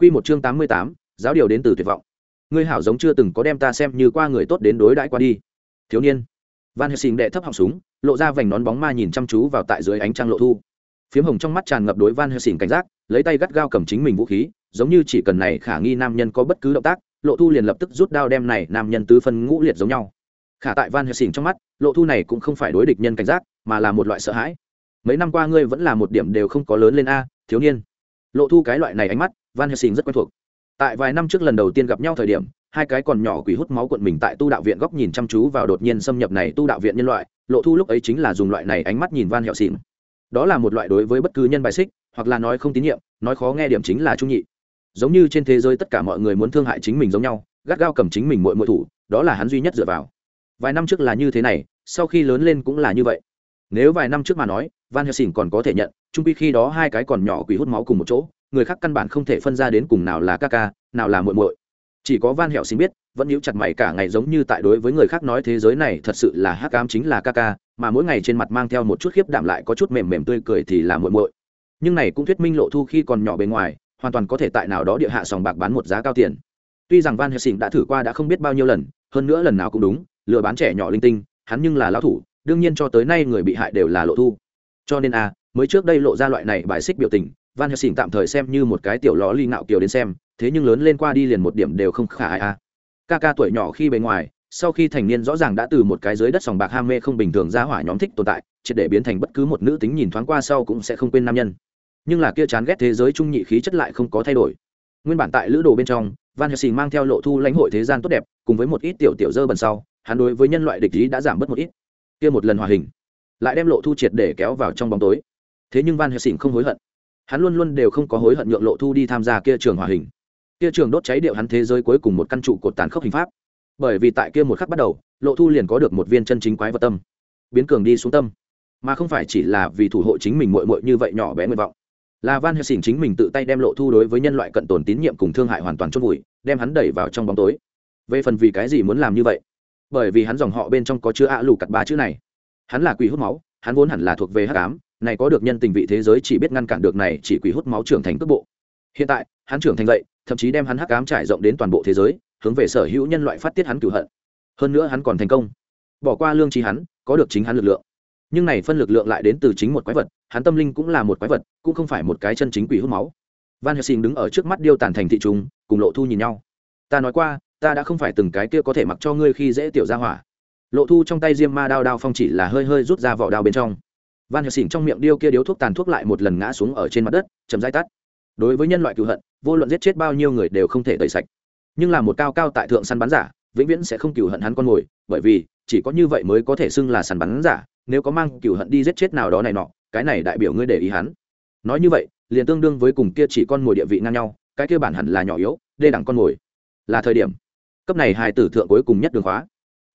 Quy một chương tám mươi tám, giáo điều đến từ tuyệt vọng. Ngươi hảo giống chưa từng có đem ta xem như qua người tốt đến đối đãi qua đi. Thiếu niên. Van Helsing đệ thấp họng súng, lộ ra vành nón bóng ma nhìn chăm chú vào tại dưới ánh trăng lộ thu. Phiếm hồng trong mắt tràn ngập đối Van Helsing cảnh giác, lấy tay gắt gao cầm chính mình vũ khí, giống như chỉ cần này khả nghi nam nhân có bất cứ động tác, lộ thu liền lập tức rút đao đem này nam nhân tứ phân ngũ liệt giống nhau. Khả tại Van Helsing trong mắt, lộ thu này cũng không phải đối địch nhân cảnh giác, mà là một loại sợ hãi. Mấy năm qua ngươi vẫn là một điểm đều không có lớn lên a, thiếu niên. Lộ thu cái loại này ánh mắt, Van Helsing rất quen thuộc. Tại vài năm trước lần đầu tiên gặp nhau thời điểm, hai cái còn nhỏ quỷ hút máu cuộn mình tại tu đạo viện góc nhìn chăm chú vào đột nhiên xâm nhập này tu đạo viện nhân loại, Lộ Thu lúc ấy chính là dùng loại này ánh mắt nhìn Van Helsing. Đó là một loại đối với bất cứ nhân bài xích, hoặc là nói không tín nhiệm, nói khó nghe điểm chính là trung nhị. Giống như trên thế giới tất cả mọi người muốn thương hại chính mình giống nhau, gắt gao cầm chính mình muội muội thủ, đó là hắn duy nhất dựa vào. Vài năm trước là như thế này, sau khi lớn lên cũng là như vậy. Nếu vài năm trước mà nói, Van Helsing còn có thể nhận, chung quy khi đó hai cái còn nhỏ quỷ hút máu cùng một chỗ, người khác căn bản không thể phân ra đến cùng nào là ca ca nào là muội muội. Chỉ có van hẹo xin biết vẫn nhíu chặt mày cả ngày giống như tại đối với người khác nói thế giới này thật sự là hắc ám chính là ca ca mà mỗi ngày trên mặt mang theo một chút khiếp đảm lại có chút mềm mềm tươi cười thì là muội muội. Nhưng này cũng thuyết minh lộ thu khi còn nhỏ bên ngoài hoàn toàn có thể tại nào đó địa hạ sòng bạc bán một giá cao tiền. Tuy rằng van helsing đã thử qua đã không biết bao nhiêu lần hơn nữa lần nào cũng đúng lừa bán trẻ nhỏ linh tinh hắn nhưng là lão thủ đương nhiên cho tới nay người bị hại đều là lộ thu cho nên a mới trước đây lộ ra loại này bài xích biểu tình, van helsing tạm thời xem như một cái tiểu ló ly nạo kiều đến xem, thế nhưng lớn lên qua đi liền một điểm đều không khả ai a à. ca ca tuổi nhỏ khi bề ngoài, sau khi thành niên rõ ràng đã từ một cái dưới đất sòng bạc ham mê không bình thường ra hỏa nhóm thích tồn tại, triệt để biến thành bất cứ một nữ tính nhìn thoáng qua sau cũng sẽ không quên nam nhân. Nhưng là kia chán ghét thế giới trung nhị khí chất lại không có thay đổi. Nguyên bản tại lữ đồ bên trong, van helsing mang theo lộ thu lãnh hội thế gian tốt đẹp, cùng với một ít tiểu tiểu dơ bần sau, hắn đối với nhân loại địch ý đã giảm bớt một ít. Kia một lần hòa hình lại đem lộ thu triệt để kéo vào trong bóng tối. Thế nhưng van helsing không hối hận. Hắn luôn luôn đều không có hối hận nhượng lộ thu đi tham gia kia trường hòa hình. Kia trường đốt cháy điệu hắn thế giới cuối cùng một căn trụ cột tàn khốc hình pháp. Bởi vì tại kia một khắc bắt đầu, lộ thu liền có được một viên chân chính quái vật tâm. Biến cường đi xuống tâm. Mà không phải chỉ là vì thủ hộ chính mình mội mội như vậy nhỏ bé nguyện vọng. Là van helsing chính mình tự tay đem lộ thu đối với nhân loại cận tồn tín nhiệm cùng thương hại hoàn toàn chôn vùi, đem hắn đẩy vào trong bóng tối. Về phần vì cái gì muốn làm như vậy? Bởi vì hắn dòng họ bên trong có chứa ạ lù cặt ba chữ này hắn là quỷ hút máu, hắn vốn hẳn là thuộc về hắc ám, này có được nhân tình vị thế giới chỉ biết ngăn cản được này chỉ quỷ hút máu trưởng thành cước bộ. Hiện tại, hắn trưởng thành vậy, thậm chí đem hắn hắc ám trải rộng đến toàn bộ thế giới, hướng về sở hữu nhân loại phát tiết hắn cửu hận. Hơn nữa hắn còn thành công. Bỏ qua lương trí hắn, có được chính hắn lực lượng. Nhưng này phân lực lượng lại đến từ chính một quái vật, hắn tâm linh cũng là một quái vật, cũng không phải một cái chân chính quỷ hút máu. Van helsing đứng ở trước mắt điêu tàn thành thị trung cùng lộ thu nhìn nhau. Ta nói qua, ta đã không phải từng cái kia có thể mặc cho ngươi khi dễ tiểu ra hỏa lộ thu trong tay diêm ma đao đao phong chỉ là hơi hơi rút ra vỏ đao bên trong. Van helsing trong miệng điêu kia điếu thuốc tàn thuốc lại một lần ngã xuống ở trên mặt đất chấm dai tắt. Đối với nhân loại cựu hận, vô luận giết chết bao nhiêu người đều không thể tẩy sạch. Nhưng là một cao cao tại thượng săn bắn giả, vĩnh viễn sẽ không cựu hận hắn con mồi bởi vì, chỉ có như vậy mới có thể xưng là săn bắn giả, nếu có mang cựu hận đi giết chết nào đó này nọ, cái này đại biểu ngươi để ý hắn. Nói như vậy, liền tương đương với cùng kia chỉ con mồi địa vị ngang nhau, cái kia bản hẳn là nhỏ yếu, đê đẳng con mồi là thời điểm. Cấp này hai tử thượng cuối cùng nhất đường khóa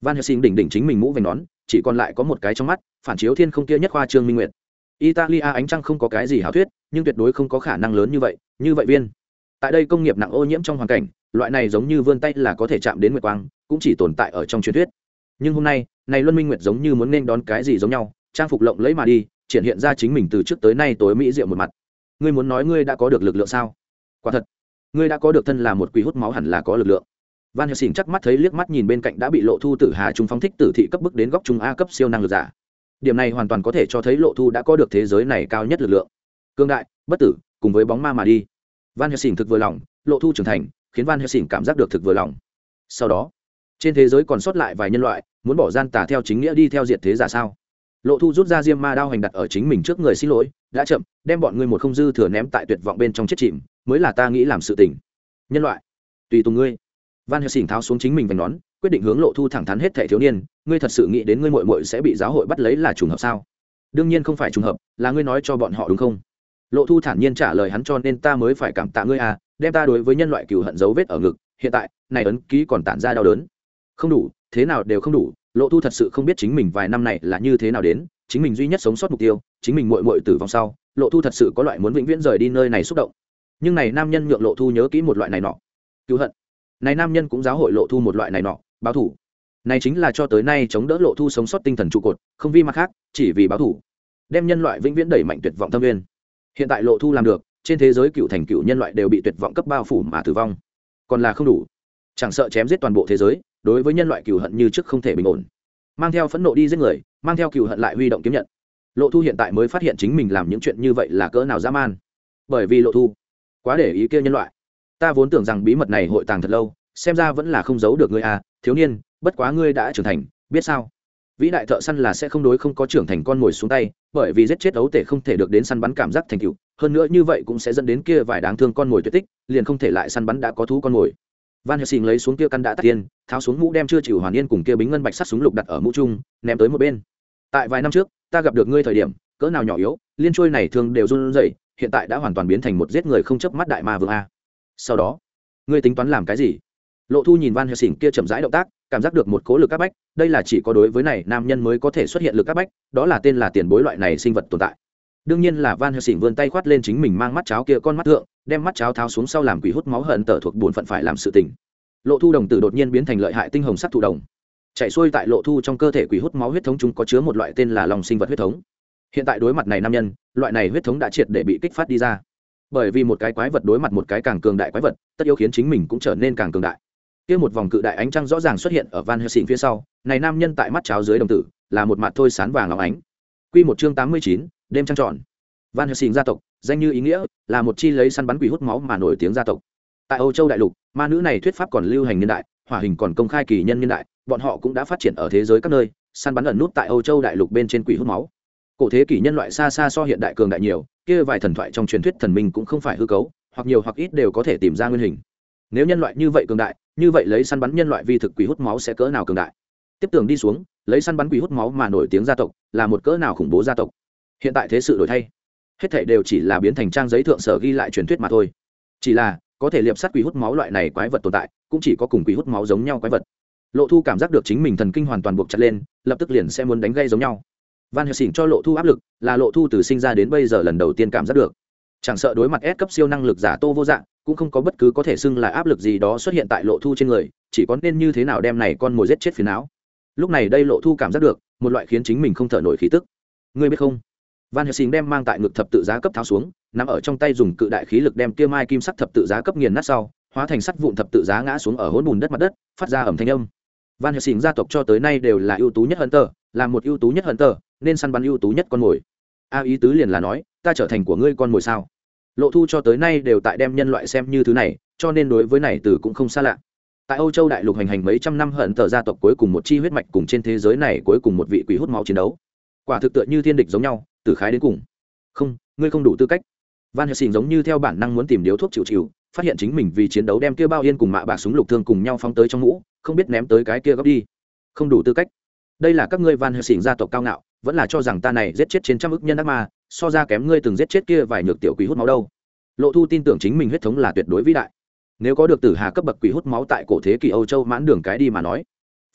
van helsing đỉnh đỉnh chính mình mũ vành nón, chỉ còn lại có một cái trong mắt, phản chiếu thiên không kia nhất khoa trương minh nguyệt. Italia ánh trăng không có cái gì hảo thuyết, nhưng tuyệt đối không có khả năng lớn như vậy như vậy viên. Tại đây công nghiệp nặng ô nhiễm trong hoàn cảnh, loại này giống như vươn tay là có thể chạm đến nguyệt quang, cũng chỉ tồn tại ở trong truyền thuyết. Nhưng hôm nay, này luân minh nguyệt giống như muốn nên đón cái gì giống nhau, trang phục lộng lẫy mà đi, triển hiện ra chính mình từ trước tới nay tối mỹ diệu một mặt. Ngươi muốn nói ngươi đã có được lực lượng sao? Quả thật, ngươi đã có được thân là một quỷ hút máu hẳn là có lực lượng van helsing chắc mắt thấy liếc mắt nhìn bên cạnh đã bị lộ thu tử hà trung phóng thích tử thị cấp bức đến góc trung a cấp siêu năng lực giả. Điểm này hoàn toàn có thể cho thấy lộ thu đã có được thế giới này cao nhất lực lượng. Cương đại, bất tử, cùng với bóng ma mà đi. Van helsing thực vừa lòng, lộ thu trưởng thành, khiến van helsing cảm giác được thực vừa lòng. Sau đó, trên thế giới còn sót lại vài nhân loại, muốn bỏ gian tà theo chính nghĩa đi theo diệt thế giả sao? Lộ thu rút ra diêm ma đao hành đặt ở chính mình trước người xin lỗi, đã chậm, đem bọn ngươi một không dư thừa ném tại tuyệt vọng bên trong chết chìm, mới là ta nghĩ làm sự tình. Nhân loại, tùy tùng ngươi van helsing tháo xuống chính mình vành nón, quyết định hướng lộ thu thẳng thắn hết thẻ thiếu niên, ngươi thật sự nghĩ đến ngươi mội mội sẽ bị giáo hội bắt lấy là trùng hợp sao? Đương nhiên không phải trùng hợp, là ngươi nói cho bọn họ đúng không? Lộ thu thản nhiên trả lời hắn cho nên ta mới phải cảm tạ ngươi à đem ta đối với nhân loại cừu hận dấu vết ở ngực, hiện tại, này ấn ký còn tản ra đau đớn. Không đủ, thế nào đều không đủ, lộ thu thật sự không biết chính mình vài năm này là như thế nào đến, chính mình duy nhất sống sót mục tiêu, chính mình mội mội tử vong sau, lộ thu thật sự có loại muốn vĩnh viễn rời đi nơi này xúc động. Nhưng này nam nhân nhượng lộ thu nhớ kỹ một loại này nọ. Cứu hận này nam nhân cũng giáo hội lộ thu một loại này nọ, báo thủ. Này chính là cho tới nay chống đỡ lộ thu sống sót tinh thần trụ cột, không vì mặt khác, chỉ vì báo thủ. Đem nhân loại vĩnh viễn đẩy mạnh tuyệt vọng tâm nguyên hiện tại lộ thu làm được, trên thế giới cựu thành cựu nhân loại đều bị tuyệt vọng cấp bao phủ mà tử vong. Còn là không đủ. Chẳng sợ chém giết toàn bộ thế giới, đối với nhân loại cựu hận như trước không thể bình ổn. Mang theo phẫn nộ đi giết người, mang theo cựu hận lại huy động kiếm nhận. Lộ thu hiện tại mới phát hiện chính mình làm những chuyện như vậy là cỡ nào dã man. Bởi vì lộ thu quá để ý kia nhân loại ta vốn tưởng rằng bí mật này hội tàng thật lâu, xem ra vẫn là không giấu được ngươi à thiếu niên, bất quá ngươi đã trưởng thành, biết sao? Vĩ đại thợ săn là sẽ không đối không có trưởng thành con mồi xuống tay, bởi vì giết chết ấu tể không thể được đến săn bắn cảm giác thành cựu hơn nữa như vậy cũng sẽ dẫn đến kia vài đáng thương con mồi tuyệt tích, liền không thể lại săn bắn đã có thú con mồi van helsing lấy xuống kia căn đã tắt tiên tháo xuống mũ đem chưa chịu hoàn yên cùng kia bính ngân bạch sắt súng lục đặt ở mũ trung ném tới một bên. Tại vài năm trước, ta gặp được ngươi thời điểm, cỡ nào nhỏ yếu, liên trôi này thường đều run rẩy, hiện tại đã hoàn toàn biến thành một giết người không chớp mắt đại ma vương a sau đó, ngươi tính toán làm cái gì? Lộ thu nhìn van helsing kia chậm rãi động tác, cảm giác được một cố lực các bách, đây là chỉ có đối với này nam nhân mới có thể xuất hiện lực các bách, đó là tên là tiền bối loại này sinh vật tồn tại. Đương nhiên là van helsing vươn tay khoát lên chính mình mang mắt cháo kia con mắt thượng, đem mắt cháo tháo xuống sau làm quỷ hút máu hận tở thuộc bổn phận phải làm sự tình. Lộ thu đồng tử đột nhiên biến thành lợi hại tinh hồng sắc thụ đồng. Chạy xuôi tại lộ thu trong cơ thể quỷ hút máu huyết thống chúng có chứa một loại tên là lòng sinh vật huyết thống. Hiện tại đối mặt này nam nhân, loại này huyết thống đã triệt để bị kích phát đi ra bởi vì một cái quái vật đối mặt một cái càng cường đại quái vật tất yếu khiến chính mình cũng trở nên càng cường đại. Kia một vòng cự đại ánh trăng rõ ràng xuất hiện ở van helsing phía sau này nam nhân tại mắt cháo dưới đồng tử là một mặt thôi sán vàng óng ánh. Quy một chương tám mươi chín, đêm trăng tròn. Van helsing gia tộc danh như ý nghĩa là một chi lấy săn bắn quỷ hút máu mà nổi tiếng gia tộc. Tại âu châu đại lục ma nữ này thuyết pháp còn lưu hành niên đại hỏa hình còn công khai kỳ nhân niên đại bọn họ cũng đã phát triển ở thế giới các nơi săn bắn ẩn nút tại âu châu đại lục bên trên quỷ hút máu. Cổ thế kỷ nhân loại xa xa so hiện đại cường đại nhiều kia vài thần thoại trong truyền thuyết thần minh cũng không phải hư cấu, hoặc nhiều hoặc ít đều có thể tìm ra nguyên hình. Nếu nhân loại như vậy cường đại, như vậy lấy săn bắn nhân loại vi thực quỷ hút máu sẽ cỡ nào cường đại? Tiếp tưởng đi xuống, lấy săn bắn quỷ hút máu mà nổi tiếng gia tộc, là một cỡ nào khủng bố gia tộc? Hiện tại thế sự đổi thay. Hết thảy đều chỉ là biến thành trang giấy thượng sở ghi lại truyền thuyết mà thôi. Chỉ là, có thể liệp sát quỷ hút máu loại này quái vật tồn tại, cũng chỉ có cùng quỷ hút máu giống nhau quái vật. Lộ thu cảm giác được chính mình thần kinh hoàn toàn buộc chặt lên, lập tức liền sẽ muốn đánh gây giống nhau van helsing cho lộ thu áp lực, là lộ thu từ sinh ra đến bây giờ lần đầu tiên cảm giác được. Chẳng sợ đối mặt ép cấp siêu năng lực giả tô vô dạng cũng không có bất cứ có thể xưng là áp lực gì đó xuất hiện tại lộ thu trên người, chỉ có nên như thế nào đem này con mồi giết chết phiền não. Lúc này đây lộ thu cảm giác được, một loại khiến chính mình không thở nổi khí tức. Ngươi biết không? Van helsing đem mang tại ngực thập tự giá cấp tháo xuống nằm ở trong tay dùng cự đại khí lực đem kia mai kim sắc thập tự giá cấp nghiền nát sau, hóa thành sắt vụn thập tự giá ngã xuống ở hỗn bùn đất mặt đất, phát ra ẩm thanh âm. Van helsing gia tộc cho tới nay đều là ưu tú nhất hận tờ là một ưu tú nhất hận tờ nên săn bắn ưu tú nhất con mồi. A ý tứ liền là nói, ta trở thành của ngươi con mồi sao? Lộ thu cho tới nay đều tại đem nhân loại xem như thứ này, cho nên đối với này từ cũng không xa lạ. Tại âu châu đại lục hành hành mấy trăm năm hận tờ gia tộc cuối cùng một chi huyết mạch cùng trên thế giới này cuối cùng một vị quỷ hút máu chiến đấu. Quả thực tựa như thiên địch giống nhau, từ khái đến cùng. Không, ngươi không đủ tư cách. Van helsing giống như theo bản năng muốn tìm điếu thuốc chịu chịu, phát hiện chính mình vì chiến đấu đem kia bao yên cùng mạ bạc súng lục thương cùng nhau phóng tới trong mũ không biết ném tới cái kia góc đi. Không đủ tư cách. Đây là các ngươi van helsing gia tộc cao ngạo vẫn là cho rằng ta này giết chết trên trăm ức nhân ác ma, so ra kém ngươi từng giết chết kia vài nhược tiểu quỷ hút máu đâu. Lộ thu tin tưởng chính mình huyết thống là tuyệt đối vĩ đại. Nếu có được tử hà cấp bậc quỷ hút máu tại cổ thế kỷ âu châu mãn đường cái đi mà nói,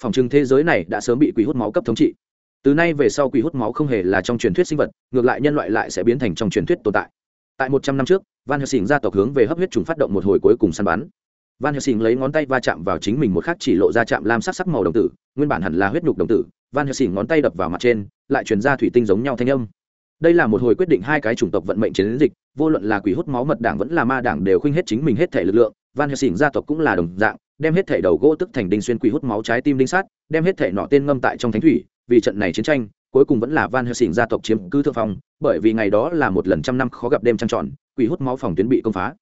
phòng chừng thế giới này đã sớm bị quỷ hút máu cấp thống trị. Từ nay về sau quỷ hút máu không hề là trong truyền thuyết sinh vật, ngược lại nhân loại lại sẽ biến thành trong truyền thuyết tồn tại. Tại một trăm năm trước, van helsing gia tộc hướng về hấp huyết trùng phát động một hồi cuối cùng săn bắn van helsing lấy ngón tay va chạm vào chính mình một khắc chỉ lộ ra chạm lam sắc sắc màu đồng tử, nguyên bản hẳn là huyết nhục đồng tử. Van helsing ngón tay đập vào mặt trên, lại truyền ra thủy tinh giống nhau thanh âm. Đây là một hồi quyết định hai cái chủng tộc vận mệnh chiến dịch, vô luận là quỷ hút máu mật đảng vẫn là ma đảng đều khuynh hết chính mình hết thể lực lượng. Van helsing gia tộc cũng là đồng dạng, đem hết thể đầu gỗ tức thành đinh xuyên quỷ hút máu trái tim đinh sát, đem hết thể nọ tên ngâm tại trong thánh thủy. Vì trận này chiến tranh, cuối cùng vẫn là van helsing gia tộc chiếm cứ thượng phong, bởi vì ngày đó là một lần trăm năm khó gặp đêm trăng tròn, quỷ hút máu phòng tuyến bị công phá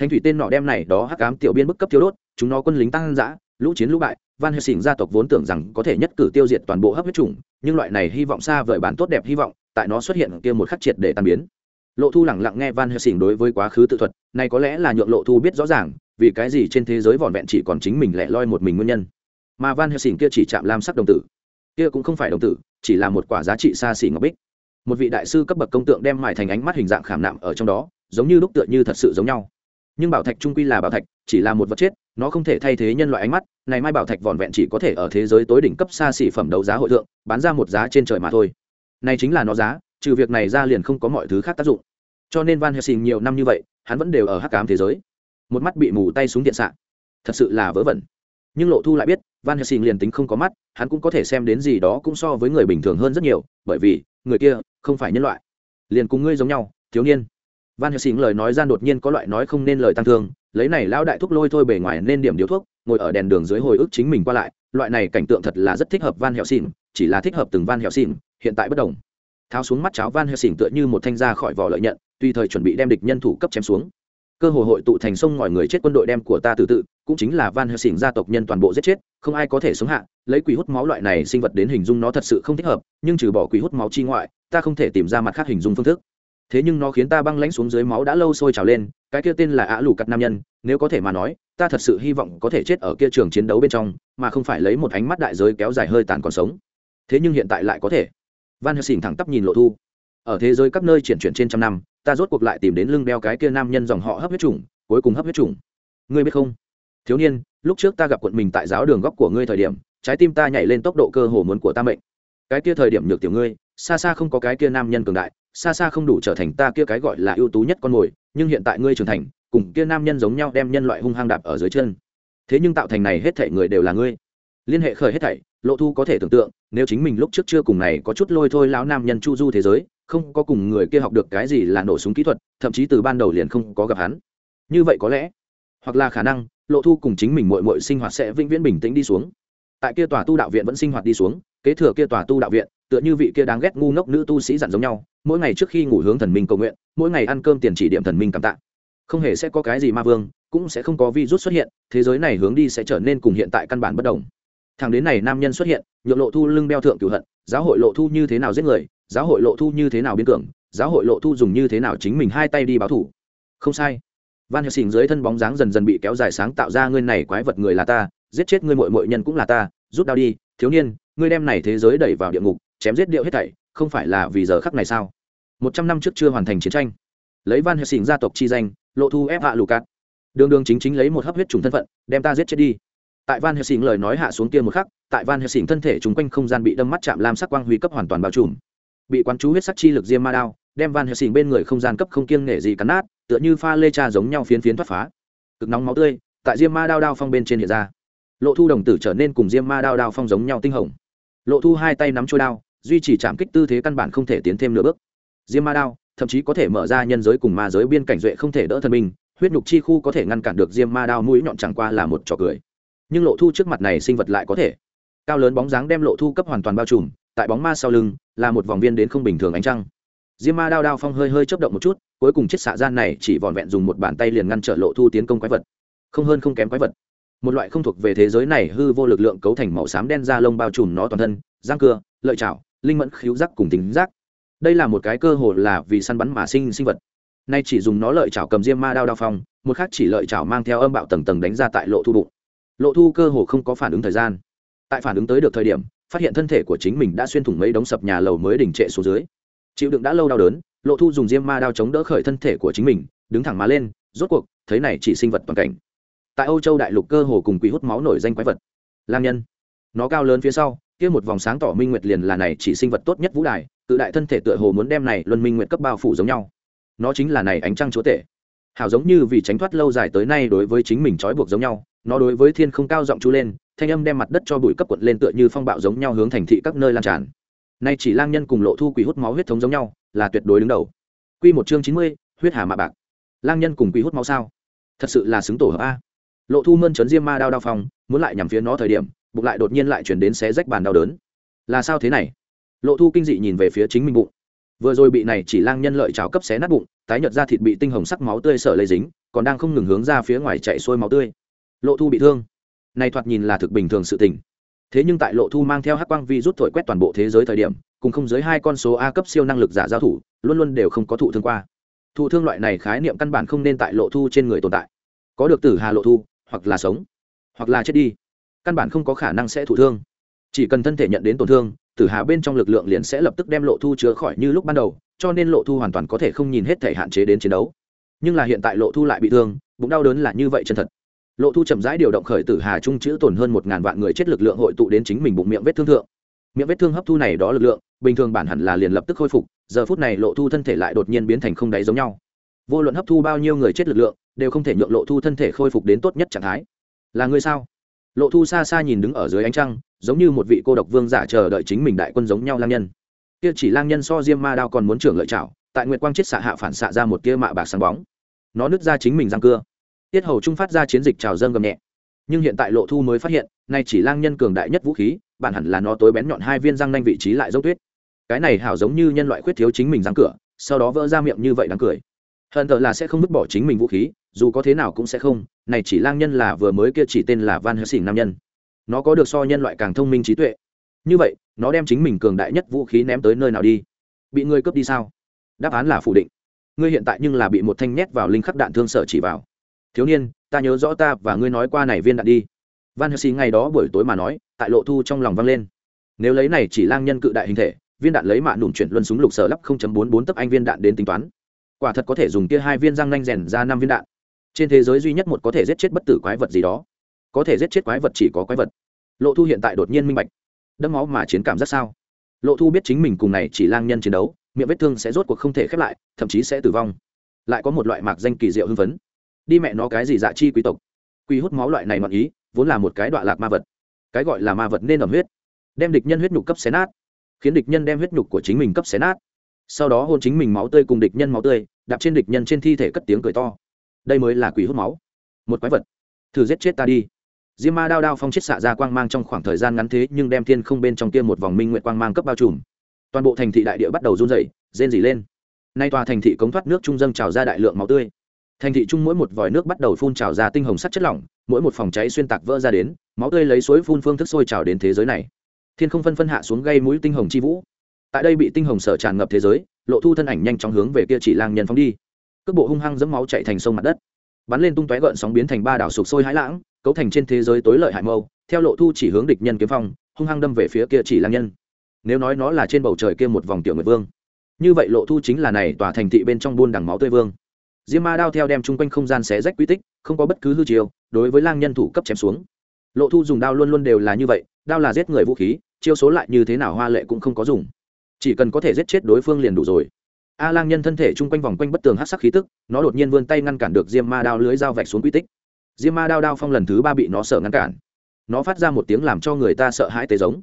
thánh thủy tên nọ đem này đó hắc ám tiểu biên bức cấp tiêu đốt, chúng nó quân lính tăng dã, lũ chiến lũ bại, van helsing gia tộc vốn tưởng rằng có thể nhất cử tiêu diệt toàn bộ hấp huyết chủng, nhưng loại này hy vọng xa vời bản tốt đẹp hy vọng, tại nó xuất hiện kia một khắc triệt để tan biến. Lộ thu lẳng lặng nghe van helsing đối với quá khứ tự thuật, này có lẽ là nhượng lộ thu biết rõ ràng, vì cái gì trên thế giới vỏn vẹn chỉ còn chính mình lẻ loi một mình nguyên nhân. Mà van helsing kia chỉ chạm lam sắc đồng tử, kia cũng không phải đồng tử, chỉ là một quả giá trị xa xỉ ngọc bích. Một vị đại sư cấp bậc công tượng đem mài thành ánh mắt hình dạng khảm nạm ở trong đó, giống như lúc tựa như thật sự giống nhau nhưng bảo thạch trung quy là bảo thạch, chỉ là một vật chết, nó không thể thay thế nhân loại ánh mắt. Này mai bảo thạch vỏn vẹn chỉ có thể ở thế giới tối đỉnh cấp xa xỉ phẩm đấu giá hội thượng, bán ra một giá trên trời mà thôi. Này chính là nó giá, trừ việc này ra liền không có mọi thứ khác tác dụng. Cho nên van helsing nhiều năm như vậy, hắn vẫn đều ở hắc cám thế giới. Một mắt bị mù tay xuống điện xạ. Thật sự là vớ vẩn. Nhưng lộ thu lại biết, van helsing liền tính không có mắt, hắn cũng có thể xem đến gì đó cũng so với người bình thường hơn rất nhiều, bởi vì người kia không phải nhân loại. Liền cùng ngươi giống nhau, thiếu niên van helsing lời nói ra đột nhiên có loại nói không nên lời tăng thương, lấy này lão đại thuốc lôi thôi bề ngoài nên điểm điếu thuốc, ngồi ở đèn đường dưới hồi ức chính mình qua lại, loại này cảnh tượng thật là rất thích hợp van helsing, chỉ là thích hợp từng van helsing, hiện tại bất đồng. Tháo xuống mắt cháo van helsing tựa như một thanh ra khỏi vỏ lợi nhận tùy thời chuẩn bị đem địch nhân thủ cấp chém xuống. Cơ hội hội tụ thành sông ngòi người chết quân đội đem của ta tự tự, cũng chính là van helsing gia tộc nhân toàn bộ giết chết, không ai có thể sống hạ, lấy quỷ hút máu loại này sinh vật đến hình dung nó thật sự không thích hợp, nhưng trừ bỏ quỷ hút máu chi ngoại, ta không thể tìm ra mặt khác hình dung phương thức thế nhưng nó khiến ta băng lãnh xuống dưới máu đã lâu sôi trào lên, cái kia tên là ả lù cắt nam nhân, nếu có thể mà nói, ta thật sự hy vọng có thể chết ở kia trường chiến đấu bên trong, mà không phải lấy một ánh mắt đại giới kéo dài hơi tàn còn sống. Thế nhưng hiện tại lại có thể. Van helsing thẳng tắp nhìn lộ thu. Ở thế giới các nơi chuyển chuyển trên trăm năm, ta rốt cuộc lại tìm đến lưng đeo cái kia nam nhân dòng họ hấp huyết trùng cuối cùng hấp huyết trùng ngươi biết không? Thiếu niên, lúc trước ta gặp quận mình tại giáo đường góc của ngươi thời điểm, trái tim ta nhảy lên tốc độ cơ hồ muốn của ta mệnh. Cái kia thời điểm nhược tiểu ngươi, xa xa không có cái kia nam nhân cường đại xa xa không đủ trở thành ta kia cái gọi là ưu tú nhất con mồi, nhưng hiện tại ngươi trưởng thành, cùng kia nam nhân giống nhau đem nhân loại hung hăng đạp ở dưới chân. Thế nhưng tạo thành này hết thảy người đều là ngươi. Liên hệ khởi hết thảy, lộ thu có thể tưởng tượng, nếu chính mình lúc trước chưa cùng này có chút lôi thôi lão nam nhân chu du thế giới, không có cùng người kia học được cái gì là nổ súng kỹ thuật, thậm chí từ ban đầu liền không có gặp hắn. Như vậy có lẽ, hoặc là khả năng, lộ thu cùng chính mình mội mội sinh hoạt sẽ vĩnh viễn bình tĩnh đi xuống. Tại kia tòa tu đạo viện vẫn sinh hoạt đi xuống, kế thừa kia tòa tu đạo viện, tựa như vị kia đáng ghét ngu ngốc nữ tu sĩ dặn giống nhau mỗi ngày trước khi ngủ hướng thần minh cầu nguyện, mỗi ngày ăn cơm tiền chỉ điểm thần minh cảm tạ. Không hề sẽ có cái gì ma vương, cũng sẽ không có virus xuất hiện, thế giới này hướng đi sẽ trở nên cùng hiện tại căn bản bất đồng. Thằng đến này nam nhân xuất hiện, nhượng lộ thu lưng đeo thượng cửu hận, giáo hội lộ thu như thế nào giết người, giáo hội lộ thu như thế nào biến cường, giáo hội lộ thu dùng như thế nào chính mình hai tay đi báo thủ. Không sai. Van helsing dưới thân bóng dáng dần dần bị kéo dài sáng tạo ra ngươi này quái vật người là ta, giết chết ngươi mội mội nhân cũng là ta, rút đau đi, thiếu niên, ngươi đem này thế giới đẩy vào địa ngục, chém giết điệu hết thảy không phải là vì giờ khắc này sao? Một trăm năm trước chưa hoàn thành chiến tranh. Lấy van helsing gia tộc chi danh, lộ thu ép hạ lù cát. Đường đường chính chính lấy một hấp huyết trùng thân phận, đem ta giết chết đi. Tại van helsing lời nói hạ xuống kia một khắc, tại van helsing thân thể chung quanh không gian bị đâm mắt chạm lam sắc quang huy cấp hoàn toàn bao trùm. Bị quán chú huyết sắc chi lực diêm ma đao, đem van helsing bên người không gian cấp không kiêng nể gì cắn nát, tựa như pha lê cha giống nhau phiến phiến thoát phá. Cực nóng máu tươi, tại diêm ma đao đao phong bên trên hiện ra. Lộ thu đồng tử trở nên cùng diêm ma đao đao phong giống nhau tinh hồng. Lộ thu hai tay nắm trôi đao duy trì chạm kích tư thế căn bản không thể tiến thêm nửa bước. Diêm ma đao, thậm chí có thể mở ra nhân giới cùng ma giới biên cảnh duệ không thể đỡ thân mình huyết nhục chi khu có thể ngăn cản được diêm ma đao mũi nhọn chẳng qua là một trò cười. Nhưng lộ thu trước mặt này sinh vật lại có thể. Cao lớn bóng dáng đem lộ thu cấp hoàn toàn bao trùm, tại bóng ma sau lưng, là một vòng viên đến không bình thường ánh trăng. Diêm ma đao đao phong hơi hơi chấp động một chút, cuối cùng chiếc xạ gian này chỉ vòn vẹn dùng một bàn tay liền ngăn trở lộ thu tiến công quái vật. Không hơn không kém quái vật. Một loại không thuộc về thế giới này hư vô lực lượng cấu thành màu xám đen da lông bao trùm nó toàn thân, răng cưa, lợi chảo linh mẫn khíu giác cùng tính giác. Đây là một cái cơ hội là vì săn bắn mà sinh sinh vật. Nay chỉ dùng nó lợi chảo cầm diêm ma đao đao phong, một khác chỉ lợi chảo mang theo âm bạo tầng tầng đánh ra tại lộ thu bụng. Lộ thu cơ hồ không có phản ứng thời gian. Tại phản ứng tới được thời điểm, phát hiện thân thể của chính mình đã xuyên thủng mấy đống sập nhà lầu mới đỉnh trệ xuống dưới. Chịu đựng đã lâu đau đớn, lộ thu dùng diêm ma đao chống đỡ khởi thân thể của chính mình, đứng thẳng má lên, rốt cuộc, thấy này chỉ sinh vật toàn cảnh. Tại âu châu đại lục cơ hồ cùng quỷ hút máu nổi danh quái vật. Lang nhân. Nó cao lớn phía sau kia một vòng sáng tỏ minh nguyệt liền là này chỉ sinh vật tốt nhất vũ đài, tự đại thân thể tựa hồ muốn đem này luân minh nguyệt cấp bao phủ giống nhau. Nó chính là này ánh trăng chúa tể. Hảo giống như vì tránh thoát lâu dài tới nay đối với chính mình trói buộc giống nhau, nó đối với thiên không cao giọng chú lên, thanh âm đem mặt đất cho bụi cấp quận lên tựa như phong bạo giống nhau hướng thành thị các nơi lan tràn. Nay chỉ lang nhân cùng lộ thu quỷ hút máu huyết thống giống nhau, là tuyệt đối đứng đầu. Quy một chương chín mươi, huyết hà mạ bạc. Lang nhân cùng quỷ hút máu sao? Thật sự là xứng tổ hợp a. Lộ thu mơn trấn diêm ma đao đao phong, muốn lại nhằm phía nó thời điểm bụng lại đột nhiên lại chuyển đến xé rách bàn đau đớn. Là sao thế này? Lộ thu kinh dị nhìn về phía chính mình bụng. Vừa rồi bị này chỉ lang nhân lợi cháo cấp xé nát bụng, tái nhợt ra thịt bị tinh hồng sắc máu tươi sở lây dính, còn đang không ngừng hướng ra phía ngoài chạy xuôi máu tươi. Lộ thu bị thương. Này thoạt nhìn là thực bình thường sự tình. Thế nhưng tại lộ thu mang theo hắc quang vi rút thổi quét toàn bộ thế giới thời điểm, cùng không dưới hai con số a cấp siêu năng lực giả giao thủ, luôn luôn đều không có thụ thương qua. Thụ thương loại này khái niệm căn bản không nên tại lộ thu trên người tồn tại. Có được tử hà lộ thu, hoặc là sống, hoặc là chết đi căn bản không có khả năng sẽ thụ thương. Chỉ cần thân thể nhận đến tổn thương, tử hà bên trong lực lượng liền sẽ lập tức đem lộ thu chứa khỏi như lúc ban đầu, cho nên lộ thu hoàn toàn có thể không nhìn hết thể hạn chế đến chiến đấu. Nhưng là hiện tại lộ thu lại bị thương, bụng đau đớn là như vậy chân thật. Lộ thu chậm rãi điều động khởi tử hà trung chữ tổn hơn một ngàn vạn người chết lực lượng hội tụ đến chính mình bụng miệng vết thương thượng. Miệng vết thương hấp thu này đó lực lượng, bình thường bản hẳn là liền lập tức khôi phục, giờ phút này lộ thu thân thể lại đột nhiên biến thành không đáy giống nhau. Vô luận hấp thu bao nhiêu người chết lực lượng, đều không thể nhượng lộ thu thân thể khôi phục đến tốt nhất trạng thái. Là người sao? Lộ thu xa xa nhìn đứng ở dưới ánh trăng, giống như một vị cô độc vương giả chờ đợi chính mình đại quân giống nhau lang nhân. Kia chỉ lang nhân so diêm ma đao còn muốn trưởng lợi chảo tại nguyệt quang chết xạ hạ phản xạ ra một tia mạ bạc sáng bóng. Nó nứt ra chính mình răng cưa. Tiết hầu trung phát ra chiến dịch trào dâng gầm nhẹ. Nhưng hiện tại lộ thu mới phát hiện, nay chỉ lang nhân cường đại nhất vũ khí, bản hẳn là nó tối bén nhọn hai viên răng nanh vị trí lại dốc tuyết. Cái này hảo giống như nhân loại khuyết thiếu chính mình răng cửa, sau đó vỡ ra miệng như vậy đáng cười. Hận thờ là sẽ không vứt bỏ chính mình vũ khí, dù có thế nào cũng sẽ không này chỉ lang nhân là vừa mới kia chỉ tên là van helsing nam nhân. Nó có được so nhân loại càng thông minh trí tuệ. Như vậy, nó đem chính mình cường đại nhất vũ khí ném tới nơi nào đi? Bị ngươi cướp đi sao? Đáp án là phủ định. Ngươi hiện tại nhưng là bị một thanh nhét vào linh khắc đạn thương sở chỉ vào. Thiếu niên, ta nhớ rõ ta và ngươi nói qua này viên đạn đi. Van helsing ngày đó buổi tối mà nói, tại lộ thu trong lòng vang lên. Nếu lấy này chỉ lang nhân cự đại hình thể, viên đạn lấy mạ nụn chuyển luân súng lục sở lắp 0.44 tấc anh viên đạn đến tính toán. Quả thật có thể dùng kia hai viên răng nanh rèn ra năm viên đạn trên thế giới duy nhất một có thể giết chết bất tử quái vật gì đó. Có thể giết chết quái vật chỉ có quái vật. Lộ thu hiện tại đột nhiên minh bạch. Đẫm máu mà chiến cảm rất sao? Lộ thu biết chính mình cùng này chỉ lang nhân chiến đấu, miệng vết thương sẽ rốt cuộc không thể khép lại, thậm chí sẽ tử vong. Lại có một loại mạc danh kỳ diệu hưng phấn. Đi mẹ nó cái gì dạ chi quý tộc. Quy hút máu loại này ngọn ý, vốn là một cái đoạn lạc ma vật. Cái gọi là ma vật nên ẩm huyết. Đem địch nhân huyết nhục cấp xé nát. Khiến địch nhân đem huyết nhục của chính mình cấp xé nát. Sau đó hôn chính mình máu tươi cùng địch nhân máu tươi, đạp trên địch nhân trên thi thể cất tiếng cười to đây mới là quỷ hút máu. Một quái vật. Thử giết chết ta đi. Diêm ma đao đao phong chết xạ ra quang mang trong khoảng thời gian ngắn thế, nhưng đem thiên không bên trong kia một vòng minh nguyện quang mang cấp bao trùm. Toàn bộ thành thị đại địa bắt đầu run rẩy, rên rỉ lên. Nay tòa thành thị cống thoát nước trung dâng trào ra đại lượng máu tươi. Thành thị trung mỗi một vòi nước bắt đầu phun trào ra tinh hồng sắt chất lỏng, mỗi một phòng cháy xuyên tạc vỡ ra đến, máu tươi lấy suối phun phương thức sôi trào đến thế giới này. Thiên không phân phân hạ xuống gây mũi tinh hồng chi vũ. Tại đây bị tinh hồng sở tràn ngập thế giới, lộ thu thân ảnh nhanh chóng hướng về kia chỉ lang nhân phóng đi cước bộ hung hăng dẫm máu chạy thành sông mặt đất. Bắn lên tung tóe gợn sóng biến thành ba đảo sụp sôi hãi lãng, cấu thành trên thế giới tối lợi hại mâu, theo lộ thu chỉ hướng địch nhân kiếm phong, hung hăng đâm về phía kia chỉ lang nhân. Nếu nói nó là trên bầu trời kia một vòng tiểu nguyệt vương, như vậy lộ thu chính là này tòa thành thị bên trong buôn đằng máu tươi vương. Diêm ma đao theo đem chung quanh không gian xé rách quy tích, không có bất cứ hư chiều đối với lang nhân thủ cấp chém xuống. Lộ thu dùng đao luôn luôn đều là như vậy, đao là giết người vũ khí, chiêu số lại như thế nào hoa lệ cũng không có dùng. Chỉ cần có thể giết chết đối phương liền đủ rồi a lang nhân thân thể chung quanh vòng quanh bất tường hát sắc khí tức, nó đột nhiên vươn tay ngăn cản được diêm ma đao lưới dao vạch xuống quy tích. Diêm ma đao đao phong lần thứ ba bị nó sợ ngăn cản. Nó phát ra một tiếng làm cho người ta sợ hãi tê giống.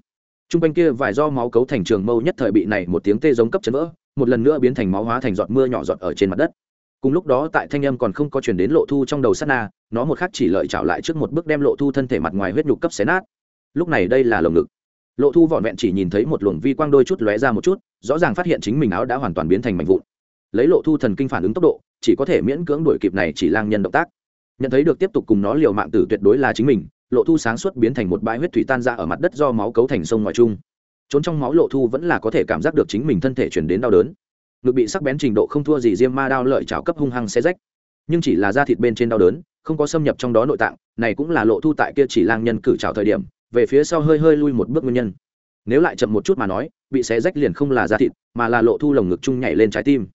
Chung quanh kia vài do máu cấu thành trường mâu nhất thời bị này một tiếng tê giống cấp chấn vỡ, một lần nữa biến thành máu hóa thành giọt mưa nhỏ giọt ở trên mặt đất. Cùng lúc đó tại thanh âm còn không có chuyển đến lộ thu trong đầu sát na, nó một khắc chỉ lợi trảo lại trước một bước đem lộ thu thân thể mặt ngoài huyết nhục cấp xé nát. Lúc này đây là lồng ngực lộ thu vọn vẹn chỉ nhìn thấy một luồng vi quang đôi chút lóe ra một chút, rõ ràng phát hiện chính mình áo đã hoàn toàn biến thành mảnh vụn. Lấy lộ thu thần kinh phản ứng tốc độ, chỉ có thể miễn cưỡng đuổi kịp này chỉ lang nhân động tác. Nhận thấy được tiếp tục cùng nó liều mạng tử tuyệt đối là chính mình, lộ thu sáng suốt biến thành một bãi huyết thủy tan ra ở mặt đất do máu cấu thành sông ngoài trung. trốn trong máu lộ thu vẫn là có thể cảm giác được chính mình thân thể chuyển đến đau đớn. Ngực bị sắc bén trình độ không thua gì diêm ma đao lợi chảo cấp hung hăng xe rách. Nhưng chỉ là da thịt bên trên đau đớn, không có xâm nhập trong đó nội tạng, này cũng là lộ thu tại kia chỉ lang nhân cử trào thời điểm về phía sau hơi hơi lui một bước nguyên nhân. Nếu lại chậm một chút mà nói, bị xé rách liền không là da thịt, mà là lộ thu lồng ngực chung nhảy lên trái tim.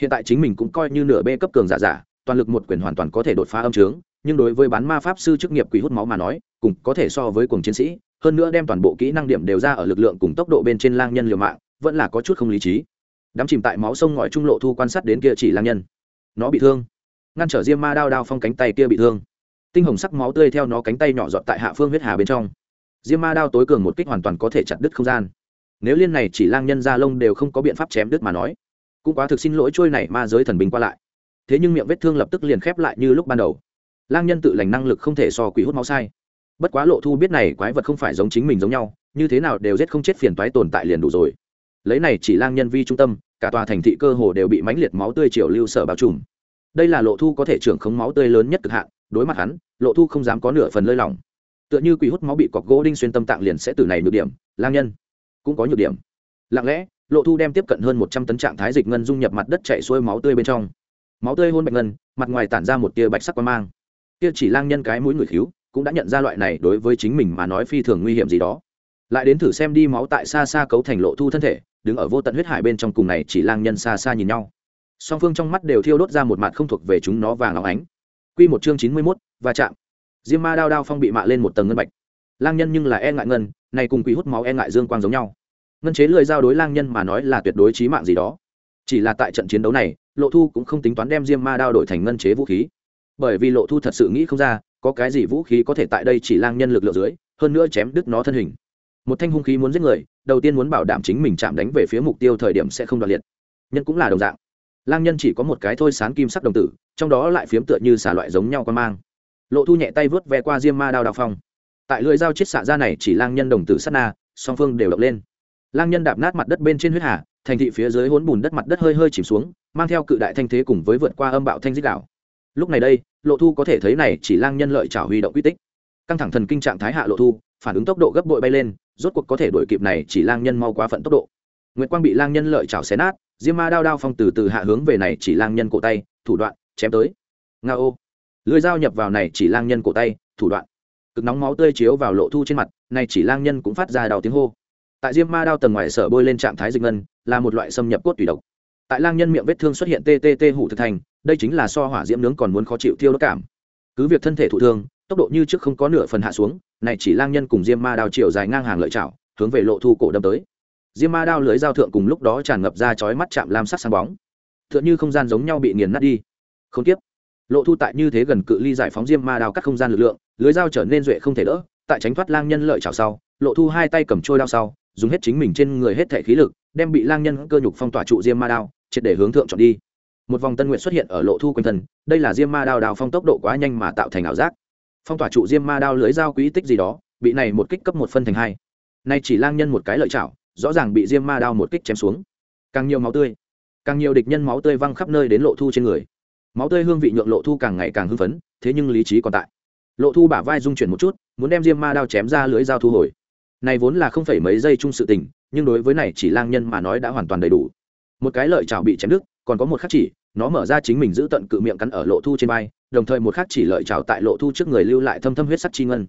Hiện tại chính mình cũng coi như nửa bê cấp cường giả giả, toàn lực một quyền hoàn toàn có thể đột phá âm trướng, nhưng đối với bán ma pháp sư chức nghiệp quỷ hút máu mà nói, cùng có thể so với cùng chiến sĩ, hơn nữa đem toàn bộ kỹ năng điểm đều ra ở lực lượng cùng tốc độ bên trên lang nhân liều mạng, vẫn là có chút không lý trí. Đắm chìm tại máu sông ngòi trung lộ thu quan sát đến kia chỉ lang nhân. Nó bị thương. Ngăn trở diêm ma đao đao phong cánh tay kia bị thương. Tinh hồng sắc máu tươi theo nó cánh tay nhỏ giọt tại hạ phương huyết hà bên trong diêm ma đao tối cường một kích hoàn toàn có thể chặt đứt không gian. Nếu liên này chỉ lang nhân da lông đều không có biện pháp chém đứt mà nói, cũng quá thực xin lỗi trôi này ma giới thần binh qua lại. Thế nhưng miệng vết thương lập tức liền khép lại như lúc ban đầu. Lang nhân tự lành năng lực không thể so quỷ hút máu sai. Bất quá lộ thu biết này quái vật không phải giống chính mình giống nhau, như thế nào đều giết không chết phiền toái tồn tại liền đủ rồi. Lấy này chỉ lang nhân vi trung tâm, cả tòa thành thị cơ hồ đều bị mãnh liệt máu tươi triều lưu sở bao trùm. Đây là lộ thu có thể trưởng khống máu tươi lớn nhất cực hạn, đối mặt hắn, lộ thu không dám có nửa phần lơi lỏng tựa như quỷ hút máu bị cọc gỗ đinh xuyên tâm tạng liền sẽ từ này nhược điểm, lang nhân cũng có nhược điểm. Lặng lẽ, lộ thu đem tiếp cận hơn một trăm tấn trạng thái dịch ngân dung nhập mặt đất chạy xuôi máu tươi bên trong. Máu tươi hôn bạch ngân, mặt ngoài tản ra một tia bạch sắc quan mang. Tia chỉ lang nhân cái mũi người khíu cũng đã nhận ra loại này đối với chính mình mà nói phi thường nguy hiểm gì đó. Lại đến thử xem đi máu tại xa xa cấu thành lộ thu thân thể, đứng ở vô tận huyết hải bên trong cùng này chỉ lang nhân xa xa nhìn nhau. Song phương trong mắt đều thiêu đốt ra một mặt không thuộc về chúng nó vàng óng ánh. Q một chương chín mươi mốt và chạm diêm ma đao đao phong bị mạ lên một tầng ngân bạch. Lang nhân nhưng là e ngại ngân, này cùng quỷ hút máu e ngại dương quang giống nhau. Ngân chế lười giao đối lang nhân mà nói là tuyệt đối trí mạng gì đó. Chỉ là tại trận chiến đấu này, lộ thu cũng không tính toán đem diêm ma đao đổi thành ngân chế vũ khí. Bởi vì lộ thu thật sự nghĩ không ra, có cái gì vũ khí có thể tại đây chỉ lang nhân lực lượng dưới, hơn nữa chém đứt nó thân hình. Một thanh hung khí muốn giết người, đầu tiên muốn bảo đảm chính mình chạm đánh về phía mục tiêu thời điểm sẽ không đoạt liệt. Nhân cũng là đồng dạng. Lang nhân chỉ có một cái thôi sán kim sắc đồng tử, trong đó lại phiếm tựa như xả loại giống nhau quan mang lộ thu nhẹ tay vớt ve qua diêm ma đao đào phong. Tại lưỡi dao chết xạ ra này, chỉ lang nhân đồng tử sát na, song phương đều động lên. Lang nhân đạp nát mặt đất bên trên huyết hà, thành thị phía dưới hốn bùn đất mặt đất hơi hơi chìm xuống, mang theo cự đại thanh thế cùng với vượt qua âm bạo thanh dích đảo lúc này đây, lộ thu có thể thấy này, chỉ lang nhân lợi trào huy động quy tích. Căng thẳng thần kinh trạng thái hạ lộ thu, phản ứng tốc độ gấp bội bay lên, rốt cuộc có thể đuổi kịp này, chỉ lang nhân mau quá phận tốc độ. Nguyệt quang bị lang nhân lợi chảo xé nát, diêm ma đao đao phong từ từ hạ hướng về này, chỉ lang nhân cổ tay, thủ đoạn, chém tới. Nga ô lưỡi dao nhập vào này chỉ lang nhân cổ tay, thủ đoạn. Cực nóng máu tươi chiếu vào lộ thu trên mặt, này chỉ lang nhân cũng phát ra đau tiếng hô. Tại diêm ma đao tầng ngoài sở bôi lên trạng thái dịch ngân, là một loại xâm nhập cốt tủy độc. Tại lang nhân miệng vết thương xuất hiện ttt hủ thực thành, đây chính là so hỏa diễm nướng còn muốn khó chịu thiêu đốt cảm. Cứ việc thân thể thụ thương, tốc độ như trước không có nửa phần hạ xuống, này chỉ lang nhân cùng diêm ma đao chiều dài ngang hàng lợi chảo, hướng về lộ thu cổ đâm tới. Diêm ma đao lưới giao thượng cùng lúc đó tràn ngập ra chói mắt chạm lam sắc sáng bóng. T h ư ợ n h ư không gian giống nhau bị nghiền nát đi. Không tiếp lộ thu tại như thế gần cự ly giải phóng diêm ma đao cắt không gian lực lượng, lưới dao trở nên duệ không thể đỡ, tại tránh thoát lang nhân lợi chảo sau, lộ thu hai tay cầm trôi đao sau, dùng hết chính mình trên người hết thể khí lực, đem bị lang nhân cơ nhục phong tỏa trụ diêm ma đao, triệt để hướng thượng chọn đi. Một vòng tân nguyện xuất hiện ở lộ thu quanh thân, đây là diêm ma đao đào phong tốc độ quá nhanh mà tạo thành ảo giác. Phong tỏa trụ diêm ma đao lưới dao quỹ tích gì đó, bị này một kích cấp một phân thành hai. Nay chỉ lang nhân một cái lợi chảo, rõ ràng bị diêm ma đao một kích chém xuống. Càng nhiều máu tươi, càng nhiều địch nhân máu tươi văng khắp nơi đến lộ thu trên người máu tươi hương vị nhượng lộ thu càng ngày càng hưng phấn, thế nhưng lý trí còn tại. Lộ thu bả vai dung chuyển một chút, muốn đem diêm ma đao chém ra lưới dao thu hồi. Này vốn là không phải mấy giây chung sự tình, nhưng đối với này chỉ lang nhân mà nói đã hoàn toàn đầy đủ. Một cái lợi chảo bị chém đứt, còn có một khắc chỉ, nó mở ra chính mình giữ tận cự miệng cắn ở lộ thu trên vai, đồng thời một khắc chỉ lợi chảo tại lộ thu trước người lưu lại thâm thâm huyết sắc chi ngân.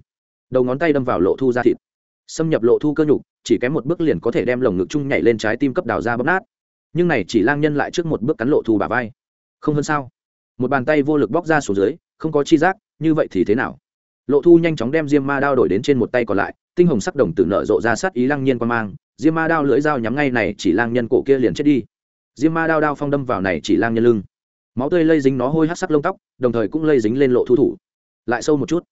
Đầu ngón tay đâm vào lộ thu ra thịt. Xâm nhập lộ thu cơ nhục, chỉ kém một bước liền có thể đem lồng ngực chung nhảy lên trái tim cấp đào ra bóp nát. Nhưng này chỉ lang nhân lại trước một bước cắn lộ thu bà vai. Không hơn sao? Một bàn tay vô lực bóc ra xuống dưới, không có chi giác, như vậy thì thế nào? Lộ thu nhanh chóng đem diêm ma đao đổi đến trên một tay còn lại, tinh hồng sắc đồng tử nở rộ ra sát ý lăng nhiên quan mang, diêm ma đao lưỡi dao nhắm ngay này chỉ lang nhân cổ kia liền chết đi. Diêm ma đao đao phong đâm vào này chỉ lang nhân lưng. Máu tươi lây dính nó hôi hát sắc lông tóc, đồng thời cũng lây dính lên lộ thu thủ. Lại sâu một chút,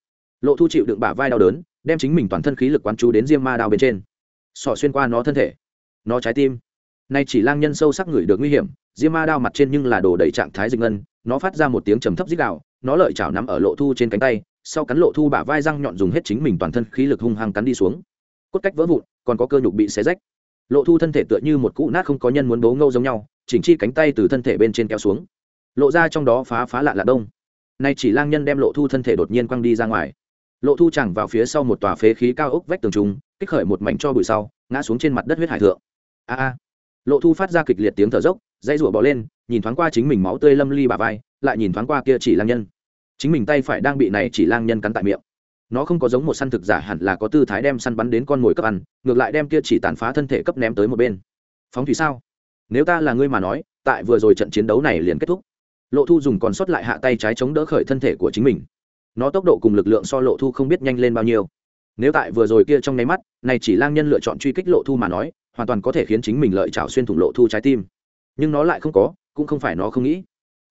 lộ thu chịu đựng bả vai đau đớn, đem chính mình toàn thân khí lực quán chú đến diêm ma đao bên trên. Sọ xuyên qua nó thân thể, nó trái tim. Nay chỉ lang nhân sâu sắc ngửi được nguy hiểm, diêm ma đao mặt trên nhưng là đồ đầy trạng thái dịch ngân nó phát ra một tiếng trầm thấp dích đạo nó lợi chảo nắm ở lộ thu trên cánh tay, sau cắn lộ thu bả vai răng nhọn dùng hết chính mình toàn thân khí lực hung hăng cắn đi xuống. Cốt cách vỡ vụn, còn có cơ nhục bị xé rách. Lộ thu thân thể tựa như một cũ nát không có nhân muốn bố ngâu giống nhau, chỉnh chi cánh tay từ thân thể bên trên kéo xuống. Lộ ra trong đó phá phá lạ lạ đông. Nay chỉ lang nhân đem lộ thu thân thể đột nhiên quăng đi ra ngoài. Lộ thu chẳng vào phía sau một tòa phế khí cao ốc vách tường trùng kích khởi một mảnh cho bụi sau, ngã xuống trên mặt đất huyết hải thượng. A a. Lộ thu phát ra kịch liệt tiếng thở dốc dây rủa bỏ lên, nhìn thoáng qua chính mình máu tươi lâm ly bà vai, lại nhìn thoáng qua kia chỉ lang nhân. Chính mình tay phải đang bị này chỉ lang nhân cắn tại miệng. Nó không có giống một săn thực giả hẳn là có tư thái đem săn bắn đến con mồi cấp ăn, ngược lại đem kia chỉ tàn phá thân thể cấp ném tới một bên. Phóng thủy sao? Nếu ta là ngươi mà nói, tại vừa rồi trận chiến đấu này liền kết thúc. Lộ thu dùng còn sót lại hạ tay trái chống đỡ khởi thân thể của chính mình. Nó tốc độ cùng lực lượng so lộ thu không biết nhanh lên bao nhiêu. Nếu tại vừa rồi kia trong nháy mắt, này chỉ lang nhân lựa chọn truy kích lộ thu mà nói, hoàn toàn có thể khiến chính mình lợi trào xuyên thủng lộ thu trái tim nhưng nó lại không có, cũng không phải nó không nghĩ.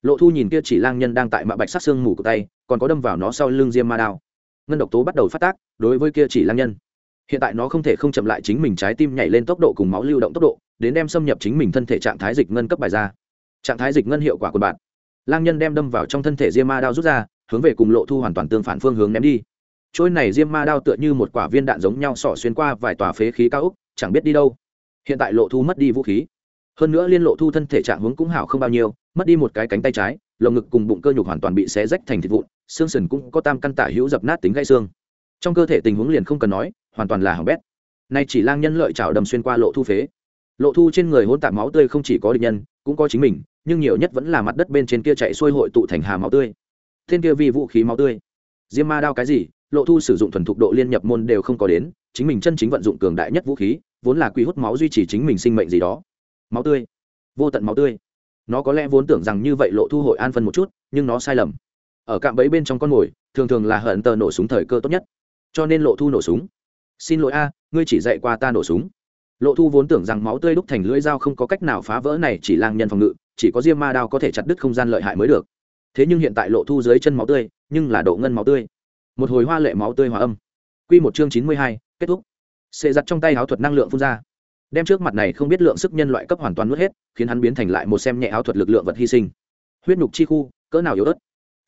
Lộ thu nhìn kia chỉ lang nhân đang tại mạ bạch sát xương mù của tay, còn có đâm vào nó sau lưng diêm ma đao. Ngân độc tố bắt đầu phát tác đối với kia chỉ lang nhân. Hiện tại nó không thể không chậm lại chính mình trái tim nhảy lên tốc độ cùng máu lưu động tốc độ, đến đem xâm nhập chính mình thân thể trạng thái dịch ngân cấp bài ra. Trạng thái dịch ngân hiệu quả của bạn. Lang nhân đem đâm vào trong thân thể diêm ma đao rút ra, hướng về cùng lộ thu hoàn toàn tương phản phương hướng ném đi. Trôi này diêm ma đao tựa như một quả viên đạn giống nhau sỏ xuyên qua vài tòa phế khí cao úc chẳng biết đi đâu. Hiện tại lộ thu mất đi vũ khí hơn nữa liên lộ thu thân thể trạng hướng cũng hảo không bao nhiêu, mất đi một cái cánh tay trái, lồng ngực cùng bụng cơ nhục hoàn toàn bị xé rách thành thịt vụn, xương sườn cũng có tam căn tả hữu dập nát tính gãy xương. Trong cơ thể tình huống liền không cần nói, hoàn toàn là hỏng bét. Nay chỉ lang nhân lợi chảo đầm xuyên qua lộ thu phế. Lộ thu trên người hôn tạp máu tươi không chỉ có địch nhân, cũng có chính mình, nhưng nhiều nhất vẫn là mặt đất bên trên kia chạy xuôi hội tụ thành hà máu tươi. Thiên kia vì vũ khí máu tươi. Diêm ma đao cái gì, lộ thu sử dụng thuần thục độ liên nhập môn đều không có đến, chính mình chân chính vận dụng cường đại nhất vũ khí, vốn là quy hút máu duy trì chính mình sinh mệnh gì đó máu tươi, vô tận máu tươi. Nó có lẽ vốn tưởng rằng như vậy lộ thu hội an phân một chút, nhưng nó sai lầm. Ở cạm bẫy bên trong con mồi, thường thường là hận tờ nổ súng thời cơ tốt nhất. Cho nên lộ thu nổ súng. Xin lỗi a, ngươi chỉ dạy qua ta nổ súng. Lộ thu vốn tưởng rằng máu tươi đúc thành lưỡi dao không có cách nào phá vỡ này chỉ lang nhân phòng ngự, chỉ có diêm ma đao có thể chặt đứt không gian lợi hại mới được. Thế nhưng hiện tại lộ thu dưới chân máu tươi, nhưng là độ ngân máu tươi. Một hồi hoa lệ máu tươi hòa âm. Q một chương chín mươi hai, kết thúc. Xệ giặt trong tay áo thuật năng lượng phun ra đem trước mặt này không biết lượng sức nhân loại cấp hoàn toàn nuốt hết, khiến hắn biến thành lại một xem nhẹ áo thuật lực lượng vật hy sinh. Huyết nhục chi khu, cỡ nào yếu ớt.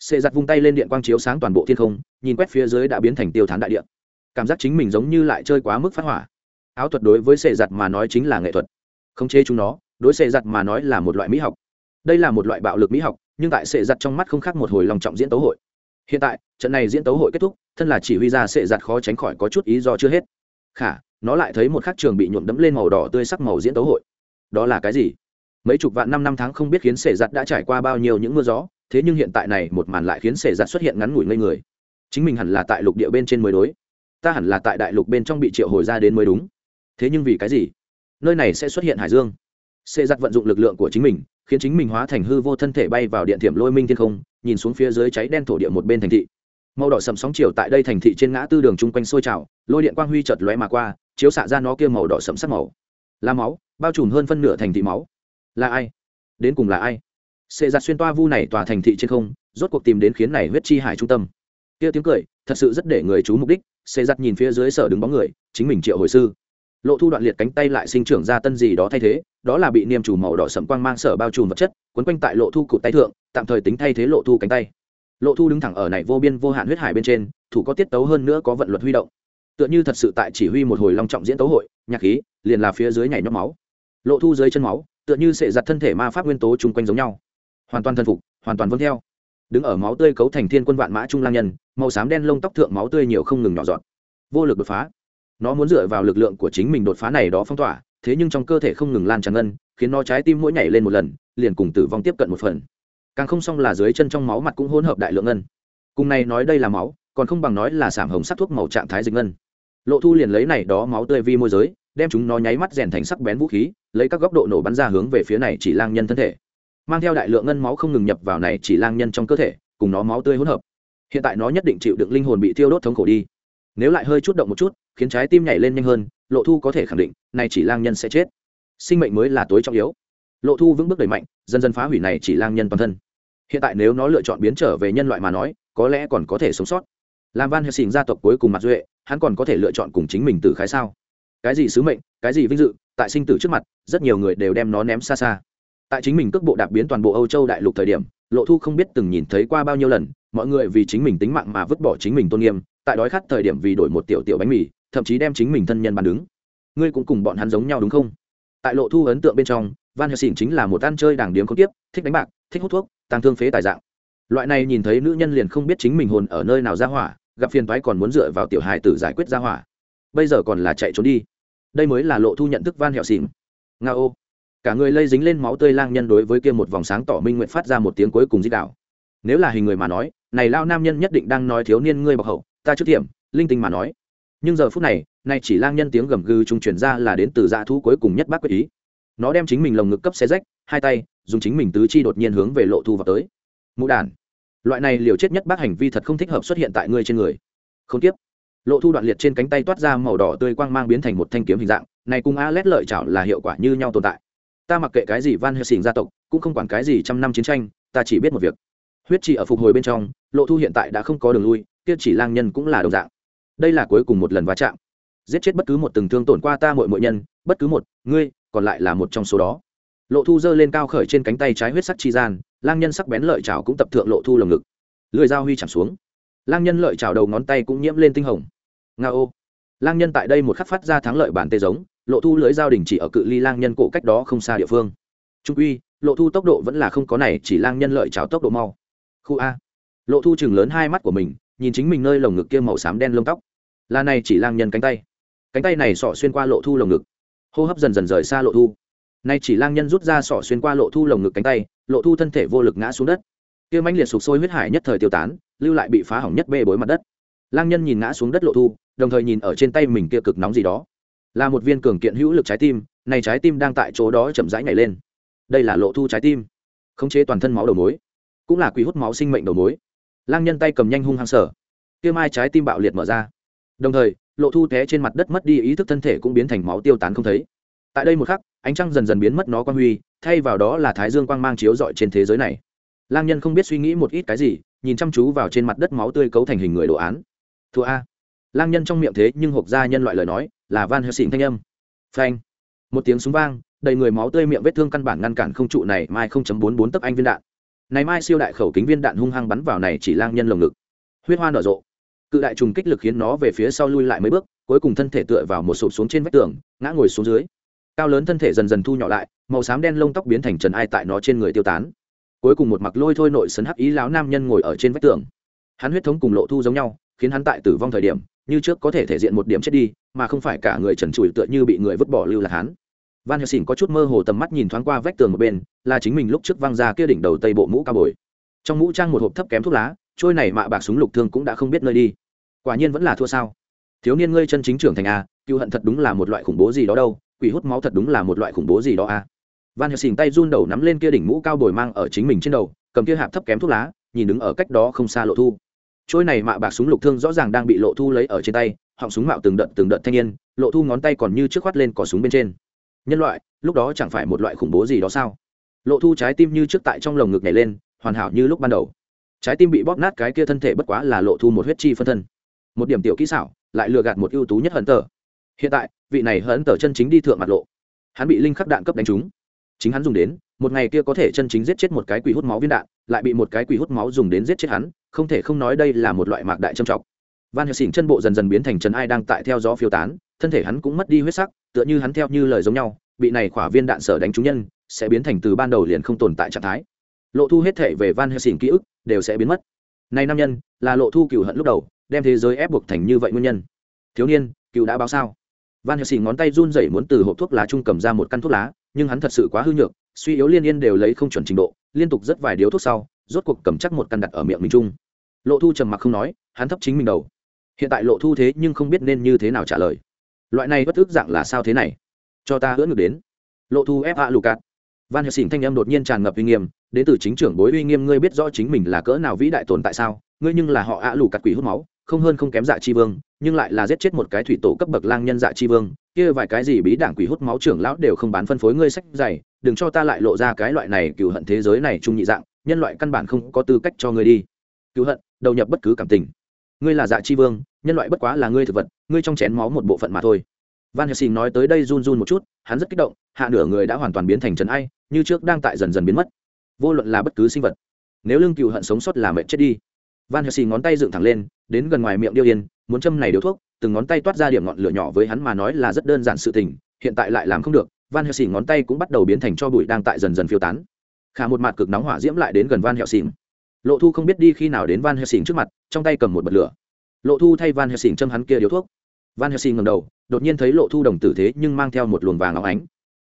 Xê giặt vung tay lên điện quang chiếu sáng toàn bộ thiên không, nhìn quét phía dưới đã biến thành tiêu thán đại điện cảm giác chính mình giống như lại chơi quá mức phát hỏa. Áo thuật đối với xê giặt mà nói chính là nghệ thuật. Khống chế chúng nó, đối xê giặt mà nói là một loại mỹ học. Đây là một loại bạo lực mỹ học, nhưng tại xê giặt trong mắt không khác một hồi lòng trọng diễn tấu hội. Hiện tại, trận này diễn tấu hội kết thúc, thân là chỉ huy ra xê giặt khó tránh khỏi có chút ý do chưa hết. Khả nó lại thấy một khắc trường bị nhuộm đẫm lên màu đỏ tươi sắc màu diễn tấu hội. Đó là cái gì? Mấy chục vạn năm năm tháng không biết khiến sể giặt đã trải qua bao nhiêu những mưa gió, thế nhưng hiện tại này một màn lại khiến sể giặt xuất hiện ngắn ngủi ngây người. Chính mình hẳn là tại lục địa bên trên mới đối. Ta hẳn là tại đại lục bên trong bị triệu hồi ra đến mới đúng. Thế nhưng vì cái gì? Nơi này sẽ xuất hiện hải dương. Sể giặt vận dụng lực lượng của chính mình, khiến chính mình hóa thành hư vô thân thể bay vào điện thiểm lôi minh thiên không, nhìn xuống phía dưới cháy đen thổ địa một bên thành thị. Màu đỏ sầm sóng chiều tại đây thành thị trên ngã tư đường chung quanh sôi trào, lôi điện quang huy chợt lóe mà qua chiếu xạ ra nó kia màu đỏ sẫm sắc màu. Là máu, bao trùm hơn phân nửa thành thị máu. Là ai? Đến cùng là ai? Sệ giặt dạ xuyên toa vu này tòa thành thị trên không, rốt cuộc tìm đến khiến này huyết chi hải trung tâm. Kia tiếng cười, thật sự rất để người chú mục đích sệ giặt dạ nhìn phía dưới sở đứng bóng người, chính mình triệu hồi sư. Lộ thu đoạn liệt cánh tay lại sinh trưởng ra tân gì đó thay thế, đó là bị niêm chủ màu đỏ sẫm quang mang sở bao trùm vật chất quấn quanh tại lộ thu cụt tay thượng, tạm thời tính thay thế lộ thu cánh tay. Lộ thu đứng thẳng ở này vô biên vô hạn huyết hải bên trên, thủ có tiết tấu hơn nữa có vận luật huy động tựa như thật sự tại chỉ huy một hồi long trọng diễn tấu hội, nhạc khí, liền là phía dưới nhảy nhóc máu. Lộ thu dưới chân máu, tựa như sệ giặt thân thể ma pháp nguyên tố chung quanh giống nhau. Hoàn toàn thân phục, hoàn toàn vâng theo. Đứng ở máu tươi cấu thành thiên quân vạn mã trung lang nhân, màu xám đen lông tóc thượng máu tươi nhiều không ngừng nhỏ dọn vô lực đột phá. Nó muốn dựa vào lực lượng của chính mình đột phá này đó phong tỏa, thế nhưng trong cơ thể không ngừng lan tràn ngân, khiến nó trái tim mỗi nhảy lên một lần, liền cùng tử vong tiếp cận một phần. Càng không xong là dưới chân trong máu mặt cũng hỗn hợp đại lượng ngân. Cùng này nói đây là máu, còn không bằng nói là sảm hồng sắc thuốc màu trạng thái dịch ngân lộ thu liền lấy này đó máu tươi vi môi giới, đem chúng nó nháy mắt rèn thành sắc bén vũ khí, lấy các góc độ nổ bắn ra hướng về phía này chỉ lang nhân thân thể. Mang theo đại lượng ngân máu không ngừng nhập vào này chỉ lang nhân trong cơ thể, cùng nó máu tươi hỗn hợp. Hiện tại nó nhất định chịu đựng linh hồn bị thiêu đốt thống khổ đi. Nếu lại hơi chút động một chút, khiến trái tim nhảy lên nhanh hơn, lộ thu có thể khẳng định, này chỉ lang nhân sẽ chết. Sinh mệnh mới là tối trọng yếu. Lộ thu vững bước đẩy mạnh, dần dần phá hủy này chỉ lang nhân toàn thân. Hiện tại nếu nó lựa chọn biến trở về nhân loại mà nói, có lẽ còn có thể sống sót. Làm van helsing gia tộc cuối cùng mặt duệ hắn còn có thể lựa chọn cùng chính mình tử khái sao? Cái gì sứ mệnh, cái gì vinh dự, tại sinh tử trước mặt, rất nhiều người đều đem nó ném xa xa. Tại chính mình cước bộ đạp biến toàn bộ âu châu đại lục thời điểm, lộ thu không biết từng nhìn thấy qua bao nhiêu lần, mọi người vì chính mình tính mạng mà vứt bỏ chính mình tôn nghiêm, tại đói khát thời điểm vì đổi một tiểu tiểu bánh mì, thậm chí đem chính mình thân nhân bàn đứng. Ngươi cũng cùng bọn hắn giống nhau đúng không? Tại lộ thu ấn tượng bên trong, van helsing chính là một ăn chơi đảng điếm không tiếp, thích đánh bạc, thích hút thuốc tăng thương phế tài dạng. Loại này nhìn thấy nữ nhân liền không biết chính mình hồn ở nơi nào ra hỏa gặp phiền toái còn muốn dựa vào tiểu hài tử giải quyết ra hỏa. Bây giờ còn là chạy trốn đi. Đây mới là lộ thu nhận thức van hẹo xỉn nga ô. Cả người lây dính lên máu tươi lang nhân đối với kia một vòng sáng tỏ minh nguyện phát ra một tiếng cuối cùng di đạo. Nếu là hình người mà nói, này lao nam nhân nhất định đang nói thiếu niên ngươi bọc hậu, ta trước tiệm, linh tinh mà nói. Nhưng giờ phút này nay chỉ lang nhân tiếng gầm gừ trung chuyển ra là đến từ dạ thú cuối cùng nhất bác quyết ý. Nó đem chính mình lồng ngực cấp xe rách, hai tay, dùng chính mình tứ chi đột nhiên hướng về lộ thu vào tới. Mũ đản loại này liều chết nhất bác hành vi thật không thích hợp xuất hiện tại ngươi trên người. Không tiếp. Lộ thu đoạn liệt trên cánh tay toát ra màu đỏ tươi quang mang biến thành một thanh kiếm hình dạng, này cùng a lét lợi chảo là hiệu quả như nhau tồn tại. Ta mặc kệ cái gì van helsing gia tộc, cũng không quản cái gì trăm năm chiến tranh, ta chỉ biết một việc. Huyết trì ở phục hồi bên trong, lộ thu hiện tại đã không có đường lui, kia chỉ lang nhân cũng là đồng dạng. Đây là cuối cùng một lần va chạm. Giết chết bất cứ một từng thương tổn qua ta mọi mọi nhân, bất cứ một, ngươi, còn lại là một trong số đó. Lộ thu giơ lên cao khởi trên cánh tay trái huyết sắc chi gian lang nhân sắc bén lợi chảo cũng tập thượng lộ thu lồng ngực. Lưỡi dao huy chạm xuống. Lang nhân lợi chảo đầu ngón tay cũng nhiễm lên tinh hồng. Nga ô. Lang nhân tại đây một khắc phát ra thắng lợi bản tê giống, lộ thu lưỡi dao đình chỉ ở cự ly lang nhân cổ cách đó không xa địa phương. Trung uy lộ thu tốc độ vẫn là không có này, chỉ lang nhân lợi chảo tốc độ mau. Khu a. Lộ thu chừng lớn hai mắt của mình, nhìn chính mình nơi lồng ngực kia màu xám đen lông tóc. Là này chỉ lang nhân cánh tay. Cánh tay này sọ xuyên qua lộ thu lồng ngực. Hô hấp dần dần rời xa lộ thu nay chỉ lang nhân rút ra sọ xuyên qua lộ thu lồng ngực cánh tay, lộ thu thân thể vô lực ngã xuống đất. Kia mãnh liệt sụp sôi huyết hải nhất thời tiêu tán, lưu lại bị phá hỏng nhất bê bối mặt đất. Lang nhân nhìn ngã xuống đất lộ thu, đồng thời nhìn ở trên tay mình kia cực nóng gì đó. Là một viên cường kiện hữu lực trái tim, này trái tim đang tại chỗ đó chậm rãi nhảy lên. Đây là lộ thu trái tim. Khống chế toàn thân máu đầu mối, cũng là quỷ hút máu sinh mệnh đầu mối. Lang nhân tay cầm nhanh hung hăng sở kia mai trái tim bạo liệt mở ra. Đồng thời, lộ thu té trên mặt đất mất đi ý thức thân thể cũng biến thành máu tiêu tán không thấy tại đây một khắc, ánh trăng dần dần biến mất nó quang huy, thay vào đó là thái dương quang mang chiếu rọi trên thế giới này. Lang nhân không biết suy nghĩ một ít cái gì, nhìn chăm chú vào trên mặt đất máu tươi cấu thành hình người đồ án. Thua a. Lang nhân trong miệng thế nhưng hộp ra nhân loại lời nói, là van helsing thanh âm. Phanh. Một tiếng súng vang, đầy người máu tươi miệng vết thương căn bản ngăn cản không trụ này, mai không chấm bốn bốn tấc anh viên đạn. Này mai siêu đại khẩu kính viên đạn hung hăng bắn vào này chỉ lang nhân lồng ngực. Huyết hoa nở rộ. Cự đại trùng kích lực khiến nó về phía sau lui lại mấy bước, cuối cùng thân thể tựa vào một sụp xuống trên vách tường, ngã ngồi xuống dưới cao lớn thân thể dần dần thu nhỏ lại, màu xám đen lông tóc biến thành trần ai tại nó trên người tiêu tán. Cuối cùng một mặc lôi thôi nội sấn hắc ý lão nam nhân ngồi ở trên vách tường. Hắn huyết thống cùng lộ thu giống nhau, khiến hắn tại tử vong thời điểm, như trước có thể thể diện một điểm chết đi, mà không phải cả người trần trụi tựa như bị người vứt bỏ lưu là hắn. Van helsing có chút mơ hồ tầm mắt nhìn thoáng qua vách tường một bên, là chính mình lúc trước văng ra kia đỉnh đầu tây bộ mũ cao bồi. Trong mũ trang một hộp thấp kém thuốc lá, trôi này mạ bạc súng lục thương cũng đã không biết nơi đi. Quả nhiên vẫn là thua sao. Thiếu niên ngươi chân chính trưởng thành à, a cựu hận thật đúng là một loại khủng bố gì đó đâu quỷ hút máu thật đúng là một loại khủng bố gì đó a van helsing tay run đầu nắm lên kia đỉnh mũ cao bồi mang ở chính mình trên đầu, cầm kia hạp thấp kém thuốc lá, nhìn đứng ở cách đó không xa lộ thu. Trôi này mạ bạc súng lục thương rõ ràng đang bị lộ thu lấy ở trên tay, họng súng mạo từng đợt từng đợt thanh niên, lộ thu ngón tay còn như trước khoát lên cỏ súng bên trên. Nhân loại, lúc đó chẳng phải một loại khủng bố gì đó sao? Lộ thu trái tim như trước tại trong lồng ngực nhảy lên, hoàn hảo như lúc ban đầu. Trái tim bị bóp nát cái kia thân thể bất quá là lộ thu một huyết chi phân thân. Một điểm tiểu kỹ xảo, lại lừa gạt một ưu tú nhất hận tờ. Hiện tại vị này hận tờ chân chính đi thượng mặt lộ. Hắn bị linh khắc đạn cấp đánh trúng. Chính hắn dùng đến, một ngày kia có thể chân chính giết chết một cái quỷ hút máu viên đạn, lại bị một cái quỷ hút máu dùng đến giết chết hắn, không thể không nói đây là một loại mạc đại trầm trọng. Van helsing chân bộ dần dần biến thành trần ai đang tại theo gió phiêu tán, thân thể hắn cũng mất đi huyết sắc, tựa như hắn theo như lời giống nhau, bị này khỏa viên đạn sở đánh trúng nhân, sẽ biến thành từ ban đầu liền không tồn tại trạng thái. Lộ thu hết thể về van helsing ký ức, đều sẽ biến mất. Này nam nhân, là lộ thu cựu hận lúc đầu, đem thế giới ép buộc thành như vậy nguyên nhân. Thiếu niên cựu đã báo sao? Van helsing ngón tay run rẩy muốn từ hộp thuốc lá trung cầm ra một căn thuốc lá, nhưng hắn thật sự quá hư nhược, suy yếu liên yên đều lấy không chuẩn trình độ, liên tục rất vài điếu thuốc sau, rốt cuộc cầm chắc một căn đặt ở miệng mình chung. Lộ thu trầm mặc không nói, hắn thấp chính mình đầu. Hiện tại lộ thu thế nhưng không biết nên như thế nào trả lời. Loại này bất ức dạng là sao thế này? Cho ta hưỡng ngược đến. Lộ thu ép hạ lù cạt. Van helsing thanh em đột nhiên tràn ngập uy nghiêm, đến từ chính trưởng bối uy nghiêm, ngươi biết rõ chính mình là cỡ nào vĩ đại tồn tại sao? Ngươi nhưng là họ ạ lù cạt quỷ hút máu không hơn không kém dạ chi vương, nhưng lại là giết chết một cái thủy tổ cấp bậc lang nhân dạ chi vương, kia vài cái gì bí đảng quỷ hút máu trưởng lão đều không bán phân phối ngươi sách dày, đừng cho ta lại lộ ra cái loại này cựu hận thế giới này trung nhị dạng, nhân loại căn bản không có tư cách cho ngươi đi. Cựu hận, đầu nhập bất cứ cảm tình. Ngươi là dạ chi vương, nhân loại bất quá là ngươi thực vật, ngươi trong chén máu một bộ phận mà thôi. Van helsing nói tới đây run run một chút, hắn rất kích động, hạ nửa người đã hoàn toàn biến thành trần ai, như trước đang tại dần dần biến mất. Vô luận là bất cứ sinh vật, nếu lương cựu hận sống sót là mệnh chết đi van helsing ngón tay dựng thẳng lên, đến gần ngoài miệng điêu yên, muốn châm này điếu thuốc, từng ngón tay toát ra điểm ngọn lửa nhỏ với hắn mà nói là rất đơn giản sự tình, hiện tại lại làm không được, van helsing ngón tay cũng bắt đầu biến thành cho bụi đang tại dần dần phiêu tán. Khả một mặt cực nóng hỏa diễm lại đến gần van helsing. Lộ thu không biết đi khi nào đến van helsing trước mặt, trong tay cầm một bật lửa. Lộ thu thay van helsing châm hắn kia điếu thuốc. Van helsing ngầm đầu, đột nhiên thấy lộ thu đồng tử thế nhưng mang theo một luồng vàng óng ánh.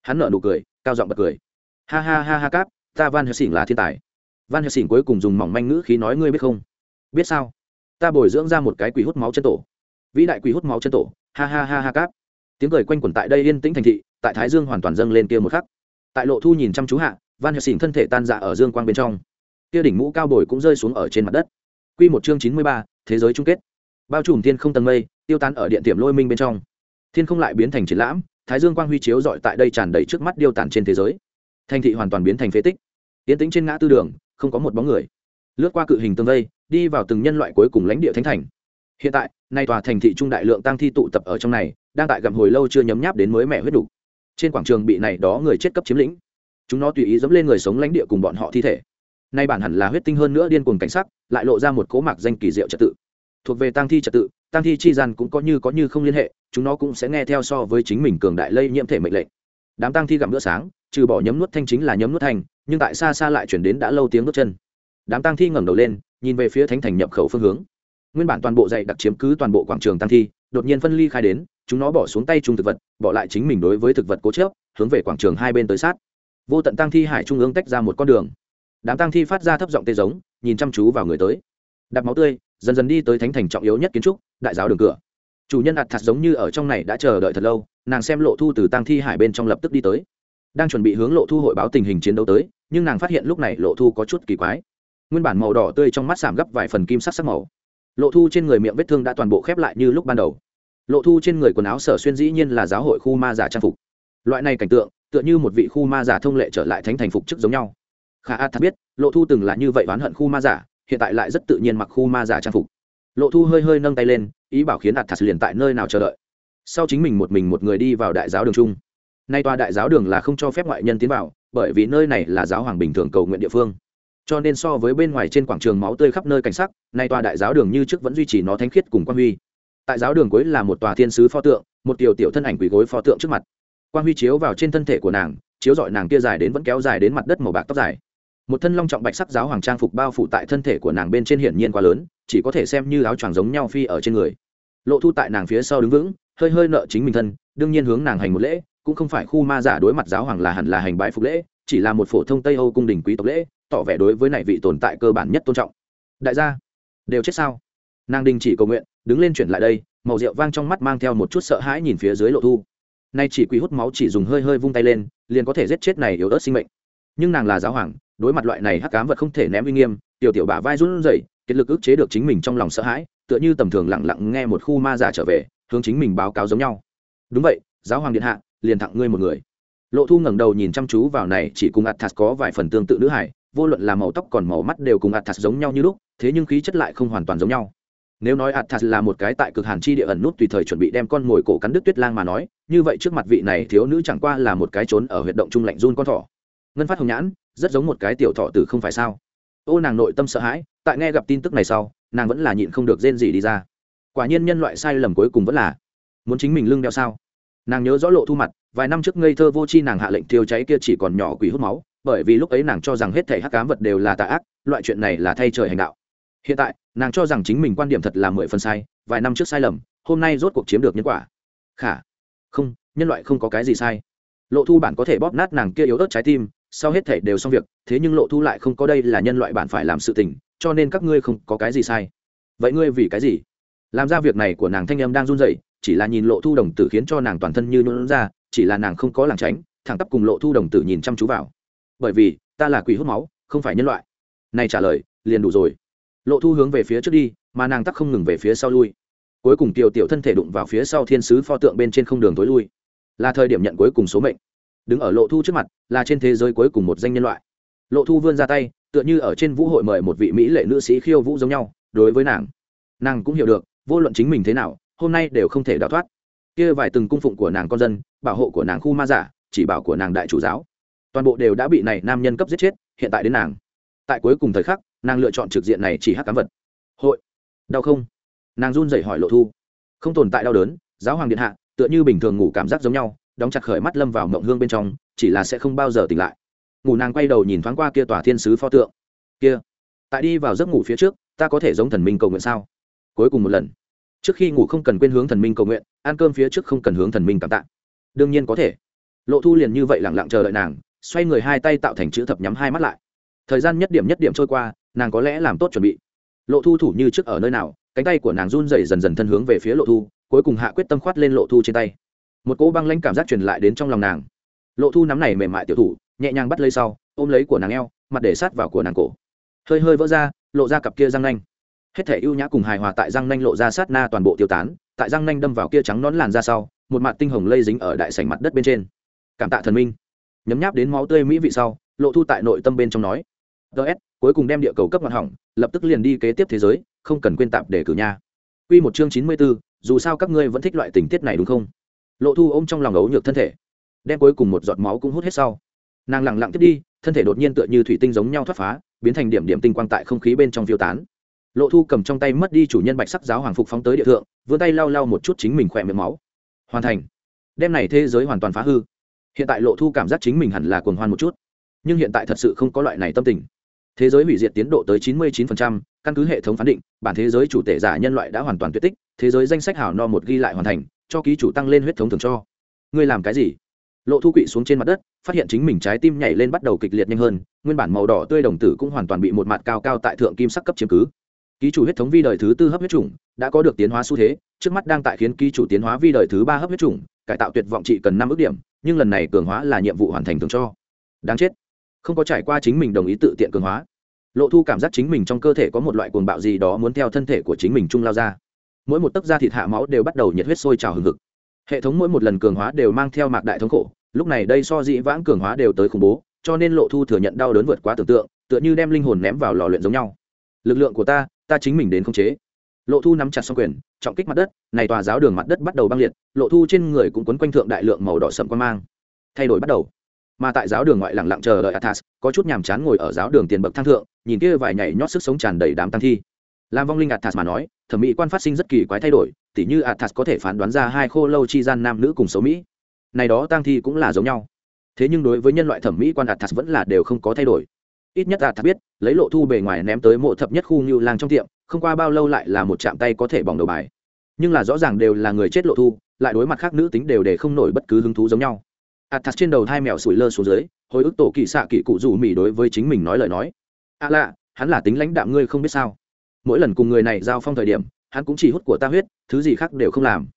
Hắn nở nụ cười, cao giọng bật cười. Ha ha ha ha cáp, ta van helsing là thiên tài. Van helsing cuối cùng dùng mỏng manh ngữ khí nói ngươi biết không? Biết sao? Ta bồi dưỡng ra một cái quỷ hút máu chân tổ. Vĩ đại quỷ hút máu chân tổ. Ha ha ha ha cáp. Tiếng cười quanh quẩn tại đây yên tĩnh thành thị, tại thái dương hoàn toàn dâng lên kia một khắc. Tại lộ thu nhìn chăm chú hạ van helsing thân thể tan dạ ở dương quang bên trong. Kia đỉnh mũ cao bồi cũng rơi xuống ở trên mặt đất. Quy một chương chín mươi ba, thế giới chung kết. Bao trùm thiên không tầng mây, tiêu tan ở điện tiệm lôi minh bên trong. Thiên không lại biến thành triển lãm, thái dương quang huy chiếu dọi tại đây tràn đầy trước mắt điêu tàn trên thế giới. Thành thị hoàn toàn biến thành phế tích. Tiến tĩnh trên ngã tư đường, không có một bóng người. Lướt qua cự hình tương vây đi vào từng nhân loại cuối cùng lãnh địa thánh thành. Hiện tại, nay tòa thành thị trung đại lượng tăng thi tụ tập ở trong này, đang tại gặm hồi lâu chưa nhấm nháp đến mới mẹ huyết đủ. trên quảng trường bị này đó người chết cấp chiếm lĩnh. Chúng nó tùy ý dẫm lên người sống lãnh địa cùng bọn họ thi thể. Nay bản hẳn là huyết tinh hơn nữa điên cuồng cảnh sắc, lại lộ ra một cố mạc danh kỳ diệu trật tự. Thuộc về tăng thi trật tự tăng thi chi gian cũng có như có như không liên hệ, chúng nó cũng sẽ nghe theo so với chính mình cường đại lây nhiễm thể mệnh lệnh. Đám tăng thi gặm bữa sáng, trừ bỏ nhấm nuốt thanh chính là nhấm nuốt thanh, nhưng tại xa xa lại chuyển đến đã lâu tiếng bước chân. Đám tăng thi ngẩng đầu lên nhìn về phía thánh thành nhập khẩu phương hướng. Nguyên bản toàn bộ dạy đặc chiếm cứ toàn bộ quảng trường tăng thi, đột nhiên phân ly khai đến, chúng nó bỏ xuống tay chung thực vật, bỏ lại chính mình đối với thực vật cố chớp hướng về quảng trường hai bên tới sát. Vô tận tăng thi hải trung ương tách ra một con đường. Đám tăng thi phát ra thấp giọng tê giống, nhìn chăm chú vào người tới. Đạp máu tươi, dần dần đi tới thánh thành trọng yếu nhất kiến trúc, đại giáo đường cửa. Chủ nhân đặt thật giống như ở trong này đã chờ đợi thật lâu, nàng xem lộ thu từ tăng thi hải bên trong lập tức đi tới. Đang chuẩn bị hướng lộ thu hội báo tình hình chiến đấu tới, nhưng nàng phát hiện lúc này lộ thu có chút kỳ quái nguyên bản màu đỏ tươi trong mắt giảm gấp vài phần kim sắc sắc màu. Lộ thu trên người miệng vết thương đã toàn bộ khép lại như lúc ban đầu. Lộ thu trên người quần áo sở xuyên dĩ nhiên là giáo hội khu ma giả trang phục. Loại này cảnh tượng, tựa như một vị khu ma giả thông lệ trở lại thánh thành phục chức giống nhau. Khả a thật biết, lộ thu từng là như vậy oán hận khu ma giả, hiện tại lại rất tự nhiên mặc khu ma giả trang phục. Lộ thu hơi hơi nâng tay lên, ý bảo khiến ạt thật liền tại nơi nào chờ đợi. Sau chính mình một mình một người đi vào đại giáo đường trung nay tòa đại giáo đường là không cho phép ngoại nhân tiến vào, bởi vì nơi này là giáo hoàng bình thường cầu nguyện địa phương cho nên so với bên ngoài trên quảng trường máu tươi khắp nơi cảnh sắc, nay tòa đại giáo đường như trước vẫn duy trì nó thánh khiết cùng quan huy. Tại giáo đường cuối là một tòa thiên sứ pho tượng, một tiểu tiểu thân ảnh quỳ gối pho tượng trước mặt. Quan huy chiếu vào trên thân thể của nàng, chiếu dọi nàng kia dài đến vẫn kéo dài đến mặt đất màu bạc tóc dài. Một thân long trọng bạch sắc giáo hoàng trang phục bao phủ tại thân thể của nàng bên trên hiển nhiên quá lớn, chỉ có thể xem như áo choàng giống nhau phi ở trên người. Lộ thu tại nàng phía sau đứng vững, hơi hơi nợ chính mình thân, đương nhiên hướng nàng hành một lễ, cũng không phải khu ma giả đối mặt giáo hoàng là hẳn là hành bái phục lễ, chỉ là một phổ thông tây âu cung đình quý tộc lễ tỏ vẻ đối với này vị tồn tại cơ bản nhất tôn trọng. Đại gia, đều chết sao? Nàng đình chỉ cầu nguyện, đứng lên chuyển lại đây, màu rượu vang trong mắt mang theo một chút sợ hãi nhìn phía dưới lộ thu. Nay chỉ quỷ hút máu chỉ dùng hơi hơi vung tay lên, liền có thể giết chết này yếu ớt sinh mệnh. Nhưng nàng là giáo hoàng, đối mặt loại này hắc cám vật không thể ném uy nghiêm, tiểu tiểu bả vai run rẩy kết lực ức chế được chính mình trong lòng sợ hãi, tựa như tầm thường lặng lặng nghe một khu ma giả trở về, hướng chính mình báo cáo giống nhau. Đúng vậy, giáo hoàng điện hạ, liền thẳng ngươi một người. Lộ thu ngẩng đầu nhìn chăm chú vào này chỉ cùng athas có vài phần tương tự nữ hải vô luận là màu tóc còn màu mắt đều cùng athas giống nhau như lúc, thế nhưng khí chất lại không hoàn toàn giống nhau. Nếu nói athas là một cái tại cực hàn chi địa ẩn nút tùy thời chuẩn bị đem con mồi cổ cắn đứt tuyết lang mà nói, như vậy trước mặt vị này thiếu nữ chẳng qua là một cái trốn ở huyệt động trung lạnh run con thỏ. Ngân phát hồng nhãn, rất giống một cái tiểu thọ tử không phải sao? Ô nàng nội tâm sợ hãi, tại nghe gặp tin tức này sau, nàng vẫn là nhịn không được rên gì đi ra. Quả nhiên nhân loại sai lầm cuối cùng vẫn là, muốn chính mình lưng đeo sao? Nàng nhớ rõ lộ thu mặt, vài năm trước ngây thơ vô c h i nàng hạ lệnh thiêu cháy kia chỉ còn nhỏ quỷ hút máu bởi vì lúc ấy nàng cho rằng hết thể hắc cám vật đều là tà ác, loại chuyện này là thay trời hành đạo. Hiện tại, nàng cho rằng chính mình quan điểm thật là mười phần sai, vài năm trước sai lầm, hôm nay rốt cuộc chiếm được nhân quả. Khả, không, nhân loại không có cái gì sai. Lộ thu bản có thể bóp nát nàng kia yếu ớt trái tim, sau hết thể đều xong việc, thế nhưng lộ thu lại không có đây là nhân loại bản phải làm sự tình, cho nên các ngươi không có cái gì sai. Vậy ngươi vì cái gì? Làm ra việc này của nàng thanh em đang run rẩy, chỉ là nhìn lộ thu đồng tử khiến cho nàng toàn thân như nôn ra, chỉ là nàng không có làng tránh, thẳng tắp cùng lộ thu đồng tử nhìn chăm chú vào bởi vì ta là quỷ hút máu, không phải nhân loại. Này trả lời, liền đủ rồi. Lộ thu hướng về phía trước đi, mà nàng tắc không ngừng về phía sau lui. Cuối cùng tiểu tiểu thân thể đụng vào phía sau thiên sứ pho tượng bên trên không đường tối lui. Là thời điểm nhận cuối cùng số mệnh. Đứng ở lộ thu trước mặt, là trên thế giới cuối cùng một danh nhân loại. Lộ thu vươn ra tay, tựa như ở trên vũ hội mời một vị mỹ lệ nữ sĩ khiêu vũ giống nhau, đối với nàng. Nàng cũng hiểu được, vô luận chính mình thế nào, hôm nay đều không thể đào thoát. Kia vài từng cung phụng của nàng con dân, bảo hộ của nàng khu ma giả, chỉ bảo của nàng đại chủ giáo toàn bộ đều đã bị này nam nhân cấp giết chết, hiện tại đến nàng. Tại cuối cùng thời khắc, nàng lựa chọn trực diện này chỉ hắc cám vật. Hội. Đau không? Nàng run rẩy hỏi lộ thu. Không tồn tại đau đớn, giáo hoàng điện hạ, tựa như bình thường ngủ cảm giác giống nhau, đóng chặt khởi mắt lâm vào mộng hương bên trong, chỉ là sẽ không bao giờ tỉnh lại. Ngủ nàng quay đầu nhìn thoáng qua kia tòa thiên sứ pho tượng. Kia. Tại đi vào giấc ngủ phía trước, ta có thể giống thần minh cầu nguyện sao? Cuối cùng một lần. Trước khi ngủ không cần quên hướng thần minh cầu nguyện, ăn cơm phía trước không cần hướng thần minh cảm tạ. Đương nhiên có thể. Lộ thu liền như vậy lẳng lặng chờ đợi nàng xoay người hai tay tạo thành chữ thập nhắm hai mắt lại. Thời gian nhất điểm nhất điểm trôi qua, nàng có lẽ làm tốt chuẩn bị. Lộ thu thủ như trước ở nơi nào, cánh tay của nàng run rẩy dần dần thân hướng về phía lộ thu, cuối cùng hạ quyết tâm khoát lên lộ thu trên tay. Một cỗ băng lãnh cảm giác truyền lại đến trong lòng nàng. Lộ thu nắm này mềm mại tiểu thủ, nhẹ nhàng bắt lấy sau, ôm lấy của nàng eo, mặt để sát vào của nàng cổ. Hơi hơi vỡ ra, lộ ra cặp kia răng nanh. Hết thể ưu nhã cùng hài hòa tại răng nanh lộ ra sát na toàn bộ tiêu tán, tại răng nanh đâm vào kia trắng nón làn ra sau, một mặt tinh hồng lây dính ở đại sảnh mặt đất bên trên. Cảm tạ thần minh nhấm nháp đến máu tươi mỹ vị sau lộ thu tại nội tâm bên trong nói ts cuối cùng đem địa cầu cấp mặt hỏng lập tức liền đi kế tiếp thế giới không cần quên tạp để cử nha. Quy một chương chín mươi 94, dù sao các ngươi vẫn thích loại tình tiết này đúng không? Lộ thu ôm trong lòng ấu nhược thân thể đem cuối cùng một giọt máu cũng hút hết sau. Nàng lẳng lặng tiếp đi thân thể đột nhiên tựa như thủy tinh giống nhau thoát phá biến thành điểm điểm tinh quang tại không khí bên trong phiêu tán. Lộ thu cầm trong tay mất đi chủ nhân bạch sắc giáo hoàng phục phóng tới địa thượng vươn tay lau lau một chút chính mình khỏe miệng máu. Hoàn thành. Đem này thế giới hoàn toàn phá hư hiện tại lộ thu cảm giác chính mình hẳn là cuồng hoan một chút. Nhưng hiện tại thật sự không có loại này tâm tình. Thế giới hủy diệt tiến độ tới 99%, căn cứ hệ thống phán định bản thế giới chủ tể giả nhân loại đã hoàn toàn tuyệt tích thế giới danh sách hảo no một ghi lại hoàn thành cho ký chủ tăng lên huyết thống thường cho. Ngươi làm cái gì? Lộ thu quỵ xuống trên mặt đất phát hiện chính mình trái tim nhảy lên bắt đầu kịch liệt nhanh hơn nguyên bản màu đỏ tươi đồng tử cũng hoàn toàn bị một mặt cao cao tại thượng kim sắc cấp chiếm cứ. Ký chủ huyết thống vi đời thứ tư hấp huyết chủng đã có được tiến hóa xu thế trước mắt đang tại khiến ký chủ tiến hóa vi đời thứ ba hấp huyết chủng cải tạo tuyệt vọng chỉ cần năm ước điểm, nhưng lần này cường hóa là nhiệm vụ hoàn thành thường cho. Đáng chết. Không có trải qua chính mình đồng ý tự tiện cường hóa. Lộ thu cảm giác chính mình trong cơ thể có một loại cuồng bạo gì đó muốn theo thân thể của chính mình trung lao ra. Mỗi một tấc da thịt hạ máu đều bắt đầu nhiệt huyết sôi trào hừng hực. Hệ thống mỗi một lần cường hóa đều mang theo mạc đại thống khổ, lúc này đây so dĩ vãng cường hóa đều tới khủng bố, cho nên lộ thu thừa nhận đau đớn vượt quá tưởng tượng, tựa như đem linh hồn ném vào lò luyện giống nhau. Lực lượng của ta ta chính mình đến khống chế lộ thu nắm chặt xong quyền, trọng kích mặt đất, này tòa giáo đường mặt đất bắt đầu băng liệt, lộ thu trên người cũng quấn quanh thượng đại lượng màu đỏ sậm quan mang. Thay đổi bắt đầu. Mà tại giáo đường ngoại lặng lặng chờ đợi athas có chút nhàm chán ngồi ở giáo đường tiền bậc thang thượng, nhìn kia vài nhảy nhót sức sống tràn đầy đám tăng thi. Làm vong linh athas mà nói, thẩm mỹ quan phát sinh rất kỳ quái thay đổi, tỉ như athas có thể phán đoán ra hai khô lâu chi gian nam nữ cùng xấu mỹ. Này đó tăng thi cũng là giống nhau. Thế nhưng đối với nhân loại thẩm mỹ quan athas vẫn là đều không có thay đổi. Ít nhất athas biết, lấy lộ thu bề ngoài ném tới mộ thập nhất khu như lang trong tiệm không qua bao lâu lại là một chạm tay có thể bỏng đầu bài. Nhưng là rõ ràng đều là người chết lộ thu, lại đối mặt khác nữ tính đều để không nổi bất cứ hứng thú giống nhau. Athas trên đầu hai mèo sủi lơ xuống dưới, hồi ức tổ kỳ xạ kỳ cụ rủ mỉ đối với chính mình nói lời nói. A à lạ, hắn là tính lãnh đạm ngươi không biết sao. Mỗi lần cùng người này giao phong thời điểm, hắn cũng chỉ hút của ta huyết, thứ gì khác đều không làm.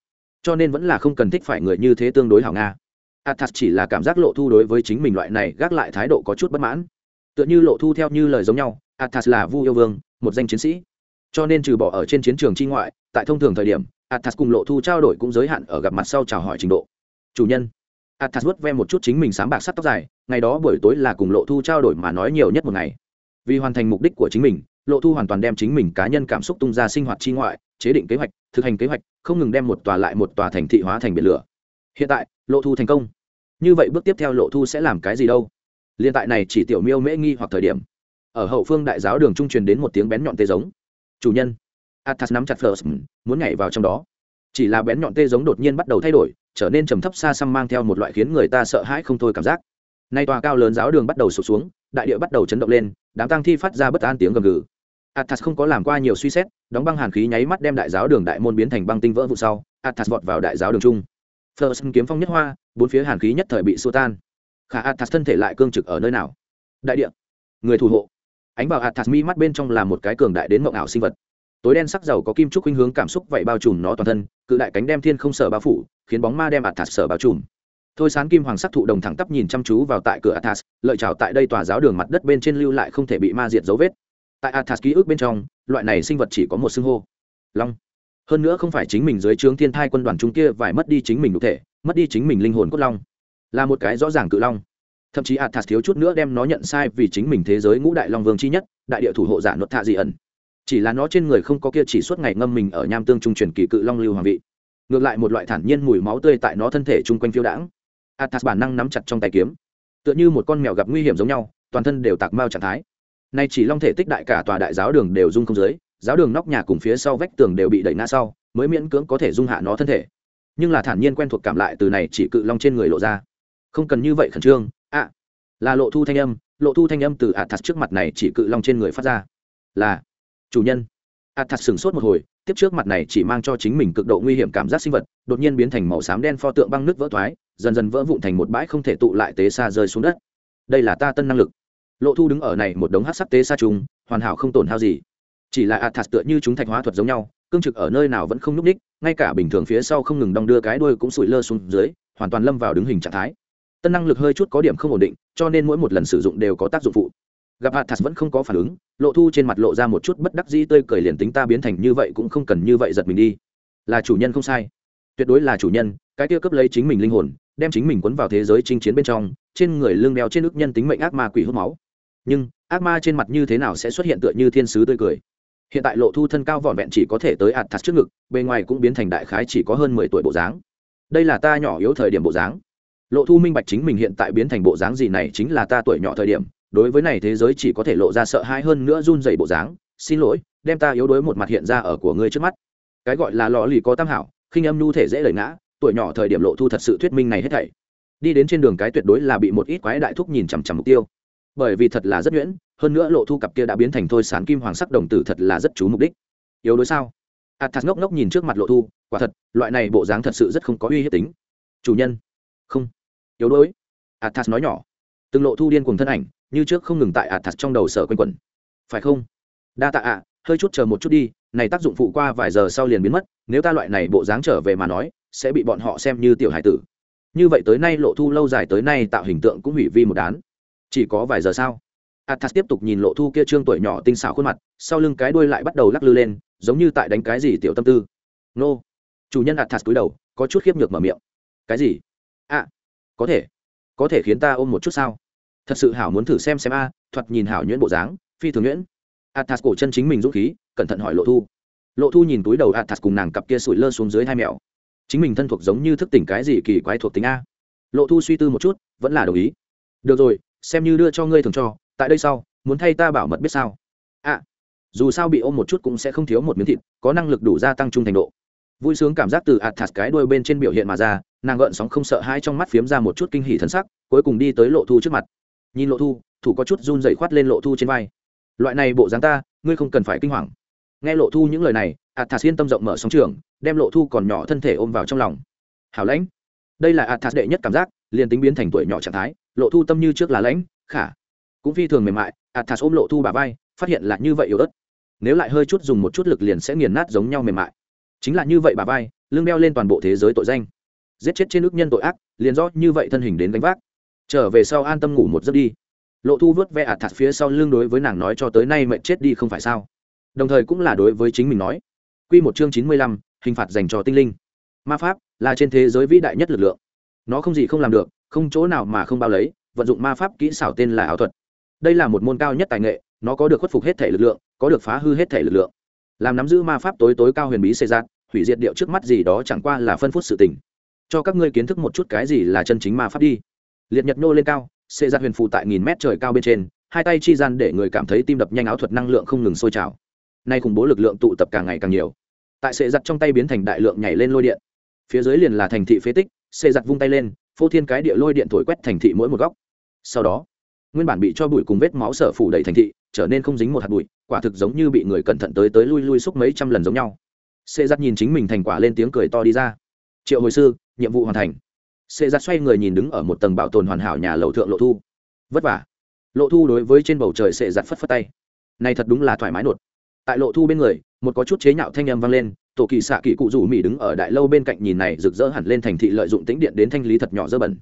Cho nên vẫn là không cần thích phải người như thế tương đối hảo nga. Athas chỉ là cảm giác lộ thu đối với chính mình loại này gác lại thái độ có chút bất mãn. Tựa như lộ thu theo như lời giống nhau, athas là vu yêu vương, một danh chiến sĩ cho nên trừ bỏ ở trên chiến trường chi ngoại, tại thông thường thời điểm athas cùng lộ thu trao đổi cũng giới hạn ở gặp mặt sau chào hỏi trình độ. Chủ nhân athas vớt ve một chút chính mình sáng bạc sắt tóc dài, ngày đó buổi tối là cùng lộ thu trao đổi mà nói nhiều nhất một ngày. Vì hoàn thành mục đích của chính mình, lộ thu hoàn toàn đem chính mình cá nhân cảm xúc tung ra sinh hoạt chi ngoại, chế định kế hoạch, thực hành kế hoạch, không ngừng đem một tòa lại một tòa thành thị hóa thành biển lửa. Hiện tại, lộ thu thành công. Như vậy bước tiếp theo lộ thu sẽ làm cái gì đâu? Liên tại này chỉ tiểu miêu mễ nghi hoặc thời điểm, ở hậu phương đại giáo đường trung truyền đến một tiếng bén nhọn tê giống chủ nhân. Athas nắm chặt first muốn nhảy vào trong đó. Chỉ là bén nhọn tê giống đột nhiên bắt đầu thay đổi, trở nên trầm thấp xa xăm mang theo một loại khiến người ta sợ hãi không thôi cảm giác. Nay tòa cao lớn giáo đường bắt đầu sụt xuống, đại địa bắt đầu chấn động lên, đám tăng thi phát ra bất an tiếng gầm gừ. Athas không có làm qua nhiều suy xét, đóng băng hàn khí nháy mắt đem đại giáo đường đại môn biến thành băng tinh vỡ vụ sau, athas vọt vào đại giáo đường trung. First kiếm phong nhất hoa, bốn phía hàn khí nhất thời bị xua tan. Khả athas thân thể lại cương trực ở nơi nào? Đại địa. Người thủ hộ ánh vào athas mi mắt bên trong là một cái cường đại đến mộng ảo sinh vật. Tối đen sắc dầu có kim trúc khuynh hướng cảm xúc vậy bao trùm nó toàn thân, cự đại cánh đem thiên không sở bao phủ, khiến bóng ma đem athas sở bao trùm. Thôi sán kim hoàng sắc thụ đồng thẳng tắp nhìn chăm chú vào tại cửa athas lợi trào tại đây tòa giáo đường mặt đất bên trên lưu lại không thể bị ma diệt dấu vết. Tại athas ký ức bên trong, loại này sinh vật chỉ có một xưng hô. Long. Hơn nữa không phải chính mình dưới trướng thiên thai quân đoàn chúng kia vải mất đi chính mình cụ thể, mất đi chính mình linh hồn cốt long. Là một cái rõ ràng cự long thậm chí athas thiếu chút nữa đem nó nhận sai vì chính mình thế giới ngũ đại long vương chi nhất, đại địa thủ hộ giả nội thạ dị ẩn. Chỉ là nó trên người không có kia chỉ suốt ngày ngâm mình ở nham tương trung truyền kỳ cự long lưu hoàng vị. Ngược lại một loại thản nhiên mùi máu tươi tại nó thân thể chung quanh phiêu đãng. Athas bản năng nắm chặt trong tay kiếm. Tựa như một con mèo gặp nguy hiểm giống nhau, toàn thân đều tạc mao trạng thái. Nay chỉ long thể tích đại cả tòa đại giáo đường đều rung không dưới, giáo đường nóc nhà cùng phía sau vách tường đều bị đẩy ngã sau, mới miễn cưỡng có thể dung hạ nó thân thể. Nhưng là thản nhiên quen thuộc cảm lại từ này chỉ cự long trên người lộ ra. Không cần như vậy khẩn trương là lộ thu thanh âm, lộ thu thanh âm từ athas trước mặt này chỉ cự long trên người phát ra. Là, chủ nhân. Athas sửng sốt một hồi, tiếp trước mặt này chỉ mang cho chính mình cực độ nguy hiểm cảm giác sinh vật, đột nhiên biến thành màu xám đen pho tượng băng nước vỡ thoái dần dần vỡ vụn thành một bãi không thể tụ lại tế xa rơi xuống đất. Đây là ta tân năng lực. Lộ thu đứng ở này một đống hát sắc tế xa trùng, hoàn hảo không tổn hao gì. Chỉ là athas tựa như chúng thạch hóa thuật giống nhau, cương trực ở nơi nào vẫn không núp ních, ngay cả bình thường phía sau không ngừng đong đưa cái đuôi cũng sụi lơ xuống dưới, hoàn toàn lâm vào đứng hình trạng thái tân năng lực hơi chút có điểm không ổn định, cho nên mỗi một lần sử dụng đều có tác dụng phụ. Gặp Hạt athas vẫn không có phản ứng, lộ thu trên mặt lộ ra một chút bất đắc dĩ tươi cười liền tính ta biến thành như vậy cũng không cần như vậy giật mình đi. Là chủ nhân không sai. Tuyệt đối là chủ nhân, cái kia cấp lấy chính mình linh hồn, đem chính mình quấn vào thế giới chinh chiến bên trong, trên người lưng đeo trên ức nhân tính mệnh ác ma quỷ hút máu. Nhưng, ác ma trên mặt như thế nào sẽ xuất hiện tựa như thiên sứ tươi cười? Hiện tại lộ thu thân cao vỏn vẹn chỉ có thể tới ạt thắt trước ngực, bề ngoài cũng biến thành đại khái chỉ có hơn mười tuổi bộ dáng. Đây là ta nhỏ yếu thời điểm bộ dáng lộ thu minh bạch chính mình hiện tại biến thành bộ dáng gì này chính là ta tuổi nhỏ thời điểm, đối với này thế giới chỉ có thể lộ ra sợ hãi hơn nữa run dày bộ dáng. Xin lỗi, đem ta yếu đuối một mặt hiện ra ở của ngươi trước mắt. Cái gọi là lò lì có tam hảo, khinh âm nhu thể dễ lời ngã, tuổi nhỏ thời điểm lộ thu thật sự thuyết minh này hết thảy. Đi đến trên đường cái tuyệt đối là bị một ít quái đại thúc nhìn chằm chằm mục tiêu. Bởi vì thật là rất nhuyễn, hơn nữa lộ thu cặp kia đã biến thành thôi sán kim hoàng sắc đồng tử thật là rất chú mục đích. Yếu đối sao? Athas ngốc ngốc nhìn trước mặt lộ thu, quả thật, loại này bộ dáng thật sự rất không có uy hiếp tính. Chủ nhân không. Yếu đuối. Athas nói nhỏ. Từng lộ thu điên cùng thân ảnh, như trước không ngừng tại athas trong đầu sở quanh quẩn. Phải không? Đa tạ ạ, hơi chút chờ một chút đi, này tác dụng phụ qua vài giờ sau liền biến mất, nếu ta loại này bộ dáng trở về mà nói, sẽ bị bọn họ xem như tiểu hải tử. Như vậy tới nay lộ thu lâu dài tới nay tạo hình tượng cũng hủy vi một đán. Chỉ có vài giờ sau, athas tiếp tục nhìn lộ thu kia trương tuổi nhỏ tinh xảo khuôn mặt, sau lưng cái đuôi lại bắt đầu lắc lư lên, giống như tại đánh cái gì tiểu tâm tư. Nô. Chủ nhân athas cúi đầu, có chút khiếp nhược mở miệng. Cái gì? À có thể. Có thể khiến ta ôm một chút sao? Thật sự hảo muốn thử xem xem a à, thoạt nhìn hảo nhuyễn bộ dáng phi thường nhuyễn. Athas cổ chân chính mình dũng khí cẩn thận hỏi lộ thu. Lộ thu nhìn túi đầu athas cùng nàng cặp kia sủi lơ xuống dưới hai mẹo. Chính mình thân thuộc giống như thức tỉnh cái gì kỳ quái thuộc tính a. Lộ thu suy tư một chút vẫn là đồng ý. Được rồi xem như đưa cho ngươi thường cho tại đây sau muốn thay ta bảo mật biết sao? À dù sao bị ôm một chút cũng sẽ không thiếu một miếng thịt có năng lực đủ gia tăng trung thành độ vui sướng cảm giác từ ạt thạt cái đuôi bên trên biểu hiện mà ra, nàng gợn sóng không sợ hai trong mắt phiếm ra một chút kinh hỉ thân sắc, cuối cùng đi tới lộ thu trước mặt. Nhìn lộ thu, thủ có chút run dậy khoát lên lộ thu trên vai. Loại này bộ dáng ta, ngươi không cần phải kinh hoàng. Nghe lộ thu những lời này, athas yên tâm rộng mở sóng trường, đem lộ thu còn nhỏ thân thể ôm vào trong lòng. Hảo lãnh. Đây là athas đệ nhất cảm giác, liền tính biến thành tuổi nhỏ trạng thái, lộ thu tâm như trước là lãnh, khả cũng phi thường mềm mại. Athas ôm lộ thu bà vai, phát hiện là như vậy yếu ớt. Nếu lại hơi chút dùng một chút lực liền sẽ nghiền nát giống nhau mềm mại chính là như vậy bà vai lương đeo lên toàn bộ thế giới tội danh. Giết chết trên nước nhân tội ác, liền do như vậy thân hình đến gánh vác. Trở về sau an tâm ngủ một giấc đi. Lộ thu vớt ve ạt thạt phía sau lưng đối với nàng nói cho tới nay mệnh chết đi không phải sao. Đồng thời cũng là đối với chính mình nói. Q một chương chín mươi lăm, hình phạt dành cho tinh linh. Ma pháp là trên thế giới vĩ đại nhất lực lượng. Nó không gì không làm được, không chỗ nào mà không bao lấy, vận dụng ma pháp kỹ xảo tên là ảo thuật. Đây là một môn cao nhất tài nghệ, nó có được khuất phục hết thể lực lượng, có được phá hư hết thể lực lượng làm nắm giữ ma pháp tối tối cao huyền bí xê giác hủy diệt điệu trước mắt gì đó chẳng qua là phân phút sự tình. Cho các ngươi kiến thức một chút cái gì là chân chính ma pháp đi. Liệt nhật nô lên cao, xê giác huyền phụ tại nghìn mét trời cao bên trên, hai tay chi gian để người cảm thấy tim đập nhanh áo thuật năng lượng không ngừng sôi trào. Nay khủng bố lực lượng tụ tập càng ngày càng nhiều. Tại xê giặt trong tay biến thành đại lượng nhảy lên lôi điện. Phía dưới liền là thành thị phế tích, xê giặt vung tay lên, phô thiên cái địa lôi điện thổi quét thành thị mỗi một góc. Sau đó nguyên bản bị cho bụi cùng vết máu sở phủ đầy thành thị, trở nên không dính một hạt bụi, quả thực giống như bị người cẩn thận tới tới lui lui xúc mấy trăm lần giống nhau. Xê giặt nhìn chính mình thành quả lên tiếng cười to đi ra. Triệu hồi sư, nhiệm vụ hoàn thành. Xê giặt xoay người nhìn đứng ở một tầng bảo tồn hoàn hảo nhà lầu thượng lộ thu. Vất vả. Lộ thu đối với trên bầu trời xê giặt phất phất tay. Này thật đúng là thoải mái nột. Tại lộ thu bên người, một có chút chế nhạo thanh em vang lên, tổ kỳ xạ kỳ cụ rủ mỹ đứng ở đại lâu bên cạnh nhìn này rực rỡ hẳn lên thành thị lợi dụng tính điện đến thanh lý thật nhỏ dơ bẩn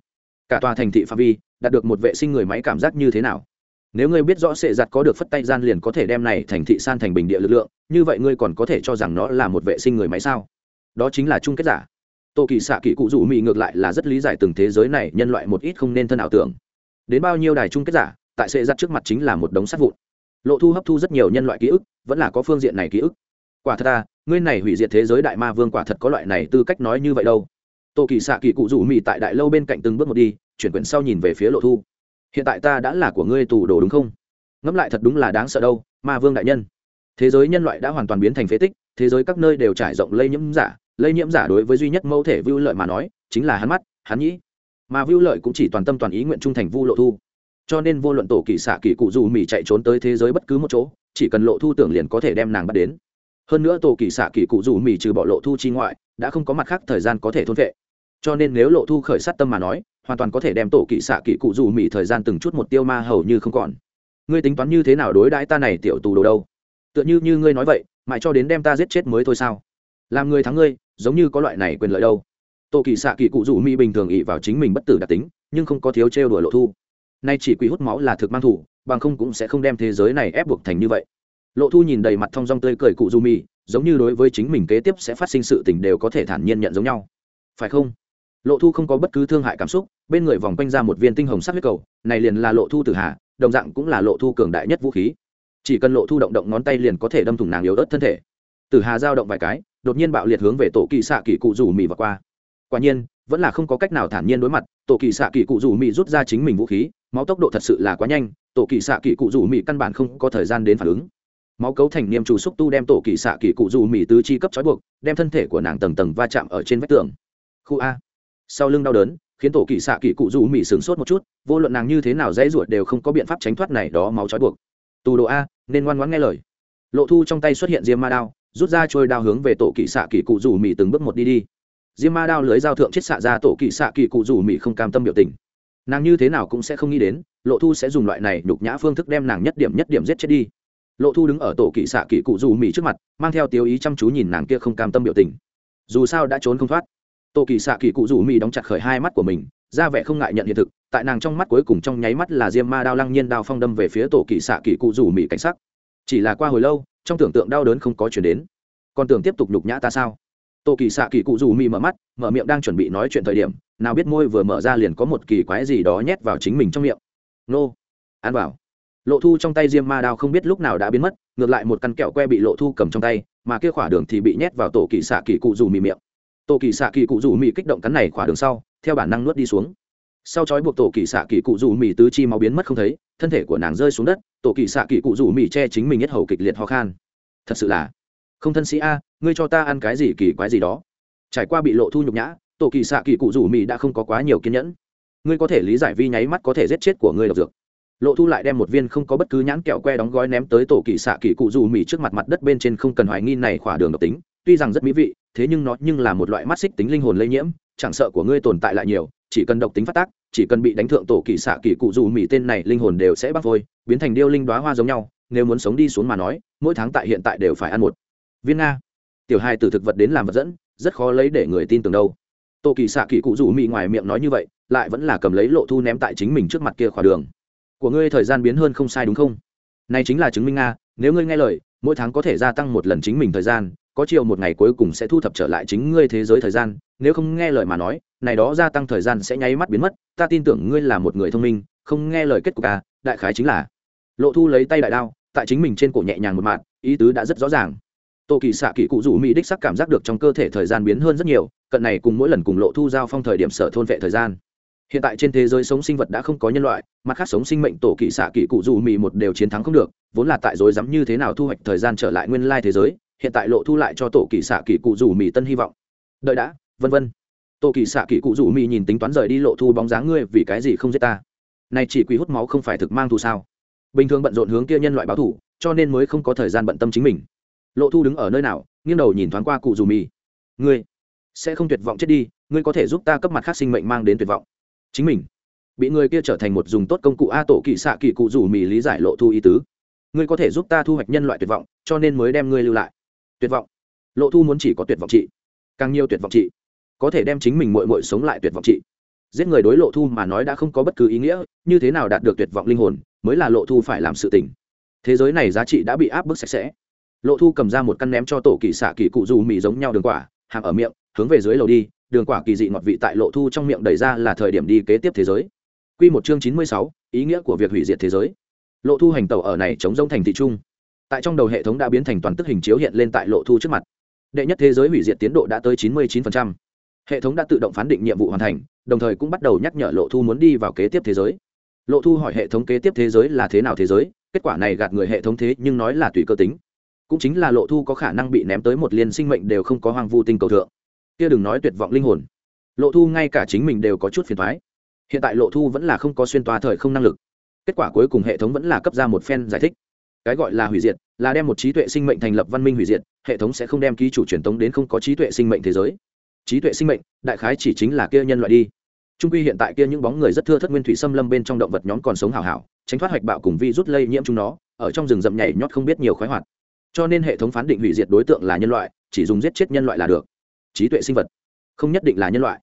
cả tòa thành thị phạm vi đạt được một vệ sinh người máy cảm giác như thế nào? Nếu ngươi biết rõ sệ giặt có được phất tay gian liền có thể đem này thành thị san thành bình địa lực lượng như vậy ngươi còn có thể cho rằng nó là một vệ sinh người máy sao? Đó chính là chung kết giả. Tô kỳ xạ kỳ cụ rủ mỹ ngược lại là rất lý giải từng thế giới này nhân loại một ít không nên thân ảo tưởng. Đến bao nhiêu đài chung kết giả tại sệ giặt trước mặt chính là một đống sắt vụn. Lộ thu hấp thu rất nhiều nhân loại ký ức vẫn là có phương diện này ký ức. Quả thật ta à, ngươi này hủy diệt thế giới đại ma vương quả thật có loại này tư cách nói như vậy đâu tô kỳ xạ kỳ cụ rủ mỹ tại đại lâu bên cạnh từng bước một đi, chuyển quyển sau nhìn về phía lộ thu. Hiện tại ta đã là của ngươi tù đồ đúng không? Ngẫm lại thật đúng là đáng sợ đâu, ma vương đại nhân. Thế giới nhân loại đã hoàn toàn biến thành phế tích, thế giới các nơi đều trải rộng lây nhiễm giả, lây nhiễm giả đối với duy nhất mẫu thể vưu lợi mà nói, chính là hắn mắt, hắn nhĩ. Mà vưu lợi cũng chỉ toàn tâm toàn ý nguyện trung thành vu lộ thu. Cho nên vô luận tổ kỳ xạ kỳ cụ dù mỹ chạy trốn tới thế giới bất cứ một chỗ, chỉ cần lộ thu tưởng liền có thể đem nàng bắt đến. Hơn nữa tổ kỳ xạ kỳ cụ dù mỹ trừ bỏ lộ thu chi ngoại, đã không có mặt khác thời gian có thể thôn vệ cho nên nếu lộ thu khởi sát tâm mà nói, hoàn toàn có thể đem tổ kỵ xạ kỵ cụ dù mỹ thời gian từng chút một tiêu ma hầu như không còn. Ngươi tính toán như thế nào đối đãi ta này tiểu tù đồ đâu? Tựa như như ngươi nói vậy, mãi cho đến đem ta giết chết mới thôi sao? Làm người thắng ngươi, giống như có loại này quyền lợi đâu. Tổ kỳ xạ kỳ cụ dù mỹ bình thường ỵ vào chính mình bất tử đặc tính, nhưng không có thiếu trêu đuổi lộ thu. Nay chỉ quỷ hút máu là thực mang thủ, bằng không cũng sẽ không đem thế giới này ép buộc thành như vậy. Lộ thu nhìn đầy mặt thong dong tươi cười cụ dù mỹ giống như đối với chính mình kế tiếp sẽ phát sinh sự tình đều có thể thản nhiên nhận giống nhau. Phải không? Lộ thu không có bất cứ thương hại cảm xúc, bên người vòng quanh ra một viên tinh hồng sắc huyết cầu, này liền là lộ thu tử hà đồng dạng cũng là lộ thu cường đại nhất vũ khí. Chỉ cần lộ thu động động ngón tay liền có thể đâm thủng nàng yếu ớt thân thể. Tử hà giao động vài cái, đột nhiên bạo liệt hướng về tổ kỳ xạ kỳ cụ rủ mì và qua. Quả nhiên, vẫn là không có cách nào thản nhiên đối mặt, tổ kỳ xạ kỳ cụ rủ mì rút ra chính mình vũ khí, máu tốc độ thật sự là quá nhanh, tổ kỳ xạ kỳ cụ rủ mì căn bản không có thời gian đến phản ứng. Máu cấu thành niêm trù xúc tu đem tổ kỳ xạ kỳ cụ rủ mì tứ chi cấp trói buộc, đem thân thể của nàng tầng tầng va chạm ở trên vách tường. Khu a sau lưng đau đớn, khiến tổ kỳ xạ kỳ cụ rủ mỹ sửng sốt một chút, vô luận nàng như thế nào dãy ruột đều không có biện pháp tránh thoát này đó máu trói buộc. Tù độ a, nên ngoan ngoãn nghe lời. Lộ thu trong tay xuất hiện diêm ma đao, rút ra trôi đao hướng về tổ kỳ xạ kỳ cụ rủ mỹ từng bước một đi đi. Diêm ma đao lưới giao thượng chết xạ ra, tổ kỳ xạ kỳ cụ rủ mỹ không cam tâm biểu tình. Nàng như thế nào cũng sẽ không nghĩ đến, lộ thu sẽ dùng loại này đục nhã phương thức đem nàng nhất điểm nhất điểm giết chết đi. Lộ thu đứng ở tổ kỳ xạ kỳ cụ dù mỹ trước mặt, mang theo tiêu ý chăm chú nhìn nàng kia không cam tâm biểu tình. Dù sao đã trốn không thoát tổ kỳ xạ kỳ cụ rủ mỹ đóng chặt khởi hai mắt của mình, ra vẻ không ngại nhận hiện thực, tại nàng trong mắt cuối cùng trong nháy mắt là diêm ma đao lăng nhiên đao phong đâm về phía tổ kỳ xạ kỳ cụ rủ mỹ cảnh sắc. Chỉ là qua hồi lâu, trong tưởng tượng đau đớn không có chuyển đến. Còn tưởng tiếp tục nhục nhã ta sao? Tổ kỳ xạ kỳ cụ rủ mỹ mở mắt, mở miệng đang chuẩn bị nói chuyện thời điểm, nào biết môi vừa mở ra liền có một kỳ quái gì đó nhét vào chính mình trong miệng. Nô, ăn vào. Lộ thu trong tay diêm ma đao không biết lúc nào đã biến mất, ngược lại một căn kẹo que bị lộ thu cầm trong tay, mà kia khỏa đường thì bị nhét vào tổ kỳ xạ kỳ cụ rủ mỹ miệng tổ kỳ xạ kỳ cụ dù mì kích động cắn này khỏa đường sau, theo bản năng nuốt đi xuống. Sau chói buộc tổ kỳ xạ kỳ cụ dù mì tứ chi máu biến mất không thấy, thân thể của nàng rơi xuống đất, tổ kỳ xạ kỳ cụ dù mì che chính mình nhất hầu kịch liệt ho khan. Thật sự là, không thân sĩ a, ngươi cho ta ăn cái gì kỳ quái gì đó. Trải qua bị lộ thu nhục nhã, tổ kỳ xạ kỳ cụ rủ mì đã không có quá nhiều kiên nhẫn. Ngươi có thể lý giải vi nháy mắt có thể giết chết của ngươi độc dược. Lộ thu lại đem một viên không có bất cứ nhãn kẹo que đóng gói ném tới tổ kỳ xạ kỳ cụ rủ mì trước mặt mặt đất bên trên không cần hoài nghi này khỏa đường độc tính, tuy rằng rất mỹ vị thế nhưng nó nhưng là một loại mắt xích tính linh hồn lây nhiễm, chẳng sợ của ngươi tồn tại lại nhiều, chỉ cần độc tính phát tác, chỉ cần bị đánh thượng tổ kỳ xạ kỳ cụ rủ mỹ tên này linh hồn đều sẽ bắt vôi biến thành điêu linh đoá hoa giống nhau, nếu muốn sống đi xuống mà nói, mỗi tháng tại hiện tại đều phải ăn một viên nga. Tiểu hai từ thực vật đến làm vật dẫn, rất khó lấy để người tin tưởng đâu. Tổ kỳ xạ kỳ cụ rủ mị ngoài miệng nói như vậy, lại vẫn là cầm lấy lộ thu ném tại chính mình trước mặt kia khỏa đường. Của ngươi thời gian biến hơn không sai đúng không? Này chính là chứng minh nga, nếu ngươi nghe lời, mỗi tháng có thể gia tăng một lần chính mình thời gian có chiều một ngày cuối cùng sẽ thu thập trở lại chính ngươi thế giới thời gian, nếu không nghe lời mà nói, này đó gia tăng thời gian sẽ nháy mắt biến mất, ta tin tưởng ngươi là một người thông minh, không nghe lời kết cục à đại khái chính là. Lộ thu lấy tay đại đao, tại chính mình trên cổ nhẹ nhàng một mạt, ý tứ đã rất rõ ràng. Tô kỳ xạ kỳ cụ rủ mỹ đích sắc cảm giác được trong cơ thể thời gian biến hơn rất nhiều, cận này cùng mỗi lần cùng lộ thu giao phong thời điểm sở thôn vệ thời gian. Hiện tại trên thế giới sống sinh vật đã không có nhân loại, mặt khác sống sinh mệnh tổ kỳ xạ kỳ cụ rủ mỹ một đều chiến thắng không được, vốn là tại dối dám như thế nào thu hoạch thời gian trở lại nguyên lai thế giới hiện tại lộ thu lại cho tổ kỳ xạ kỳ cụ rủ mỹ tân hy vọng. Đợi đã, vân vân. Tổ kỳ xạ kỳ cụ rủ mỹ nhìn tính toán rời đi lộ thu bóng dáng ngươi vì cái gì không giết ta? Nay chỉ quý hút máu không phải thực mang thù sao? Bình thường bận rộn hướng kia nhân loại báo thù, cho nên mới không có thời gian bận tâm chính mình. Lộ thu đứng ở nơi nào, nghiêng đầu nhìn thoáng qua cụ dù mì. Ngươi sẽ không tuyệt vọng chết đi, ngươi có thể giúp ta cấp mặt khác sinh mệnh mang đến tuyệt vọng. Chính mình bị người kia trở thành một dùng tốt công cụ a tổ kỵ xạ kỵ cụ rủ mì lý giải lộ thu ý tứ. Ngươi có thể giúp ta thu hoạch nhân loại tuyệt vọng, cho nên mới đem ngươi lưu lại tuyệt vọng. Lộ thu muốn chỉ có tuyệt vọng trị càng nhiều tuyệt vọng trị có thể đem chính mình mội mội sống lại tuyệt vọng trị giết người đối lộ thu mà nói đã không có bất cứ ý nghĩa, như thế nào đạt được tuyệt vọng linh hồn, mới là lộ thu phải làm sự tình. Thế giới này giá trị đã bị áp bức sạch sẽ. Lộ thu cầm ra một căn ném cho tổ kỳ xạ kỳ cụ dù mì giống nhau đường quả hàng ở miệng, hướng về dưới lầu đi, đường quả kỳ dị ngọt vị tại lộ thu trong miệng đẩy ra là thời điểm đi kế tiếp thế giới. Q một chương chín mươi sáu, ý nghĩa của việc hủy diệt thế giới. Lộ thu hành tàu ở này chống g thành thị trung tại trong đầu hệ thống đã biến thành toàn tức hình chiếu hiện lên tại lộ thu trước mặt. Đệ nhất thế giới hủy diệt tiến độ đã tới chín mươi chín hệ thống đã tự động phán định nhiệm vụ hoàn thành, đồng thời cũng bắt đầu nhắc nhở lộ thu muốn đi vào kế tiếp thế giới. Lộ thu hỏi hệ thống kế tiếp thế giới là thế nào thế giới, kết quả này gạt người hệ thống thế nhưng nói là tùy cơ tính. Cũng chính là lộ thu có khả năng bị ném tới một liên sinh mệnh đều không có hoang vu tinh cầu thượng. Kia đừng nói tuyệt vọng linh hồn. Lộ thu ngay cả chính mình đều có chút phiền thoái hiện tại lộ thu vẫn là không có xuyên toa thời không năng lực. Kết quả cuối cùng hệ thống vẫn là cấp ra một phen giải thích cái gọi là hủy diệt, là đem một trí tuệ sinh mệnh thành lập văn minh hủy diệt, hệ thống sẽ không đem ký chủ truyền tống đến không có trí tuệ sinh mệnh thế giới. Trí tuệ sinh mệnh, đại khái chỉ chính là kia nhân loại đi. Trung quy hiện tại kia những bóng người rất thưa thất nguyên thủy xâm lâm bên trong động vật nhóm còn sống hào hảo, tránh thoát hoạch bạo cùng vi rút lây nhiễm chúng nó, ở trong rừng rậm nhảy nhót không biết nhiều khoái hoạt. Cho nên hệ thống phán định hủy diệt đối tượng là nhân loại, chỉ dùng giết chết nhân loại là được. Trí tuệ sinh vật, không nhất định là nhân loại.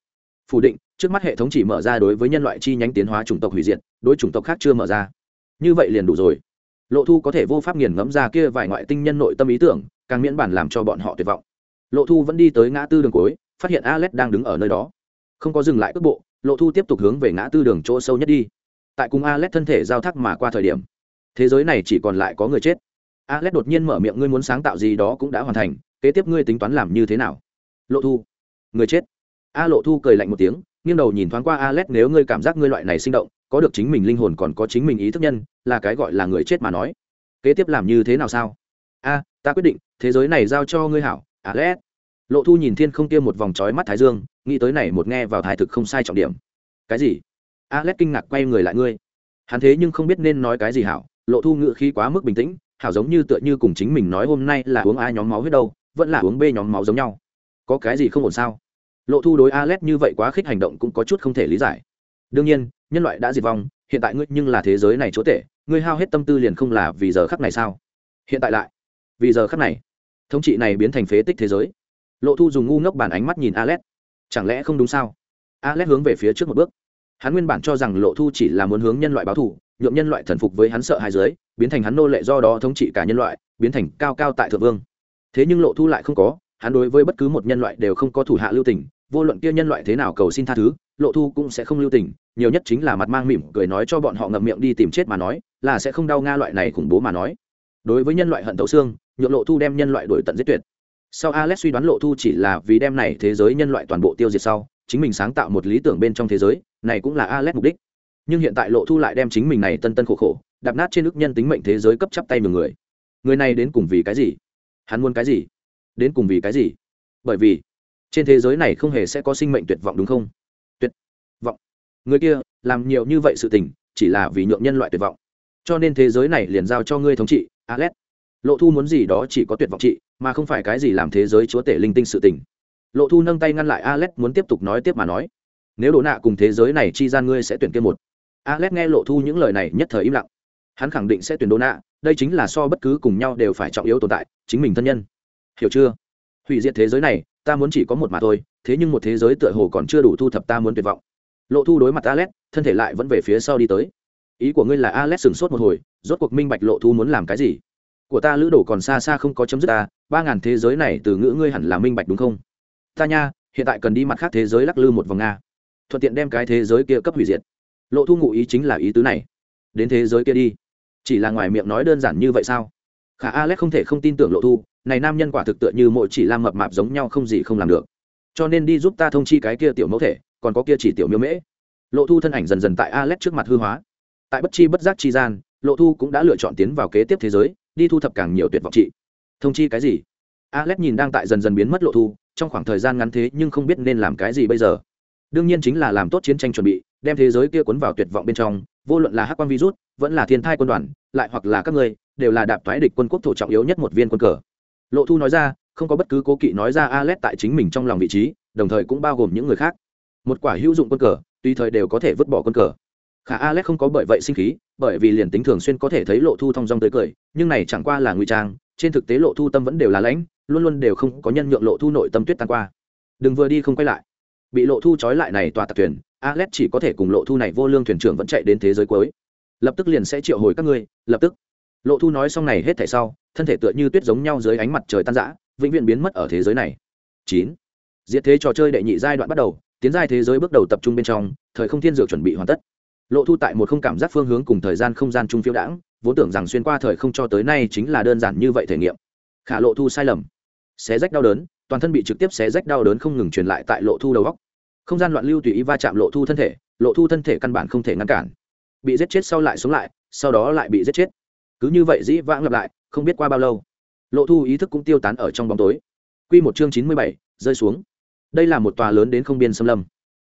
Phủ định, trước mắt hệ thống chỉ mở ra đối với nhân loại chi nhánh tiến hóa chủng tộc hủy diệt, đối chủng tộc khác chưa mở ra. Như vậy liền đủ rồi lộ thu có thể vô pháp nghiền ngẫm ra kia vài ngoại tinh nhân nội tâm ý tưởng, càng miễn bản làm cho bọn họ tuyệt vọng. Lộ thu vẫn đi tới ngã tư đường cuối, phát hiện alex đang đứng ở nơi đó. Không có dừng lại cước bộ, lộ thu tiếp tục hướng về ngã tư đường chỗ sâu nhất đi. Tại cùng alex thân thể giao thác mà qua thời điểm, thế giới này chỉ còn lại có người chết. Alex đột nhiên mở miệng, ngươi muốn sáng tạo gì đó cũng đã hoàn thành, kế tiếp ngươi tính toán làm như thế nào? Lộ thu, người chết. A lộ thu cười lạnh một tiếng, nghiêng đầu nhìn thoáng qua alex, nếu ngươi cảm giác ngươi loại này sinh động có được chính mình linh hồn còn có chính mình ý thức nhân, là cái gọi là người chết mà nói. Kế tiếp làm như thế nào sao? A, ta quyết định, thế giới này giao cho ngươi hảo, alex. Lộ thu nhìn thiên không kia một vòng trói mắt thái dương, nghĩ tới này một nghe vào thái thực không sai trọng điểm. Cái gì? Alex kinh ngạc quay người lại ngươi. Hắn thế nhưng không biết nên nói cái gì hảo, lộ thu ngự khí quá mức bình tĩnh, hảo giống như tựa như cùng chính mình nói hôm nay là uống a nhóm máu huyết đâu, vẫn là uống b nhóm máu giống nhau. Có cái gì không ổn sao? Lộ thu đối alex như vậy quá khích hành động cũng có chút không thể lý giải đương nhiên, nhân loại đã diệt vong, hiện tại ngươi nhưng là thế giới này chúa tể ngươi hao hết tâm tư liền không là vì giờ khắc này sao? Hiện tại lại, vì giờ khắc này, thống trị này biến thành phế tích thế giới. Lộ thu dùng ngu ngốc bản ánh mắt nhìn alex. Chẳng lẽ không đúng sao? Alex hướng về phía trước một bước. Hắn nguyên bản cho rằng lộ thu chỉ là muốn hướng nhân loại báo thù nhuộm nhân loại thần phục với hắn sợ hai giới biến thành hắn nô lệ do đó thống trị cả nhân loại, biến thành cao cao tại thượng vương. Thế nhưng lộ thu lại không có, hắn đối với bất cứ một nhân loại đều không có thủ hạ lưu tình, vô luận kia nhân loại thế nào cầu xin tha thứ lộ thu cũng sẽ không lưu tình, nhiều nhất chính là mặt mang mỉm cười nói cho bọn họ ngậm miệng đi tìm chết mà nói, là sẽ không đau nga loại này khủng bố mà nói. Đối với nhân loại hận tấu xương, nhượng lộ thu đem nhân loại đổi tận giết tuyệt. Sau alex suy đoán lộ thu chỉ là vì đem này thế giới nhân loại toàn bộ tiêu diệt sau, chính mình sáng tạo một lý tưởng bên trong thế giới, này cũng là alex mục đích. Nhưng hiện tại lộ thu lại đem chính mình này tân tân khổ khổ, đạp nát trên ức nhân tính mệnh thế giới cấp chắp tay một người. Người này đến cùng vì cái gì? Hắn muốn cái gì? Đến cùng vì cái gì? Bởi vì, trên thế giới này không hề sẽ có sinh mệnh tuyệt vọng đúng không? Người kia, làm nhiều như vậy sự tình, chỉ là vì nhượng nhân loại tuyệt vọng. Cho nên thế giới này liền giao cho ngươi thống trị, alex. Lộ thu muốn gì đó chỉ có tuyệt vọng trị, mà không phải cái gì làm thế giới chúa tể linh tinh sự tình. Lộ thu nâng tay ngăn lại alex muốn tiếp tục nói tiếp mà nói. Nếu đổ nạ cùng thế giới này chi gian ngươi sẽ tuyển kia một. Alex nghe lộ thu những lời này nhất thời im lặng. Hắn khẳng định sẽ tuyển đổ nạ, đây chính là so bất cứ cùng nhau đều phải trọng yếu tồn tại, chính mình thân nhân. Hiểu chưa? Hủy diệt thế giới này, ta muốn chỉ có một mà thôi, thế nhưng một thế giới tựa hồ còn chưa đủ thu thập ta muốn tuyệt vọng lộ thu đối mặt alex, thân thể lại vẫn về phía sau đi tới. Ý của ngươi là alex sửng sốt một hồi, rốt cuộc minh bạch lộ thu muốn làm cái gì? Của ta lữ đồ còn xa xa không có chấm dứt ta ba ngàn thế giới này từ ngữ ngươi hẳn là minh bạch đúng không? Ta nha, hiện tại cần đi mặt khác thế giới lắc lư một vòng nga. Thuận tiện đem cái thế giới kia cấp hủy diệt. Lộ thu ngụ ý chính là ý tứ này. Đến thế giới kia đi. Chỉ là ngoài miệng nói đơn giản như vậy sao? Khả alex không thể không tin tưởng lộ thu, này nam nhân quả thực tựa như mỗi chỉ lam mập mạp giống nhau không gì không làm được. Cho nên đi giúp ta thông chi cái kia tiểu mẫu thể còn có kia chỉ tiểu miêu mễ. Lộ thu thân ảnh dần dần tại alex trước mặt hư hóa. Tại bất chi bất giác chi gian, lộ thu cũng đã lựa chọn tiến vào kế tiếp thế giới, đi thu thập càng nhiều tuyệt vọng trị. Thông chi cái gì? Alex nhìn đang tại dần dần biến mất lộ thu, trong khoảng thời gian ngắn thế nhưng không biết nên làm cái gì bây giờ. Đương nhiên chính là làm tốt chiến tranh chuẩn bị, đem thế giới kia cuốn vào tuyệt vọng bên trong, vô luận là hắc quan virus, vẫn là thiên thai quân đoàn, lại hoặc là các ngươi, đều là đạp thoái địch quân quốc thổ trọng yếu nhất một viên quân cờ. Lộ thu nói ra, không có bất cứ cố kỵ nói ra alex tại chính mình trong lòng vị trí, đồng thời cũng bao gồm những người khác một quả hữu dụng quân cờ, tùy thời đều có thể vứt bỏ quân cờ. Khả alex không có bởi vậy sinh khí, bởi vì liền tính thường xuyên có thể thấy lộ thu thong dong tới cười, nhưng này chẳng qua là ngụy trang, trên thực tế lộ thu tâm vẫn đều là lãnh, luôn luôn đều không có nhân nhượng lộ thu nội tâm tuyết tan qua. Đừng vừa đi không quay lại. Bị lộ thu trói lại này tòa tạc thuyền, alex chỉ có thể cùng lộ thu này vô lương thuyền trưởng vẫn chạy đến thế giới cuối. Lập tức liền sẽ triệu hồi các ngươi, lập tức. Lộ thu nói xong này hết thảy sau, thân thể tựa như tuyết giống nhau dưới ánh mặt trời tan rã, vĩnh viễn biến mất ở thế giới này. Chín. Diệt thế trò chơi đệ nhị giai đoạn bắt đầu tiến giai thế giới bước đầu tập trung bên trong, thời không thiên dược chuẩn bị hoàn tất. Lộ thu tại một không cảm giác phương hướng cùng thời gian không gian trung phiêu đãng, vốn tưởng rằng xuyên qua thời không cho tới nay chính là đơn giản như vậy thể nghiệm. Khả lộ thu sai lầm. Xé rách đau đớn, toàn thân bị trực tiếp xé rách đau đớn không ngừng truyền lại tại lộ thu đầu góc. Không gian loạn lưu tùy ý va chạm lộ thu thân thể, lộ thu thân thể căn bản không thể ngăn cản. Bị giết chết sau lại sống lại, sau đó lại bị giết chết. Cứ như vậy dĩ vãng lặp lại, không biết qua bao lâu. Lộ thu ý thức cũng tiêu tán ở trong bóng tối. Q một chương chín mươi bảy, rơi xuống đây là một tòa lớn đến không biên xâm lâm.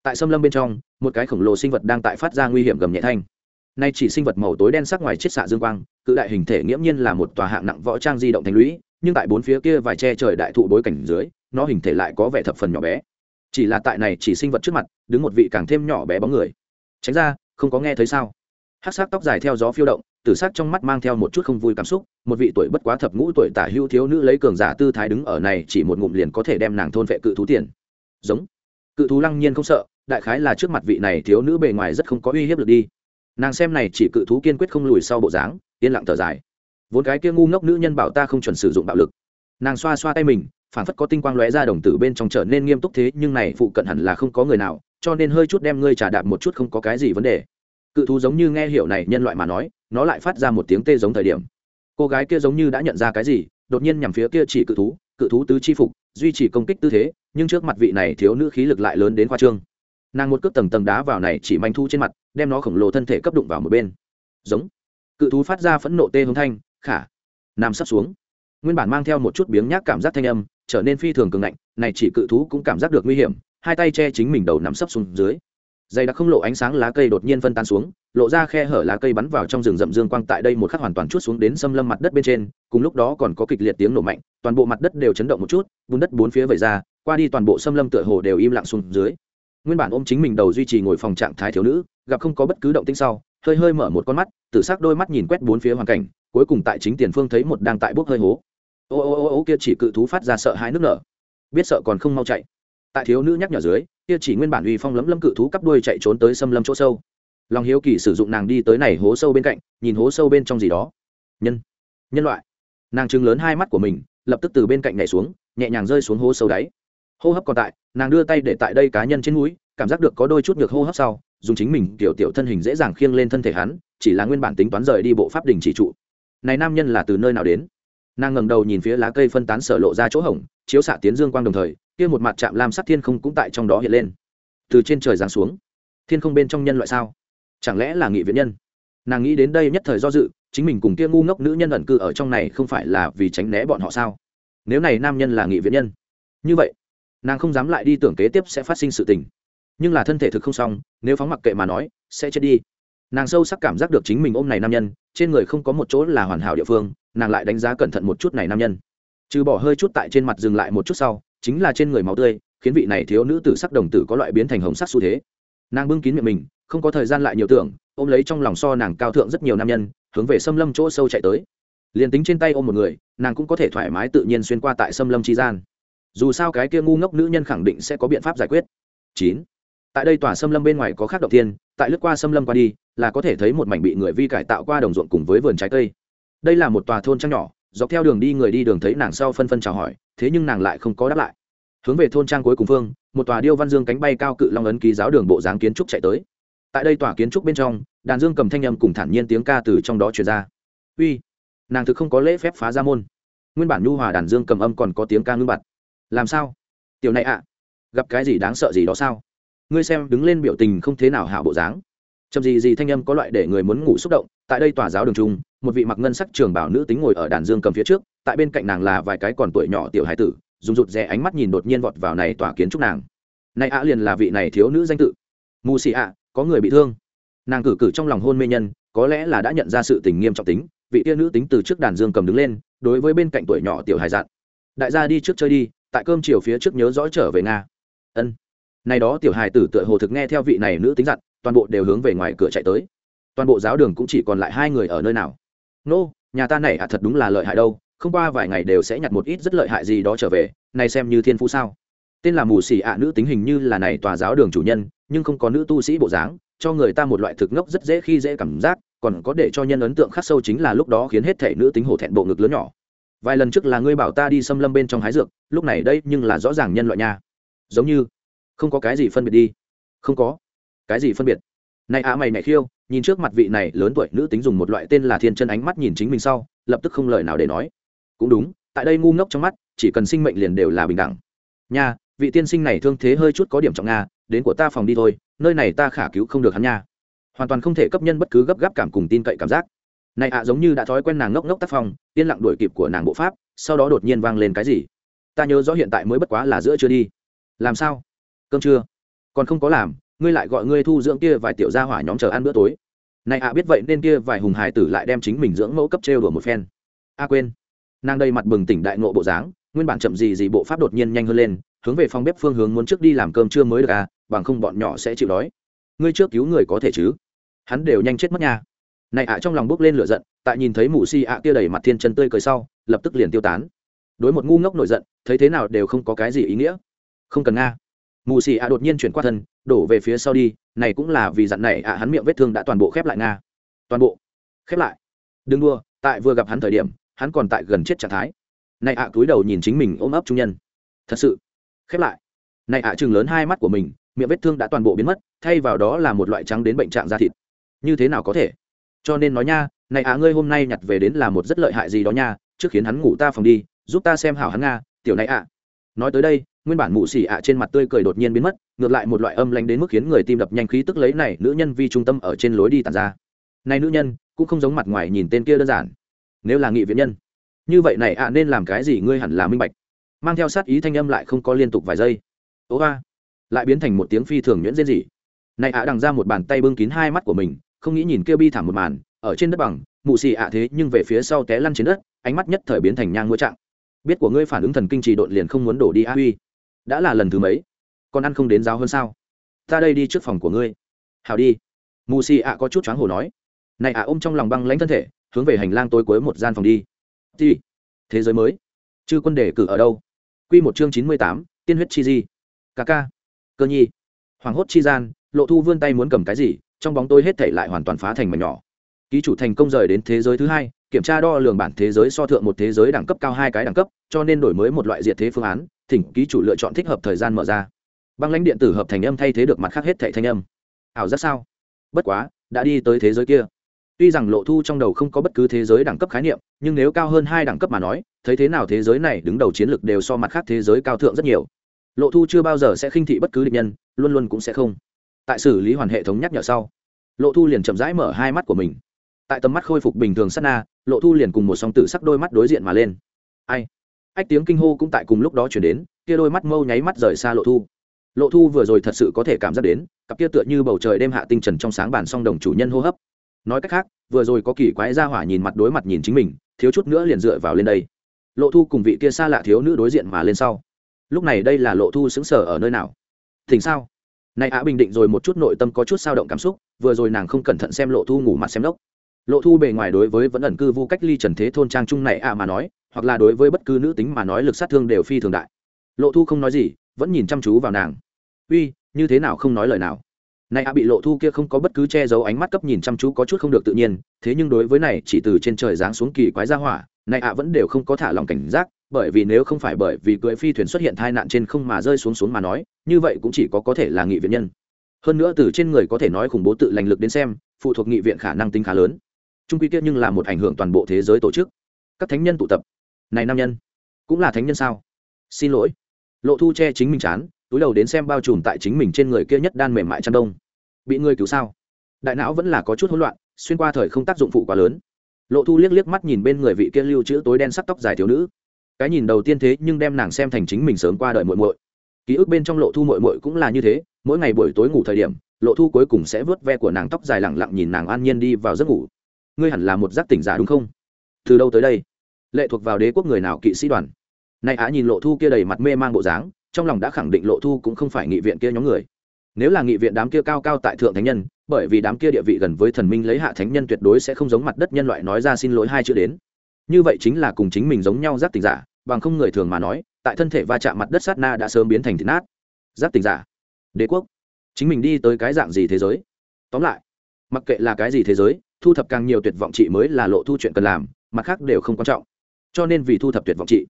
Tại xâm lâm bên trong, một cái khổng lồ sinh vật đang tại phát ra nguy hiểm gầm nhẹ thanh. Nay chỉ sinh vật màu tối đen sắc ngoài chiết xạ dương quang, cự đại hình thể nghiễm nhiên là một tòa hạng nặng võ trang di động thành lũy, nhưng tại bốn phía kia vài che trời đại thụ bối cảnh dưới, nó hình thể lại có vẻ thập phần nhỏ bé. Chỉ là tại này chỉ sinh vật trước mặt, đứng một vị càng thêm nhỏ bé bóng người. Tránh ra, không có nghe thấy sao? Hát sắc tóc dài theo gió phiêu động, tử sắc trong mắt mang theo một chút không vui cảm xúc, một vị tuổi bất quá thập ngũ tuổi tả hưu thiếu nữ lấy cường giả tư thái đứng ở này chỉ một ngụm liền có thể đem nàng thôn vệ cự thú tiền giống. Cự thú lăng nhiên không sợ, đại khái là trước mặt vị này thiếu nữ bề ngoài rất không có uy hiếp được đi. Nàng xem này chỉ cự thú kiên quyết không lùi sau bộ dáng, yên lặng thở dài. Vốn cái kia ngu ngốc nữ nhân bảo ta không chuẩn sử dụng bạo lực. Nàng xoa xoa tay mình phản phất có tinh quang lóe ra đồng tử bên trong trở nên nghiêm túc thế, nhưng này phụ cận hẳn là không có người nào, cho nên hơi chút đem ngươi trả đạp một chút không có cái gì vấn đề. Cự thú giống như nghe hiểu này nhân loại mà nói, nó lại phát ra một tiếng tê giống thời điểm. Cô gái kia giống như đã nhận ra cái gì, đột nhiên nhằm phía kia chỉ cự thú cự thú tứ chi phục, duy trì công kích tư thế nhưng trước mặt vị này thiếu nữ khí lực lại lớn đến khoa trương. Nàng một cước tầng tầng đá vào này chỉ manh thu trên mặt, đem nó khổng lồ thân thể cấp đụng vào một bên. Giống. Cự thú phát ra phẫn nộ tê hống thanh, khả. Nằm sắp xuống. Nguyên bản mang theo một chút biếng nhác cảm giác thanh âm, trở nên phi thường cường ngạnh, này chỉ cự thú cũng cảm giác được nguy hiểm, hai tay che chính mình đầu nằm sấp xuống dưới dày đặc không lộ ánh sáng lá cây đột nhiên phân tan xuống, lộ ra khe hở lá cây bắn vào trong rừng rậm dương quang tại đây một khắc hoàn toàn chút xuống đến xâm lâm mặt đất bên trên, cùng lúc đó còn có kịch liệt tiếng nổ mạnh, toàn bộ mặt đất đều chấn động một chút, bùn đất bốn phía vẩy ra, qua đi toàn bộ xâm lâm tựa hồ đều im lặng xuống dưới. Nguyên bản ôm chính mình đầu duy trì ngồi phòng trạng thái thiếu nữ, gặp không có bất cứ động tĩnh sau, hơi hơi mở một con mắt tự xác đôi mắt nhìn quét bốn phía hoàn cảnh, cuối cùng tại chính tiền phương thấy một đang tại bốc hơi hố. Ô ô ô ô kia chỉ cự thú phát ra sợ hãi nước nở. Biết sợ còn không mau chạy tại thiếu nữ nhắc nhở dưới, kia chỉ nguyên bản uy phong lấm lấm cự thú cắp đuôi chạy trốn tới xâm lâm chỗ sâu. Lòng hiếu kỳ sử dụng nàng đi tới này hố sâu bên cạnh, nhìn hố sâu bên trong gì đó. Nhân nhân loại. Nàng chừng lớn hai mắt của mình, lập tức từ bên cạnh nhảy xuống, nhẹ nhàng rơi xuống hố sâu đáy. Hô hấp còn tại, nàng đưa tay để tại đây cá nhân trên núi cảm giác được có đôi chút ngược hô hấp sau, dùng chính mình tiểu tiểu thân hình dễ dàng khiêng lên thân thể hắn, chỉ là nguyên bản tính toán rời đi bộ pháp đình chỉ trụ. Này nam nhân là từ nơi nào đến? Nàng ngẩng đầu nhìn phía lá cây phân tán sở lộ ra chỗ hổng, chiếu xạ tiến dương quang đồng thời kia một mặt chạm lam sắc thiên không cũng tại trong đó hiện lên. Từ trên trời giáng xuống. Thiên không bên trong nhân loại sao? Chẳng lẽ là nghị viện nhân? Nàng nghĩ đến đây nhất thời do dự, chính mình cùng kia ngu ngốc nữ nhân ẩn cư ở trong này không phải là vì tránh né bọn họ sao? Nếu này nam nhân là nghị viện nhân, như vậy, nàng không dám lại đi tưởng kế tiếp sẽ phát sinh sự tình. Nhưng là thân thể thực không xong, nếu phóng mặc kệ mà nói, sẽ chết đi. Nàng sâu sắc cảm giác được chính mình ôm này nam nhân, trên người không có một chỗ là hoàn hảo địa phương, nàng lại đánh giá cẩn thận một chút này nam nhân. Trừ bỏ hơi chút tại trên mặt dừng lại một chút sau chính là trên người máu tươi, khiến vị này thiếu nữ tử sắc đồng tử có loại biến thành hồng sắc xu thế. Nàng bưng kín miệng mình, không có thời gian lại nhiều tưởng, ôm lấy trong lòng so nàng cao thượng rất nhiều nam nhân, hướng về xâm lâm chỗ sâu chạy tới. Liền tính trên tay ôm một người, nàng cũng có thể thoải mái tự nhiên xuyên qua tại xâm lâm tri gian. Dù sao cái kia ngu ngốc nữ nhân khẳng định sẽ có biện pháp giải quyết. Chín. Tại đây tòa xâm lâm bên ngoài có khác động tiên tại lướt qua xâm lâm qua đi, là có thể thấy một mảnh bị người vi cải tạo qua đồng ruộng cùng với vườn trái cây. Đây là một tòa thôn trăng nhỏ dọc theo đường đi người đi đường thấy nàng sau phân phân chào hỏi, thế nhưng nàng lại không có đáp lại. Hướng về thôn trang cuối cùng phương, một tòa điêu văn dương cánh bay cao cự long ấn ký giáo đường bộ dáng kiến trúc chạy tới. Tại đây tòa kiến trúc bên trong, đàn dương cầm thanh âm cùng thản nhiên tiếng ca từ trong đó truyền ra. Uy, nàng thực không có lễ phép phá ra môn. Nguyên bản nhu hòa đàn dương cầm âm còn có tiếng ca ngưng bặt. Làm sao? Tiểu này ạ, gặp cái gì đáng sợ gì đó sao? Ngươi xem đứng lên biểu tình không thế nào hảo bộ dáng. Chậm gì gì thanh âm có loại để người muốn ngủ xúc động tại đây tòa giáo đường trung, một vị mặc ngân sắc trường bảo nữ tính ngồi ở đàn dương cầm phía trước, tại bên cạnh nàng là vài cái còn tuổi nhỏ tiểu hải tử, dùng rụt rè ánh mắt nhìn đột nhiên vọt vào này tòa kiến trúc nàng. Này ạ liền là vị này thiếu nữ danh tự. Mù xì ạ, có người bị thương. Nàng cử cử trong lòng hôn mê nhân, có lẽ là đã nhận ra sự tình nghiêm trọng tính, vị tia nữ tính từ trước đàn dương cầm đứng lên, đối với bên cạnh tuổi nhỏ tiểu hải dặn. Đại gia đi trước chơi đi, tại cơm chiều phía trước nhớ rõ trở về nga. Ân. Này đó tiểu hải tử tựa hồ thực nghe theo vị này nữ tính dặn, toàn bộ đều hướng về ngoài cửa chạy tới toàn bộ giáo đường cũng chỉ còn lại hai người ở nơi nào. Nô、no, nhà ta này à thật đúng là lợi hại đâu không qua vài ngày đều sẽ nhặt một ít rất lợi hại gì đó trở về này xem như thiên phú sao? Tên là mù xì ạ nữ tính hình như là này tòa giáo đường chủ nhân nhưng không có nữ tu sĩ bộ dáng cho người ta một loại thực ngốc rất dễ khi dễ cảm giác còn có để cho nhân ấn tượng khắc sâu chính là lúc đó khiến hết thể nữ tính hổ thẹn bộ ngực lớn nhỏ. Vài lần trước là ngươi bảo ta đi xâm lâm bên trong hái dược lúc này đây nhưng là rõ ràng nhân loại nha. Giống như không có cái gì phân biệt đi. Không có. Cái gì phân biệt? Này ạ mày này khiêu nhìn trước mặt vị này lớn tuổi nữ tính dùng một loại tên là thiên chân ánh mắt nhìn chính mình sau, lập tức không lời nào để nói. Cũng đúng, tại đây ngu ngốc trong mắt, chỉ cần sinh mệnh liền đều là bình đẳng. Nha, vị tiên sinh này thương thế hơi chút có điểm trọng nga, đến của ta phòng đi thôi, nơi này ta khả cứu không được hắn nha. Hoàn toàn không thể cấp nhân bất cứ gấp gáp cảm cùng tin cậy cảm giác. Này ạ, giống như đã thói quen nàng ngốc ngốc tác phong, yên lặng đuổi kịp của nàng bộ pháp, sau đó đột nhiên vang lên cái gì? Ta nhớ rõ hiện tại mới bất quá là giữa chưa đi. Làm sao? Cơm chưa còn không có làm ngươi lại gọi ngươi thu dưỡng kia vài tiểu gia hỏa nhóm chờ ăn bữa tối. Này ạ, biết vậy nên kia vài hùng hải tử lại đem chính mình dưỡng mẫu cấp trêu đùa một phen. A quên. Nàng đây mặt bừng tỉnh đại ngộ bộ dáng, nguyên bản chậm gì gì bộ pháp đột nhiên nhanh hơn lên, hướng về phòng bếp phương hướng muốn trước đi làm cơm trưa mới được à bằng không bọn nhỏ sẽ chịu đói. Ngươi trước cứu người có thể chứ? Hắn đều nhanh chết mất nha này ạ, trong lòng bước lên lửa giận, tại nhìn thấy mụ si ạ kia đầy mặt thiên chân tươi cười sau, lập tức liền tiêu tán. Đối một ngu ngốc nổi giận, thấy thế nào đều không có cái gì ý nghĩa. Không cần nga. Mù xì ạ đột nhiên chuyển qua thân đổ về phía sau đi, này cũng là vì dặn này ạ hắn miệng vết thương đã toàn bộ khép lại nga. Toàn bộ. Khép lại. Đừng đua tại vừa gặp hắn thời điểm, hắn còn tại gần chết trạng thái. Này ạ, cúi đầu nhìn chính mình ôm ấp trung nhân. Thật sự. Khép lại. Này ạ chừng lớn hai mắt của mình, miệng vết thương đã toàn bộ biến mất, thay vào đó là một loại trắng đến bệnh trạng da thịt. Như thế nào có thể? Cho nên nói nha, này ạ, ngươi hôm nay nhặt về đến là một rất lợi hại gì đó nha, trước khiến hắn ngủ ta phòng đi, giúp ta xem hảo hắn nga, tiểu này ạ. Nói tới đây, nguyên bản mụ xỉ ạ trên mặt tươi cười đột nhiên biến mất ngược lại một loại âm lanh đến mức khiến người tim đập nhanh khí tức lấy này nữ nhân vi trung tâm ở trên lối đi tàn ra. Này nữ nhân, cũng không giống mặt ngoài nhìn tên kia đơn giản. Nếu là nghị viện nhân, như vậy này ạ, nên làm cái gì ngươi hẳn là minh bạch. Mang theo sát ý thanh âm lại không có liên tục vài giây. Ố ba, lại biến thành một tiếng phi thường nhuyễn rên gì này ạ đằng ra một bàn tay bưng kín hai mắt của mình, không nghĩ nhìn kia bi thảm một màn, ở trên đất bằng, mụ xì ạ thế nhưng về phía sau té lăn trên đất, ánh mắt nhất thời biến thành nhang ngũa trạng. Biết của ngươi phản ứng thần kinh trì độn liền không muốn đổ đi a huy. Đã là lần thứ mấy? Còn ăn không đến giáo hơn sao? Ta đây đi trước phòng của ngươi. Hào đi. Mù xì ạ có chút choáng hồ nói. Này ạ, ôm trong lòng băng lãnh thân thể, hướng về hành lang tối cuối một gian phòng đi. Thì thế giới mới. Chư quân đề cử ở đâu? Q một chương chín mươi tám, tiên huyết chi di. Ca ca. Cơ nhi. Hoàng hốt chi gian, lộ thu vươn tay muốn cầm cái gì, trong bóng tôi hết thể lại hoàn toàn phá thành mảnh nhỏ. Ký chủ thành công rời đến thế giới thứ hai, kiểm tra đo lường bản thế giới so thượng một thế giới đẳng cấp cao hai cái đẳng cấp, cho nên đổi mới một loại diệt thế phương án, thỉnh ký chủ lựa chọn thích hợp thời gian mở ra băng lãnh điện tử hợp thành âm thay thế được mặt khác hết thảy thanh âm. Ảo rất sao? Bất quá, đã đi tới thế giới kia. Tuy rằng lộ thu trong đầu không có bất cứ thế giới đẳng cấp khái niệm, nhưng nếu cao hơn hai đẳng cấp mà nói, thấy thế nào thế giới này đứng đầu chiến lược đều so mặt khác thế giới cao thượng rất nhiều. Lộ thu chưa bao giờ sẽ khinh thị bất cứ địch nhân, luôn luôn cũng sẽ không. Tại xử lý hoàn hệ thống nhắc nhở sau, lộ thu liền chậm rãi mở hai mắt của mình. Tại tầm mắt khôi phục bình thường sát na, lộ thu liền cùng một song tử sắc đôi mắt đối diện mà lên. Ai? Ách, tiếng kinh hô cũng tại cùng lúc đó chuyển đến, kia đôi mắt mâu nháy mắt rời xa lộ thu lộ thu vừa rồi thật sự có thể cảm giác đến, cặp kia tựa như bầu trời đêm hạ tinh trần trong sáng bàn song đồng chủ nhân hô hấp. Nói cách khác, vừa rồi có kỳ quái ra hỏa nhìn mặt đối mặt nhìn chính mình, thiếu chút nữa liền dựa vào lên đây. Lộ thu cùng vị kia xa lạ thiếu nữ đối diện mà lên sau. Lúc này đây là lộ thu xứng sở ở nơi nào? Thỉnh sao? Này ạ bình định rồi một chút nội tâm có chút sao động cảm xúc, vừa rồi nàng không cẩn thận xem lộ thu ngủ mặt xem đốc lộ thu bề ngoài đối với vẫn ẩn cư vu cách ly trần thế thôn trang trung này ạ mà nói, hoặc là đối với bất cứ nữ tính mà nói lực sát thương đều phi thường đại. Lộ thu không nói gì, vẫn nhìn chăm chú vào nàng uy, như thế nào không nói lời nào. Này à bị lộ thu kia không có bất cứ che giấu ánh mắt cấp nhìn chăm chú có chút không được tự nhiên, thế nhưng đối với này chỉ từ trên trời giáng xuống kỳ quái ra hỏa, này ạ vẫn đều không có thả lòng cảnh giác, bởi vì nếu không phải bởi vì cưỡi phi thuyền xuất hiện tai nạn trên không mà rơi xuống xuống mà nói, như vậy cũng chỉ có có thể là nghị viện nhân. Hơn nữa từ trên người có thể nói khủng bố tự lành lực đến xem, phụ thuộc nghị viện khả năng tính khá lớn. Trung quy tiết nhưng là một ảnh hưởng toàn bộ thế giới tổ chức. Các thánh nhân tụ tập. Này nam nhân, cũng là thánh nhân sao? Xin lỗi. Lộ thu che chính mình chán túi đầu đến xem bao trùm tại chính mình trên người kia nhất đan mềm mại chăn đông. Bị ngươi cứu sao? Đại não vẫn là có chút hỗn loạn, xuyên qua thời không tác dụng phụ quá lớn. Lộ thu liếc liếc mắt nhìn bên người vị kia lưu chữ tối đen sắc tóc dài thiếu nữ. Cái nhìn đầu tiên thế nhưng đem nàng xem thành chính mình sớm qua đời muội muội. Ký ức bên trong lộ thu muội muội cũng là như thế, mỗi ngày buổi tối ngủ thời điểm, lộ thu cuối cùng sẽ vớt ve của nàng tóc dài lẳng lặng nhìn nàng an nhiên đi vào giấc ngủ. Ngươi hẳn là một giác tỉnh giả đúng không? Từ đâu tới đây? Lệ thuộc vào đế quốc người nào kỵ sĩ đoàn? Nay á nhìn lộ thu kia đầy mặt mê mang bộ dáng trong lòng đã khẳng định lộ thu cũng không phải nghị viện kia nhóm người. Nếu là nghị viện đám kia cao cao tại thượng thánh nhân, bởi vì đám kia địa vị gần với thần minh lấy hạ thánh nhân tuyệt đối sẽ không giống mặt đất nhân loại nói ra xin lỗi hai chữ đến. Như vậy chính là cùng chính mình giống nhau giác tình giả, bằng không người thường mà nói, tại thân thể va chạm mặt đất sát na đã sớm biến thành thịt nát. Giác tình giả. Đế quốc. Chính mình đi tới cái dạng gì thế giới? Tóm lại, mặc kệ là cái gì thế giới, thu thập càng nhiều tuyệt vọng trị mới là lộ thu chuyện cần làm, mặt khác đều không quan trọng. Cho nên vì thu thập tuyệt vọng trị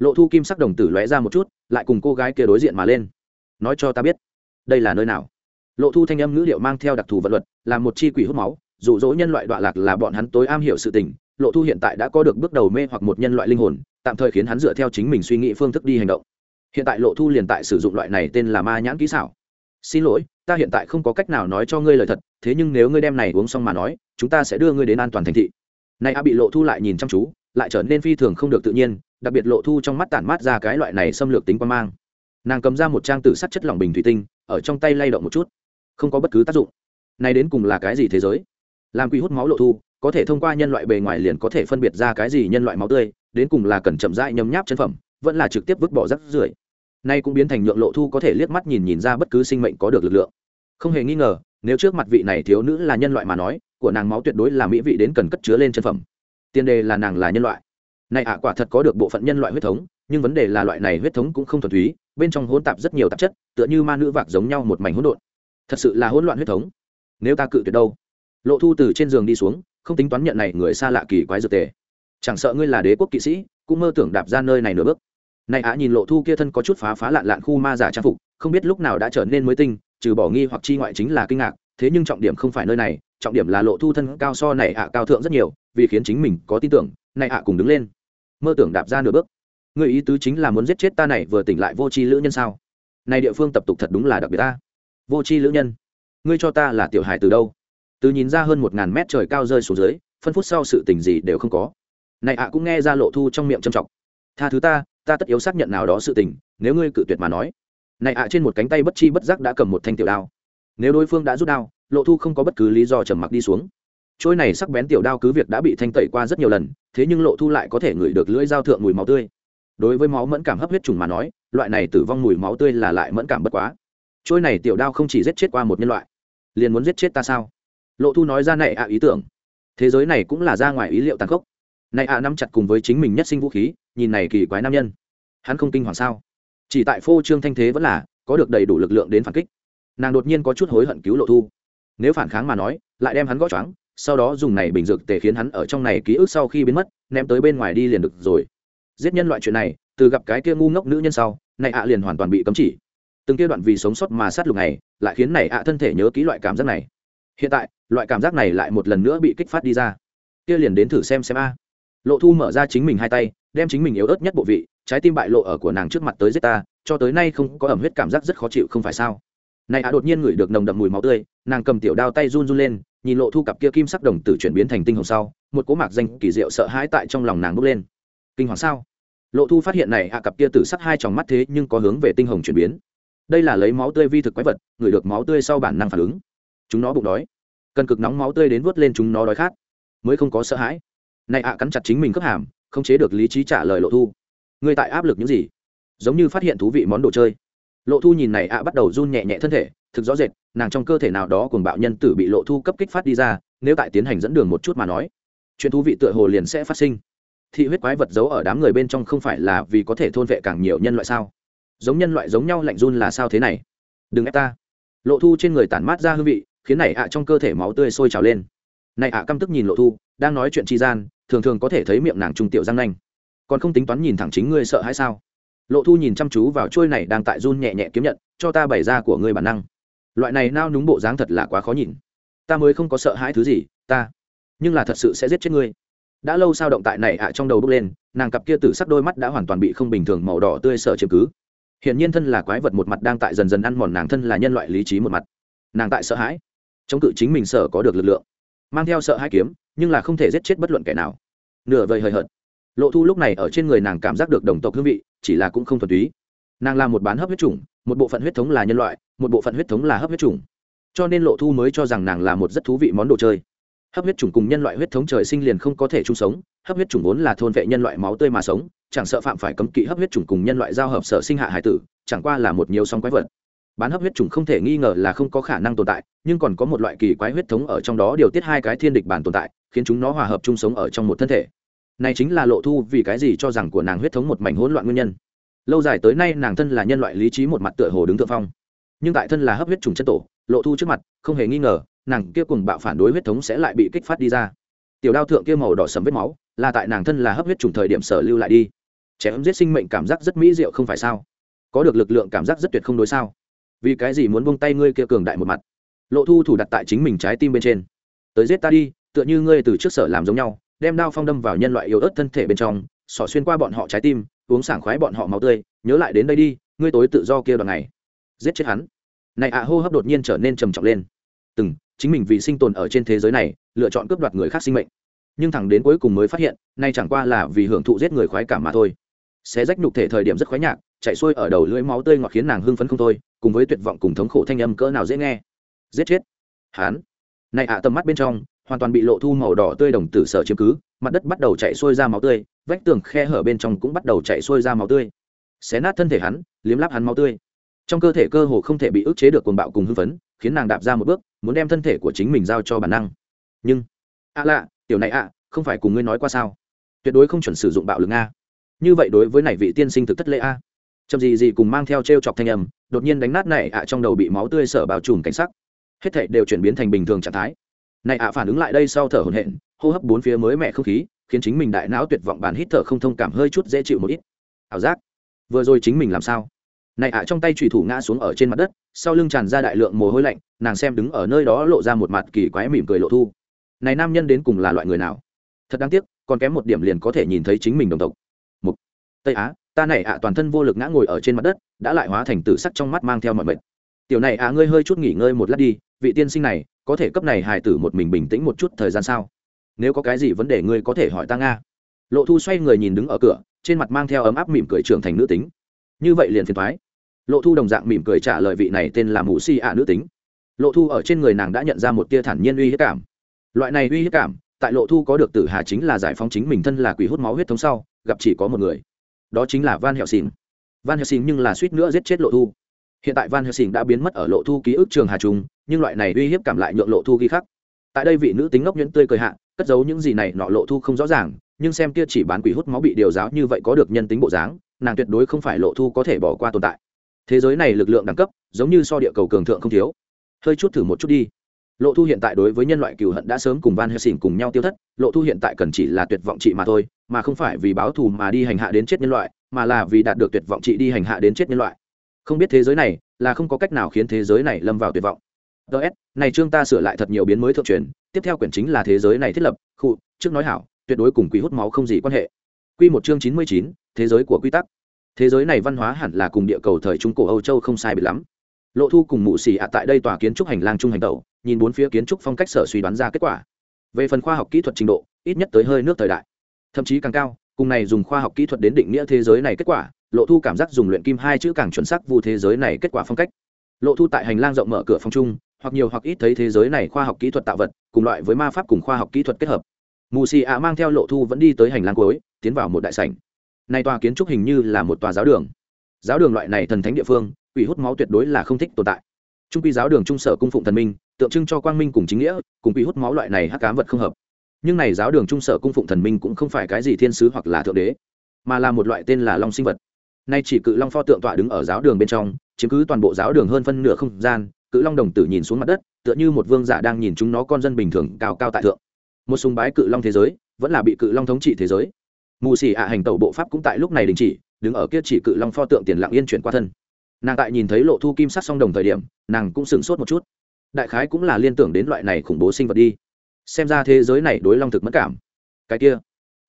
lộ thu kim sắc đồng tử lóe ra một chút, lại cùng cô gái kia đối diện mà lên. Nói cho ta biết, đây là nơi nào? Lộ thu thanh âm ngữ liệu mang theo đặc thù vật luật, là một chi quỷ hút máu, dụ dỗ nhân loại đoạn lạc là bọn hắn tối am hiểu sự tình. Lộ thu hiện tại đã có được bước đầu mê hoặc một nhân loại linh hồn, tạm thời khiến hắn dựa theo chính mình suy nghĩ phương thức đi hành động. Hiện tại lộ thu liền tại sử dụng loại này tên là ma nhãn kỹ xảo. Xin lỗi, ta hiện tại không có cách nào nói cho ngươi lời thật, thế nhưng nếu ngươi đem này uống xong mà nói, chúng ta sẽ đưa ngươi đến an toàn thành thị. Này a bị lộ thu lại nhìn chăm chú lại trở nên phi thường không được tự nhiên, đặc biệt lộ thu trong mắt tản mát ra cái loại này xâm lược tính quan mang. Nàng cầm ra một trang tử sắt chất lỏng bình thủy tinh, ở trong tay lay động một chút. Không có bất cứ tác dụng. Này đến cùng là cái gì thế giới? Làm quy hút máu lộ thu, có thể thông qua nhân loại bề ngoài liền có thể phân biệt ra cái gì nhân loại máu tươi, đến cùng là cần chậm rãi nhấm nháp chân phẩm, vẫn là trực tiếp vứt bỏ rác rưởi. Nay cũng biến thành nhượng lộ thu có thể liếc mắt nhìn nhìn ra bất cứ sinh mệnh có được lực lượng. Không hề nghi ngờ, nếu trước mặt vị này thiếu nữ là nhân loại mà nói, của nàng máu tuyệt đối là mỹ vị đến cần cất chứa lên chân phẩm tiền đề là nàng là nhân loại. Này ạ, quả thật có được bộ phận nhân loại huyết thống, nhưng vấn đề là loại này huyết thống cũng không thuần túy, bên trong hỗn tạp rất nhiều tạp chất, tựa như ma nữ vạc giống nhau một mảnh hỗn độn. Thật sự là hỗn loạn huyết thống. Nếu ta cự tuyệt đâu? Lộ thu từ trên giường đi xuống, không tính toán nhận này người xa lạ kỳ quái dược tề. Chẳng sợ ngươi là đế quốc kỵ sĩ, cũng mơ tưởng đạp ra nơi này nửa bước. Này ạ, nhìn lộ thu kia thân có chút phá phá lạn lạn khu ma giả trang phục, không biết lúc nào đã trở nên mới tinh, trừ bỏ nghi hoặc chi ngoại chính là kinh ngạc, thế nhưng trọng điểm không phải nơi này trọng điểm là lộ thu thân cao so này ạ cao thượng rất nhiều, vì khiến chính mình có tin tưởng, này ạ cùng đứng lên. Mơ tưởng đạp ra nửa bước. Người ý tứ chính là muốn giết chết ta này vừa tỉnh lại vô tri lữ nhân sao? Này địa phương tập tục thật đúng là đặc biệt ta. Vô tri lữ nhân. Ngươi cho ta là tiểu hài từ đâu? Từ nhìn ra hơn một ngàn mét trời cao rơi xuống dưới, phân phút sau sự tình gì đều không có. Này ạ cũng nghe ra lộ thu trong miệng trầm trọng tha thứ ta ta tất yếu xác nhận nào đó sự tình, nếu ngươi cự tuyệt mà nói. Này ạ trên một cánh tay bất chi bất giác đã cầm một thanh tiểu đao. Nếu đối phương đã rút đao lộ thu không có bất cứ lý do trầm mặc đi xuống. Trôi này sắc bén tiểu đao cứ việc đã bị thanh tẩy qua rất nhiều lần, thế nhưng lộ thu lại có thể ngửi được lưỡi dao thượng mùi máu tươi. Đối với máu mẫn cảm hấp huyết trùng mà nói, loại này tử vong mùi máu tươi là lại mẫn cảm bất quá. Trôi này tiểu đao không chỉ giết chết qua một nhân loại, liền muốn giết chết ta sao? Lộ thu nói ra này ạ, ý tưởng. Thế giới này cũng là ra ngoài ý liệu tàn khốc. Này ạ, nắm chặt cùng với chính mình nhất sinh vũ khí, nhìn này kỳ quái nam nhân. Hắn không kinh hoàng sao? Chỉ tại phô trương thanh thế vẫn là có được đầy đủ lực lượng đến phản kích. Nàng đột nhiên có chút hối hận cứu lộ thu nếu phản kháng mà nói, lại đem hắn gõ choáng, sau đó dùng này bình dược tề khiến hắn ở trong này ký ức sau khi biến mất, ném tới bên ngoài đi liền được rồi. Giết nhân loại chuyện này, từ gặp cái kia ngu ngốc nữ nhân sau, này ạ liền hoàn toàn bị cấm chỉ. Từng kia đoạn vì sống sót mà sát lục này, lại khiến này ạ thân thể nhớ ký loại cảm giác này. Hiện tại, loại cảm giác này lại một lần nữa bị kích phát đi ra. Kia liền đến thử xem xem a. Lộ thu mở ra chính mình hai tay, đem chính mình yếu ớt nhất bộ vị, trái tim bại lộ ở của nàng trước mặt tới giết ta, cho tới nay không có ẩm huyết cảm giác rất khó chịu không phải sao? Này ạ đột nhiên ngửi được nồng đậm mùi máu tươi, nàng cầm tiểu đao tay run run lên, nhìn lộ thu cặp kia kim sắc đồng tử chuyển biến thành tinh hồng sau, một cỗ mạc danh kỳ diệu sợ hãi tại trong lòng nàng bốc lên. Kinh hoàng sao? Lộ thu phát hiện này ạ cặp kia tử sắc hai tròng mắt thế nhưng có hướng về tinh hồng chuyển biến. Đây là lấy máu tươi vi thực quái vật, ngửi được máu tươi sau bản năng phản ứng. Chúng nó bụng đói. Cần cực nóng máu tươi đến vớt lên chúng nó đói khát. Mới không có sợ hãi. Này ạ cắn chặt chính mình cấp hàm không chế được lý trí trả lời lộ thu. Ngươi tại áp lực những gì? Giống như phát hiện thú vị món đồ chơi lộ thu nhìn này ạ bắt đầu run nhẹ nhẹ thân thể, thực rõ rệt, nàng trong cơ thể nào đó cùng bạo nhân tử bị lộ thu cấp kích phát đi ra, nếu tại tiến hành dẫn đường một chút mà nói, chuyện thú vị tựa hồ liền sẽ phát sinh. Thị huyết quái vật giấu ở đám người bên trong không phải là vì có thể thôn vệ càng nhiều nhân loại sao? Giống nhân loại giống nhau lạnh run là sao thế này? Đừng ép ta. Lộ thu trên người tản mát ra hương vị, khiến này ạ trong cơ thể máu tươi sôi trào lên. Này ạ căm tức nhìn lộ thu, đang nói chuyện tri gian, thường thường có thể thấy miệng nàng trung tiểu răng nanh. Còn không tính toán nhìn thẳng chính ngươi sợ hay sao? Lộ thu nhìn chăm chú vào trôi này đang tại run nhẹ nhẹ kiếm nhận, cho ta bày ra của ngươi bản năng. Loại này nao núng bộ dáng thật là quá khó nhìn. Ta mới không có sợ hãi thứ gì, ta. Nhưng là thật sự sẽ giết chết ngươi. Đã lâu sao động tại này ạ, trong đầu bước lên, nàng cặp kia tử sắc đôi mắt đã hoàn toàn bị không bình thường màu đỏ tươi sợ chiếm cứ. Hiển nhiên thân là quái vật một mặt đang tại dần dần ăn mòn nàng thân là nhân loại lý trí một mặt. Nàng tại sợ hãi. Chống cự chính mình sợ có được lực lượng. Mang theo sợ hãi kiếm, nhưng là không thể giết chết bất luận kẻ nào. Nửa vời hời hợt lộ thu lúc này ở trên người nàng cảm giác được đồng tộc hương vị, chỉ là cũng không thuần túy. Nàng là một bán hấp huyết chủng, một bộ phận huyết thống là nhân loại, một bộ phận huyết thống là hấp huyết chủng. Cho nên lộ thu mới cho rằng nàng là một rất thú vị món đồ chơi. Hấp huyết chủng cùng nhân loại huyết thống trời sinh liền không có thể chung sống, hấp huyết chủng vốn là thôn vệ nhân loại máu tươi mà sống, chẳng sợ phạm phải cấm kỵ hấp huyết chủng cùng nhân loại giao hợp sở sinh hạ hải tử, chẳng qua là một nhiều song quái vật. Bán hấp huyết chủng không thể nghi ngờ là không có khả năng tồn tại, nhưng còn có một loại kỳ quái huyết thống ở trong đó điều tiết hai cái thiên địch bản tồn tại, khiến chúng nó hòa hợp chung sống ở trong một thân thể này chính là lộ thu vì cái gì cho rằng của nàng huyết thống một mảnh hỗn loạn nguyên nhân. Lâu dài tới nay nàng thân là nhân loại lý trí một mặt tựa hồ đứng thượng phong. Nhưng tại thân là hấp huyết trùng chân tổ, lộ thu trước mặt, không hề nghi ngờ, nàng kia cùng bạo phản đối huyết thống sẽ lại bị kích phát đi ra. Tiểu đao thượng kia màu đỏ sầm vết máu, là tại nàng thân là hấp huyết trùng thời điểm sở lưu lại đi. Trẻ em giết sinh mệnh cảm giác rất mỹ diệu không phải sao? Có được lực lượng cảm giác rất tuyệt không đối sao? Vì cái gì muốn buông tay ngươi kia cường đại một mặt? Lộ thu thủ đặt tại chính mình trái tim bên trên. Tới giết ta đi, tựa như ngươi từ trước sở làm giống nhau đem đao phong đâm vào nhân loại yếu ớt thân thể bên trong, xỏ xuyên qua bọn họ trái tim, uống sảng khoái bọn họ máu tươi, nhớ lại đến đây đi, ngươi tối tự do kia đoạn này giết chết hắn. Này ạ hô hấp đột nhiên trở nên trầm trọng lên. Từng, chính mình vì sinh tồn ở trên thế giới này, lựa chọn cướp đoạt người khác sinh mệnh. Nhưng thẳng đến cuối cùng mới phát hiện, nay chẳng qua là vì hưởng thụ giết người khoái cảm mà thôi. Xé rách nhục thể thời điểm rất khoái nhạc, chạy xuôi ở đầu lưỡi máu tươi ngọt khiến nàng hưng phấn không thôi, cùng với tuyệt vọng cùng thống khổ thanh âm cỡ nào dễ nghe. Giết chết. Hắn. này ạ tầm mắt bên trong hoàn toàn bị lộ thu màu đỏ tươi đồng tử sở chiếm cứ, mặt đất bắt đầu chạy xuôi ra máu tươi, vách tường khe hở bên trong cũng bắt đầu chạy xuôi ra máu tươi. Xé nát thân thể hắn, liếm láp hắn máu tươi. Trong cơ thể cơ hồ không thể bị ức chế được cuồng bạo cùng hưng phấn, khiến nàng đạp ra một bước, muốn đem thân thể của chính mình giao cho bản năng. Nhưng ạ lạ, tiểu này ạ, không phải cùng ngươi nói qua sao? Tuyệt đối không chuẩn sử dụng bạo lực a như vậy đối với này vị tiên sinh thực thất lễ a. Chậm gì gì cùng mang theo t r e o chọc thanh âm, đột nhiên đánh nát này ạ trong đầu bị máu tươi sở bào trùm cảnh sắc. Hết thảy đều chuyển biến thành bình thường trạng thái này ạ, phản ứng lại đây sau thở hổn hển, hô hấp bốn phía mới mẹ không khí, khiến chính mình đại não tuyệt vọng bàn hít thở không thông cảm hơi chút dễ chịu một ít. Ảo giác. Vừa rồi chính mình làm sao? Này ạ, trong tay trùy thủ ngã xuống ở trên mặt đất, sau lưng tràn ra đại lượng mồ hôi lạnh, nàng xem đứng ở nơi đó lộ ra một mặt kỳ quái mỉm cười lộ thu. Này nam nhân đến cùng là loại người nào? Thật đáng tiếc, còn kém một điểm liền có thể nhìn thấy chính mình đồng tộc. Mục. Tây á, ta này ạ, toàn thân vô lực ngã ngồi ở trên mặt đất, đã lại hóa thành tử sắc trong mắt mang theo mọi mệnh tiểu này à, ngươi hơi chút nghỉ ngơi một lát đi vị tiên sinh này có thể cấp này hài tử một mình bình tĩnh một chút thời gian sao? Nếu có cái gì vấn đề ngươi có thể hỏi ta nga. Lộ thu xoay người nhìn đứng ở cửa trên mặt mang theo ấm áp mỉm cười trưởng thành nữ tính. Như vậy liền phiền thoái lộ thu đồng dạng mỉm cười trả lời vị này tên là mù si ạ nữ tính. Lộ thu ở trên người nàng đã nhận ra một tia thản nhiên uy hiếp cảm. Loại này uy hiếp cảm tại lộ thu có được tử hà chính là giải phóng chính mình thân là quỷ hút máu huyết thống sau gặp chỉ có một người. Đó chính là van hẹo xin van hẹo xin nhưng là suýt nữa giết chết lộ thu hiện tại van helsing đã biến mất ở lộ thu ký ức trường hà trung, nhưng loại này uy hiếp cảm lại nhượng lộ thu ghi khắc. Tại đây vị nữ tính ngốc nhuyễn tươi cười hạ, cất giấu những gì này nọ lộ thu không rõ ràng, nhưng xem kia chỉ bán quỷ hút máu bị điều giáo như vậy có được nhân tính bộ dáng, nàng tuyệt đối không phải lộ thu có thể bỏ qua tồn tại. Thế giới này lực lượng đẳng cấp, giống như so địa cầu cường thượng không thiếu. Hơi chút thử một chút đi. Lộ thu hiện tại đối với nhân loại cừu hận đã sớm cùng van helsing cùng nhau tiêu thất, lộ thu hiện tại cần chỉ là tuyệt vọng trị mà thôi, mà không phải vì báo thù mà đi hành hạ đến chết nhân loại, mà là vì đạt được tuyệt vọng trị đi hành hạ đến chết nhân loại không biết thế giới này là không có cách nào khiến thế giới này lâm vào tuyệt vọng. Ts này chương ta sửa lại thật nhiều biến mới thượng truyền, tiếp theo quyển chính là thế giới này thiết lập, khu, trước nói hảo, tuyệt đối cùng quý hút máu không gì quan hệ. Quy một chương chín mươi chín, thế giới của quy tắc. Thế giới này văn hóa hẳn là cùng địa cầu thời trung cổ âu châu không sai biệt lắm. Lộ thu cùng mụ xì ạ tại đây tòa kiến trúc hành lang trung hành tẩu, nhìn bốn phía kiến trúc phong cách sở suy đoán ra kết quả. Về phần khoa học kỹ thuật trình độ, ít nhất tới hơi nước thời đại. Thậm chí càng cao, cùng này dùng khoa học kỹ thuật đến định nghĩa thế giới này kết quả lộ thu cảm giác dùng luyện kim hai chữ càng chuẩn xác vu thế giới này kết quả phong cách. Lộ thu tại hành lang rộng mở cửa phong trung hoặc nhiều hoặc ít thấy thế giới này khoa học kỹ thuật tạo vật, cùng loại với ma pháp cùng khoa học kỹ thuật kết hợp. Mù xì ạ mang theo lộ thu vẫn đi tới hành lang cuối, tiến vào một đại sảnh. Nay tòa kiến trúc hình như là một tòa giáo đường. Giáo đường loại này thần thánh địa phương ủy hút máu tuyệt đối là không thích tồn tại. Trung quy giáo đường trung sở cung phụng thần minh, tượng trưng cho quang minh cùng chính nghĩa, cùng ủy hút máu loại này hắc cám vật không hợp. Nhưng này giáo đường trung sở cung phụng thần minh cũng không phải cái gì thiên sứ hoặc là thượng đế, mà là một loại tên là long sinh vật nay chỉ cự long pho tượng tọa đứng ở giáo đường bên trong, chiếm cứ toàn bộ giáo đường hơn phân nửa không gian, cự long đồng tử nhìn xuống mặt đất, tựa như một vương giả đang nhìn chúng nó con dân bình thường cao cao tại thượng. Một sùng bái cự long thế giới, vẫn là bị cự long thống trị thế giới. Mù xỉ ạ hành tẩu bộ pháp cũng tại lúc này đình chỉ, đứng ở kia chỉ cự long pho tượng tiền lặng yên chuyển qua thân. Nàng tại nhìn thấy lộ thu kim sắc song đồng thời điểm, nàng cũng sửng sốt một chút. Đại khái cũng là liên tưởng đến loại này khủng bố sinh vật đi. Xem ra thế giới này đối long thực mất cảm. Cái kia,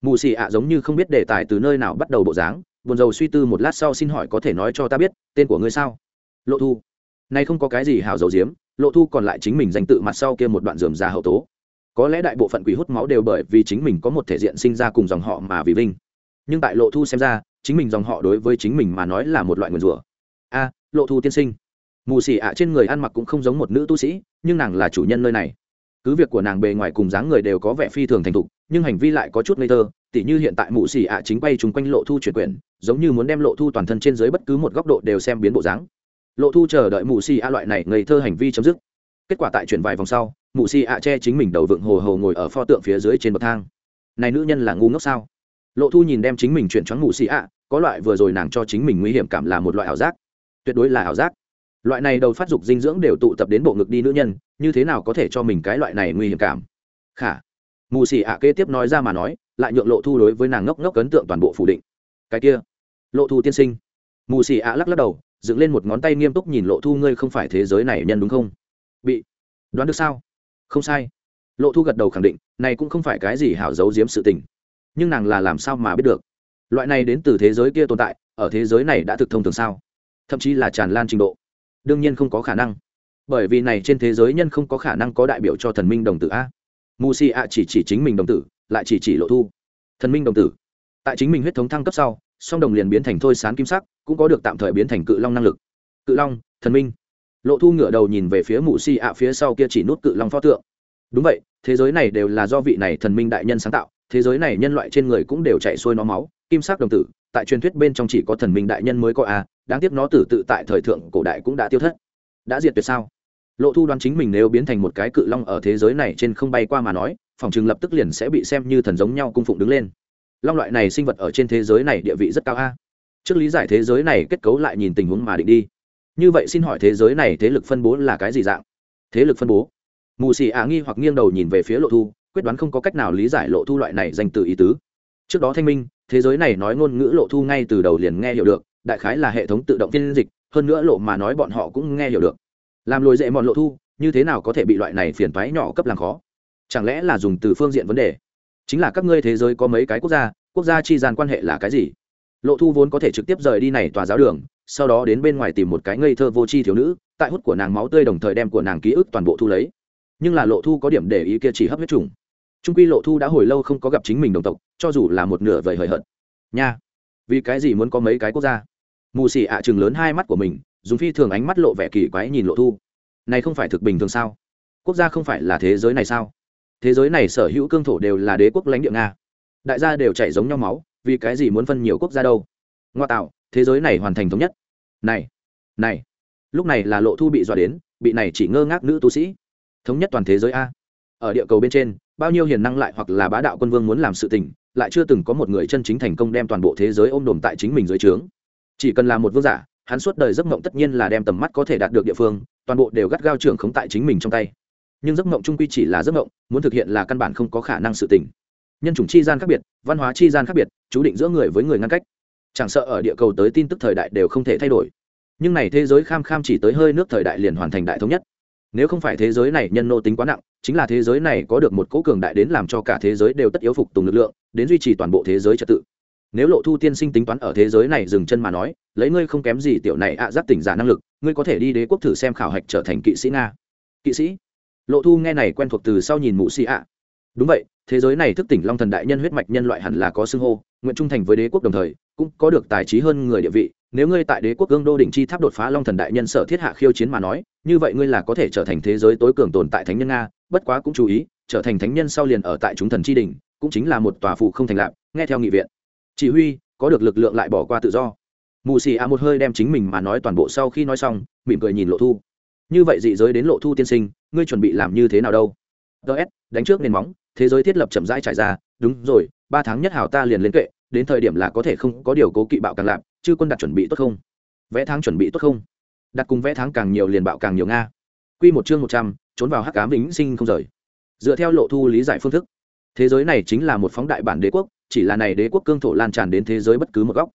mù xì ạ giống như không biết đề tài từ nơi nào bắt đầu bộ dáng buồn rầu suy tư một lát sau xin hỏi có thể nói cho ta biết, tên của ngươi sao? Lộ thu. Nay không có cái gì hào dầu diếm, lộ thu còn lại chính mình danh tự mặt sau kia một đoạn dườm già hậu tố. Có lẽ đại bộ phận quỷ hút máu đều bởi vì chính mình có một thể diện sinh ra cùng dòng họ mà vì vinh. Nhưng tại lộ thu xem ra, chính mình dòng họ đối với chính mình mà nói là một loại nguồn rủa. A, lộ thu tiên sinh. Mù xỉ ạ trên người ăn mặc cũng không giống một nữ tu sĩ, nhưng nàng là chủ nhân nơi này. Cứ việc của nàng bề ngoài cùng dáng người đều có vẻ phi thường thành thục, nhưng hành vi lại có chút ngây thơ tỉ như hiện tại mụ xỉ ạ chính quay chung quanh lộ thu chuyển quyển, giống như muốn đem lộ thu toàn thân trên dưới bất cứ một góc độ đều xem biến bộ dáng. Lộ thu chờ đợi mụ xỉ ạ loại này ngây thơ hành vi chấm dứt. Kết quả tại chuyển vài vòng sau, mụ xỉ ạ che chính mình đầu vựng hồ hồ ngồi ở pho tượng phía dưới trên bậc thang. Này nữ nhân là ngu ngốc sao? Lộ thu nhìn đem chính mình chuyển choáng mụ xỉ ạ, có loại vừa rồi nàng cho chính mình nguy hiểm cảm là một loại ảo giác. Tuyệt đối là ảo giác. Loại này đầu phát dục dinh dưỡng đều tụ tập đến bộ ngực đi nữ nhân, như thế nào có thể cho mình cái loại này nguy hiểm cảm? Khả. Mù xì ạ kế tiếp nói ra mà nói lại nhượng lộ thu đối với nàng ngốc ngốc ấn tượng toàn bộ phủ định. Cái kia, lộ thu tiên sinh. Mù xì ạ lắc lắc đầu, dựng lên một ngón tay nghiêm túc nhìn lộ thu, ngươi không phải thế giới này nhân đúng không? Bị đoán được sao? Không sai. Lộ thu gật đầu khẳng định, này cũng không phải cái gì hảo giấu giếm sự tình. Nhưng nàng là làm sao mà biết được? Loại này đến từ thế giới kia tồn tại, ở thế giới này đã thực thông thường sao? Thậm chí là tràn lan trình độ. Đương nhiên không có khả năng. Bởi vì này trên thế giới nhân không có khả năng có đại biểu cho thần minh đồng tử a. Mù si a chỉ chỉ chính mình đồng tử lại chỉ chỉ lộ thu. Thần minh đồng tử. Tại chính mình huyết thống thăng cấp sau, song đồng liền biến thành thôi sán kim sắc, cũng có được tạm thời biến thành cự long năng lực. Cự long, thần minh. Lộ thu ngửa đầu nhìn về phía mụ si ạ phía sau kia chỉ nút cự long pho tượng. Đúng vậy, thế giới này đều là do vị này thần minh đại nhân sáng tạo, thế giới này nhân loại trên người cũng đều chạy xuôi nó máu, kim sắc đồng tử, tại truyền thuyết bên trong chỉ có thần minh đại nhân mới có a đáng tiếc nó tử tự tại thời thượng cổ đại cũng đã tiêu thất. Đã diệt tuyệt sao? Lộ thu đoán chính mình nếu biến thành một cái cự long ở thế giới này trên không bay qua mà nói phòng trường lập tức liền sẽ bị xem như thần giống nhau cung phụng đứng lên. Long loại này sinh vật ở trên thế giới này địa vị rất cao a. Trước lý giải thế giới này kết cấu lại nhìn tình huống mà định đi. Như vậy xin hỏi thế giới này thế lực phân bố là cái gì dạng? Thế lực phân bố? Mù xì ạ nghi hoặc nghiêng đầu nhìn về phía lộ thu, quyết đoán không có cách nào lý giải lộ thu loại này danh từ ý tứ. Trước đó thanh minh, thế giới này nói ngôn ngữ lộ thu ngay từ đầu liền nghe hiểu được, đại khái là hệ thống tự động phiên dịch, hơn nữa lộ mà nói bọn họ cũng nghe hiểu được. Làm lồi dễ mòn lộ thu, như thế nào có thể bị loại này phiền toái nhỏ cấp làm khó? Chẳng lẽ là dùng từ phương diện vấn đề? Chính là các ngươi thế giới có mấy cái quốc gia quốc gia chi gian quan hệ là cái gì? Lộ thu vốn có thể trực tiếp rời đi này tòa giáo đường, sau đó đến bên ngoài tìm một cái ngây thơ vô tri thiếu nữ, tại hút của nàng máu tươi đồng thời đem của nàng ký ức toàn bộ thu lấy. Nhưng là lộ thu có điểm để ý kia chỉ hấp huyết trùng. Trung quy lộ thu đã hồi lâu không có gặp chính mình đồng tộc, cho dù là một nửa vời hời hợt. Nha, vì cái gì muốn có mấy cái quốc gia? Mù xỉ ạ chừng lớn hai mắt của mình, dùng phi thường ánh mắt lộ vẻ kỳ quái nhìn lộ thu. Này không phải thực bình thường sao? Quốc gia không phải là thế giới này sao? Thế giới này sở hữu cương thổ đều là đế quốc lãnh địa nga. Đại gia đều chảy giống nhau máu, vì cái gì muốn phân nhiều quốc gia đâu? Ngoa tạo, thế giới này hoàn thành thống nhất. Này này, lúc này là lộ thu bị dọa đến, bị này chỉ ngơ ngác nữ tu sĩ. Thống nhất toàn thế giới a. Ở địa cầu bên trên, bao nhiêu hiền năng lại hoặc là bá đạo quân vương muốn làm sự tình, lại chưa từng có một người chân chính thành công đem toàn bộ thế giới ôm đồm tại chính mình dưới trướng. Chỉ cần là một vương giả, hắn suốt đời giấc mộng tất nhiên là đem tầm mắt có thể đạt được địa phương, toàn bộ đều gắt gao trưởng khống tại chính mình trong tay nhưng giấc mộng trung quy chỉ là giấc mộng, muốn thực hiện là căn bản không có khả năng sự tình. Nhân chủng chi gian khác biệt, văn hóa chi gian khác biệt, chú định giữa người với người ngăn cách. Chẳng sợ ở địa cầu tới tin tức thời đại đều không thể thay đổi. Nhưng này thế giới kham kham chỉ tới hơi nước thời đại liền hoàn thành đại thống nhất. Nếu không phải thế giới này nhân nô tính quá nặng, chính là thế giới này có được một cố cường đại đến làm cho cả thế giới đều tất yếu phục tùng lực lượng, đến duy trì toàn bộ thế giới trật tự. Nếu lộ thu tiên sinh tính toán ở thế giới này dừng chân mà nói, lấy ngươi không kém gì tiểu này ạ à tỉnh giả năng lực, ngươi có thể đi đế quốc thử xem khảo hạch trở thành kỵ sĩ nga. Kỵ sĩ? Lộ thu nghe này quen thuộc từ sau nhìn mụ xì ạ. Đúng vậy, thế giới này thức tỉnh long thần đại nhân huyết mạch nhân loại hẳn là có xưng hô, nguyện trung thành với đế quốc đồng thời, cũng có được tài trí hơn người địa vị. Nếu ngươi tại đế quốc gương đô đỉnh chi tháp đột phá long thần đại nhân sở thiết hạ khiêu chiến mà nói, như vậy ngươi là có thể trở thành thế giới tối cường tồn tại thánh nhân nga. Bất quá cũng chú ý, trở thành thánh nhân sau liền ở tại chúng thần chi đỉnh, cũng chính là một tòa phụ không thành lạc nghe theo nghị viện. Chỉ huy, có được lực lượng lại bỏ qua tự do. Mù xì a một hơi đem chính mình mà nói toàn bộ sau khi nói xong, mỉm cười nhìn lộ thu. Như vậy dị giới đến lộ thu tiên sinh ngươi chuẩn bị làm như thế nào đâu? Ts đánh trước nền móng, thế giới thiết lập chậm rãi trải ra, đúng rồi, ba tháng nhất hào ta liền lên kệ, đến thời điểm là có thể không có điều cố kỵ bạo càng lạp, chứ quân đặt chuẩn bị tốt không? Vẽ tháng chuẩn bị tốt không? Đặt cùng vẽ tháng càng nhiều liền bạo càng nhiều nga. Q một chương một trăm, trốn vào hắc cám vĩnh sinh không rời. Dựa theo lộ thu lý giải phương thức, thế giới này chính là một phóng đại bản đế quốc, chỉ là này đế quốc cương thổ lan tràn đến thế giới bất cứ một góc.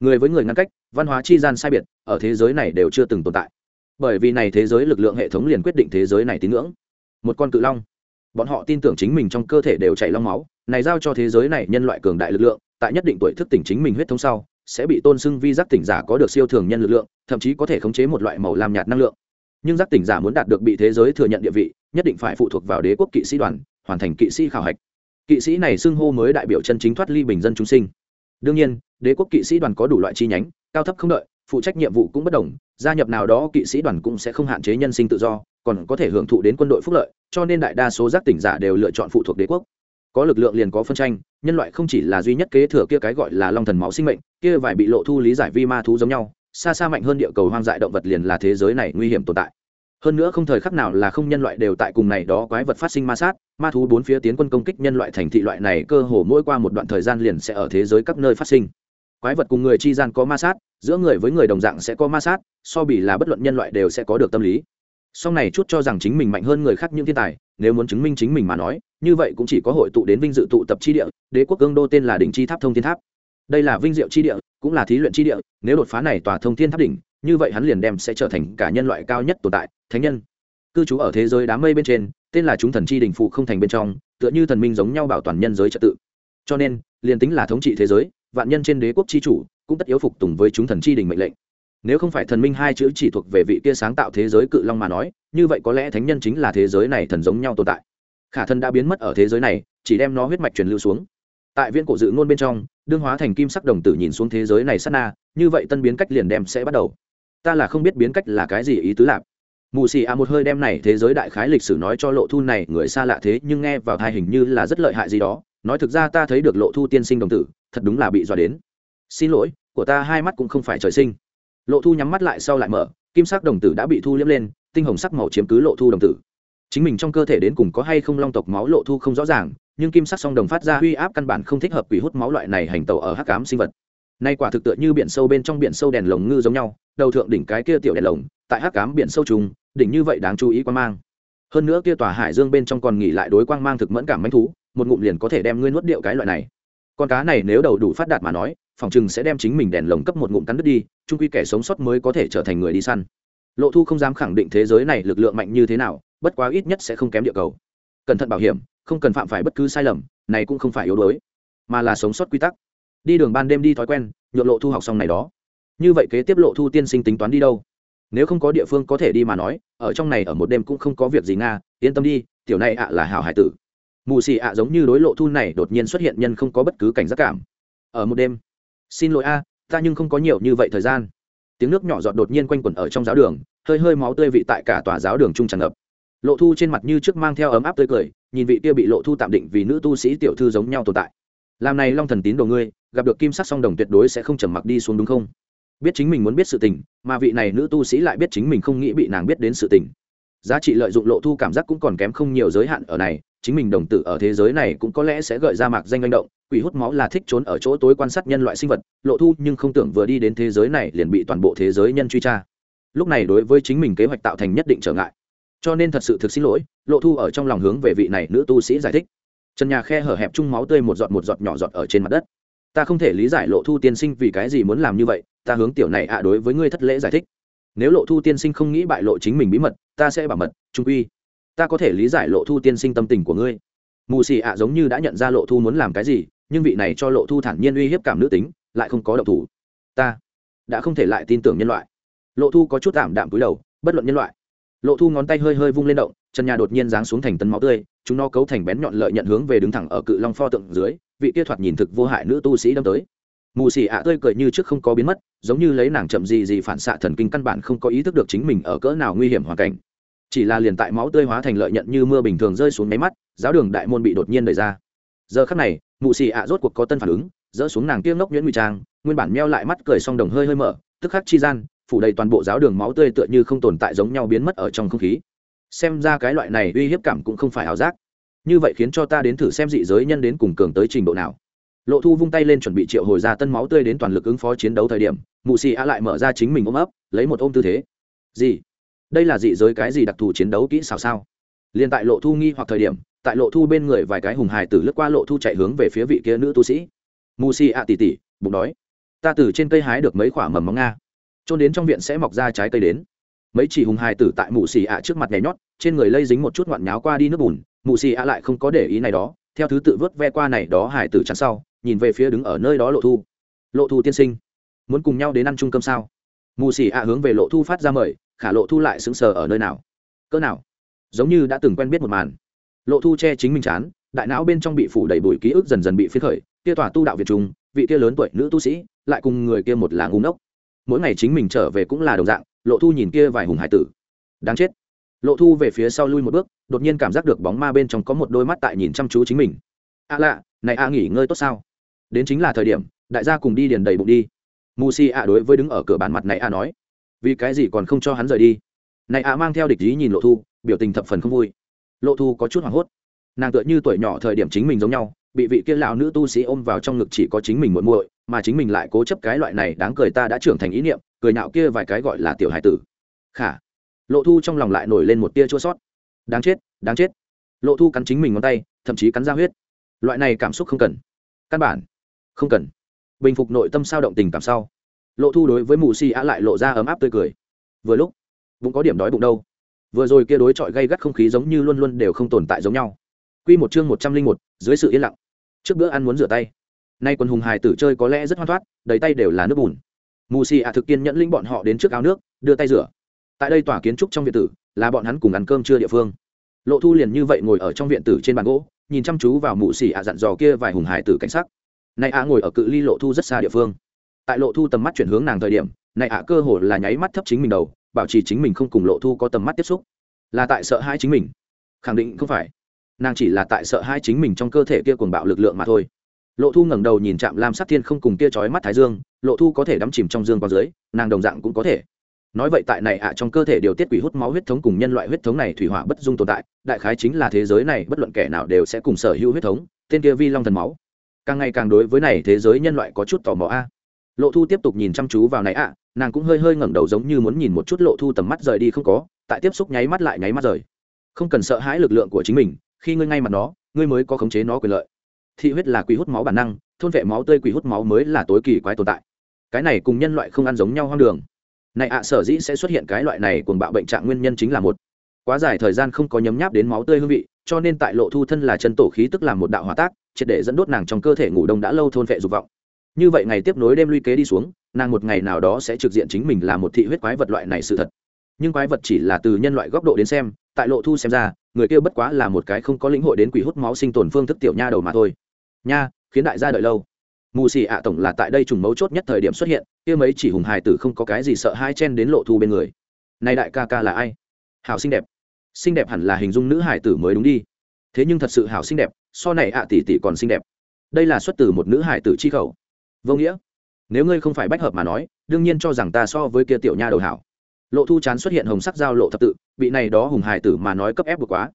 Người với người ngăn cách, văn hóa chi gian sai biệt, ở thế giới này đều chưa từng tồn tại bởi vì này thế giới lực lượng hệ thống liền quyết định thế giới này tín ngưỡng. Một con cự long. Bọn họ tin tưởng chính mình trong cơ thể đều chảy long máu, này giao cho thế giới này nhân loại cường đại lực lượng, tại nhất định tuổi thức tỉnh chính mình huyết thống sau, sẽ bị tôn xưng vi giác tỉnh giả có được siêu thường nhân lực lượng, thậm chí có thể khống chế một loại màu làm nhạt năng lượng. Nhưng giác tỉnh giả muốn đạt được bị thế giới thừa nhận địa vị, nhất định phải phụ thuộc vào đế quốc kỵ sĩ đoàn, hoàn thành kỵ sĩ khảo hạch. Kỵ sĩ này xưng hô mới đại biểu chân chính thoát ly bình dân chúng sinh. Đương nhiên, đế quốc kỵ sĩ đoàn có đủ loại chi nhánh, cao thấp không đợi, phụ trách nhiệm vụ cũng bất đồng gia nhập nào đó kỵ sĩ đoàn cũng sẽ không hạn chế nhân sinh tự do, còn có thể hưởng thụ đến quân đội phúc lợi, cho nên đại đa số giác tỉnh giả đều lựa chọn phụ thuộc đế quốc. Có lực lượng liền có phân tranh, nhân loại không chỉ là duy nhất kế thừa kia cái gọi là long thần máu sinh mệnh, kia vài bị lộ thu lý giải vi ma thú giống nhau, xa xa mạnh hơn địa cầu hoang dại động vật liền là thế giới này nguy hiểm tồn tại. Hơn nữa không thời khắc nào là không nhân loại đều tại cùng này đó quái vật phát sinh ma sát, ma thú bốn phía tiến quân công kích nhân loại thành thị loại này cơ hồ mỗi qua một đoạn thời gian liền sẽ ở thế giới các nơi phát sinh quái vật cùng người chi gian có ma sát, giữa người với người đồng dạng sẽ có ma sát, so bỉ là bất luận nhân loại đều sẽ có được tâm lý. Sau này chút cho rằng chính mình mạnh hơn người khác những thiên tài, nếu muốn chứng minh chính mình mà nói, như vậy cũng chỉ có hội tụ đến vinh dự tụ tập chi địa, đế quốc cương đô tên là đỉnh chi tháp thông thiên tháp. Đây là vinh diệu chi địa, cũng là thí luyện chi địa, nếu đột phá này tòa thông thiên tháp đỉnh, như vậy hắn liền đem sẽ trở thành cả nhân loại cao nhất tồn tại, thánh nhân. Cư trú ở thế giới đám mây bên trên, tên là chúng thần chi đình phụ không thành bên trong, tựa như thần minh giống nhau bảo toàn nhân giới trật tự. Cho nên, liền tính là thống trị thế giới vạn nhân trên đế quốc chi chủ, cũng tất yếu phục tùng với chúng thần chi đình mệnh lệnh. Nếu không phải thần minh hai chữ chỉ thuộc về vị kia sáng tạo thế giới cự long mà nói, như vậy có lẽ thánh nhân chính là thế giới này thần giống nhau tồn tại. Khả thần đã biến mất ở thế giới này, chỉ đem nó huyết mạch truyền lưu xuống. Tại viên cổ dự ngôn bên trong, đương hóa thành kim sắc đồng tử nhìn xuống thế giới này sát na, như vậy tân biến cách liền đem sẽ bắt đầu. Ta là không biết biến cách là cái gì ý tứ lạp mù xì à một hơi đem này thế giới đại khái lịch sử nói cho lộ thu này, người xa lạ thế nhưng nghe vào thai hình như là rất lợi hại gì đó. Nói thực ra ta thấy được lộ thu tiên sinh đồng tử thật đúng là bị dọa đến. Xin lỗi, của ta hai mắt cũng không phải trời sinh. Lộ thu nhắm mắt lại sau lại mở, kim sắc đồng tử đã bị thu liếm lên, tinh hồng sắc màu chiếm cứ lộ thu đồng tử. Chính mình trong cơ thể đến cùng có hay không long tộc máu lộ thu không rõ ràng, nhưng kim sắc song đồng phát ra uy áp căn bản không thích hợp quỷ hút máu loại này hành tàu ở hắc cám sinh vật. Nay quả thực tựa như biển sâu bên trong biển sâu đèn lồng ngư giống nhau, đầu thượng đỉnh cái kia tiểu đèn lồng, tại hắc cám biển sâu trùng, đỉnh như vậy đáng chú ý quan mang. Hơn nữa kia tòa hải dương bên trong còn nghỉ lại đối quang mang thực mẫn cảm manh thú, một ngụm liền có thể đem ngươi nuốt điệu cái loại này con cá này nếu đầu đủ phát đạt mà nói, phòng chừng sẽ đem chính mình đèn lồng cấp một ngụm cắn đứt đi trung quy kẻ sống sót mới có thể trở thành người đi săn. Lộ thu không dám khẳng định thế giới này lực lượng mạnh như thế nào, bất quá ít nhất sẽ không kém địa cầu. Cẩn thận bảo hiểm, không cần phạm phải bất cứ sai lầm, này cũng không phải yếu đuối, mà là sống sót quy tắc. Đi đường ban đêm đi thói quen nhuộm lộ thu học xong này đó. Như vậy kế tiếp lộ thu tiên sinh tính toán đi đâu? Nếu không có địa phương có thể đi mà nói, ở trong này ở một đêm cũng không có việc gì nga, yên tâm đi, tiểu này ạ là hảo hải tử mù xì ạ giống như đối lộ thu này đột nhiên xuất hiện nhân không có bất cứ cảnh giác cảm. Ở một đêm, xin lỗi a, ta nhưng không có nhiều như vậy thời gian. Tiếng nước nhỏ giọt đột nhiên quanh quẩn ở trong giáo đường, hơi hơi máu tươi vị tại cả tòa giáo đường trung tràn ngập. Lộ thu trên mặt như trước mang theo ấm áp tươi cười, nhìn vị kia bị lộ thu tạm định vì nữ tu sĩ tiểu thư giống nhau tồn tại. Làm này long thần tín đồ ngươi, gặp được kim sắc song đồng tuyệt đối sẽ không trầm mặc đi xuống đúng không? Biết chính mình muốn biết sự tình, mà vị này nữ tu sĩ lại biết chính mình không nghĩ bị nàng biết đến sự tình. Giá trị lợi dụng lộ thu cảm giác cũng còn kém không nhiều giới hạn ở này chính mình đồng tử ở thế giới này cũng có lẽ sẽ gợi ra mạc danh manh động, quỷ hút máu là thích trốn ở chỗ tối quan sát nhân loại sinh vật, lộ thu nhưng không tưởng vừa đi đến thế giới này liền bị toàn bộ thế giới nhân truy tra. Lúc này đối với chính mình kế hoạch tạo thành nhất định trở ngại. Cho nên thật sự thực xin lỗi, lộ thu ở trong lòng hướng về vị này nữ tu sĩ giải thích. Trần nhà khe hở hẹp chung máu tươi một giọt một giọt nhỏ giọt ở trên mặt đất. Ta không thể lý giải lộ thu tiên sinh vì cái gì muốn làm như vậy, ta hướng tiểu này ạ à đối với ngươi thất lễ giải thích. Nếu lộ thu tiên sinh không nghĩ bại lộ chính mình bí mật, ta sẽ bảo mật, trung quy ta có thể lý giải lộ thu tiên sinh tâm tình của ngươi. Mù xì ạ giống như đã nhận ra lộ thu muốn làm cái gì, nhưng vị này cho lộ thu thản nhiên uy hiếp cảm nữ tính, lại không có độc thủ. Ta đã không thể lại tin tưởng nhân loại. Lộ thu có chút tạm đạm cúi đầu, bất luận nhân loại. Lộ thu ngón tay hơi hơi vung lên động, chân nhà đột nhiên giáng xuống thành tấn máu tươi, chúng nó cấu thành bén nhọn lợi nhận hướng về đứng thẳng ở cự long pho tượng dưới, vị kia thoạt nhìn thực vô hại nữ tu sĩ đâm tới. Mù xì ạ tươi cười như trước không có biến mất, giống như lấy nàng chậm gì gì phản xạ thần kinh căn bản không có ý thức được chính mình ở cỡ nào nguy hiểm hoàn cảnh chỉ là liền tại máu tươi hóa thành lợi nhận như mưa bình thường rơi xuống máy mắt, giáo đường đại môn bị đột nhiên đẩy ra. Giờ khắc này, mụ xì ạ rốt cuộc có tân phản ứng, dỡ xuống nàng tiêm ngốc nhuyễn ngụy trang, nguyên bản meo lại mắt cười song đồng hơi hơi mở, tức khắc chi gian, phủ đầy toàn bộ giáo đường máu tươi tựa như không tồn tại giống nhau biến mất ở trong không khí. Xem ra cái loại này uy hiếp cảm cũng không phải ảo giác. Như vậy khiến cho ta đến thử xem dị giới nhân đến cùng cường tới trình độ nào. Lộ thu vung tay lên chuẩn bị triệu hồi ra tân máu tươi đến toàn lực ứng phó chiến đấu thời điểm, mụ xì a lại mở ra chính mình ôm ấp, lấy một ôm tư thế. Gì? Đây là dị giới cái gì đặc thù chiến đấu kỹ xảo sao? Liền tại lộ thu nghi hoặc thời điểm, tại lộ thu bên người vài cái hùng hài tử lướt qua lộ thu chạy hướng về phía vị kia nữ tu sĩ. Mù si ạ tỉ tỉ, bụng đói. Ta từ trên cây hái được mấy quả mầm móng nga. Trôn đến trong viện sẽ mọc ra trái cây đến. Mấy chỉ hùng hài tử tại mù xì ạ trước mặt nhảy nhót, trên người lây dính một chút ngoạn nháo qua đi nước bùn. Mù xì ạ lại không có để ý này đó, theo thứ tự vớt ve qua này đó hài tử chắn sau, nhìn về phía đứng ở nơi đó lộ thu. Lộ thu tiên sinh, muốn cùng nhau đến ăn chung cơm sao? Mù xì ạ hướng về lộ thu phát ra mời khả lộ thu lại sững sờ ở nơi nào? Cỡ nào? Giống như đã từng quen biết một màn. Lộ thu che chính mình chán, đại não bên trong bị phủ đầy bụi ký ức dần dần bị phiến khởi, kia tòa tu đạo việt trung, vị kia lớn tuổi nữ tu sĩ, lại cùng người kia một là ngu ngốc. Mỗi ngày chính mình trở về cũng là đồng dạng, lộ thu nhìn kia vài hùng hải tử. Đáng chết. Lộ thu về phía sau lui một bước, đột nhiên cảm giác được bóng ma bên trong có một đôi mắt tại nhìn chăm chú chính mình. A lạ, này a nghỉ ngơi tốt sao? Đến chính là thời điểm, đại gia cùng đi điền đầy bụng đi. Mù si a đối với đứng ở cửa bàn mặt này a nói vì cái gì còn không cho hắn rời đi? Này a mang theo địch ý nhìn lộ thu, biểu tình thập phần không vui. Lộ thu có chút hoảng hốt. Nàng tựa như tuổi nhỏ thời điểm chính mình giống nhau, bị vị kia lão nữ tu sĩ ôm vào trong ngực chỉ có chính mình muội muội, mà chính mình lại cố chấp cái loại này đáng cười ta đã trưởng thành ý niệm, cười nạo kia vài cái gọi là tiểu hải tử. Khả. Lộ thu trong lòng lại nổi lên một tia chua sót. Đáng chết đáng chết. Lộ thu cắn chính mình ngón tay, thậm chí cắn ra huyết. Loại này cảm xúc không cần. Căn bản không cần. Bình phục nội tâm sao động tình cảm sau lộ thu đối với mù si á lại lộ ra ấm áp tươi cười. Vừa lúc, bụng có điểm đói bụng đâu. Vừa rồi kia đối chọi gây gắt không khí giống như luôn luôn đều không tồn tại giống nhau. Q một chương một trăm linh một, dưới sự yên lặng. Trước bữa ăn muốn rửa tay. Nay quần hùng hài tử chơi có lẽ rất hoan thoát, đầy tay đều là nước bùn. Mù xì ạ thực kiên nhẫn linh bọn họ đến trước áo nước, đưa tay rửa. Tại đây tòa kiến trúc trong viện tử, là bọn hắn cùng ăn cơm trưa địa phương. Lộ thu liền như vậy ngồi ở trong viện tử trên bàn gỗ, nhìn chăm chú vào mụ xì ạ dặn dò kia vài hùng hải tử cảnh sắc. Nay ạ ngồi ở cự ly lộ thu rất xa địa phương tại lộ thu tầm mắt chuyển hướng nàng thời điểm, này ạ cơ hồ là nháy mắt thấp chính mình đầu, bảo trì chính mình không cùng lộ thu có tầm mắt tiếp xúc. Là tại sợ hai chính mình. Khẳng định không phải. Nàng chỉ là tại sợ hai chính mình trong cơ thể kia cuồng bạo lực lượng mà thôi. Lộ thu ngẩng đầu nhìn chạm lam sắc thiên không cùng kia trói mắt thái dương, lộ thu có thể đắm chìm trong dương qua dưới, nàng đồng dạng cũng có thể. Nói vậy tại này ạ trong cơ thể điều tiết quỷ hút máu huyết thống cùng nhân loại huyết thống này thủy hỏa bất dung tồn tại, đại khái chính là thế giới này bất luận kẻ nào đều sẽ cùng sở hữu huyết thống, tên kia vi long thần máu. Càng ngày càng đối với này thế giới nhân loại có chút tò mò a lộ thu tiếp tục nhìn chăm chú vào này ạ, nàng cũng hơi hơi ngẩng đầu giống như muốn nhìn một chút lộ thu tầm mắt rời đi không có, tại tiếp xúc nháy mắt lại nháy mắt rời. Không cần sợ hãi lực lượng của chính mình, khi ngươi ngay mặt nó, ngươi mới có khống chế nó quyền lợi. Thị huyết là quỷ hút máu bản năng, thôn vệ máu tươi quỷ hút máu mới là tối kỳ quái tồn tại. Cái này cùng nhân loại không ăn giống nhau hoang đường. Này ạ, sở dĩ sẽ xuất hiện cái loại này cùng bạo bệnh trạng nguyên nhân chính là một, quá dài thời gian không có nhấm nháp đến máu tươi hương vị, cho nên tại lộ thu thân là chân tổ khí tức làm một đạo hỏa tác, triệt để dẫn đốt nàng trong cơ thể ngủ đông đã lâu thôn vệ dục vọng như vậy ngày tiếp nối đêm luy kế đi xuống, nàng một ngày nào đó sẽ trực diện chính mình là một thị huyết quái vật loại này sự thật. Nhưng quái vật chỉ là từ nhân loại góc độ đến xem, tại lộ thu xem ra, người kia bất quá là một cái không có lĩnh hội đến quỷ hút máu sinh tồn phương thức tiểu nha đầu mà thôi. Nha, khiến đại gia đợi lâu. Mù xì ạ tổng là tại đây trùng mấu chốt nhất thời điểm xuất hiện, kia mấy chỉ hùng hài tử không có cái gì sợ hai chen đến lộ thu bên người. Này đại ca ca là ai? Hảo xinh đẹp. Xinh đẹp hẳn là hình dung nữ hài tử mới đúng đi. Thế nhưng thật sự hảo xinh đẹp, so này ạ tỷ tỷ còn xinh đẹp. Đây là xuất từ một nữ hài tử chi khẩu vô nghĩa. Nếu ngươi không phải bách hợp mà nói, đương nhiên cho rằng ta so với kia tiểu nha đầu hảo. Lộ thu chán xuất hiện hồng sắc giao lộ thập tự, bị này đó hùng hài tử mà nói cấp ép vượt quá.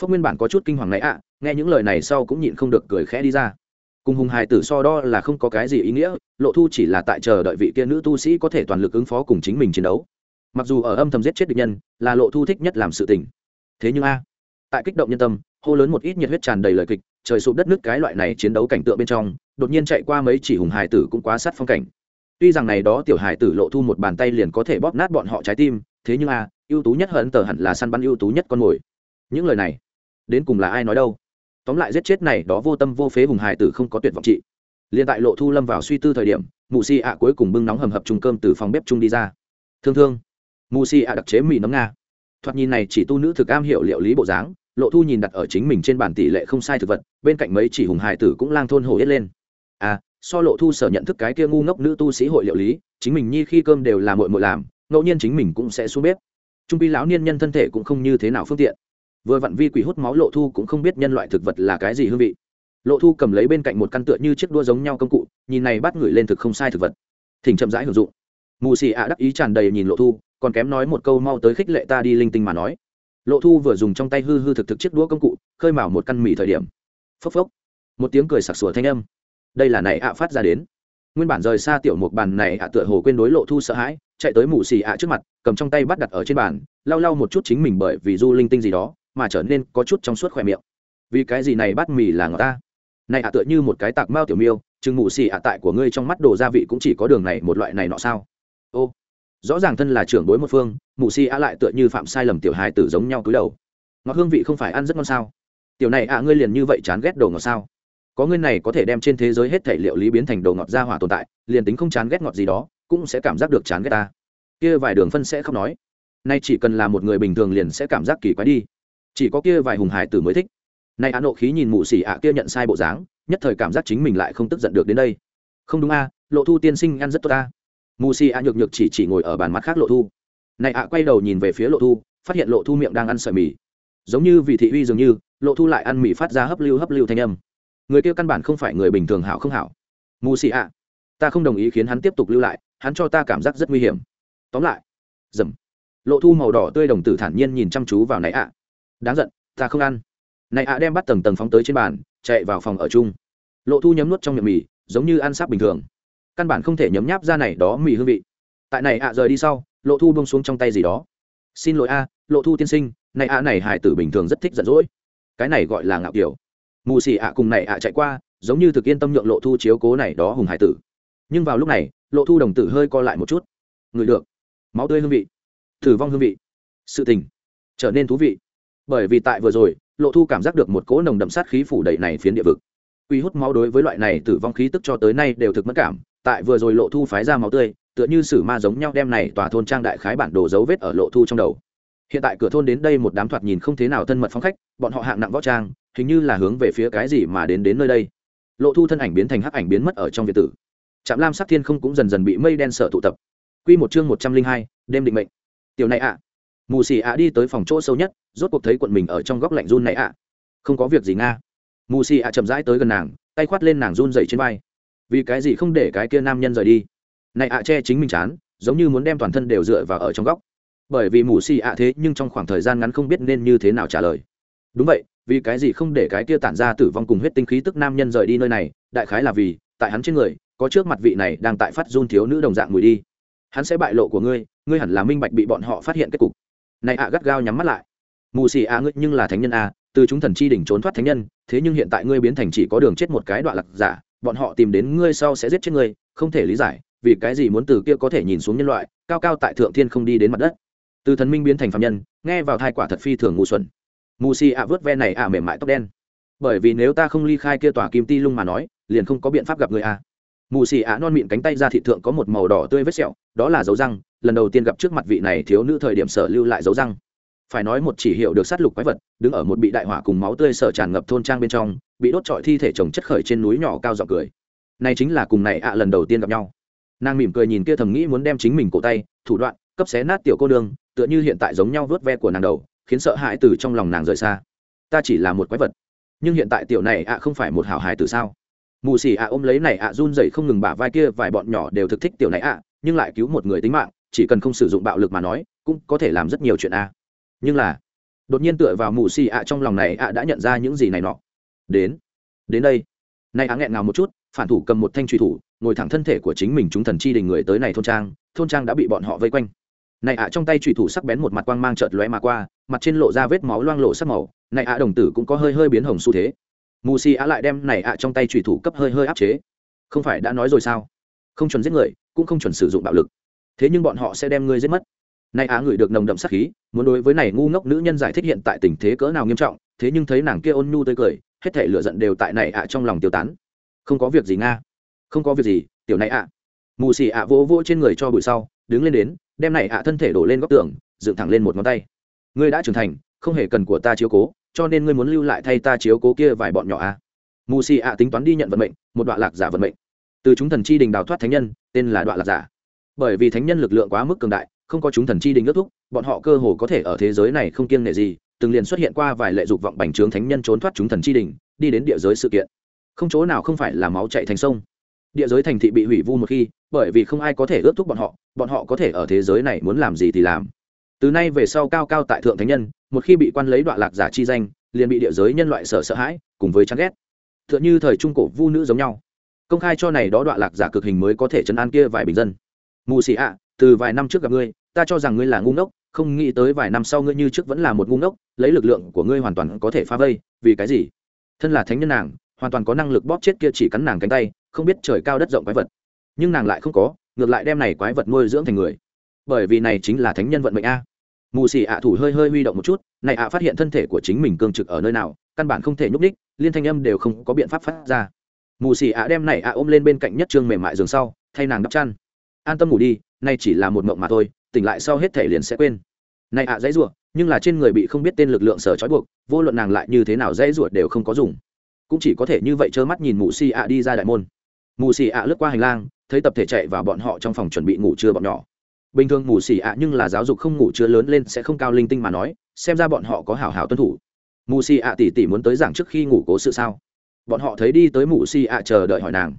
Phước nguyên bản có chút kinh hoàng này ạ, nghe những lời này sau cũng nhịn không được cười khẽ đi ra. Cùng hùng hài tử so đo là không có cái gì ý nghĩa, lộ thu chỉ là tại chờ đợi vị kia nữ tu sĩ có thể toàn lực ứng phó cùng chính mình chiến đấu. Mặc dù ở âm thầm giết chết địch nhân, là lộ thu thích nhất làm sự tình. Thế nhưng a, tại kích động nhân tâm, hô lớn một ít nhiệt huyết tràn đầy lời kịch, trời sụp đất nước cái loại này chiến đấu cảnh tượng bên trong đột nhiên chạy qua mấy chỉ hùng hải tử cũng quá sát phong cảnh. Tuy rằng này đó tiểu hải tử lộ thu một bàn tay liền có thể bóp nát bọn họ trái tim, thế nhưng a, ưu tú nhất hận tờ hẳn là săn bắn ưu tú nhất con mồi. Những lời này, đến cùng là ai nói đâu? Tóm lại giết chết này đó vô tâm vô phế hùng hải tử không có tuyệt vọng trị liền tại lộ thu lâm vào suy tư thời điểm, mù xì ạ cuối cùng bưng nóng hầm hập chung cơm từ phòng bếp chung đi ra. Thương thương, mù xì ạ đặc chế mì nấm nga. Thoạt nhìn này chỉ tu nữ thực am hiểu liệu lý bộ dáng, lộ thu nhìn đặt ở chính mình trên bản tỷ lệ không sai thực vật, bên cạnh mấy chỉ hùng hải tử cũng lang thôn hổ yết lên à so lộ thu sở nhận thức cái kia ngu ngốc nữ tu sĩ hội liệu lý, chính mình nhi khi cơm đều là mội mội làm, ngẫu nhiên chính mình cũng sẽ xuống bếp. Trung pi lão niên nhân thân thể cũng không như thế nào phương tiện. Vừa vặn vi quỷ hút máu lộ thu cũng không biết nhân loại thực vật là cái gì hương vị. Lộ thu cầm lấy bên cạnh một căn tựa như chiếc đua giống nhau công cụ, nhìn này bắt người lên thực không sai thực vật. Thỉnh chậm rãi hưởng dụng. Mù xì ạ đắc ý tràn đầy nhìn lộ thu, còn kém nói một câu mau tới khích lệ ta đi linh tinh mà nói. Lộ thu vừa dùng trong tay hư hư thực thực chiếc đũa công cụ, khơi mào một căn mì thời điểm. Phốc phốc. Một tiếng cười sặc sủa thanh âm đây là này ạ phát ra đến. Nguyên bản rời xa tiểu một bàn này ạ tựa hồ quên đối lộ thu sợ hãi, chạy tới mù xì ạ trước mặt, cầm trong tay bắt đặt ở trên bàn, lau lau một chút chính mình bởi vì du linh tinh gì đó, mà trở nên có chút trong suốt khỏe miệng. Vì cái gì này bắt mì là ngọt ta? Này ạ tựa như một cái tạc mao tiểu miêu, chừng mù xì ạ tại của ngươi trong mắt đồ gia vị cũng chỉ có đường này một loại này nọ sao? Ô, rõ ràng thân là trưởng đối một phương, mù xì ạ lại tựa như phạm sai lầm tiểu hài tử giống nhau cúi đầu. Ngọt hương vị không phải ăn rất ngon sao? Tiểu này ạ, ngươi liền như vậy chán ghét đồ ngọt sao? Có ngươi này có thể đem trên thế giới hết thể liệu lý biến thành đồ ngọt ra hỏa tồn tại, liền tính không chán ghét ngọt gì đó, cũng sẽ cảm giác được chán ghét ta. Kia vài đường phân sẽ không nói. Nay chỉ cần là một người bình thường liền sẽ cảm giác kỳ quái đi. Chỉ có kia vài hùng hải tử mới thích. Nay á nộ khí nhìn mụ xỉ ạ kia nhận sai bộ dáng, nhất thời cảm giác chính mình lại không tức giận được đến đây. Không đúng a, lộ thu tiên sinh ăn rất tốt a. Mù xì ạ nhược nhược chỉ chỉ ngồi ở bàn mặt khác lộ thu. Này ạ quay đầu nhìn về phía lộ thu, phát hiện lộ thu miệng đang ăn sợi mì. Giống như vị thị uy dường như, lộ thu lại ăn mì phát ra hấp lưu hấp lưu thanh âm người kia căn bản không phải người bình thường hảo không hảo. Mù xì ạ. Ta không đồng ý khiến hắn tiếp tục lưu lại, hắn cho ta cảm giác rất nguy hiểm. Tóm lại, dầm. Lộ thu màu đỏ tươi đồng tử thản nhiên nhìn chăm chú vào này ạ. Đáng giận, ta không ăn. Này ạ đem bắt tầng tầng phóng tới trên bàn, chạy vào phòng ở chung. Lộ thu nhấm nuốt trong miệng mì, giống như ăn sáp bình thường. Căn bản không thể nhấm nháp ra này đó mì hương vị. Tại này ạ rời đi sau, lộ thu bông xuống trong tay gì đó. Xin lỗi a, lộ thu tiên sinh, này ạ này hải tử bình thường rất thích giận dỗi. Cái này gọi là ngạo kiểu mù xì ạ cùng này ạ chạy qua, giống như thực yên tâm nhượng lộ thu chiếu cố này đó hùng hải tử. Nhưng vào lúc này, lộ thu đồng tử hơi co lại một chút. Người được. Máu tươi hương vị. Thử vong hương vị. Sự tình. Trở nên thú vị. Bởi vì tại vừa rồi, lộ thu cảm giác được một cỗ nồng đậm sát khí phủ đầy này phiến địa vực. Uy hút máu đối với loại này tử vong khí tức cho tới nay đều thực mất cảm. Tại vừa rồi lộ thu phái ra máu tươi, tựa như sử ma giống nhau đem này tòa thôn trang đại khái bản đồ dấu vết ở lộ thu trong đầu hiện tại cửa thôn đến đây một đám thoạt nhìn không thế nào thân mật phong khách, bọn họ hạng nặng võ trang, hình như là hướng về phía cái gì mà đến đến nơi đây. Lộ thu thân ảnh biến thành hắc ảnh biến mất ở trong việt tử. Trạm lam sắc thiên không cũng dần dần bị mây đen sợ tụ tập. Quy một chương một trăm linh hai, đêm định mệnh. Tiểu này ạ. Mù xì ạ đi tới phòng chỗ sâu nhất, rốt cuộc thấy quận mình ở trong góc lạnh run này ạ. Không có việc gì nga. Mù xì ạ chậm rãi tới gần nàng, tay khoát lên nàng run dậy trên vai. Vì cái gì không để cái kia nam nhân rời đi? Này ạ che chính mình chán, giống như muốn đem toàn thân đều dựa vào ở trong góc bởi vì mù xì ạ thế nhưng trong khoảng thời gian ngắn không biết nên như thế nào trả lời. Đúng vậy, vì cái gì không để cái kia tản ra tử vong cùng huyết tinh khí tức nam nhân rời đi nơi này, đại khái là vì, tại hắn trên người, có trước mặt vị này đang tại phát run thiếu nữ đồng dạng mùi đi. Hắn sẽ bại lộ của ngươi ngươi hẳn là minh bạch bị bọn họ phát hiện kết cục. Này ạ gắt gao nhắm mắt lại. Mù xì ạ ngươi nhưng là thánh nhân a, từ chúng thần chi đỉnh trốn thoát thánh nhân, thế nhưng hiện tại ngươi biến thành chỉ có đường chết một cái đoạn lạc giả, bọn họ tìm đến ngươi sau sẽ giết chết ngươi, không thể lý giải, vì cái gì muốn từ kia có thể nhìn xuống nhân loại, cao cao tại thượng thiên không đi đến mặt đất từ thần minh biến thành phạm nhân, nghe vào thai quả thật phi thường ngu xuẩn. Mù xì ạ vớt ve này ạ mềm mại tóc đen. Bởi vì nếu ta không ly khai kia tòa kim ti lung mà nói, liền không có biện pháp gặp người a. Mù xì ạ non mịn cánh tay ra thị thượng có một màu đỏ tươi vết sẹo, đó là dấu răng, lần đầu tiên gặp trước mặt vị này thiếu nữ thời điểm sở lưu lại dấu răng. Phải nói một chỉ hiệu được sát lục quái vật, đứng ở một bị đại hỏa cùng máu tươi sở tràn ngập thôn trang bên trong, bị đốt trọi thi thể chồng chất khởi trên núi nhỏ cao dọc cười. Này chính là cùng này ạ lần đầu tiên gặp nhau. Nàng mỉm cười nhìn kia thầm nghĩ muốn đem chính mình cổ tay, thủ đoạn, cấp xé nát tiểu cô đường tựa như hiện tại giống nhau vớt ve của nàng đầu, khiến sợ hãi từ trong lòng nàng rời xa. Ta chỉ là một quái vật. Nhưng hiện tại tiểu này ạ không phải một hảo hài từ sao? Mù xỉ ạ ôm lấy này ạ run dậy không ngừng bả vai kia, vài bọn nhỏ đều thực thích tiểu này ạ, nhưng lại cứu một người tính mạng, chỉ cần không sử dụng bạo lực mà nói, cũng có thể làm rất nhiều chuyện a. Nhưng là, đột nhiên tựa vào mù xì ạ trong lòng này ạ đã nhận ra những gì này nọ. Đến đến đây. Nay á nghẹn ngào một chút, phản thủ cầm một thanh truy thủ, ngồi thẳng thân thể của chính mình chúng thần chi đình người tới này thôn trang thôn trang đã bị bọn họ vây quanh này ạ, trong tay trùy thủ sắc bén một mặt quang mang chợt lóe mà qua, mặt trên lộ ra vết máu loang lộ sắc màu. Này ạ, đồng tử cũng có hơi hơi biến hồng xu thế. Mù xì ạ lại đem này ạ trong tay trùy thủ cấp hơi hơi áp chế. Không phải đã nói rồi sao? Không chuẩn giết người, cũng không chuẩn sử dụng bạo lực. Thế nhưng bọn họ sẽ đem ngươi giết mất. Nay á ngửi được nồng đậm sắc khí, muốn đối với này ngu ngốc nữ nhân giải thích hiện tại tình thế cỡ nào nghiêm trọng, thế nhưng thấy nàng kia ôn nhu tươi cười, hết thể lựa giận đều tại này ạ trong lòng tiêu tán. Không có việc gì nga. Không có việc gì, tiểu này ạ. Mù xì ạ vỗ vỗ trên người cho bụi sau, đứng lên đến đem này ạ thân thể đổ lên góc tường, dựng thẳng lên một ngón tay. Ngươi đã trưởng thành, không hề cần của ta chiếu cố, cho nên ngươi muốn lưu lại thay ta chiếu cố kia vài bọn nhỏ a mù xì ạ tính toán đi nhận vận mệnh, một đoạn lạc giả vận mệnh. Từ chúng thần chi đình đào thoát thánh nhân, tên là đoạn lạc giả. Bởi vì thánh nhân lực lượng quá mức cường đại, không có chúng thần chi đình ước thúc, bọn họ cơ hồ có thể ở thế giới này không kiêng nể gì, từng liền xuất hiện qua vài lệ dục vọng bành trướng thánh nhân trốn thoát chúng thần chi đình, đi đến địa giới sự kiện. Không chỗ nào không phải là máu chạy thành sông. Địa giới thành thị bị hủy vu một khi bởi vì không ai có thể ước thúc bọn họ bọn họ có thể ở thế giới này muốn làm gì thì làm. Từ nay về sau cao cao tại thượng thánh nhân, một khi bị quan lấy đoạn lạc giả chi danh, liền bị địa giới nhân loại sợ sợ hãi, cùng với chán ghét. T h ư ợ n như thời trung cổ vu nữ giống nhau. Công khai cho này đó đoạn lạc giả cực hình mới có thể chấn an kia vài bình dân. Mù xì ạ, từ vài năm trước gặp ngươi, ta cho rằng ngươi là ngu ngốc, không nghĩ tới vài năm sau ngươi như trước vẫn là một ngu ngốc, lấy lực lượng của ngươi hoàn toàn có thể phá vây, vì cái gì? Thân là thánh nhân nàng, hoàn toàn có năng lực bóp chết kia chỉ cắn nàng cánh tay, không biết trời cao đất rộng quái vật nhưng nàng lại không có, ngược lại đem này quái vật nuôi dưỡng thành người. Bởi vì này chính là thánh nhân vận mệnh a. Mù xì ạ thủ hơi hơi huy động một chút, này ạ phát hiện thân thể của chính mình cương trực ở nơi nào, căn bản không thể nhúc ních liên thanh âm đều không có biện pháp phát ra. Mù xì ạ đem này ạ ôm lên bên cạnh nhất trương mềm mại giường sau, thay nàng đắp chăn. An tâm ngủ đi, nay chỉ là một mộng mà thôi, tỉnh lại sau hết thể liền sẽ quên. Này ạ dãy ruột nhưng là trên người bị không biết tên lực lượng sở trói buộc, vô luận nàng lại như thế nào dãy ruột đều không có dùng. Cũng chỉ có thể như vậy trơ mắt nhìn mù xì ạ đi ra đại môn mù xì ạ lướt qua hành lang, thấy tập thể chạy vào bọn họ trong phòng chuẩn bị ngủ trưa bọn nhỏ. Bình thường mù xì ạ nhưng là giáo dục không ngủ trưa lớn lên sẽ không cao linh tinh mà nói, xem ra bọn họ có hảo hảo tuân thủ. Mù xì ạ tỉ tỉ muốn tới giảng trước khi ngủ cố sự sao? Bọn họ thấy đi tới mù xì ạ chờ đợi hỏi nàng.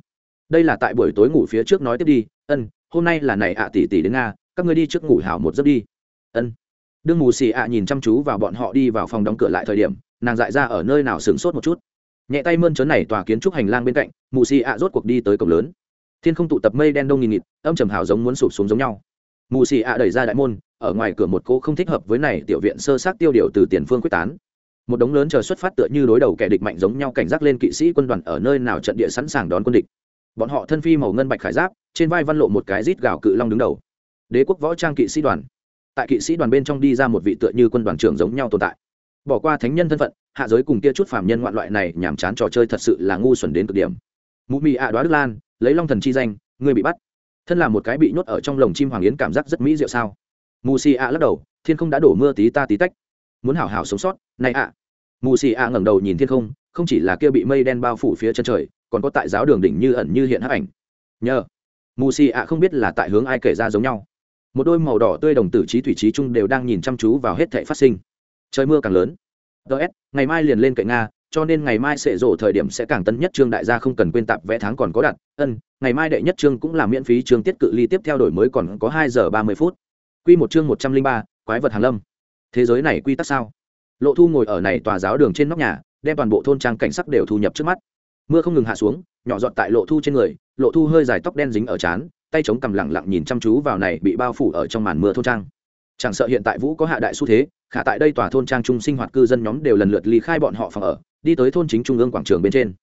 Đây là tại buổi tối ngủ phía trước nói tiếp đi, ân, hôm nay là này ạ tỉ tỉ đến nga, các ngươi đi trước ngủ hảo một giấc đi. Ân. Đương mù xì ạ nhìn chăm chú vào bọn họ đi vào phòng đóng cửa lại thời điểm, nàng dại ra ở nơi nào sửng sốt một chút nhẹ tay mơn trớn này tòa kiến trúc hành lang bên cạnh, mù xì ạ rốt cuộc đi tới cổng lớn. Thiên không tụ tập mây đen đông nghìn nghịt, âm trầm hào giống muốn sụp xuống giống nhau. Mù xì ạ đẩy ra đại môn, ở ngoài cửa một cô không thích hợp với này tiểu viện sơ sát tiêu điều từ tiền phương quyết tán. Một đống lớn chờ xuất phát tựa như đối đầu kẻ địch mạnh giống nhau cảnh giác lên kỵ sĩ quân đoàn ở nơi nào trận địa sẵn sàng đón quân địch. Bọn họ thân phi màu ngân bạch khải giáp, trên vai văn lộ một cái rít gào cự long đứng đầu. Đế quốc võ trang kỵ sĩ đoàn. Tại kỵ sĩ đoàn bên trong đi ra một vị tựa như quân đoàn trưởng giống nhau tồn tại. Bỏ qua thánh nhân thân phận hạ giới cùng kia chút phàm nhân ngoạn loại này nhàm chán trò chơi thật sự là ngu xuẩn đến cực điểm. Mụ mị ạ đoá đức lan, lấy long thần chi danh, ngươi bị bắt. Thân là một cái bị nhốt ở trong lồng chim hoàng yến cảm giác rất mỹ diệu sao? Mù xì ạ lắc đầu, thiên không đã đổ mưa tí ta tí tách. Muốn hảo hảo sống sót, này ạ. Mù xì ạ ngẩng đầu nhìn thiên không không chỉ là kia bị mây đen bao phủ phía chân trời, còn có tại giáo đường đỉnh như ẩn như hiện hấp ảnh. Nhờ. Mù xì ạ không biết là tại hướng ai kể ra giống nhau. Một đôi màu đỏ tươi đồng tử trí thủy trí trung đều đang nhìn chăm chú vào hết thảy phát sinh. Trời mưa càng lớn ts ngày mai liền lên cậy nga, cho nên ngày mai sẽ rổ thời điểm sẽ càng tân nhất trương đại gia không cần quên tạp vẽ tháng còn có đặt. Ân, ngày mai đệ nhất trương cũng là miễn phí trương tiết cự ly tiếp theo đổi mới còn có hai giờ ba mươi phút. Q một chương một trăm linh ba, quái vật hàn lâm. Thế giới này quy tắc sao? Lộ thu ngồi ở này tòa giáo đường trên nóc nhà, đem toàn bộ thôn trang cảnh sắc đều thu nhập trước mắt. Mưa không ngừng hạ xuống, nhỏ giọt tại lộ thu trên người, lộ thu hơi dài tóc đen dính ở trán, tay chống cầm lẳng lặng nhìn chăm chú vào này bị bao phủ ở trong màn mưa thôn trang. Chẳng sợ hiện tại vũ có hạ đại xu thế khả tại đây tòa thôn trang trung sinh hoạt cư dân nhóm đều lần lượt ly khai bọn họ phòng ở, đi tới thôn chính trung ương quảng trường bên trên.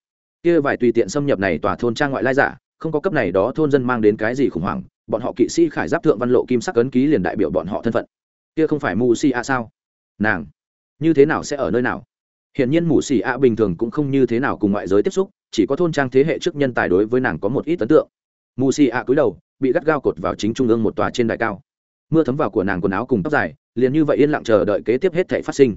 Kia vài tùy tiện xâm nhập này tòa thôn trang ngoại lai giả, không có cấp này đó thôn dân mang đến cái gì khủng hoảng, bọn họ kỵ sĩ khải giáp thượng văn lộ kim sắc ấn ký liền đại biểu bọn họ thân phận. Kia không phải mù si a sao? Nàng, như thế nào sẽ ở nơi nào? Hiện nhiên mù xì a bình thường cũng không như thế nào cùng ngoại giới tiếp xúc, chỉ có thôn trang thế hệ trước nhân tài đối với nàng có một ít ấn tượng. Mù xì a cúi đầu, bị gắt gao cột vào chính trung ương một tòa trên đài cao mưa thấm vào của nàng quần áo cùng tóc dài, liền như vậy yên lặng chờ đợi kế tiếp hết thể phát sinh.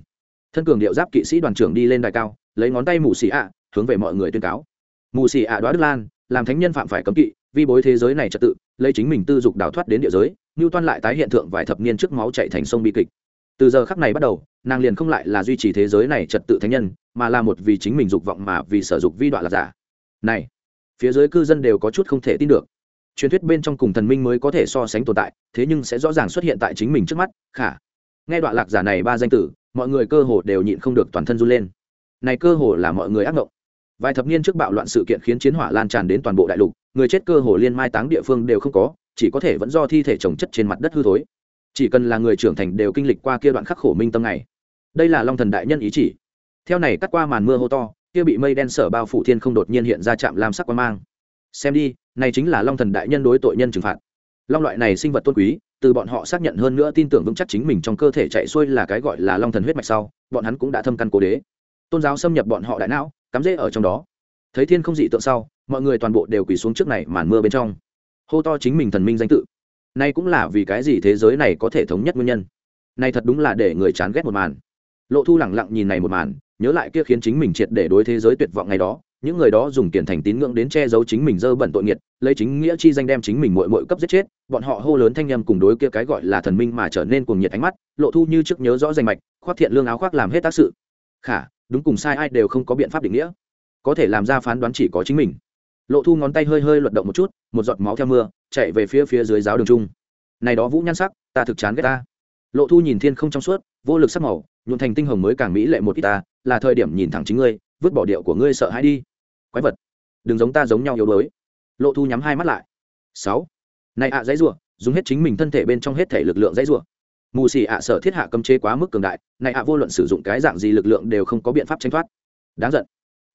Thân cường điệu giáp kỵ sĩ đoàn trưởng đi lên đài cao, lấy ngón tay mù xì ạ, hướng về mọi người tuyên cáo. Mù xì ạ đoá đức lan, làm thánh nhân phạm phải cấm kỵ, vi bối thế giới này trật tự, lấy chính mình tư dục đào thoát đến địa giới như toan lại tái hiện tượng vài thập niên trước máu chạy thành sông bi kịch. Từ giờ khắc này bắt đầu, nàng liền không lại là duy trì thế giới này trật tự thánh nhân, mà là một vì chính mình dục vọng mà vì sở dục vi đoạn là giả. Này, phía dưới cư dân đều có chút không thể tin được truyền thuyết bên trong cùng thần minh mới có thể so sánh tồn tại, thế nhưng sẽ rõ ràng xuất hiện tại chính mình trước mắt, khả. Nghe đoạn lạc giả này ba danh tử, mọi người cơ hồ đều nhịn không được toàn thân run lên. Này cơ hồ là mọi người ác mộng vài thập niên trước bạo loạn sự kiện khiến chiến hỏa lan tràn đến toàn bộ đại lục, người chết cơ hồ liên mai táng địa phương đều không có, chỉ có thể vẫn do thi thể trồng chất trên mặt đất hư thối. Chỉ cần là người trưởng thành đều kinh lịch qua kia đoạn khắc khổ minh tâm này. Đây là long thần đại nhân ý chỉ. Theo này cắt qua màn mưa hô to, kia bị mây đen sở bao phủ thiên không đột nhiên hiện ra chạm làm sắc quan mang xem đi, này chính là long thần đại nhân đối tội nhân trừng phạt. Long loại này sinh vật tôn quý, từ bọn họ xác nhận hơn nữa tin tưởng vững chắc chính mình trong cơ thể chạy xuôi là cái gọi là long thần huyết mạch sau, bọn hắn cũng đã thâm căn cố đế. Tôn giáo xâm nhập bọn họ đại não, cắm rễ ở trong đó. Thấy thiên không dị tượng sau, mọi người toàn bộ đều quỳ xuống trước này màn mưa bên trong. Hô to chính mình thần minh danh tự. Nay cũng là vì cái gì thế giới này có thể thống nhất nguyên nhân? Nay thật đúng là để người chán ghét một màn. Lộ thu lẳng lặng nhìn này một màn, nhớ lại kia khiến chính mình triệt để đối thế giới tuyệt vọng ngày đó những người đó dùng tiền thành tín ngưỡng đến che giấu chính mình dơ bẩn tội nghiệt, lấy chính nghĩa chi danh đem chính mình mội mội cấp giết chết, bọn họ hô lớn thanh â cùng đối kia cái gọi là thần minh mà trở nên cuồng nhiệt ánh mắt, lộ thu như trước nhớ rõ danh mạch, khoác thiện lương áo khoác làm hết tác sự. Khả, đúng cùng sai ai đều không có biện pháp định nghĩa. Có thể làm ra phán đoán chỉ có chính mình. Lộ thu ngón tay hơi hơi luận động một chút, một giọt máu theo mưa, chạy về phía phía dưới giáo đường trung. Này đó vũ nhan sắc, ta thực chán ghét ta. Lộ thu nhìn thiên không trong suốt, vô lực sắc màu nhuộn thành tinh hồng mới càng mỹ lệ một ít ta, là thời điểm nhìn thẳng chính ngươi vứt bỏ điệu của ngươi sợ hãi đi. Quái vật, đừng giống ta giống nhau yếu đuối. Lộ thu nhắm hai mắt lại. Sáu. Này ạ, dãy rủa, dùng hết chính mình thân thể bên trong hết thể lực lượng dãy rủa. Mù xì ạ sở thiết hạ cấm chế quá mức cường đại, này ạ vô luận sử dụng cái dạng gì lực lượng đều không có biện pháp tranh thoát. Đáng giận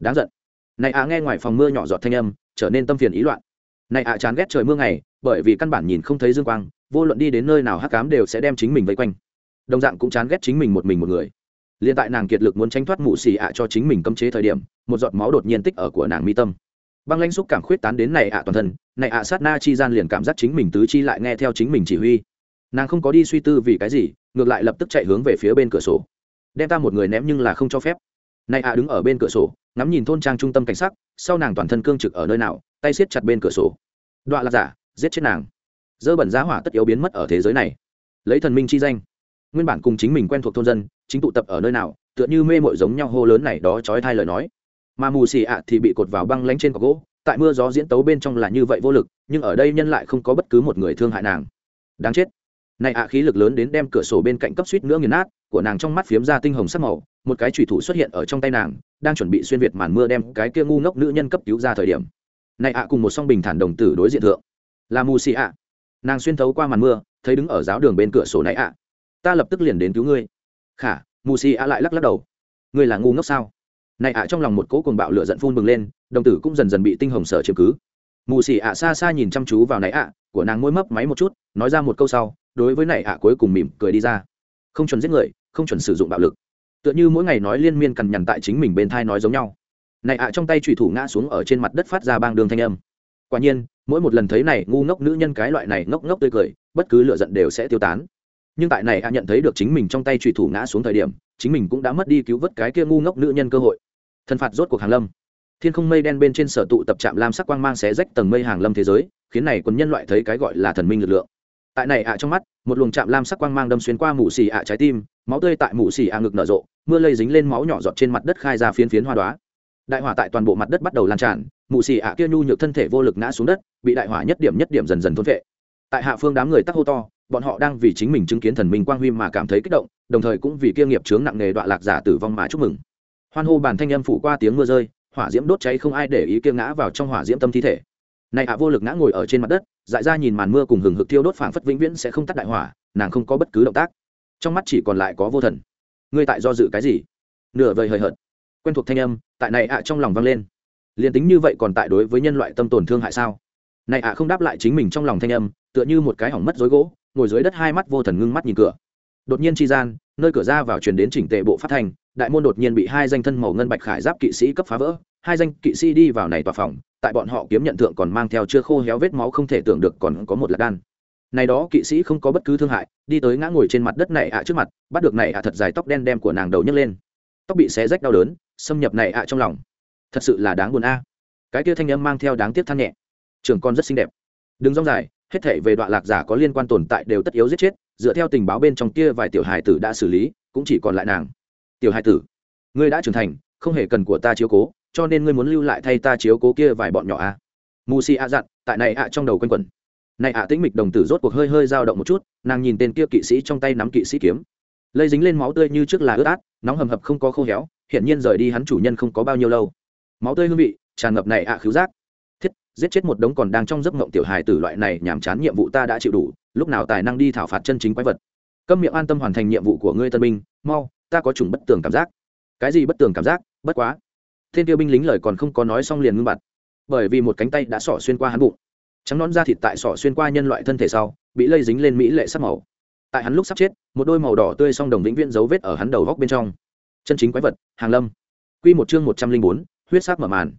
đáng giận. Này ạ nghe ngoài phòng mưa nhỏ giọt thanh âm, trở nên tâm phiền ý loạn. Này ạ chán ghét trời mưa ngày, bởi vì căn bản nhìn không thấy dương quang, vô luận đi đến nơi nào hắc cám đều sẽ đem chính mình vây quanh. Đồng dạng cũng chán ghét chính mình một mình một người liền tại nàng kiệt lực muốn tranh thoát mụ xì ạ cho chính mình cấm chế thời điểm, một giọt máu đột nhiên tích ở của nàng mi tâm. Băng lãnh xúc cảm khuyết tán đến này ạ toàn thân, này ạ sát na chi gian liền cảm giác chính mình tứ chi lại nghe theo chính mình chỉ huy. Nàng không có đi suy tư vì cái gì, ngược lại lập tức chạy hướng về phía bên cửa sổ. Đem ta một người ném nhưng là không cho phép. Này ạ đứng ở bên cửa sổ, ngắm nhìn thôn trang trung tâm cảnh sắc, sau nàng toàn thân cương trực ở nơi nào, tay siết chặt bên cửa sổ. Đoạn là giả, giết chết nàng. Dơ bẩn giá hỏa tất yếu biến mất ở thế giới này. Lấy thần minh chi danh nguyên bản cùng chính mình quen thuộc thôn dân, chính tụ tập ở nơi nào, tựa như mê mội giống nhau hô lớn này đó trói thai lời nói. Mà mù xì ạ thì bị cột vào băng lánh trên cọc gỗ, tại mưa gió diễn tấu bên trong là như vậy vô lực, nhưng ở đây nhân lại không có bất cứ một người thương hại nàng. Đáng chết. Này ạ khí lực lớn đến đem cửa sổ bên cạnh cấp suýt nữa nghiền nát, của nàng trong mắt phiếm ra tinh hồng sắc màu, một cái chủy thủ xuất hiện ở trong tay nàng, đang chuẩn bị xuyên việt màn mưa đem cái kia ngu ngốc nữ nhân cấp cứu ra thời điểm. Này ạ cùng một song bình thản đồng tử đối diện thượng. Là mù xì ạ. Nàng xuyên thấu qua màn mưa, thấy đứng ở giáo đường bên cửa sổ này ạ ta lập tức liền đến cứu ngươi. Khả mù xì ạ lại lắc lắc đầu. Ngươi là ngu ngốc sao? Này ạ, trong lòng một cỗ cuồng bạo lửa giận phun bừng lên, đồng tử cũng dần dần bị tinh hồng sở chiếm cứ. Mù xì ạ xa xa nhìn chăm chú vào này ạ, của nàng môi mấp máy một chút, nói ra một câu sau, đối với này ạ cuối cùng mỉm cười đi ra. Không chuẩn giết người, không chuẩn sử dụng bạo lực. Tựa như mỗi ngày nói liên miên cằn nhằn tại chính mình bên thai nói giống nhau. Này ạ trong tay trùy thủ ngã xuống ở trên mặt đất phát ra bang đường thanh âm. Quả nhiên, mỗi một lần thấy này ngu ngốc nữ nhân cái loại này ngốc ngốc tươi cười, bất cứ lựa giận đều sẽ tiêu tán nhưng tại này hạ nhận thấy được chính mình trong tay trùy thủ ngã xuống thời điểm, chính mình cũng đã mất đi cứu vớt cái kia ngu ngốc nữ nhân cơ hội. Thần phạt rốt cuộc hàng lâm. Thiên không mây đen bên trên sở tụ tập trạm lam sắc quang mang xé rách tầng mây hàng lâm thế giới, khiến này quân nhân loại thấy cái gọi là thần minh lực lượng. Tại này ạ trong mắt, một luồng chạm lam sắc quang mang đâm xuyên qua mũ xì ạ trái tim, máu tươi tại mũ xì ạ ngực nở rộ, mưa lây dính lên máu nhỏ giọt trên mặt đất khai ra phiến phiến hoa đoá đại hỏa tại toàn bộ mặt đất bắt đầu lan tràn mũ xì ạ kia nhu nhược thân thể vô lực ngã xuống đất, bị đại hỏa nhất điểm nhất điểm dần dần thôn vệ tại hạ phương đám người tắc hô to bọn họ đang vì chính mình chứng kiến thần minh quang huy mà cảm thấy kích động, đồng thời cũng vì kia nghiệp chướng nặng nề đoạn lạc giả tử vong mà chúc mừng. Hoan hô bản thanh âm phủ qua tiếng mưa rơi, hỏa diễm đốt cháy không ai để ý kia ngã vào trong hỏa diễm tâm thi thể. Này hạ vô lực ngã ngồi ở trên mặt đất, dại ra nhìn màn mưa cùng hừng hực thiêu đốt phảng phất vĩnh viễn sẽ không tắt đại hỏa, nàng không có bất cứ động tác. Trong mắt chỉ còn lại có vô thần. Ngươi tại do dự cái gì? Nửa vời hời hợt. Quen thuộc thanh âm, tại này ạ trong lòng vang lên. Liền tính như vậy còn tại đối với nhân loại tâm tổn thương hại sao? Này ạ không đáp lại chính mình trong lòng thanh âm, tựa như một cái hỏng mất dối gỗ ngồi dưới đất hai mắt vô thần ngưng mắt nhìn cửa. Đột nhiên chi gian nơi cửa ra vào truyền đến chỉnh tệ bộ phát thành, đại môn đột nhiên bị hai danh thân màu ngân bạch khải giáp kỵ sĩ cấp phá vỡ hai danh kỵ sĩ đi vào này tòa phòng tại bọn họ kiếm nhận thượng còn mang theo chưa khô héo vết máu không thể tưởng được còn có một lạc đan. Này đó kỵ sĩ không có bất cứ thương hại đi tới ngã ngồi trên mặt đất này ạ trước mặt bắt được này ạ thật dài tóc đen đem của nàng đầu nhấc lên. Tóc bị xé rách đau đớn xâm nhập này ạ trong lòng. Thật sự là đáng buồn a. Cái kia thanh âm mang theo đáng tiếc than nhẹ. Trường con rất xinh đẹp. Đừng rong dài hết thể về đoạn lạc giả có liên quan tồn tại đều tất yếu giết chết, dựa theo tình báo bên trong kia vài tiểu hài tử đã xử lý, cũng chỉ còn lại nàng. Tiểu hài tử, ngươi đã trưởng thành, không hề cần của ta chiếu cố, cho nên ngươi muốn lưu lại thay ta chiếu cố kia vài bọn nhỏ a à. mù si a dặn, tại này ạ trong đầu quanh quẩn. Này ạ tĩnh mịch đồng tử rốt cuộc hơi hơi dao động một chút, nàng nhìn tên kia kỵ sĩ trong tay nắm kỵ sĩ kiếm. Lây dính lên máu tươi như trước là ướt át, nóng hầm hập không có khô héo hiện nhiên rời đi hắn chủ nhân không có bao nhiêu lâu. Máu tươi hương vị, tràn ngập này ạ khứu giác giết chết một đống còn đang trong giấc mộng tiểu hài tử loại này nhàm chán nhiệm vụ ta đã chịu đủ, lúc nào tài năng đi thảo phạt chân chính quái vật. Câm miệng an tâm hoàn thành nhiệm vụ của ngươi, tân binh mau, ta có chủng bất tường cảm giác. Cái gì bất tường cảm giác? Bất quá. Thiên tiêu binh lính lời còn không có nói xong liền ngưng bặt. Bởi vì một cánh tay đã sỏ xuyên qua hắn bụng. Trắng nón da thịt tại sỏ xuyên qua nhân loại thân thể sau, bị lây dính lên mỹ lệ sắc màu. Tại hắn lúc sắp chết, một đôi màu đỏ tươi song đồng vĩnh viễn dấu vết ở hắn đầu góc bên trong. Chân chính quái vật, hàng lâm. Quy một chương một trăm linh bốn, huyết sắc mở màn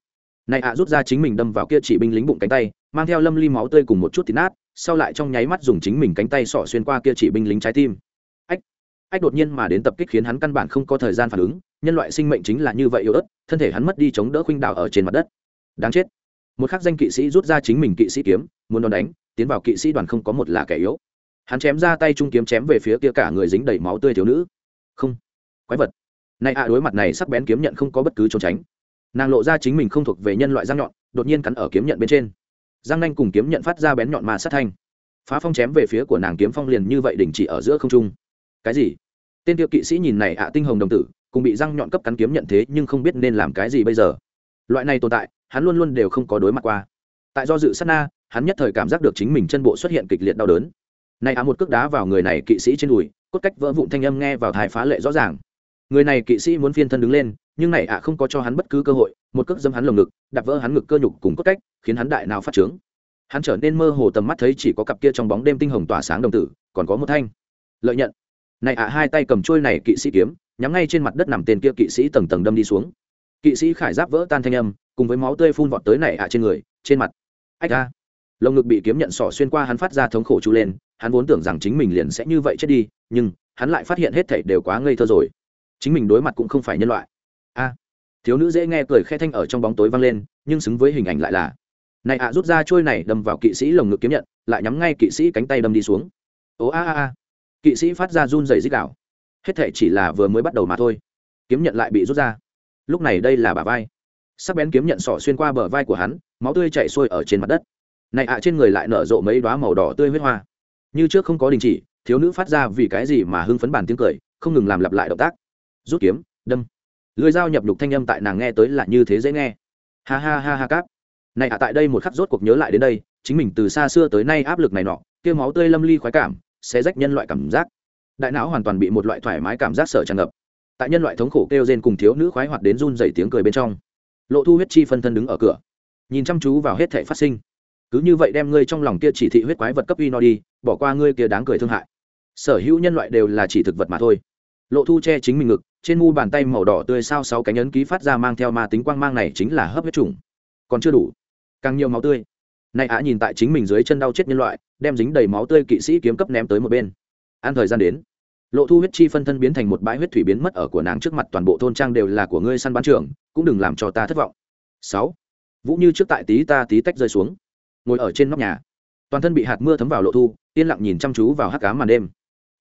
này ạ, rút ra chính mình đâm vào kia chỉ binh lính bụng cánh tay, mang theo lâm ly máu tươi cùng một chút thịt nát, sau lại trong nháy mắt dùng chính mình cánh tay sỏ xuyên qua kia chỉ binh lính trái tim. Ách ách đột nhiên mà đến tập kích khiến hắn căn bản không có thời gian phản ứng, nhân loại sinh mệnh chính là như vậy yếu ớt, thân thể hắn mất đi chống đỡ khuynh đảo ở trên mặt đất. Đáng chết. Một khắc danh kỵ sĩ rút ra chính mình kỵ sĩ kiếm, muốn đón đánh, tiến vào kỵ sĩ đoàn không có một là kẻ yếu. Hắn chém ra tay trung kiếm chém về phía kia cả người dính đầy máu tươi thiếu nữ. Không. Quái vật. Này ạ, đối mặt này sắc bén kiếm nhận không có bất cứ trốn tránh nàng lộ ra chính mình không thuộc về nhân loại răng nhọn, đột nhiên cắn ở kiếm nhận bên trên. Răng nanh cùng kiếm nhận phát ra bén nhọn mà sát thanh. Phá phong chém về phía của nàng kiếm phong liền như vậy đình chỉ ở giữa không trung. Cái gì? Tên tiêu kỵ sĩ nhìn này ạ, tinh hồng đồng tử, cùng bị răng nhọn cấp cắn kiếm nhận thế nhưng không biết nên làm cái gì bây giờ. Loại này tồn tại, hắn luôn luôn đều không có đối mặt qua. Tại do dự sát na, hắn nhất thời cảm giác được chính mình chân bộ xuất hiện kịch liệt đau đớn. Này ạ, một cước đá vào người này kỵ sĩ trên đùi, cốt cách vỡ vụn thanh âm nghe vào thai phá lệ rõ ràng. Người này kỵ sĩ muốn phiên thân đứng lên nhưng này ạ à không có cho hắn bất cứ cơ hội, một cước dâm hắn lồng ngực, đạp vỡ hắn ngực cơ nhục cùng cốt cách, khiến hắn đại nào phát trướng. Hắn trở nên mơ hồ tầm mắt thấy chỉ có cặp kia trong bóng đêm tinh hồng tỏa sáng đồng tử, còn có một thanh. Lợi nhận. Này ạ à, hai tay cầm trôi này kỵ sĩ kiếm, nhắm ngay trên mặt đất nằm tên kia kỵ sĩ tầng tầng đâm đi xuống. Kỵ sĩ khải giáp vỡ tan thanh âm, cùng với máu tươi phun vọt tới này ạ à trên người, trên mặt. Ách a. Lồng ngực bị kiếm nhận sỏ xuyên qua hắn phát ra thống khổ chú lên, hắn vốn tưởng rằng chính mình liền sẽ như vậy chết đi, nhưng hắn lại phát hiện hết thảy đều quá ngây thơ rồi. Chính mình đối mặt cũng không phải nhân loại a, thiếu nữ dễ nghe cười khe thanh ở trong bóng tối vang lên, nhưng xứng với hình ảnh lại là, này ạ, rút ra trôi này đâm vào kỵ sĩ lồng ngực kiếm nhận, lại nhắm ngay kỵ sĩ cánh tay đâm đi xuống. Ố a a a, kỵ sĩ phát ra run dày dích đạo hết thệ chỉ là vừa mới bắt đầu mà thôi. Kiếm nhận lại bị rút ra. Lúc này đây là bà vai. Sắc bén kiếm nhận sỏ xuyên qua bờ vai của hắn, máu tươi chảy xuôi ở trên mặt đất. Này ạ, trên người lại nở rộ mấy đoá màu đỏ tươi huyết hoa. Như trước không có đình chỉ, thiếu nữ phát ra vì cái gì mà hưng phấn bàn tiếng cười, không ngừng làm lặp lại động tác. Rút kiếm, đâm lưới dao nhập lục thanh âm tại nàng nghe tới là như thế dễ nghe. Ha ha ha ha cáp. Này ạ, tại đây một khắc rốt cuộc nhớ lại đến đây, chính mình từ xa xưa tới nay áp lực này nọ, kia máu tươi lâm ly khoái cảm, sẽ rách nhân loại cảm giác. Đại não hoàn toàn bị một loại thoải mái cảm giác sợ tràn ngập. Tại nhân loại thống khổ kêu rên cùng thiếu nữ khoái hoạt đến run dày tiếng cười bên trong, lộ thu huyết chi phân thân đứng ở cửa, nhìn chăm chú vào hết thể phát sinh. Cứ như vậy đem ngươi trong lòng kia chỉ thị huyết quái vật cấp uy no đi, bỏ qua ngươi kia đáng cười thương hại. Sở hữu nhân loại đều là chỉ thực vật mà thôi. Lộ thu che chính mình ngực trên mu bàn tay màu đỏ tươi sao sáu cánh ấn ký phát ra mang theo ma tính quang mang này chính là hấp huyết trùng. Còn chưa đủ. Càng nhiều máu tươi. Nay á nhìn tại chính mình dưới chân đau chết nhân loại, đem dính đầy máu tươi kỵ sĩ kiếm cấp ném tới một bên. An thời gian đến. Lộ thu huyết chi phân thân biến thành một bãi huyết thủy biến mất ở của nàng trước mặt, toàn bộ thôn trang đều là của ngươi săn bán trưởng, cũng đừng làm cho ta thất vọng. Sáu. Vũ như trước tại tí ta tí tách rơi xuống. Ngồi ở trên nóc nhà. Toàn thân bị hạt mưa thấm vào lộ thu, yên lặng nhìn chăm chú vào hắc cá màn đêm.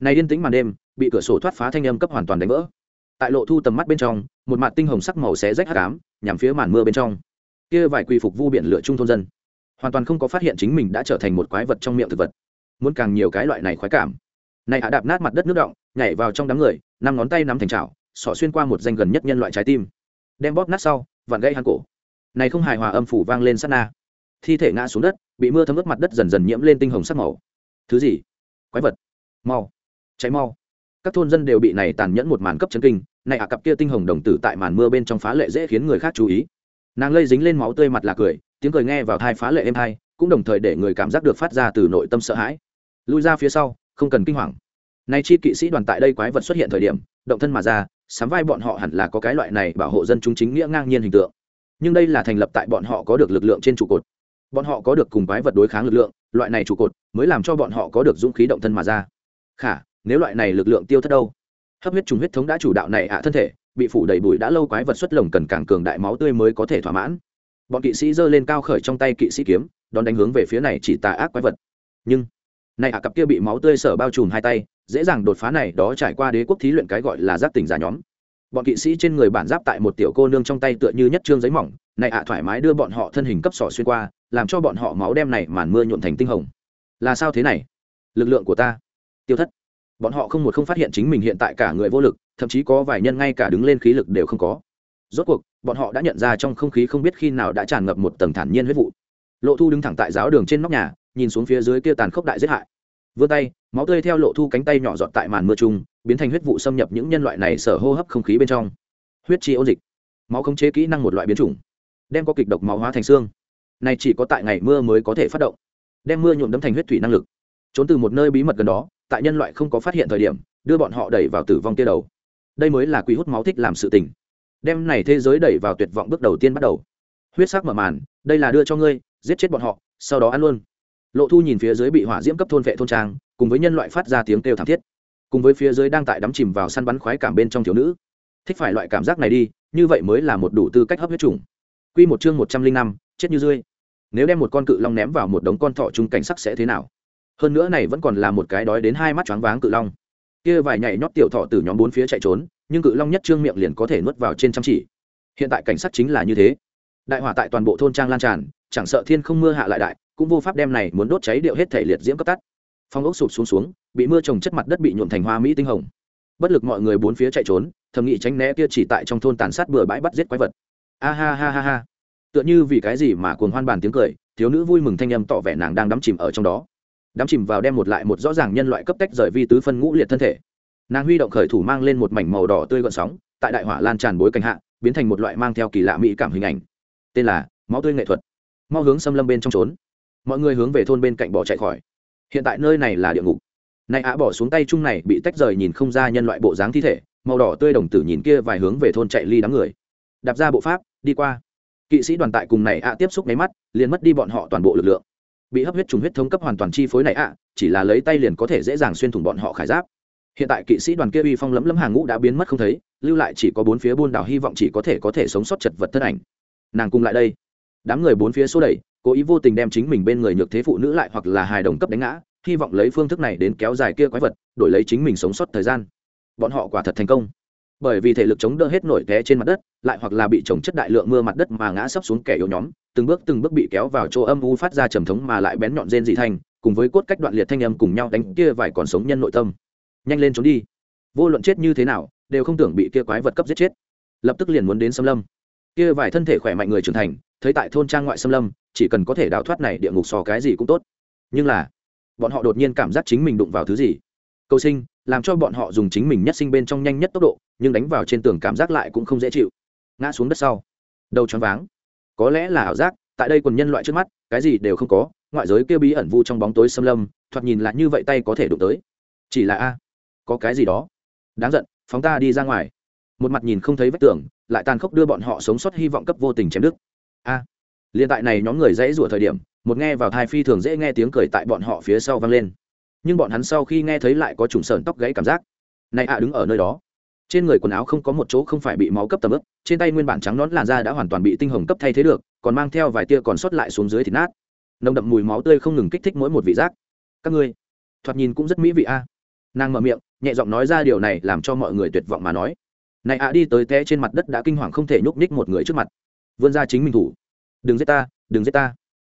Này yên tĩnh màn đêm, bị cửa sổ thoát phá thanh âm cấp hoàn toàn đánh vỡ tại lộ thu tầm mắt bên trong, một mặt tinh hồng sắc màu xé rách hắc ám, nhằm phía màn mưa bên trong. Kia vài quy phục vu biển lửa trung thôn dân, hoàn toàn không có phát hiện chính mình đã trở thành một quái vật trong miệng thực vật. Muốn càng nhiều cái loại này khoái cảm. Này hạ đạp nát mặt đất nước động, nhảy vào trong đám người, năm ngón tay nắm thành chảo, xỏ xuyên qua một danh gần nhất nhân loại trái tim. Đem bóp nát sau, vặn gây hắn cổ. Này không hài hòa âm phủ vang lên sát na. Thi thể ngã xuống đất, bị mưa thấm ướt mặt đất dần dần nhiễm lên tinh hồng sắc màu. Thứ gì? Quái vật. Mau. Cháy mau. Các thôn dân đều bị này tàn nhẫn một màn cấp chấn kinh này ả cặp kia tinh hồng đồng tử tại màn mưa bên trong phá lệ dễ khiến người khác chú ý. Nàng lây dính lên máu tươi mặt là cười, tiếng cười nghe vào thai phá lệ êm hai cũng đồng thời để người cảm giác được phát ra từ nội tâm sợ hãi. Lui ra phía sau, không cần kinh hoàng. Nay chi kỵ sĩ đoàn tại đây quái vật xuất hiện thời điểm, động thân mà ra sắm vai bọn họ hẳn là có cái loại này bảo hộ dân chúng chính nghĩa ngang nhiên hình tượng. Nhưng đây là thành lập tại bọn họ có được lực lượng trên trụ cột. Bọn họ có được cùng quái vật đối kháng lực lượng, loại này trụ cột mới làm cho bọn họ có được dũng khí động thân mà ra. Khả, nếu loại này lực lượng tiêu thất đâu? Hấp huyết trùng huyết thống đã chủ đạo này ạ thân thể, bị phủ đầy bụi đã lâu quái vật xuất lồng cần càng cường đại máu tươi mới có thể thỏa mãn. Bọn kỵ sĩ giơ lên cao khởi trong tay kỵ sĩ kiếm, đón đánh hướng về phía này chỉ tà ác quái vật. Nhưng, này ạ cặp kia bị máu tươi sở bao trùm hai tay, dễ dàng đột phá này đó trải qua đế quốc thí luyện cái gọi là giáp tỉnh giả nhóm. Bọn kỵ sĩ trên người bản giáp tại một tiểu cô nương trong tay tựa như nhất trương giấy mỏng, này ạ thoải mái đưa bọn họ thân hình cấp sỏ xuyên qua, làm cho bọn họ máu đem này màn mưa nhuộn thành tinh hồng. Là sao thế này? Lực lượng của ta. Tiêu thất bọn họ không một không phát hiện chính mình hiện tại cả người vô lực, thậm chí có vài nhân ngay cả đứng lên khí lực đều không có. Rốt cuộc, bọn họ đã nhận ra trong không khí không biết khi nào đã tràn ngập một tầng thản nhiên huyết vụ. Lộ thu đứng thẳng tại giáo đường trên nóc nhà, nhìn xuống phía dưới kia tàn khốc đại giết hại. Vươn tay, máu tươi theo lộ thu cánh tay nhỏ giọt tại màn mưa chung, biến thành huyết vụ xâm nhập những nhân loại này sở hô hấp không khí bên trong. Huyết chi ôn dịch. Máu khống chế kỹ năng một loại biến chủng, đem có kịch độc máu hóa thành xương. Này chỉ có tại ngày mưa mới có thể phát động, đem mưa nhuộm đấm thành huyết thủy năng lực. Trốn từ một nơi bí mật gần đó tại nhân loại không có phát hiện thời điểm, đưa bọn họ đẩy vào tử vong tia đầu. Đây mới là quý hút máu thích làm sự tình. Đem này thế giới đẩy vào tuyệt vọng bước đầu tiên bắt đầu. Huyết sắc mở màn, đây là đưa cho ngươi, giết chết bọn họ, sau đó ăn luôn. Lộ thu nhìn phía dưới bị hỏa diễm cấp thôn vệ thôn trang, cùng với nhân loại phát ra tiếng kêu thảm thiết. Cùng với phía dưới đang tại đắm chìm vào săn bắn khoái cảm bên trong thiếu nữ. Thích phải loại cảm giác này đi, như vậy mới là một đủ tư cách hấp huyết trùng q một chương một trăm linh năm, chết như rươi. Nếu đem một con cự long ném vào một đống con thọ chung cảnh sắc sẽ thế nào? Hơn nữa này vẫn còn là một cái đói đến hai mắt choáng váng cự long. Kia vài nhảy nhót tiểu thọ từ nhóm bốn phía chạy trốn, nhưng cự long nhất trương miệng liền có thể nuốt vào trên trăm chỉ. Hiện tại cảnh sát chính là như thế. Đại hỏa tại toàn bộ thôn trang lan tràn, chẳng sợ thiên không mưa hạ lại đại, cũng vô pháp đem này muốn đốt cháy điệu hết thể liệt diễm cấp tắt. Phong ốc sụp xuống xuống, bị mưa trồng chất mặt đất bị nhuộm thành hoa mỹ tinh hồng. Bất lực mọi người bốn phía chạy trốn, thầm nghĩ tránh né kia chỉ tại trong thôn tàn sát bừa bãi bắt giết quái vật. A ha ha ha ha. Tựa như vì cái gì mà cuồng hoan bàn tiếng cười, thiếu nữ vui mừng thanh âm tỏ vẻ nàng đang đắm chìm ở trong đó đắm chìm vào đem một lại một rõ ràng nhân loại cấp tách rời vi tứ phân ngũ liệt thân thể. Nàng huy động khởi thủ mang lên một mảnh màu đỏ tươi gọn sóng, tại đại hỏa lan tràn bối cảnh hạ, biến thành một loại mang theo kỳ lạ mỹ cảm hình ảnh. Tên là máu tươi nghệ thuật. Mau hướng xâm lâm bên trong trốn. Mọi người hướng về thôn bên cạnh bỏ chạy khỏi. Hiện tại nơi này là địa ngục. Này ạ bỏ xuống tay chung này, bị tách rời nhìn không ra nhân loại bộ dáng thi thể, màu đỏ tươi đồng tử nhìn kia vài hướng về thôn chạy ly đám người. Đạp ra bộ pháp, đi qua. Kỵ sĩ đoàn tại cùng này ạ tiếp xúc máy mắt, liền mất đi bọn họ toàn bộ lực lượng bị hấp huyết trùng huyết thống cấp hoàn toàn chi phối này ạ, chỉ là lấy tay liền có thể dễ dàng xuyên thủng bọn họ khải giáp. Hiện tại kỵ sĩ đoàn kia uy phong lấm lấm hàng ngũ đã biến mất không thấy, lưu lại chỉ có bốn phía buôn đảo hy vọng chỉ có thể có thể sống sót chật vật thân ảnh. Nàng cùng lại đây. Đám người bốn phía số đẩy, cố ý vô tình đem chính mình bên người nhược thế phụ nữ lại hoặc là hài đồng cấp đánh ngã, hy vọng lấy phương thức này đến kéo dài kia quái vật, đổi lấy chính mình sống sót thời gian. Bọn họ quả thật thành công bởi vì thể lực chống đỡ hết nổi té trên mặt đất, lại hoặc là bị trồng chất đại lượng mưa mặt đất mà ngã sấp xuống kẻ yếu nhóm, từng bước từng bước bị kéo vào chỗ âm u phát ra trầm thống mà lại bén nhọn rên dị thanh, cùng với cốt cách đoạn liệt thanh âm cùng nhau đánh kia vài còn sống nhân nội tâm. Nhanh lên trốn đi. Vô luận chết như thế nào, đều không tưởng bị kia quái vật cấp giết chết. Lập tức liền muốn đến xâm lâm. Kia vài thân thể khỏe mạnh người trưởng thành, thấy tại thôn trang ngoại xâm lâm, chỉ cần có thể đào thoát này địa ngục sò cái gì cũng tốt. Nhưng là, bọn họ đột nhiên cảm giác chính mình đụng vào thứ gì? Cầu sinh làm cho bọn họ dùng chính mình nhất sinh bên trong nhanh nhất tốc độ nhưng đánh vào trên tường cảm giác lại cũng không dễ chịu. Ngã xuống đất sau đầu choáng váng. Có lẽ là ảo giác tại đây quần nhân loại trước mắt cái gì đều không có ngoại giới kêu bí ẩn vu trong bóng tối xâm lâm thoạt nhìn là như vậy tay có thể đụng tới. Chỉ là a có cái gì đó. Đáng giận phóng ta đi ra ngoài. Một mặt nhìn không thấy vách tường lại tàn khốc đưa bọn họ sống sót hy vọng cấp vô tình chém đức a à, liền tại này nhóm người dãy rủa thời điểm một nghe vào thai phi thường dễ nghe tiếng cười tại bọn họ phía sau vang lên nhưng bọn hắn sau khi nghe thấy lại có trùng sờn tóc gãy cảm giác. Này ạ, đứng ở nơi đó. Trên người quần áo không có một chỗ không phải bị máu cấp tầm ướp trên tay nguyên bản trắng nón làn da đã hoàn toàn bị tinh hồng cấp thay thế được, còn mang theo vài tia còn sót lại xuống dưới thì nát. Nồng đậm mùi máu tươi không ngừng kích thích mỗi một vị giác. Các ngươi, thoạt nhìn cũng rất mỹ vị a. Nàng mở miệng, nhẹ giọng nói ra điều này làm cho mọi người tuyệt vọng mà nói. Này ạ, đi tới té trên mặt đất đã kinh hoàng không thể nhúc nhích một người trước mặt. Vươn ra chính mình thủ. Đừng giết ta, đừng giết ta.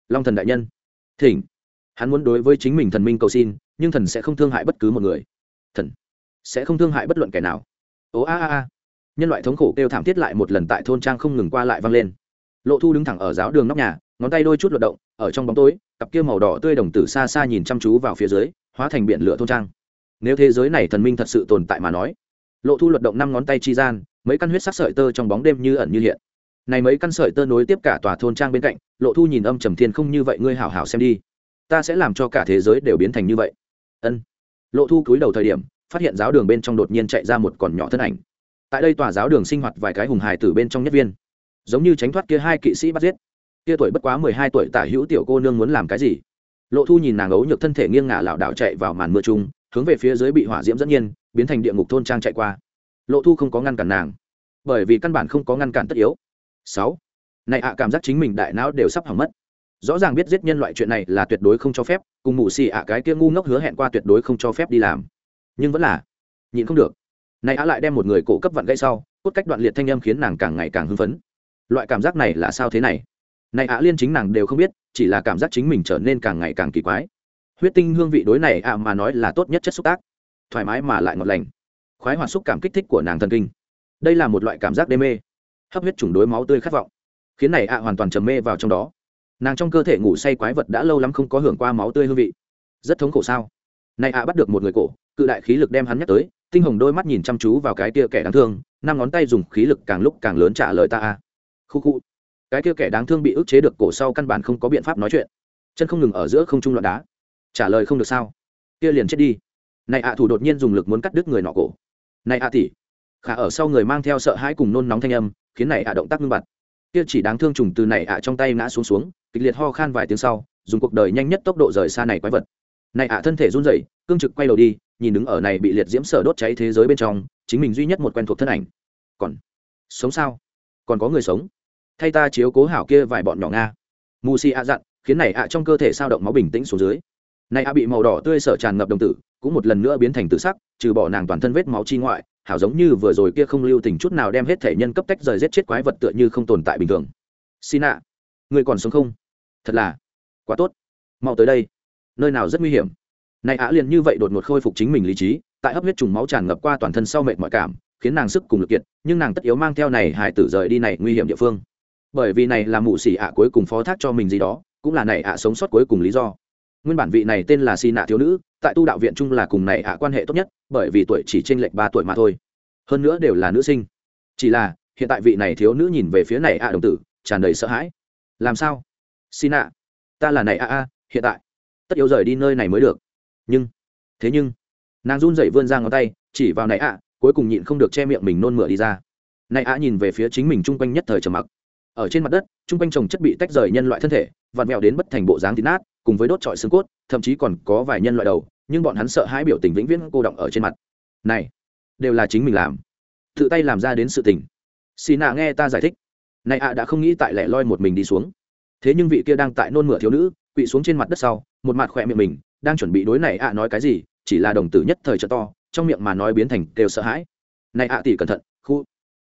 Long thần đại nhân. Thỉnh. Hắn muốn đối với chính mình thần minh cầu xin nhưng thần sẽ không thương hại bất cứ một người. Thần sẽ không thương hại bất luận kẻ nào. Ố a a a. Nhân loại thống khổ kêu thảm thiết lại một lần tại thôn trang không ngừng qua lại vang lên. Lộ thu đứng thẳng ở giáo đường nóc nhà, ngón tay đôi chút luận động, ở trong bóng tối, cặp kia màu đỏ tươi đồng tử xa xa nhìn chăm chú vào phía dưới, hóa thành biển lửa thôn trang. Nếu thế giới này thần minh thật sự tồn tại mà nói, lộ thu luận động năm ngón tay chi gian, mấy căn huyết sắc sợi tơ trong bóng đêm như ẩn như hiện. Này mấy căn sợi tơ nối tiếp cả tòa thôn trang bên cạnh, lộ thu nhìn âm trầm thiên không như vậy, ngươi hảo hảo xem đi. Ta sẽ làm cho cả thế giới đều biến thành như vậy ân. Lộ thu cúi đầu thời điểm, phát hiện giáo đường bên trong đột nhiên chạy ra một còn nhỏ thân ảnh. Tại đây tòa giáo đường sinh hoạt vài cái hùng hài từ bên trong nhất viên. Giống như tránh thoát kia hai kỵ sĩ bắt giết. Kia tuổi bất quá mười hai tuổi tả hữu tiểu cô nương muốn làm cái gì? Lộ thu nhìn nàng ấu nhược thân thể nghiêng ngả lảo đảo chạy vào màn mưa chung, hướng về phía dưới bị hỏa diễm dẫn nhiên, biến thành địa ngục thôn trang chạy qua. Lộ thu không có ngăn cản nàng, bởi vì căn bản không có ngăn cản tất yếu. Sáu. Này ạ, cảm giác chính mình đại não đều sắp hỏng mất rõ ràng biết giết nhân loại chuyện này là tuyệt đối không cho phép, cùng mụ xì ạ cái kia ngu ngốc hứa hẹn qua tuyệt đối không cho phép đi làm. Nhưng vẫn là, nhịn không được. Này ạ lại đem một người cổ cấp vặn gãy sau, cốt cách đoạn liệt thanh âm khiến nàng càng ngày càng hưng phấn. Loại cảm giác này là sao thế này? Này ạ liên chính nàng đều không biết, chỉ là cảm giác chính mình trở nên càng ngày càng kỳ quái. Huyết tinh hương vị đối này ạ mà nói là tốt nhất chất xúc tác. Thoải mái mà lại ngọt lành. Khoái hoạt xúc cảm kích thích của nàng thần kinh. Đây là một loại cảm giác đê mê. Hấp huyết chủng đối máu tươi khát vọng. Khiến này ạ hoàn toàn trầm mê vào trong đó nàng trong cơ thể ngủ say quái vật đã lâu lắm không có hưởng qua máu tươi hương vị. Rất thống khổ sao? Này ạ bắt được một người cổ, cự đại khí lực đem hắn nhắc tới, tinh hồng đôi mắt nhìn chăm chú vào cái kia kẻ đáng thương, năm ngón tay dùng khí lực càng lúc càng lớn trả lời ta a. Khu khu. Cái kia kẻ đáng thương bị ức chế được cổ sau căn bản không có biện pháp nói chuyện. Chân không ngừng ở giữa không trung loạn đá. Trả lời không được sao? Kia liền chết đi. Này ạ thủ đột nhiên dùng lực muốn cắt đứt người nọ cổ. Này ạ tỷ. Khả ở sau người mang theo sợ hãi cùng nôn nóng thanh âm, khiến này ạ động tác ngưng bặt kia chỉ đáng thương trùng từ này ạ trong tay ngã xuống xuống, kịch liệt ho khan vài tiếng sau, dùng cuộc đời nhanh nhất tốc độ rời xa này quái vật. Này ạ thân thể run rẩy, cương trực quay đầu đi, nhìn đứng ở này bị liệt diễm sở đốt cháy thế giới bên trong, chính mình duy nhất một quen thuộc thân ảnh. Còn sống sao? Còn có người sống? Thay ta chiếu cố hảo kia vài bọn nhỏ nga. Mù xì ạ dặn, khiến này ạ trong cơ thể sao động máu bình tĩnh xuống dưới. Này ạ bị màu đỏ tươi sở tràn ngập đồng tử, cũng một lần nữa biến thành tự sắc, trừ bỏ nàng toàn thân vết máu chi ngoại hảo giống như vừa rồi kia không lưu tình chút nào đem hết thể nhân cấp tách rời giết chết quái vật tựa như không tồn tại bình thường. Xin ạ, người còn sống không? Thật là, quá tốt. Mau tới đây. Nơi nào rất nguy hiểm. Này ạ liền như vậy đột ngột khôi phục chính mình lý trí, tại hấp huyết trùng máu tràn ngập qua toàn thân sau mệt mọi cảm, khiến nàng sức cùng lực kiện nhưng nàng tất yếu mang theo này hải tử rời đi này nguy hiểm địa phương. Bởi vì này là mụ xỉ ạ cuối cùng phó thác cho mình gì đó, cũng là này ạ sống sót cuối cùng lý do nguyên bản vị này tên là xì nạ thiếu nữ, tại tu đạo viện chung là cùng này ạ quan hệ tốt nhất, bởi vì tuổi chỉ trên lệch ba tuổi mà thôi. Hơn nữa đều là nữ sinh. Chỉ là, hiện tại vị này thiếu nữ nhìn về phía này ạ đồng tử, tràn đầy sợ hãi. Làm sao? Xì nạ, ta là này ạ a, hiện tại, tất yếu rời đi nơi này mới được. Nhưng, thế nhưng, nàng run rẩy vươn ra ngón tay, chỉ vào này ạ, cuối cùng nhịn không được che miệng mình nôn mửa đi ra. Này ạ nhìn về phía chính mình chung quanh nhất thời trầm mặc. Ở trên mặt đất, chung quanh trồng chất bị tách rời nhân loại thân thể vặn vẹo đến bất thành bộ dáng thịt nát, cùng với đốt trọi xương cốt, thậm chí còn có vài nhân loại đầu, nhưng bọn hắn sợ hãi biểu tình vĩnh viễn cô động ở trên mặt. Này, đều là chính mình làm. Tự tay làm ra đến sự tình. Xì nạ nghe ta giải thích. Này ạ, đã không nghĩ tại lẻ loi một mình đi xuống. Thế nhưng vị kia đang tại nôn mửa thiếu nữ, quỵ xuống trên mặt đất sau, một mặt khỏe miệng mình, đang chuẩn bị đối này ạ nói cái gì, chỉ là đồng tử nhất thời trợ to, trong miệng mà nói biến thành đều sợ hãi. Này ạ tỷ cẩn thận, khu.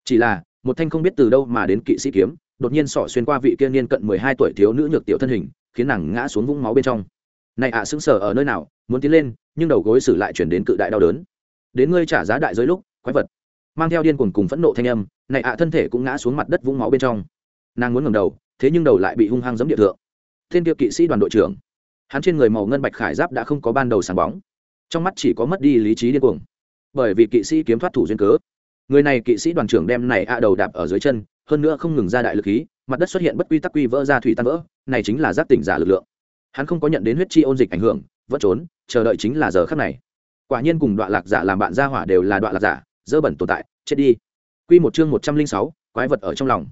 Chỉ là, một thanh không biết từ đâu mà đến kỵ sĩ kiếm đột nhiên sỏ xuyên qua vị kia niên cận mười hai tuổi thiếu nữ nhược tiểu thân hình, khiến nàng ngã xuống vũng máu bên trong. Này ạ à, sững sờ ở nơi nào? Muốn tiến lên, nhưng đầu gối xử lại chuyển đến cự đại đau đớn. Đến ngươi trả giá đại giới lúc, quái vật. Mang theo điên cuồng cùng phẫn nộ thanh âm, này ạ à, thân thể cũng ngã xuống mặt đất vũng máu bên trong. Nàng muốn ngẩng đầu, thế nhưng đầu lại bị hung hăng giẫm địa thượng. Thiên tiêu kỵ sĩ đoàn đội trưởng. Hắn trên người màu ngân bạch khải giáp đã không có ban đầu sáng bóng. Trong mắt chỉ có mất đi lý trí điên cuồng. Bởi vì kỵ sĩ kiếm thoát thủ duyên cớ. Người này kỵ sĩ đoàn trưởng đem này ạ đầu đạp ở dưới chân hơn nữa không ngừng ra đại lực khí, mặt đất xuất hiện bất quy tắc quy vỡ ra thủy tan vỡ, này chính là giác tỉnh giả lực lượng. Hắn không có nhận đến huyết chi ôn dịch ảnh hưởng, vẫn trốn, chờ đợi chính là giờ khắc này. Quả nhiên cùng đoạn lạc giả làm bạn gia hỏa đều là đoạn lạc giả, dơ bẩn tồn tại, chết đi. Quy một chương một trăm linh sáu, quái vật ở trong lòng.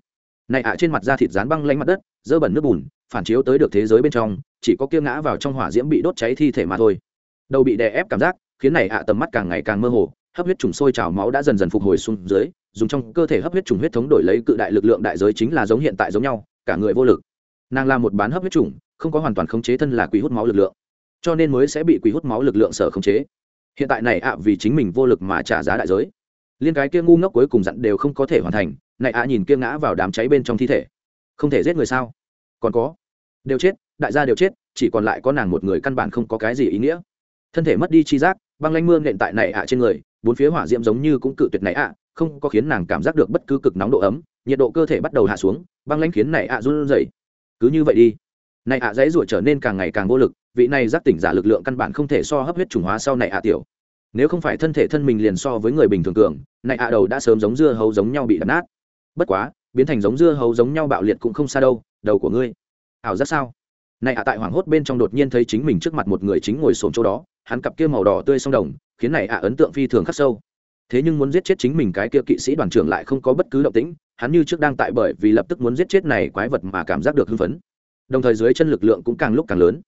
Này ạ, trên mặt da thịt dán băng lánh mặt đất, dơ bẩn nước bùn, phản chiếu tới được thế giới bên trong, chỉ có kia ngã vào trong hỏa diễm bị đốt cháy thi thể mà thôi. Đầu bị đè ép cảm giác, khiến này ạ tầm mắt càng ngày càng mơ hồ, hấp huyết trùng sôi trào máu đã dần dần phục hồi xuống dưới dùng trong cơ thể hấp huyết trùng huyết thống đổi lấy cự đại lực lượng đại giới chính là giống hiện tại giống nhau, cả người vô lực. Nàng là một bán hấp huyết trùng, không có hoàn toàn khống chế thân là quỷ hút máu lực lượng, cho nên mới sẽ bị quỷ hút máu lực lượng sở khống chế. Hiện tại này ạ, vì chính mình vô lực mà trả giá đại giới. Liên cái kia ngu ngốc cuối cùng dặn đều không có thể hoàn thành, này ạ nhìn kia ngã vào đám cháy bên trong thi thể. Không thể giết người sao? Còn có. Đều chết, đại gia đều chết, chỉ còn lại có nàng một người căn bản không có cái gì ý nghĩa. Thân thể mất đi chi giác, băng lanh mương nện tại này ạ trên người, bốn phía hỏa diễm giống như cũng cự tuyệt này ạ không có khiến nàng cảm giác được bất cứ cực nóng độ ấm, nhiệt độ cơ thể bắt đầu hạ xuống, băng lanh khiến này ạ run rẩy. Cứ như vậy đi. Này ạ dãy ruột trở nên càng ngày càng vô lực, vị này giác tỉnh giả lực lượng căn bản không thể so hấp huyết trùng hóa sau này ạ tiểu. Nếu không phải thân thể thân mình liền so với người bình thường cường, này ạ đầu đã sớm giống dưa hấu giống nhau bị đập nát. Bất quá, biến thành giống dưa hấu giống nhau bạo liệt cũng không xa đâu, đầu của ngươi. Ảo giác sao? Này ạ tại hoảng hốt bên trong đột nhiên thấy chính mình trước mặt một người chính ngồi xổm chỗ đó, hắn cặp kia màu đỏ tươi song đồng, khiến này ạ ấn tượng phi thường khắc sâu thế nhưng muốn giết chết chính mình cái kia kỵ sĩ đoàn trưởng lại không có bất cứ động tĩnh, hắn như trước đang tại bởi vì lập tức muốn giết chết này quái vật mà cảm giác được hưng phấn. Đồng thời dưới chân lực lượng cũng càng lúc càng lớn.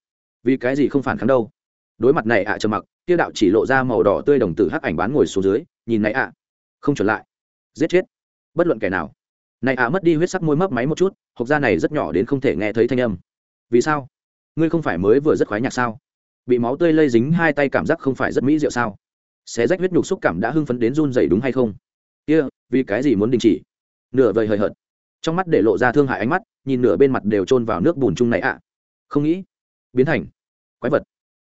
Vì cái gì không phản kháng đâu? Đối mặt này ạ, trầm mặc tiêu đạo chỉ lộ ra màu đỏ tươi đồng tử hắc ảnh bán ngồi xuống dưới, nhìn này ạ. Không chuẩn lại. Giết chết. Bất luận kẻ nào. Này ạ mất đi huyết sắc môi mấp máy một chút, hộp da này rất nhỏ đến không thể nghe thấy thanh âm. Vì sao? Ngươi không phải mới vừa rất khoái nhạc sao? Bị máu tươi lây dính hai tay cảm giác không phải rất mỹ diệu sao? Xé rách huyết nhục xúc cảm đã hưng phấn đến run dày đúng hay không? Kia、yeah, vì cái gì muốn đình chỉ? Nửa vời hời hợt. Trong mắt để lộ ra thương hại ánh mắt nhìn nửa bên mặt đều trôn vào nước bùn chung này ạ. Không nghĩ biến thành quái vật.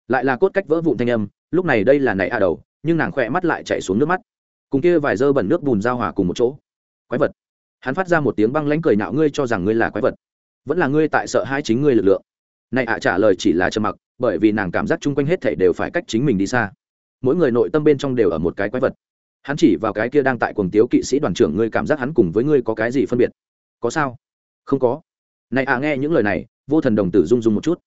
Lại là cốt cách vỡ vụn thanh âm lúc này đây là này ạ đầu nhưng nàng khỏe mắt lại chạy xuống nước mắt. Cùng kia vài dơ bẩn nước bùn giao hòa cùng một chỗ. Quái vật. Hắn phát ra một tiếng băng lánh cười nạo ngươi cho rằng ngươi là quái vật. Vẫn là ngươi tại sợ hai chính ngươi lực lượng. Này ạ trả lời chỉ là trầm mặc bởi vì nàng cảm giác chung quanh hết thảy đều phải cách chính mình đi xa mỗi người nội tâm bên trong đều ở một cái quái vật. Hắn chỉ vào cái kia đang tại cuồng tiếu kỵ sĩ đoàn trưởng, ngươi cảm giác hắn cùng với ngươi có cái gì phân biệt? Có sao? Không có. Này à nghe những lời này, vô thần đồng tử rung rung một chút.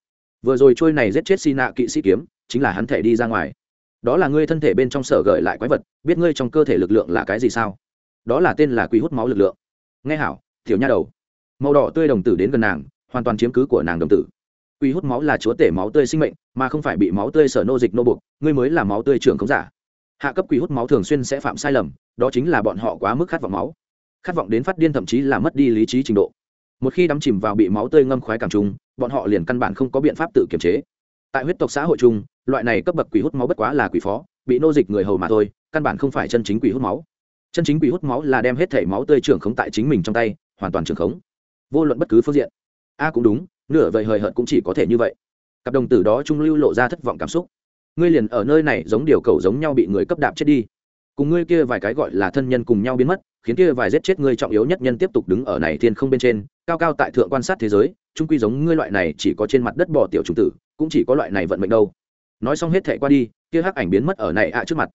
Vừa rồi trôi này giết chết xi nạ kỵ sĩ kiếm, chính là hắn thể đi ra ngoài. Đó là ngươi thân thể bên trong sở gợi lại quái vật, biết ngươi trong cơ thể lực lượng là cái gì sao? Đó là tên là quý hút máu lực lượng. Nghe hảo, tiểu nha đầu. Màu đỏ tươi đồng tử đến gần nàng, hoàn toàn chiếm cứ của nàng đồng tử quy hút máu là chúa tể máu tươi sinh mệnh, mà không phải bị máu tươi sở nô dịch nô buộc, ngươi mới là máu tươi trưởng không giả. Hạ cấp quy hút máu thường xuyên sẽ phạm sai lầm, đó chính là bọn họ quá mức khát vọng máu. Khát vọng đến phát điên thậm chí là mất đi lý trí trình độ. Một khi đắm chìm vào bị máu tươi ngâm khoái cảm trung bọn họ liền căn bản không có biện pháp tự kiềm chế. Tại huyết tộc xã hội chung, loại này cấp bậc quỷ hút máu bất quá là quỷ phó, bị nô dịch người hầu mà thôi, căn bản không phải chân chính quỷ hút máu. Chân chính quỷ hút máu là đem hết thể máu tươi trưởng khống tại chính mình trong tay, hoàn toàn trưởng khống. Vô luận bất cứ phương diện. A cũng đúng nửa vậy hời hợt cũng chỉ có thể như vậy. Cặp đồng tử đó trung lưu lộ ra thất vọng cảm xúc. Ngươi liền ở nơi này giống điều cầu giống nhau bị người cấp đạp chết đi. Cùng ngươi kia vài cái gọi là thân nhân cùng nhau biến mất, khiến kia vài giết chết ngươi trọng yếu nhất nhân tiếp tục đứng ở này thiên không bên trên, cao cao tại thượng quan sát thế giới, trung quy giống ngươi loại này chỉ có trên mặt đất bỏ tiểu trùng tử, cũng chỉ có loại này vận mệnh đâu. Nói xong hết thệ qua đi, kia hắc ảnh biến mất ở này ạ trước mặt.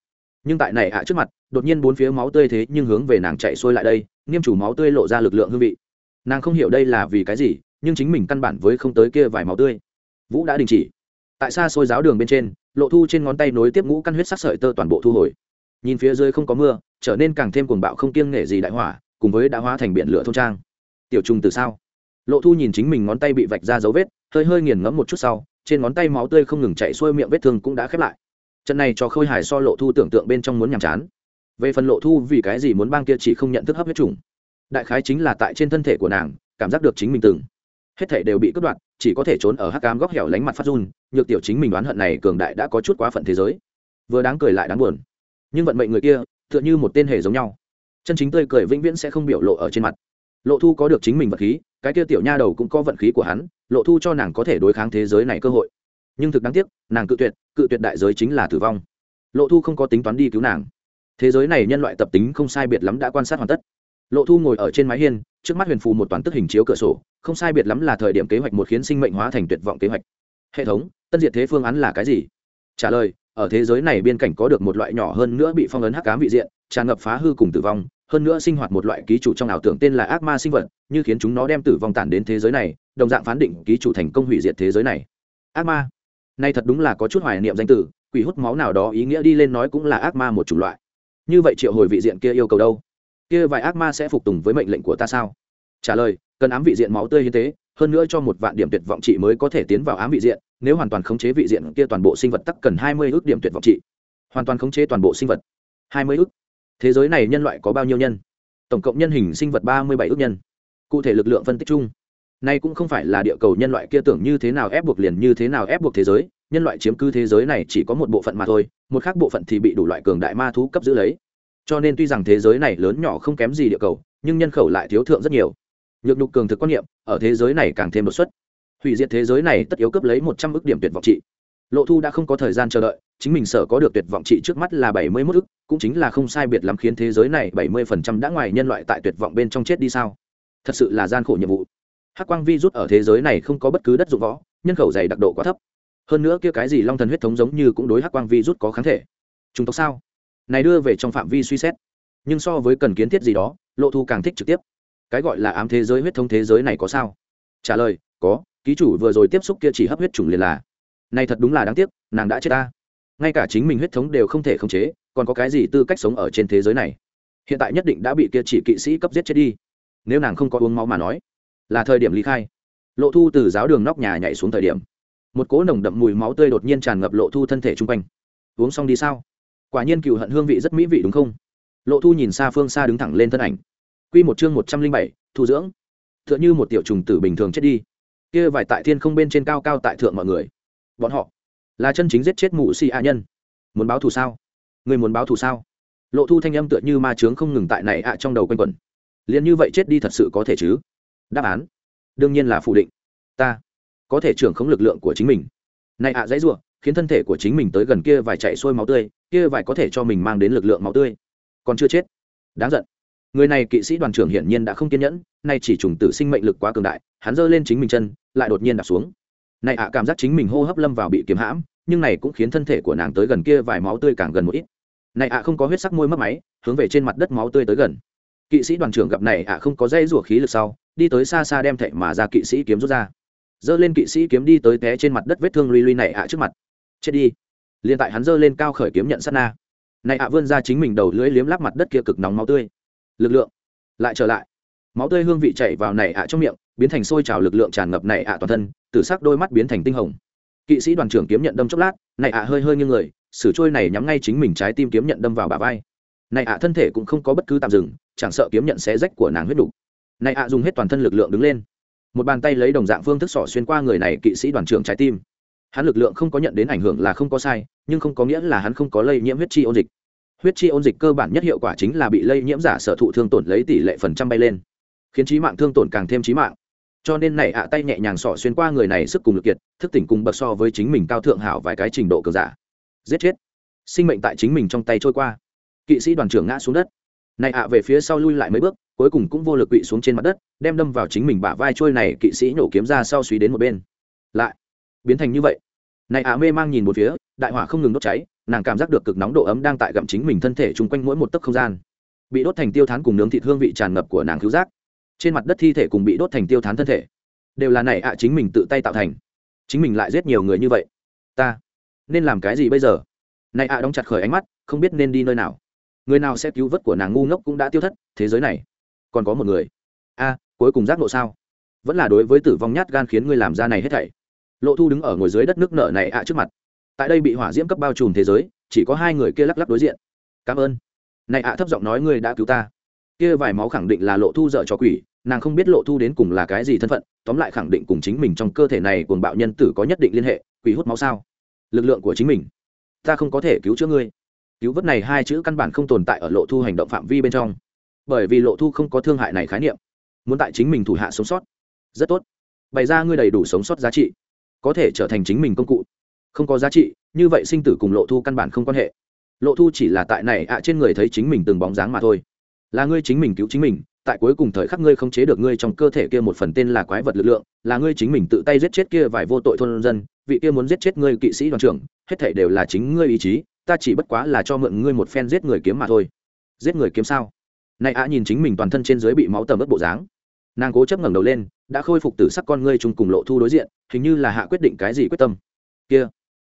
Nhưng tại này ạ trước mặt, đột nhiên bốn phía máu tươi thế nhưng hướng về nàng chạy xuôi lại đây, nghiêm chủ máu tươi lộ ra lực lượng hương vị. Nàng không hiểu đây là vì cái gì nhưng chính mình căn bản với không tới kia vài máu tươi. Vũ đã đình chỉ. Tại xa xôi giáo đường bên trên, lộ thu trên ngón tay nối tiếp ngũ căn huyết sắc sợi tơ toàn bộ thu hồi. Nhìn phía dưới không có mưa, trở nên càng thêm cuồng bạo không kiêng nể gì đại hỏa, cùng với đã hóa thành biển lửa thôn trang. Tiểu trùng từ sao? Lộ thu nhìn chính mình ngón tay bị vạch ra dấu vết, hơi hơi nghiền ngẫm một chút sau, trên ngón tay máu tươi không ngừng chạy xuôi miệng vết thương cũng đã khép lại. Trận này cho khôi hài so lộ thu tưởng tượng bên trong muốn nhàm chán. Về phần lộ thu vì cái gì muốn bang kia chỉ không nhận thức hấp huyết trùng đại khái chính là tại trên thân thể của nàng, cảm giác được chính mình từng hết thảy đều bị cướp đoạt, chỉ có thể trốn ở hắc Ám góc hẻo lánh mặt phát run, nhược tiểu chính mình đoán hận này cường đại đã có chút quá phận thế giới. Vừa đáng cười lại đáng buồn. Nhưng vận mệnh người kia, tựa như một tên hề giống nhau. Chân chính tươi cười vĩnh viễn sẽ không biểu lộ ở trên mặt. Lộ thu có được chính mình vật khí, cái kia tiểu nha đầu cũng có vận khí của hắn, lộ thu cho nàng có thể đối kháng thế giới này cơ hội. Nhưng thực đáng tiếc, nàng cự tuyệt cự tuyệt đại giới chính là tử vong. Lộ thu không có tính toán đi cứu nàng. Thế giới này nhân loại tập tính không sai biệt lắm đã quan sát hoàn tất lộ thu ngồi ở trên mái hiên, trước mắt huyền phù một toàn tức hình chiếu cửa sổ, không sai biệt lắm là thời điểm kế hoạch một khiến sinh mệnh hóa thành tuyệt vọng kế hoạch. Hệ thống, tân diệt thế phương án là cái gì? Trả lời, ở thế giới này biên cảnh có được một loại nhỏ hơn nữa bị phong ấn hắc cám vị diện, tràn ngập phá hư cùng tử vong, hơn nữa sinh hoạt một loại ký chủ trong ảo tưởng tên là ác ma sinh vật, như khiến chúng nó đem tử vong tản đến thế giới này, đồng dạng phán định ký chủ thành công hủy diệt thế giới này. Ác ma. Nay thật đúng là có chút hoài niệm danh tử quỷ hút máu nào đó ý nghĩa đi lên nói cũng là ác ma một chủng loại. Như vậy triệu hồi vị diện kia yêu cầu đâu? Kia vài ác ma sẽ phục tùng với mệnh lệnh của ta sao? Trả lời, cần ám vị diện máu tươi như thế hơn nữa cho một vạn điểm tuyệt vọng trị mới có thể tiến vào ám vị diện, nếu hoàn toàn khống chế vị diện kia toàn bộ sinh vật tắc cần hai mươi ước điểm tuyệt vọng trị. Hoàn toàn khống chế toàn bộ sinh vật. Hai mươi ước? Thế giới này nhân loại có bao nhiêu nhân? Tổng cộng nhân hình sinh vật ba mươi bảy ước nhân. Cụ thể lực lượng phân tích chung. Nay cũng không phải là địa cầu nhân loại kia tưởng như thế nào ép buộc liền như thế nào ép buộc thế giới, nhân loại chiếm cứ thế giới này chỉ có một bộ phận mà thôi, một khác bộ phận thì bị đủ loại cường đại ma thú cấp giữ lấy cho nên tuy rằng thế giới này lớn nhỏ không kém gì địa cầu, nhưng nhân khẩu lại thiếu thượng rất nhiều. Nhược nhục cường thực quan niệm, ở thế giới này càng thêm đột xuất. Hủy diệt thế giới này tất yếu cấp lấy một trăm ước điểm tuyệt vọng trị. Lộ thu đã không có thời gian chờ đợi, chính mình sở có được tuyệt vọng trị trước mắt là bảy mươi mốt ước, cũng chính là không sai biệt lắm khiến thế giới này bảy mươi phần trăm đã ngoài nhân loại tại tuyệt vọng bên trong chết đi sao? Thật sự là gian khổ nhiệm vụ. Hắc quang vi rút ở thế giới này không có bất cứ đất dụng võ, nhân khẩu dày đặc độ quá thấp. Hơn nữa kia cái gì long thần huyết thống giống như cũng đối hắc quang vi rút có kháng thể. Chúng tộc sao? Này đưa về trong phạm vi suy xét. Nhưng so với cần kiến thiết gì đó, lộ thu càng thích trực tiếp. Cái gọi là ám thế giới huyết thống thế giới này có sao? Trả lời, có, ký chủ vừa rồi tiếp xúc kia chỉ hấp huyết chủng liền là. Này thật đúng là đáng tiếc, nàng đã chết ta. Ngay cả chính mình huyết thống đều không thể khống chế, còn có cái gì tư cách sống ở trên thế giới này? Hiện tại nhất định đã bị kia chỉ kỵ sĩ cấp giết chết đi. Nếu nàng không có uống máu mà nói, là thời điểm ly khai. Lộ thu từ giáo đường nóc nhà nhảy xuống thời điểm, một cỗ nồng đậm mùi máu tươi đột nhiên tràn ngập lộ thu thân thể chung quanh. Uống xong đi sao? Quả nhiên cựu hận hương vị rất mỹ vị đúng không? Lộ thu nhìn xa phương xa đứng thẳng lên thân ảnh. Q một chương một trăm linh bảy, thu dưỡng. T h ư ợ n h ư một tiểu trùng tử bình thường chết đi. Kia vải tại thiên không bên trên cao cao tại thượng mọi người. Bọn họ là chân chính giết chết mụ si a nhân. Muốn báo thù sao? Người muốn báo thù sao? Lộ thu thanh âm tựa như ma trướng không ngừng tại này ạ trong đầu quanh quẩn. Liền như vậy chết đi thật sự có thể chứ? Đáp án đương nhiên là phủ định. Ta có thể trưởng không lực lượng của chính mình. Này ạ dãy r khiến thân thể của chính mình tới gần kia vài chạy xuôi máu tươi, kia vài có thể cho mình mang đến lực lượng máu tươi. Còn chưa chết. Đáng giận. Người này kỵ sĩ đoàn trưởng hiển nhiên đã không kiên nhẫn, nay chỉ trùng tử sinh mệnh lực quá cường đại, hắn giơ lên chính mình chân, lại đột nhiên đạp xuống. Này ạ, cảm giác chính mình hô hấp lâm vào bị kiếm hãm, nhưng này cũng khiến thân thể của nàng tới gần kia vài máu tươi càng gần một ít. Này ạ, không có huyết sắc môi mất máy, hướng về trên mặt đất máu tươi tới gần. Kỵ sĩ đoàn trưởng gặp này ạ, không có dây rủa khí lực sau, đi tới xa xa đem thệ mà ra kỵ sĩ kiếm rút ra. Giơ lên kỵ sĩ kiếm đi tới té trên mặt đất vết thương luy luy này ạ trước mặt chết đi. Liền tại hắn giơ lên cao khởi kiếm nhận sát na. Này ạ vươn ra chính mình đầu lưỡi liếm lắp mặt đất kia cực nóng máu tươi. Lực lượng lại trở lại. Máu tươi hương vị chảy vào này ạ trong miệng, biến thành sôi trào lực lượng tràn ngập này ạ toàn thân, từ sắc đôi mắt biến thành tinh hồng. Kỵ sĩ đoàn trưởng kiếm nhận đâm chốc lát, này ạ hơi hơi như người sử trôi này nhắm ngay chính mình trái tim kiếm nhận đâm vào bả vai. Này ạ thân thể cũng không có bất cứ tạm dừng, chẳng sợ kiếm nhận xé rách của nàng huyết đủ. này ạ dùng hết toàn thân lực lượng đứng lên. Một bàn tay lấy đồng dạng phương thức sỏ xuyên qua người này kỵ sĩ đoàn trưởng trái tim hắn lực lượng không có nhận đến ảnh hưởng là không có sai, nhưng không có nghĩa là hắn không có lây nhiễm huyết chi ôn dịch. Huyết chi ôn dịch cơ bản nhất hiệu quả chính là bị lây nhiễm giả sở thụ thương tổn lấy tỷ lệ phần trăm bay lên, khiến trí mạng thương tổn càng thêm trí mạng. Cho nên này ạ tay nhẹ nhàng sỏ xuyên qua người này sức cùng lực kiệt, thức tỉnh cùng bậc so với chính mình cao thượng hảo vài cái trình độ cường giả. Giết chết. Sinh mệnh tại chính mình trong tay trôi qua. Kỵ sĩ đoàn trưởng ngã xuống đất. Này ạ về phía sau lui lại mấy bước, cuối cùng cũng vô lực quỵ xuống trên mặt đất, đem đâm vào chính mình bả vai trôi này, kỵ sĩ nhổ kiếm ra sau suy đến một bên. Lại biến thành như vậy. Này ạ mê mang nhìn một phía, đại hỏa không ngừng đốt cháy, nàng cảm giác được cực nóng độ ấm đang tại gặm chính mình thân thể chung quanh mỗi một tấc không gian. Bị đốt thành tiêu thán cùng nướng thịt hương vị tràn ngập của nàng cứu giác. Trên mặt đất thi thể cùng bị đốt thành tiêu thán thân thể, đều là này ạ chính mình tự tay tạo thành. Chính mình lại giết nhiều người như vậy. Ta nên làm cái gì bây giờ? Này ạ đóng chặt khởi ánh mắt, không biết nên đi nơi nào. Người nào sẽ cứu vớt của nàng ngu ngốc cũng đã tiêu thất, thế giới này còn có một người. A, cuối cùng giác ngộ sao? Vẫn là đối với tử vong nhát gan khiến ngươi làm ra này hết thảy lộ thu đứng ở ngồi dưới đất nước nợ này ạ trước mặt. Tại đây bị hỏa diễm cấp bao trùm thế giới, chỉ có hai người kia lắc lắc đối diện. Cảm ơn. Này ạ thấp giọng nói, ngươi đã cứu ta. Kia vài máu khẳng định là lộ thu dợ cho quỷ, nàng không biết lộ thu đến cùng là cái gì thân phận, tóm lại khẳng định cùng chính mình trong cơ thể này cuồng bạo nhân tử có nhất định liên hệ, quỷ hút máu sao? Lực lượng của chính mình, ta không có thể cứu chữa ngươi. Cứu vớt này hai chữ căn bản không tồn tại ở lộ thu hành động phạm vi bên trong. Bởi vì lộ thu không có thương hại này khái niệm, muốn tại chính mình thủ hạ sống sót. Rất tốt. Bày ra ngươi đầy đủ sống sót giá trị có thể trở thành chính mình công cụ. Không có giá trị, như vậy sinh tử cùng lộ thu căn bản không quan hệ. Lộ thu chỉ là tại này ạ trên người thấy chính mình từng bóng dáng mà thôi. Là ngươi chính mình cứu chính mình, tại cuối cùng thời khắc ngươi không chế được ngươi trong cơ thể kia một phần tên là quái vật lực lượng, là ngươi chính mình tự tay giết chết kia vài vô tội thôn dân, vị kia muốn giết chết ngươi kỵ sĩ đoàn trưởng, hết thảy đều là chính ngươi ý chí, ta chỉ bất quá là cho mượn ngươi một phen giết người kiếm mà thôi. Giết người kiếm sao? Nay ạ nhìn chính mình toàn thân trên dưới bị máu tầm ướt bộ dáng nàng cố chấp ngẩng đầu lên, đã khôi phục từ sắc con ngươi chung cùng lộ thu đối diện, hình như là hạ quyết định cái gì quyết tâm. Kia,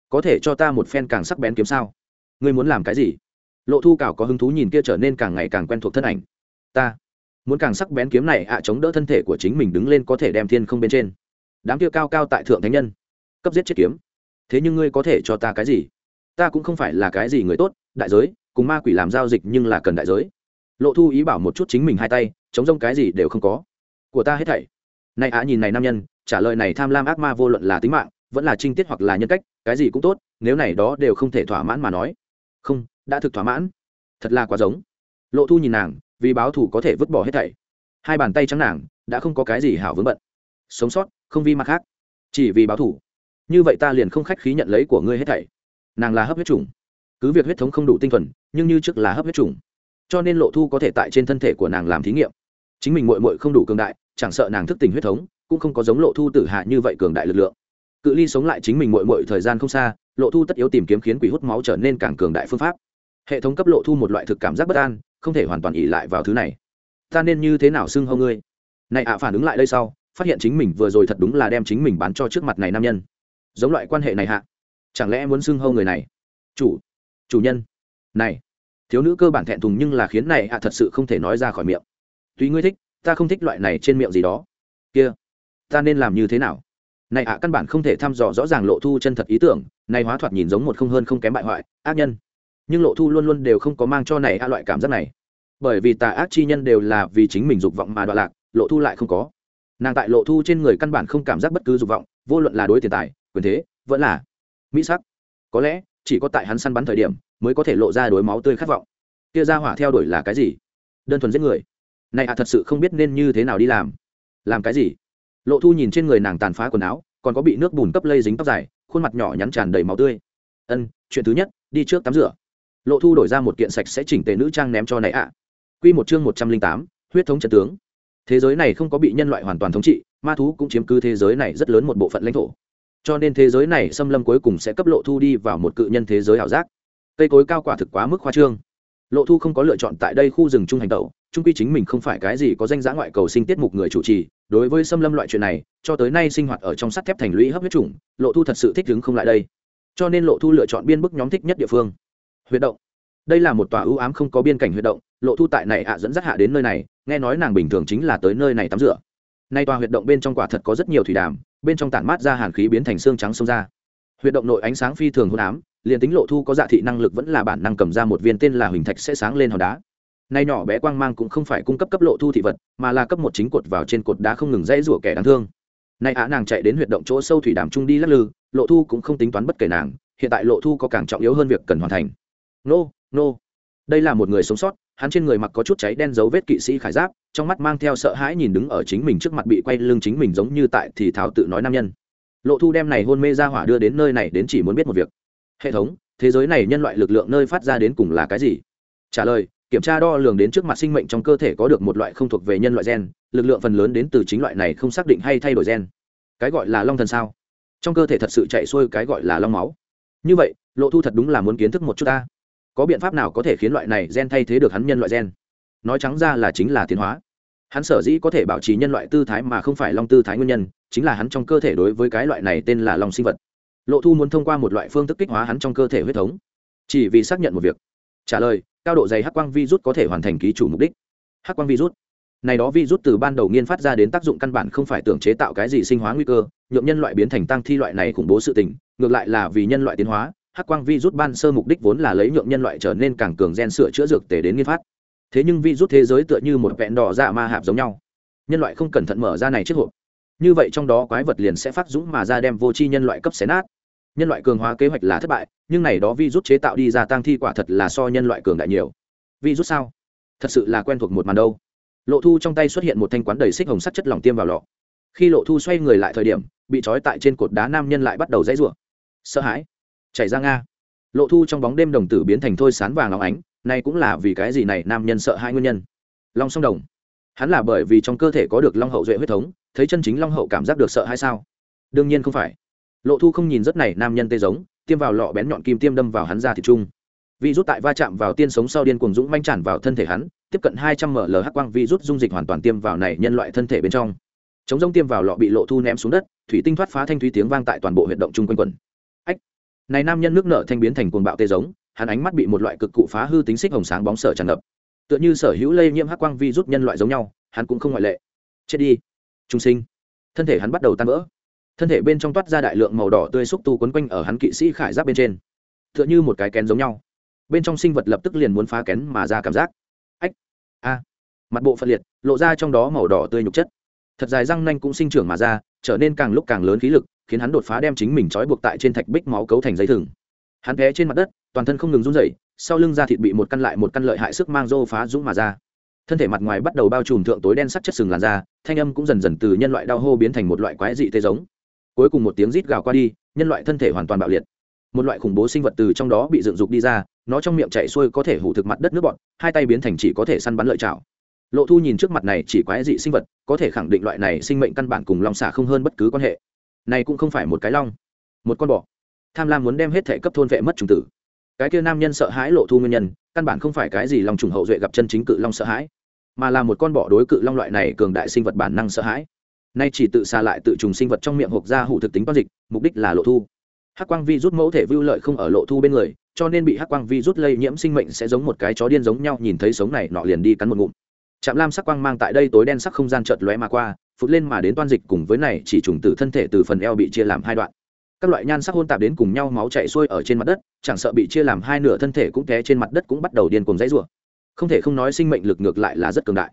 có thể cho ta một phen càng sắc bén kiếm sao? Ngươi muốn làm cái gì? Lộ thu cảo có hứng thú nhìn kia trở nên càng ngày càng quen thuộc thân ảnh. Ta, muốn càng sắc bén kiếm này ạ, chống đỡ thân thể của chính mình đứng lên có thể đem thiên không bên trên. Đám kia cao cao tại thượng thánh nhân, cấp giết chết kiếm. Thế nhưng ngươi có thể cho ta cái gì? Ta cũng không phải là cái gì người tốt, đại giới, cùng ma quỷ làm giao dịch nhưng là cần đại giới. Lộ thu ý bảo một chút chính mình hai tay, chống rông cái gì đều không có của ta hết thảy. Này ạ nhìn này nam nhân, trả lời này tham lam ác ma vô luận là tính mạng, vẫn là trinh tiết hoặc là nhân cách, cái gì cũng tốt, nếu này đó đều không thể thỏa mãn mà nói. Không, đã thực thỏa mãn. Thật là quá giống. Lộ thu nhìn nàng, vì báo thù có thể vứt bỏ hết thảy. Hai bàn tay trắng nàng, đã không có cái gì hảo vướng bận. Sống sót, không vi mặt khác. Chỉ vì báo thù. Như vậy ta liền không khách khí nhận lấy của ngươi hết thảy. Nàng là hấp huyết trùng cứ việc huyết thống không đủ tinh thuần, nhưng như trước là hấp huyết trùng cho nên lộ thu có thể tại trên thân thể của nàng làm thí nghiệm. Chính mình mội mội không đủ cường đại chẳng sợ nàng thức tỉnh huyết thống, cũng không có giống lộ thu tử hạ như vậy cường đại lực lượng. Cự ly sống lại chính mình mội mội thời gian không xa, lộ thu tất yếu tìm kiếm khiến quỷ hút máu trở nên càng cường đại phương pháp. Hệ thống cấp lộ thu một loại thực cảm giác bất an, không thể hoàn toàn ỉ lại vào thứ này. Ta nên như thế nào xưng hâu ngươi? Này ạ à, phản ứng lại đây sau, phát hiện chính mình vừa rồi thật đúng là đem chính mình bán cho trước mặt này nam nhân. Giống loại quan hệ này hạ. Chẳng lẽ muốn xưng hâu người này? Chủ chủ nhân. Này, thiếu nữ cơ bản thẹn thùng nhưng là khiến này ạ à, thật sự không thể nói ra khỏi miệng. Tùy ngươi thích ta không thích loại này trên miệng gì đó. Kia, ta nên làm như thế nào? Này ạ à, căn bản không thể thăm dò rõ ràng lộ thu chân thật ý tưởng, này hóa thoạt nhìn giống một không hơn không kém bại hoại, ác nhân. Nhưng lộ thu luôn luôn đều không có mang cho này a loại cảm giác này. Bởi vì tà ác chi nhân đều là vì chính mình dục vọng mà đoạn lạc, lộ thu lại không có. Nàng tại lộ thu trên người căn bản không cảm giác bất cứ dục vọng, vô luận là đối tiền tài, quyền thế, vẫn là mỹ sắc. Có lẽ, chỉ có tại hắn săn bắn thời điểm, mới có thể lộ ra đối máu tươi khát vọng. Kia ra hỏa theo đuổi là cái gì? Đơn thuần giết người này ạ, thật sự không biết nên như thế nào đi làm. Làm cái gì? Lộ thu nhìn trên người nàng tàn phá quần áo, còn có bị nước bùn cấp lây dính tóc dài, khuôn mặt nhỏ nhắn tràn đầy máu tươi. Ân, chuyện thứ nhất, đi trước tắm rửa. Lộ thu đổi ra một kiện sạch sẽ chỉnh tề nữ trang ném cho này ạ. À. q một chương một trăm linh tám, huyết thống trận tướng. Thế giới này không có bị nhân loại hoàn toàn thống trị, ma thú cũng chiếm cứ thế giới này rất lớn một bộ phận lãnh thổ. Cho nên thế giới này xâm lâm cuối cùng sẽ cấp lộ thu đi vào một cự nhân thế giới ảo giác. Cây cối cao quả thực quá mức khoa trương. Lộ thu không có lựa chọn tại đây khu rừng trung hành tẩu trung quy chính mình không phải cái gì có danh giá ngoại cầu sinh tiết mục người chủ trì, đối với xâm lâm loại chuyện này, cho tới nay sinh hoạt ở trong sắt thép thành lũy hấp huyết chủng, lộ thu thật sự thích đứng không lại đây. Cho nên lộ thu lựa chọn biên bức nhóm thích nhất địa phương. Huyệt động. Đây là một tòa ưu ám không có biên cảnh huyệt động, lộ thu tại này ạ dẫn dắt hạ đến nơi này, nghe nói nàng bình thường chính là tới nơi này tắm rửa. Nay tòa huyệt động bên trong quả thật có rất nhiều thủy đàm, bên trong tản mát ra hàn khí biến thành xương trắng xông ra. Huyệt động nội ánh sáng phi thường hôn ám, liền tính lộ thu có dạ thị năng lực vẫn là bản năng cầm ra một viên tên là huỳnh thạch sẽ sáng lên hòn đá nay nhỏ bé quang mang cũng không phải cung cấp cấp lộ thu thị vật, mà là cấp một chính cột vào trên cột đá không ngừng dãy rủa kẻ đáng thương. Nay á nàng chạy đến huyệt động chỗ sâu thủy đàm trung đi lắc lư, lộ thu cũng không tính toán bất kể nàng, hiện tại lộ thu có càng trọng yếu hơn việc cần hoàn thành. Nô nô. Đây là một người sống sót, hắn trên người mặc có chút cháy đen dấu vết kỵ sĩ khải giáp, trong mắt mang theo sợ hãi nhìn đứng ở chính mình trước mặt bị quay lưng chính mình giống như tại thì thảo tự nói nam nhân. Lộ thu đem này hôn mê ra hỏa đưa đến nơi này đến chỉ muốn biết một việc. Hệ thống, thế giới này nhân loại lực lượng nơi phát ra đến cùng là cái gì? Trả lời kiểm tra đo lường đến trước mặt sinh mệnh trong cơ thể có được một loại không thuộc về nhân loại gen, lực lượng phần lớn đến từ chính loại này không xác định hay thay đổi gen. Cái gọi là long thần sao? Trong cơ thể thật sự chạy xuôi cái gọi là long máu. Như vậy, lộ thu thật đúng là muốn kiến thức một chút ta. Có biện pháp nào có thể khiến loại này gen thay thế được hắn nhân loại gen? Nói trắng ra là chính là tiến hóa. Hắn sở dĩ có thể bảo trì nhân loại tư thái mà không phải long tư thái nguyên nhân, chính là hắn trong cơ thể đối với cái loại này tên là long sinh vật. Lộ thu muốn thông qua một loại phương thức kích hóa hắn trong cơ thể huyết thống. Chỉ vì xác nhận một việc. Trả lời cao độ dày hắc quang virus có thể hoàn thành ký chủ mục đích. Hắc quang virus. Này đó virus từ ban đầu nghiên phát ra đến tác dụng căn bản không phải tưởng chế tạo cái gì sinh hóa nguy cơ, nhượng nhân loại biến thành tăng thi loại này khủng bố sự tình, ngược lại là vì nhân loại tiến hóa, hắc quang virus ban sơ mục đích vốn là lấy nhượng nhân loại trở nên càng cường gen sửa chữa dược tể đến nghiên phát. Thế nhưng virus thế giới tựa như một vẹn đỏ dạ ma hạp giống nhau. Nhân loại không cẩn thận mở ra này chiếc hộp. Như vậy trong đó quái vật liền sẽ phát dũng mà ra đem vô tri nhân loại cấp xé nát nhân loại cường hóa kế hoạch là thất bại, nhưng này đó vi rút chế tạo đi ra tăng thi quả thật là so nhân loại cường đại nhiều. Vi rút sao? Thật sự là quen thuộc một màn đâu. Lộ thu trong tay xuất hiện một thanh quán đầy xích hồng sắt chất lỏng tiêm vào lọ. Khi lộ thu xoay người lại thời điểm, bị trói tại trên cột đá nam nhân lại bắt đầu dãy rủa. Sợ hãi. Chảy ra nga. Lộ thu trong bóng đêm đồng tử biến thành thôi sán vàng óng ánh, này cũng là vì cái gì này nam nhân sợ hai nguyên nhân. Long song đồng. Hắn là bởi vì trong cơ thể có được long hậu duệ huyết thống, thấy chân chính long hậu cảm giác được sợ hay sao? Đương nhiên không phải lộ thu không nhìn rất này nam nhân tê giống, tiêm vào lọ bén nhọn kim tiêm đâm vào hắn ra thịt trung vi rút tại va chạm vào tiên sống sau điên cuồng dũng manh tràn vào thân thể hắn, tiếp cận hai trăm ml hắc quang vi rút dung dịch hoàn toàn tiêm vào này nhân loại thân thể bên trong. Chống giống tiêm vào lọ bị lộ thu ném xuống đất, thủy tinh thoát phá thanh thúy tiếng vang tại toàn bộ huyện động chung quanh quần. Ách! Này nam nhân nước nợ thanh biến thành cuồng bạo tê giống, hắn ánh mắt bị một loại cực cụ phá hư tính xích hồng sáng bóng sở tràn ngập. Tựa như sở hữu lây nhiễm hắc quang vi rút nhân loại giống nhau, hắn cũng không ngoại lệ. Chết đi! Trung sinh! Thân thể hắn bắt đầu tan vỡ thân thể bên trong toát ra đại lượng màu đỏ tươi xúc tu quấn quanh ở hắn kỵ sĩ khải giáp bên trên. T h ư ợ n h ư một cái kén giống nhau. Bên trong sinh vật lập tức liền muốn phá kén mà ra cảm giác. Ách! A! Mặt bộ phân liệt, lộ ra trong đó màu đỏ tươi nhục chất. Thật dài răng nanh cũng sinh trưởng mà ra, trở nên càng lúc càng lớn khí lực, khiến hắn đột phá đem chính mình trói buộc tại trên thạch bích máu cấu thành dây thừng. Hắn té trên mặt đất, toàn thân không ngừng run rẩy, sau lưng da thịt bị một căn lại một căn lợi hại sức mang rô phá dũng mà ra. Thân thể mặt ngoài bắt đầu bao trùm thượng tối đen sắc chất sừng làn da, thanh âm cũng dần dần từ nhân loại đau hô biến thành một loại quái dị tê giống cuối cùng một tiếng rít gào qua đi, nhân loại thân thể hoàn toàn bạo liệt. Một loại khủng bố sinh vật từ trong đó bị dựng dục đi ra, nó trong miệng chạy xuôi có thể hủ thực mặt đất nước bọn, hai tay biến thành chỉ có thể săn bắn lợi chảo. Lộ thu nhìn trước mặt này chỉ quái dị sinh vật, có thể khẳng định loại này sinh mệnh căn bản cùng long xả không hơn bất cứ quan hệ. Này cũng không phải một cái long, một con bọ tham lam muốn đem hết thể cấp thôn vệ mất trùng tử. Cái kia nam nhân sợ hãi lộ thu nguyên nhân, căn bản không phải cái gì long trùng hậu duệ gặp chân chính cự long sợ hãi, mà là một con bọ đối cự long loại này cường đại sinh vật bản năng sợ hãi nay chỉ tự xa lại tự trùng sinh vật trong miệng hộp ra hủ thực tính toán dịch, mục đích là lộ thu. Hắc quang vi rút mẫu thể vưu lợi không ở lộ thu bên người, cho nên bị hắc quang vi rút lây nhiễm sinh mệnh sẽ giống một cái chó điên giống nhau nhìn thấy sống này nọ liền đi cắn một ngụm. Trạm lam sắc quang mang tại đây tối đen sắc không gian chợt lóe mà qua, phụt lên mà đến toan dịch cùng với này chỉ trùng tử thân thể từ phần eo bị chia làm hai đoạn. Các loại nhan sắc hôn tạp đến cùng nhau máu chảy xuôi ở trên mặt đất, chẳng sợ bị chia làm hai nửa thân thể cũng té trên mặt đất cũng bắt đầu điên cuồng dãy rủa. Không thể không nói sinh mệnh lực ngược lại là rất cường đại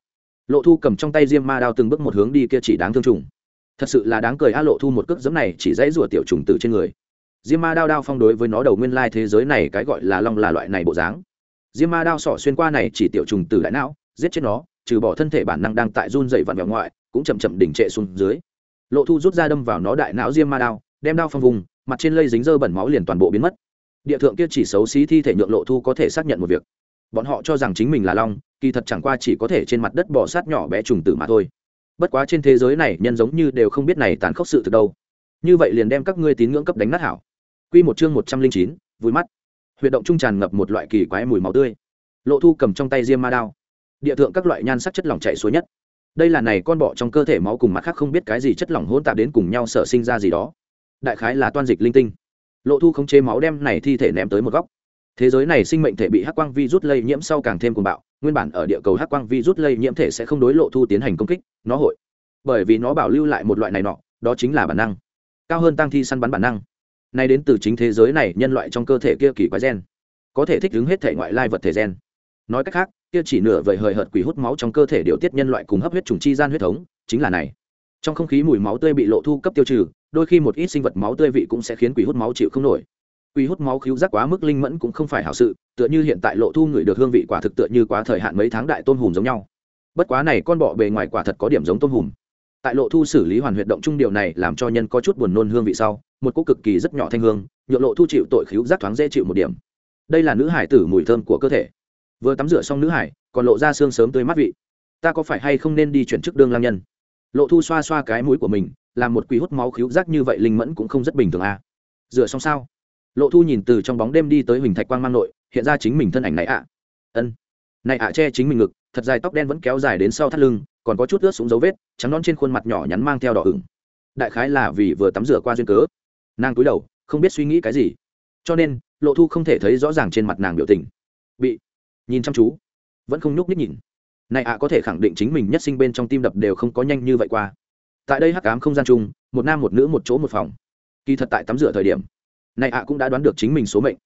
lộ thu cầm trong tay diêm ma đao từng bước một hướng đi kia chỉ đáng thương trùng. Thật sự là đáng cười a, lộ thu một cước giấm này chỉ dãy rủa tiểu trùng từ trên người. Diêm ma đao đao phong đối với nó đầu nguyên lai thế giới này cái gọi là long là loại này bộ dáng. Diêm ma đao sỏ xuyên qua này chỉ tiểu trùng từ đại não, giết chết nó, trừ bỏ thân thể bản năng đang tại run dậy vặn vẹo ngoại, cũng chậm chậm đỉnh trệ xuống dưới. Lộ thu rút ra đâm vào nó đại não diêm ma đao, đem đao phong vùng, mặt trên lây dính dơ bẩn máu liền toàn bộ biến mất. Địa thượng kia chỉ xấu xí thi thể nhượng lộ thu có thể xác nhận một việc bọn họ cho rằng chính mình là long, kỳ thật chẳng qua chỉ có thể trên mặt đất bỏ sát nhỏ bé trùng tử mà thôi. Bất quá trên thế giới này, nhân giống như đều không biết này tàn khốc sự từ đâu. Như vậy liền đem các ngươi tín ngưỡng cấp đánh nát hảo. Q một chương một trăm linh chín, vui mắt. Huyệt động trung tràn ngập một loại kỳ quái mùi máu tươi. Lộ thu cầm trong tay diêm ma đao. Địa thượng các loại nhan sắc chất lỏng chạy xuống nhất. Đây là này con bọ trong cơ thể máu cùng mặt khác không biết cái gì chất lỏng hỗn tạp đến cùng nhau sở sinh ra gì đó. Đại khái là toan dịch linh tinh. Lộ thu khống chế máu đem này thi thể ném tới một góc thế giới này sinh mệnh thể bị hắc quang vi rút lây nhiễm sau càng thêm cuồng bạo, nguyên bản ở địa cầu hắc quang vi rút lây nhiễm thể sẽ không đối lộ thu tiến hành công kích, nó hội. Bởi vì nó bảo lưu lại một loại này nọ, đó chính là bản năng. Cao hơn tăng thi săn bắn bản năng. Nay đến từ chính thế giới này, nhân loại trong cơ thể kia kỳ quái gen. Có thể thích ứng hết thể ngoại lai vật thể gen. Nói cách khác, kia chỉ nửa vời hời hợt quỷ hút máu trong cơ thể điều tiết nhân loại cùng hấp huyết trùng chi gian huyết thống, chính là này. Trong không khí mùi máu tươi bị lộ thu cấp tiêu trừ, đôi khi một ít sinh vật máu tươi vị cũng sẽ khiến quỷ hút máu chịu không nổi quy hút máu khiếu giác quá mức linh mẫn cũng không phải hảo sự, tựa như hiện tại lộ thu người được hương vị quả thực tựa như quá thời hạn mấy tháng đại tôn hùm giống nhau. Bất quá này con bọ bề ngoài quả thật có điểm giống tôn hùm. Tại lộ thu xử lý hoàn huyệt động trung điều này làm cho nhân có chút buồn nôn hương vị sau, một cỗ cực kỳ rất nhỏ thanh hương, nhượng lộ thu chịu tội khiếu giác thoáng dễ chịu một điểm. Đây là nữ hải tử mùi thơm của cơ thể. Vừa tắm rửa xong nữ hải, còn lộ ra xương sớm tươi mát vị. Ta có phải hay không nên đi chuyển chức đương lang nhân? Lộ thu xoa xoa cái mũi của mình, làm một quỷ hút máu khiếu giác như vậy linh mẫn cũng không rất bình thường à. rửa xong sao? Lộ thu nhìn từ trong bóng đêm đi tới huỳnh thạch quang mang nội, hiện ra chính mình thân ảnh này ạ. Ân. Này ạ che chính mình ngực, thật dài tóc đen vẫn kéo dài đến sau thắt lưng, còn có chút ướt xuống dấu vết, trắng non trên khuôn mặt nhỏ nhắn mang theo đỏ ửng. Đại khái là vì vừa tắm rửa qua duyên cớ. Nàng cúi đầu, không biết suy nghĩ cái gì. Cho nên, lộ thu không thể thấy rõ ràng trên mặt nàng biểu tình. Bị nhìn chăm chú, vẫn không nhúc nhích nhìn. Này ạ có thể khẳng định chính mình nhất sinh bên trong tim đập đều không có nhanh như vậy qua. Tại đây hắc ám không gian chung, một nam một nữ một chỗ một phòng. Kỳ thật tại tắm rửa thời điểm này ạ cũng đã đoán được chính mình số mệnh.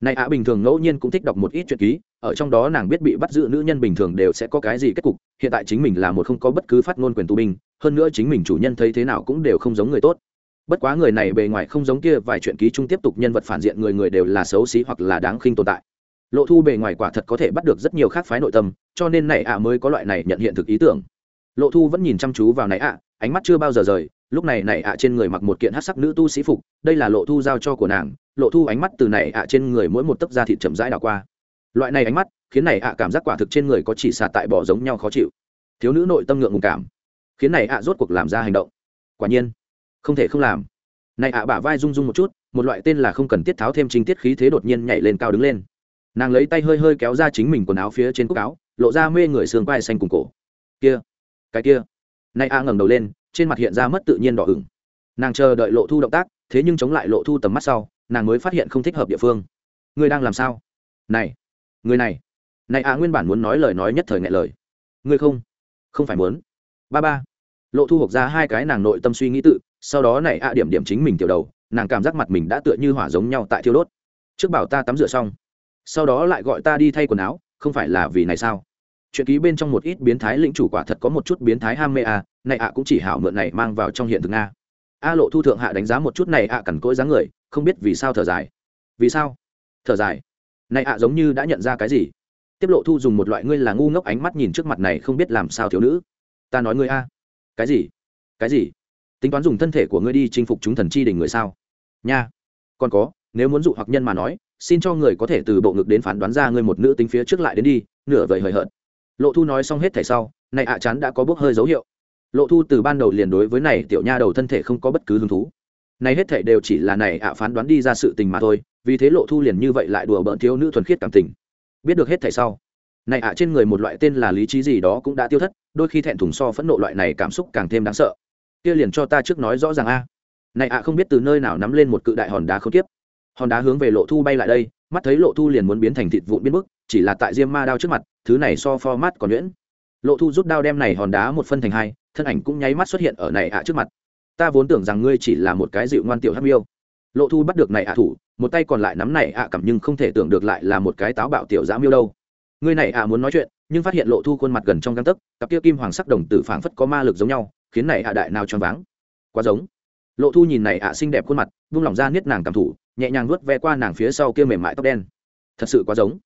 Này ạ bình thường ngẫu nhiên cũng thích đọc một ít chuyện ký, ở trong đó nàng biết bị bắt giữ nữ nhân bình thường đều sẽ có cái gì kết cục, hiện tại chính mình là một không có bất cứ phát ngôn quyền tù binh, hơn nữa chính mình chủ nhân thấy thế nào cũng đều không giống người tốt. Bất quá người này bề ngoài không giống kia, vài chuyện ký chung tiếp tục nhân vật phản diện người người đều là xấu xí hoặc là đáng khinh tồn tại. Lộ thu bề ngoài quả thật có thể bắt được rất nhiều khác phái nội tâm, cho nên này ạ mới có loại này nhận hiện thực ý tưởng. Lộ thu vẫn nhìn chăm chú vào này ạ, ánh mắt chưa bao giờ rời lúc này này ạ trên người mặc một kiện hát sắc nữ tu sĩ phục, đây là lộ thu giao cho của nàng, lộ thu ánh mắt từ này ạ trên người mỗi một tấc da thịt chậm rãi đảo qua. Loại này ánh mắt, khiến này ạ cảm giác quả thực trên người có chỉ xà tại bỏ giống nhau khó chịu. Thiếu nữ nội tâm ngượng ngùng cảm. Khiến này ạ rốt cuộc làm ra hành động. Quả nhiên, không thể không làm. Này ạ bả vai rung rung một chút, một loại tên là không cần tiết tháo thêm chính tiết khí thế đột nhiên nhảy lên cao đứng lên. Nàng lấy tay hơi hơi kéo ra chính mình quần áo phía trên cúc áo, lộ ra mê người xương vai xanh cùng cổ. Kia, cái kia. Nay a ngẩng đầu lên trên mặt hiện ra mất tự nhiên đỏ ửng. Nàng chờ đợi lộ thu động tác, thế nhưng chống lại lộ thu tầm mắt sau, nàng mới phát hiện không thích hợp địa phương. Ngươi đang làm sao? Này, người này. Này a nguyên bản muốn nói lời nói nhất thời ngại lời. Ngươi không? Không phải muốn. Ba ba. Lộ thu hộp ra hai cái nàng nội tâm suy nghĩ tự, sau đó này a điểm điểm chính mình tiểu đầu, nàng cảm giác mặt mình đã tựa như hỏa giống nhau tại thiêu đốt. Trước bảo ta tắm rửa xong, sau đó lại gọi ta đi thay quần áo, không phải là vì này sao? Chuyện ký bên trong một ít biến thái lĩnh chủ quả thật có một chút biến thái ham mê à này ạ cũng chỉ hảo mượn này mang vào trong hiện thực nga. A lộ thu thượng hạ đánh giá một chút này ạ à cằn cỗi dáng người, không biết vì sao thở dài. Vì sao? Thở dài. Này ạ giống như đã nhận ra cái gì? Tiếp lộ thu dùng một loại ngươi là ngu ngốc ánh mắt nhìn trước mặt này không biết làm sao thiếu nữ. Ta nói ngươi a. Cái gì? Cái gì? Tính toán dùng thân thể của ngươi đi chinh phục chúng thần chi đình người sao? Nha. Còn có, nếu muốn dụ hoặc nhân mà nói, xin cho người có thể từ bộ ngực đến phán đoán ra ngươi một nữ tính phía trước lại đến đi, nửa vời hời hợt. Lộ thu nói xong hết thảy sau, này ạ chán đã có bước hơi dấu hiệu lộ thu từ ban đầu liền đối với này tiểu nha đầu thân thể không có bất cứ hứng thú. Này hết thảy đều chỉ là này ạ phán đoán đi ra sự tình mà thôi, vì thế lộ thu liền như vậy lại đùa bỡn thiếu nữ thuần khiết cảm tình. Biết được hết thảy sau, này ạ trên người một loại tên là lý trí gì đó cũng đã tiêu thất, đôi khi thẹn thùng so phẫn nộ loại này cảm xúc càng thêm đáng sợ. Kia liền cho ta trước nói rõ ràng a. Này ạ không biết từ nơi nào nắm lên một cự đại hòn đá không tiếp. Hòn đá hướng về lộ thu bay lại đây, mắt thấy lộ thu liền muốn biến thành thịt vụn biến bức, chỉ là tại diêm ma đao trước mặt, thứ này so format mắt còn nhuyễn lộ thu rút đao đem này hòn đá một phân thành hai, thân ảnh cũng nháy mắt xuất hiện ở này ạ trước mặt. Ta vốn tưởng rằng ngươi chỉ là một cái dịu ngoan tiểu hắc miêu. Lộ thu bắt được này ạ thủ, một tay còn lại nắm này ạ cầm nhưng không thể tưởng được lại là một cái táo bạo tiểu dã miêu đâu. Ngươi này ạ muốn nói chuyện, nhưng phát hiện lộ thu khuôn mặt gần trong găng tấc, cặp kia kim hoàng sắc đồng tử phảng phất có ma lực giống nhau, khiến này ạ đại nào choáng váng. Quá giống. Lộ thu nhìn này ạ xinh đẹp khuôn mặt, vung lòng ra niết nàng cảm thủ, nhẹ nhàng nuốt ve qua nàng phía sau kia mềm mại tóc đen. Thật sự quá giống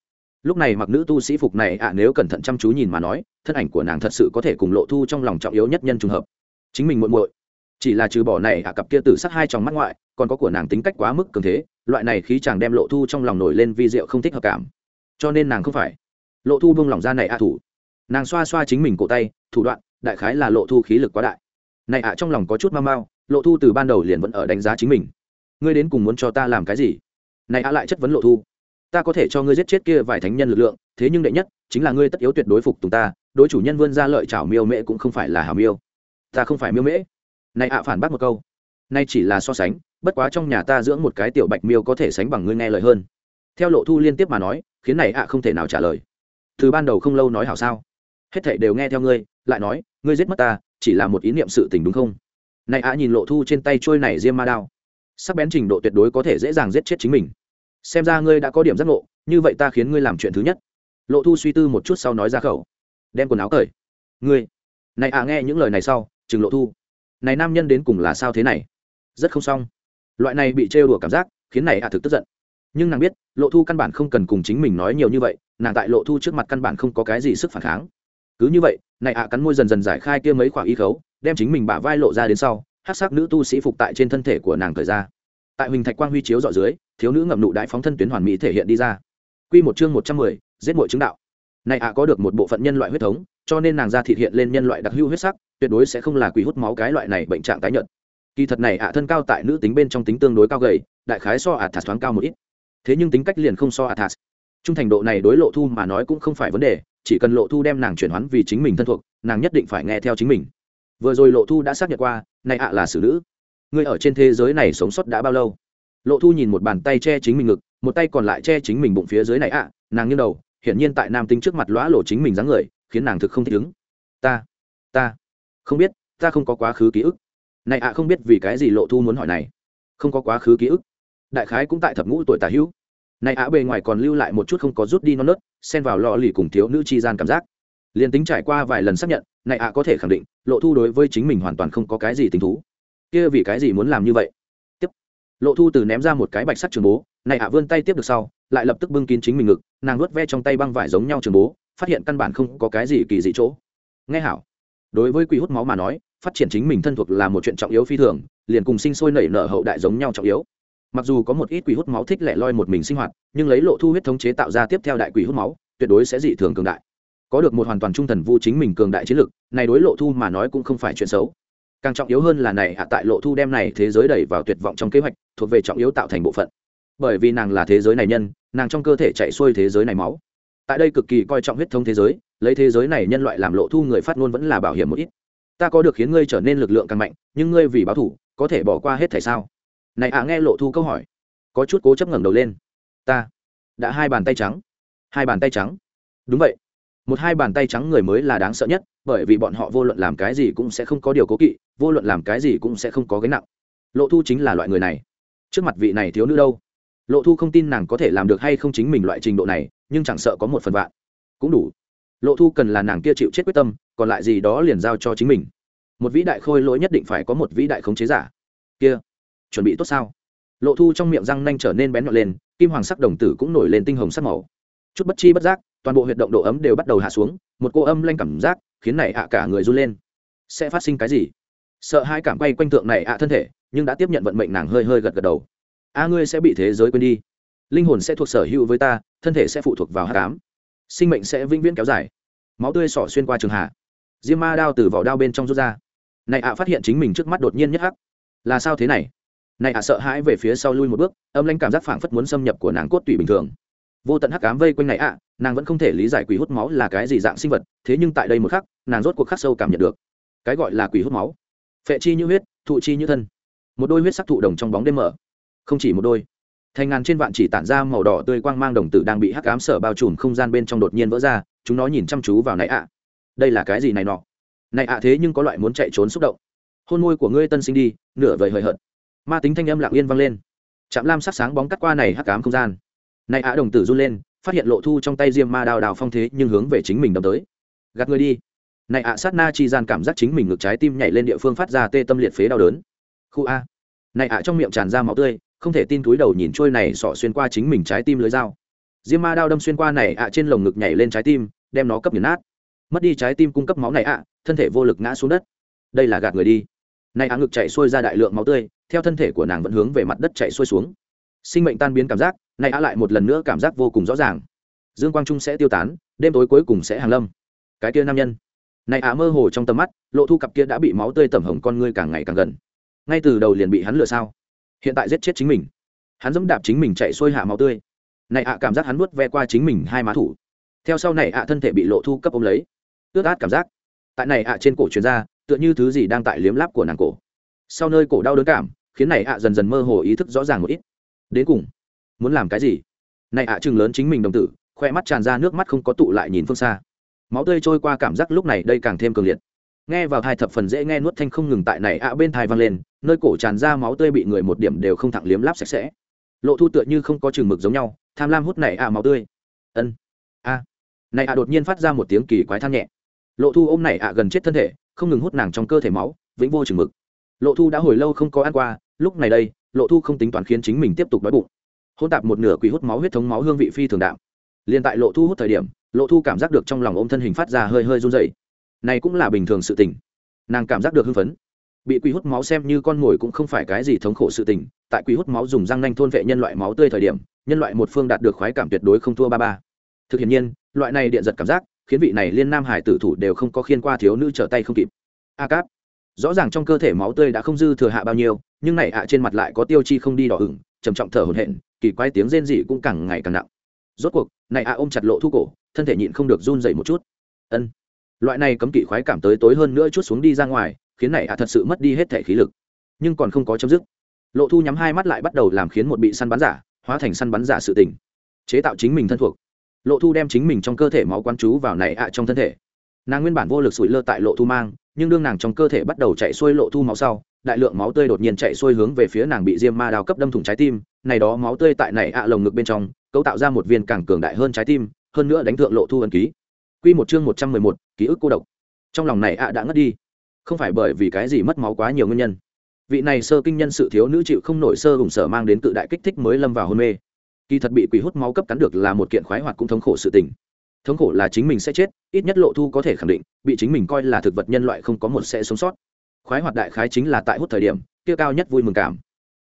lúc này mặc nữ tu sĩ phục này, ạ, nếu cẩn thận chăm chú nhìn mà nói, thân ảnh của nàng thật sự có thể cùng lộ thu trong lòng trọng yếu nhất nhân trùng hợp. Chính mình muộn muội. Chỉ là trừ bỏ này, ạ, cặp kia tử sắc hai trong mắt ngoại, còn có của nàng tính cách quá mức cường thế, loại này khí chàng đem lộ thu trong lòng nổi lên vi diệu không thích hợp cảm. Cho nên nàng không phải. Lộ thu bông lòng ra này, ạ, thủ. Nàng xoa xoa chính mình cổ tay, thủ đoạn, đại khái là lộ thu khí lực quá đại. Này, ạ, trong lòng có chút mau mau, lộ thu từ ban đầu liền vẫn ở đánh giá chính mình. Ngươi đến cùng muốn cho ta làm cái gì? Này, ạ, lại chất vấn lộ thu ta có thể cho ngươi giết chết kia vài thánh nhân lực lượng, thế nhưng đệ nhất chính là ngươi tất yếu tuyệt đối phục tùng ta, đối chủ nhân vươn ra lợi chảo miêu mễ cũng không phải là hảo miêu. Ta không phải miêu mễ. Này ạ à, phản bác một câu. Nay chỉ là so sánh, bất quá trong nhà ta dưỡng một cái tiểu bạch miêu có thể sánh bằng ngươi nghe lời hơn. Theo lộ thu liên tiếp mà nói, khiến này ạ à không thể nào trả lời. Từ ban đầu không lâu nói hảo sao? Hết thảy đều nghe theo ngươi, lại nói, ngươi giết mất ta, chỉ là một ý niệm sự tình đúng không? Này ạ à nhìn lộ thu trên tay trôi này diêm ma đao. Sắc bén trình độ tuyệt đối có thể dễ dàng giết chết chính mình xem ra ngươi đã có điểm giác ngộ, như vậy ta khiến ngươi làm chuyện thứ nhất. Lộ thu suy tư một chút sau nói ra khẩu. Đem quần áo cởi. Ngươi. Này à nghe những lời này sau, chừng lộ thu. Này nam nhân đến cùng là sao thế này? Rất không xong. Loại này bị trêu đùa cảm giác, khiến này à thực tức giận. Nhưng nàng biết, lộ thu căn bản không cần cùng chính mình nói nhiều như vậy, nàng tại lộ thu trước mặt căn bản không có cái gì sức phản kháng. Cứ như vậy, này ạ à cắn môi dần dần giải khai kia mấy khoảng y khấu, đem chính mình bả vai lộ ra đến sau hát sắc nữ tu sĩ phục tại trên thân thể của nàng thời ra. Tại huỳnh thạch quang huy chiếu dọ dưới thiếu nữ ngậm nụ đại phóng thân tuyến hoàn mỹ thể hiện đi ra. Quy một chương một trăm mười, giết muội chứng đạo. Này ạ có được một bộ phận nhân loại huyết thống, cho nên nàng ra thịt hiện lên nhân loại đặc hữu huyết sắc, tuyệt đối sẽ không là quỷ hút máu cái loại này bệnh trạng tái nhợt. Kỳ thật này ạ thân cao tại nữ tính bên trong tính tương đối cao gầy, đại khái so athas thoáng cao một ít. Thế nhưng tính cách liền không so athas. Trung thành độ này đối lộ thu mà nói cũng không phải vấn đề, chỉ cần lộ thu đem nàng chuyển hoán vì chính mình thân thuộc, nàng nhất định phải nghe theo chính mình. Vừa rồi lộ thu đã xác nhận qua, này ạ là xử nữ. Người ở trên thế giới này sống sót đã bao lâu? Lộ thu nhìn một bàn tay che chính mình ngực, một tay còn lại che chính mình bụng phía dưới này ạ, nàng nghiêng đầu, hiển nhiên tại nam tính trước mặt lõa lộ chính mình dáng người, khiến nàng thực không thích ứng. Ta ta không biết, ta không có quá khứ ký ức. Này ạ, không biết vì cái gì lộ thu muốn hỏi này. Không có quá khứ ký ức. Đại khái cũng tại thập ngũ tuổi tả hữu. Này ạ, bề ngoài còn lưu lại một chút không có rút đi non nớt, xen vào lò lì cùng thiếu nữ chi gian cảm giác. Liền tính trải qua vài lần xác nhận, này ạ có thể khẳng định, lộ thu đối với chính mình hoàn toàn không có cái gì tình thú. Kia vì cái gì muốn làm như vậy? Lộ thu từ ném ra một cái bạch sắt trường bố, này ạ vươn tay tiếp được sau, lại lập tức bưng kín chính mình ngực, nàng nuốt ve trong tay băng vải giống nhau trường bố, phát hiện căn bản không có cái gì kỳ dị chỗ. Nghe hảo. Đối với quỷ hút máu mà nói, phát triển chính mình thân thuộc là một chuyện trọng yếu phi thường, liền cùng sinh sôi nảy nở hậu đại giống nhau trọng yếu. Mặc dù có một ít quỷ hút máu thích lẻ loi một mình sinh hoạt, nhưng lấy lộ thu huyết thống chế tạo ra tiếp theo đại quỷ hút máu, tuyệt đối sẽ dị thường cường đại. Có được một hoàn toàn trung thần vu chính mình cường đại chiến lực, này đối lộ thu mà nói cũng không phải chuyện xấu càng trọng yếu hơn là này hạ tại lộ thu đem này thế giới đẩy vào tuyệt vọng trong kế hoạch, thuộc về trọng yếu tạo thành bộ phận. Bởi vì nàng là thế giới này nhân, nàng trong cơ thể chạy xuôi thế giới này máu. Tại đây cực kỳ coi trọng huyết thống thế giới, lấy thế giới này nhân loại làm lộ thu người phát ngôn vẫn là bảo hiểm một ít. Ta có được khiến ngươi trở nên lực lượng càng mạnh, nhưng ngươi vì báo thủ, có thể bỏ qua hết tại sao? Này ạ, nghe lộ thu câu hỏi, có chút cố chấp ngẩng đầu lên. Ta đã hai bàn tay trắng. Hai bàn tay trắng. Đúng vậy một hai bàn tay trắng người mới là đáng sợ nhất, bởi vì bọn họ vô luận làm cái gì cũng sẽ không có điều cố kỵ, vô luận làm cái gì cũng sẽ không có gánh nặng. Lộ thu chính là loại người này. Trước mặt vị này thiếu nữ đâu? Lộ thu không tin nàng có thể làm được hay không chính mình loại trình độ này, nhưng chẳng sợ có một phần vạn. Cũng đủ. Lộ thu cần là nàng kia chịu chết quyết tâm, còn lại gì đó liền giao cho chính mình. Một vĩ đại khôi lỗi nhất định phải có một vĩ đại khống chế giả. Kia, chuẩn bị tốt sao? Lộ thu trong miệng răng nanh trở nên bén nhọn lên, kim hoàng sắc đồng tử cũng nổi lên tinh hồng sắc màu. Chút bất chi bất giác toàn bộ huyệt động độ ấm đều bắt đầu hạ xuống, một cô âm lanh cảm giác khiến này ạ cả người run lên. Sẽ phát sinh cái gì? Sợ hai cảm quay quanh tượng này ạ thân thể, nhưng đã tiếp nhận vận mệnh nàng hơi hơi gật gật đầu. A ngươi sẽ bị thế giới quên đi. Linh hồn sẽ thuộc sở hữu với ta, thân thể sẽ phụ thuộc vào hát cám sinh mệnh sẽ vĩnh viễn kéo dài. Máu tươi sỏ xuyên qua trường hạ. Diêm ma đao từ vỏ đao bên trong rút ra. Này ạ phát hiện chính mình trước mắt đột nhiên nhất hắc. Là sao thế này? Này ạ sợ hãi về phía sau lui một bước, âm lanh cảm giác phảng phất muốn xâm nhập của nàng cốt tủy bình thường vô tận hắc cám vây quanh này ạ, nàng vẫn không thể lý giải quỷ hút máu là cái gì dạng sinh vật, thế nhưng tại đây một khắc, nàng rốt cuộc khắc sâu cảm nhận được. Cái gọi là quỷ hút máu. Phệ chi như huyết, thụ chi như thân. Một đôi huyết sắc thụ đồng trong bóng đêm mở. Không chỉ một đôi. Thành ngàn trên vạn chỉ tản ra màu đỏ tươi quang mang đồng tử đang bị hắc ám sở bao trùm không gian bên trong đột nhiên vỡ ra, chúng nó nhìn chăm chú vào này ạ. Đây là cái gì này nọ? Này ạ thế nhưng có loại muốn chạy trốn xúc động. Hôn môi của ngươi tân sinh đi, nửa vời hời hợt. Ma tính thanh âm lặng yên vang lên. Chạm lam sắc sáng bóng cắt qua này hắc ám không gian này á đồng tử run lên, phát hiện lộ thu trong tay diêm ma đào đào phong thế nhưng hướng về chính mình đâm tới. Gạt người đi. Này ạ sát na chi gian cảm giác chính mình ngực trái tim nhảy lên địa phương phát ra tê tâm liệt phế đau đớn. Khu a. Này ạ trong miệng tràn ra máu tươi, không thể tin túi đầu nhìn trôi này sọ xuyên qua chính mình trái tim lưới dao. Diêm ma đao đâm xuyên qua này ạ trên lồng ngực nhảy lên trái tim, đem nó cấp nghiền nát. Mất đi trái tim cung cấp máu này ạ thân thể vô lực ngã xuống đất. Đây là gạt người đi. Này á ngực chạy xuôi ra đại lượng máu tươi, theo thân thể của nàng vẫn hướng về mặt đất chạy xuôi xuống. Sinh mệnh tan biến cảm giác này a lại một lần nữa cảm giác vô cùng rõ ràng. Dương quang trung sẽ tiêu tán, đêm tối cuối cùng sẽ hàng lâm. Cái kia nam nhân. Này á mơ hồ trong tầm mắt, lộ thu cặp kia đã bị máu tươi tẩm hồng con ngươi càng ngày càng gần. Ngay từ đầu liền bị hắn lừa sao? Hiện tại giết chết chính mình. Hắn dẫm đạp chính mình chạy xuôi hạ máu tươi. Này ạ cảm giác hắn nuốt ve qua chính mình hai má thủ. Theo sau này ạ thân thể bị lộ thu cấp ôm lấy. Ướt át cảm giác. Tại này ạ trên cổ truyền ra, tựa như thứ gì đang tại liếm láp của nàng cổ. Sau nơi cổ đau đớn cảm, khiến này ạ dần dần mơ hồ ý thức rõ ràng một ít. Đến cùng muốn làm cái gì? Này ạ, chừng lớn chính mình đồng tử, khoe mắt tràn ra nước mắt không có tụ lại nhìn phương xa. Máu tươi trôi qua cảm giác lúc này đây càng thêm cường liệt. Nghe vào thai thập phần dễ nghe nuốt thanh không ngừng tại này ạ bên thai văng lên, nơi cổ tràn ra máu tươi bị người một điểm đều không thẳng liếm láp sạch sẽ. Lộ thu tựa như không có chừng mực giống nhau, tham lam hút này ạ máu tươi. Ân, a. Này ạ đột nhiên phát ra một tiếng kỳ quái than nhẹ. Lộ thu ôm này ạ gần chết thân thể, không ngừng hút nàng trong cơ thể máu, vĩnh vô chừng mực. Lộ thu đã hồi lâu không có ăn qua, lúc này đây, lộ thu không tính toán khiến chính mình tiếp tục đói bụng hôn tạp một nửa quỷ hút máu huyết thống máu hương vị phi thường đạm. Liền tại lộ thu hút thời điểm, lộ thu cảm giác được trong lòng ôm thân hình phát ra hơi hơi run dày này cũng là bình thường sự tình. Nàng cảm giác được hưng phấn. Bị quỷ hút máu xem như con mồi cũng không phải cái gì thống khổ sự tình, tại quỷ hút máu dùng răng nanh thôn vệ nhân loại máu tươi thời điểm, nhân loại một phương đạt được khoái cảm tuyệt đối không thua ba ba. Thực hiện nhiên, loại này điện giật cảm giác, khiến vị này liên nam hải tử thủ đều không có khiên qua thiếu nữ trở tay không kịp. A cáp. Rõ ràng trong cơ thể máu tươi đã không dư thừa hạ bao nhiêu, nhưng này ạ trên mặt lại có tiêu chi không đi đỏ ửng, trầm trọng thở hổn hển kỳ quái tiếng rên rỉ cũng càng ngày càng nặng. Rốt cuộc, này ạ ôm chặt lộ thu cổ, thân thể nhịn không được run dậy một chút. Ân. Loại này cấm kỵ khoái cảm tới tối hơn nữa chút xuống đi ra ngoài, khiến này ạ thật sự mất đi hết thể khí lực. Nhưng còn không có chấm dứt. Lộ thu nhắm hai mắt lại bắt đầu làm khiến một bị săn bắn giả hóa thành săn bắn giả sự tình. Chế tạo chính mình thân thuộc. Lộ thu đem chính mình trong cơ thể máu quán chú vào này ạ trong thân thể. Nàng nguyên bản vô lực sủi lơ tại lộ thu mang, nhưng đương nàng trong cơ thể bắt đầu chạy xuôi lộ thu máu sau, đại lượng máu tươi đột nhiên chạy xuôi hướng về phía nàng bị diêm ma đào cấp đâm thủng trái tim này đó máu tươi tại này ạ lồng ngực bên trong cấu tạo ra một viên càng cường đại hơn trái tim hơn nữa đánh thượng lộ thu ân ký Quy một chương một trăm mười một, ký ức cô độc. Trong lòng này ạ đã ngất đi, không phải bởi vì cái gì mất máu quá nhiều nguyên nhân. Vị này sơ kinh nhân sự thiếu nữ chịu không nổi sơ hùng sở mang đến tự đại kích thích mới lâm vào hôn mê. Kỳ thật bị quỷ hút máu cấp cắn được là một kiện khoái hoạt cũng thống khổ sự tình. Thống khổ là chính mình sẽ chết, ít nhất lộ thu có thể khẳng định, bị chính mình coi là thực vật nhân loại không có một sẽ sống sót. Khoái hoạt đại khái chính là tại hút thời điểm, kia cao nhất vui mừng cảm.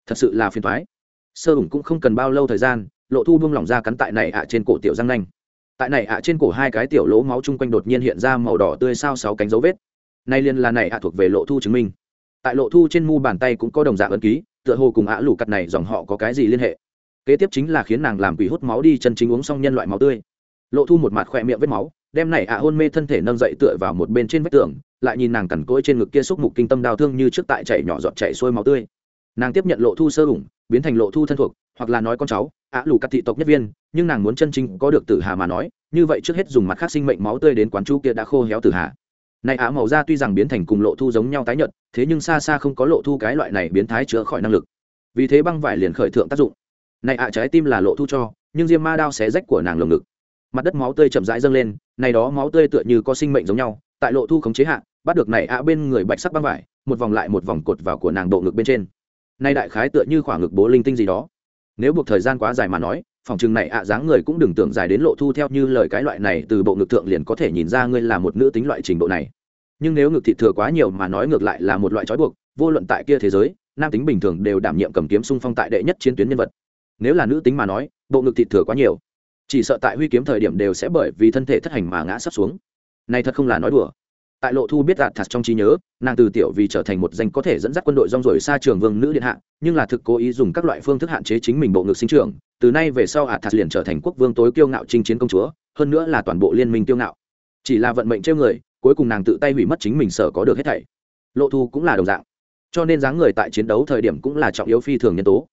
Thật sự là phiền toái. Sơ hùng cũng không cần bao lâu thời gian, lộ thu buông lỏng ra cắn tại này ạ trên cổ tiểu răng nanh. Tại này ạ trên cổ hai cái tiểu lỗ máu chung quanh đột nhiên hiện ra màu đỏ tươi sao sáu cánh dấu vết. Nay liên là này ạ thuộc về lộ thu chứng minh. Tại lộ thu trên mu bàn tay cũng có đồng dạng ấn ký tựa hồ cùng ạ lủ cặt này dòng họ có cái gì liên hệ. Kế tiếp chính là khiến nàng làm quỷ hút máu đi chân chính uống xong nhân loại máu tươi. Lộ thu một mặt khỏe miệng vết máu đem này ạ hôn mê thân thể nâng dậy tựa vào một bên trên vách tường lại nhìn nàng cằn cỗi trên ngực kia xúc mục kinh tâm đau thương như trước tại chảy nhỏ giọt chảy xuôi máu tươi nàng tiếp nhận lộ thu sơ ủng, biến thành lộ thu thân thuộc, hoặc là nói con cháu, ạ lù cắt thị tộc nhất viên, nhưng nàng muốn chân chính có được tử hà mà nói, như vậy trước hết dùng mặt khác sinh mệnh máu tươi đến quán chu kia đã khô héo tử hà. Này á màu da tuy rằng biến thành cùng lộ thu giống nhau tái nhợt, thế nhưng xa xa không có lộ thu cái loại này biến thái chữa khỏi năng lực. Vì thế băng vải liền khởi thượng tác dụng. Này ạ trái tim là lộ thu cho, nhưng diêm ma đao xé rách của nàng lồng ngực. Mặt đất máu tươi chậm rãi dâng lên, này đó máu tươi tựa như có sinh mệnh giống nhau, tại lộ thu khống chế hạ, bắt được này ạ bên người bạch sắc băng vải, một vòng lại một vòng cột vào của nàng độ ngực bên trên nay đại khái tựa như khoảng ngực bố linh tinh gì đó. Nếu buộc thời gian quá dài mà nói, phòng chừng này ạ, dáng người cũng đừng tưởng dài đến lộ thu theo như lời cái loại này từ bộ ngực thượng liền có thể nhìn ra ngươi là một nữ tính loại trình độ này. Nhưng nếu ngực thịt thừa quá nhiều mà nói ngược lại là một loại trói buộc, vô luận tại kia thế giới, nam tính bình thường đều đảm nhiệm cầm kiếm sung phong tại đệ nhất chiến tuyến nhân vật. Nếu là nữ tính mà nói, bộ ngực thịt thừa quá nhiều, chỉ sợ tại huy kiếm thời điểm đều sẽ bởi vì thân thể thất hành mà ngã sắp xuống. Này thật không là nói đùa tại lộ thu biết đạt thật trong trí nhớ, nàng từ tiểu vì trở thành một danh có thể dẫn dắt quân đội rong rồi xa trường vương nữ điện hạ, nhưng là thực cố ý dùng các loại phương thức hạn chế chính mình bộ ngực sinh trưởng, từ nay về sau ạt thật liền trở thành quốc vương tối kiêu ngạo chinh chiến công chúa, hơn nữa là toàn bộ liên minh kiêu ngạo. Chỉ là vận mệnh trêu người, cuối cùng nàng tự tay hủy mất chính mình sở có được hết thảy. Lộ thu cũng là đồng dạng. Cho nên dáng người tại chiến đấu thời điểm cũng là trọng yếu phi thường nhân tố.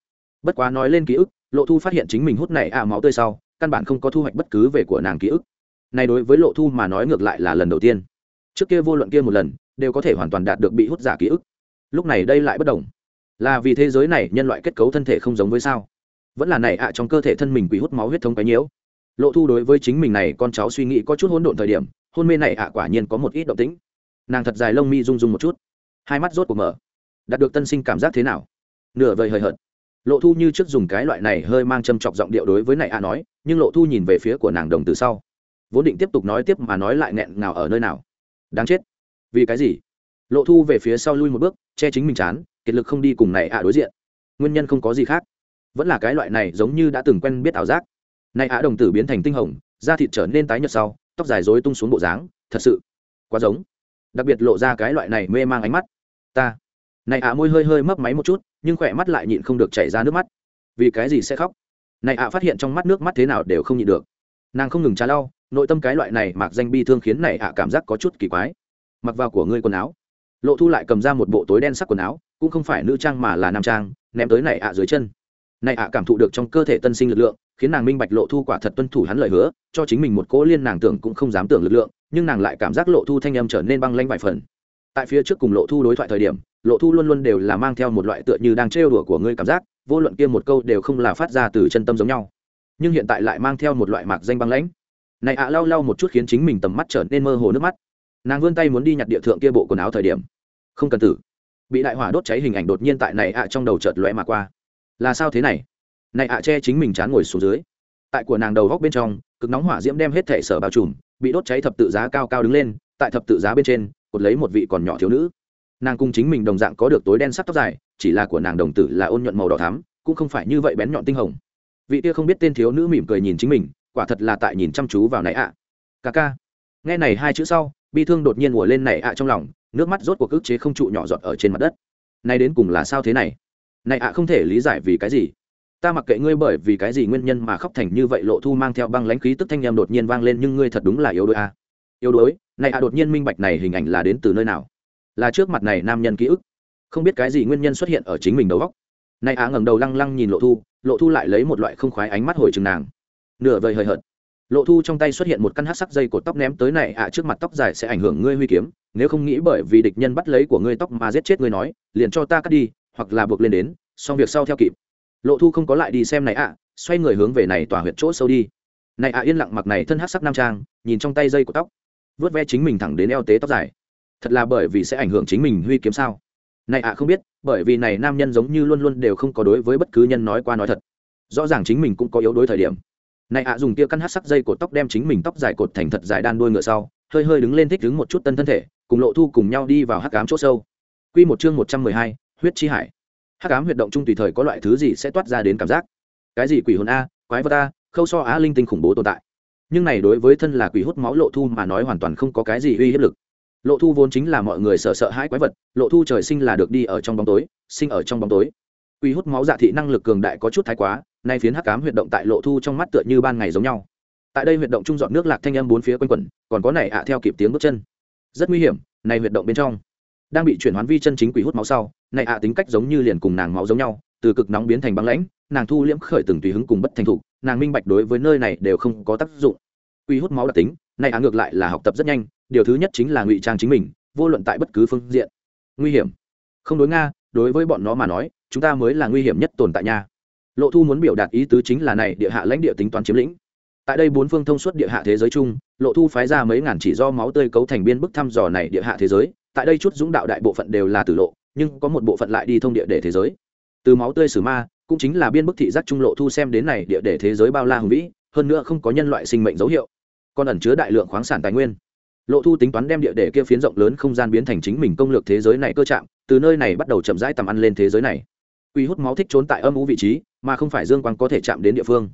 Bất quá nói lên ký ức, lộ thu phát hiện chính mình hút này à máu tươi sau, căn bản không có thu hoạch bất cứ về của nàng ký ức. Này đối với lộ thu mà nói ngược lại là lần đầu tiên trước kia vô luận kia một lần, đều có thể hoàn toàn đạt được bị hút giả ký ức. Lúc này đây lại bất đồng. Là vì thế giới này nhân loại kết cấu thân thể không giống với sao? Vẫn là này ạ, trong cơ thể thân mình quỷ hút máu huyết thống cái nhiễu. Lộ thu đối với chính mình này con cháu suy nghĩ có chút hỗn độn thời điểm, hôn mê này ạ quả nhiên có một ít động tĩnh. Nàng thật dài lông mi rung rung một chút. Hai mắt rốt cuộc mở. Đạt được tân sinh cảm giác thế nào? Nửa vời hời hợt. Lộ thu như trước dùng cái loại này hơi mang châm chọc giọng điệu đối với này ạ nói, nhưng lộ thu nhìn về phía của nàng đồng từ sau. Vốn định tiếp tục nói tiếp mà nói lại nghẹn ngào ở nơi nào đáng chết. Vì cái gì? Lộ thu về phía sau lui một bước, che chính mình chán, kiệt lực không đi cùng này ạ đối diện. Nguyên nhân không có gì khác. Vẫn là cái loại này giống như đã từng quen biết ảo giác. Này ạ đồng tử biến thành tinh hồng, da thịt trở nên tái nhợt sau, tóc dài dối tung xuống bộ dáng, thật sự quá giống. Đặc biệt lộ ra cái loại này mê mang ánh mắt. Ta. Này ạ môi hơi hơi mấp máy một chút, nhưng khỏe mắt lại nhịn không được chảy ra nước mắt. Vì cái gì sẽ khóc? Này ạ phát hiện trong mắt nước mắt thế nào đều không nhịn được. Nàng không ngừng trà lau nội tâm cái loại này mặc danh bi thương khiến này ạ cảm giác có chút kỳ quái. Mặc vào của ngươi quần áo. Lộ thu lại cầm ra một bộ tối đen sắc quần áo, cũng không phải nữ trang mà là nam trang, ném tới này ạ dưới chân. Này ạ cảm thụ được trong cơ thể tân sinh lực lượng, khiến nàng minh bạch lộ thu quả thật tuân thủ hắn lời hứa, cho chính mình một cỗ liên nàng tưởng cũng không dám tưởng lực lượng, nhưng nàng lại cảm giác lộ thu thanh âm trở nên băng lanh vài phần. Tại phía trước cùng lộ thu đối thoại thời điểm, lộ thu luôn luôn đều là mang theo một loại tựa như đang trêu đùa của ngươi cảm giác, vô luận kia một câu đều không là phát ra từ chân tâm giống nhau. Nhưng hiện tại lại mang theo một loại mạc danh băng lãnh này ạ, lau lau một chút khiến chính mình tầm mắt trở nên mơ hồ nước mắt. Nàng vươn tay muốn đi nhặt địa thượng kia bộ quần áo thời điểm. Không cần tử. Bị đại hỏa đốt cháy hình ảnh đột nhiên tại này ạ trong đầu chợt lóe mà qua. Là sao thế này? Này ạ che chính mình chán ngồi xuống dưới. Tại của nàng đầu góc bên trong, cực nóng hỏa diễm đem hết thể sở bao trùm, bị đốt cháy thập tự giá cao cao đứng lên, tại thập tự giá bên trên, cột lấy một vị còn nhỏ thiếu nữ. Nàng cùng chính mình đồng dạng có được tối đen sắc tóc dài, chỉ là của nàng đồng tử là ôn nhuận màu đỏ thắm, cũng không phải như vậy bén nhọn tinh hồng. Vị kia không biết tên thiếu nữ mỉm cười nhìn chính mình quả thật là tại nhìn chăm chú vào này ạ. À. ca. Ca nghe này hai chữ sau, bi thương đột nhiên ngồi lên này ạ trong lòng, nước mắt rốt cuộc ức chế không trụ nhỏ giọt ở trên mặt đất. Nay đến cùng là sao thế này? Này ạ không thể lý giải vì cái gì. Ta mặc kệ ngươi bởi vì cái gì nguyên nhân mà khóc thành như vậy lộ thu mang theo băng lãnh khí tức thanh em đột nhiên vang lên nhưng ngươi thật đúng là yếu đuối a. Yếu đuối? Này ạ đột nhiên minh bạch này hình ảnh là đến từ nơi nào? Là trước mặt này nam nhân ký ức. Không biết cái gì nguyên nhân xuất hiện ở chính mình đầu góc này ạ ngẩng đầu lăng lăng nhìn lộ thu lộ thu lại lấy một loại không khoái ánh mắt hồi chừng nàng nửa vời hời hợt. Lộ thu trong tay xuất hiện một căn hát sắc dây cột tóc ném tới này ạ trước mặt tóc dài sẽ ảnh hưởng ngươi huy kiếm, nếu không nghĩ bởi vì địch nhân bắt lấy của ngươi tóc mà giết chết ngươi nói, liền cho ta cắt đi, hoặc là buộc lên đến, xong việc sau theo kịp. Lộ thu không có lại đi xem này ạ xoay người hướng về này tỏa huyệt chỗ sâu đi. Này ạ yên lặng mặc này thân hát sắc nam trang, nhìn trong tay dây của tóc, vớt ve chính mình thẳng đến eo tế tóc dài. Thật là bởi vì sẽ ảnh hưởng chính mình huy kiếm sao? Này ạ không biết, bởi vì này nam nhân giống như luôn luôn đều không có đối với bất cứ nhân nói qua nói thật. Rõ ràng chính mình cũng có yếu đối thời điểm này ạ dùng kia căn hát sắc dây cột tóc đem chính mình tóc dài cột thành thật dài đan đuôi ngựa sau, hơi hơi đứng lên thích đứng một chút tân thân thể, cùng lộ thu cùng nhau đi vào hắc cám chỗ sâu. Quy một chương một trăm mười hai, huyết chi hải. Hắc ám huyệt động chung tùy thời có loại thứ gì sẽ toát ra đến cảm giác? Cái gì quỷ hồn a, quái vật a, khâu so á linh tinh khủng bố tồn tại. Nhưng này đối với thân là quỷ hút máu lộ thu mà nói hoàn toàn không có cái gì uy hiếp lực. Lộ thu vốn chính là mọi người sợ sợ hãi quái vật, lộ thu trời sinh là được đi ở trong bóng tối, sinh ở trong bóng tối quy hút máu dạ thị năng lực cường đại có chút thái quá, nay phiến hắc cám huyệt động tại lộ thu trong mắt tựa như ban ngày giống nhau. Tại đây huyệt động trung dọn nước lạc thanh âm bốn phía quanh quẩn, còn có này ạ theo kịp tiếng bước chân. Rất nguy hiểm này huyệt động bên trong đang bị chuyển hoán vi chân chính quỷ hút máu sau, này ạ tính cách giống như liền cùng nàng máu giống nhau, từ cực nóng biến thành băng lãnh, nàng thu liễm khởi từng tùy hứng cùng bất thành thục, nàng minh bạch đối với nơi này đều không có tác dụng. Quỷ hút máu đặc tính, này ạ ngược lại là học tập rất nhanh, điều thứ nhất chính là ngụy trang chính mình, vô luận tại bất cứ phương diện. Nguy hiểm. Không đối nga, đối với bọn nó mà nói chúng ta mới là nguy hiểm nhất tồn tại nha. Lộ thu muốn biểu đạt ý tứ chính là này, địa hạ lãnh địa tính toán chiếm lĩnh. Tại đây bốn phương thông suốt địa hạ thế giới chung, lộ thu phái ra mấy ngàn chỉ do máu tươi cấu thành biên bức thăm dò này địa hạ thế giới. Tại đây chút dũng đạo đại bộ phận đều là tử lộ, nhưng có một bộ phận lại đi thông địa để thế giới. Từ máu tươi sử ma, cũng chính là biên bức thị giác trung lộ thu xem đến này địa để thế giới bao la hùng vĩ, hơn nữa không có nhân loại sinh mệnh dấu hiệu. Còn ẩn chứa đại lượng khoáng sản tài nguyên. Lộ thu tính toán đem địa để kia phiến rộng lớn không gian biến thành chính mình công lược thế giới này cơ chạm từ nơi này bắt đầu chậm rãi tầm ăn lên thế giới này quy hút máu thích trốn tại âm u vị trí, mà không phải dương quang có thể chạm đến địa phương.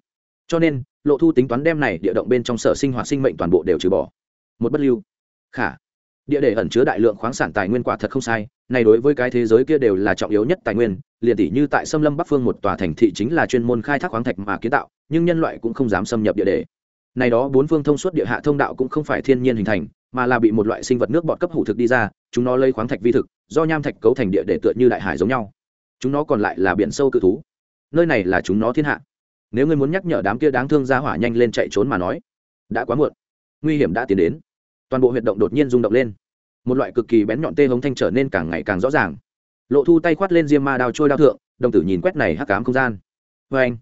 Cho nên, lộ thu tính toán đem này địa động bên trong sở sinh hoạt sinh mệnh toàn bộ đều trừ bỏ. Một bất lưu. Khả. Địa để ẩn chứa đại lượng khoáng sản tài nguyên quả thật không sai, này đối với cái thế giới kia đều là trọng yếu nhất tài nguyên, liền tỷ như tại xâm lâm bắc phương một tòa thành thị chính là chuyên môn khai thác khoáng thạch mà kiến tạo, nhưng nhân loại cũng không dám xâm nhập địa để. Này đó bốn phương thông suốt địa hạ thông đạo cũng không phải thiên nhiên hình thành, mà là bị một loại sinh vật nước bọt cấp hủ thực đi ra, chúng nó lấy khoáng thạch vi thực, do nham thạch cấu thành địa để tựa như đại hải giống nhau chúng nó còn lại là biển sâu cự thú. Nơi này là chúng nó thiên hạ. Nếu ngươi muốn nhắc nhở đám kia đáng thương ra hỏa nhanh lên chạy trốn mà nói, đã quá muộn. Nguy hiểm đã tiến đến. Toàn bộ huyệt động đột nhiên rung động lên. Một loại cực kỳ bén nhọn tê hống thanh trở nên càng ngày càng rõ ràng. Lộ thu tay khoát lên diêm ma đao trôi đao thượng, đồng tử nhìn quét này hắc cám không gian. Vê anh,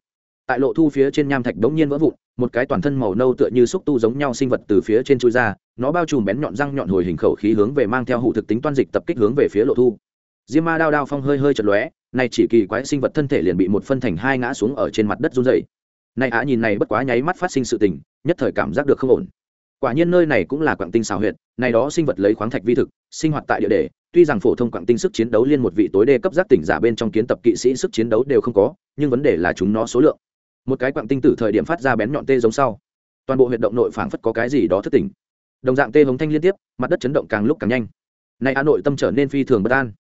tại lộ thu phía trên nham thạch đống nhiên vỡ vụn, một cái toàn thân màu nâu tựa như xúc tu giống nhau sinh vật từ phía trên chui ra, nó bao trùm bén nhọn răng nhọn hồi hình khẩu khí hướng về mang theo hụ thực tính toan dịch tập kích hướng về phía lộ thu. Diêm ma đao đao phong hơi hơi chật lóe này chỉ kỳ quái sinh vật thân thể liền bị một phân thành hai ngã xuống ở trên mặt đất run dày này á nhìn này bất quá nháy mắt phát sinh sự tình, nhất thời cảm giác được không ổn. Quả nhiên nơi này cũng là quảng tinh xào huyệt, này đó sinh vật lấy khoáng thạch vi thực, sinh hoạt tại địa đề, tuy rằng phổ thông quảng tinh sức chiến đấu liên một vị tối đê cấp giác tỉnh giả bên trong kiến tập kỵ sĩ sức chiến đấu đều không có, nhưng vấn đề là chúng nó số lượng. Một cái quảng tinh tử thời điểm phát ra bén nhọn tê giống sau, toàn bộ huyệt động nội phảng phất có cái gì đó thất tỉnh. Đồng dạng tê hống thanh liên tiếp, mặt đất chấn động càng lúc càng nhanh. Này hà nội tâm trở nên phi thường bất an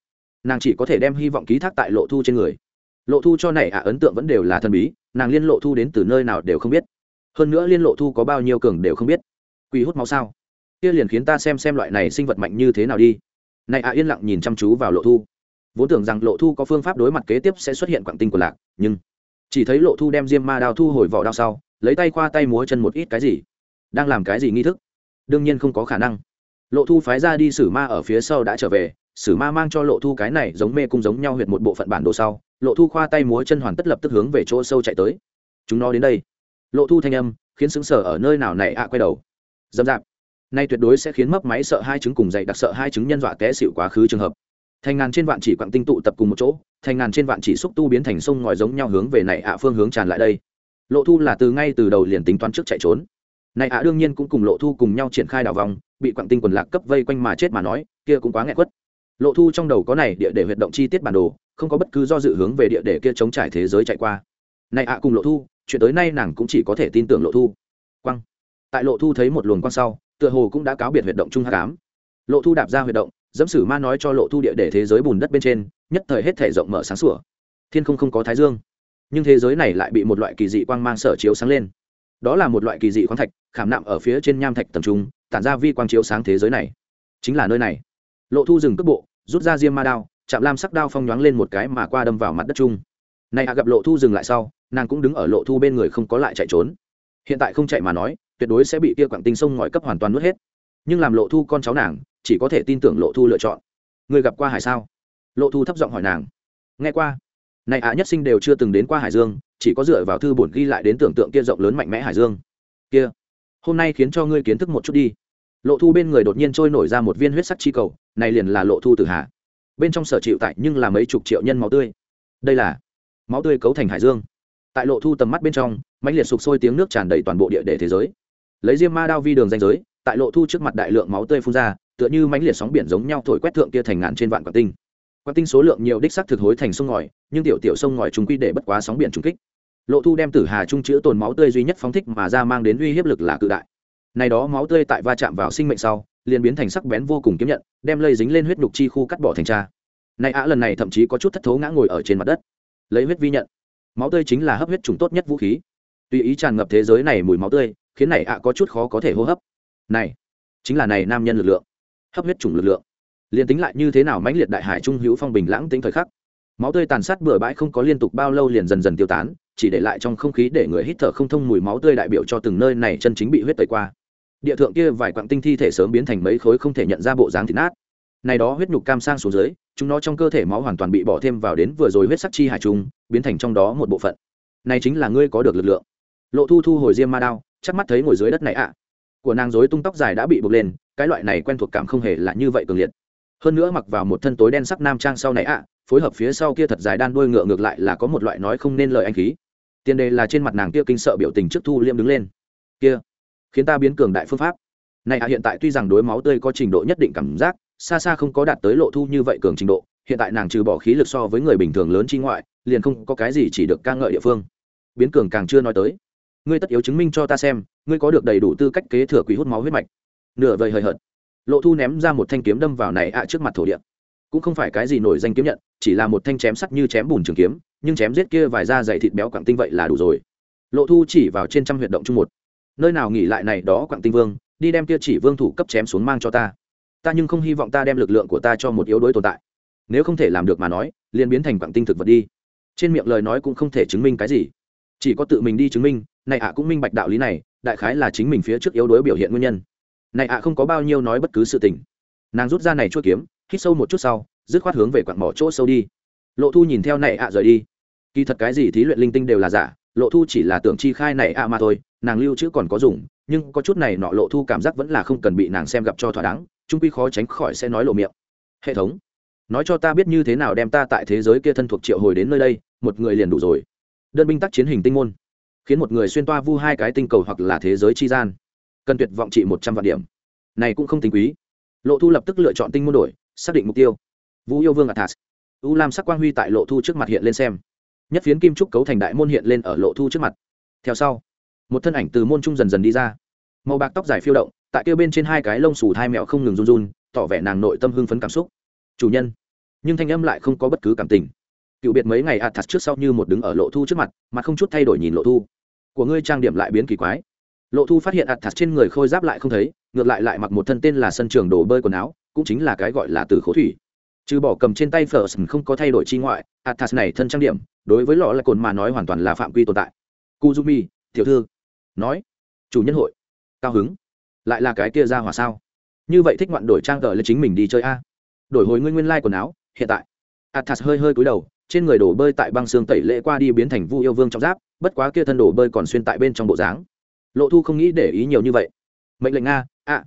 nàng chỉ có thể đem hy vọng ký thác tại lộ thu trên người. Lộ thu cho này à ấn tượng vẫn đều là thần bí, nàng liên lộ thu đến từ nơi nào đều không biết. Hơn nữa liên lộ thu có bao nhiêu cường đều không biết. Quỷ hút máu sao? Kia liền khiến ta xem xem loại này sinh vật mạnh như thế nào đi. Này à yên lặng nhìn chăm chú vào lộ thu. Vốn tưởng rằng lộ thu có phương pháp đối mặt kế tiếp sẽ xuất hiện quảng tinh của lạc, nhưng chỉ thấy lộ thu đem diêm ma đao thu hồi vỏ đao sau, lấy tay khoa tay múa chân một ít cái gì. Đang làm cái gì nghi thức? Đương nhiên không có khả năng. Lộ thu phái ra đi xử ma ở phía sau đã trở về sử ma mang cho lộ thu cái này giống mê cung giống nhau huyệt một bộ phận bản đồ sau, lộ thu khoa tay múa chân hoàn tất lập tức hướng về chỗ sâu chạy tới. Chúng nó đến đây. Lộ thu thanh âm, khiến xứng sở ở nơi nào này ạ, quay đầu. Dâm dạp. Nay tuyệt đối sẽ khiến mấp máy sợ hai chứng cùng dậy đặc sợ hai chứng nhân dọa té xịu quá khứ trường hợp. Thành ngàn trên vạn chỉ quặng tinh tụ tập cùng một chỗ, thành ngàn trên vạn chỉ xúc tu biến thành sông ngòi giống nhau hướng về này ạ phương hướng tràn lại đây. Lộ thu là từ ngay từ đầu liền tính toán trước chạy trốn. Này ạ đương nhiên cũng cùng lộ thu cùng nhau triển khai đảo vòng, bị quặng tinh quần lạc cấp vây quanh mà chết mà nói, kia cũng quá nghẹn quất lộ thu trong đầu có này địa để huyệt động chi tiết bản đồ, không có bất cứ do dự hướng về địa để kia chống trải thế giới chạy qua. Này ạ, cùng lộ thu, chuyện tới nay nàng cũng chỉ có thể tin tưởng lộ thu. Quăng tại lộ thu thấy một luồng quang sau, tựa hồ cũng đã cáo biệt huyệt động trung hạ cám. Lộ thu đạp ra huyệt động, dẫm sử ma nói cho lộ thu địa để thế giới bùn đất bên trên, nhất thời hết thể rộng mở sáng sủa. Thiên không không có thái dương. Nhưng thế giới này lại bị một loại kỳ dị quang mang sở chiếu sáng lên. Đó là một loại kỳ dị khoáng thạch, khảm nạm ở phía trên nham thạch tầm trung, tản ra vi quang chiếu sáng thế giới này. Chính là nơi này lộ thu dừng cước bộ, rút ra diêm ma đao, chạm lam sắc đao phong nhoáng lên một cái mà qua đâm vào mặt đất chung. Này hạ gặp lộ thu dừng lại sau, nàng cũng đứng ở lộ thu bên người không có lại chạy trốn. Hiện tại không chạy mà nói, tuyệt đối sẽ bị kia quặng tinh sông ngòi cấp hoàn toàn nuốt hết. Nhưng làm lộ thu con cháu nàng, chỉ có thể tin tưởng lộ thu lựa chọn. Người gặp qua hải sao? Lộ thu thấp giọng hỏi nàng. Nghe qua. Này ạ nhất sinh đều chưa từng đến qua hải dương, chỉ có dựa vào thư bổn ghi lại đến tưởng tượng kia rộng lớn mạnh mẽ hải dương. Kia, hôm nay khiến cho ngươi kiến thức một chút đi lộ thu bên người đột nhiên trôi nổi ra một viên huyết sắc chi cầu, này liền là lộ thu tử hạ bên trong sở chịu tại nhưng là mấy chục triệu nhân máu tươi. Đây là máu tươi cấu thành hải dương. Tại lộ thu tầm mắt bên trong, mãnh liệt sụp sôi tiếng nước tràn đầy toàn bộ địa để thế giới. Lấy diêm ma đao vi đường danh giới, tại lộ thu trước mặt đại lượng máu tươi phun ra, tựa như mãnh liệt sóng biển giống nhau thổi quét thượng kia thành ngàn trên vạn quả tinh. Quả tinh số lượng nhiều đích sắc thực hối thành sông ngòi, nhưng tiểu tiểu sông ngòi chúng quy để bất quá sóng biển trùng kích. Lộ thu đem tử hà trung chữ tồn máu tươi duy nhất phóng thích mà ra mang đến uy hiếp lực là cự đại này đó máu tươi tại va chạm vào sinh mệnh sau, liền biến thành sắc bén vô cùng kiếm nhận, đem lây dính lên huyết nhục chi khu cắt bỏ thành cha. Này ạ, lần này thậm chí có chút thất thố ngã ngồi ở trên mặt đất. Lấy huyết vi nhận. Máu tươi chính là hấp huyết trùng tốt nhất vũ khí. Tùy ý tràn ngập thế giới này mùi máu tươi, khiến này ạ có chút khó có thể hô hấp. Này, chính là này nam nhân lực lượng. Hấp huyết trùng lực lượng. Liền tính lại như thế nào mãnh liệt đại hải trung hữu phong bình lãng tính thời khắc, máu tươi tàn sát bừa bãi không có liên tục bao lâu liền dần dần tiêu tán, chỉ để lại trong không khí để người hít thở không thông mùi máu tươi đại biểu cho từng nơi này chân chính bị huyết tẩy qua địa thượng kia vài quặng tinh thi thể sớm biến thành mấy khối không thể nhận ra bộ dáng thịt nát. Này đó huyết nhục cam sang xuống dưới, chúng nó trong cơ thể máu hoàn toàn bị bỏ thêm vào đến vừa rồi huyết sắc chi hải trung biến thành trong đó một bộ phận. Này chính là ngươi có được lực lượng. Lộ thu thu hồi diêm ma đao chắc mắt thấy ngồi dưới đất này ạ. À. Của nàng rối tung tóc dài đã bị buộc lên, cái loại này quen thuộc cảm không hề là như vậy cường liệt. Hơn nữa mặc vào một thân tối đen sắc nam trang sau này ạ à, phối hợp phía sau kia thật dài đan đuôi ngựa ngược lại là có một loại nói không nên lời anh khí. Tiền đề là trên mặt nàng kia kinh sợ biểu tình trước thu liêm đứng lên. Kia khiến ta biến cường đại phương pháp. Này ạ hiện tại tuy rằng đối máu tươi có trình độ nhất định cảm giác, xa xa không có đạt tới lộ thu như vậy cường trình độ, hiện tại nàng trừ bỏ khí lực so với người bình thường lớn chi ngoại, liền không có cái gì chỉ được ca ngợi địa phương. Biến cường càng chưa nói tới. Ngươi tất yếu chứng minh cho ta xem, ngươi có được đầy đủ tư cách kế thừa quý hút máu huyết mạch. Nửa vời hời hợt. Lộ thu ném ra một thanh kiếm đâm vào này ạ trước mặt thổ địa. Cũng không phải cái gì nổi danh kiếm nhận, chỉ là một thanh chém sắt như chém bùn trường kiếm, nhưng chém giết kia vài da dày thịt béo quặng tinh vậy là đủ rồi. Lộ thu chỉ vào trên trăm huyệt động chung một nơi nào nghỉ lại này đó quặng tinh vương, đi đem kia chỉ vương thủ cấp chém xuống mang cho ta. Ta nhưng không hy vọng ta đem lực lượng của ta cho một yếu đuối tồn tại. Nếu không thể làm được mà nói, liền biến thành quặng tinh thực vật đi. Trên miệng lời nói cũng không thể chứng minh cái gì. Chỉ có tự mình đi chứng minh, này ạ cũng minh bạch đạo lý này, đại khái là chính mình phía trước yếu đuối biểu hiện nguyên nhân. Này ạ không có bao nhiêu nói bất cứ sự tình. Nàng rút ra này chua kiếm, hít sâu một chút sau, dứt khoát hướng về quặng mỏ chỗ sâu đi. Lộ thu nhìn theo này ạ rời đi. Kỳ thật cái gì thí luyện linh tinh đều là giả lộ thu chỉ là tưởng chi khai này ạ mà thôi, nàng lưu chữ còn có dùng, nhưng có chút này nọ lộ thu cảm giác vẫn là không cần bị nàng xem gặp cho thỏa đáng trung quy khó tránh khỏi sẽ nói lộ miệng. Hệ thống, nói cho ta biết như thế nào đem ta tại thế giới kia thân thuộc triệu hồi đến nơi đây, một người liền đủ rồi. Đơn binh tác chiến hình tinh môn, khiến một người xuyên toa vu hai cái tinh cầu hoặc là thế giới chi gian. Cần tuyệt vọng trị một trăm vạn điểm. Này cũng không tính quý. Lộ thu lập tức lựa chọn tinh môn đổi, xác định mục tiêu. Vũ yêu vương athas. U lam sắc quang huy tại lộ thu trước mặt hiện lên xem nhất phiến kim trúc cấu thành đại môn hiện lên ở lộ thu trước mặt. Theo sau, một thân ảnh từ môn trung dần dần đi ra. Màu bạc tóc dài phiêu động, tại kêu bên trên hai cái lông xù hai mẹo không ngừng run run, tỏ vẻ nàng nội tâm hưng phấn cảm xúc. Chủ nhân. Nhưng thanh âm lại không có bất cứ cảm tình. Cựu biệt mấy ngày athas trước sau như một đứng ở lộ thu trước mặt, mà không chút thay đổi nhìn lộ thu. Của ngươi trang điểm lại biến kỳ quái. Lộ thu phát hiện athas trên người khôi giáp lại không thấy, ngược lại lại mặc một thân tên là sân trường đồ bơi quần áo, cũng chính là cái gọi là từ khố thủy trừ bỏ cầm trên tay phở không có thay đổi chi ngoại, athas này thân trang điểm, đối với lọ lại cồn mà nói hoàn toàn là phạm quy tồn tại. Kuzumi, tiểu thư. Nói. Chủ nhân hội. Cao hứng. Lại là cái kia ra hỏa sao? Như vậy thích ngoạn đổi trang tờ lên chính mình đi chơi a. Đổi hồi nguyên nguyên lai quần áo, hiện tại. Athas hơi hơi cúi đầu, trên người đổ bơi tại băng xương tẩy lễ qua đi biến thành vu yêu vương trong giáp, bất quá kia thân đổ bơi còn xuyên tại bên trong bộ dáng. Lộ thu không nghĩ để ý nhiều như vậy. Mệnh lệnh nga ạ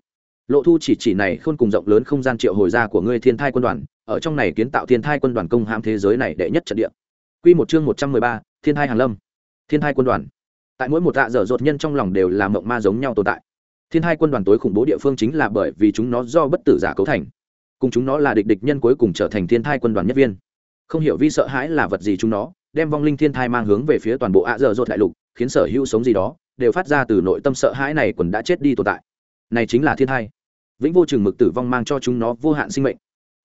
lộ thu chỉ chỉ này khôn cùng rộng lớn không gian triệu hồi ra của ngươi thiên thai quân đoàn, ở trong này kiến tạo thiên thai quân đoàn công hãm thế giới này đệ nhất trận địa. Quy một chương một trăm mười ba, thiên thai hàng lâm. Thiên thai quân đoàn. Tại mỗi một tạ dở dột nhân trong lòng đều là mộng ma giống nhau tồn tại. Thiên hai quân đoàn tối khủng bố địa phương chính là bởi vì chúng nó do bất tử giả cấu thành. Cùng chúng nó là địch địch nhân cuối cùng trở thành thiên thai quân đoàn nhất viên. Không hiểu vi sợ hãi là vật gì chúng nó, đem vong linh thiên thai mang hướng về phía toàn bộ ạ dở dột đại lục, khiến sở hữu sống gì đó, đều phát ra từ nội tâm sợ hãi này quần đã chết đi tồn tại. Này chính là thiên thai vĩnh vô chừng mực tử vong mang cho chúng nó vô hạn sinh mệnh.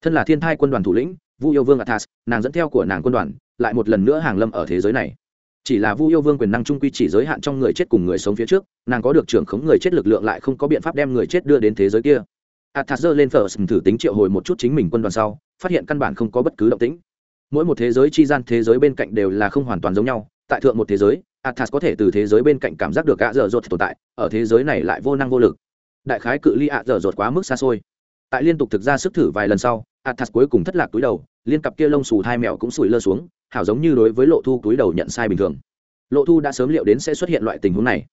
Thân là thiên thai quân đoàn thủ lĩnh, vu yêu vương athas, nàng dẫn theo của nàng quân đoàn, lại một lần nữa hàng lâm ở thế giới này. Chỉ là vu yêu vương quyền năng trung quy chỉ giới hạn trong người chết cùng người sống phía trước, nàng có được trưởng khống người chết lực lượng lại không có biện pháp đem người chết đưa đến thế giới kia. Athas giơ lên phở thử tính triệu hồi một chút chính mình quân đoàn sau, phát hiện căn bản không có bất cứ động tĩnh. Mỗi một thế giới chi gian thế giới bên cạnh đều là không hoàn toàn giống nhau, tại thượng một thế giới, athas có thể từ thế giới bên cạnh cảm giác được gã dở dột tồn tại, ở thế giới này lại vô năng vô lực đại khái cự ly ạ dở dột quá mức xa xôi. Tại liên tục thực ra sức thử vài lần sau athas cuối cùng thất lạc túi đầu, liên cặp kia lông xù hai mèo cũng sủi lơ xuống, hảo giống như đối với lộ thu túi đầu nhận sai bình thường. Lộ thu đã sớm liệu đến sẽ xuất hiện loại tình huống này.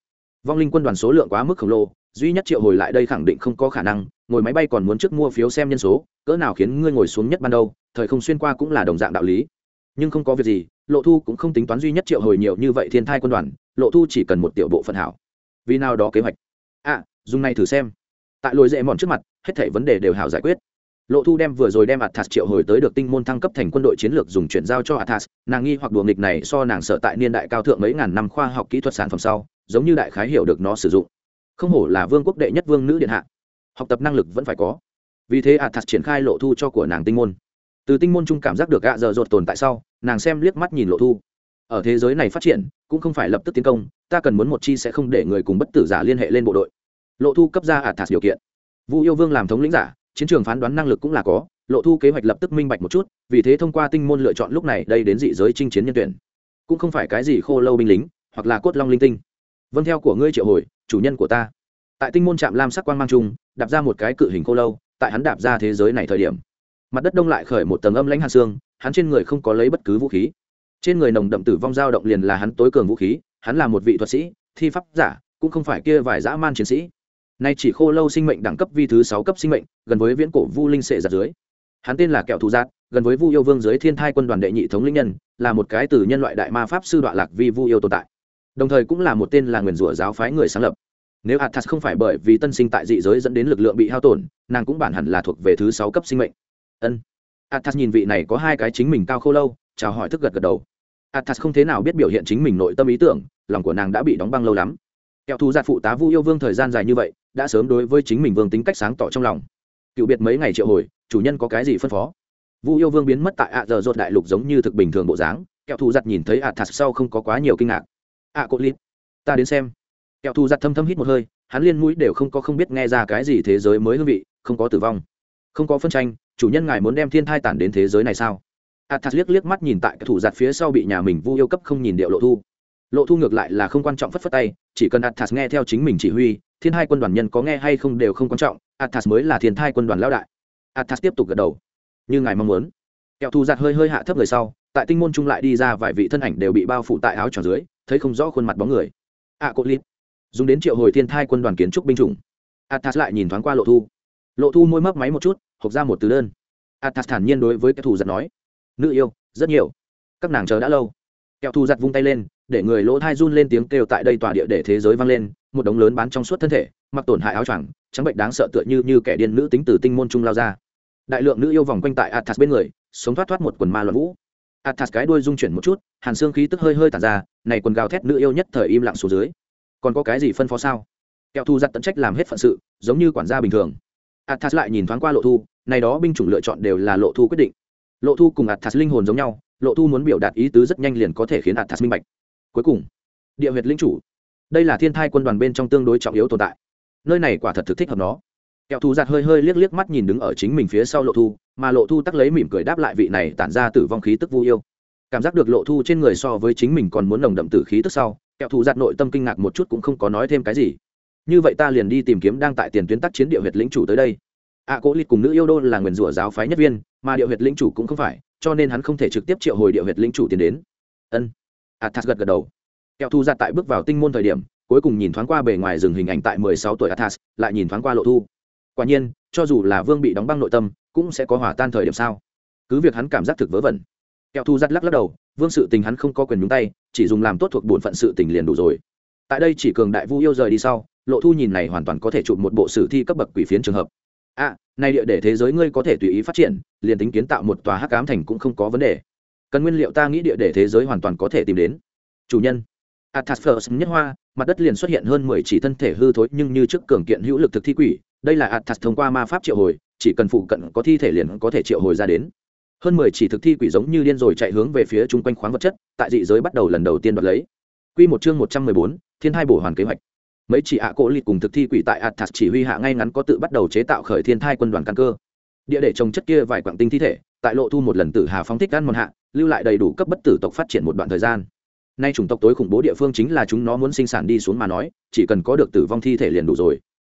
Vong linh quân đoàn số lượng quá mức khổng lồ, duy nhất triệu hồi lại đây khẳng định không có khả năng, ngồi máy bay còn muốn trước mua phiếu xem nhân số, cỡ nào khiến ngươi ngồi xuống nhất ban đầu, thời không xuyên qua cũng là đồng dạng đạo lý. Nhưng không có việc gì, lộ thu cũng không tính toán duy nhất triệu hồi nhiều như vậy thiên thai quân đoàn, lộ thu chỉ cần một tiểu bộ phận hảo. Vì nào đó kế hoạch. À dùng này thử xem. Tại lồi dễ mòn trước mặt, hết thảy vấn đề đều hảo giải quyết. Lộ thu đem vừa rồi đem athas triệu hồi tới được tinh môn thăng cấp thành quân đội chiến lược dùng chuyển giao cho athas nàng nghi hoặc đùa nghịch này so nàng sợ tại niên đại cao thượng mấy ngàn năm khoa học kỹ thuật sản phẩm sau, giống như đại khái hiểu được nó sử dụng. Không hổ là vương quốc đệ nhất vương nữ điện hạ. Học tập năng lực vẫn phải có. Vì thế athas triển khai lộ thu cho của nàng tinh môn. Từ tinh môn chung cảm giác được gạ dở dột tồn tại sau, nàng xem liếc mắt nhìn lộ thu. Ở thế giới này phát triển, cũng không phải lập tức tiến công, ta cần muốn một chi sẽ không để người cùng bất tử giả liên hệ lên bộ đội lộ thu cấp ra athas điều kiện. Vu yêu vương làm thống lĩnh giả, chiến trường phán đoán năng lực cũng là có, lộ thu kế hoạch lập tức minh bạch một chút, vì thế thông qua tinh môn lựa chọn lúc này đây đến dị giới chinh chiến nhân tuyển. Cũng không phải cái gì khô lâu binh lính, hoặc là cốt long linh tinh. Vâng theo của ngươi triệu hồi, chủ nhân của ta. Tại tinh môn trạm lam sắc quan mang trung, đạp ra một cái cự hình khô lâu, tại hắn đạp ra thế giới này thời điểm. Mặt đất đông lại khởi một tầng âm lãnh hạt xương, hắn trên người không có lấy bất cứ vũ khí. Trên người nồng đậm tử vong dao động liền là hắn tối cường vũ khí, hắn là một vị thuật sĩ, thi pháp giả, cũng không phải kia vài dã man chiến sĩ nay chỉ khô lâu sinh mệnh đẳng cấp vi thứ sáu cấp sinh mệnh, gần với viễn cổ vu linh sệ giặt dưới. Hắn tên là kẹo thù giác gần với vu yêu vương dưới thiên thai quân đoàn đệ nhị thống linh nhân, là một cái từ nhân loại đại ma pháp sư đoạn lạc vi vu yêu tồn tại. Đồng thời cũng là một tên là nguyền rủa giáo phái người sáng lập. Nếu athas không phải bởi vì tân sinh tại dị giới dẫn đến lực lượng bị hao tổn, nàng cũng bản hẳn là thuộc về thứ sáu cấp sinh mệnh. Ân. Athas nhìn vị này có hai cái chính mình cao khô lâu, chào hỏi thức gật gật đầu. Athas không thế nào biết biểu hiện chính mình nội tâm ý tưởng, lòng của nàng đã bị đóng băng lâu lắm kẹo thù giạt phụ tá vu yêu vương thời gian dài như vậy, đã sớm đối với chính mình vương tính cách sáng tỏ trong lòng. Cựu biệt mấy ngày triệu hồi, chủ nhân có cái gì phân phó? Vu yêu vương biến mất tại ạ giờ rột đại lục giống như thực bình thường bộ dáng, kẹo thù giặt nhìn thấy ạ thạt sau không có quá nhiều kinh ngạc. Ạ cột lít, ta đến xem. Kẹo thù giặt thâm thâm hít một hơi, hắn liên mũi đều không có không biết nghe ra cái gì thế giới mới hương vị, không có tử vong. Không có phân tranh, chủ nhân ngài muốn đem thiên thai tản đến thế giới này sao? Ạ thạt liếc liếc mắt nhìn tại kẹo thù giặt phía sau bị nhà mình vu yêu cấp không nhìn điệu lộ thu. Lộ thu ngược lại là không quan trọng phất phất tay chỉ cần athas nghe theo chính mình chỉ huy thiên hai quân đoàn nhân có nghe hay không đều không quan trọng athas mới là thiên thai quân đoàn lão đại. Athas tiếp tục gật đầu. Như ngài mong muốn. Kẹo thu giặt hơi hơi hạ thấp người sau tại tinh môn trung lại đi ra vài vị thân ảnh đều bị bao phủ tại áo tròn dưới thấy không rõ khuôn mặt bóng người. A à, cốt dùng đến triệu hồi thiên thai quân đoàn kiến trúc binh chủng. Athas lại nhìn thoáng qua lộ thu. Lộ thu môi mấp máy một chút hộc ra một từ đơn. Athas thản nhiên đối với kẹo thù giặt nói. Nữ yêu rất nhiều. Các nàng chờ đã lâu kẹo thù giặt vung tay lên, để người lỗ thai run lên tiếng kêu tại đây tòa địa để thế giới vang lên, một đống lớn bán trong suốt thân thể, mặc tổn hại áo choàng, trắng bệnh đáng sợ tựa như như kẻ điên nữ tính từ tinh môn trung lao ra. Đại lượng nữ yêu vòng quanh tại athas bên người, sống thoát thoát một quần ma loạn vũ. Athas cái đuôi dung chuyển một chút, hàn xương khí tức hơi hơi tàn ra, này quần gào thét nữ yêu nhất thời im lặng xuống dưới. Còn có cái gì phân phó sao? Kẹo thu giặt tận trách làm hết phận sự, giống như quản gia bình thường. Athas lại nhìn thoáng qua lộ thu, này đó binh chủng lựa chọn đều là lộ thu quyết định. Lộ thu cùng athas linh hồn giống nhau lộ thu muốn biểu đạt ý tứ rất nhanh liền có thể khiến athas minh bạch. Cuối cùng, địa huyệt linh chủ. Đây là thiên thai quân đoàn bên trong tương đối trọng yếu tồn tại. Nơi này quả thật thực thích hợp nó. Kẹo thù giặt hơi hơi liếc liếc mắt nhìn đứng ở chính mình phía sau lộ thu, mà lộ thu tắc lấy mỉm cười đáp lại vị này tản ra tử vong khí tức vu yêu. Cảm giác được lộ thu trên người so với chính mình còn muốn nồng đậm tử khí tức sau, kẹo thù giặt nội tâm kinh ngạc một chút cũng không có nói thêm cái gì. Như vậy ta liền đi tìm kiếm đang tại tiền tuyến tác chiến địa huyệt lĩnh chủ tới đây. A cố lít cùng nữ yêu đô là nguyền rủa giáo phái nhất viên, mà địa huyệt lĩnh chủ cũng không phải cho nên hắn không thể trực tiếp triệu hồi địa huyệt lĩnh chủ tiến đến. Ân. Athas gật gật đầu. Kẹo thu ra tại bước vào tinh môn thời điểm cuối cùng nhìn thoáng qua bề ngoài rừng hình ảnh tại mười sáu tuổi athas lại nhìn thoáng qua lộ thu. Quả nhiên cho dù là vương bị đóng băng nội tâm cũng sẽ có hỏa tan thời điểm sao? Cứ việc hắn cảm giác thực vớ vẩn. Kẹo thu giặt lắc lắc đầu vương sự tình hắn không có quyền nhúng tay chỉ dùng làm tốt thuộc bổn phận sự tình liền đủ rồi. Tại đây chỉ cường đại vu yêu rời đi sau lộ thu nhìn này hoàn toàn có thể chụp một bộ sử thi cấp bậc quỷ phiến trường hợp. A à, nay địa để thế giới ngươi có thể tùy ý phát triển, liền tính kiến tạo một tòa hắc ám thành cũng không có vấn đề. Cần nguyên liệu ta nghĩ địa để thế giới hoàn toàn có thể tìm đến. Chủ nhân. Athas first nhất hoa, mặt đất liền xuất hiện hơn mười chỉ thân thể hư thối nhưng như trước cường kiện hữu lực thực thi quỷ, đây là athas thông qua ma pháp triệu hồi, chỉ cần phụ cận có thi thể liền có thể triệu hồi ra đến. Hơn mười chỉ thực thi quỷ giống như điên rồi chạy hướng về phía chung quanh khoáng vật chất, tại dị giới bắt đầu lần đầu tiên đoạt lấy. Quy một chương một trăm mười bốn, thiên hai bổ hoàn kế hoạch mấy chỉ ạ à cỗ lịt cùng thực thi quỷ tại athas chỉ huy hạ ngay ngắn có tự bắt đầu chế tạo khởi thiên thai quân đoàn căn cơ. Địa để trồng chất kia vài quặng tinh thi thể, tại lộ thu một lần tử hà phóng thích ăn mòn hạ, lưu lại đầy đủ cấp bất tử tộc phát triển một đoạn thời gian. Nay chủng tộc tối khủng bố địa phương chính là chúng nó muốn sinh sản đi xuống mà nói, chỉ cần có được tử vong thi thể liền đủ rồi.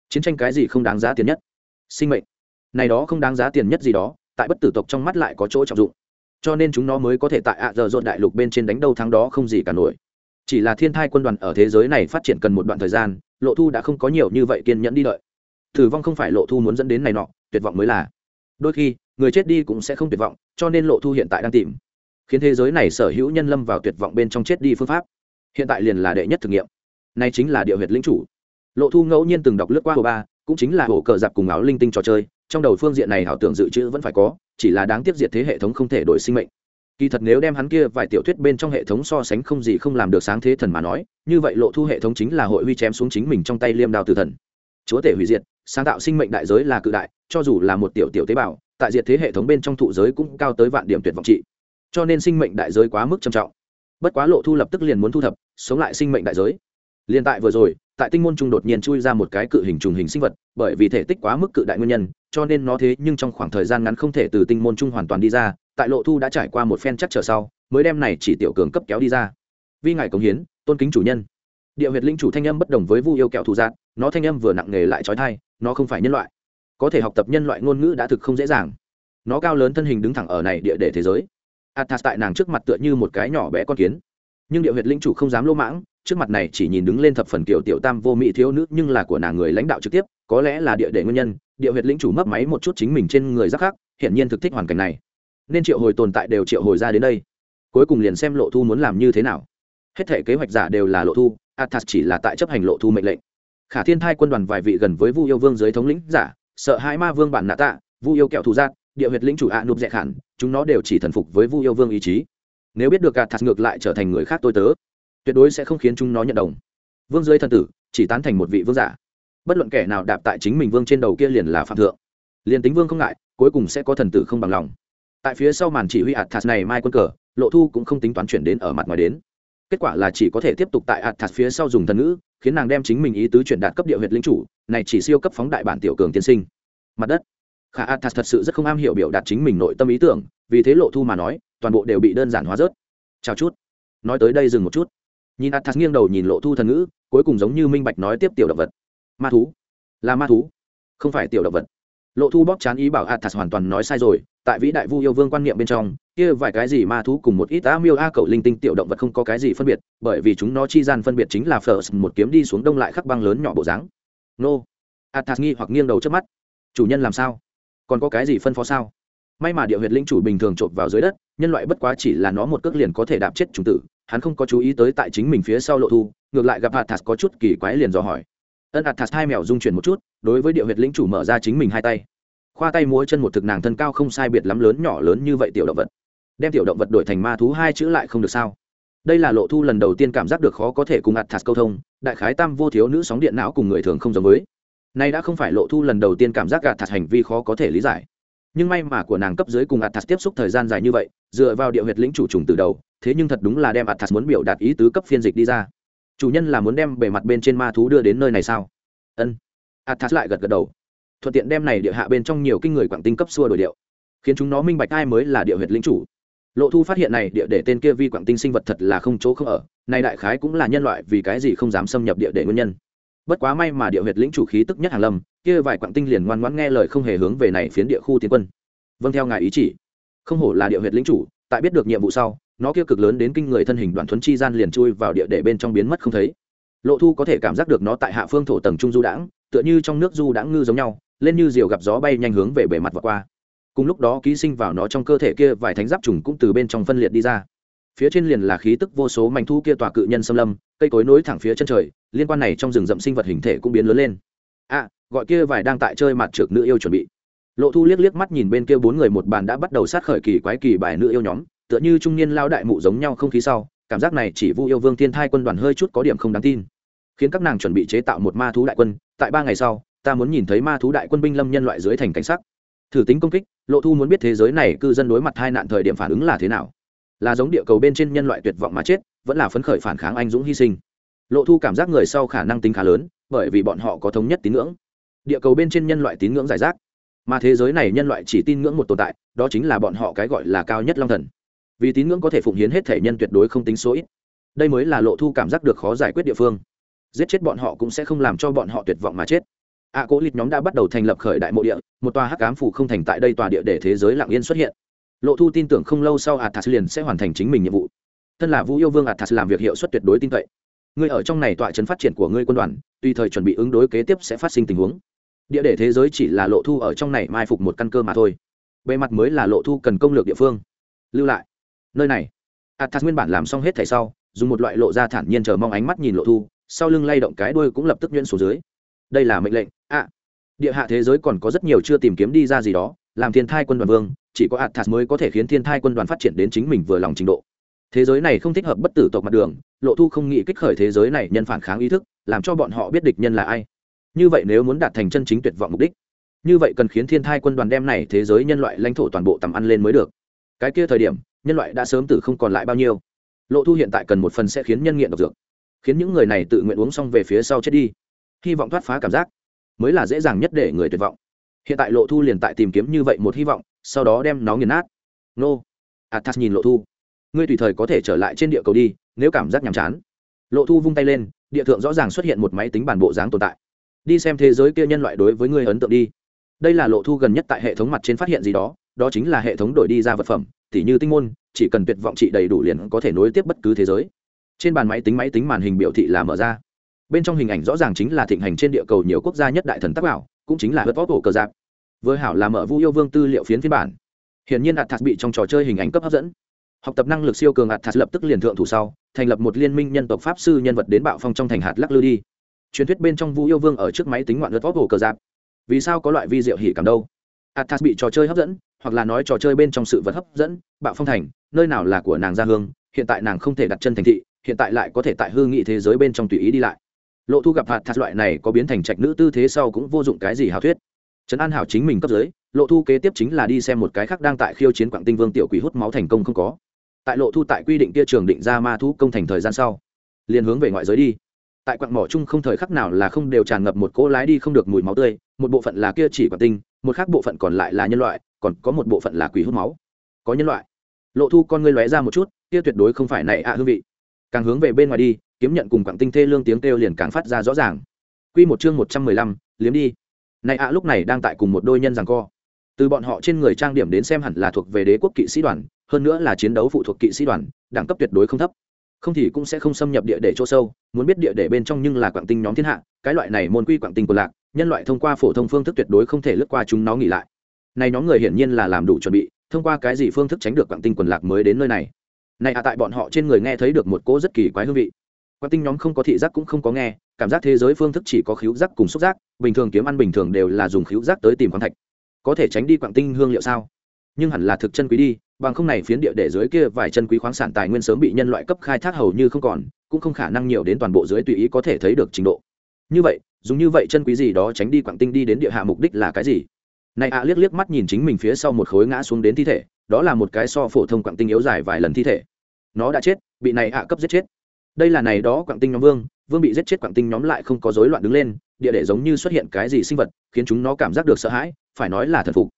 Chiến tranh cái gì không đáng giá tiền nhất? Sinh mệnh. Này đó không đáng giá tiền nhất gì đó, tại bất tử tộc trong mắt lại có chỗ trọng dụng. Cho nên chúng nó mới có thể tại ạ giờ dọn đại lục bên trên đánh đâu thắng đó không gì cả nổi chỉ là thiên thai quân đoàn ở thế giới này phát triển cần một đoạn thời gian, lộ thu đã không có nhiều như vậy kiên nhẫn đi đợi. Tử vong không phải lộ thu muốn dẫn đến này nọ, tuyệt vọng mới là. Đôi khi, người chết đi cũng sẽ không tuyệt vọng, cho nên lộ thu hiện tại đang tìm. Khiến thế giới này sở hữu nhân lâm vào tuyệt vọng bên trong chết đi phương pháp. Hiện tại liền là đệ nhất thử nghiệm. Nay chính là địa huyệt lĩnh chủ. Lộ thu ngẫu nhiên từng đọc lướt qua hồ ba, cũng chính là hồ cờ giặc cùng áo linh tinh trò chơi, trong đầu phương diện này ảo tưởng dự trữ vẫn phải có, chỉ là đáng tiếc diệt thế hệ thống không thể đổi sinh mệnh kỳ thật nếu đem hắn kia vài tiểu thuyết bên trong hệ thống so sánh không gì không làm được sáng thế thần mà nói, như vậy lộ thu hệ thống chính là hội huy chém xuống chính mình trong tay liêm đào tử thần. Chúa tể hủy diệt, sáng tạo sinh mệnh đại giới là cự đại, cho dù là một tiểu tiểu tế bào, tại diệt thế hệ thống bên trong thụ giới cũng cao tới vạn điểm tuyệt vọng trị. Cho nên sinh mệnh đại giới quá mức trầm trọng. Bất quá lộ thu lập tức liền muốn thu thập, sống lại sinh mệnh đại giới. Liền tại vừa rồi, tại tinh môn trung đột nhiên chui ra một cái cự hình trùng hình sinh vật, bởi vì thể tích quá mức cự đại nguyên nhân, cho nên nó thế nhưng trong khoảng thời gian ngắn không thể từ tinh môn trung hoàn toàn đi ra tại lộ thu đã trải qua một phen chắc trở sau, mới đem này chỉ tiểu cường cấp kéo đi ra. Vì ngài cống hiến, tôn kính chủ nhân. Địa huyệt linh chủ thanh âm bất đồng với vu yêu kẹo thù giác nó thanh âm vừa nặng nề lại trói thai, nó không phải nhân loại. Có thể học tập nhân loại ngôn ngữ đã thực không dễ dàng. Nó cao lớn thân hình đứng thẳng ở này địa để thế giới. Athas tại nàng trước mặt tựa như một cái nhỏ bé con kiến. Nhưng địa huyệt linh chủ không dám lỗ mãng, trước mặt này chỉ nhìn đứng lên thập phần kiểu tiểu tam vô mỹ thiếu nữ, nhưng là của nàng người lãnh đạo trực tiếp, có lẽ là địa để nguyên nhân, địa huyệt linh chủ mấp máy một chút chính mình trên người giác khác hiển nhiên thực thích hoàn cảnh này nên triệu hồi tồn tại đều triệu hồi ra đến đây. Cuối cùng liền xem lộ thu muốn làm như thế nào. Hết thể kế hoạch giả đều là lộ thu, athas chỉ là tại chấp hành lộ thu mệnh lệnh. Khả thiên thai quân đoàn vài vị gần với vu yêu vương dưới thống lĩnh giả, sợ hai ma vương bản nạ tạ, vu yêu kẹo thù giác địa huyệt lĩnh chủ ạ nụp dẹ khản, chúng nó đều chỉ thần phục với vu yêu vương ý chí. Nếu biết được athas ngược lại trở thành người khác tôi tớ, tuyệt đối sẽ không khiến chúng nó nhận đồng. Vương dưới thần tử, chỉ tán thành một vị vương giả. Bất luận kẻ nào đạp tại chính mình vương trên đầu kia liền là phạm thượng. Liền tính vương không ngại, cuối cùng sẽ có thần tử không bằng lòng tại phía sau màn chỉ huy athas này mai quân cờ, lộ thu cũng không tính toán chuyển đến ở mặt ngoài đến. Kết quả là chỉ có thể tiếp tục tại athas phía sau dùng thần ngữ, khiến nàng đem chính mình ý tứ chuyển đạt cấp địa huyệt lính chủ, này chỉ siêu cấp phóng đại bản tiểu cường tiên sinh. Mặt đất. Khả athas thật sự rất không am hiểu biểu đạt chính mình nội tâm ý tưởng, vì thế lộ thu mà nói, toàn bộ đều bị đơn giản hóa rớt. Chào chút. Nói tới đây dừng một chút. Nhìn athas nghiêng đầu nhìn lộ thu thần ngữ, cuối cùng giống như minh bạch nói tiếp tiểu động vật. Ma thú. Là ma thú. Không phải tiểu động vật lộ thu bóp chán ý bảo athas hoàn toàn nói sai rồi, tại vĩ đại vu yêu vương quan niệm bên trong, kia vài cái gì ma thú cùng một ít a miêu a cậu linh tinh tiểu động vật không có cái gì phân biệt, bởi vì chúng nó chi gian phân biệt chính là first một kiếm đi xuống đông lại khắc băng lớn nhỏ bộ dáng. Nô. Athas nghi hoặc nghiêng đầu trước mắt. Chủ nhân làm sao? Còn có cái gì phân phó sao? May mà địa huyệt linh chủ bình thường trộm vào dưới đất, nhân loại bất quá chỉ là nó một cước liền có thể đạp chết chủng tử, hắn không có chú ý tới tại chính mình phía sau lộ thu, ngược lại gặp athas có chút kỳ quái liền dò hỏi. Ân athas hai mèo dung chuyển một chút đối với địa huyệt Lĩnh chủ mở ra chính mình hai tay. Khoa tay múa chân một thực nàng thân cao không sai biệt lắm lớn nhỏ lớn như vậy tiểu động vật. Đem tiểu động vật đổi thành ma thú hai chữ lại không được sao? Đây là lộ thu lần đầu tiên cảm giác được khó có thể cùng athas câu thông, đại khái tam vô thiếu nữ sóng điện não cùng người thường không giống với. Nay đã không phải lộ thu lần đầu tiên cảm giác athas hành vi khó có thể lý giải. Nhưng may mà của nàng cấp dưới cùng athas tiếp xúc thời gian dài như vậy, dựa vào địa huyệt lĩnh chủ trùng từ đầu, thế nhưng thật đúng là đem athas muốn biểu đạt ý tứ cấp phiên dịch đi ra. Chủ nhân là muốn đem bề mặt bên trên ma thú đưa đến nơi này sao? Ân athas lại gật gật đầu. Thuận tiện đem này địa hạ bên trong nhiều kinh người quảng tinh cấp xua đổi điệu, khiến chúng nó minh bạch ai mới là địa huyệt lĩnh chủ. Lộ thu phát hiện này địa để tên kia vi quảng tinh sinh vật thật là không chỗ không ở, nay đại khái cũng là nhân loại vì cái gì không dám xâm nhập địa để nguyên nhân. Bất quá may mà địa huyệt lĩnh chủ khí tức nhất hàng lâm, kia vài quảng tinh liền ngoan ngoãn nghe lời không hề hướng về này phiến địa khu tiến quân. Vâng theo ngài ý chỉ. Không hổ là địa huyệt lĩnh chủ, tại biết được nhiệm vụ sau, nó kia cực lớn đến kinh người thân hình đoàn thuấn chi gian liền chui vào địa để bên trong biến mất không thấy lộ thu có thể cảm giác được nó tại hạ phương thổ tầng trung du đãng, tựa như trong nước du đãng ngư giống nhau, lên như diều gặp gió bay nhanh hướng về bề mặt và qua. Cùng lúc đó ký sinh vào nó trong cơ thể kia vài thánh giáp trùng cũng từ bên trong phân liệt đi ra. Phía trên liền là khí tức vô số mảnh thu kia tòa cự nhân xâm lâm, cây cối nối thẳng phía chân trời, liên quan này trong rừng rậm sinh vật hình thể cũng biến lớn lên. À gọi kia vài đang tại chơi mặt trượt nữ yêu chuẩn bị. Lộ thu liếc liếc mắt nhìn bên kia bốn người, một bàn đã bắt đầu sát khởi kỳ quái kỳ bài nữ yêu nhóm, tựa như trung niên lao đại mụ giống nhau không khí sau cảm giác này chỉ vu yêu vương thiên thai quân đoàn hơi chút có điểm không đáng tin. Khiến các nàng chuẩn bị chế tạo một ma thú đại quân, tại ba ngày sau, ta muốn nhìn thấy ma thú đại quân binh lâm nhân loại dưới thành cảnh sắc. Thử tính công kích, lộ thu muốn biết thế giới này cư dân đối mặt hai nạn thời điểm phản ứng là thế nào. Là giống địa cầu bên trên nhân loại tuyệt vọng mà chết, vẫn là phấn khởi phản kháng anh dũng hy sinh. Lộ thu cảm giác người sau khả năng tính khá lớn, bởi vì bọn họ có thống nhất tín ngưỡng. Địa cầu bên trên nhân loại tín ngưỡng giải rác. Mà thế giới này nhân loại chỉ tin ngưỡng một tồn tại, đó chính là bọn họ cái gọi là cao nhất long thần vì tín ngưỡng có thể phụng hiến hết thể nhân tuyệt đối không tính số ít. Đây mới là lộ thu cảm giác được khó giải quyết địa phương. Giết chết bọn họ cũng sẽ không làm cho bọn họ tuyệt vọng mà chết. A cố lịch nhóm đã bắt đầu thành lập khởi đại mộ địa, một tòa hắc ám phủ không thành tại đây tòa địa để thế giới lặng yên xuất hiện. Lộ thu tin tưởng không lâu sau athas liền sẽ hoàn thành chính mình nhiệm vụ. Thân là vũ yêu vương athas làm việc hiệu suất tuyệt đối tin cậy. Ngươi ở trong này tọa chấn phát triển của ngươi quân đoàn, tùy thời chuẩn bị ứng đối kế tiếp sẽ phát sinh tình huống. Địa để thế giới chỉ là lộ thu ở trong này mai phục một căn cơ mà thôi. Bề mặt mới là lộ thu cần công lược địa phương. Lưu lại nơi này. Athas nguyên bản làm xong hết thảy sau, dùng một loại lộ ra thản nhiên chờ mong ánh mắt nhìn lộ thu, sau lưng lay động cái đuôi cũng lập tức nhuyễn xuống dưới. Đây là mệnh lệnh. Ạ địa hạ thế giới còn có rất nhiều chưa tìm kiếm đi ra gì đó, làm thiên thai quân đoàn vương, chỉ có athas mới có thể khiến thiên thai quân đoàn phát triển đến chính mình vừa lòng trình độ. Thế giới này không thích hợp bất tử tộc mặt đường, lộ thu không nghĩ kích khởi thế giới này nhân phản kháng ý thức, làm cho bọn họ biết địch nhân là ai. Như vậy nếu muốn đạt thành chân chính tuyệt vọng mục đích, như vậy cần khiến thiên thai quân đoàn đem này thế giới nhân loại lãnh thổ toàn bộ tầm ăn lên mới được. Cái kia thời điểm nhân loại đã sớm từ không còn lại bao nhiêu. Lộ thu hiện tại cần một phần sẽ khiến nhân nghiện độc dược, khiến những người này tự nguyện uống xong về phía sau chết đi. Hy vọng thoát phá cảm giác mới là dễ dàng nhất để người tuyệt vọng. Hiện tại lộ thu liền tại tìm kiếm như vậy một hy vọng, sau đó đem nó nghiền nát. Nô, athas nhìn lộ thu. Ngươi tùy thời có thể trở lại trên địa cầu đi, nếu cảm giác nhàm chán. Lộ thu vung tay lên, địa thượng rõ ràng xuất hiện một máy tính bản bộ dáng tồn tại. Đi xem thế giới kia nhân loại đối với ngươi ấn tượng đi. Đây là lộ thu gần nhất tại hệ thống mặt trên phát hiện gì đó đó chính là hệ thống đổi đi ra vật phẩm tỉ như tinh môn, chỉ cần tuyệt vọng trị đầy đủ liền có thể nối tiếp bất cứ thế giới. Trên bàn máy tính máy tính màn hình biểu thị là mở ra. Bên trong hình ảnh rõ ràng chính là thịnh hành trên địa cầu nhiều quốc gia nhất đại thần tác bảo, cũng chính là hớt vót cổ cờ giáp. Vừa hảo là mở vu yêu vương tư liệu phiến phiên bản. Hiện nhiên athas bị trong trò chơi hình ảnh cấp hấp dẫn. Học tập năng lực siêu cường athas lập tức liền thượng thủ sau, thành lập một liên minh nhân tộc pháp sư nhân vật đến bạo phong trong thành hạt lắc lư đi. Truyền thuyết bên trong vu yêu vương ở trước máy tính ngoạn hớt vót cổ cờ giáp. Vì sao có loại vi diệu hỉ cảm đâu? Athas bị trò chơi hấp dẫn hoặc là nói trò chơi bên trong sự vật hấp dẫn, bạo phong thành, nơi nào là của nàng gia hương, hiện tại nàng không thể đặt chân thành thị, hiện tại lại có thể tại hương nghị thế giới bên trong tùy ý đi lại. Lộ thu gặp hạt thạt loại này có biến thành trạch nữ tư thế sau cũng vô dụng cái gì hào thuyết. Trấn an hảo chính mình cấp dưới, lộ thu kế tiếp chính là đi xem một cái khác đang tại khiêu chiến quảng tinh vương tiểu quỷ hút máu thành công không có. Tại lộ thu tại quy định kia trường định ra ma thu công thành thời gian sau, liền hướng về ngoại giới đi. Tại quặng mỏ chung không thời khắc nào là không đều tràn ngập một cỗ lái đi không được mùi máu tươi, một bộ phận là kia chỉ quảng tinh một khác bộ phận còn lại là nhân loại, còn có một bộ phận là quỷ hút máu. Có nhân loại. Lộ thu con ngươi lóe ra một chút, kia tuyệt đối không phải này ạ hương vị. Càng hướng về bên ngoài đi, kiếm nhận cùng quảng tinh thê lương tiếng kêu liền càng phát ra rõ ràng. Quy một chương một trăm mười lăm, liếm đi. Này ạ lúc này đang tại cùng một đôi nhân rằng co. Từ bọn họ trên người trang điểm đến xem hẳn là thuộc về đế quốc kỵ sĩ đoàn, hơn nữa là chiến đấu phụ thuộc kỵ sĩ đoàn, đẳng cấp tuyệt đối không thấp không thì cũng sẽ không xâm nhập địa để chỗ sâu, muốn biết địa để bên trong nhưng là quảng tinh nhóm thiên hạ, cái loại này môn quy quảng tinh của lạc, nhân loại thông qua phổ thông phương thức tuyệt đối không thể lướt qua chúng nó nghỉ lại. Này nhóm người hiển nhiên là làm đủ chuẩn bị, thông qua cái gì phương thức tránh được quảng tinh quần lạc mới đến nơi này. Này à tại bọn họ trên người nghe thấy được một cỗ rất kỳ quái hương vị. Quảng tinh nhóm không có thị giác cũng không có nghe, cảm giác thế giới phương thức chỉ có khíu giác cùng xúc giác, bình thường kiếm ăn bình thường đều là dùng khíu giác tới tìm khoáng thạch. Có thể tránh đi quảng tinh hương liệu sao? Nhưng hẳn là thực chân quý đi, bằng không này phiến địa để dưới kia vài chân quý khoáng sản tài nguyên sớm bị nhân loại cấp khai thác hầu như không còn, cũng không khả năng nhiều đến toàn bộ dưới tùy ý có thể thấy được trình độ. Như vậy, dùng như vậy chân quý gì đó tránh đi quảng tinh đi đến địa hạ mục đích là cái gì? Này ạ liếc liếc mắt nhìn chính mình phía sau một khối ngã xuống đến thi thể, đó là một cái so phổ thông quảng tinh yếu dài vài lần thi thể. Nó đã chết, bị này ạ cấp giết chết. Đây là này đó quảng tinh nhóm vương vương bị giết chết quảng tinh nhóm lại không có rối loạn đứng lên, địa để giống như xuất hiện cái gì sinh vật, khiến chúng nó cảm giác được sợ hãi, phải nói là thần phục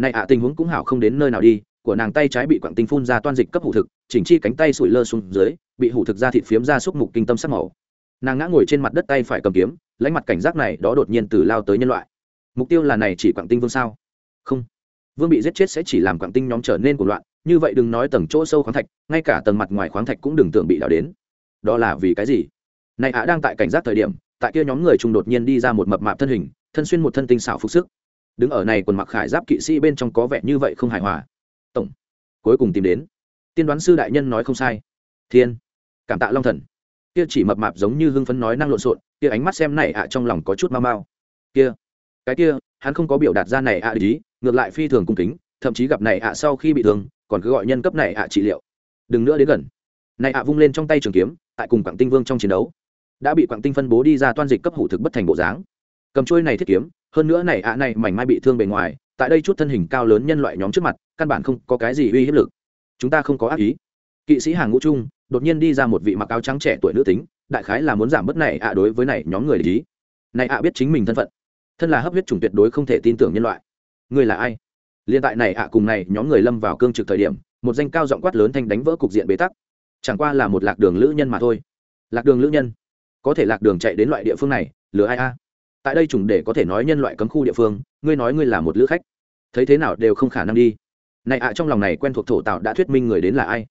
này ạ, tình huống cũng hảo không đến nơi nào đi, của nàng tay trái bị quặng tinh phun ra toan dịch cấp hủ thực, chỉnh chi cánh tay sủi lơ xuống dưới, bị hủ thực ra thịt phiếm ra xúc mục kinh tâm sắc màu. Nàng ngã ngồi trên mặt đất tay phải cầm kiếm, lãnh mặt cảnh giác này đó đột nhiên từ lao tới nhân loại. Mục tiêu là này chỉ quặng tinh vương sao? Không. Vương bị giết chết sẽ chỉ làm quặng tinh nhóm trở nên cuộc loạn, như vậy đừng nói tầng chỗ sâu khoáng thạch, ngay cả tầng mặt ngoài khoáng thạch cũng đừng tưởng bị đào đến. Đó là vì cái gì? Này ạ đang tại cảnh giác thời điểm, tại kia nhóm người trung đột nhiên đi ra một mập mạp thân hình, thân xuyên một thân tinh xảo phục sức đứng ở này quần mặc khải giáp kỵ sĩ bên trong có vẻ như vậy không hài hòa. Tổng, cuối cùng tìm đến. Tiên đoán sư đại nhân nói không sai. Thiên, cảm tạ long thần. Kia chỉ mập mạp giống như hưng phấn nói năng lộn xộn, kia ánh mắt xem này ạ trong lòng có chút mau mau. Kia, cái kia, hắn không có biểu đạt ra này ạ à ý, ngược lại phi thường cung kính, thậm chí gặp này ạ sau khi bị thương, còn cứ gọi nhân cấp này ạ trị liệu. Đừng nữa đến gần. Này ạ vung lên trong tay trường kiếm, tại cùng quảng tinh vương trong chiến đấu. Đã bị quảng tinh phân bố đi ra toan dịch cấp hủ thực bất thành bộ dáng. Cầm trôi này thiết kiếm hơn nữa này ạ này mảnh mai bị thương bề ngoài, tại đây chút thân hình cao lớn nhân loại nhóm trước mặt, căn bản không có cái gì uy hiếp lực. Chúng ta không có ác ý. Kỵ sĩ hàng ngũ trung đột nhiên đi ra một vị mặc áo trắng trẻ tuổi nữ tính, đại khái là muốn giảm bớt này ạ đối với này nhóm người lý này ạ biết chính mình thân phận. Thân là hấp huyết chủng tuyệt đối không thể tin tưởng nhân loại. Người là ai? Liên tại này ạ cùng này nhóm người lâm vào cương trực thời điểm, một danh cao giọng quát lớn thanh đánh vỡ cục diện bế tắc. Chẳng qua là một lạc đường lữ nhân mà thôi. Lạc đường lữ nhân. Có thể lạc đường chạy đến loại địa phương này, lừa ai a? Tại đây chủng để có thể nói nhân loại cấm khu địa phương, ngươi nói ngươi là một lữ khách. Thấy thế nào đều không khả năng đi. Này ạ, trong lòng này quen thuộc thổ tạo đã thuyết minh người đến là ai.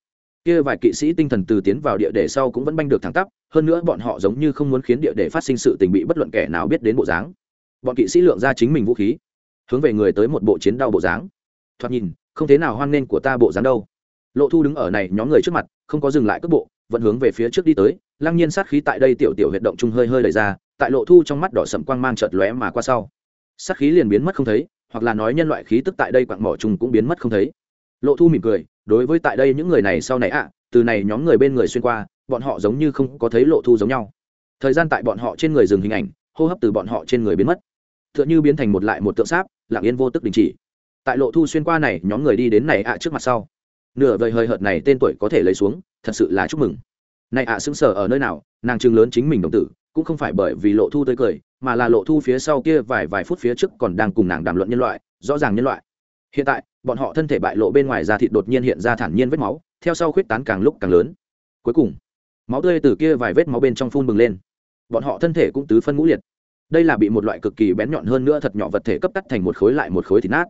Kia vài kỵ sĩ tinh thần từ tiến vào địa để sau cũng vẫn banh được thẳng tắp, hơn nữa bọn họ giống như không muốn khiến địa để phát sinh sự tình bị bất luận kẻ nào biết đến bộ dáng. Bọn kỵ sĩ lượng ra chính mình vũ khí, hướng về người tới một bộ chiến đau bộ dáng. Thoạt nhìn, không thế nào hoan nghênh của ta bộ dáng đâu lộ thu đứng ở này nhóm người trước mặt, không có dừng lại cước bộ, vẫn hướng về phía trước đi tới. Lăng nhiên sát khí tại đây tiểu tiểu huyệt động chung hơi hơi đẩy ra, tại lộ thu trong mắt đỏ sậm quang mang chợt lóe mà qua sau. Sát khí liền biến mất không thấy, hoặc là nói nhân loại khí tức tại đây quặng mỏ chung cũng biến mất không thấy. Lộ thu mỉm cười, đối với tại đây những người này sau này ạ, từ này nhóm người bên người xuyên qua, bọn họ giống như không có thấy lộ thu giống nhau. Thời gian tại bọn họ trên người dừng hình ảnh, hô hấp từ bọn họ trên người biến mất. T h ư ợ n h ư biến thành một lại một tượng sáp, lặng yên vô tức đình chỉ. Tại lộ thu xuyên qua này, nhóm người đi đến này ạ trước mặt sau nửa vời hơi hợt này tên tuổi có thể lấy xuống, thật sự là chúc mừng. Này ạ, sững sờ ở nơi nào, nàng chừng lớn chính mình đồng tử, cũng không phải bởi vì lộ thu tới cười, mà là lộ thu phía sau kia vài vài phút phía trước còn đang cùng nàng đàm luận nhân loại, rõ ràng nhân loại. Hiện tại, bọn họ thân thể bại lộ bên ngoài da thịt đột nhiên hiện ra thản nhiên vết máu, theo sau khuyết tán càng lúc càng lớn. Cuối cùng, máu tươi từ kia vài vết máu bên trong phun bừng lên. Bọn họ thân thể cũng tứ phân ngũ liệt. Đây là bị một loại cực kỳ bén nhọn hơn nữa thật nhỏ vật thể cấp cắt thành một khối lại một khối thịt nát.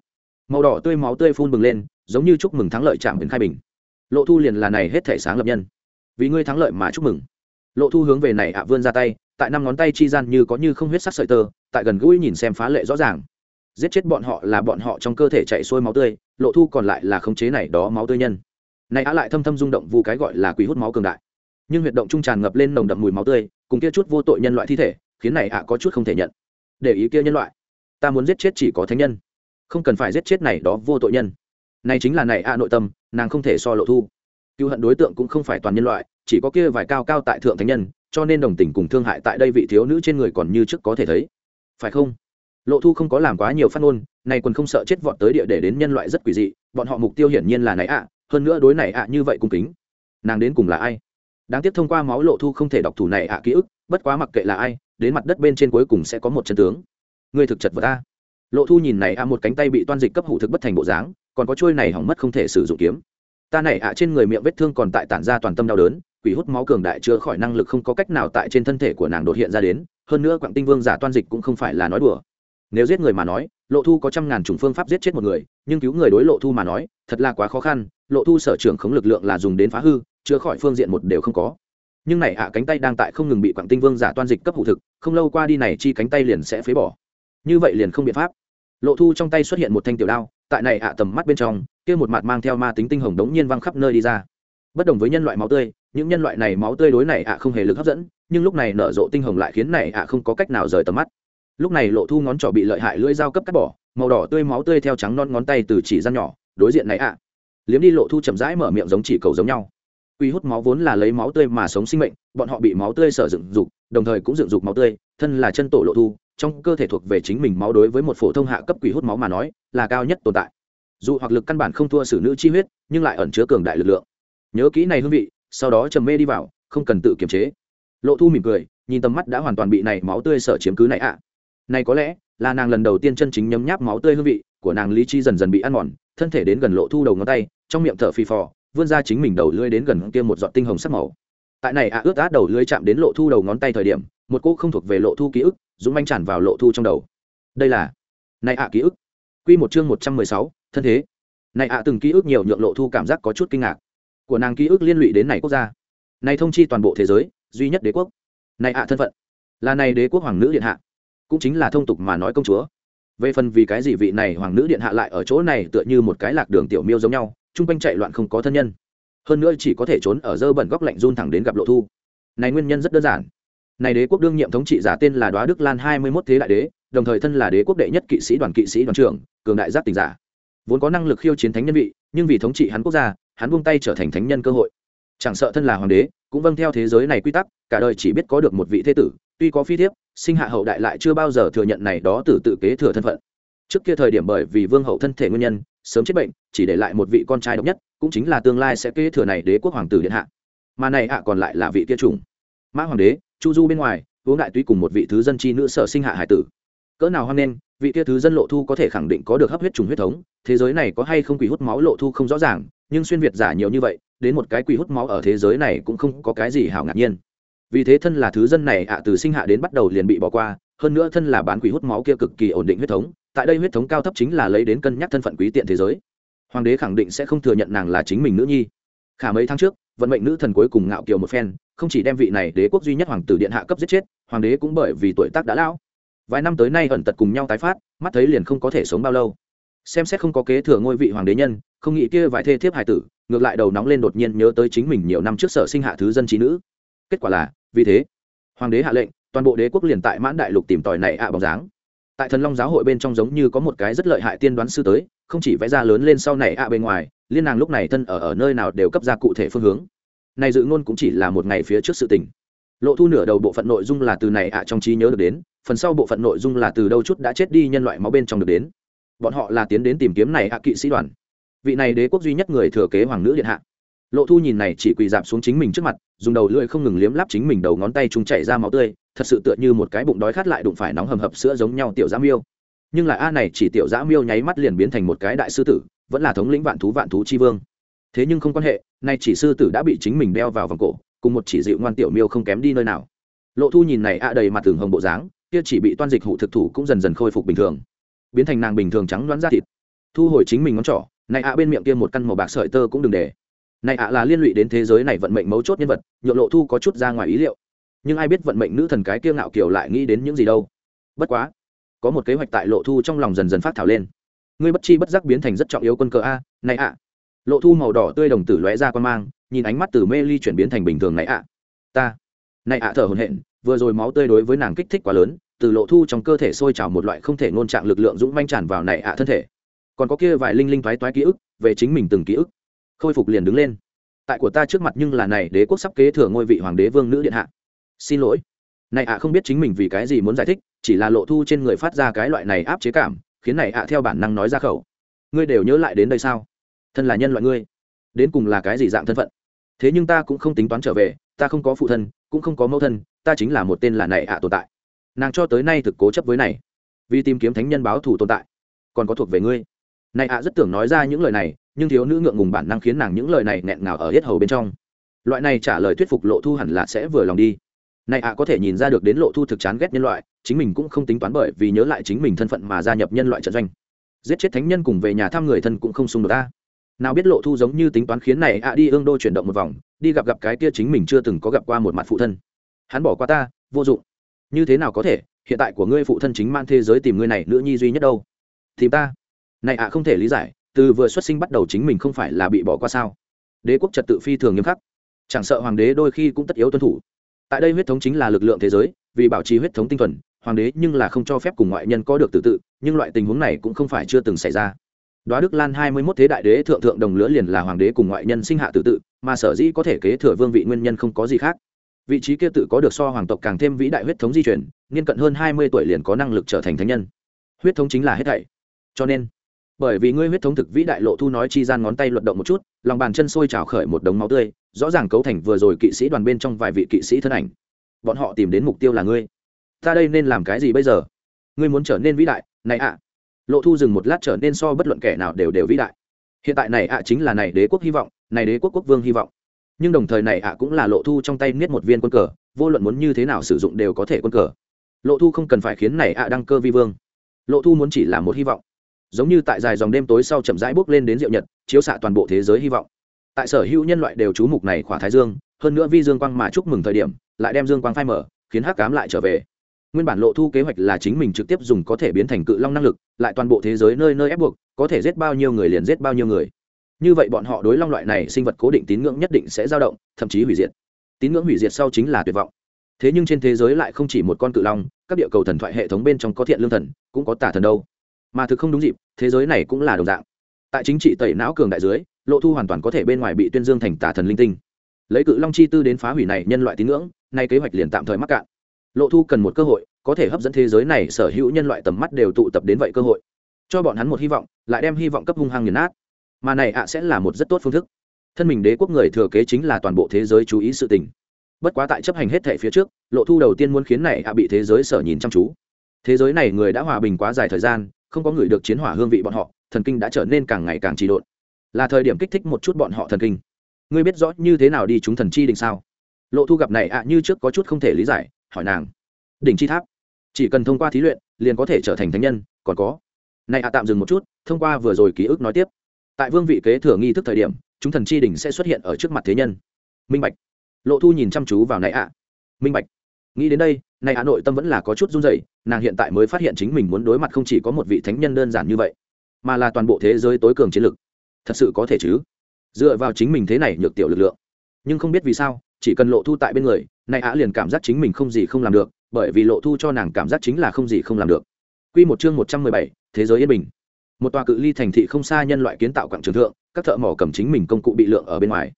Màu đỏ tươi máu tươi phun bừng lên giống như chúc mừng thắng lợi chạm đến khai bình. Lộ thu liền là này hết thể sáng lập nhân. Vì ngươi thắng lợi mà chúc mừng. Lộ thu hướng về này ạ vươn ra tay, tại năm ngón tay chi gian như có như không huyết sắc sợi tơ, tại gần gũi nhìn xem phá lệ rõ ràng. Giết chết bọn họ là bọn họ trong cơ thể chạy xuôi máu tươi, lộ thu còn lại là khống chế này đó máu tươi nhân. Này á lại thâm thâm rung động vu cái gọi là quỷ hút máu cường đại. Nhưng huyệt động trung tràn ngập lên nồng đậm mùi máu tươi, cùng kia chút vô tội nhân loại thi thể, khiến này ạ có chút không thể nhận. Để ý kia nhân loại, ta muốn giết chết chỉ có thánh nhân, không cần phải giết chết này đó vô tội nhân này chính là này ạ nội tâm, nàng không thể so lộ thu. Cựu hận đối tượng cũng không phải toàn nhân loại, chỉ có kia vài cao cao tại thượng thánh nhân, cho nên đồng tình cùng thương hại tại đây vị thiếu nữ trên người còn như trước có thể thấy. Phải không? Lộ thu không có làm quá nhiều phát ngôn, này còn không sợ chết vọt tới địa để đến nhân loại rất quỷ dị, bọn họ mục tiêu hiển nhiên là này ạ, hơn nữa đối này ạ như vậy cung kính. Nàng đến cùng là ai? Đáng tiếc thông qua máu lộ thu không thể đọc thủ này ạ ký ức, bất quá mặc kệ là ai, đến mặt đất bên trên cuối cùng sẽ có một chân tướng. Người thực chật vật ta lộ thu nhìn này ạ một cánh tay bị toan dịch cấp hủ thực bất thành bộ dáng, còn có trôi này hỏng mất không thể sử dụng kiếm. Ta này ạ trên người miệng vết thương còn tại tản ra toàn tâm đau đớn, quỷ hút máu cường đại chữa khỏi năng lực không có cách nào tại trên thân thể của nàng đột hiện ra đến, hơn nữa quặng tinh vương giả toan dịch cũng không phải là nói đùa. Nếu giết người mà nói, lộ thu có trăm ngàn chủng phương pháp giết chết một người, nhưng cứu người đối lộ thu mà nói, thật là quá khó khăn, lộ thu sở trưởng khống lực lượng là dùng đến phá hư chữa khỏi phương diện một đều không có. Nhưng này ạ cánh tay đang tại không ngừng bị quảng tinh vương giả toan dịch cấp hụ thực, không lâu qua đi này chi cánh tay liền sẽ phế bỏ như vậy liền không biện pháp. Lộ thu trong tay xuất hiện một thanh tiểu đao, tại này ạ tầm mắt bên trong, kia một mặt mang theo ma tính tinh hồng đống nhiên văng khắp nơi đi ra. Bất đồng với nhân loại máu tươi, những nhân loại này máu tươi đối này ạ không hề lực hấp dẫn, nhưng lúc này nở rộ tinh hồng lại khiến này ạ không có cách nào rời tầm mắt. Lúc này lộ thu ngón trỏ bị lợi hại lưỡi dao cấp cắt bỏ, màu đỏ tươi máu tươi theo trắng non ngón tay từ chỉ gian nhỏ, đối diện này ạ. Liếm đi lộ thu chậm rãi mở miệng giống chỉ cầu giống nhau. Quy hút máu vốn là lấy máu tươi mà sống sinh mệnh, bọn họ bị máu tươi sở dựng dục, đồng thời cũng dựng dục máu tươi, thân là chân tổ lộ thu trong cơ thể thuộc về chính mình máu đối với một phổ thông hạ cấp quỷ hút máu mà nói, là cao nhất tồn tại. Dù hoặc lực căn bản không thua xử nữ chi huyết, nhưng lại ẩn chứa cường đại lực lượng. Nhớ kỹ này hương vị, sau đó trầm mê đi vào, không cần tự kiềm chế. Lộ thu mỉm cười, nhìn tầm mắt đã hoàn toàn bị này máu tươi sở chiếm cứ này ạ. Này có lẽ là nàng lần đầu tiên chân chính nhấm nháp máu tươi hương vị của nàng lý chi dần dần bị ăn mòn, thân thể đến gần lộ thu đầu ngón tay, trong miệng thở phì phò, vươn ra chính mình đầu lưỡi đến gần kia một giọt tinh hồng sắc màu. Tại này ạ, ướt át đầu lưỡi chạm đến lộ thu đầu ngón tay thời điểm, một cô không thuộc về lộ thu ký ức dũng manh tràn vào lộ thu trong đầu. Đây là này ạ ký ức. Quy một chương một trăm mười sáu, thân thế. Này ạ từng ký ức nhiều nhượng lộ thu cảm giác có chút kinh ngạc. Của nàng ký ức liên lụy đến này quốc gia. Này thông chi toàn bộ thế giới, duy nhất đế quốc. Này ạ thân phận. Là này đế quốc hoàng nữ điện hạ. Cũng chính là thông tục mà nói công chúa. Về phần vì cái gì vị này hoàng nữ điện hạ lại ở chỗ này tựa như một cái lạc đường tiểu miêu giống nhau, chung quanh chạy loạn không có thân nhân. Hơn nữa chỉ có thể trốn ở dơ bẩn góc lạnh run thẳng đến gặp lộ thu. Này nguyên nhân rất đơn giản này đế quốc đương nhiệm thống trị giả tên là đoá đức lan hai mươi mốt thế đại đế, đồng thời thân là đế quốc đệ nhất kỵ sĩ đoàn kỵ sĩ đoàn trưởng, cường đại giác tình giả. Vốn có năng lực khiêu chiến thánh nhân vị, nhưng vì thống trị hắn quốc gia, hắn buông tay trở thành thánh nhân cơ hội. Chẳng sợ thân là hoàng đế, cũng vâng theo thế giới này quy tắc, cả đời chỉ biết có được một vị thế tử, tuy có phi thiếp, sinh hạ hậu đại lại chưa bao giờ thừa nhận này đó từ tự kế thừa thân phận. Trước kia thời điểm bởi vì vương hậu thân thể nguyên nhân, sớm chết bệnh, chỉ để lại một vị con trai độc nhất, cũng chính là tương lai sẽ kế thừa này đế quốc hoàng tử điện hạ. Mà này hạ còn lại là vị kia trùng mã hoàng đế chu du bên ngoài, uống đại túy cùng một vị thứ dân chi nữ sở sinh hạ hải tử. Cỡ nào hoan nghênh, vị kia thứ dân lộ thu có thể khẳng định có được hấp huyết trùng huyết thống, thế giới này có hay không quỷ hút máu lộ thu không rõ ràng, nhưng xuyên việt giả nhiều như vậy, đến một cái quỷ hút máu ở thế giới này cũng không có cái gì hảo ngạc nhiên. Vì thế thân là thứ dân này ạ, từ sinh hạ đến bắt đầu liền bị bỏ qua, hơn nữa thân là bán quỷ hút máu kia cực kỳ ổn định huyết thống, tại đây huyết thống cao thấp chính là lấy đến cân nhắc thân phận quý tiện thế giới. Hoàng đế khẳng định sẽ không thừa nhận nàng là chính mình nữ nhi. Khả mấy tháng trước, vận mệnh nữ thần cuối cùng ngạo kiều một phen không chỉ đem vị này đế quốc duy nhất hoàng tử điện hạ cấp giết chết, hoàng đế cũng bởi vì tuổi tác đã lão. Vài năm tới nay ẩn tật cùng nhau tái phát, mắt thấy liền không có thể sống bao lâu. Xem xét không có kế thừa ngôi vị hoàng đế nhân, không nghĩ kia vài thê thiếp hải tử, ngược lại đầu nóng lên đột nhiên nhớ tới chính mình nhiều năm trước sở sinh hạ thứ dân trí nữ. Kết quả là, vì thế, hoàng đế hạ lệnh, toàn bộ đế quốc liền tại mãn đại lục tìm tòi này ạ bóng dáng. Tại thần long giáo hội bên trong giống như có một cái rất lợi hại tiên đoán sư tới, không chỉ vẽ ra lớn lên sau này ạ bên ngoài, liên nàng lúc này thân ở ở nơi nào đều cấp ra cụ thể phương hướng này dự ngôn cũng chỉ là một ngày phía trước sự tình. Lộ thu nửa đầu bộ phận nội dung là từ này ạ à trong trí nhớ được đến, phần sau bộ phận nội dung là từ đâu chút đã chết đi nhân loại máu bên trong được đến. Bọn họ là tiến đến tìm kiếm này ạ à kỵ sĩ đoàn. Vị này đế quốc duy nhất người thừa kế hoàng nữ điện hạ. Lộ thu nhìn này chỉ quỳ dạp xuống chính mình trước mặt, dùng đầu lưỡi không ngừng liếm lắp chính mình đầu ngón tay chúng chảy ra máu tươi, thật sự tựa như một cái bụng đói khát lại đụng phải nóng hầm hập sữa giống nhau tiểu giã miêu. Nhưng lại a này chỉ tiểu giã miêu nháy mắt liền biến thành một cái đại sư tử, vẫn là thống lĩnh vạn thú vạn thú chi vương thế nhưng không quan hệ, nay chỉ sư tử đã bị chính mình đeo vào vòng cổ, cùng một chỉ dịu ngoan tiểu miêu không kém đi nơi nào. Lộ thu nhìn này ạ đầy mặt tường hồng bộ dáng, kia chỉ bị toan dịch hụ thực thủ cũng dần dần khôi phục bình thường. Biến thành nàng bình thường trắng đoán ra thịt. Thu hồi chính mình ngón trỏ, này ạ bên miệng kia một căn màu bạc sợi tơ cũng đừng để. Này ạ là liên lụy đến thế giới này vận mệnh mấu chốt nhân vật nhộn lộ thu có chút ra ngoài ý liệu. Nhưng ai biết vận mệnh nữ thần cái kia ngạo kiểu lại nghĩ đến những gì đâu. Bất quá, có một kế hoạch tại lộ thu trong lòng dần dần phát thảo lên. Ngươi bất chi bất giác biến thành rất trọng yếu quân cờ a, này ạ lộ thu màu đỏ tươi đồng tử lóe ra quan mang, nhìn ánh mắt từ mê ly chuyển biến thành bình thường này ạ. Ta, này ạ thở hồn hện vừa rồi máu tươi đối với nàng kích thích quá lớn, từ lộ thu trong cơ thể sôi trào một loại không thể ngôn trạng lực lượng dũng manh tràn vào này ạ thân thể. Còn có kia vài linh linh toái toái ký ức, về chính mình từng ký ức. Khôi phục liền đứng lên. Tại của ta trước mặt nhưng là này đế quốc sắp kế thừa ngôi vị hoàng đế vương nữ điện hạ. Xin lỗi. Này ạ không biết chính mình vì cái gì muốn giải thích, chỉ là lộ thu trên người phát ra cái loại này áp chế cảm, khiến này ạ theo bản năng nói ra khẩu. Ngươi đều nhớ lại đến đây sao? Thân là nhân loại ngươi, đến cùng là cái gì dạng thân phận? Thế nhưng ta cũng không tính toán trở về, ta không có phụ thân, cũng không có mẫu thân, ta chính là một tên là này ạ tồn tại. Nàng cho tới nay thực cố chấp với này, vì tìm kiếm thánh nhân báo thù tồn tại. Còn có thuộc về ngươi. Này ạ rất tưởng nói ra những lời này, nhưng thiếu nữ ngượng ngùng bản năng khiến nàng những lời này nghẹn ngào ở hết hầu bên trong. Loại này trả lời thuyết phục lộ thu hẳn là sẽ vừa lòng đi. Này ạ có thể nhìn ra được đến lộ thu thực chán ghét nhân loại, chính mình cũng không tính toán bởi vì nhớ lại chính mình thân phận mà gia nhập nhân loại trận doanh. Giết chết thánh nhân cùng về nhà thăm người thân cũng không xung đột ta nào biết lộ thu giống như tính toán khiến này ạ đi ương đô chuyển động một vòng, đi gặp gặp cái kia chính mình chưa từng có gặp qua một mặt phụ thân. Hắn bỏ qua ta, vô dụng. Như thế nào có thể, hiện tại của ngươi phụ thân chính man thế giới tìm ngươi này nữ nhi duy nhất đâu? Tìm ta? Này ạ không thể lý giải, từ vừa xuất sinh bắt đầu chính mình không phải là bị bỏ qua sao? Đế quốc trật tự phi thường nghiêm khắc. Chẳng sợ hoàng đế đôi khi cũng tất yếu tuân thủ. Tại đây huyết thống chính là lực lượng thế giới, vì bảo trì huyết thống tinh thuần, hoàng đế nhưng là không cho phép cùng ngoại nhân có được tự tự, nhưng loại tình huống này cũng không phải chưa từng xảy ra đoá đức lan hai mươi mốt thế đại đế thượng thượng đồng lứa liền là hoàng đế cùng ngoại nhân sinh hạ tự tự, mà sở dĩ có thể kế thừa vương vị nguyên nhân không có gì khác. Vị trí kia tự có được so hoàng tộc càng thêm vĩ đại huyết thống di chuyển niên cận hơn hai mươi tuổi liền có năng lực trở thành thánh nhân. Huyết thống chính là hết thảy. Cho nên, bởi vì ngươi huyết thống thực vĩ đại lộ thu nói chi gian ngón tay luận động một chút, lòng bàn chân sôi trào khởi một đống máu tươi, rõ ràng cấu thành vừa rồi kỵ sĩ đoàn bên trong vài vị kỵ sĩ thân ảnh. Bọn họ tìm đến mục tiêu là ngươi. Ta đây nên làm cái gì bây giờ? Ngươi muốn trở nên vĩ đại, này ạ lộ thu dừng một lát trở nên so bất luận kẻ nào đều đều vĩ đại. Hiện tại này ạ chính là này đế quốc hy vọng, này đế quốc quốc vương hy vọng. Nhưng đồng thời này ạ cũng là lộ thu trong tay niết một viên quân cờ, vô luận muốn như thế nào sử dụng đều có thể quân cờ. Lộ thu không cần phải khiến này ạ đăng cơ vi vương. Lộ thu muốn chỉ là một hy vọng. Giống như tại dài dòng đêm tối sau chậm rãi bước lên đến diệu nhật, chiếu xạ toàn bộ thế giới hy vọng. Tại sở hữu nhân loại đều chú mục này khỏa thái dương, hơn nữa vi dương quang mà chúc mừng thời điểm, lại đem dương quang phai mở, khiến hắc cám lại trở về nguyên bản lộ thu kế hoạch là chính mình trực tiếp dùng có thể biến thành cự long năng lực, lại toàn bộ thế giới nơi nơi ép buộc, có thể giết bao nhiêu người liền giết bao nhiêu người. Như vậy bọn họ đối long loại này sinh vật cố định tín ngưỡng nhất định sẽ dao động, thậm chí hủy diệt. Tín ngưỡng hủy diệt sau chính là tuyệt vọng. Thế nhưng trên thế giới lại không chỉ một con cự long, các địa cầu thần thoại hệ thống bên trong có thiện lương thần, cũng có tả thần đâu. Mà thực không đúng dịp, thế giới này cũng là đồng dạng. Tại chính trị tẩy não cường đại dưới, lộ thu hoàn toàn có thể bên ngoài bị tuyên dương thành tả thần linh tinh. Lấy cự long chi tư đến phá hủy này nhân loại tín ngưỡng, nay kế hoạch liền tạm thời mắc cạn lộ thu cần một cơ hội, có thể hấp dẫn thế giới này sở hữu nhân loại tầm mắt đều tụ tập đến vậy cơ hội. Cho bọn hắn một hy vọng, lại đem hy vọng cấp hung hăng nghiền nát. Mà này ạ sẽ là một rất tốt phương thức. Thân mình đế quốc người thừa kế chính là toàn bộ thế giới chú ý sự tình. Bất quá tại chấp hành hết thể phía trước, lộ thu đầu tiên muốn khiến này ạ bị thế giới sở nhìn chăm chú. Thế giới này người đã hòa bình quá dài thời gian, không có người được chiến hỏa hương vị bọn họ, thần kinh đã trở nên càng ngày càng trì độn. Là thời điểm kích thích một chút bọn họ thần kinh. Ngươi biết rõ như thế nào đi chúng thần chi định sao? Lộ thu gặp này ạ như trước có chút không thể lý giải hỏi nàng. Đỉnh chi tháp. Chỉ cần thông qua thí luyện, liền có thể trở thành thánh nhân, còn có. Này hạ tạm dừng một chút, thông qua vừa rồi ký ức nói tiếp. Tại vương vị kế thừa nghi thức thời điểm, chúng thần chi đỉnh sẽ xuất hiện ở trước mặt thế nhân. Minh bạch. Lộ thu nhìn chăm chú vào này ạ. Minh bạch. Nghĩ đến đây, này ạ nội tâm vẫn là có chút run rẩy, nàng hiện tại mới phát hiện chính mình muốn đối mặt không chỉ có một vị thánh nhân đơn giản như vậy, mà là toàn bộ thế giới tối cường chiến lực. Thật sự có thể chứ? Dựa vào chính mình thế này nhược tiểu lực lượng. Nhưng không biết vì sao, chỉ cần lộ thu tại bên người này ạ liền cảm giác chính mình không gì không làm được bởi vì lộ thu cho nàng cảm giác chính là không gì không làm được Quy một chương một trăm mười bảy, thế giới yên bình. Một tòa cự ly thành thị không xa nhân loại kiến tạo quảng trường thượng, các thợ mỏ cầm chính mình công cụ bị lượng ở bên ngoài.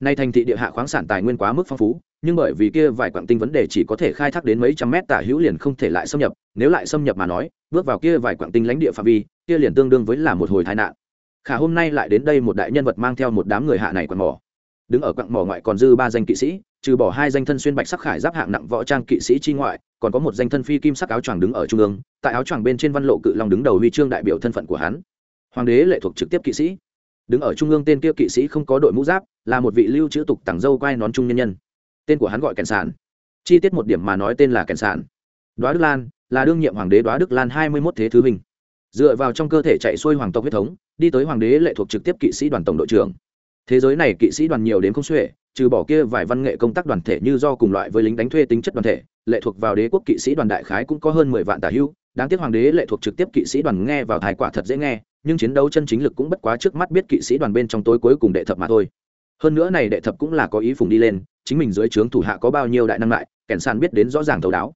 Nay thành thị địa hạ khoáng sản tài nguyên quá mức phong phú, nhưng bởi vì kia vài quặng tinh vấn đề chỉ có thể khai thác đến mấy trăm mét tả hữu liền không thể lại xâm nhập, nếu lại xâm nhập mà nói, bước vào kia vài quặng tinh lãnh địa phạm vi, kia liền tương đương với là một hồi tai nạn. Khả hôm nay lại đến đây một đại nhân vật mang theo một đám người hạ này quặng mỏ. Đứng ở quặng mỏ ngoại còn dư ba danh kỵ sĩ, trừ bỏ hai danh thân xuyên bạch sắc khải giáp hạng nặng võ trang kỵ sĩ chi ngoại, còn có một danh thân phi kim sắc áo choàng đứng ở trung ương, tại áo choàng bên trên văn lộ cự long đứng đầu huy chương đại biểu thân phận của hắn. Hoàng đế lệ thuộc trực tiếp kỵ sĩ. Đứng ở trung ương tên kia kỵ sĩ không có đội mũ giáp, là một vị lưu chữ tục tẳng dâu quai nón trung nhân nhân. Tên của hắn gọi Kèn Sạn. Chi tiết một điểm mà nói tên là Kèn Sạn. Đoá Đức Lan là đương nhiệm hoàng đế Đoá Đức Lan hai mươi 21 thế thứ hình. Dựa vào trong cơ thể chạy xuôi hoàng tộc huyết thống, đi tới hoàng đế lệ thuộc trực tiếp kỵ sĩ đoàn tổng đội trưởng. Thế giới này kỵ sĩ đoàn nhiều đến không xuể, trừ bỏ kia vài văn nghệ công tác đoàn thể như do cùng loại với lính đánh thuê tính chất đoàn thể, lệ thuộc vào đế quốc kỵ sĩ đoàn đại khái cũng có hơn mười vạn tả hưu. Đáng tiếc hoàng đế lệ thuộc trực tiếp kỵ sĩ đoàn nghe vào thái quả thật dễ nghe, nhưng chiến đấu chân chính lực cũng bất quá trước mắt biết kỵ sĩ đoàn bên trong tối cuối cùng đệ thập mà thôi. Hơn nữa này đệ thập cũng là có ý phùng đi lên, chính mình dưới trướng thủ hạ có bao nhiêu đại năng lại kẻn sàn biết đến rõ ràng thấu đáo.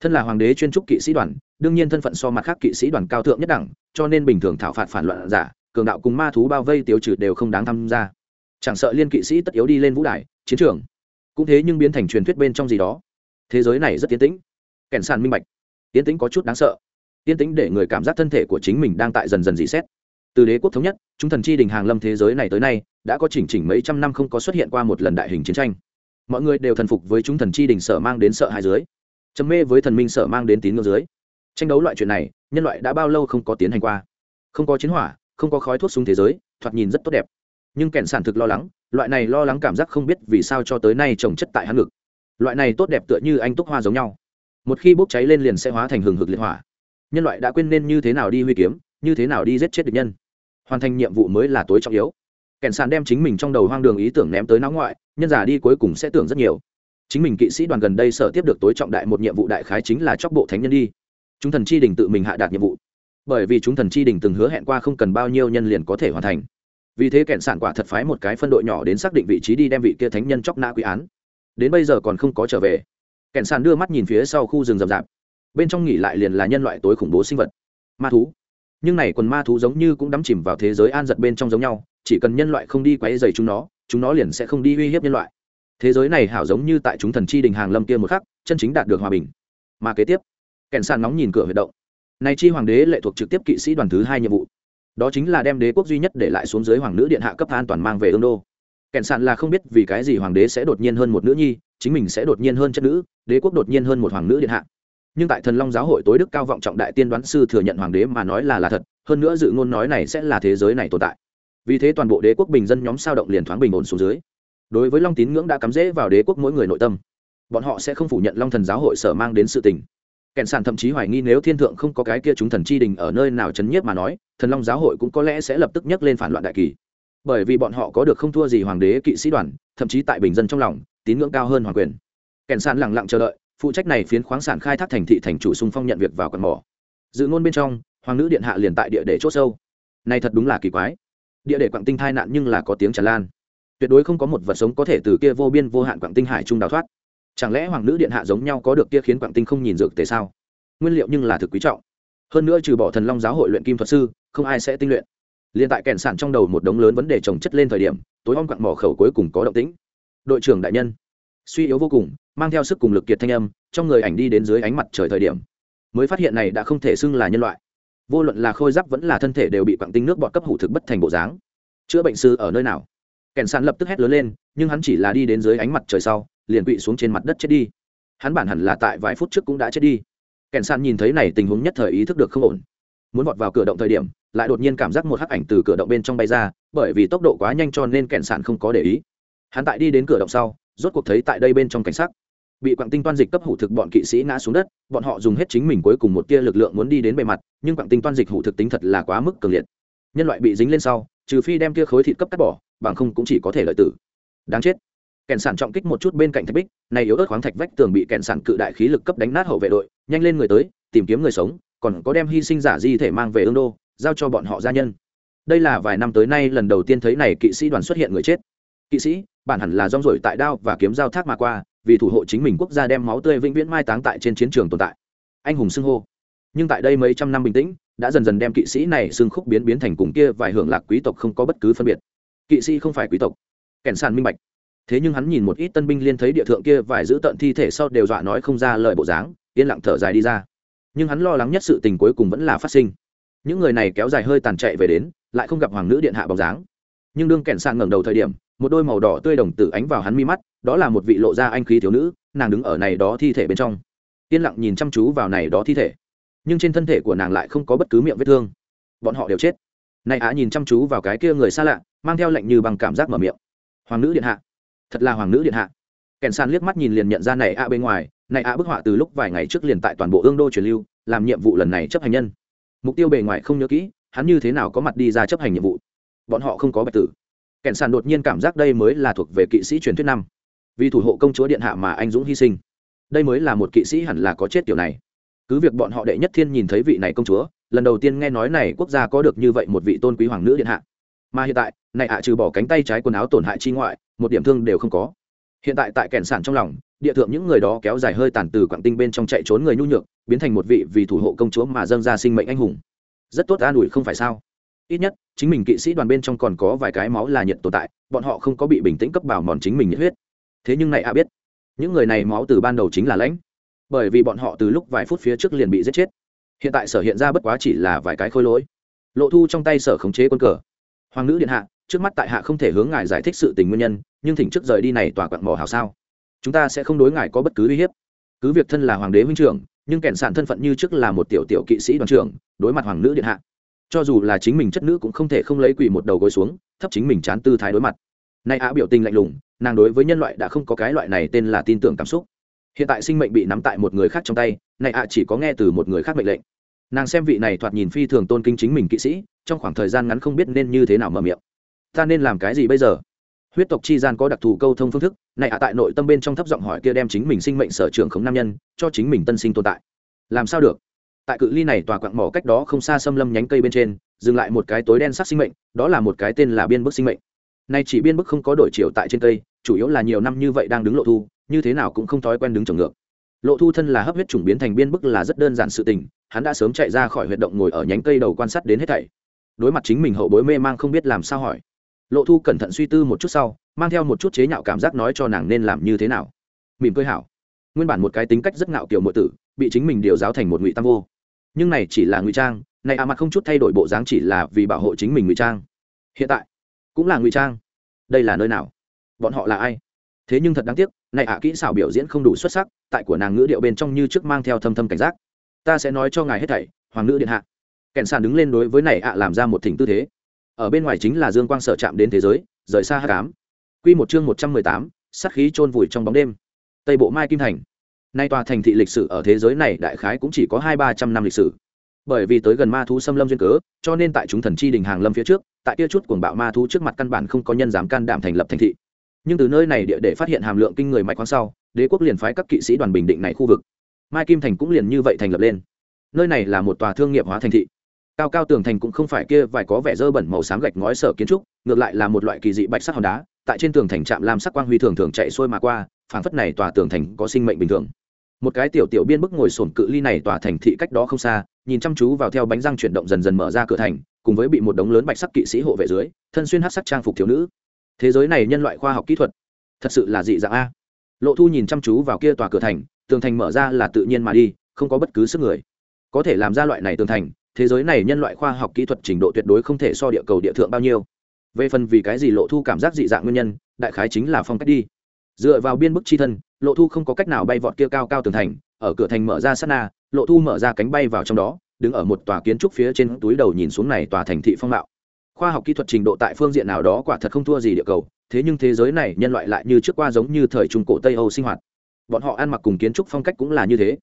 Thân là hoàng đế chuyên trúc kỵ sĩ đoàn, đương nhiên thân phận so mặt khác kỵ sĩ đoàn cao thượng nhất đẳng, cho nên bình thường thảo phạt phản loạn giả, cường đạo cùng ma thú bao vây tiêu trừ đều không đáng tham gia chẳng sợ liên kỵ sĩ tất yếu đi lên vũ đài, chiến trường, cũng thế nhưng biến thành truyền thuyết bên trong gì đó. Thế giới này rất tiến tĩnh. Kẻn sàn minh bạch. Tiến tĩnh có chút đáng sợ. Tiến tĩnh để người cảm giác thân thể của chính mình đang tại dần dần dị xét từ đế quốc thống nhất, chúng thần chi đình hàng lâm thế giới này tới nay, đã có chỉnh chỉnh mấy trăm năm không có xuất hiện qua một lần đại hình chiến tranh. Mọi người đều thần phục với chúng thần chi đình sở mang đến sợ hai dưới. Chấm mê với thần minh sở mang đến tín ngưỡng dưới. Tranh đấu loại chuyện này, nhân loại đã bao lâu không có tiến hành qua. Không có chiến hỏa, không có khói thuốc súng thế giới, thoạt nhìn rất tốt đẹp nhưng kèn sản thực lo lắng, loại này lo lắng cảm giác không biết vì sao cho tới nay trồng chất tại hắn ngực. Loại này tốt đẹp tựa như anh túc hoa giống nhau. Một khi bốc cháy lên liền sẽ hóa thành hừng hực liệt hỏa. Nhân loại đã quên nên như thế nào đi huy kiếm, như thế nào đi giết chết địch nhân. Hoàn thành nhiệm vụ mới là tối trọng yếu. Kẻn sàn đem chính mình trong đầu hoang đường ý tưởng ném tới não ngoại, nhân giả đi cuối cùng sẽ tưởng rất nhiều. Chính mình kỵ sĩ đoàn gần đây sở tiếp được tối trọng đại một nhiệm vụ đại khái chính là chóc bộ thánh nhân đi. Chúng thần chi đình tự mình hạ đạt nhiệm vụ. Bởi vì chúng thần chi đình từng hứa hẹn qua không cần bao nhiêu nhân liền có thể hoàn thành vì thế kẹn sản quả thật phái một cái phân đội nhỏ đến xác định vị trí đi đem vị kia thánh nhân chóc nã quy án. Đến bây giờ còn không có trở về. Kẹn sản đưa mắt nhìn phía sau khu rừng rậm rạp. Bên trong nghỉ lại liền là nhân loại tối khủng bố sinh vật. Ma thú. Nhưng này quần ma thú giống như cũng đắm chìm vào thế giới an giật bên trong giống nhau, chỉ cần nhân loại không đi quấy dày chúng nó chúng nó liền sẽ không đi uy hiếp nhân loại. Thế giới này hảo giống như tại chúng thần chi đình hàng lâm kia một khắc, chân chính đạt được hòa bình. Mà kế tiếp, kẹn sàn nóng nhìn cửa huyệt động. Này chi hoàng đế lệ thuộc trực tiếp kỵ sĩ đoàn thứ hai nhiệm vụ đó chính là đem đế quốc duy nhất để lại xuống dưới hoàng nữ điện hạ cấp an toàn mang về ương đô. Kèn sạn là không biết vì cái gì hoàng đế sẽ đột nhiên hơn một nữ nhi, chính mình sẽ đột nhiên hơn chất nữ, đế quốc đột nhiên hơn một hoàng nữ điện hạ. Nhưng tại thần long giáo hội tối đức cao vọng trọng đại tiên đoán sư thừa nhận hoàng đế mà nói là là thật, hơn nữa dự ngôn nói này sẽ là thế giới này tồn tại. Vì thế toàn bộ đế quốc bình dân nhóm sao động liền thoáng bình ổn xuống dưới. Đối với long tín ngưỡng đã cắm rễ vào đế quốc mỗi người nội tâm, bọn họ sẽ không phủ nhận long thần giáo hội sở mang đến sự tình kèn sản thậm chí hoài nghi nếu thiên thượng không có cái kia chúng thần chi đình ở nơi nào chấn nhiếp mà nói, thần long giáo hội cũng có lẽ sẽ lập tức nhấc lên phản loạn đại kỳ. Bởi vì bọn họ có được không thua gì hoàng đế, kỵ sĩ đoàn, thậm chí tại bình dân trong lòng, tín ngưỡng cao hơn hoàng quyền. Kèn sản lẳng lặng chờ đợi, phụ trách này phiến khoáng sản khai thác thành thị thành chủ sung phong nhận việc vào quần mỏ. Dự ngôn bên trong, hoàng nữ điện hạ liền tại địa để chốt sâu. Này thật đúng là kỳ quái. Địa để quặng tinh thai nạn nhưng là có tiếng tràn lan. Tuyệt đối không có một vật sống có thể từ kia vô biên vô hạn quặng tinh hải trung đào thoát chẳng lẽ hoàng nữ điện hạ giống nhau có được kia khiến quảng tinh không nhìn dược tế sao? Nguyên liệu nhưng là thực quý trọng. Hơn nữa trừ bỏ thần long giáo hội luyện kim thuật sư, không ai sẽ tinh luyện. Liền tại kèn sản trong đầu một đống lớn vấn đề trồng chất lên thời điểm, tối om quặng mỏ khẩu cuối cùng có động tĩnh. Đội trưởng đại nhân, suy yếu vô cùng, mang theo sức cùng lực kiệt thanh âm, trong người ảnh đi đến dưới ánh mặt trời thời điểm. Mới phát hiện này đã không thể xưng là nhân loại. Vô luận là khôi giáp vẫn là thân thể đều bị quặng tinh nước bọt cấp hủ thực bất thành bộ dáng. Chữa bệnh sư ở nơi nào? Kèn sản lập tức hét lớn lên, nhưng hắn chỉ là đi đến dưới ánh mặt trời sau liền quỵ xuống trên mặt đất chết đi. Hắn bản hẳn là tại vài phút trước cũng đã chết đi. Kèn san nhìn thấy này tình huống nhất thời ý thức được không ổn. Muốn vọt vào cửa động thời điểm, lại đột nhiên cảm giác một hắc ảnh từ cửa động bên trong bay ra, bởi vì tốc độ quá nhanh cho nên kèn sàn không có để ý. Hắn tại đi đến cửa động sau, rốt cuộc thấy tại đây bên trong cảnh sắc. Bị quặng tinh toan dịch cấp hủ thực bọn kỵ sĩ ngã xuống đất, bọn họ dùng hết chính mình cuối cùng một tia lực lượng muốn đi đến bề mặt, nhưng quặng tinh toan dịch hủ thực tính thật là quá mức cường liệt. Nhân loại bị dính lên sau, trừ phi đem tia khối thịt cấp cắt bỏ, bằng không cũng chỉ có thể lợi tử. Đáng chết kèn sản trọng kích một chút bên cạnh thạch bích, này yếu ớt khoáng thạch vách tường bị kèn sản cự đại khí lực cấp đánh nát hậu vệ đội, nhanh lên người tới, tìm kiếm người sống, còn có đem hy sinh giả di thể mang về ương đô, giao cho bọn họ gia nhân. Đây là vài năm tới nay lần đầu tiên thấy này kỵ sĩ đoàn xuất hiện người chết. Kỵ sĩ, bản hẳn là rong rổi tại đao và kiếm giao thác mà qua, vì thủ hộ chính mình quốc gia đem máu tươi vĩnh viễn mai táng tại trên chiến trường tồn tại. Anh hùng xưng hô. Nhưng tại đây mấy trăm năm bình tĩnh, đã dần dần đem kỵ sĩ này xưng khúc biến biến thành cùng kia vài hưởng lạc quý tộc không có bất cứ phân biệt. Kỵ sĩ không phải quý tộc. Kẻn sàn minh bạch thế nhưng hắn nhìn một ít tân binh liên thấy địa thượng kia vài giữ tận thi thể sau đều dọa nói không ra lời bộ dáng, yên lặng thở dài đi ra. Nhưng hắn lo lắng nhất sự tình cuối cùng vẫn là phát sinh. Những người này kéo dài hơi tàn chạy về đến, lại không gặp hoàng nữ điện hạ bóng dáng. Nhưng đương kẻn sang ngẩng đầu thời điểm, một đôi màu đỏ tươi đồng tử ánh vào hắn mi mắt, đó là một vị lộ ra anh khí thiếu nữ, nàng đứng ở này đó thi thể bên trong. Yên lặng nhìn chăm chú vào này đó thi thể. Nhưng trên thân thể của nàng lại không có bất cứ miệng vết thương. Bọn họ đều chết. Này á nhìn chăm chú vào cái kia người xa lạ, mang theo lệnh như bằng cảm giác mở miệng. Hoàng nữ điện hạ thật là hoàng nữ điện hạ. Kèn san liếc mắt nhìn liền nhận ra này a bên ngoài, này a bức họa từ lúc vài ngày trước liền tại toàn bộ ương đô truyền lưu, làm nhiệm vụ lần này chấp hành nhân. Mục tiêu bề ngoài không nhớ kỹ, hắn như thế nào có mặt đi ra chấp hành nhiệm vụ? Bọn họ không có bạch tử. Kèn sàn đột nhiên cảm giác đây mới là thuộc về kỵ sĩ truyền thuyết năm. Vì thủ hộ công chúa điện hạ mà anh dũng hy sinh. Đây mới là một kỵ sĩ hẳn là có chết kiểu này. Cứ việc bọn họ đệ nhất thiên nhìn thấy vị này công chúa, lần đầu tiên nghe nói này quốc gia có được như vậy một vị tôn quý hoàng nữ điện hạ mà hiện tại, này ạ trừ bỏ cánh tay trái quần áo tổn hại chi ngoại, một điểm thương đều không có. Hiện tại tại kẻn sản trong lòng, địa thượng những người đó kéo dài hơi tàn từ quảng tinh bên trong chạy trốn người nhu nhược, biến thành một vị vì thủ hộ công chúa mà dâng ra sinh mệnh anh hùng. Rất tốt an ủi không phải sao? Ít nhất, chính mình kỵ sĩ đoàn bên trong còn có vài cái máu là nhiệt tồn tại, bọn họ không có bị bình tĩnh cấp bảo mòn chính mình nhiệt huyết. Thế nhưng này a biết, những người này máu từ ban đầu chính là lãnh. Bởi vì bọn họ từ lúc vài phút phía trước liền bị giết chết. Hiện tại sở hiện ra bất quá chỉ là vài cái khôi lỗi. Lộ thu trong tay sở khống chế quân cờ hoàng nữ điện hạ, trước mắt tại hạ không thể hướng ngài giải thích sự tình nguyên nhân, nhưng thỉnh trước rời đi này tòa quặng mỏ hào sao? Chúng ta sẽ không đối ngài có bất cứ uy hiếp. Cứ việc thân là hoàng đế huynh trưởng, nhưng kẻn sản thân phận như trước là một tiểu tiểu kỵ sĩ đoàn trưởng, đối mặt hoàng nữ điện hạ. Cho dù là chính mình chất nữ cũng không thể không lấy quỳ một đầu gối xuống, thấp chính mình chán tư thái đối mặt. Nay á biểu tình lạnh lùng, nàng đối với nhân loại đã không có cái loại này tên là tin tưởng cảm xúc. Hiện tại sinh mệnh bị nắm tại một người khác trong tay này ạ chỉ có nghe từ một người khác mệnh lệnh. Nàng xem vị này thoạt nhìn phi thường tôn kính chính mình kỵ sĩ trong khoảng thời gian ngắn không biết nên như thế nào mở miệng. Ta nên làm cái gì bây giờ? Huyết tộc chi gian có đặc thù câu thông phương thức, này ạ tại nội tâm bên trong thấp giọng hỏi kia đem chính mình sinh mệnh sở trường khống nam nhân, cho chính mình tân sinh tồn tại. Làm sao được? Tại cự ly này tòa quặng mỏ cách đó không xa xâm lâm nhánh cây bên trên, dừng lại một cái tối đen sắc sinh mệnh, đó là một cái tên là biên bức sinh mệnh. Nay chỉ biên bức không có đổi chiều tại trên cây, chủ yếu là nhiều năm như vậy đang đứng lộ thu, như thế nào cũng không thói quen đứng trồng ngược. Lộ thu thân là hấp huyết chủng biến thành biên bức là rất đơn giản sự tình, hắn đã sớm chạy ra khỏi huyệt động ngồi ở nhánh cây đầu quan sát đến hết thảy đối mặt chính mình hậu bối mê mang không biết làm sao hỏi. Lộ thu cẩn thận suy tư một chút sau, mang theo một chút chế nhạo cảm giác nói cho nàng nên làm như thế nào. Mỉm cười hảo. Nguyên bản một cái tính cách rất ngạo kiểu mượn tử, bị chính mình điều giáo thành một ngụy tam vô. Nhưng này chỉ là ngụy trang, này à mặt không chút thay đổi bộ dáng chỉ là vì bảo hộ chính mình ngụy trang. Hiện tại, cũng là ngụy trang. Đây là nơi nào? Bọn họ là ai? Thế nhưng thật đáng tiếc, này ạ kỹ xảo biểu diễn không đủ xuất sắc, tại của nàng ngữ điệu bên trong như trước mang theo thâm thâm cảnh giác. Ta sẽ nói cho ngài hết thảy, hoàng nữ điện hạ kèn sàn đứng lên đối với này ạ làm ra một thỉnh tư thế. Ở bên ngoài chính là dương quang sở chạm đến thế giới, rời xa hát cám q một chương một trăm mười tám sắt khí chôn vùi trong bóng đêm. Tây bộ mai kim thành. Nay tòa thành thị lịch sử ở thế giới này đại khái cũng chỉ có hai ba trăm năm lịch sử. Bởi vì tới gần ma thú xâm lâm duyên cớ, cho nên tại chúng thần chi đình hàng lâm phía trước, tại kia chút cuồng bạo ma thú trước mặt căn bản không có nhân dám can đảm thành lập thành thị. Nhưng từ nơi này địa để phát hiện hàm lượng kinh người mạch khoáng sau, đế quốc liền phái các kỵ sĩ đoàn bình định này khu vực. Mai kim thành cũng liền như vậy thành lập lên. Nơi này là một tòa thương nghiệp hóa thành thị cao cao tường thành cũng không phải kia vài có vẻ dơ bẩn màu xám gạch ngói sở kiến trúc, ngược lại là một loại kỳ dị bạch sắc hòn đá, tại trên tường thành trạm lam sắc quang huy thường thường chạy xuôi mà qua, phảng phất này tòa tường thành có sinh mệnh bình thường. Một cái tiểu tiểu biên bức ngồi sổn cự ly này tòa thành thị cách đó không xa, nhìn chăm chú vào theo bánh răng chuyển động dần dần mở ra cửa thành, cùng với bị một đống lớn bạch sắc kỵ sĩ hộ vệ dưới, thân xuyên hát sắc trang phục thiếu nữ. Thế giới này nhân loại khoa học kỹ thuật, thật sự là dị dạng a. Lộ thu nhìn chăm chú vào kia tòa cửa thành, tường thành mở ra là tự nhiên mà đi, không có bất cứ sức người. Có thể làm ra loại này tường thành thế giới này nhân loại khoa học kỹ thuật trình độ tuyệt đối không thể so địa cầu địa thượng bao nhiêu. Về phần vì cái gì lộ thu cảm giác dị dạng nguyên nhân, đại khái chính là phong cách đi. Dựa vào biên bức chi thân, lộ thu không có cách nào bay vọt kia cao cao tường thành, ở cửa thành mở ra sát na, lộ thu mở ra cánh bay vào trong đó, đứng ở một tòa kiến trúc phía trên túi đầu nhìn xuống này tòa thành thị phong mạo. Khoa học kỹ thuật trình độ tại phương diện nào đó quả thật không thua gì địa cầu, thế nhưng thế giới này nhân loại lại như trước qua giống như thời trung cổ tây âu sinh hoạt. Bọn họ ăn mặc cùng kiến trúc phong cách cũng là như thế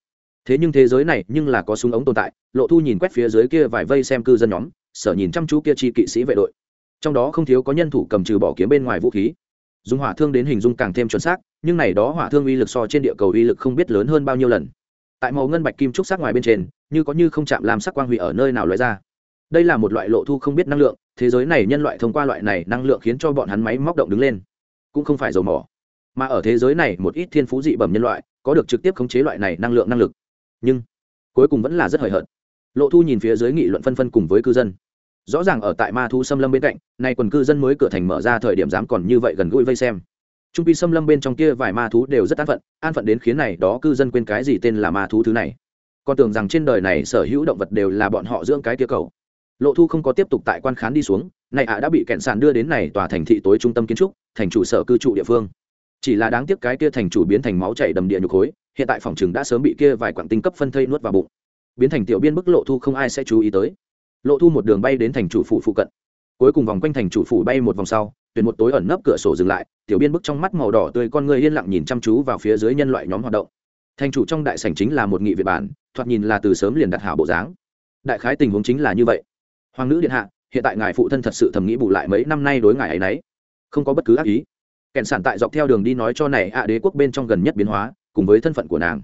thế nhưng thế giới này nhưng là có súng ống tồn tại, lộ thu nhìn quét phía dưới kia vài vây xem cư dân nhóm, sở nhìn chăm chú kia chi kỵ sĩ vệ đội. Trong đó không thiếu có nhân thủ cầm trừ bỏ kiếm bên ngoài vũ khí. Dùng hỏa thương đến hình dung càng thêm chuẩn xác, nhưng này đó hỏa thương uy lực so trên địa cầu uy lực không biết lớn hơn bao nhiêu lần. Tại màu ngân bạch kim trúc sắc ngoài bên trên, như có như không chạm làm sắc quang hủy ở nơi nào loại ra. Đây là một loại lộ thu không biết năng lượng, thế giới này nhân loại thông qua loại này năng lượng khiến cho bọn hắn máy móc động đứng lên. Cũng không phải dầu mỏ, mà ở thế giới này một ít thiên phú dị bẩm nhân loại, có được trực tiếp khống chế loại này năng lượng năng lực nhưng cuối cùng vẫn là rất hời hợt. Lộ thu nhìn phía dưới nghị luận phân phân cùng với cư dân. Rõ ràng ở tại ma thu xâm lâm bên cạnh, nay quần cư dân mới cửa thành mở ra thời điểm dám còn như vậy gần gũi vây xem. Trung pi xâm lâm bên trong kia vài ma thú đều rất an phận an phận đến khiến này đó cư dân quên cái gì tên là ma thú thứ này. Còn tưởng rằng trên đời này sở hữu động vật đều là bọn họ dưỡng cái kia cầu. Lộ thu không có tiếp tục tại quan khán đi xuống, này ạ đã bị kẹn sàn đưa đến này tòa thành thị tối trung tâm kiến trúc, thành chủ sở cư trụ địa phương. Chỉ là đáng tiếc cái kia thành chủ biến thành máu chảy đầm địa nhục khối hiện tại phòng chừng đã sớm bị kia vài quặng tinh cấp phân thây nuốt vào bụng. Biến thành tiểu biên bức lộ thu không ai sẽ chú ý tới. Lộ thu một đường bay đến thành chủ phủ phụ cận. Cuối cùng vòng quanh thành chủ phủ bay một vòng sau, tuyển một tối ẩn nấp cửa sổ dừng lại, tiểu biên bức trong mắt màu đỏ tươi con người yên lặng nhìn chăm chú vào phía dưới nhân loại nhóm hoạt động. Thành chủ trong đại sảnh chính là một nghị viện bản, thoạt nhìn là từ sớm liền đặt hảo bộ dáng. Đại khái tình huống chính là như vậy. Hoàng nữ điện hạ, hiện tại ngài phụ thân thật sự thầm nghĩ bù lại mấy năm nay đối ngài ấy nấy. Không có bất cứ ác ý. Kèn sản tại dọc theo đường đi nói cho này ạ đế quốc bên trong gần nhất biến hóa cùng với thân phận của nàng.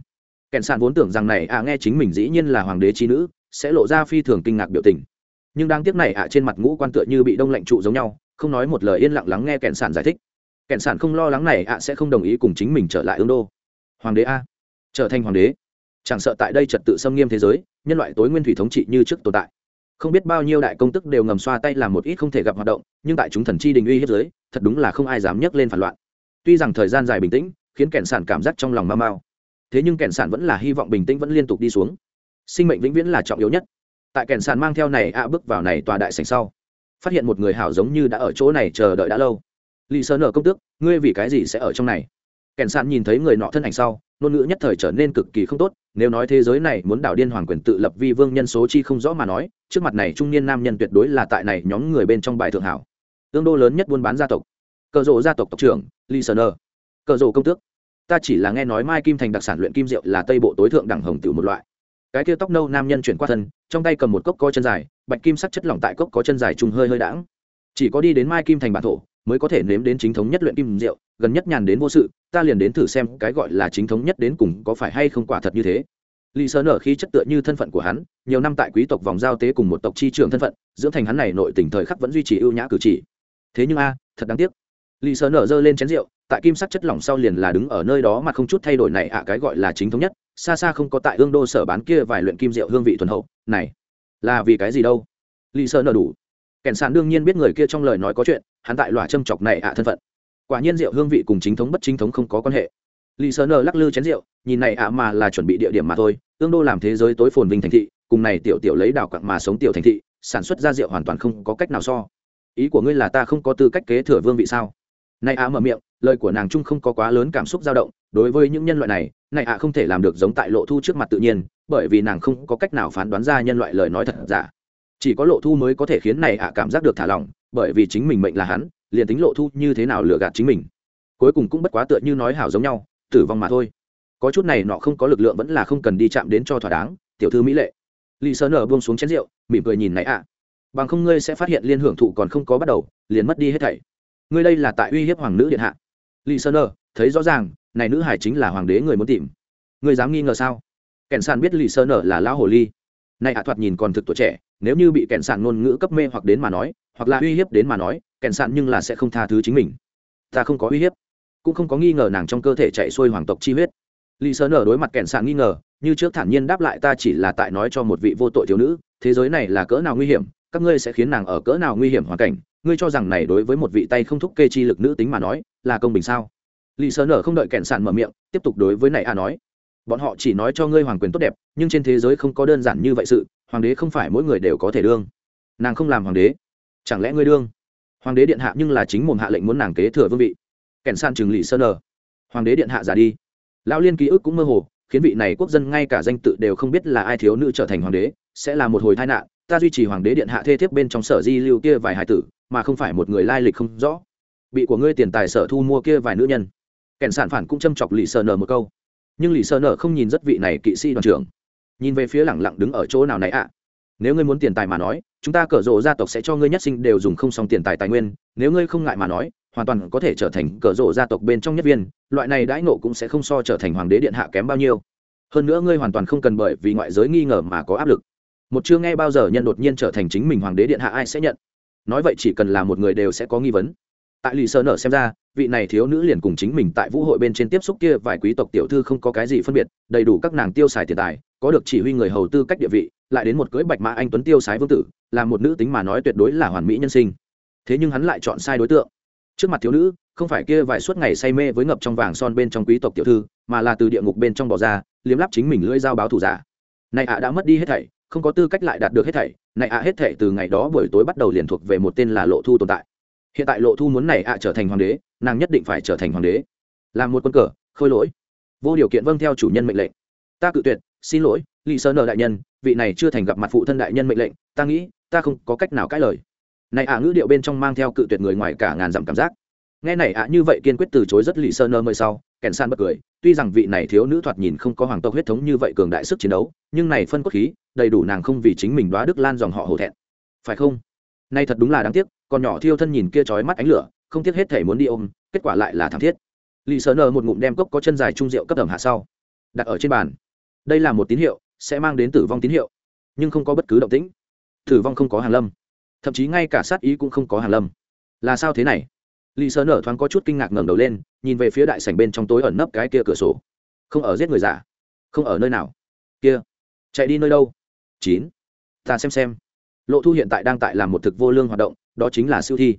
Kèn sản vốn tưởng rằng này ạ nghe chính mình dĩ nhiên là hoàng đế trí nữ, sẽ lộ ra phi thường kinh ngạc biểu tình. Nhưng đáng tiếc này ạ trên mặt ngũ quan tựa như bị đông lạnh trụ giống nhau, không nói một lời yên lặng lắng nghe kèn sản giải thích. Kèn sản không lo lắng này ạ sẽ không đồng ý cùng chính mình trở lại ương đô. Hoàng đế a. Trở thành hoàng đế. Chẳng sợ tại đây trật tự xâm nghiêm thế giới, nhân loại tối nguyên thủy thống trị như trước tồn tại. Không biết bao nhiêu đại công tức đều ngầm xoa tay làm một ít không thể gặp hoạt động, nhưng tại chúng thần chi đình uy hiếp giới, thật đúng là không ai dám nhấc lên phản loạn. Tuy rằng thời gian dài bình tĩnh khiến kẻn sản cảm giác trong lòng mau mau. Thế nhưng kẻn sản vẫn là hy vọng bình tĩnh vẫn liên tục đi xuống. Sinh mệnh vĩnh viễn là trọng yếu nhất. Tại kẻn sản mang theo này ạ, bước vào này tòa đại sành sau, phát hiện một người hảo giống như đã ở chỗ này chờ đợi đã lâu. Lì sơ nở công tước, ngươi vì cái gì sẽ ở trong này? Kẻn sản nhìn thấy người nọ thân ảnh sau, ngôn ngữ nhất thời trở nên cực kỳ không tốt, nếu nói thế giới này muốn đảo điên hoàng quyền tự lập vi vương nhân số chi không rõ mà nói, trước mặt này trung niên nam nhân tuyệt đối là tại này nhóm người bên trong bài thượng hảo. Tương đô lớn nhất buôn bán gia tộc. Cờ rộ gia tộc tộc trưởng lee sơn cờ rộ công tước ta chỉ là nghe nói mai kim thành đặc sản luyện kim rượu là tây bộ tối thượng đẳng hồng tiểu một loại cái kia tóc nâu nam nhân chuyển qua thân trong tay cầm một cốc có chân dài bạch kim sắc chất lỏng tại cốc có chân dài trùng hơi hơi đãng chỉ có đi đến mai kim thành bản thổ mới có thể nếm đến chính thống nhất luyện kim rượu gần nhất nhàn đến vô sự ta liền đến thử xem cái gọi là chính thống nhất đến cùng có phải hay không quả thật như thế Lý Sơn ở khí chất tựa như thân phận của hắn, nhiều năm tại quý tộc vòng giao tế cùng một tộc chi trưởng thân phận, dưỡng thành hắn này nội tình thời khắc vẫn duy trì ưu nhã cử chỉ. Thế nhưng a, thật đáng tiếc. Lý Sơn ở giơ lên chén rượu, tại kim sắc chất lỏng sau liền là đứng ở nơi đó mà không chút thay đổi này ạ cái gọi là chính thống nhất, xa xa không có tại ương đô sở bán kia vài luyện kim rượu hương vị thuần hậu, này, là vì cái gì đâu? Lý Sơ nở đủ. Kẻn sàn đương nhiên biết người kia trong lời nói có chuyện, hắn tại loại châm chọc này ạ thân phận. Quả nhiên rượu hương vị cùng chính thống bất chính thống không có quan hệ lì sơ nở lắc lư chén rượu nhìn này ạ mà là chuẩn bị địa điểm mà thôi ương đô làm thế giới tối phồn vinh thành thị cùng này tiểu tiểu lấy đào quặng mà sống tiểu thành thị sản xuất ra rượu hoàn toàn không có cách nào so ý của ngươi là ta không có tư cách kế thừa vương vị sao này ạ mở miệng lời của nàng trung không có quá lớn cảm xúc dao động, đối với những nhân loại này này ạ không thể làm được giống tại lộ thu trước mặt tự nhiên, bởi vì nàng không có cách nào phán đoán ra nhân loại lời nói thật giả. Chỉ có lộ thu mới có thể khiến này ạ cảm giác được thả lỏng, bởi vì chính mình mệnh là hắn, liền tính lộ thu như thế nào lừa gạt chính mình. Cuối cùng cũng bất quá tựa như nói hảo giống nhau, tử vong mà thôi. Có chút này nọ không có lực lượng vẫn là không cần đi chạm đến cho thỏa đáng, tiểu thư mỹ lệ. Lì sơ nở buông xuống chén rượu, mỉm cười nhìn này ạ. Bằng không ngươi sẽ phát hiện liên hưởng thụ còn không có bắt đầu, liền mất đi hết thảy. Ngươi đây là tại uy hiếp hoàng nữ điện hạ lì sơ nở thấy rõ ràng, này nữ hải chính là hoàng đế người muốn tìm. Người dám nghi ngờ sao? Kẻn sàn biết lì sơ nở là lão hồ ly. Này ạ thoạt nhìn còn thực tuổi trẻ, nếu như bị kẻn sàn ngôn ngữ cấp mê hoặc đến mà nói, hoặc là uy hiếp đến mà nói kẻn sàn nhưng là sẽ không tha thứ chính mình. Ta không có uy hiếp, cũng không có nghi ngờ nàng trong cơ thể chạy xuôi hoàng tộc chi huyết. Lì sơ nở đối mặt kẻn sàn nghi ngờ, như trước thản nhiên đáp lại ta chỉ là tại nói cho một vị vô tội thiếu nữ, thế giới này là cỡ nào nguy hiểm, các ngươi sẽ khiến nàng ở cỡ nào nguy hiểm hoàn cảnh, ngươi cho rằng này đối với một vị tay không thúc kê chi lực nữ tính mà nói là công bình sao? Lì sơ nở không đợi kẻn sàn mở miệng, tiếp tục đối với này a nói. Bọn họ chỉ nói cho ngươi hoàng quyền tốt đẹp, nhưng trên thế giới không có đơn giản như vậy sự, hoàng đế không phải mỗi người đều có thể đương. Nàng không làm hoàng đế, chẳng lẽ ngươi đương? Hoàng đế điện hạ nhưng là chính mồm hạ lệnh muốn nàng kế thừa vương vị. Kẻn san chừng lì sơ nở. Hoàng đế điện hạ giả đi. Lão liên ký ức cũng mơ hồ, khiến vị này quốc dân ngay cả danh tự đều không biết là ai thiếu nữ trở thành hoàng đế, sẽ là một hồi tai nạn. Ta duy trì hoàng đế điện hạ thê thiếp bên trong sở di lưu kia vài hải tử, mà không phải một người lai lịch không rõ bị của ngươi tiền tài sở thu mua kia vài nữ nhân. Kẻn sản phản cũng châm chọc lì sơ nở một câu. Nhưng lì sơ nở không nhìn rất vị này kỵ sĩ đoàn trưởng. Nhìn về phía lẳng lặng đứng ở chỗ nào này ạ? Nếu ngươi muốn tiền tài mà nói, chúng ta cờ rộ gia tộc sẽ cho ngươi nhất sinh đều dùng không xong tiền tài tài nguyên. Nếu ngươi không ngại mà nói, hoàn toàn có thể trở thành cờ rộ gia tộc bên trong nhất viên. Loại này đãi nộ cũng sẽ không so trở thành hoàng đế điện hạ kém bao nhiêu. Hơn nữa ngươi hoàn toàn không cần bởi vì ngoại giới nghi ngờ mà có áp lực. Một chưa nghe bao giờ nhân đột nhiên trở thành chính mình hoàng đế điện hạ ai sẽ nhận? Nói vậy chỉ cần là một người đều sẽ có nghi vấn tại lì sơ nở xem ra, vị này thiếu nữ liền cùng chính mình tại vũ hội bên trên tiếp xúc kia vài quý tộc tiểu thư không có cái gì phân biệt, đầy đủ các nàng tiêu xài tiền tài, có được chỉ huy người hầu tư cách địa vị, lại đến một cưỡi bạch mã anh tuấn tiêu sái vương tử, là một nữ tính mà nói tuyệt đối là hoàn mỹ nhân sinh. Thế nhưng hắn lại chọn sai đối tượng. Trước mặt thiếu nữ, không phải kia vài suốt ngày say mê với ngập trong vàng son bên trong quý tộc tiểu thư, mà là từ địa ngục bên trong bỏ ra, liếm lắp chính mình lưỡi dao báo thủ giả. Này ạ đã mất đi hết thảy, không có tư cách lại đạt được hết thảy, này ạ hết thảy từ ngày đó buổi tối bắt đầu liền thuộc về một tên là lộ thu tồn tại hiện tại lộ thu muốn này ạ trở thành hoàng đế, nàng nhất định phải trở thành hoàng đế. Làm một quân cờ, khôi lỗi. Vô điều kiện vâng theo chủ nhân mệnh lệnh. Ta cự tuyệt, xin lỗi lì sơ nợ đại nhân, vị này chưa thành gặp mặt phụ thân đại nhân mệnh lệnh, ta nghĩ, ta không có cách nào cãi lời. Này ạ ngữ điệu bên trong mang theo cự tuyệt người ngoài cả ngàn dặm cảm giác. Nghe này ạ như vậy kiên quyết từ chối rất lì sơ nơ mời sau, kèn san bật cười, tuy rằng vị này thiếu nữ thoạt nhìn không có hoàng tộc huyết thống như vậy cường đại sức chiến đấu, nhưng này phân cốt khí, đầy đủ nàng không vì chính mình đoá đức lan dòng họ hổ thẹn. Phải không? Nay thật đúng là đáng tiếc còn nhỏ thiêu thân nhìn kia trói mắt ánh lửa, không tiếc hết thể muốn đi ôm, kết quả lại là thảm thiết. Lì sờ nờ một ngụm đem cốc có chân dài trung rượu cấp tầm hạ sau, đặt ở trên bàn. Đây là một tín hiệu, sẽ mang đến tử vong tín hiệu, nhưng không có bất cứ động tĩnh. Tử vong không có hàn lâm, thậm chí ngay cả sát ý cũng không có hàn lâm. Là sao thế này? Lì sờ nở thoáng có chút kinh ngạc ngẩng đầu lên, nhìn về phía đại sảnh bên trong tối ẩn nấp cái kia cửa sổ. Không ở giết người giả, không ở nơi nào. Kia, chạy đi nơi đâu? Chín, ta xem xem. Lộ thu hiện tại đang tại làm một thực vô lương hoạt động đó chính là siêu thi.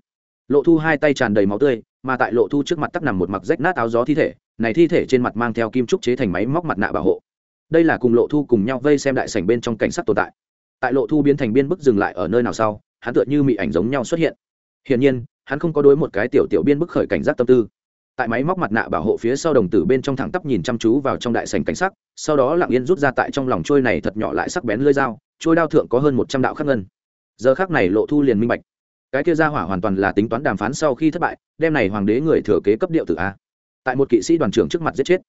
Lộ thu hai tay tràn đầy máu tươi, mà tại lộ thu trước mặt tắc nằm một mặc rách nát áo gió thi thể, này thi thể trên mặt mang theo kim trúc chế thành máy móc mặt nạ bảo hộ. Đây là cùng lộ thu cùng nhau vây xem đại sảnh bên trong cảnh sát tồn tại. Tại lộ thu biến thành biên bức dừng lại ở nơi nào sau, hắn tựa như mị ảnh giống nhau xuất hiện. Hiển nhiên, hắn không có đối một cái tiểu tiểu biên bức khởi cảnh giác tâm tư. Tại máy móc mặt nạ bảo hộ phía sau đồng tử bên trong thẳng tắp nhìn chăm chú vào trong đại sảnh cảnh sắc, sau đó lặng yên rút ra tại trong lòng trôi này thật nhỏ lại sắc bén lưỡi dao, trôi đao thượng có hơn một trăm đạo khắc ngân. Giờ khác này lộ thu liền minh bạch cái kia ra hỏa hoàn toàn là tính toán đàm phán sau khi thất bại, đem này hoàng đế người thừa kế cấp điệu tử a. Tại một kỵ sĩ đoàn trưởng trước mặt giết chết,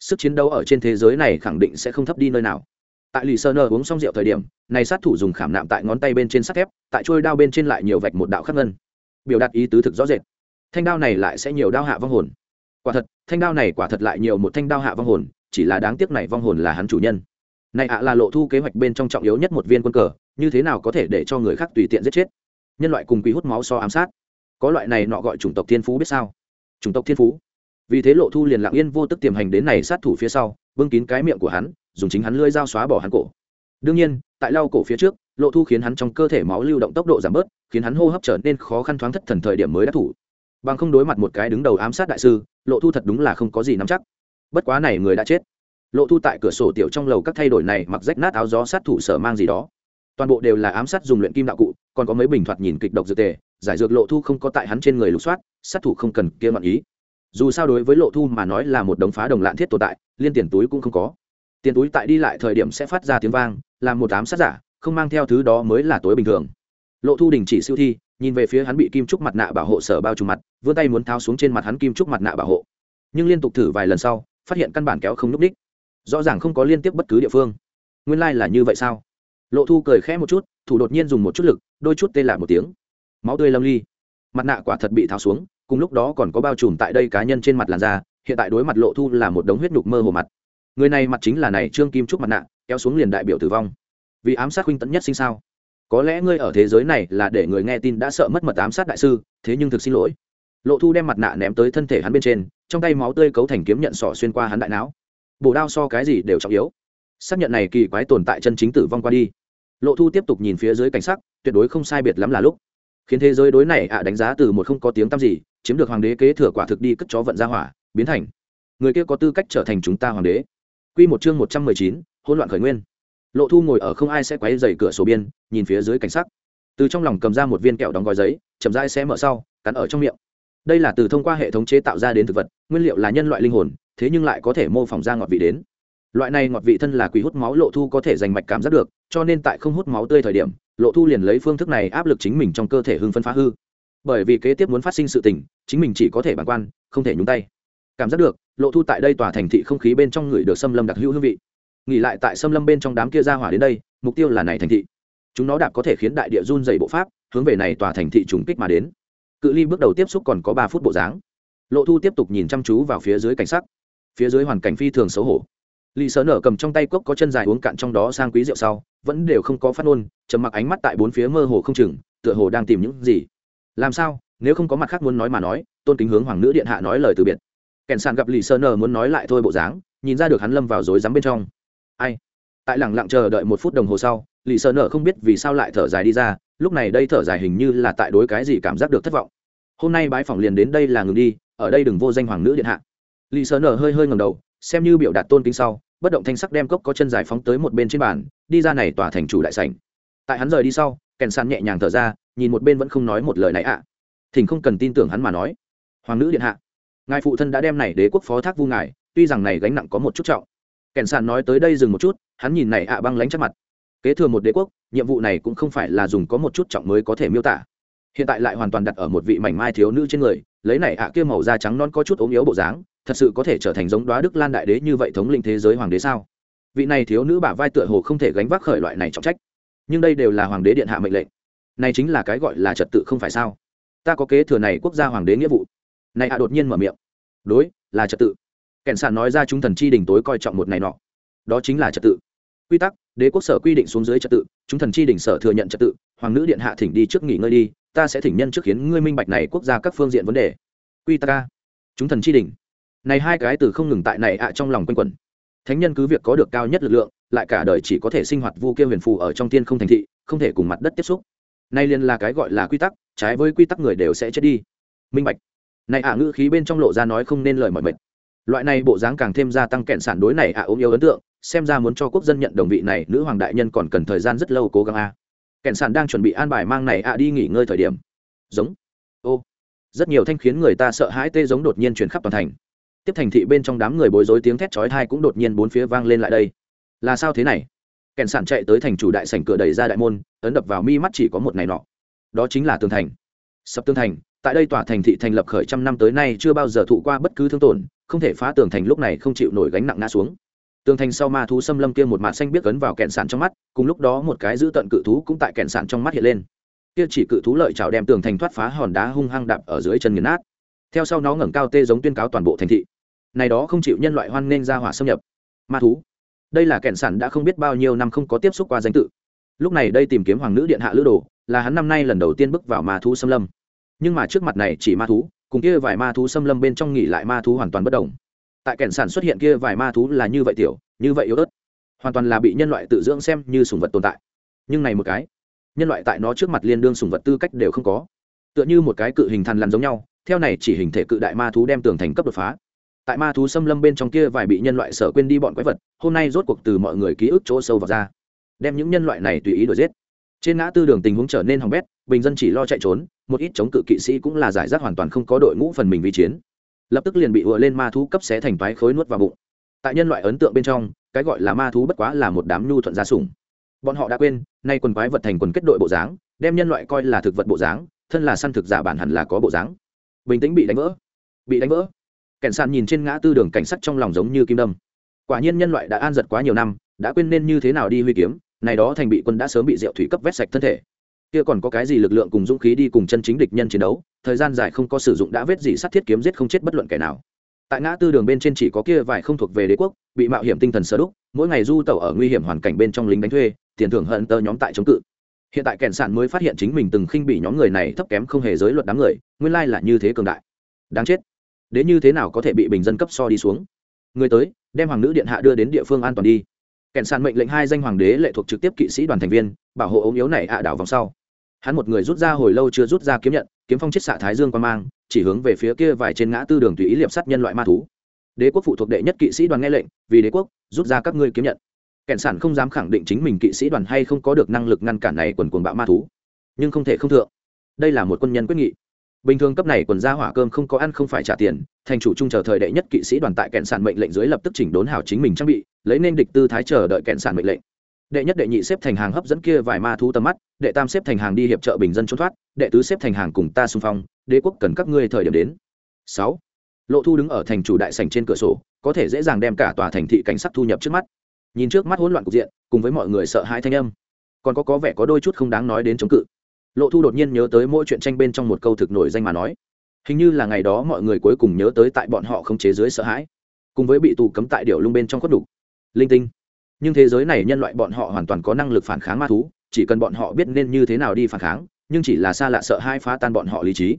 sức chiến đấu ở trên thế giới này khẳng định sẽ không thấp đi nơi nào. Tại lì sơ nơ uống xong rượu thời điểm, này sát thủ dùng khảm nạm tại ngón tay bên trên sắt thép, tại trôi đao bên trên lại nhiều vạch một đạo khắc ngân. Biểu đạt ý tứ thực rõ rệt. Thanh đao này lại sẽ nhiều đao hạ vong hồn. Quả thật, thanh đao này quả thật lại nhiều một thanh đao hạ vong hồn, chỉ là đáng tiếc này vong hồn là hắn chủ nhân. Này ạ là lộ thu kế hoạch bên trong trọng yếu nhất một viên quân cờ, như thế nào có thể để cho người khác tùy tiện giết chết? Nhân loại cùng quý hút máu so ám sát. Có loại này nọ gọi chủng tộc thiên phú biết sao? Chủng tộc thiên phú. Vì thế lộ thu liền lặng yên vô tức tiềm hành đến này sát thủ phía sau, bưng kín cái miệng của hắn, dùng chính hắn lưỡi dao xóa bỏ hắn cổ. Đương nhiên, tại lau cổ phía trước, lộ thu khiến hắn trong cơ thể máu lưu động tốc độ giảm bớt, khiến hắn hô hấp trở nên khó khăn thoáng thất thần thời điểm mới đắc thủ. Bằng không đối mặt một cái đứng đầu ám sát đại sư, lộ thu thật đúng là không có gì nắm chắc. Bất quá này người đã chết. Lộ thu tại cửa sổ tiểu trong lầu các thay đổi này mặc rách nát áo gió sát thủ sở mang gì đó toàn bộ đều là ám sát dùng luyện kim đạo cụ, còn có mấy bình thoạt nhìn kịch độc dược tề, giải dược lộ thu không có tại hắn trên người lục soát, sát thủ không cần kia ngọn ý. Dù sao đối với lộ thu mà nói là một đống phá đồng lạn thiết tồn tại, liên tiền túi cũng không có. Tiền túi tại đi lại thời điểm sẽ phát ra tiếng vang làm một ám sát giả, không mang theo thứ đó mới là tối bình thường. Lộ thu đình chỉ siêu thi, nhìn về phía hắn bị kim trúc mặt nạ bảo hộ sở bao trùm mặt, vươn tay muốn tháo xuống trên mặt hắn kim trúc mặt nạ bảo hộ. Nhưng liên tục thử vài lần sau, phát hiện căn bản kéo không n ú c đích. Rõ ràng không có liên tiếp bất cứ địa phương. Nguyên lai、like、là như vậy sao? Lộ thu cười khẽ một chút, thủ đột nhiên dùng một chút lực, đôi chút tê lại một tiếng. Máu tươi lâm ly. Mặt nạ quả thật bị tháo xuống, cùng lúc đó còn có bao trùm tại đây cá nhân trên mặt làn da, hiện tại đối mặt lộ thu là một đống huyết nhục mơ hồ mặt. Người này mặt chính là này trương kim trúc mặt nạ, kéo xuống liền đại biểu tử vong. Vì ám sát huynh tẫn nhất sinh sao? Có lẽ ngươi ở thế giới này là để người nghe tin đã sợ mất mật ám sát đại sư, thế nhưng thực xin lỗi. Lộ thu đem mặt nạ ném tới thân thể hắn bên trên, trong tay máu tươi cấu thành kiếm nhận sỏ xuyên qua hắn đại não. Bổ đao so cái gì đều trọng yếu xác nhận này kỳ quái tồn tại chân chính tử vong qua đi. Lộ thu tiếp tục nhìn phía dưới cảnh sắc, tuyệt đối không sai biệt lắm là lúc. Khiến thế giới đối này ạ đánh giá từ một không có tiếng tăm gì, chiếm được hoàng đế kế thừa quả thực đi cất chó vận ra hỏa, biến thành. Người kia có tư cách trở thành chúng ta hoàng đế. Quy một chương một trăm mười chín, hỗn loạn khởi nguyên. Lộ thu ngồi ở không ai sẽ quấy dày cửa sổ biên, nhìn phía dưới cảnh sắc. Từ trong lòng cầm ra một viên kẹo đóng gói giấy, chậm rãi sẽ mở sau, cắn ở trong miệng. Đây là từ thông qua hệ thống chế tạo ra đến thực vật, nguyên liệu là nhân loại linh hồn, thế nhưng lại có thể mô phỏng ra ngọt vị đến loại này ngọt vị thân là quỷ hút máu lộ thu có thể giành mạch cảm giác được, cho nên tại không hút máu tươi thời điểm, lộ thu liền lấy phương thức này áp lực chính mình trong cơ thể hưng phân phá hư. Bởi vì kế tiếp muốn phát sinh sự tình, chính mình chỉ có thể bản quan, không thể nhúng tay. Cảm giác được, lộ thu tại đây tòa thành thị không khí bên trong người được xâm lâm đặc hữu hương vị. Nghỉ lại tại xâm lâm bên trong đám kia ra hỏa đến đây, mục tiêu là này thành thị. Chúng nó đạp có thể khiến đại địa run dày bộ pháp, hướng về này tòa thành thị trùng kích mà đến. Cự ly bước đầu tiếp xúc còn có ba phút bộ dáng. Lộ thu tiếp tục nhìn chăm chú vào phía dưới cảnh sắc. Phía dưới hoàn cảnh phi thường xấu hổ lì sợ nở cầm trong tay cốc có chân dài uống cạn trong đó sang quý rượu sau, vẫn đều không có phát ngôn, trầm mặc ánh mắt tại bốn phía mơ hồ không chừng, tựa hồ đang tìm những gì. Làm sao? Nếu không có mặt khác muốn nói mà nói, tôn kính hướng hoàng nữ điện hạ nói lời từ biệt. Kèn sàn gặp lì sơ nờ muốn nói lại thôi bộ dáng, nhìn ra được hắn lâm vào rối rắm bên trong. Ai? Tại lẳng lặng chờ đợi một phút đồng hồ sau lì sơ nờ không biết vì sao lại thở dài đi ra, lúc này đây thở dài hình như là tại đối cái gì cảm giác được thất vọng. Hôm nay bái phỏng liền đến đây là ngừng đi, ở đây đừng vô danh hoàng nữ điện hạ. Lì sơ nờ hơi hơi ngầm đầu, xem như biểu đạt tôn kính sau bất động thanh sắc đem cốc có chân dài phóng tới một bên trên bàn, đi ra này tỏa thành chủ đại sảnh. Tại hắn rời đi sau, kèn sàn nhẹ nhàng thở ra, nhìn một bên vẫn không nói một lời này ạ. À. thỉnh không cần tin tưởng hắn mà nói. Hoàng nữ điện hạ, ngài phụ thân đã đem này đế quốc phó thác vu ngài, tuy rằng này gánh nặng có một chút trọng. Kèn sàn nói tới đây dừng một chút, hắn nhìn này ạ băng lánh chắc mặt. Kế thừa một đế quốc, nhiệm vụ này cũng không phải là dùng có một chút trọng mới có thể miêu tả. Hiện tại lại hoàn toàn đặt ở một vị mảnh mai thiếu nữ trên người, lấy này ạ kia màu da trắng non có chút ốm yếu bộ dáng thật sự có thể trở thành giống đoá đức lan đại đế như vậy thống linh thế giới hoàng đế sao? Vị này thiếu nữ bả vai tựa hồ không thể gánh vác khởi loại này trọng trách. Nhưng đây đều là hoàng đế điện hạ mệnh lệnh. Này chính là cái gọi là trật tự không phải sao? Ta có kế thừa này quốc gia hoàng đế nghĩa vụ. Này ạ đột nhiên mở miệng. Đối, là trật tự. Kẻn sản nói ra chúng thần chi đình tối coi trọng một này nọ. Đó chính là trật tự. Quy tắc, đế quốc sở quy định xuống dưới trật tự, chúng thần chi đình sở thừa nhận trật tự, hoàng nữ điện hạ thỉnh đi trước nghỉ ngơi đi, ta sẽ thỉnh nhân trước khiến ngươi minh bạch này quốc gia các phương diện vấn đề. Quy tắc chúng thần chi đình này hai cái từ không ngừng tại này ạ trong lòng quanh quẩn. Thánh nhân cứ việc có được cao nhất lực lượng, lại cả đời chỉ có thể sinh hoạt vu kia huyền phù ở trong tiên không thành thị, không thể cùng mặt đất tiếp xúc. Nay liền là cái gọi là quy tắc, trái với quy tắc người đều sẽ chết đi. Minh bạch. Này ạ ngữ khí bên trong lộ ra nói không nên lời mọi mệt. Loại này bộ dáng càng thêm gia tăng kẹn sản đối này ạ ốm yêu ấn tượng, xem ra muốn cho quốc dân nhận đồng vị này, nữ hoàng đại nhân còn cần thời gian rất lâu cố gắng a. Kẹn sản đang chuẩn bị an bài mang này ạ đi nghỉ ngơi thời điểm. Giống. Ô. Rất nhiều thanh khiến người ta sợ hãi tê giống đột nhiên chuyển khắp toàn thành tiếp thành thị bên trong đám người bối rối tiếng thét chói tai cũng đột nhiên bốn phía vang lên lại đây. Là sao thế này? Kèn sản chạy tới thành chủ đại sảnh cửa đẩy ra đại môn, ấn đập vào mi mắt chỉ có một ngày nọ. Đó chính là tường thành. Sập tường thành, tại đây tòa thành thị thành lập khởi trăm năm tới nay chưa bao giờ thụ qua bất cứ thương tổn, không thể phá tường thành lúc này không chịu nổi gánh nặng ngã xuống. Tường thành sau ma thú xâm lâm kia một mạt xanh biết cấn vào kẹn sản trong mắt, cùng lúc đó một cái giữ tận cự thú cũng tại kẹn sản trong mắt hiện lên. Kia chỉ cự thú lợi chảo đem tường thành thoát phá hòn đá hung hăng đạp ở dưới chân nghiền nát. Theo sau nó ngẩng cao tê giống tuyên cáo toàn bộ thành thị này đó không chịu nhân loại hoan nghênh ra hỏa xâm nhập. Ma thú. Đây là kẹn sản đã không biết bao nhiêu năm không có tiếp xúc qua danh tự. Lúc này đây tìm kiếm hoàng nữ điện hạ lữ đồ, là hắn năm nay lần đầu tiên bước vào ma thú xâm lâm. Nhưng mà trước mặt này chỉ ma thú, cùng kia vài ma thú xâm lâm bên trong nghỉ lại ma thú hoàn toàn bất đồng. Tại kẹn sản xuất hiện kia vài ma thú là như vậy tiểu, như vậy yếu ớt. Hoàn toàn là bị nhân loại tự dưỡng xem như sùng vật tồn tại. Nhưng này một cái, nhân loại tại nó trước mặt liên đương sùng vật tư cách đều không có. Tựa như một cái cự hình thằn lằn giống nhau, theo này chỉ hình thể cự đại ma thú đem tường thành cấp đột phá tại ma thú xâm lâm bên trong kia vài bị nhân loại sợ quên đi bọn quái vật, hôm nay rốt cuộc từ mọi người ký ức chỗ sâu vào ra. Đem những nhân loại này tùy ý đuổi giết. Trên ngã tư đường tình huống trở nên hỏng bét, bình dân chỉ lo chạy trốn, một ít chống cự kỵ sĩ cũng là giải rác hoàn toàn không có đội ngũ phần mình vi chiến. Lập tức liền bị ùa lên ma thú cấp xé thành toái khối nuốt vào bụng. Tại nhân loại ấn tượng bên trong, cái gọi là ma thú bất quá là một đám nhu thuận gia sủng. Bọn họ đã quên, nay quần quái vật thành quần kết đội bộ dáng, đem nhân loại coi là thực vật bộ dáng, thân là săn thực giả bản hẳn là có bộ dáng. Bình tĩnh bị đánh vỡ. Bị đánh vỡ kẻn sàn nhìn trên ngã tư đường cảnh sắc trong lòng giống như kim đâm. Quả nhiên nhân loại đã an giật quá nhiều năm, đã quên nên như thế nào đi huy kiếm, này đó thành bị quân đã sớm bị rượu thủy cấp vét sạch thân thể. Kia còn có cái gì lực lượng cùng dũng khí đi cùng chân chính địch nhân chiến đấu, thời gian dài không có sử dụng đã vết gì sát thiết kiếm giết không chết bất luận kẻ nào. Tại ngã tư đường bên trên chỉ có kia vài không thuộc về đế quốc, bị mạo hiểm tinh thần sơ đúc, mỗi ngày du tẩu ở nguy hiểm hoàn cảnh bên trong lính đánh thuê, tiền thưởng hận tơ nhóm tại chống cự. Hiện tại kẻn sản mới phát hiện chính mình từng khinh bị nhóm người này thấp kém không hề giới luật đám người, nguyên lai là như thế cường đại. Đáng chết đến như thế nào có thể bị bình dân cấp so đi xuống? Người tới, đem hoàng nữ điện hạ đưa đến địa phương an toàn đi. Kèn sản mệnh lệnh hai danh hoàng đế lệ thuộc trực tiếp kỵ sĩ đoàn thành viên, bảo hộ ống yếu này hạ đảo vòng sau. Hắn một người rút ra hồi lâu chưa rút ra kiếm nhận, kiếm phong chết xạ thái dương quan mang, chỉ hướng về phía kia vài trên ngã tư đường tùy ý liệp sát nhân loại ma thú. Đế quốc phụ thuộc đệ nhất kỵ sĩ đoàn nghe lệnh, vì đế quốc, rút ra các ngươi kiếm nhận. Kẻn sản không dám khẳng định chính mình kỵ sĩ đoàn hay không có được năng lực ngăn cản này quần quần bạo ma thú, nhưng không thể không thượng. Đây là một quân nhân quyết nghị bình thường cấp này quần ra hỏa cơm không có ăn không phải trả tiền, thành chủ trung chờ thời đệ nhất kỵ sĩ đoàn tại kẹn sản mệnh lệnh dưới lập tức chỉnh đốn hảo chính mình trang bị, lấy nên địch tư thái chờ đợi kẹn sản mệnh lệnh. Đệ nhất đệ nhị xếp thành hàng hấp dẫn kia vài ma thú tầm mắt, đệ tam xếp thành hàng đi hiệp trợ bình dân trốn thoát, đệ tứ xếp thành hàng cùng ta xung phong, đế quốc cần các ngươi thời điểm đến. Sáu. Lộ thu đứng ở thành chủ đại sảnh trên cửa sổ, có thể dễ dàng đem cả tòa thành thị cảnh sát thu nhập trước mắt. Nhìn trước mắt hỗn loạn cục diện, cùng với mọi người sợ hãi thanh âm. Còn có có vẻ có đôi chút không đáng nói đến chống cự lộ thu đột nhiên nhớ tới mỗi chuyện tranh bên trong một câu thực nổi danh mà nói. Hình như là ngày đó mọi người cuối cùng nhớ tới tại bọn họ không chế dưới sợ hãi, cùng với bị tù cấm tại điệu lung bên trong khuất đục. Linh tinh. Nhưng thế giới này nhân loại bọn họ hoàn toàn có năng lực phản kháng ma thú, chỉ cần bọn họ biết nên như thế nào đi phản kháng, nhưng chỉ là xa lạ sợ hãi phá tan bọn họ lý trí.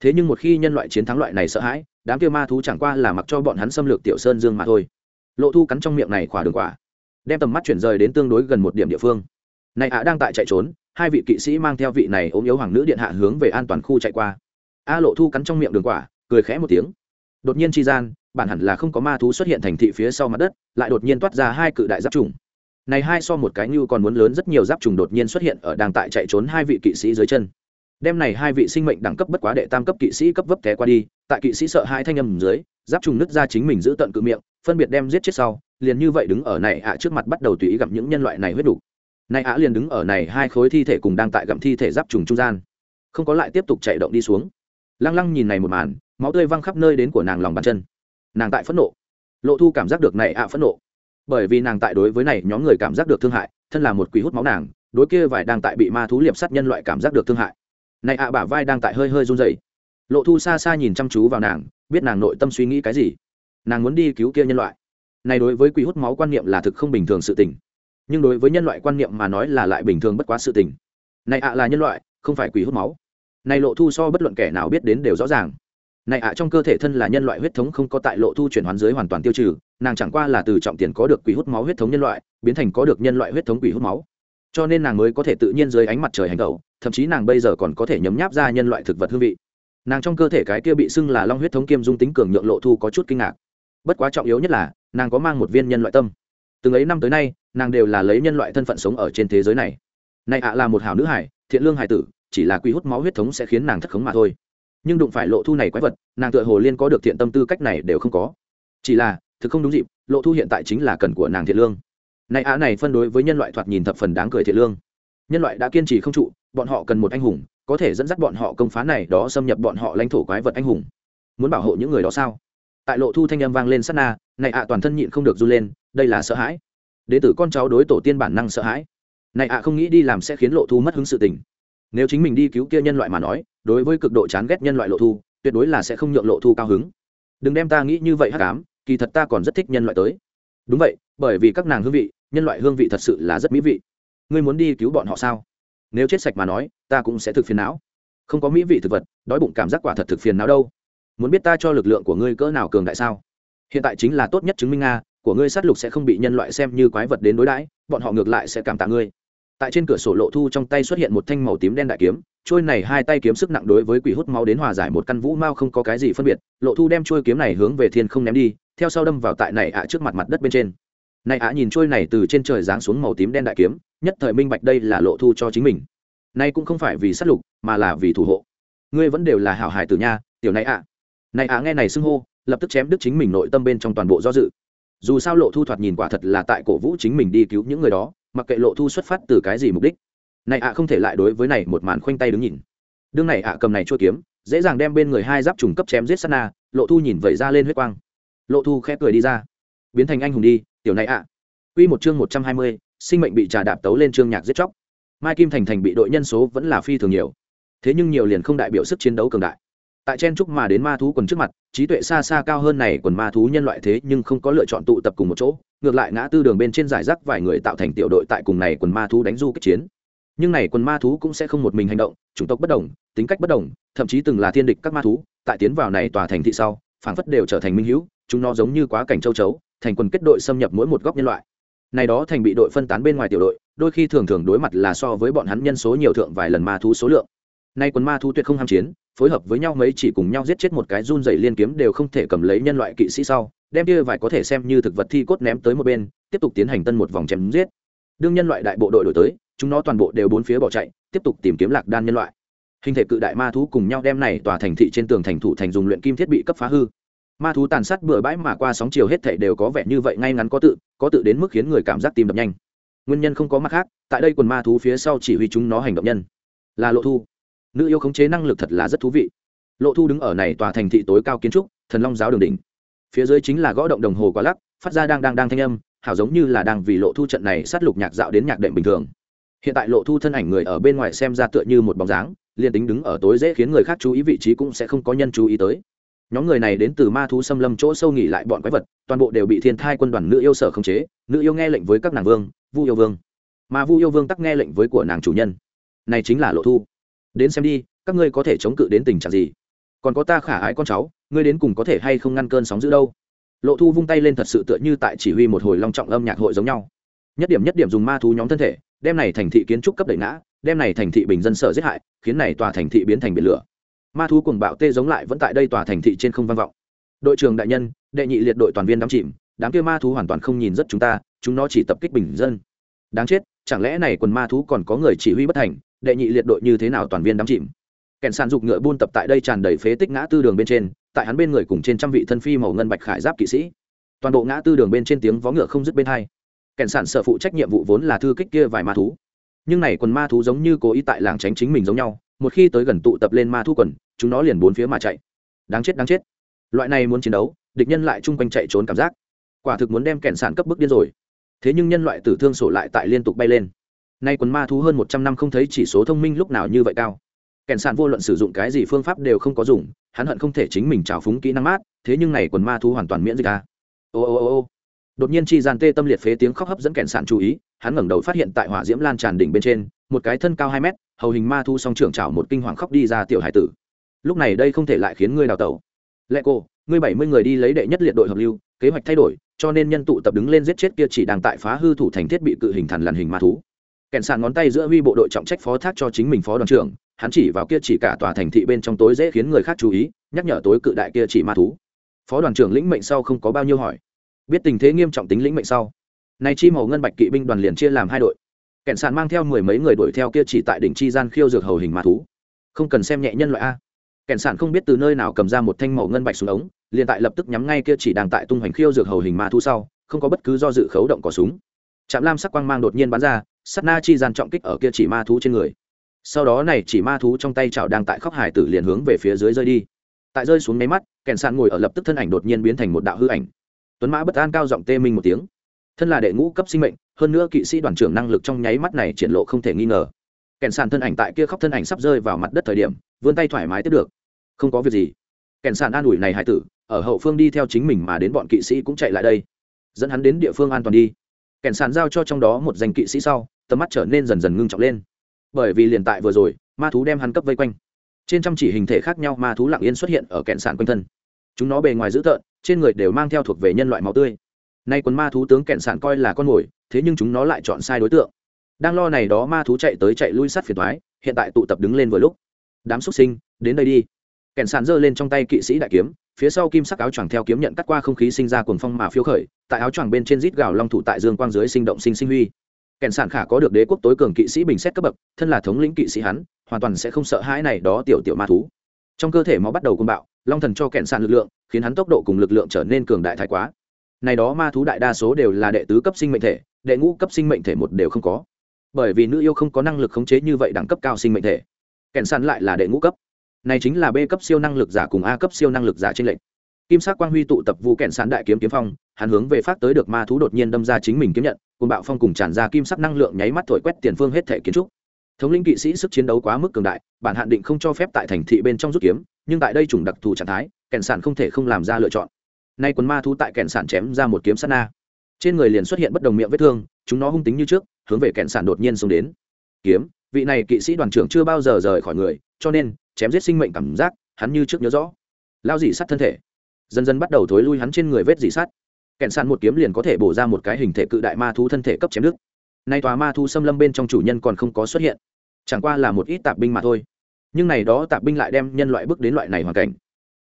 Thế nhưng một khi nhân loại chiến thắng loại này sợ hãi, đám kia ma thú chẳng qua là mặc cho bọn hắn xâm lược tiểu sơn dương mà thôi. Lộ thu cắn trong miệng này khỏa đường quả, đem tầm mắt chuyển rời đến tương đối gần một điểm địa phương. Này ạ đang tại chạy trốn hai vị kỵ sĩ mang theo vị này ốm yếu hoàng nữ điện hạ hướng về an toàn khu chạy qua. A lộ thu cắn trong miệng đường quả, cười khẽ một tiếng. Đột nhiên chi gian, bản hẳn là không có ma thú xuất hiện thành thị phía sau mặt đất, lại đột nhiên toát ra hai cự đại giáp trùng. Này hai so một cái như còn muốn lớn rất nhiều giáp trùng đột nhiên xuất hiện ở đang tại chạy trốn hai vị kỵ sĩ dưới chân. Đem này hai vị sinh mệnh đẳng cấp bất quá đệ tam cấp kỵ sĩ cấp vấp té qua đi, tại kỵ sĩ sợ hai thanh âm dưới, giáp trùng nứt ra chính mình giữ tận cự miệng, phân biệt đem giết chết sau, liền như vậy đứng ở này ạ trước mặt bắt đầu tùy ý gặp những nhân loại này huyết đủ này á liền đứng ở này hai khối thi thể cùng đang tại gặm thi thể giáp trùng trung gian. Không có lại tiếp tục chạy động đi xuống. Lăng lăng nhìn này một màn, máu tươi văng khắp nơi đến của nàng lòng bàn chân. Nàng tại phẫn nộ. Lộ thu cảm giác được này ạ phẫn nộ. Bởi vì nàng tại đối với này nhóm người cảm giác được thương hại, thân là một quỷ hút máu nàng, đối kia vải đang tại bị ma thú liệp sát nhân loại cảm giác được thương hại. Này ạ bả vai đang tại hơi hơi run rẩy. Lộ thu xa xa nhìn chăm chú vào nàng, biết nàng nội tâm suy nghĩ cái gì. Nàng muốn đi cứu kia nhân loại. Này đối với quỷ hút máu quan niệm là thực không bình thường sự tình nhưng đối với nhân loại quan niệm mà nói là lại bình thường bất quá sự tình. Này ạ là nhân loại, không phải quỷ hút máu. Này lộ thu so bất luận kẻ nào biết đến đều rõ ràng. Này ạ trong cơ thể thân là nhân loại huyết thống không có tại lộ thu chuyển hoán dưới hoàn toàn tiêu trừ, nàng chẳng qua là từ trọng tiền có được quỷ hút máu huyết thống nhân loại, biến thành có được nhân loại huyết thống quỷ hút máu. Cho nên nàng mới có thể tự nhiên dưới ánh mặt trời hành tẩu thậm chí nàng bây giờ còn có thể nhấm nháp ra nhân loại thực vật hương vị. Nàng trong cơ thể cái kia bị xưng là long huyết thống kiêm dung tính cường nhượng lộ thu có chút kinh ngạc. Bất quá trọng yếu nhất là, nàng có mang một viên nhân loại tâm từng ấy năm tới nay, nàng đều là lấy nhân loại thân phận sống ở trên thế giới này. Này ạ là một hảo nữ hải, thiện lương hải tử, chỉ là quy hút máu huyết thống sẽ khiến nàng thất khống mà thôi. Nhưng đụng phải lộ thu này quái vật, nàng tựa hồ liên có được thiện tâm tư cách này đều không có. Chỉ là, thực không đúng dịp, lộ thu hiện tại chính là cần của nàng thiện lương. Này ạ này phân đối với nhân loại thoạt nhìn thập phần đáng cười thiện lương. Nhân loại đã kiên trì không trụ, bọn họ cần một anh hùng, có thể dẫn dắt bọn họ công phá này đó xâm nhập bọn họ lãnh thổ quái vật anh hùng. Muốn bảo hộ những người đó sao? Tại lộ thu thanh âm vang lên sát na, này ạ toàn thân nhịn không được run lên đây là sợ hãi. Đ ế tử con cháu đối tổ tiên bản năng sợ hãi. Này ạ, không nghĩ đi làm sẽ khiến lộ thu mất hứng sự tình. Nếu chính mình đi cứu kia nhân loại mà nói, đối với cực độ chán ghét nhân loại lộ thu, tuyệt đối là sẽ không nhượng lộ thu cao hứng. Đừng đem ta nghĩ như vậy hát cám kỳ thật ta còn rất thích nhân loại tới. Đúng vậy, bởi vì các nàng hương vị, nhân loại hương vị thật sự là rất mỹ vị. Ngươi muốn đi cứu bọn họ sao? Nếu chết sạch mà nói, ta cũng sẽ thực phiền não. Không có mỹ vị thực vật, đói bụng cảm giác quả thật thực phiền não đâu. Muốn biết ta cho lực lượng của ngươi cỡ nào cường đại sao? Hiện tại chính là tốt nhất chứng minh nga của ngươi sát lục sẽ không bị nhân loại xem như quái vật đến đối đãi, bọn họ ngược lại sẽ cảm tạ ngươi. Tại trên cửa sổ lộ thu trong tay xuất hiện một thanh màu tím đen đại kiếm, trôi này hai tay kiếm sức nặng đối với quỷ hút máu đến hòa giải một căn vũ mao không có cái gì phân biệt, lộ thu đem trôi kiếm này hướng về thiên không ném đi, theo sau đâm vào tại này ạ trước mặt mặt đất bên trên. Này ạ nhìn trôi này từ trên trời giáng xuống màu tím đen đại kiếm, nhất thời minh bạch đây là lộ thu cho chính mình. Nay cũng không phải vì sát lục, mà là vì thủ hộ. Ngươi vẫn đều là hảo hài tử nha, tiểu này ạ. Này ạ nghe này xưng hô, lập tức chém đứt chính mình nội tâm bên trong toàn bộ do dự dù sao lộ thu thoạt nhìn quả thật là tại cổ vũ chính mình đi cứu những người đó mặc kệ lộ thu xuất phát từ cái gì mục đích này ạ không thể lại đối với này một màn khoanh tay đứng nhìn đương này ạ cầm này chua kiếm dễ dàng đem bên người hai giáp trùng cấp chém giết Sana. lộ thu nhìn vẩy ra lên huyết quang lộ thu khẽ cười đi ra biến thành anh hùng đi tiểu này ạ Quy một chương một trăm hai mươi, sinh mệnh bị trà đạp tấu lên chương nhạc giết chóc. Mai Kim Thành thành bị đội nhân số vẫn là phi thường nhiều. Thế nhưng nhiều liền không đại biểu sức chiến đấu cường đại. Tại chen trúc mà đến ma thú quần trước mặt, trí tuệ xa xa cao hơn này quần ma thú nhân loại thế nhưng không có lựa chọn tụ tập cùng một chỗ, ngược lại ngã tư đường bên trên giải rác vài người tạo thành tiểu đội tại cùng này quần ma thú đánh du kích chiến. Nhưng này quần ma thú cũng sẽ không một mình hành động, chủng tộc bất đồng, tính cách bất đồng, thậm chí từng là thiên địch các ma thú, tại tiến vào này tòa thành thị sau, phảng phất đều trở thành minh hữu, chúng nó giống như quá cảnh châu chấu, thành quần kết đội xâm nhập mỗi một góc nhân loại này đó thành bị đội phân tán bên ngoài tiểu đội đôi khi thường thường đối mặt là so với bọn hắn nhân số nhiều thượng vài lần ma thú số lượng nay quần ma thú tuyệt không ham chiến, phối hợp với nhau mấy chỉ cùng nhau giết chết một cái run dày liên kiếm đều không thể cầm lấy nhân loại kỵ sĩ sau, đem kia vài có thể xem như thực vật thi cốt ném tới một bên, tiếp tục tiến hành tân một vòng chém giết. Đương nhân loại đại bộ đội đổi tới, chúng nó toàn bộ đều bốn phía bỏ chạy, tiếp tục tìm kiếm lạc đan nhân loại. Hình thể cự đại ma thú cùng nhau đem này tòa thành thị trên tường thành thủ thành dùng luyện kim thiết bị cấp phá hư. Ma thú tàn sát bừa bãi mà qua sóng chiều hết thảy đều có vẻ như vậy ngay ngắn có tự có tự đến mức khiến người cảm giác tim đập nhanh. Nguyên nhân không có mặt khác, tại đây quần ma thú phía sau chỉ huy chúng nó hành động nhân. Là lộ thu nữ yêu khống chế năng lực thật là rất thú vị. Lộ thu đứng ở này tòa thành thị tối cao kiến trúc, thần long giáo đường đỉnh. Phía dưới chính là gõ động đồng hồ quá lắc, phát ra đang đang đang thanh âm, hảo giống như là đang vì lộ thu trận này sát lục nhạc dạo đến nhạc đệm bình thường. Hiện tại lộ thu thân ảnh người ở bên ngoài xem ra tựa như một bóng dáng, liền tính đứng ở tối dễ khiến người khác chú ý vị trí cũng sẽ không có nhân chú ý tới. Nhóm người này đến từ ma thú xâm lâm chỗ sâu nghỉ lại bọn quái vật, toàn bộ đều bị thiên thai quân đoàn nữ yêu sở khống chế, nữ yêu nghe lệnh với các nàng vương, vu yêu vương. Mà vu yêu vương tắc nghe lệnh với của nàng chủ nhân. Này chính là lộ thu đến xem đi, các ngươi có thể chống cự đến tình trạng gì? Còn có ta khả ái con cháu, ngươi đến cùng có thể hay không ngăn cơn sóng giữ đâu? Lộ thu vung tay lên thật sự tựa như tại chỉ huy một hồi long trọng âm nhạc hội giống nhau. Nhất điểm nhất điểm dùng ma thú nhóm thân thể, đem này thành thị kiến trúc cấp đẩy ngã, đem này thành thị bình dân sở giết hại, khiến này tòa thành thị biến thành biển lửa. Ma thú cùng bạo tê giống lại vẫn tại đây tòa thành thị trên không vang vọng. Đội trưởng đại nhân, đệ nhị liệt đội toàn viên đắm chìm, đám kia ma thú hoàn toàn không nhìn rất chúng ta, chúng nó chỉ tập kích bình dân. Đáng chết, chẳng lẽ này quần ma thú còn có người chỉ huy bất thành đệ nhị liệt đội như thế nào toàn viên đắm chìm. Kèn sàn dục ngựa buôn tập tại đây tràn đầy phế tích ngã tư đường bên trên, tại hắn bên người cùng trên trăm vị thân phi màu ngân bạch khải giáp kỵ sĩ. Toàn bộ ngã tư đường bên trên tiếng vó ngựa không dứt bên hai. Kèn sàn sở phụ trách nhiệm vụ vốn là thư kích kia vài ma thú. Nhưng này quần ma thú giống như cố ý tại làng tránh chính mình giống nhau, một khi tới gần tụ tập lên ma thú quần, chúng nó liền bốn phía mà chạy. Đáng chết đáng chết. Loại này muốn chiến đấu, địch nhân lại chung quanh chạy trốn cảm giác. Quả thực muốn đem kẻn sản cấp bức điên rồi. Thế nhưng nhân loại tử thương sổ lại tại liên tục bay lên nay quần ma thú hơn một trăm năm không thấy chỉ số thông minh lúc nào như vậy cao. Kẻn sản vô luận sử dụng cái gì phương pháp đều không có dùng, hắn hận không thể chính mình trào phúng kỹ năng mát, thế nhưng này quần ma thú hoàn toàn miễn dịch ca ô ô ô ô. Đột nhiên chi gian tê tâm liệt phế tiếng khóc hấp dẫn kẻn sản chú ý, hắn ngẩng đầu phát hiện tại hỏa diễm lan tràn đỉnh bên trên, một cái thân cao hai mét, hầu hình ma thu song trưởng trào một kinh hoàng khóc đi ra tiểu hải tử. Lúc này đây không thể lại khiến ngươi đào tẩu. Lệ cô, ngươi bảy mươi người đi lấy đệ nhất liệt đội hợp lưu, kế hoạch thay đổi, cho nên nhân tụ tập đứng lên giết chết kia chỉ đang tại phá hư thủ thành thiết bị cự hình thần làn hình ma thú kèn sàn ngón tay giữa huy bộ đội trọng trách phó thác cho chính mình phó đoàn trưởng, hắn chỉ vào kia chỉ cả tòa thành thị bên trong tối dễ khiến người khác chú ý, nhắc nhở tối cự đại kia chỉ ma thú. Phó đoàn trưởng lĩnh mệnh sau không có bao nhiêu hỏi. Biết tình thế nghiêm trọng tính lĩnh mệnh sau này chi màu ngân bạch kỵ binh đoàn liền chia làm hai đội. Kẹn sàn mang theo mười mấy người đuổi theo kia chỉ tại đỉnh chi gian khiêu dược hầu hình ma thú. Không cần xem nhẹ nhân loại a. Kẹn sàn không biết từ nơi nào cầm ra một thanh màu ngân bạch xuống ống, liền tại lập tức nhắm ngay kia chỉ đang tại tung hoành khiêu dược hầu hình ma thú sau, không có bất cứ do dự khấu động cỏ súng. Trạm lam sắc quang mang đột nhiên bắn ra sắt na chi gian trọng kích ở kia chỉ ma thú trên người. Sau đó này chỉ ma thú trong tay chảo đang tại khóc hải tử liền hướng về phía dưới rơi đi. Tại rơi xuống máy mắt, kèn sàn ngồi ở lập tức thân ảnh đột nhiên biến thành một đạo hư ảnh. Tuấn mã bất an cao giọng tê minh một tiếng. Thân là đệ ngũ cấp sinh mệnh, hơn nữa kỵ sĩ đoàn trưởng năng lực trong nháy mắt này triển lộ không thể nghi ngờ. Kèn sàn thân ảnh tại kia khóc thân ảnh sắp rơi vào mặt đất thời điểm, vươn tay thoải mái tiếp được. Không có việc gì. Kèn sàn an ủi này hải tử, ở hậu phương đi theo chính mình mà đến bọn kỵ sĩ cũng chạy lại đây. Dẫn hắn đến địa phương an toàn đi kèn sàn giao cho trong đó một danh kỵ sĩ sau, tầm mắt trở nên dần dần ngưng trọng lên. Bởi vì liền tại vừa rồi, ma thú đem hắn cấp vây quanh. Trên trăm chỉ hình thể khác nhau ma thú lặng yên xuất hiện ở kẹn sàn quanh thân. Chúng nó bề ngoài dữ tợn, trên người đều mang theo thuộc về nhân loại máu tươi. Nay quần ma thú tướng kẹn sàn coi là con mồi, thế nhưng chúng nó lại chọn sai đối tượng. Đang lo này đó ma thú chạy tới chạy lui sát phiền thoái hiện tại tụ tập đứng lên vừa lúc. Đám xuất sinh, đến đây đi. Kẹn sàn giơ lên trong tay kỵ sĩ đại kiếm phía sau kim sắc áo choàng theo kiếm nhận cắt qua không khí sinh ra cuồng phong mà phiêu khởi, tại áo choàng bên trên rít gào long thủ tại dương quang dưới sinh động sinh sinh huy. Kẹn sản khả có được đế quốc tối cường kỵ sĩ bình xét cấp bậc, thân là thống lĩnh kỵ sĩ hắn, hoàn toàn sẽ không sợ hãi này đó tiểu tiểu ma thú. Trong cơ thể máu bắt đầu côn bạo, long thần cho kẹn sản lực lượng, khiến hắn tốc độ cùng lực lượng trở nên cường đại thái quá. Này đó ma thú đại đa số đều là đệ tứ cấp sinh mệnh thể, đệ ngũ cấp sinh mệnh thể một đều không có. Bởi vì nữ yêu không có năng lực khống chế như vậy đẳng cấp cao sinh mệnh thể. Kèn sản lại là đệ ngũ cấp này chính là b cấp siêu năng lực giả cùng a cấp siêu năng lực giả trên lệnh kim sắc quang huy tụ tập vu kẹn sán đại kiếm kiếm phong, hắn hướng về phát tới được ma thú đột nhiên đâm ra chính mình kiếm nhận, cùng bạo phong cùng tràn ra kim sắc năng lượng nháy mắt thổi quét tiền phương hết thể kiến trúc. Thống lĩnh kỵ sĩ sức chiến đấu quá mức cường đại, bản hạn định không cho phép tại thành thị bên trong rút kiếm, nhưng tại đây chủng đặc thù trạng thái, kẹn sản không thể không làm ra lựa chọn. Nay quần ma thú tại kẹn sản chém ra một kiếm sát na. Trên người liền xuất hiện bất đồng miệng vết thương, chúng nó hung tính như trước, hướng về kẹn sản đột nhiên xông đến. Kiếm, vị này kỵ sĩ đoàn trưởng chưa bao giờ rời khỏi người, cho nên chém giết sinh mệnh cảm giác, hắn như trước nhớ rõ. Lao dị sắt thân thể. Dần dần bắt đầu thối lui hắn trên người vết dị sắt. Kẹn sàn một kiếm liền có thể bổ ra một cái hình thể cự đại ma thú thân thể cấp chém đức nay tòa ma thú xâm lâm bên trong chủ nhân còn không có xuất hiện. Chẳng qua là một ít tạp binh mà thôi. Nhưng này đó tạp binh lại đem nhân loại bước đến loại này hoàn cảnh.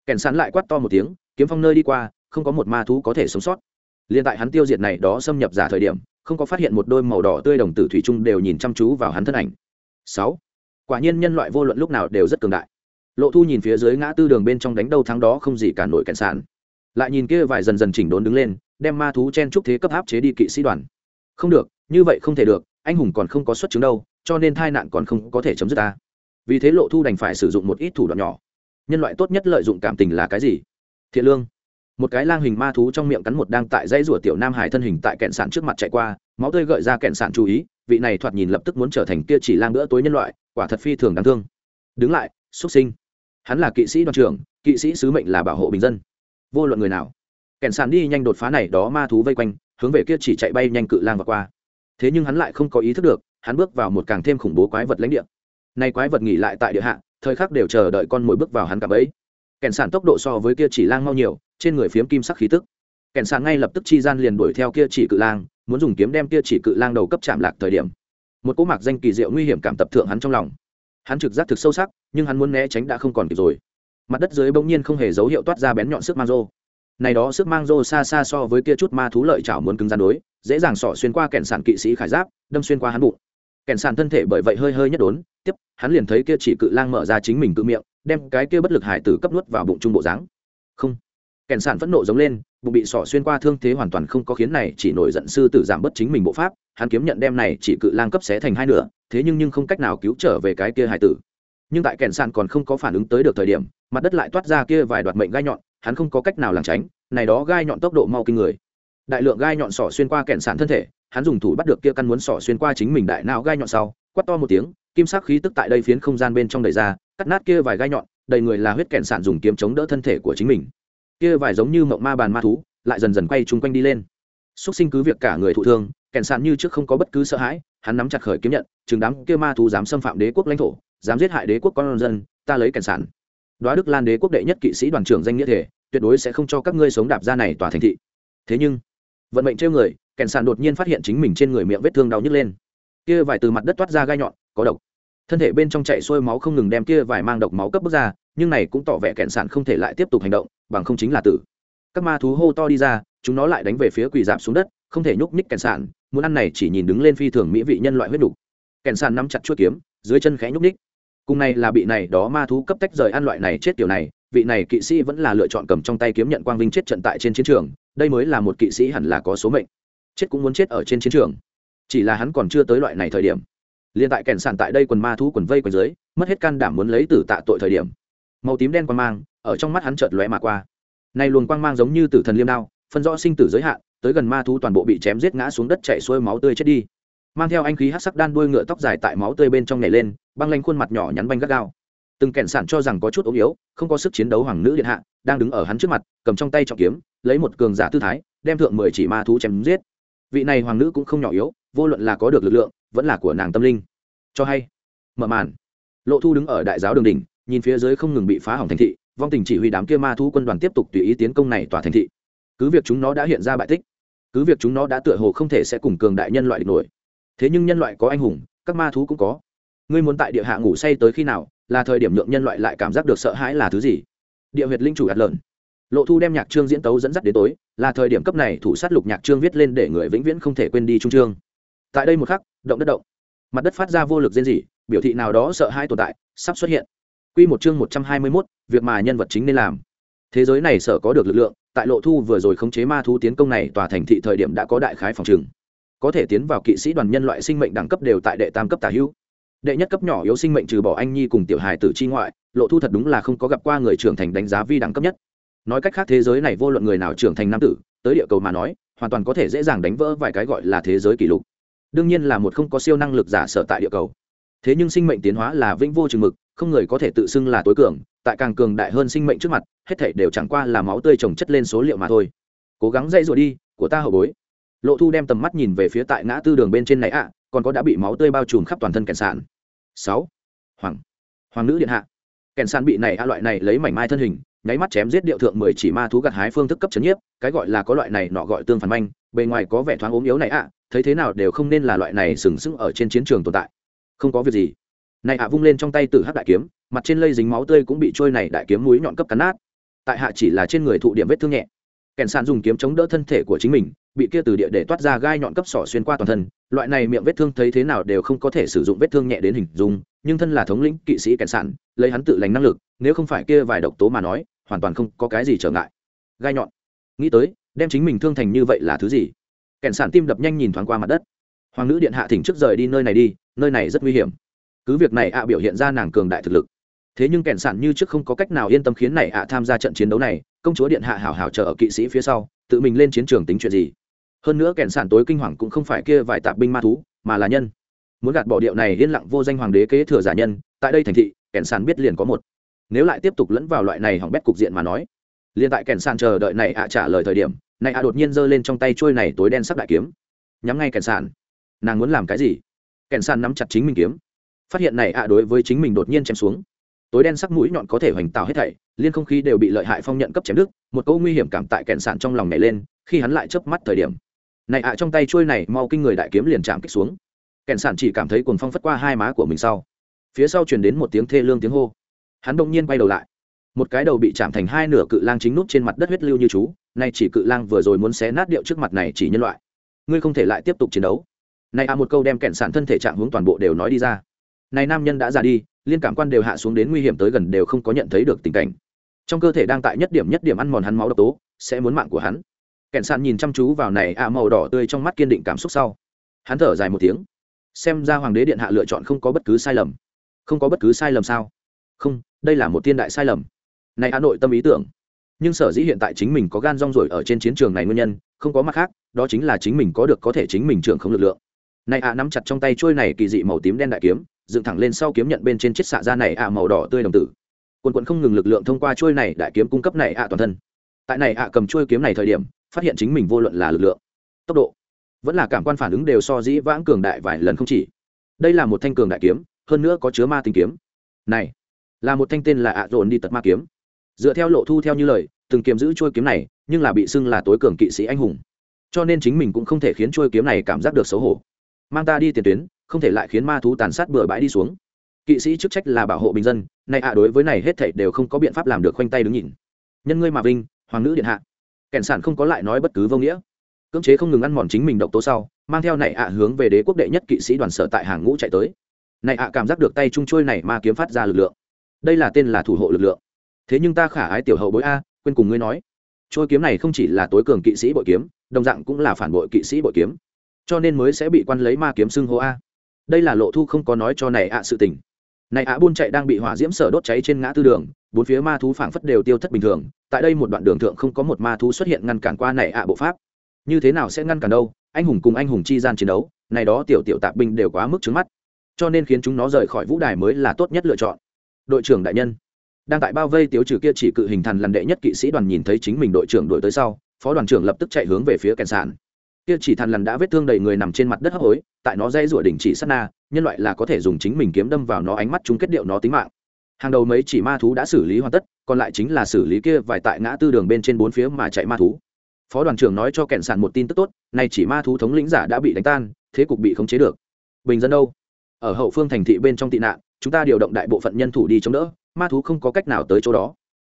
Kèn sán lại quát to một tiếng, kiếm phong nơi đi qua, không có một ma thú có thể sống sót. Liền tại hắn tiêu diệt này đó xâm nhập giả thời điểm, không có phát hiện một đôi màu đỏ tươi đồng tử thủy chung đều nhìn chăm chú vào hắn thân ảnh. Sáu quả nhiên nhân loại vô luận lúc nào đều rất cường đại. Lộ thu nhìn phía dưới ngã tư đường bên trong đánh đầu thắng đó không gì cả nổi kèn sản. lại nhìn kia vài dần dần chỉnh đốn đứng lên, đem ma thú chen trúc thế cấp áp chế đi kỵ sĩ đoàn. Không được, như vậy không thể được, anh hùng còn không có xuất chứng đâu, cho nên tai nạn còn không có thể chấm dứt ta. Vì thế lộ thu đành phải sử dụng một ít thủ đoạn nhỏ. Nhân loại tốt nhất lợi dụng cảm tình là cái gì? Thiện lương. Một cái lang hình ma thú trong miệng cắn một đang tại dãy rủa tiểu nam hải thân hình tại kẹn sản trước mặt chạy qua máu tươi gợi ra kẹn sản chú ý, vị này thoạt nhìn lập tức muốn trở thành kia chỉ lang bữa tối nhân loại, quả thật phi thường đáng thương. Đứng lại, xuất sinh. Hắn là kỵ sĩ đoàn trưởng, kỵ sĩ sứ mệnh là bảo hộ bình dân. Vô luận người nào, kẹn sản đi nhanh đột phá này đó ma thú vây quanh, hướng về kia chỉ chạy bay nhanh cự lang và qua. Thế nhưng hắn lại không có ý thức được, hắn bước vào một càng thêm khủng bố quái vật lãnh địa. Nay quái vật nghỉ lại tại địa hạ, thời khắc đều chờ đợi con mồi bước vào hắn cặp ấy kèn sản tốc độ so với kia chỉ lang mau nhiều, trên người phiếm kim sắc khí tức. Kèn sản ngay lập tức chi gian liền đuổi theo kia chỉ cự lang muốn dùng kiếm đem kia chỉ cự lang đầu cấp chạm lạc thời điểm. Một cỗ mạc danh kỳ diệu nguy hiểm cảm tập thượng hắn trong lòng. Hắn trực giác thực sâu sắc, nhưng hắn muốn né tránh đã không còn kịp rồi. Mặt đất dưới bỗng nhiên không hề dấu hiệu toát ra bén nhọn sức mang rô. Này đó sức mang rô xa xa so với kia chút ma thú lợi chảo muốn cứng gian đối, dễ dàng sỏ xuyên qua kẹn sản kỵ sĩ khải giáp, đâm xuyên qua hắn bụng. Kẹn sản thân thể bởi vậy hơi hơi nhất đốn, tiếp, hắn liền thấy kia chỉ cự lang mở ra chính mình cự miệng, đem cái kia bất lực hải tử cấp nuốt vào bụng trung bộ dáng. Không kèn sản phẫn nộ giống lên, bụng bị sỏ xuyên qua thương thế hoàn toàn không có khiến này chỉ nổi giận sư tử giảm bớt chính mình bộ pháp, hắn kiếm nhận đem này chỉ cự lang cấp xé thành hai nửa, thế nhưng nhưng không cách nào cứu trở về cái kia hải tử. Nhưng tại kèn sản còn không có phản ứng tới được thời điểm, mặt đất lại toát ra kia vài đoạt mệnh gai nhọn, hắn không có cách nào lảng tránh, này đó gai nhọn tốc độ mau kinh người. Đại lượng gai nhọn sỏ xuyên qua kèn sản thân thể, hắn dùng thủ bắt được kia căn muốn sỏ xuyên qua chính mình đại não gai nhọn sau quắt to một tiếng, kim sắc khí tức tại đây phiến không gian bên trong đầy ra, cắt nát kia vài gai nhọn, đầy người là huyết kèn sản dùng kiếm chống đỡ thân thể của chính mình kia vài giống như mộng ma bàn ma thú, lại dần dần quay chung quanh đi lên. Xúc sinh cứ việc cả người thụ thương kèn sản như trước không có bất cứ sợ hãi, hắn nắm chặt khởi kiếm nhận, chừng đám kia ma thú dám xâm phạm đế quốc lãnh thổ, dám giết hại đế quốc con dân, ta lấy kèn sản đoá đức lan đế quốc đệ nhất kỵ sĩ đoàn trưởng danh nghĩa thể, tuyệt đối sẽ không cho các ngươi sống đạp ra này tòa thành thị. Thế nhưng, vận mệnh trêu người kèn sàn đột nhiên phát hiện chính mình trên người miệng vết thương đau nhức lên. Kia vài từ mặt đất toát ra gai nhọn, có độc. Thân thể bên trong chạy xuôi máu không ngừng đem kia vài mang độc máu cấp bước ra nhưng này cũng tỏ vẻ kẹn sản không thể lại tiếp tục hành động, bằng không chính là tử. Các ma thú hô to đi ra, chúng nó lại đánh về phía quỳ dạp xuống đất, không thể nhúc nhích kẹn sản muốn ăn này chỉ nhìn đứng lên phi thường mỹ vị nhân loại huyết đục kẹn sản nắm chặt chuôi kiếm, dưới chân khẽ nhúc nhích. Cùng này là bị này đó ma thú cấp tách rời ăn loại này chết tiểu này, vị này kỵ sĩ vẫn là lựa chọn cầm trong tay kiếm nhận quang vinh chết trận tại trên chiến trường, đây mới là một kỵ sĩ hẳn là có số mệnh. Chết cũng muốn chết ở trên chiến trường. Chỉ là hắn còn chưa tới loại này thời điểm. Liên tại kèn sàn tại đây quần ma thú quần vây quần dưới, mất hết can đảm muốn lấy tử tạ tội thời điểm màu tím đen quang mang, ở trong mắt hắn chợt lóe mà qua. Này luồng quang mang giống như tử thần liêm đao, phân rõ sinh tử giới hạn, tới gần ma thú toàn bộ bị chém giết ngã xuống đất chảy xuôi máu tươi chết đi. Mang theo anh khí hát sắc đan đuôi ngựa tóc dài tại máu tươi bên trong nhảy lên, băng lanh khuôn mặt nhỏ nhắn banh gắt gao. Từng kẹn sản cho rằng có chút ốm yếu, không có sức chiến đấu hoàng nữ điện hạ, đang đứng ở hắn trước mặt, cầm trong tay trọng kiếm, lấy một cường giả tư thái, đem thượng mười chỉ ma thú chém giết. Vị này hoàng nữ cũng không nhỏ yếu, vô luận là có được lực lượng, vẫn là của nàng tâm linh. Cho hay, mở màn. Lộ thu đứng ở đại giáo đường đỉnh nhìn phía dưới không ngừng bị phá hỏng thành thị, vong tình chỉ huy đám kia ma thú quân đoàn tiếp tục tùy ý tiến công này tòa thành thị. Cứ việc chúng nó đã hiện ra bại tích, cứ việc chúng nó đã tựa hồ không thể sẽ cùng cường đại nhân loại địch nổi. Thế nhưng nhân loại có anh hùng, các ma thú cũng có. Ngươi muốn tại địa hạ ngủ say tới khi nào, là thời điểm nhượng nhân loại lại cảm giác được sợ hãi là thứ gì? Địa huyệt linh chủ ạt lợn. Lộ thu đem nhạc trương diễn tấu dẫn dắt đến tối, là thời điểm cấp này thủ sát lục nhạc trương viết lên để người vĩnh viễn không thể quên đi trung trương. Tại đây một khắc, động đất động. Mặt đất phát ra vô lực rên rỉ, biểu thị nào đó sợ hãi tồn tại, sắp xuất hiện quy một chương một trăm hai mươi 121, việc mà nhân vật chính nên làm. Thế giới này sở có được lực lượng tại lộ thu vừa rồi khống chế ma thú tiến công này tòa thành thị thời điểm đã có đại khái phòng trừng. Có thể tiến vào kỵ sĩ đoàn nhân loại sinh mệnh đẳng cấp đều tại đệ tam cấp tả hữu. Đệ nhất cấp nhỏ yếu sinh mệnh trừ bỏ anh nhi cùng tiểu hài tử chi ngoại lộ thu thật đúng là không có gặp qua người trưởng thành đánh giá vi đẳng cấp nhất. Nói cách khác thế giới này vô luận người nào trưởng thành nam tử tới địa cầu mà nói hoàn toàn có thể dễ dàng đánh vỡ vài cái gọi là thế giới kỷ lục. Đương nhiên là một không có siêu năng lực giả sở tại địa cầu thế nhưng sinh mệnh tiến hóa là vĩnh vô chừng mực, không người có thể tự xưng là tối cường, tại càng cường đại hơn sinh mệnh trước mặt, hết thể đều chẳng qua là máu tươi trồng chất lên số liệu mà thôi. Cố gắng dậy rồi đi, của ta hậu bối. Lộ thu đem tầm mắt nhìn về phía tại ngã tư đường bên trên này ạ, còn có đã bị máu tươi bao trùm khắp toàn thân kèn sạn. Sáu. Hoàng. Hoàng nữ điện hạ. Kèn sạn bị này a loại này lấy mảnh mai thân hình, nháy mắt chém giết điệu thượng mười chỉ ma thú gặt hái phương thức cấp chấn nhiếp, cái gọi là có loại này nọ gọi tương phản manh, bề ngoài có vẻ thoáng ốm yếu này ạ, thấy thế nào đều không nên là loại này sừng sững ở trên chiến trường tồn tại không có việc gì. Này hạ vung lên trong tay tử hắc đại kiếm, mặt trên lây dính máu tươi cũng bị trôi này đại kiếm mũi nhọn cấp cắn nát. Tại hạ chỉ là trên người thụ điểm vết thương nhẹ. Kèn sàn dùng kiếm chống đỡ thân thể của chính mình, bị kia từ địa để toát ra gai nhọn cấp sỏ xuyên qua toàn thân. Loại này miệng vết thương thấy thế nào đều không có thể sử dụng vết thương nhẹ đến hình dung, nhưng thân là thống lĩnh kỵ sĩ kèn sàn lấy hắn tự lành năng lực, nếu không phải kia vài độc tố mà nói, hoàn toàn không có cái gì trở ngại. Gai nhọn. Nghĩ tới, đem chính mình thương thành như vậy là thứ gì? Kèn sàn tim đập nhanh nhìn thoáng qua mặt đất hoàng nữ điện hạ thỉnh trước rời đi nơi này đi, nơi này rất nguy hiểm. Cứ việc này ạ biểu hiện ra nàng cường đại thực lực. Thế nhưng kẻn sản như trước không có cách nào yên tâm khiến này ạ tham gia trận chiến đấu này, công chúa điện hạ hảo hảo chờ ở kỵ sĩ phía sau, tự mình lên chiến trường tính chuyện gì. Hơn nữa kẻn sản tối kinh hoàng cũng không phải kia vài tạp binh ma thú, mà là nhân. Muốn gạt bỏ điệu này yên lặng vô danh hoàng đế kế thừa giả nhân, tại đây thành thị, kẻn sản biết liền có một. Nếu lại tiếp tục lẫn vào loại này hỏng bét cục diện mà nói, liền tại kẻn sản chờ đợi này ạ trả lời thời điểm, này ạ đột nhiên giơ lên trong tay trôi này tối đen sắc đại kiếm. Nhắm ngay kẻn sản nàng muốn làm cái gì? Kèn sản nắm chặt chính mình kiếm. Phát hiện này ạ, đối với chính mình đột nhiên chém xuống. Tối đen sắc mũi nhọn có thể hoành tạo hết thảy, liên không khí đều bị lợi hại phong nhận cấp chém đứt, một câu nguy hiểm cảm tại kẹn sạn trong lòng nhảy lên, khi hắn lại chớp mắt thời điểm. Này ạ, trong tay trôi này mau kinh người đại kiếm liền chạm kích xuống. Kẹn sạn chỉ cảm thấy cuồng phong phất qua hai má của mình sau. Phía sau truyền đến một tiếng thê lương tiếng hô. Hắn đông nhiên quay đầu lại. Một cái đầu bị chạm thành hai nửa cự lang chính nút trên mặt đất huyết lưu như chú, nay chỉ cự lang vừa rồi muốn xé nát điệu trước mặt này chỉ nhân loại. Ngươi không thể lại tiếp tục chiến đấu này a một câu đem kẹn sản thân thể trạng hướng toàn bộ đều nói đi ra. Này nam nhân đã già đi, liên cảm quan đều hạ xuống đến nguy hiểm tới gần đều không có nhận thấy được tình cảnh. Trong cơ thể đang tại nhất điểm nhất điểm ăn mòn hắn máu độc tố, sẽ muốn mạng của hắn. Kẹn sản nhìn chăm chú vào này a màu đỏ tươi trong mắt kiên định cảm xúc sau. Hắn thở dài một tiếng. Xem ra hoàng đế điện hạ lựa chọn không có bất cứ sai lầm. Không có bất cứ sai lầm sao? Không, đây là một thiên đại sai lầm. Này hà nội tâm ý tưởng. Nhưng sở dĩ hiện tại chính mình có gan rong rồi ở trên chiến trường này nguyên nhân, không có mặt khác, đó chính là chính mình có được có thể chính mình trưởng không lực lượng này ạ, nắm chặt trong tay trôi này kỳ dị màu tím đen đại kiếm, dựng thẳng lên sau kiếm nhận bên trên chiếc xạ ra này ạ, màu đỏ tươi đồng tử. Quần quận không ngừng lực lượng thông qua trôi này đại kiếm cung cấp này ạ, toàn thân. Tại này ạ, cầm trôi kiếm này thời điểm, phát hiện chính mình vô luận là lực lượng, tốc độ, vẫn là cảm quan phản ứng đều so dĩ vãng cường đại vài lần không chỉ. Đây là một thanh cường đại kiếm, hơn nữa có chứa ma tinh kiếm. Này, là một thanh tên là ạ, dồn đi tật ma kiếm. Dựa theo lộ thu theo như lời, từng kiếm giữ trôi kiếm này, nhưng là bị xưng là tối cường kỵ sĩ anh hùng. Cho nên chính mình cũng không thể khiến trôi kiếm này cảm giác được xấu hổ mang ta đi tiền tuyến, không thể lại khiến ma thú tàn sát bừa bãi đi xuống. Kỵ sĩ chức trách là bảo hộ bình dân, nay ạ đối với này hết thảy đều không có biện pháp làm được khoanh tay đứng nhìn. Nhân ngươi mà vinh, hoàng nữ điện hạ. Kẻn sản không có lại nói bất cứ vô nghĩa. Cưỡng chế không ngừng ăn mòn chính mình độc tố sau, mang theo này ạ hướng về đế quốc đệ nhất kỵ sĩ đoàn sở tại hàng ngũ chạy tới. Này ạ cảm giác được tay trung trôi này ma kiếm phát ra lực lượng. Đây là tên là thủ hộ lực lượng. Thế nhưng ta khả ái tiểu hậu bối a, quên cùng ngươi nói. Trôi kiếm này không chỉ là tối cường kỵ sĩ bội kiếm, đồng dạng cũng là phản bội kỵ sĩ bội kiếm cho nên mới sẽ bị quan lấy ma kiếm xưng hô a. Đây là lộ thu không có nói cho này ạ sự tình. Này ạ buôn chạy đang bị hỏa diễm sở đốt cháy trên ngã tư đường, bốn phía ma thú phảng phất đều tiêu thất bình thường, tại đây một đoạn đường thượng không có một ma thú xuất hiện ngăn cản qua này ạ bộ pháp. Như thế nào sẽ ngăn cản đâu? Anh hùng cùng anh hùng chi gian chiến đấu, này đó tiểu tiểu tạp binh đều quá mức trứng mắt. Cho nên khiến chúng nó rời khỏi vũ đài mới là tốt nhất lựa chọn. Đội trưởng đại nhân. Đang tại bao vây tiếu trừ kia chỉ cự hình thần lần đệ nhất kỵ sĩ đoàn nhìn thấy chính mình đội trưởng đội tới sau, phó đoàn trưởng lập tức chạy hướng về phía kèn sàn kia chỉ thằn lần đã vết thương đầy người nằm trên mặt đất hấp hối, tại nó dây rủa đỉnh chỉ sát na, nhân loại là có thể dùng chính mình kiếm đâm vào nó ánh mắt chúng kết điệu nó tính mạng. Hàng đầu mấy chỉ ma thú đã xử lý hoàn tất, còn lại chính là xử lý kia vài tại ngã tư đường bên trên bốn phía mà chạy ma thú. Phó đoàn trưởng nói cho kẹn sản một tin tức tốt, nay chỉ ma thú thống lĩnh giả đã bị đánh tan, thế cục bị khống chế được. Bình dân đâu? Ở hậu phương thành thị bên trong tị nạn, chúng ta điều động đại bộ phận nhân thủ đi chống đỡ, ma thú không có cách nào tới chỗ đó.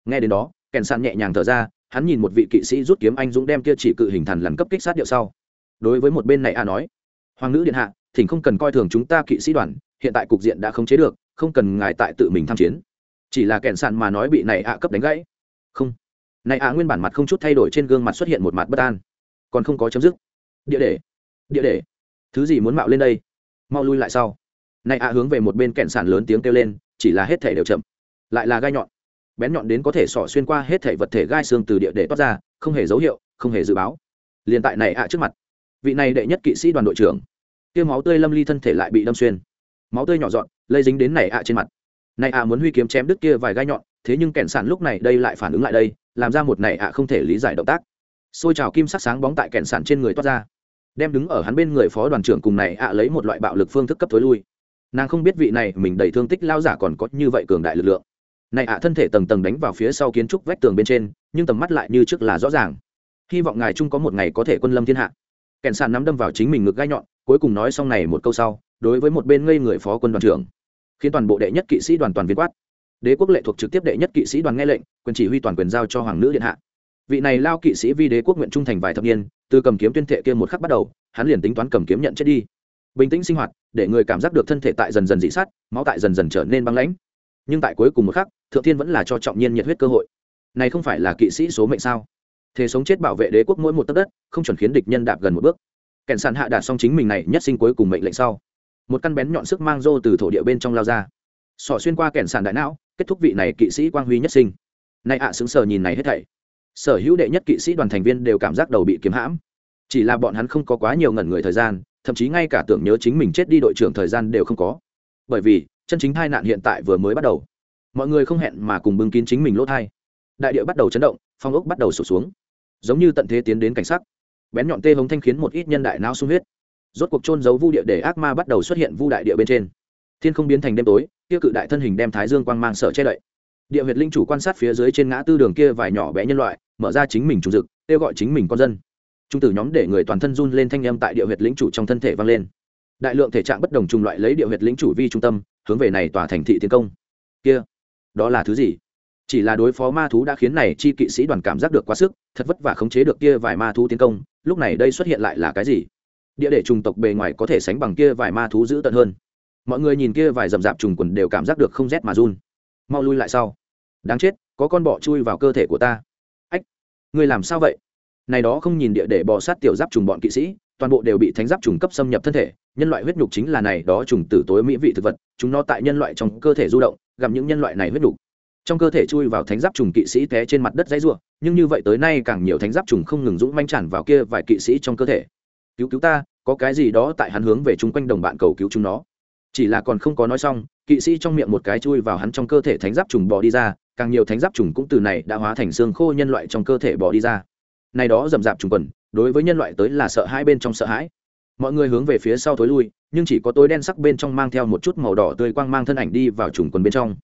Nghe đến đó kèn sàn nhẹ nhàng thở ra hắn nhìn một vị kỵ sĩ rút kiếm anh dũng đem kia chỉ cự hình thần lần cấp kích sát điệu sau. Đối với một bên này a nói, hoàng nữ điện hạ, thỉnh không cần coi thường chúng ta kỵ sĩ đoàn, hiện tại cục diện đã không chế được, không cần ngài tại tự mình tham chiến. Chỉ là kẻn sạn mà nói bị này ạ cấp đánh gãy. Không. Này ạ nguyên bản mặt không chút thay đổi trên gương mặt xuất hiện một mặt bất an. Còn không có chấm dứt. Địa để địa để thứ gì muốn mạo lên đây? Mau lui lại sau. Này ạ hướng về một bên kẹn sản lớn tiếng kêu lên, chỉ là hết thể đều chậm, lại là gai nhọn bén nhọn đến có thể xỏ xuyên qua hết thể vật thể gai xương từ địa để toát ra, không hề dấu hiệu, không hề dự báo. Liền tại này ạ, trước mặt, vị này đệ nhất kỵ sĩ đoàn đội trưởng tiêu máu tươi lâm ly thân thể lại bị đâm xuyên. Máu tươi nhỏ dọn, lây dính đến này ạ trên mặt. Này ạ muốn huy kiếm chém đứt kia vài gai nhọn, thế nhưng kẹn sản lúc này đây lại phản ứng lại đây, làm ra một này ạ không thể lý giải động tác. Xôi trào kim sắc sáng bóng tại kẹn sản trên người toát ra, đem đứng ở hắn bên người phó đoàn trưởng cùng này ạ lấy một loại bạo lực phương thức cấp thối lui. Nàng không biết vị này mình đầy thương tích lao giả còn có như vậy cường đại lực lượng này ạ, thân thể tầng tầng đánh vào phía sau kiến trúc vách tường bên trên, nhưng tầm mắt lại như trước là rõ ràng. Hy vọng ngài chung có một ngày có thể quân lâm thiên hạ. Kèn sàn nắm đâm vào chính mình ngực gai nhọn, cuối cùng nói xong này một câu sau, đối với một bên ngây người phó quân đoàn trưởng. Khiến toàn bộ đệ nhất kỵ sĩ đoàn toàn viên quát. Đế quốc lệ thuộc trực tiếp đệ nhất kỵ sĩ đoàn nghe lệnh, quyền chỉ huy toàn quyền giao cho hoàng nữ điện hạ. Vị này lao kỵ sĩ vi đế quốc nguyện trung thành vài thập niên, từ cầm kiếm tuyên thệ kia một khắc bắt đầu, hắn liền tính toán cầm kiếm nhận chết đi. Bình tĩnh sinh hoạt, để người cảm giác được thân thể tại dần dần dị sát, máu tại dần dần trở nên băng lãnh nhưng tại cuối cùng một khắc thượng thiên vẫn là cho trọng nhiên nhiệt huyết cơ hội. Này không phải là kỵ sĩ số mệnh sao? Thế sống chết bảo vệ đế quốc mỗi một tấc đất không chuẩn khiến địch nhân đạp gần một bước. Kèn sàn hạ đạt xong chính mình này nhất sinh cuối cùng mệnh lệnh sau một căn bén nhọn sức mang rô từ thổ địa bên trong lao ra. Sỏ xuyên qua kèn sàn đại não kết thúc vị này kỵ sĩ quang huy nhất sinh. Nay ạ à, xứng sờ nhìn này hết thảy. Sở hữu đệ nhất kỵ sĩ đoàn thành viên đều cảm giác đầu bị kiếm hãm. Chỉ là bọn hắn không có quá nhiều ngẩn người thời gian thậm chí ngay cả tưởng nhớ chính mình chết đi đội trưởng thời gian đều không có. Bởi vì chân chính tai nạn hiện tại vừa mới bắt đầu. Mọi người không hẹn mà cùng bưng kín chính mình lỗ thai. Đại địa bắt đầu chấn động, phong ốc bắt đầu sụp xuống. Giống như tận thế tiến đến cảnh sắc. Bén nhọn tê hống thanh khiến một ít nhân đại não sung huyết. Rốt cuộc trôn giấu vu địa để ác ma bắt đầu xuất hiện vu đại địa bên trên. Thiên không biến thành đêm tối kia cự đại thân hình đem thái dương quang mang sợ che đậy. Địa huyệt linh chủ quan sát phía dưới trên ngã tư đường kia vài nhỏ bé nhân loại, mở ra chính mình trùng dực, kêu gọi chính mình con dân. Trung tử nhóm để người toàn thân run lên thanh âm tại địa huyệt lĩnh chủ trong thân thể vang lên. Đại lượng thể trạng bất đồng trùng loại lấy địa huyệt lĩnh chủ vi trung tâm hướng về này tòa thành thị tiến công. Kia, đó là thứ gì? Chỉ là đối phó ma thú đã khiến này chi kỵ sĩ đoàn cảm giác được quá sức, thật vất vả khống chế được kia vài ma thú tiến công, lúc này đây xuất hiện lại là cái gì? Địa để trùng tộc bề ngoài có thể sánh bằng kia vài ma thú dữ tận hơn. Mọi người nhìn kia vài rậm rạp trùng quần đều cảm giác được không rét mà run. Mau lui lại sau. Đáng chết, có con bọ chui vào cơ thể của ta. Ách người làm sao vậy? Này đó không nhìn địa để bò sát tiểu giáp trùng bọn kỵ sĩ toàn bộ đều bị thánh giáp trùng cấp xâm nhập thân thể, nhân loại huyết nhục chính là này đó trùng tử tối mỹ vị thực vật, chúng nó tại nhân loại trong cơ thể du động gặm những nhân loại này huyết nhục. Trong cơ thể chui vào thánh giáp trùng kỵ sĩ té trên mặt đất dãy rủa, nhưng như vậy tới nay càng nhiều thánh giáp trùng không ngừng dũng manh tràn vào kia vài kỵ sĩ trong cơ thể. Cứu cứu ta, có cái gì đó tại hắn hướng về chung quanh đồng bạn cầu cứu chúng nó. Chỉ là còn không có nói xong, kỵ sĩ trong miệng một cái chui vào hắn trong cơ thể thánh giáp trùng bò đi ra, càng nhiều thánh giáp trùng cũng từ này đã hóa thành xương khô nhân loại trong cơ thể bò đi ra. Này đó rầm rạp trùng quần đối với nhân loại tới là sợ hai bên trong sợ hãi. Mọi người hướng về phía sau thối lui, nhưng chỉ có tối đen sắc bên trong mang theo một chút màu đỏ tươi quang mang thân ảnh đi vào trùng quần bên trong.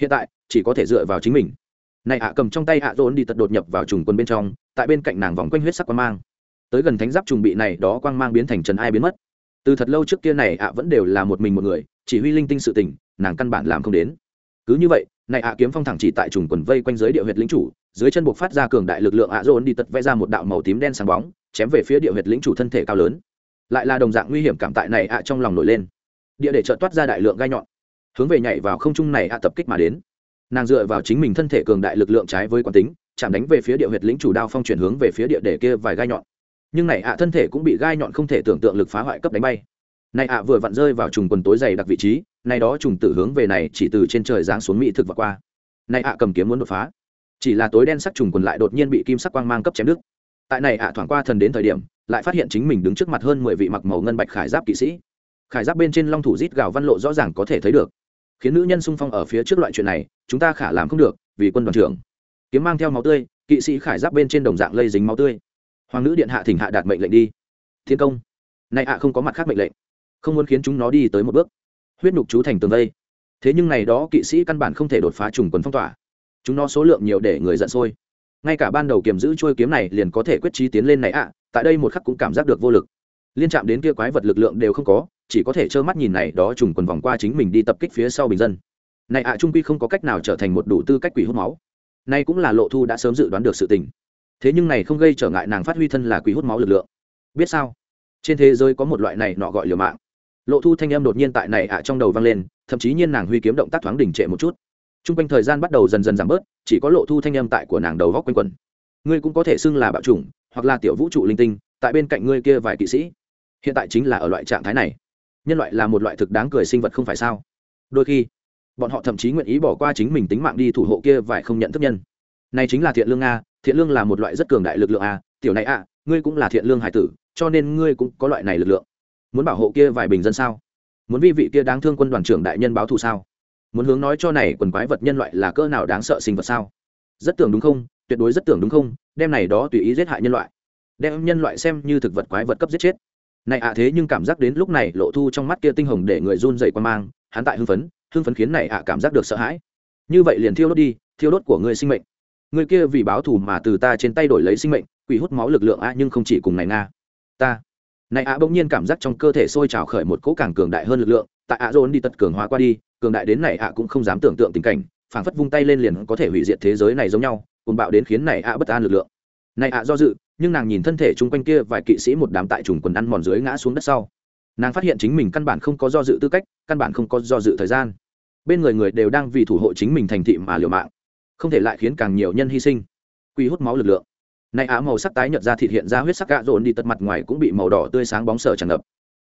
Hiện tại, chỉ có thể dựa vào chính mình. Này ạ, cầm trong tay ạ dồn đi tật đột nhập vào trùng quần bên trong, tại bên cạnh nàng vòng quanh huyết sắc quang mang. Tới gần thánh giáp trùng bị này đó quang mang biến thành trần ai biến mất. Từ thật lâu trước kia này ạ vẫn đều là một mình một người, chỉ huy linh tinh sự tình nàng căn bản làm không đến cứ như vậy, này ạ kiếm phong thẳng chỉ tại trùng quần vây quanh dưới địa huyệt lĩnh chủ, dưới chân buộc phát ra cường đại lực lượng ạ dồn đi tật vẽ ra một đạo màu tím đen sáng bóng, chém về phía địa huyệt lĩnh chủ thân thể cao lớn. Lại là đồng dạng nguy hiểm cảm tại này ạ trong lòng nổi lên. Địa để trợ toát ra đại lượng gai nhọn, hướng về nhảy vào không trung này ạ tập kích mà đến. Nàng dựa vào chính mình thân thể cường đại lực lượng trái với quán tính, chạm đánh về phía địa huyệt lĩnh chủ đao phong chuyển hướng về phía địa để kia vài gai nhọn. Nhưng này ạ thân thể cũng bị gai nhọn không thể tưởng tượng lực phá hoại cấp đánh bay này ạ, vừa vặn rơi vào trùng quần tối dày đặc vị trí, này đó trùng tử hướng về này chỉ từ trên trời giáng xuống mỹ thực và qua. Này ạ, cầm kiếm muốn đột phá. Chỉ là tối đen sắc trùng quần lại đột nhiên bị kim sắc quang mang cấp chém đứt. Tại này ạ, thoảng qua thần đến thời điểm, lại phát hiện chính mình đứng trước mặt hơn mười vị mặc màu ngân bạch khải giáp kỵ sĩ. Khải giáp bên trên long thủ rít gào văn lộ rõ ràng có thể thấy được. Khiến nữ nhân sung phong ở phía trước loại chuyện này, chúng ta khả làm không được, vì quân đoàn trưởng. Kiếm mang theo máu tươi, kỵ sĩ khải giáp bên trên đồng dạng lây dính máu tươi. Hoàng nữ điện hạ thỉnh hạ đạt mệnh lệnh đi. Thiên công. Này ạ, không có mặt khác mệnh lệnh không muốn khiến chúng nó đi tới một bước. Huyết nhục chú thành tường vây. Thế nhưng này đó kỵ sĩ căn bản không thể đột phá trùng quần phong tỏa. Chúng nó số lượng nhiều để người giận sôi. Ngay cả ban đầu kiềm giữ trôi kiếm này liền có thể quyết trí tiến lên này ạ, tại đây một khắc cũng cảm giác được vô lực. Liên chạm đến kia quái vật lực lượng đều không có, chỉ có thể trơ mắt nhìn này đó trùng quần vòng qua chính mình đi tập kích phía sau bình dân. Này ạ, trung quy không có cách nào trở thành một đủ tư cách quỷ hút máu. Nay cũng là lộ thu đã sớm dự đoán được sự tình. Thế nhưng này không gây trở ngại nàng phát huy thân là quỷ hút máu lực lượng. Biết sao? Trên thế giới có một loại này nọ gọi liều mạng lộ thu thanh âm đột nhiên tại này ạ à trong đầu vang lên, thậm chí nhiên nàng huy kiếm động tác thoáng đỉnh trệ một chút. T r u n g quanh thời gian bắt đầu dần dần giảm bớt, chỉ có lộ thu thanh âm tại của nàng đầu góc quanh quẩn. Ngươi cũng có thể xưng là bạo chủng, hoặc là tiểu vũ trụ linh tinh, tại bên cạnh ngươi kia vài kỵ sĩ. Hiện tại chính là ở loại trạng thái này. Nhân loại là một loại thực đáng cười sinh vật không phải sao? Đôi khi, bọn họ thậm chí nguyện ý bỏ qua chính mình tính mạng đi thủ hộ kia vài không nhận thức nhân. Này chính là thiện lương a, thiện lương là một loại rất cường đại lực lượng a, tiểu này a, ngươi cũng là thiện lương hải tử, cho nên ngươi cũng có loại này lực lượng muốn bảo hộ kia vài bình dân sao? Muốn vi vị kia đáng thương quân đoàn trưởng đại nhân báo thù sao? Muốn hướng nói cho này quần quái vật nhân loại là cỡ nào đáng sợ sinh vật sao? Rất tưởng đúng không? Tuyệt đối rất tưởng đúng không? Đem này đó tùy ý giết hại nhân loại. Đem nhân loại xem như thực vật quái vật cấp giết chết. Này ạ thế nhưng cảm giác đến lúc này lộ thu trong mắt kia tinh hồng để người run dậy qua mang, hắn tại hưng phấn hưng phấn khiến này ạ cảm giác được sợ hãi. Như vậy liền thiêu đốt đi, thiêu đốt của người sinh mệnh. Người kia vì báo thù mà từ ta trên tay đổi lấy sinh mệnh, quỷ hút máu lực lượng a nhưng không chỉ cùng này nga. Ta này ạ bỗng nhiên cảm giác trong cơ thể sôi trào khởi một cỗ càng cường đại hơn lực lượng, tại ạ dồn đi tật cường hóa qua đi, cường đại đến này ạ cũng không dám tưởng tượng tình cảnh, phảng phất vung tay lên liền có thể hủy diệt thế giới này giống nhau cùng bạo đến khiến này ạ bất an lực lượng. Này ạ do dự, nhưng nàng nhìn thân thể chung quanh kia vài kỵ sĩ một đám tại trùng quần ăn mòn dưới ngã xuống đất sau. Nàng phát hiện chính mình căn bản không có do dự tư cách, căn bản không có do dự thời gian. Bên người người đều đang vì thủ hộ chính mình thành thị mà liều mạng, không thể lại khiến càng nhiều nhân hy sinh. Quy hút máu lực lượng này á màu sắc tái nhợt ra thịt hiện ra huyết sắc gạ rộn đi tật mặt ngoài cũng bị màu đỏ tươi sáng bóng sở tràn ngập.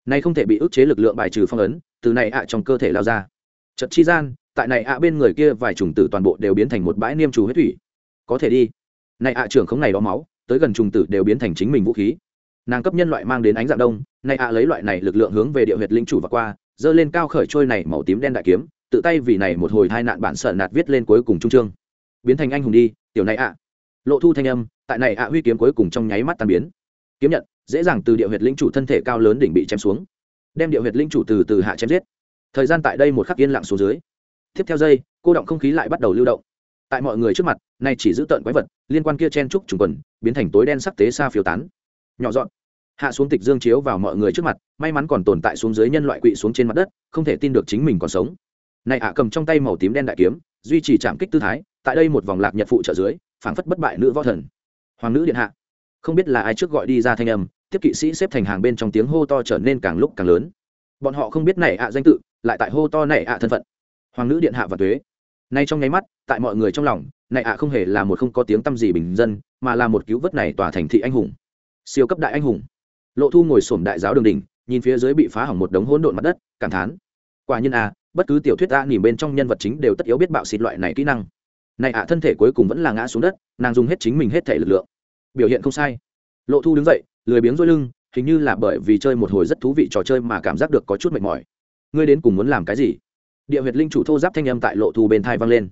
Này không thể bị ức chế lực lượng bài trừ phong ấn, từ này ạ trong cơ thể lao ra. Chật chi gian, tại này ạ bên người kia vài trùng tử toàn bộ đều biến thành một bãi niêm trù huyết thủy. Có thể đi. Này ạ trưởng không này đó máu, tới gần trùng tử đều biến thành chính mình vũ khí. Nàng cấp nhân loại mang đến ánh dạng đông, này ạ lấy loại này lực lượng hướng về địa huyệt linh chủ và qua dơ lên cao khởi trôi này màu tím đen đại kiếm, tự tay vì này một hồi hai nạn bản sợ nạt viết lên cuối cùng trung trương biến thành anh hùng đi, tiểu này ạ lộ thu thanh âm, tại này ạ huy kiếm cuối cùng trong nháy mắt tan biến. Kiếm nhận, dễ dàng từ địa huyệt linh chủ thân thể cao lớn đỉnh bị chém xuống. Đem địa huyệt linh chủ từ từ hạ chém giết. Thời gian tại đây một khắc yên lặng xuống dưới. Tiếp theo giây, cô động không khí lại bắt đầu lưu động. Tại mọi người trước mặt, nay chỉ giữ tợn quái vật, liên quan kia chen trúc trùng quần, biến thành tối đen sắc tế xa phiếu tán. Nhỏ dọn. Hạ xuống tịch dương chiếu vào mọi người trước mặt, may mắn còn tồn tại xuống dưới nhân loại quỵ xuống trên mặt đất, không thể tin được chính mình còn sống. Này ạ cầm trong tay màu tím đen đại kiếm, duy trì chạm kích tư thái, tại đây một vòng lạc nhật phụ trợ dưới phảng phất bất bại nữ võ thần. Hoàng nữ điện hạ. Không biết là ai trước gọi đi ra thanh âm, tiếp kỵ sĩ xếp thành hàng bên trong tiếng hô to trở nên càng lúc càng lớn. Bọn họ không biết này ạ danh tự, lại tại hô to này ạ thân phận. Hoàng nữ điện hạ và thuế nay trong nháy mắt, tại mọi người trong lòng, này ạ không hề là một không có tiếng tăm gì bình dân, mà là một cứu vớt này tòa thành thị anh hùng. Siêu cấp đại anh hùng. Lộ thu ngồi sổm đại giáo đường đỉnh, nhìn phía dưới bị phá hỏng một đống hỗn độn mặt đất, cảm thán. Quả nhiên a bất cứ tiểu thuyết ta nhìn bên trong nhân vật chính đều tất yếu biết bạo xịt loại này kỹ năng này ạ, thân thể cuối cùng vẫn là ngã xuống đất, nàng dùng hết chính mình hết thể lực lượng. Biểu hiện không sai. Lộ thu đứng dậy, lười biếng dôi lưng, hình như là bởi vì chơi một hồi rất thú vị trò chơi mà cảm giác được có chút mệt mỏi. Ngươi đến cùng muốn làm cái gì? Địa huyệt linh chủ thô giáp thanh âm tại lộ thu bên thai vang lên.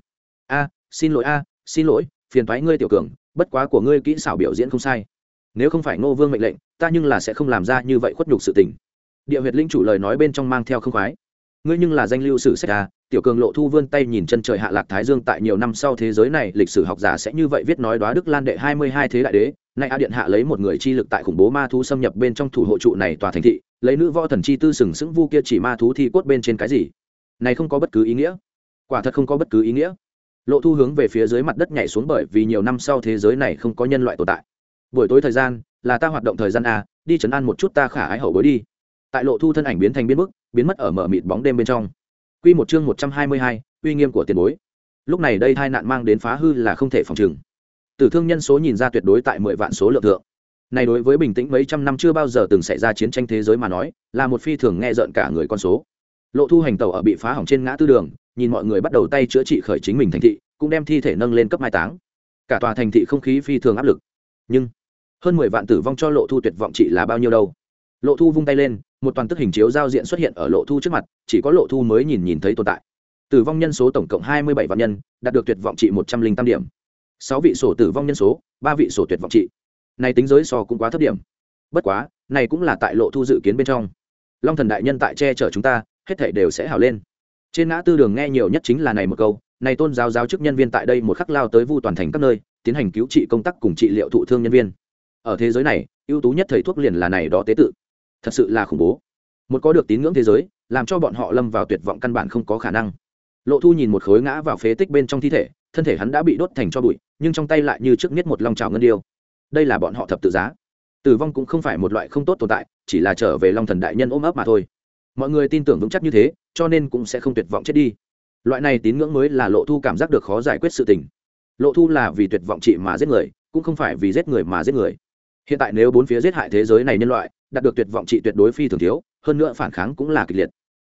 A, xin lỗi a, xin lỗi, phiền thoái ngươi tiểu cường, bất quá của ngươi kỹ xảo biểu diễn không sai. Nếu không phải ngô vương mệnh lệnh, ta nhưng là sẽ không làm ra như vậy khuất nhục sự tình. Địa huyệt linh chủ lời nói bên trong mang theo không khoái. Ngươi nhưng là danh lưu sử sách a tiểu cường lộ thu vươn tay nhìn chân trời hạ lạc thái dương tại nhiều năm sau thế giới này, lịch sử học giả sẽ như vậy viết nói đoá đức lan đệ hai mươi hai thế đại đế, nay a điện hạ lấy một người chi lực tại khủng bố ma thú xâm nhập bên trong thủ hộ trụ này tòa thành thị, lấy nữ võ thần chi tư sừng sững vu kia chỉ ma thú thi cốt bên trên cái gì? Này không có bất cứ ý nghĩa. Quả thật không có bất cứ ý nghĩa. Lộ thu hướng về phía dưới mặt đất nhảy xuống bởi vì nhiều năm sau thế giới này không có nhân loại tồn tại. Buổi tối thời gian, là ta hoạt động thời gian a, đi chấn an một chút ta khả ái hậu bối đi. Tại lộ thu thân ảnh biến thành biến mức, biến mất ở mở mịt bóng đêm bên trong. Quy một chương 122, uy nghiêm của tiền bối. Lúc này đây tai nạn mang đến phá hư là không thể phòng trừng. Tử thương nhân số nhìn ra tuyệt đối tại 10 vạn số lượng thượng. Này đối với bình tĩnh mấy trăm năm chưa bao giờ từng xảy ra chiến tranh thế giới mà nói, là một phi thường nghe rợn cả người con số. Lộ Thu hành tàu ở bị phá hỏng trên ngã tư đường, nhìn mọi người bắt đầu tay chữa trị khởi chính mình thành thị, cũng đem thi thể nâng lên cấp mai táng. Cả tòa thành thị không khí phi thường áp lực. Nhưng hơn 10 vạn tử vong cho Lộ Thu tuyệt vọng trị là bao nhiêu đâu? Lộ Thu vung tay lên, một toàn tức hình chiếu giao diện xuất hiện ở lộ thu trước mặt, chỉ có lộ thu mới nhìn nhìn thấy tồn tại. Tử vong nhân số tổng cộng hai mươi bảy vạn nhân, đạt được tuyệt vọng trị một trăm linh tam điểm. Sáu vị sổ tử vong nhân số, ba vị sổ tuyệt vọng trị. Này tính giới so cũng quá thấp điểm. Bất quá, này cũng là tại lộ thu dự kiến bên trong. Long thần đại nhân tại che chở chúng ta, hết thể đều sẽ hào lên. Trên ngã tư đường nghe nhiều nhất chính là này một câu, này tôn giáo giáo chức nhân viên tại đây một khắc lao tới vu toàn thành các nơi, tiến hành cứu trị công tác cùng trị liệu thụ thương nhân viên. Ở thế giới này, ưu tú nhất thầy thuốc liền là này đó tế tự thật sự là khủng bố. Một có được tín ngưỡng thế giới, làm cho bọn họ lâm vào tuyệt vọng căn bản không có khả năng. Lộ thu nhìn một khối ngã vào phế tích bên trong thi thể, thân thể hắn đã bị đốt thành cho bụi, nhưng trong tay lại như trước miết một lòng trào ngân điêu. Đây là bọn họ thập tự giá. Tử vong cũng không phải một loại không tốt tồn tại, chỉ là trở về long thần đại nhân ôm ấp mà thôi. Mọi người tin tưởng vững chắc như thế, cho nên cũng sẽ không tuyệt vọng chết đi. Loại này tín ngưỡng mới là lộ thu cảm giác được khó giải quyết sự tình. Lộ thu là vì tuyệt vọng chị mà giết người, cũng không phải vì giết người mà giết người. Hiện tại nếu bốn phía giết hại thế giới này nhân loại đạt được tuyệt vọng trị tuyệt đối phi thường thiếu, hơn nữa phản kháng cũng là kịch liệt.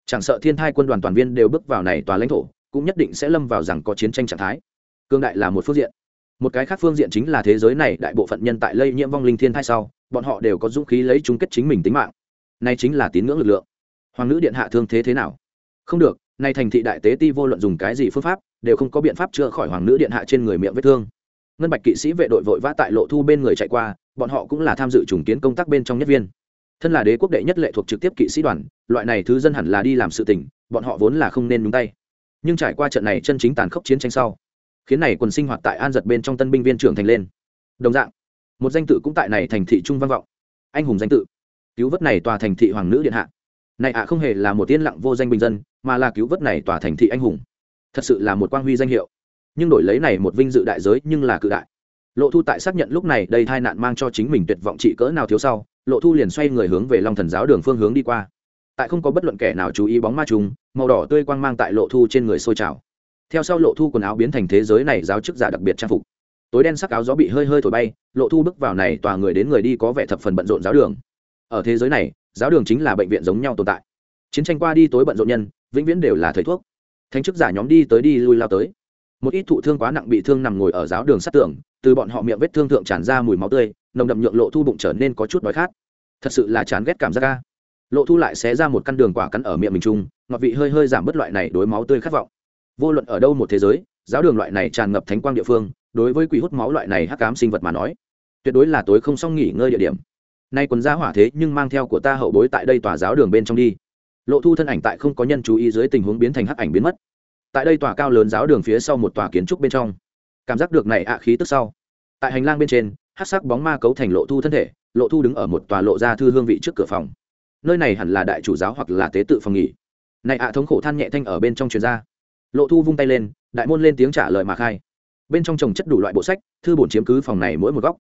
Chẳng sợ thiên thai quân đoàn toàn viên đều bước vào này tòa lãnh thổ, cũng nhất định sẽ lâm vào rằng có chiến tranh trạng thái. Cương đại là một phương diện. Một cái khác phương diện chính là thế giới này đại bộ phận nhân tại lây nhiễm vong linh thiên thai sau, bọn họ đều có dũng khí lấy chung kết chính mình tính mạng. Này chính là tín ngưỡng lực lượng. Hoàng nữ điện hạ thương thế thế nào? Không được nay thành thị đại tế ti vô luận dùng cái gì phương pháp, đều không có biện pháp chữa khỏi hoàng nữ điện hạ trên người miệng vết thương. Ngân bạch kỵ sĩ vệ đội vội vã tại lộ thu bên người chạy qua, bọn họ cũng là tham dự trùng kiến công tác bên trong nhất viên thân là đế quốc đệ nhất lệ thuộc trực tiếp kỵ sĩ đoàn, loại này thứ dân hẳn là đi làm sự tình, bọn họ vốn là không nên nhúng tay. Nhưng trải qua trận này chân chính tàn khốc chiến tranh sau, khiến này quần sinh hoạt tại an giật bên trong tân binh viên trưởng thành lên. Đồng dạng, một danh tự cũng tại này thành thị trung văn vọng. Anh hùng danh tự, cứu vớt này tòa thành thị hoàng nữ điện hạ. Này ạ không hề là một tiên lặng vô danh bình dân, mà là cứu vớt này tòa thành thị anh hùng. Thật sự là một quang huy danh hiệu. Nhưng đổi lấy này một vinh dự đại giới nhưng là cự đại. Lộ thu tại xác nhận lúc này đây tai nạn mang cho chính mình tuyệt vọng trị cỡ nào thiếu sau lộ thu liền xoay người hướng về long thần giáo đường phương hướng đi qua. Tại không có bất luận kẻ nào chú ý bóng ma trùng, màu đỏ tươi quang mang tại lộ thu trên người sôi trào. Theo sau lộ thu quần áo biến thành thế giới này giáo chức giả đặc biệt trang phục. Tối đen sắc áo gió bị hơi hơi thổi bay, lộ thu bước vào này tòa người đến người đi có vẻ thập phần bận rộn giáo đường. Ở thế giới này, giáo đường chính là bệnh viện giống nhau tồn tại. Chiến tranh qua đi tối bận rộn nhân, vĩnh viễn đều là thầy thuốc. Thánh chức giả nhóm đi tới đi lui lao tới. Một ít thụ thương quá nặng bị thương nằm ngồi ở giáo đường sát tường, từ bọn họ miệng vết thương thượng tràn ra mùi máu tươi nồng đậm nhượng lộ thu bụng trở nên có chút đói khát. Thật sự là chán ghét cảm giác ca lộ thu lại xé ra một căn đường quả cắn ở miệng mình chung, ngọt vị hơi hơi giảm bớt loại này đối máu tươi khát vọng. Vô luận ở đâu một thế giới, giáo đường loại này tràn ngập thánh quang địa phương, đối với quỷ hút máu loại này hắc cám sinh vật mà nói, tuyệt đối là tối không xong nghỉ ngơi địa điểm. Nay quần ra hỏa thế nhưng mang theo của ta hậu bối tại đây tòa giáo đường bên trong đi. Lộ thu thân ảnh tại không có nhân chú ý dưới tình huống biến thành hắc ảnh biến mất. Tại đây tòa cao lớn giáo đường phía sau một tòa kiến trúc bên trong. Cảm giác được này ạ khí tức sau. Tại hành lang bên trên hát sắc bóng ma cấu thành lộ thu thân thể, lộ thu đứng ở một tòa lộ ra thư hương vị trước cửa phòng. Nơi này hẳn là đại chủ giáo hoặc là tế tự phòng nghỉ. Này ạ, thống khổ than nhẹ thanh ở bên trong truyền ra. Lộ thu vung tay lên, đại môn lên tiếng trả lời mà khai. Bên trong trồng chất đủ loại bộ sách, thư bổn chiếm cứ phòng này mỗi một góc.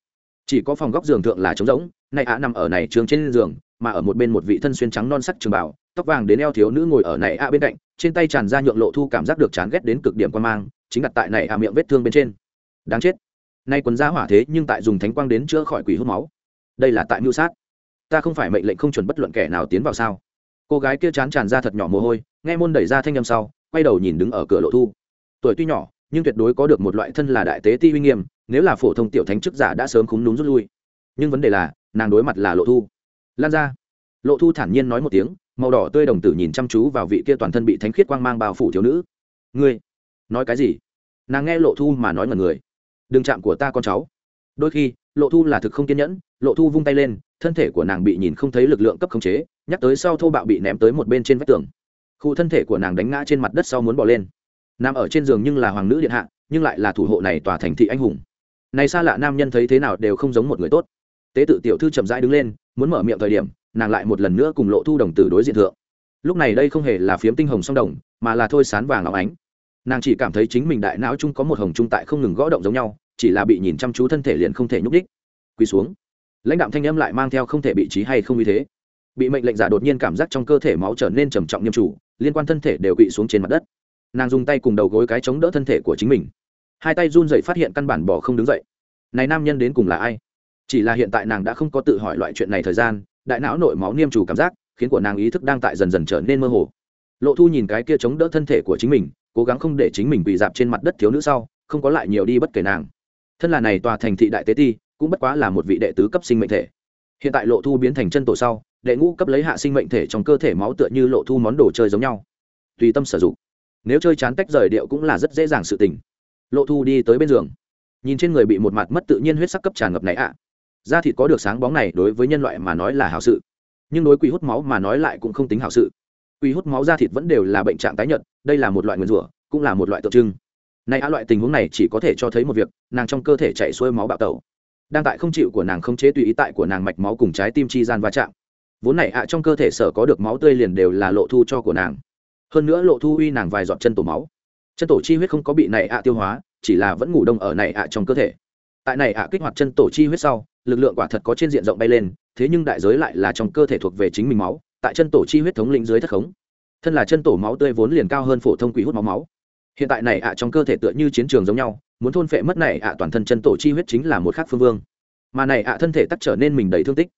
Chỉ có phòng góc giường thượng là trống rỗng, này ạ nằm ở này trường trên giường, mà ở một bên một vị thân xuyên trắng non sắc trường bảo tóc vàng đến eo thiếu nữ ngồi ở này ạ bên cạnh, trên tay tràn ra nhượng lộ thu cảm giác được chán ghét đến cực điểm quan mang, chính đặt tại này ạ miệng vết thương bên trên. Đáng chết nay quần ra hỏa thế nhưng tại dùng thánh quang đến chữa khỏi quỷ hút máu. Đây là tại mưu sát. Ta không phải mệnh lệnh không chuẩn bất luận kẻ nào tiến vào sao? Cô gái kia chán tràn ra thật nhỏ mồ hôi, nghe môn đẩy ra thanh â m sau, quay đầu nhìn đứng ở cửa lộ thu. Tuổi tuy nhỏ, nhưng tuyệt đối có được một loại thân là đại tế ti uy nghiêm, nếu là phổ thông tiểu thánh chức giả đã sớm khúng đúng rút lui. Nhưng vấn đề là, nàng đối mặt là lộ thu. Lan ra. Lộ thu thản nhiên nói một tiếng, màu đỏ tươi đồng tử nhìn chăm chú vào vị kia toàn thân bị thánh khiết quang mang bao phủ thiếu nữ. Ngươi, nói cái gì? Nàng nghe lộ thu mà nói ngần người đừng chạm của ta con cháu. Đôi khi, lộ thu là thực không kiên nhẫn, lộ thu vung tay lên, thân thể của nàng bị nhìn không thấy lực lượng cấp khống chế, nhắc tới sau thô bạo bị ném tới một bên trên vách tường. Khu thân thể của nàng đánh ngã trên mặt đất sau muốn bỏ lên. Nằm ở trên giường nhưng là hoàng nữ điện hạ, nhưng lại là thủ hộ này tòa thành thị anh hùng. Này xa lạ nam nhân thấy thế nào đều không giống một người tốt. Tế tự tiểu thư chậm rãi đứng lên, muốn mở miệng thời điểm, nàng lại một lần nữa cùng lộ thu đồng tử đối diện thượng. Lúc này đây không hề là phiếm tinh hồng song đồng, mà là thôi sán vàng óng ánh nàng chỉ cảm thấy chính mình đại não chung có một hồng trung tại không ngừng gõ động giống nhau, chỉ là bị nhìn chăm chú thân thể liền không thể nhúc đích quỳ xuống. Lãnh đạm thanh âm lại mang theo không thể bị trí hay không như thế. Bị mệnh lệnh giả đột nhiên cảm giác trong cơ thể máu trở nên trầm trọng nghiêm chủ, liên quan thân thể đều quỵ xuống trên mặt đất. Nàng dùng tay cùng đầu gối cái chống đỡ thân thể của chính mình. Hai tay run dậy phát hiện căn bản bỏ không đứng dậy. Này nam nhân đến cùng là ai? Chỉ là hiện tại nàng đã không có tự hỏi loại chuyện này thời gian, đại não nội máu niêm chủ cảm giác, khiến của nàng ý thức đang tại dần dần trở nên mơ hồ. Lộ thu nhìn cái kia chống đỡ thân thể của chính mình cố gắng không để chính mình bị dạp trên mặt đất thiếu nữ sau, không có lại nhiều đi bất kể nàng. Thân là này tòa thành thị đại tế ti, cũng bất quá là một vị đệ tứ cấp sinh mệnh thể. Hiện tại lộ thu biến thành chân tổ sau, đệ ngũ cấp lấy hạ sinh mệnh thể trong cơ thể máu tựa như lộ thu món đồ chơi giống nhau. Tùy tâm sử dụng. Nếu chơi chán tách rời điệu cũng là rất dễ dàng sự tình. Lộ thu đi tới bên giường. Nhìn trên người bị một mặt mất tự nhiên huyết sắc cấp tràn ngập này ạ. À. da thịt có được sáng bóng này đối với nhân loại mà nói là hảo sự. Nhưng đối quỷ hút máu mà nói lại cũng không tính hảo sự quỷ hút máu ra thịt vẫn đều là bệnh trạng tái nhợt, đây là một loại nguyên rủa, cũng là một loại tượng trưng. Này á loại tình huống này chỉ có thể cho thấy một việc, nàng trong cơ thể chạy xuôi máu bạo tẩu. Đang tại không chịu của nàng không chế tùy ý tại của nàng mạch máu cùng trái tim chi gian va chạm. Vốn này ạ, trong cơ thể sở có được máu tươi liền đều là lộ thu cho của nàng. Hơn nữa lộ thu uy nàng vài giọt chân tổ máu. Chân tổ chi huyết không có bị này ạ tiêu hóa, chỉ là vẫn ngủ đông ở này ạ trong cơ thể. Tại này ạ kích hoạt chân tổ chi huyết sau, lực lượng quả thật có trên diện rộng bay lên, thế nhưng đại giới lại là trong cơ thể thuộc về chính mình máu tại chân tổ chi huyết thống lĩnh dưới thất khống. Thân là chân tổ máu tươi vốn liền cao hơn phổ thông quỷ hút máu máu. Hiện tại này ạ trong cơ thể tựa như chiến trường giống nhau, muốn thôn phệ mất này ạ toàn thân chân tổ chi huyết chính là một khác phương vương. Mà này ạ thân thể tắc trở nên mình đầy thương tích.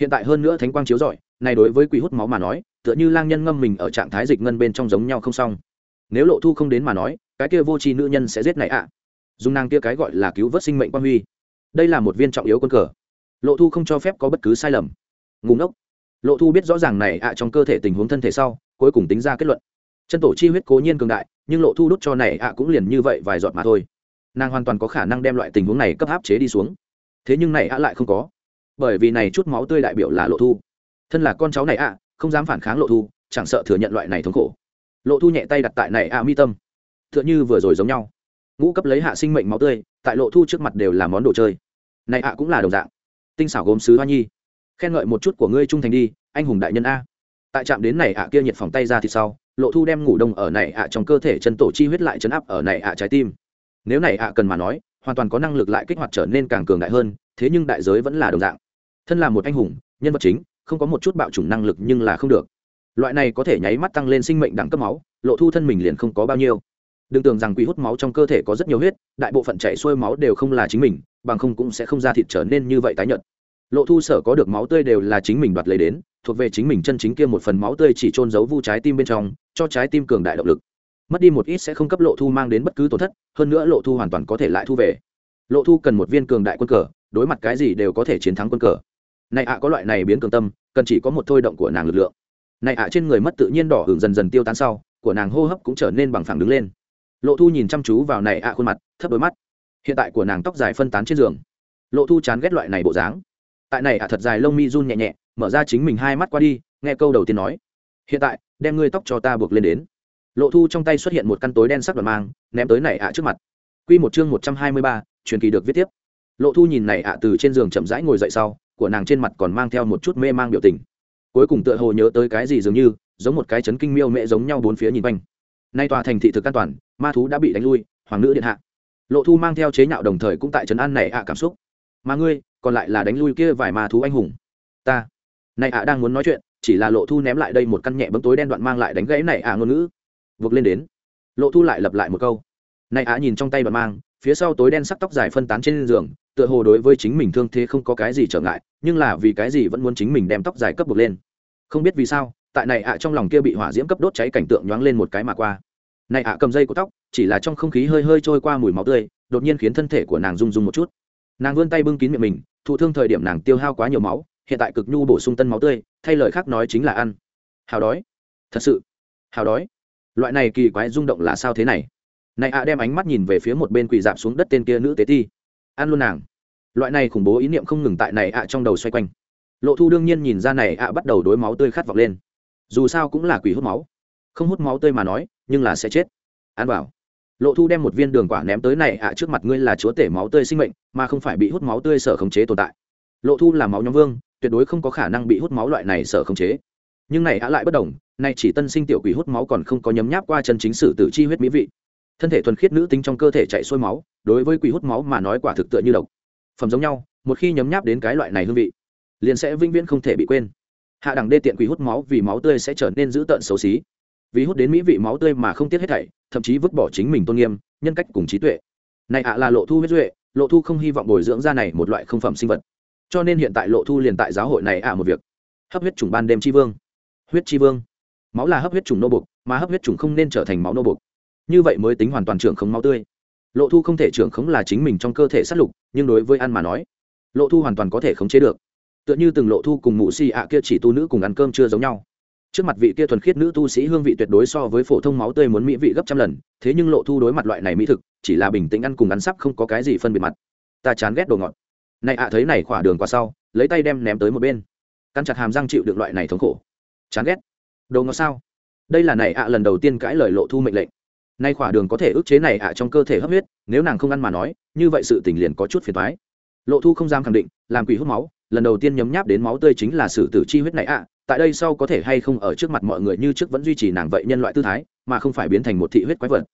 Hiện tại hơn nữa thánh quang chiếu rọi, này đối với quỷ hút máu mà nói, tựa như lang nhân ngâm mình ở trạng thái dịch ngân bên trong giống nhau không xong. Nếu lộ thu không đến mà nói, cái kia vô tri nữ nhân sẽ giết này ạ. Dùng nàng kia cái gọi là cứu vớt sinh mệnh quan huy. Đây là một viên trọng yếu quân cờ. Lộ thu không cho phép có bất cứ sai lầm. Ngủ ngốc lộ thu biết rõ ràng này ạ, trong cơ thể tình huống thân thể sau, cuối cùng tính ra kết luận. Chân tổ chi huyết cố nhiên cường đại, nhưng lộ thu đút cho này ạ cũng liền như vậy vài giọt mà thôi. Nàng hoàn toàn có khả năng đem loại tình huống này cấp áp chế đi xuống. Thế nhưng này ạ lại không có. Bởi vì này chút máu tươi đại biểu là lộ thu. Thân là con cháu này ạ, không dám phản kháng lộ thu, chẳng sợ thừa nhận loại này thống khổ. Lộ thu nhẹ tay đặt tại này ạ mi tâm. T h ư ợ n h ư vừa rồi giống nhau. Ngũ cấp lấy hạ sinh mệnh máu tươi, tại lộ thu trước mặt đều là món đồ chơi. Này ạ cũng là đồng dạng. Tinh xảo gốm sứ hoa nhi khen ngợi một chút của ngươi trung thành đi, anh hùng đại nhân a. Tại trạm đến này ạ kia nhiệt phòng tay ra thì sau, lộ thu đem ngủ đông ở này ạ trong cơ thể chân tổ chi huyết lại chấn áp ở này ạ trái tim. Nếu này ạ cần mà nói, hoàn toàn có năng lực lại kích hoạt trở nên càng cường đại hơn, thế nhưng đại giới vẫn là đồng dạng. Thân là một anh hùng, nhân vật chính, không có một chút bạo chủng năng lực nhưng là không được. Loại này có thể nháy mắt tăng lên sinh mệnh đẳng cấp máu, lộ thu thân mình liền không có bao nhiêu. Đừng tưởng rằng quỷ hút máu trong cơ thể có rất nhiều huyết, đại bộ phận chạy xuôi máu đều không là chính mình, bằng không cũng sẽ không ra thịt trở nên như vậy tái nhợt lộ thu sở có được máu tươi đều là chính mình đoạt lấy đến, thuộc về chính mình chân chính kia một phần máu tươi chỉ trôn giấu vu trái tim bên trong, cho trái tim cường đại động lực. Mất đi một ít sẽ không cấp lộ thu mang đến bất cứ tổn thất, hơn nữa lộ thu hoàn toàn có thể lại thu về. Lộ thu cần một viên cường đại quân cờ, đối mặt cái gì đều có thể chiến thắng quân cờ. Này ạ, có loại này biến cường tâm, cần chỉ có một thôi động của nàng lực lượng. Này ạ, trên người mất tự nhiên đỏ hưởng dần dần tiêu tán sau, của nàng hô hấp cũng trở nên bằng phẳng đứng lên. Lộ thu nhìn chăm chú vào này ạ khuôn mặt, thấp đôi mắt. Hiện tại của nàng tóc dài phân tán trên giường. Lộ thu chán ghét loại này bộ dáng tại này ạ thật dài lông mi run nhẹ nhẹ, mở ra chính mình hai mắt qua đi, nghe câu đầu tiên nói. Hiện tại, đem ngươi tóc cho ta buộc lên đến. Lộ thu trong tay xuất hiện một căn tối đen sắc đoàn mang, ném tới này ạ trước mặt. Q một chương một trăm hai mươi ba, truyền kỳ được viết tiếp. Lộ thu nhìn này ạ từ trên giường chậm rãi ngồi dậy sau, của nàng trên mặt còn mang theo một chút mê mang biểu tình. Cuối cùng tựa hồ nhớ tới cái gì dường như, giống một cái chấn kinh miêu mẹ giống nhau bốn phía nhìn quanh. Nay tòa thành thị thực an toàn, ma thú đã bị đánh lui, hoàng nữ điện hạ. Lộ thu mang theo chế nhạo đồng thời cũng tại trấn an này ạ cảm xúc. Mà ngươi còn lại là đánh lui kia vài ma thú anh hùng. Ta, này ạ đang muốn nói chuyện, chỉ là lộ thu ném lại đây một căn nhẹ bấm tối đen đoạn mang lại đánh gãy này ạ ngôn ngữ. Vượt lên đến. Lộ thu lại lặp lại một câu. Này ạ nhìn trong tay đoạn mang, phía sau tối đen sắc tóc dài phân tán trên giường, tựa hồ đối với chính mình thương thế không có cái gì trở ngại, nhưng là vì cái gì vẫn muốn chính mình đem tóc dài cấp buộc lên. Không biết vì sao, tại này ạ trong lòng kia bị hỏa diễm cấp đốt cháy cảnh tượng nhoáng lên một cái mà qua. Này ạ cầm dây của tóc, chỉ là trong không khí hơi hơi trôi qua mùi máu tươi, đột nhiên khiến thân thể của nàng rung rung một chút nàng vươn tay bưng kín miệng mình, thụ thương thời điểm nàng tiêu hao quá nhiều máu, hiện tại cực nhu bổ sung tân máu tươi, thay lời khác nói chính là ăn. Hào đói. Thật sự. Hào đói. Loại này kỳ quái rung động là sao thế này? Này ạ đem ánh mắt nhìn về phía một bên quỳ dạp xuống đất tên kia nữ tế ti. Ăn luôn nàng. Loại này khủng bố ý niệm không ngừng tại này ạ trong đầu xoay quanh. Lộ thu đương nhiên nhìn ra này ạ bắt đầu đối máu tươi khát vọng lên. Dù sao cũng là quỷ hút máu. Không hút máu tươi mà nói, nhưng là sẽ chết. Ăn bảo lộ thu đem một viên đường quả ném tới này ạ, trước mặt ngươi là chúa tể máu tươi sinh mệnh, mà không phải bị hút máu tươi sở khống chế tồn tại. Lộ thu là máu nhóm vương, tuyệt đối không có khả năng bị hút máu loại này sở khống chế. Nhưng này ạ lại bất đồng nay chỉ tân sinh tiểu quỷ hút máu còn không có nhấm nháp qua chân chính sử tử chi huyết mỹ vị. Thân thể thuần khiết nữ tính trong cơ thể chạy xuôi máu, đối với quỷ hút máu mà nói quả thực tựa như độc. Phẩm giống nhau, một khi nhấm nháp đến cái loại này hương vị, liền sẽ vĩnh viễn không thể bị quên. Hạ đẳng đê tiện quỷ hút máu vì máu tươi sẽ trở nên dữ tợn xấu xí vì hút đến mỹ vị máu tươi mà không tiếc hết thảy, thậm chí vứt bỏ chính mình tôn nghiêm, nhân cách cùng trí tuệ. Này ạ là lộ thu huyết duệ, lộ thu không hy vọng bồi dưỡng ra này một loại không phẩm sinh vật. Cho nên hiện tại lộ thu liền tại giáo hội này ạ một việc. Hấp huyết chủng ban đêm tri vương. Huyết tri vương. Máu là hấp huyết chủng nô bục mà hấp huyết chủng không nên trở thành máu nô bục như vậy mới tính hoàn toàn trưởng khống máu tươi. Lộ thu không thể trưởng khống là chính mình trong cơ thể sát lục, nhưng đối với ăn mà nói, lộ thu hoàn toàn có thể khống chế được. Tựa như từng lộ thu cùng mụ xì ạ kia chỉ tu nữ cùng ăn cơm chưa giống nhau trước mặt vị kia thuần khiết nữ tu sĩ hương vị tuyệt đối so với phổ thông máu tươi muốn mỹ vị gấp trăm lần, thế nhưng lộ thu đối mặt loại này mỹ thực, chỉ là bình tĩnh ăn cùng ăn sắp không có cái gì phân biệt mặt. Ta chán ghét đồ ngọt. Này ạ, thấy này khỏa đường qua sau, lấy tay đem ném tới một bên. Căn chặt hàm răng chịu được loại này thống khổ. Chán ghét. Đồ ngọt sao? Đây là này ạ, lần đầu tiên cãi lời lộ thu mệnh lệnh. Nay khỏa đường có thể ức chế này ạ trong cơ thể hấp huyết, nếu nàng không ăn mà nói, như vậy sự tình liền có chút phiền thoái lộ thu không dám khẳng định, làm quỷ hút máu, lần đầu tiên nhấm nháp đến máu tươi chính là sử tử chi huyết này ạ tại đây sau có thể hay không ở trước mặt mọi người như trước vẫn duy trì nàng vậy nhân loại tư thái, mà không phải biến thành một thị huyết quái vật.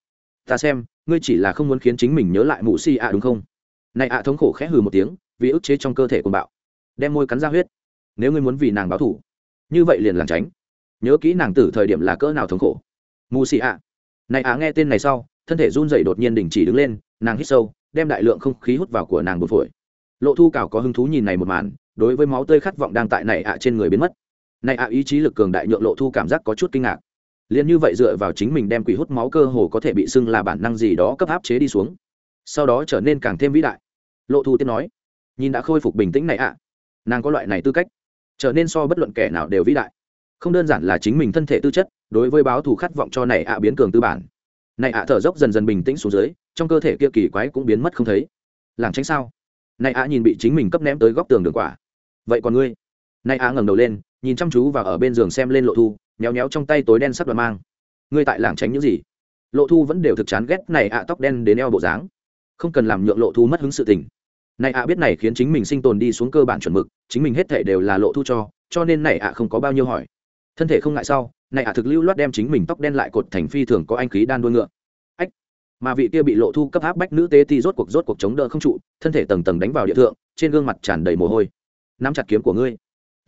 Ta xem, ngươi chỉ là không muốn khiến chính mình nhớ lại mụ si ạ, đúng không? Này ạ, thống khổ khẽ hừ một tiếng, vì ức chế trong cơ thể của bạo, đem môi cắn ra huyết. Nếu ngươi muốn vì nàng báo thủ như vậy liền làm tránh. Nhớ kỹ nàng tử thời điểm là cỡ nào thống khổ. Mù xì ạ. Này ạ, nghe tên này sau, thân thể run rẩy đột nhiên đình chỉ đứng lên, nàng hít sâu, đem đại lượng không khí hút vào của nàng bột phổi. Lộ thu cào có hứng thú nhìn này một màn, đối với máu tươi khát vọng đang tại này ạ trên người biến mất này ạ, ý chí lực cường đại nhượng lộ thu cảm giác có chút kinh ngạc. Liền như vậy dựa vào chính mình đem quỷ hút máu cơ hồ có thể bị xưng là bản năng gì đó cấp áp chế đi xuống. Sau đó trở nên càng thêm vĩ đại. Lộ thu tiếp nói, nhìn đã khôi phục bình tĩnh này ạ, nàng có loại này tư cách, trở nên so bất luận kẻ nào đều vĩ đại. Không đơn giản là chính mình thân thể tư chất, đối với báo thù khát vọng cho này ạ biến cường tư bản. Này ạ thở dốc dần dần bình tĩnh xuống dưới, trong cơ thể kia kỳ quái cũng biến mất không thấy. Làm tránh sao? Này ạ nhìn bị chính mình cấp ném tới góc tường đường quả. Vậy còn ngươi? Này ạ ngẩng đầu lên nhìn chăm chú và ở bên giường xem lên lộ thu, nhéo nhéo trong tay tối đen sắp đoạt mang. Ngươi tại làng tránh những gì? Lộ thu vẫn đều thực chán ghét này ạ, tóc đen đến eo bộ dáng. Không cần làm nhượng lộ thu mất hứng sự tình. Này ạ biết này khiến chính mình sinh tồn đi xuống cơ bản chuẩn mực, chính mình hết thể đều là lộ thu cho cho nên này ạ không có bao nhiêu hỏi. Thân thể không ngại sau, này ạ thực lưu loát đem chính mình tóc đen lại cột thành phi thường có anh khí đan đuôi ngựa. Ách! Mà vị kia bị lộ thu cấp áp bách nữ tế ti rốt cuộc rốt cuộc chống đỡ không trụ, thân thể tầng tầng đánh vào địa thượng, trên gương mặt tràn đầy mồ hôi. Nắm chặt kiếm của ngươi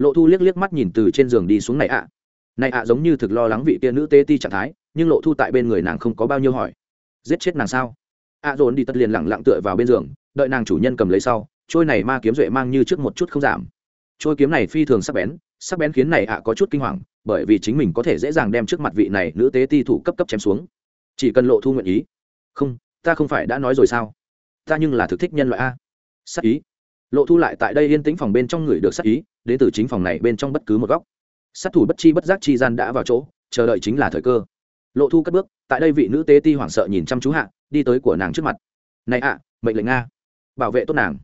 lộ thu liếc liếc mắt nhìn từ trên giường đi xuống này ạ. Này ạ giống như thực lo lắng vị kia nữ tế ti trạng thái, nhưng lộ thu tại bên người nàng không có bao nhiêu hỏi. Giết chết nàng sao? Ạ dồn đi tất liền lẳng lặng tựa vào bên giường, đợi nàng chủ nhân cầm lấy sau, trôi này ma kiếm duệ mang như trước một chút không giảm. Trôi kiếm này phi thường sắc bén sắc bén khiến này ạ có chút kinh hoàng, bởi vì chính mình có thể dễ dàng đem trước mặt vị này nữ tế ti thủ cấp cấp chém xuống. Chỉ cần lộ thu nguyện ý. Không, ta không phải đã nói rồi sao? Ta nhưng là thực thích nhân loại a. Sắc ý lộ thu lại tại đây yên tĩnh phòng bên trong người được sát ý, đến từ chính phòng này bên trong bất cứ một góc. Sát thủ bất chi bất giác chi gian đã vào chỗ, chờ đợi chính là thời cơ. Lộ thu cất bước, tại đây vị nữ tế ti hoảng sợ nhìn chăm chú hạ, đi tới của nàng trước mặt. Này ạ, mệnh lệnh nga bảo vệ tốt nàng.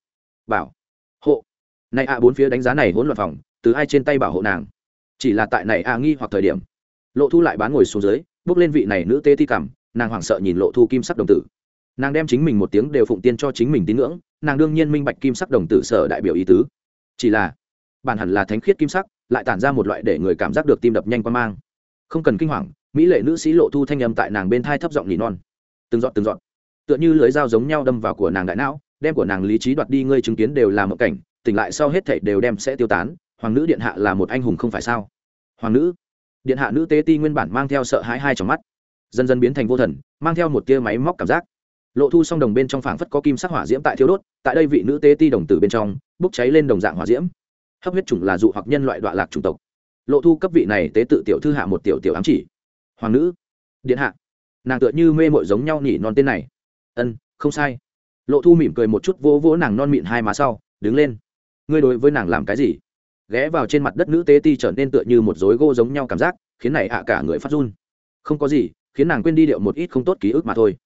Bảo. Hộ. Này ạ, bốn phía đánh giá này hỗn loạn phòng, từ ai trên tay bảo hộ nàng? Chỉ là tại này ạ nghi hoặc thời điểm. Lộ thu lại bán ngồi xuống dưới, bước lên vị này nữ tế ti cảm, nàng hoảng sợ nhìn lộ thu kim sắc đồng tử nàng đem chính mình một tiếng đều phụng tiên cho chính mình tín ngưỡng, nàng đương nhiên minh bạch kim sắc đồng tử sở đại biểu ý tứ. Chỉ là, bản hẳn là thánh khiết kim sắc, lại tản ra một loại để người cảm giác được tim đập nhanh qua mang. Không cần kinh hoàng, mỹ lệ nữ sĩ lộ thu thanh âm tại nàng bên thai thấp giọng nỉ non. Từng dọn từng dọn tựa như lưới dao giống nhau đâm vào của nàng đại não, đem của nàng lý trí đoạt đi ngươi chứng kiến đều là một cảnh, tỉnh lại sau hết thảy đều đem sẽ tiêu tán, hoàng nữ điện hạ là một anh hùng không phải sao? Hoàng nữ, điện hạ nữ tế ti nguyên bản mang theo sợ hãi hai trong mắt, dần dần biến thành vô thần, mang theo một tia máy móc cảm giác lộ thu song đồng bên trong phảng phất có kim sắc hỏa diễm tại thiếu đốt, tại đây vị nữ tế ti đồng tử bên trong, bốc cháy lên đồng dạng hỏa diễm. Hấp huyết chủng là dụ hoặc nhân loại đoạn lạc chủng tộc. Lộ thu cấp vị này tế tự tiểu thư hạ một tiểu tiểu ám chỉ. Hoàng nữ. Điện hạ. Nàng tựa như mê mội giống nhau nhỉ non tên này. Ân, không sai. Lộ thu mỉm cười một chút vỗ vỗ nàng non mịn hai má sau, đứng lên. Ngươi đối với nàng làm cái gì? Ghé vào trên mặt đất nữ tế ti trở nên tựa như một dối gô giống nhau cảm giác, khiến này hạ cả người phát run. Không có gì, khiến nàng quên đi điệu một ít không tốt ký ức mà thôi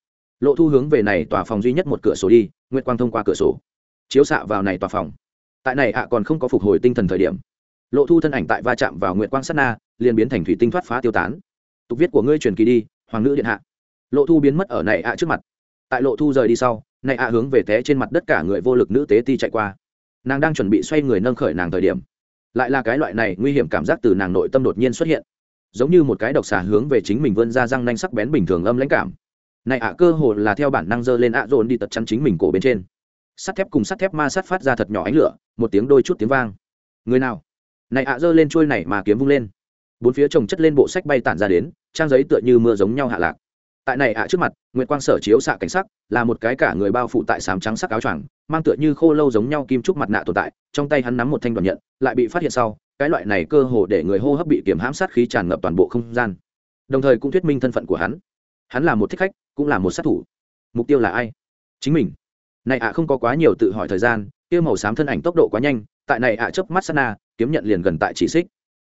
lộ thu hướng về này tòa phòng duy nhất một cửa sổ đi, nguyệt quang thông qua cửa sổ. Chiếu xạ vào này tòa phòng. Tại này ạ à, còn không có phục hồi tinh thần thời điểm. Lộ thu thân ảnh tại va chạm vào nguyệt quang sát na, liền biến thành thủy tinh thoát phá tiêu tán. Tục viết của ngươi truyền kỳ đi, hoàng nữ điện hạ. Lộ thu biến mất ở này ạ trước mặt. Tại lộ thu rời đi sau, này ạ hướng về té trên mặt đất cả người vô lực nữ tế ti chạy qua. Nàng đang chuẩn bị xoay người nâng khởi nàng thời điểm. Lại là cái loại này nguy hiểm cảm giác từ nàng nội tâm đột nhiên xuất hiện. Giống như một cái độc xà hướng về chính mình vươn ra răng nanh sắc bén bình thường âm lãnh cảm này ạ, cơ hồ là theo bản năng dơ lên ạ dồn đi tật chắn chính mình cổ bên trên. Sắt thép cùng sắt thép ma sắt phát ra thật nhỏ ánh lửa, một tiếng đôi chút tiếng vang. Người nào? Này ạ dơ lên trôi này mà kiếm vung lên. Bốn phía trồng chất lên bộ sách bay tản ra đến, trang giấy tựa như mưa giống nhau hạ lạc. Tại này ạ trước mặt, nguyệt quang sở chiếu xạ cảnh sắc, là một cái cả người bao phụ tại sám trắng sắc áo choàng, mang tựa như khô lâu giống nhau kim trúc mặt nạ tồn tại, trong tay hắn nắm một thanh đoàn nhận, lại bị phát hiện sau, cái loại này cơ hồ để người hô hấp bị kiểm hãm sát khí tràn ngập toàn bộ không gian. Đồng thời cũng thuyết minh thân phận của hắn hắn là một thích khách, cũng là một sát thủ. Mục tiêu là ai? Chính mình. Này ạ, không có quá nhiều tự hỏi thời gian, kia màu xám thân ảnh tốc độ quá nhanh, tại này ạ chớp mắt sana kiếm nhận liền gần tại chỉ xích.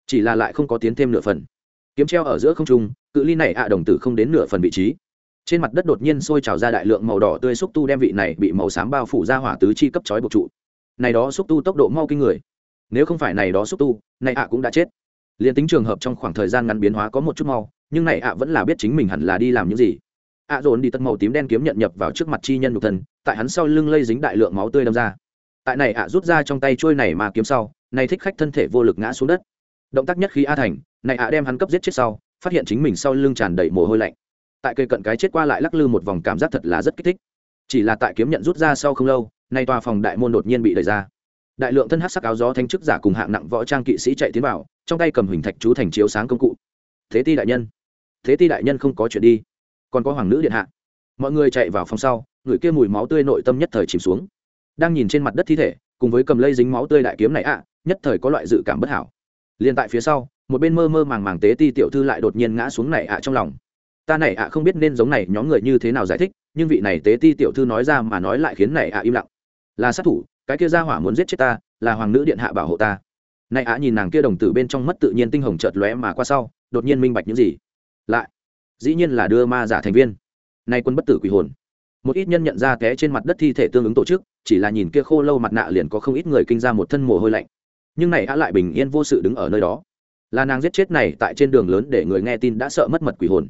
Chỉ là lại không có tiến thêm nửa phần. Kiếm treo ở giữa không trung, cự ly này ạ đồng tử không đến nửa phần vị trí. Trên mặt đất đột nhiên sôi trào ra đại lượng màu đỏ tươi xúc tu đem vị này bị màu xám bao phủ ra hỏa tứ chi cấp chói buộc trụ. Này đó xúc tu tốc độ mau kinh người. Nếu không phải này đó xúc tu, này ạ cũng đã chết. Liền tính trường hợp trong khoảng thời gian ngắn biến hóa có một chút mau nhưng này ạ vẫn là biết chính mình hẳn là đi làm những gì. ạ dồn đi tất màu tím đen kiếm nhận nhập vào trước mặt chi nhân nhục thân, tại hắn sau lưng lây dính đại lượng máu tươi đâm ra. Tại này ạ rút ra trong tay trôi này mà kiếm sau, này thích khách thân thể vô lực ngã xuống đất. Động tác nhất khi a thành, này ạ đem hắn cấp giết chết sau, phát hiện chính mình sau lưng tràn đầy mồ hôi lạnh. Tại cây cận cái chết qua lại lắc lư một vòng cảm giác thật là rất kích thích. Chỉ là tại kiếm nhận rút ra sau không lâu nay tòa phòng đại môn đột nhiên bị đẩy ra. Đại lượng thân hát sắc áo gió thanh chức giả cùng hạng nặng võ trang kỵ sĩ chạy tiến vào, trong tay cầm hình thạch chú thành chiếu sáng công cụ. Thế ti đại nhân thế ti đại nhân không có chuyện đi. Còn có hoàng nữ điện hạ. Mọi người chạy vào phòng sau, người kia mùi máu tươi nội tâm nhất thời chìm xuống. Đang nhìn trên mặt đất thi thể, cùng với cầm lây dính máu tươi đại kiếm này ạ, nhất thời có loại dự cảm bất hảo. Liền tại phía sau, một bên mơ mơ màng màng tế ti tiểu thư lại đột nhiên ngã xuống này ạ trong lòng. Ta này ạ không biết nên giống này nhóm người như thế nào giải thích, nhưng vị này tế ti tiểu thư nói ra mà nói lại khiến này ạ im lặng. Là sát thủ, cái kia ra hỏa muốn giết chết ta, là hoàng nữ điện hạ bảo hộ ta. Này ạ nhìn nàng kia đồng tử bên trong mất tự nhiên tinh hồng chợt lóe mà qua sau, đột nhiên minh bạch những gì lại, dĩ nhiên là đưa ma giả thành viên. Nay quân bất tử quỷ hồn. Một ít nhân nhận ra té trên mặt đất thi thể tương ứng tổ chức, chỉ là nhìn kia khô lâu mặt nạ liền có không ít người kinh ra một thân mồ hôi lạnh. Nhưng này á lại bình yên vô sự đứng ở nơi đó. Là nàng giết chết này tại trên đường lớn để người nghe tin đã sợ mất mật quỷ hồn.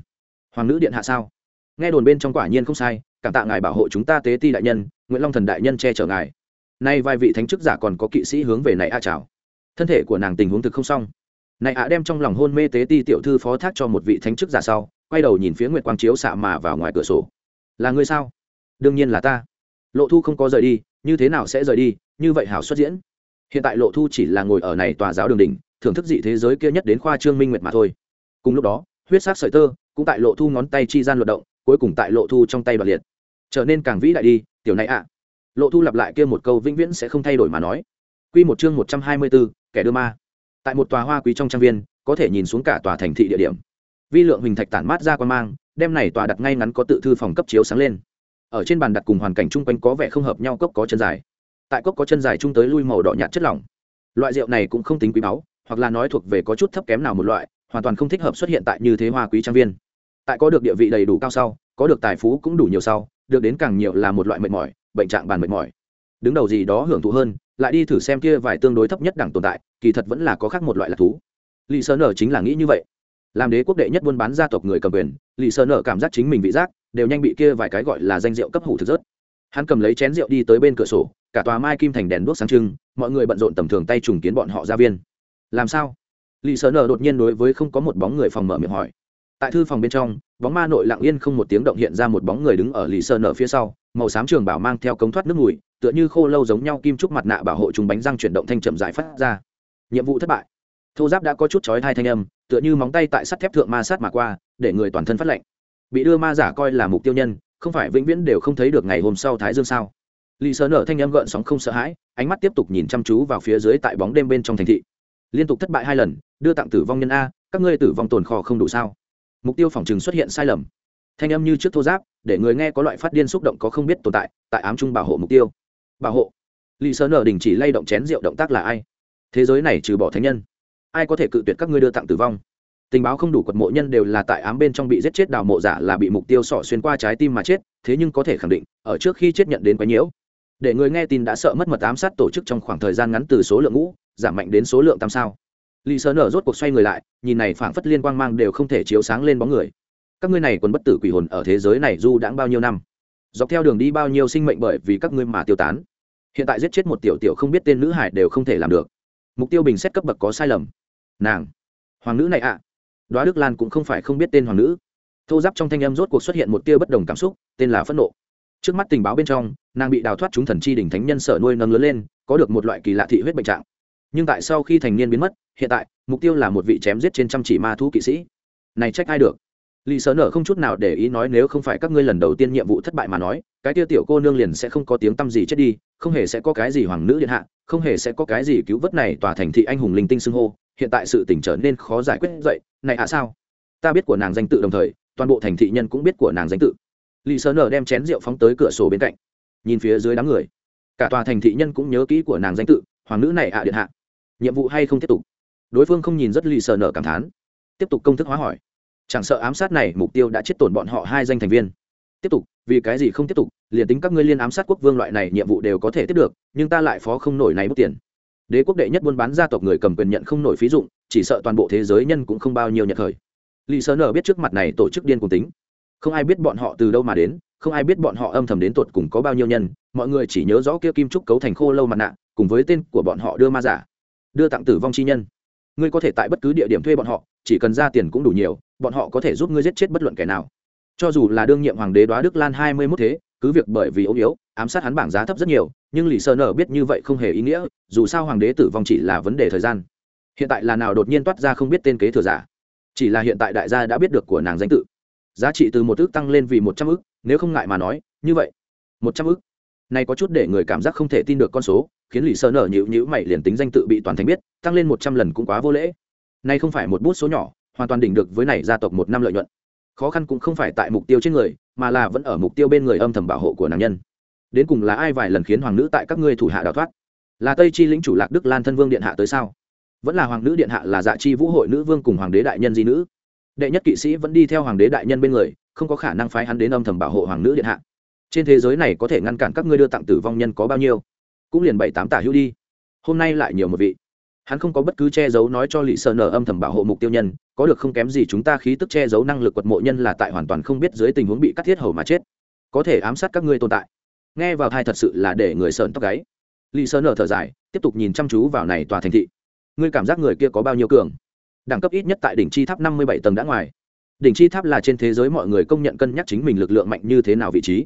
Hoàng nữ điện hạ sao? Nghe đồn bên trong quả nhiên không sai, cảm tạ ngài bảo hộ chúng ta tế ti đại nhân, nguyễn long thần đại nhân che chở ngài. Nay vài vị thánh chức giả còn có kỵ sĩ hướng về này a chào. Thân thể của nàng tình huống thực không xong này ạ đem trong lòng hôn mê tế ti tiểu thư phó thác cho một vị thánh chức giả sau, quay đầu nhìn phía nguyệt quang chiếu xạ mà vào ngoài cửa sổ. Là ngươi sao? Đương nhiên là ta. Lộ thu không có rời đi, như thế nào sẽ rời đi? Như vậy hảo xuất diễn. Hiện tại lộ thu chỉ là ngồi ở này tòa giáo đường đỉnh, thưởng thức dị thế giới kia nhất đến khoa trương minh nguyệt mà thôi. Cùng lúc đó, huyết sắc sợi tơ cũng tại lộ thu ngón tay chi gian luật động, cuối cùng tại lộ thu trong tay đoạt liệt. Trở nên càng vĩ đại đi, tiểu này ạ. Lộ thu lặp lại kia một câu vĩnh viễn sẽ không thay đổi mà nói. Quy một chương một trăm hai mươi bốn kẻ đưa ma tại một tòa hoa quý trong trang viên, có thể nhìn xuống cả tòa thành thị địa điểm. Vi lượng hình thạch tản mát ra quan mang, đem này tòa đặt ngay ngắn có tự thư phòng cấp chiếu sáng lên. Ở trên bàn đặt cùng hoàn cảnh chung quanh có vẻ không hợp nhau, cốc có chân dài. Tại cốc có chân dài chung tới lui màu đỏ nhạt chất lỏng. Loại rượu này cũng không tính quý báu, hoặc là nói thuộc về có chút thấp kém nào một loại, hoàn toàn không thích hợp xuất hiện tại như thế hoa quý trang viên. Tại có được địa vị đầy đủ cao sau, có được tài phú cũng đủ nhiều sau, được đến càng nhiều là một loại mệt mỏi, bệnh trạng bàn mệt mỏi. Đứng đầu gì đó hưởng thụ hơn lại đi thử xem kia vài tương đối thấp nhất đẳng tồn tại, kỳ thật vẫn là có khác một loại lạc thú. Lì sơn nở chính là nghĩ như vậy. Làm đế quốc đệ nhất buôn bán gia tộc người cầm quyền, lì sơn nở cảm giác chính mình vị giác, đều nhanh bị kia vài cái gọi là danh rượu cấp hủ thực rớt. Hắn cầm lấy chén rượu đi tới bên cửa sổ, cả tòa mai kim thành đèn đuốc sáng trưng, mọi người bận rộn tầm thường tay trùng kiến bọn họ ra viên. Làm sao? Lì sơn nở đột nhiên đối với không có một bóng người phòng mở miệng hỏi. Tại thư phòng bên trong, bóng ma nội lặng yên không một tiếng động hiện ra một bóng người đứng ở lì sơn nở phía sau màu xám trường bảo mang theo cống thoát nước mùi, tựa như khô lâu giống nhau kim trúc mặt nạ bảo hộ chúng bánh răng chuyển động thanh chậm giải phát ra. Nhiệm vụ thất bại. Thô giáp đã có chút chói thai thanh âm, tựa như móng tay tại sắt thép thượng ma sát mà qua, để người toàn thân phát lệnh bị đưa ma giả coi là mục tiêu nhân, không phải vĩnh viễn đều không thấy được ngày hôm sau thái dương sao? Lì sơ nở thanh âm gợn sóng không sợ hãi, ánh mắt tiếp tục nhìn chăm chú vào phía dưới tại bóng đêm bên trong thành thị. Liên tục thất bại hai lần, đưa tặng tử vong nhân a, các ngươi tử vong tồn kho không đủ sao? Mục tiêu phòng chừng xuất hiện sai lầm thanh âm như trước thô giáp, để người nghe có loại phát điên xúc động có không biết tồn tại tại ám trung bảo hộ mục tiêu. Bảo hộ. Lì sơ nở đình chỉ lay động chén rượu động tác là ai? Thế giới này trừ bỏ thánh nhân, ai có thể cự tuyệt các ngươi đưa tặng tử vong? Tình báo không đủ quật mộ nhân đều là tại ám bên trong bị giết chết đào mộ giả là bị mục tiêu sỏ xuyên qua trái tim mà chết, thế nhưng có thể khẳng định, ở trước khi chết nhận đến quái nhiễu. Để người nghe tin đã sợ mất mật ám sát tổ chức trong khoảng thời gian ngắn từ số lượng ngũ, giảm mạnh đến số lượng tam sao. Lì sơ nở rốt cuộc xoay người lại, nhìn này phảng phất liên quang mang đều không thể chiếu sáng lên bóng người các ngươi này còn bất tử quỷ hồn ở thế giới này du đãng bao nhiêu năm? Dọc theo đường đi bao nhiêu sinh mệnh bởi vì các ngươi mà tiêu tán. Hiện tại giết chết một tiểu tiểu không biết tên nữ hải đều không thể làm được. Mục tiêu bình xét cấp bậc có sai lầm. Nàng. Hoàng nữ này ạ. À. đoá đức lan cũng không phải không biết tên hoàng nữ. Thô giáp trong thanh âm rốt cuộc xuất hiện một tia bất đồng cảm xúc, tên là phẫn nộ. Trước mắt tình báo bên trong, nàng bị đào thoát chúng thần chi đỉnh thánh nhân sở nuôi nâng lớn lên, có được một loại kỳ lạ thị huyết bệnh trạng. Nhưng tại sau khi thành niên biến mất, hiện tại, mục tiêu là một vị chém giết trên trăm chỉ ma thú kỵ sĩ. Này trách ai được? Lì sơ nở không chút nào để ý nói nếu không phải các ngươi lần đầu tiên nhiệm vụ thất bại mà nói, cái tia tiểu cô nương liền sẽ không có tiếng t â m gì chết đi, không hề sẽ có cái gì hoàng nữ điện hạ, không hề sẽ có cái gì cứu vớt này tòa thành thị anh hùng linh tinh xưng hô, hiện tại sự tỉnh trở nên khó giải quyết dậy. Này ạ à sao? Ta biết của nàng danh tự đồng thời, toàn bộ thành thị nhân cũng biết của nàng danh tự. Lì sơ nở đem chén rượu phóng tới cửa sổ bên cạnh, nhìn phía dưới đám người. Cả tòa thành thị nhân cũng nhớ kỹ của nàng danh tự, hoàng nữ này ạ à điện hạ, nhiệm vụ hay không tiếp tục? Đối phương không nhìn rất lì sơ nở cảm thán, tiếp tục công thức hóa hỏi chẳng sợ ám sát này mục tiêu đã chết tổn bọn họ hai danh thành viên. Tiếp tục, vì cái gì không tiếp tục, liền tính các ngươi liên ám sát quốc vương loại này nhiệm vụ đều có thể tiếp được, nhưng ta lại phó không nổi này bút tiền. Đế quốc đệ nhất buôn bán gia tộc người cầm quyền nhận không nổi phí dụng, chỉ sợ toàn bộ thế giới nhân cũng không bao nhiêu nhận thời lì sơ nở biết trước mặt này tổ chức điên cùng tính. Không ai biết bọn họ từ đâu mà đến, không ai biết bọn họ âm thầm đến tột cùng có bao nhiêu nhân, mọi người chỉ nhớ rõ kia kim trúc cấu thành khô lâu mặt nạ, cùng với tên của bọn họ đưa ma giả, đưa tặng tử vong chi nhân. Ngươi có thể tại bất cứ địa điểm thuê bọn họ, chỉ cần ra tiền cũng đủ nhiều bọn họ có thể giúp ngươi giết chết bất luận kẻ nào. Cho dù là đương nhiệm hoàng đế đoá đức lan hai mươi mốt thế, cứ việc bởi vì ốm yếu, ám sát hắn bảng giá thấp rất nhiều, nhưng lì sơn nở biết như vậy không hề ý nghĩa, dù sao hoàng đế tử vong chỉ là vấn đề thời gian. Hiện tại là nào đột nhiên toát ra không biết tên kế thừa giả. Chỉ là hiện tại đại gia đã biết được của nàng danh tự. Giá trị từ một ước tăng lên vì một trăm ước, nếu không ngại mà nói, như vậy, một trăm ước. Này có chút để người cảm giác không thể tin được con số, khiến lì sơn nở nhữ nhữ mày liền tính danh tự bị toàn thành biết, tăng lên một trăm lần cũng quá vô lễ. Nay không phải một bút số nhỏ hoàn toàn đỉnh được với này gia tộc một năm lợi nhuận. Khó khăn cũng không phải tại mục tiêu trên người, mà là vẫn ở mục tiêu bên người âm thầm bảo hộ của nàng nhân. Đến cùng là ai vài lần khiến hoàng nữ tại các ngươi thủ hạ đào thoát? Là tây chi lĩnh chủ lạc đức lan thân vương điện hạ tới sao? Vẫn là hoàng nữ điện hạ là dạ chi vũ hội nữ vương cùng hoàng đế đại nhân di nữ. Đệ nhất kỵ sĩ vẫn đi theo hoàng đế đại nhân bên người, không có khả năng phái hắn đến âm thầm bảo hộ hoàng nữ điện hạ. Trên thế giới này có thể ngăn cản các ngươi đưa tặng tử vong nhân có bao nhiêu? Cũng liền bảy tám tả hữu đi. Hôm nay lại nhiều một vị hắn không có bất cứ che giấu nói cho lì sợ nở âm thầm bảo hộ mục tiêu nhân, có được không kém gì chúng ta khí tức che giấu năng lực quật mộ nhân là tại hoàn toàn không biết dưới tình huống bị cắt thiết hầu mà chết. Có thể ám sát các ngươi tồn tại. Nghe vào thai thật sự là để người sợn tóc gáy. Lì sợ nở thở dài, tiếp tục nhìn chăm chú vào này tòa thành thị. Ngươi cảm giác người kia có bao nhiêu cường? Đẳng cấp ít nhất tại đỉnh chi tháp năm mươi bảy tầng đã ngoài. Đỉnh chi tháp là trên thế giới mọi người công nhận cân nhắc chính mình lực lượng mạnh như thế nào vị trí.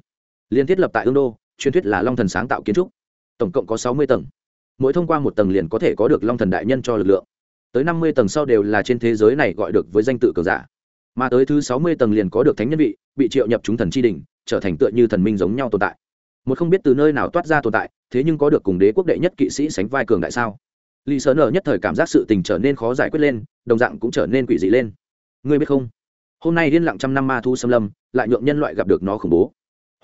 Liên thiết lập tại ương đô, truyền thuyết là long thần sáng tạo kiến trúc. Tổng cộng có sáu mươi tầng mỗi thông qua một tầng liền có thể có được long thần đại nhân cho lực lượng. Tới năm mươi tầng sau đều là trên thế giới này gọi được với danh tự cường giả. Mà tới thứ sáu mươi tầng liền có được thánh nhân vị, bị triệu nhập chúng thần chi đỉnh, trở thành tựa như thần minh giống nhau tồn tại. Một không biết từ nơi nào toát ra tồn tại, thế nhưng có được cùng đế quốc đệ nhất kỵ sĩ sánh vai cường đại sao? Lý sơ nở nhất thời cảm giác sự tình trở nên khó giải quyết lên, đồng dạng cũng trở nên quỷ dị lên. Ngươi biết không? Hôm nay liên lặng trăm năm ma thu xâm lâm, lại nhuộm nhân loại gặp được nó khủng bố.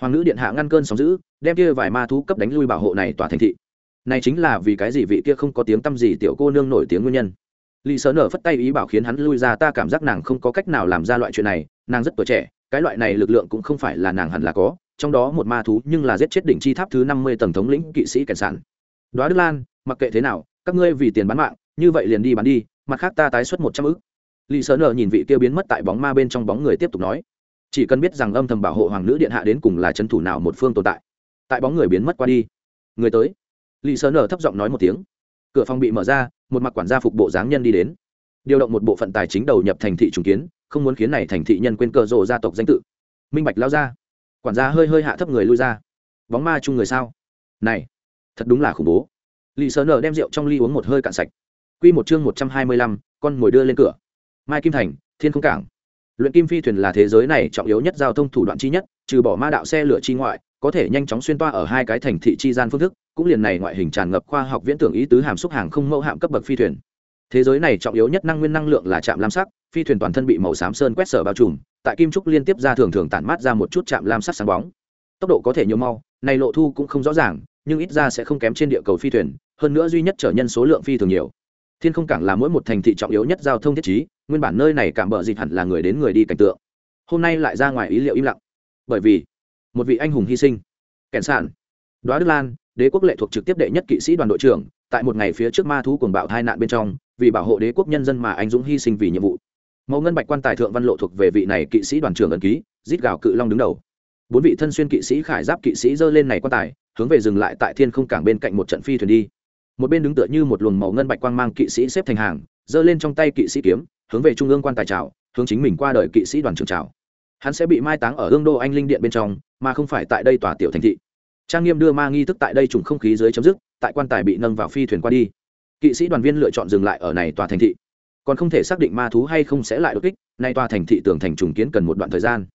Hoàng nữ điện hạ ngăn cơn sóng giữ đem kia vài ma thú cấp đánh lui bảo hộ này tòa thành thị này chính là vì cái gì vị kia không có tiếng tăm gì tiểu cô nương nổi tiếng nguyên nhân. Lì sơ nở phất tay ý bảo khiến hắn lui ra, ta cảm giác nàng không có cách nào làm ra loại chuyện này, nàng rất tuổi trẻ, cái loại này lực lượng cũng không phải là nàng hẳn là có, trong đó một ma thú nhưng là giết chết đỉnh chi tháp thứ năm mươi tầng thống lĩnh kỵ sĩ cảnh sản. Đoá đức lan, mặc kệ thế nào, các ngươi vì tiền bán mạng, như vậy liền đi bán đi, mặt khác ta tái xuất một trăm ức. Lì sơ nở nhìn vị kia biến mất tại bóng ma bên trong bóng người tiếp tục nói. Chỉ cần biết rằng âm thầm bảo hộ hoàng nữ điện hạ đến cùng là c thủ nào một phương tồn tại. Tại bóng người biến mất qua đi. Người tới lì sơ nở thấp giọng nói một tiếng. Cửa phòng bị mở ra, một mặc quản gia phục bộ dáng nhân đi đến. Điều động một bộ phận tài chính đầu nhập thành thị trùng kiến, không muốn khiến này thành thị nhân quên cờ rộ gia tộc danh tự. Minh bạch lao ra. Quản gia hơi hơi hạ thấp người lui ra. Bóng ma chung người sao? Này, thật đúng là khủng bố. Lì sơ nở đem rượu trong ly uống một hơi cạn sạch. Q một chương một trăm hai mươi lăm, con mồi đưa lên cửa. Mai kim thành, thiên không cảng. Luyện kim phi thuyền là thế giới này trọng yếu nhất giao thông thủ đoạn chi nhất, trừ bỏ ma đạo xe lửa chi ngoại, có thể nhanh chóng xuyên toa ở hai cái thành thị chi gian phương thức cũng liền này ngoại hình tràn ngập khoa học viễn tưởng ý tứ hàm xúc hàng không mẫu hạm cấp bậc phi thuyền. Thế giới này trọng yếu nhất năng nguyên năng lượng là chạm lam sắc, phi thuyền toàn thân bị màu xám sơn quét sở bao trùm, tại kim trúc liên tiếp ra thường thường tản mát ra một chút chạm lam sắc sáng bóng. Tốc độ có thể nhiều mau, này lộ thu cũng không rõ ràng, nhưng ít ra sẽ không kém trên địa cầu phi thuyền, hơn nữa duy nhất trở nhân số lượng phi thường nhiều. Thiên không cảng là mỗi một thành thị trọng yếu nhất giao thông thiết chí nguyên bản nơi này cảm bờ dịp hẳn là người đến người đi cảnh tượng. Hôm nay lại ra ngoài ý liệu im lặng. Bởi vì, một vị anh hùng hy sinh. Kèn sản đoá đức lan đế quốc lệ thuộc trực tiếp đệ nhất kỵ sĩ đoàn đội trưởng, tại một ngày phía trước ma thú cuồng bạo hai nạn bên trong, vì bảo hộ đế quốc nhân dân mà anh dũng hy sinh vì nhiệm vụ. Mẫu ngân bạch quan tài thượng văn lộ thuộc về vị này kỵ sĩ đoàn trưởng ẩn ký giết gào cự long đứng đầu. Bốn vị thân xuyên kỵ sĩ khải giáp kỵ sĩ dơ lên này quan tài, hướng về dừng lại tại thiên không cảng bên cạnh một trận phi thuyền đi. Một bên đứng tựa như một luồng màu ngân bạch quang mang kỵ sĩ xếp thành hàng, giơ lên trong tay kỵ sĩ kiếm, hướng về trung ương quan tài trào hướng chính mình qua đời kỵ sĩ đoàn trưởng trào hắn sẽ bị mai táng ở Hương đô anh linh điện bên trong, mà không phải tại đây tòa tiểu thành thị trang nghiêm đưa ma nghi thức tại đây trùng không khí dưới chấm dứt, tại quan tài bị nâng vào phi thuyền qua đi. Kỵ sĩ đoàn viên lựa chọn dừng lại ở này tòa thành thị. Còn không thể xác định ma thú hay không sẽ lại đột kích nay tòa thành thị tưởng thành trùng kiến cần một đoạn thời gian.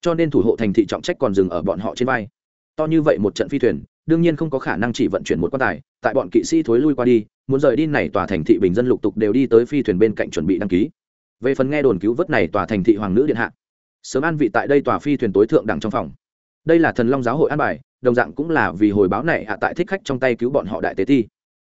Cho nên thủ hộ thành thị trọng trách còn dừng ở bọn họ trên vai. To như vậy một trận phi thuyền, đương nhiên không có khả năng chỉ vận chuyển một quan tài, tại bọn kỵ sĩ thối lui qua đi, muốn rời đi này tòa thành thị bình dân lục tục đều đi tới phi thuyền bên cạnh chuẩn bị đăng ký. Về phần nghe đồn cứu vớt này tòa thành thị hoàng nữ điện hạ, sớm an vị tại đây tòa phi thuyền tối thượng đẳng trong phòng. Đây là thần long giáo hội an bài đồng dạng cũng là vì hồi báo này hạ tại thích khách trong tay cứu bọn họ đại tế ti.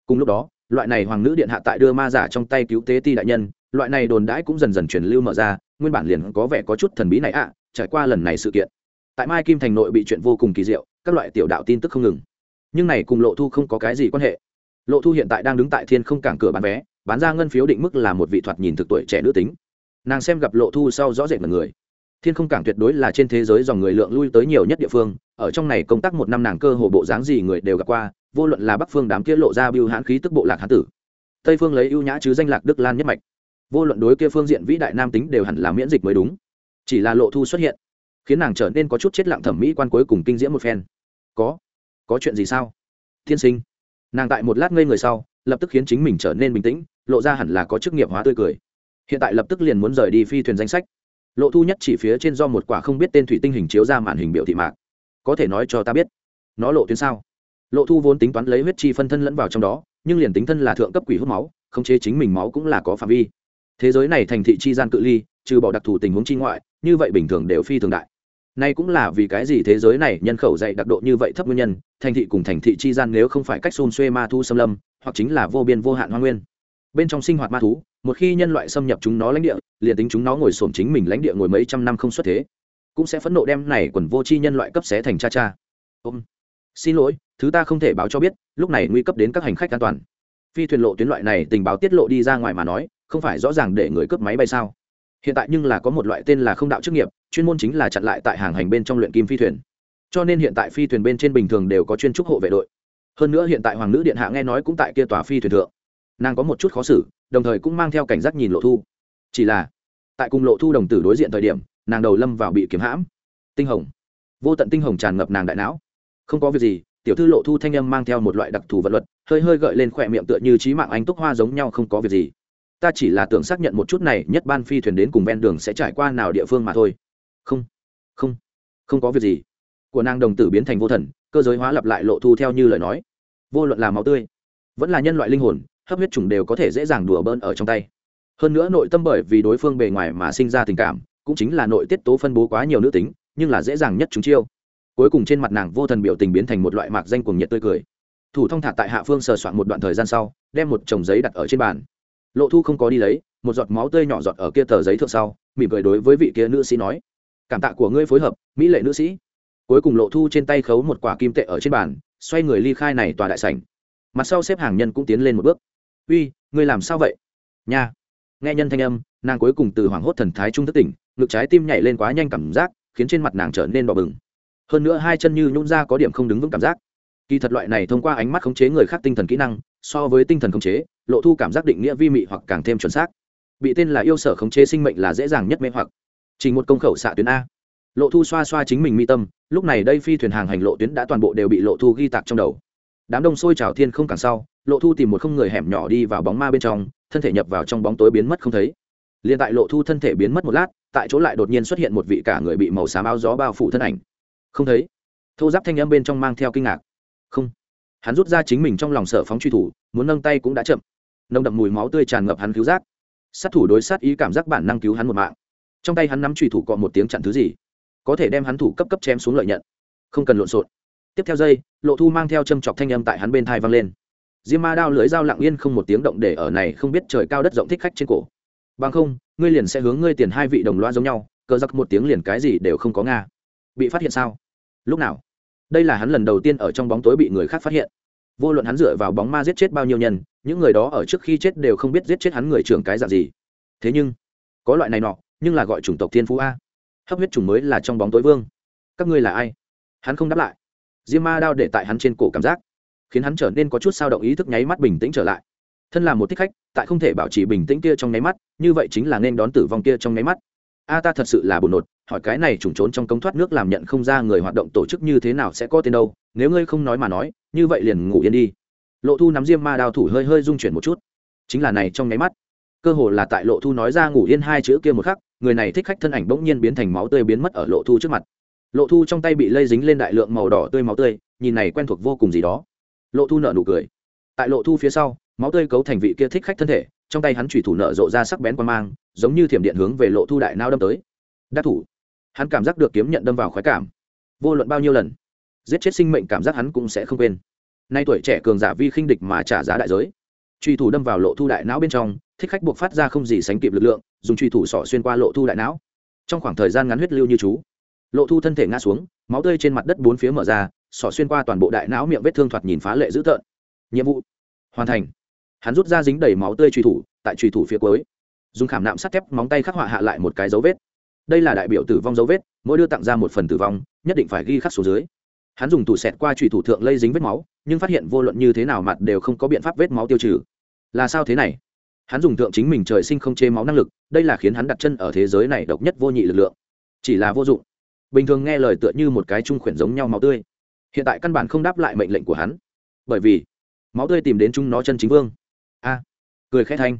Cùng lúc đó, loại này hoàng nữ điện hạ tại đưa ma giả trong tay cứu tế ti đại nhân, loại này đồn đãi cũng dần dần truyền lưu mở ra, nguyên bản liền có vẻ có chút thần bí này ạ, trải qua lần này sự kiện. Tại mai kim thành nội bị chuyện vô cùng kỳ diệu, các loại tiểu đạo tin tức không ngừng. Nhưng này cùng lộ thu không có cái gì quan hệ. Lộ thu hiện tại đang đứng tại thiên không cảng cửa bán vé, bán ra ngân phiếu định mức là một vị thoạt nhìn thực tuổi trẻ nữ tính. Nàng xem gặp lộ thu sau rõ rệt là người thiên không cảng tuyệt đối là trên thế giới dòng người lượng lui tới nhiều nhất địa phương, ở trong này công tác một năm nàng cơ hồ bộ dáng gì người đều gặp qua, vô luận là bắc phương đám kia lộ ra biêu hãn khí tức bộ lạc hán tử, tây phương lấy ưu nhã chứ danh lạc đức lan nhất mạch. Vô luận đối kia phương diện vĩ đại nam tính đều hẳn là miễn dịch mới đúng. Chỉ là lộ thu xuất hiện, khiến nàng trở nên có chút chết lặng thẩm mỹ quan cuối cùng kinh diễm một phen. Có có chuyện gì sao? Thiên sinh. Nàng tại một lát ngây người sau, lập tức khiến chính mình trở nên bình tĩnh, lộ ra hẳn là có chức nghiệp hóa tươi cười. Hiện tại lập tức liền muốn rời đi phi thuyền danh sách lộ thu nhất chỉ phía trên do một quả không biết tên thủy tinh hình chiếu ra màn hình biểu thị mạc. Có thể nói cho ta biết, nó lộ tuyến sao? Lộ thu vốn tính toán lấy huyết chi phân thân lẫn vào trong đó, nhưng liền tính thân là thượng cấp quỷ hút máu, khống chế chính mình máu cũng là có phạm vi. Thế giới này thành thị chi gian cự ly, trừ bỏ đặc thù tình huống chi ngoại, như vậy bình thường đều phi thường đại. Nay cũng là vì cái gì thế giới này nhân khẩu dạy đặc độ như vậy thấp nguyên nhân, thành thị cùng thành thị chi gian nếu không phải cách xôn xuê ma thu xâm lâm, hoặc chính là vô biên vô hạn hoa nguyên. Bên trong sinh hoạt ma thú một khi nhân loại xâm nhập chúng nó lãnh địa, liền tính chúng nó ngồi xổm chính mình lãnh địa ngồi mấy trăm năm không xuất thế, cũng sẽ phẫn nộ đem này quần vô tri nhân loại cấp xé thành cha cha. Ôm. Xin lỗi, thứ ta không thể báo cho biết, lúc này nguy cấp đến các hành khách an toàn. Phi thuyền lộ tuyến loại này tình báo tiết lộ đi ra ngoài mà nói, không phải rõ ràng để người cướp máy bay sao? Hiện tại nhưng là có một loại tên là không đạo chức nghiệp, chuyên môn chính là chặn lại tại hàng hành bên trong luyện kim phi thuyền. Cho nên hiện tại phi thuyền bên trên bình thường đều có chuyên trúc hộ vệ đội. Hơn nữa hiện tại hoàng nữ điện hạ nghe nói cũng tại kia tòa phi thuyền thượng. Nàng có một chút khó xử đồng thời cũng mang theo cảnh giác nhìn lộ thu. Chỉ là, tại cùng lộ thu đồng tử đối diện thời điểm, nàng đầu lâm vào bị kiếm hãm. Tinh hồng. Vô tận tinh hồng tràn ngập nàng đại não. Không có việc gì, tiểu thư lộ thu thanh âm mang theo một loại đặc thù vật luật, hơi hơi gợi lên khỏe miệng tựa như trí mạng anh túc hoa giống nhau không có việc gì. Ta chỉ là tưởng xác nhận một chút này, nhất ban phi thuyền đến cùng ven đường sẽ trải qua nào địa phương mà thôi. Không không không có việc gì. Của nàng đồng tử biến thành vô thần, cơ giới hóa lặp lại lộ thu theo như lời nói. Vô luận là máu tươi, vẫn là nhân loại linh hồn hấp huyết trùng đều có thể dễ dàng đùa bỡn ở trong tay. Hơn nữa nội tâm bởi vì đối phương bề ngoài mà sinh ra tình cảm, cũng chính là nội tiết tố phân bố quá nhiều nữ tính, nhưng là dễ dàng nhất chúng chiêu. Cuối cùng trên mặt nàng vô thần biểu tình biến thành một loại mạc danh cuồng nhiệt tươi cười. Thủ thông thả tại hạ phương sờ soạn một đoạn thời gian sau, đem một chồng giấy đặt ở trên bàn. Lộ thu không có đi lấy, một giọt máu tươi nhỏ giọt ở kia tờ giấy thượng sau, mỉm cười đối với vị kia nữ sĩ nói, cảm tạ của ngươi phối hợp, mỹ lệ nữ sĩ. Cuối cùng lộ thu trên tay khấu một quả kim tệ ở trên bàn, xoay người ly khai này tòa đại sảnh. Mặt sau xếp hàng nhân cũng tiến lên một bước uy, ngươi làm sao vậy? Nha. Nghe nhân thanh âm, nàng cuối cùng từ hoảng hốt thần thái trung thất tỉnh, ngực trái tim nhảy lên quá nhanh cảm giác, khiến trên mặt nàng trở nên đỏ bừng. Hơn nữa hai chân như nhún ra có điểm không đứng vững cảm giác. Kỳ thật loại này thông qua ánh mắt khống chế người khác tinh thần kỹ năng, so với tinh thần khống chế, lộ thu cảm giác định nghĩa vi mị hoặc càng thêm chuẩn xác. Bị tên là yêu sở khống chế sinh mệnh là dễ dàng nhất mê hoặc. Chỉ một công khẩu xạ tuyến a. Lộ thu xoa xoa chính mình mi tâm, lúc này đây phi thuyền hàng hành lộ tuyến đã toàn bộ đều bị lộ thu ghi tạc trong đầu. Đám đông sôi trào thiên không càng sau lộ thu tìm một không người hẻm nhỏ đi vào bóng ma bên trong, thân thể nhập vào trong bóng tối biến mất không thấy. Liền tại lộ thu thân thể biến mất một lát, tại chỗ lại đột nhiên xuất hiện một vị cả người bị màu xám áo gió bao phủ thân ảnh. Không thấy. Thô giáp thanh âm bên trong mang theo kinh ngạc. Không. Hắn rút ra chính mình trong lòng sợ phóng truy thủ, muốn nâng tay cũng đã chậm. Nồng đậm mùi máu tươi tràn ngập hắn cứu giác. Sát thủ đối sát ý cảm giác bản năng cứu hắn một mạng. Trong tay hắn nắm truy thủ cọ một tiếng chặn thứ gì. Có thể đem hắn thủ cấp cấp chém xuống lợi nhận. Không cần lộn xộn. Tiếp theo dây lộ thu mang theo châm chọc thanh âm tại hắn bên thai vang lên diêm ma đao lưới dao lặng yên không một tiếng động để ở này không biết trời cao đất rộng thích khách trên cổ. Bằng không, ngươi liền sẽ hướng ngươi tiền hai vị đồng loa giống nhau, cờ giặc một tiếng liền cái gì đều không có nga. Bị phát hiện sao? Lúc nào? Đây là hắn lần đầu tiên ở trong bóng tối bị người khác phát hiện. Vô luận hắn dựa vào bóng ma giết chết bao nhiêu nhân, những người đó ở trước khi chết đều không biết giết chết hắn người trưởng cái dạng gì. Thế nhưng, có loại này nọ, nhưng là gọi chủng tộc thiên phú a. Hấp huyết chủng mới là trong bóng tối vương. Các ngươi là ai? Hắn không đáp lại. Diêm ma đao để tại hắn trên cổ cảm giác khiến hắn trở nên có chút sao động ý thức nháy mắt bình tĩnh trở lại. Thân là một thích khách, tại không thể bảo trì bình tĩnh kia trong nháy mắt, như vậy chính là nên đón tử vong kia trong nháy mắt. A ta thật sự là bồn nột, hỏi cái này trùng trốn trong công thoát nước làm nhận không ra người hoạt động tổ chức như thế nào sẽ có tên đâu, nếu ngươi không nói mà nói, như vậy liền ngủ yên đi. Lộ thu nắm diêm ma đao thủ hơi hơi rung chuyển một chút. Chính là này trong nháy mắt, cơ hồ là tại lộ thu nói ra ngủ yên hai chữ kia một khắc, người này thích khách thân ảnh bỗng nhiên biến thành máu tươi biến mất ở lộ thu trước mặt. Lộ thu trong tay bị lây dính lên đại lượng màu đỏ tươi máu tươi, nhìn này quen thuộc vô cùng gì đó lộ thu nợ nụ cười. Tại lộ thu phía sau, máu tươi cấu thành vị kia thích khách thân thể, trong tay hắn chủy thủ nợ rộ ra sắc bén quan mang, giống như thiểm điện hướng về lộ thu đại nao đâm tới. Đắc thủ. Hắn cảm giác được kiếm nhận đâm vào khoái cảm. Vô luận bao nhiêu lần, giết chết sinh mệnh cảm giác hắn cũng sẽ không quên. Nay tuổi trẻ cường giả vi khinh địch mà trả giá đại giới. Truy thủ đâm vào lộ thu đại não bên trong, thích khách buộc phát ra không gì sánh kịp lực lượng, dùng truy thủ sỏ xuyên qua lộ thu đại não. Trong khoảng thời gian ngắn huyết lưu như chú, lộ thu thân thể ngã xuống, máu tươi trên mặt đất bốn phía mở ra sỏ xuyên qua toàn bộ đại não miệng vết thương thoạt nhìn phá lệ dữ tợn. Nhiệm vụ. Hoàn thành. Hắn rút ra dính đầy máu tươi truy thủ, tại truy thủ phía cuối. Dùng khảm nạm sắt thép móng tay khắc họa hạ lại một cái dấu vết. Đây là đại biểu tử vong dấu vết, mỗi đưa tặng ra một phần tử vong, nhất định phải ghi khắc xuống dưới. Hắn dùng tủ xẹt qua truy thủ thượng lây dính vết máu, nhưng phát hiện vô luận như thế nào mặt đều không có biện pháp vết máu tiêu trừ. Là sao thế này? Hắn dùng thượng chính mình trời sinh không chế máu năng lực, đây là khiến hắn đặt chân ở thế giới này độc nhất vô nhị lực lượng. Chỉ là vô dụng. Bình thường nghe lời tựa như một cái trung khuyển giống nhau máu tươi hiện tại căn bản không đáp lại mệnh lệnh của hắn. Bởi vì, máu tươi tìm đến chúng nó chân chính vương. A, cười khẽ thanh.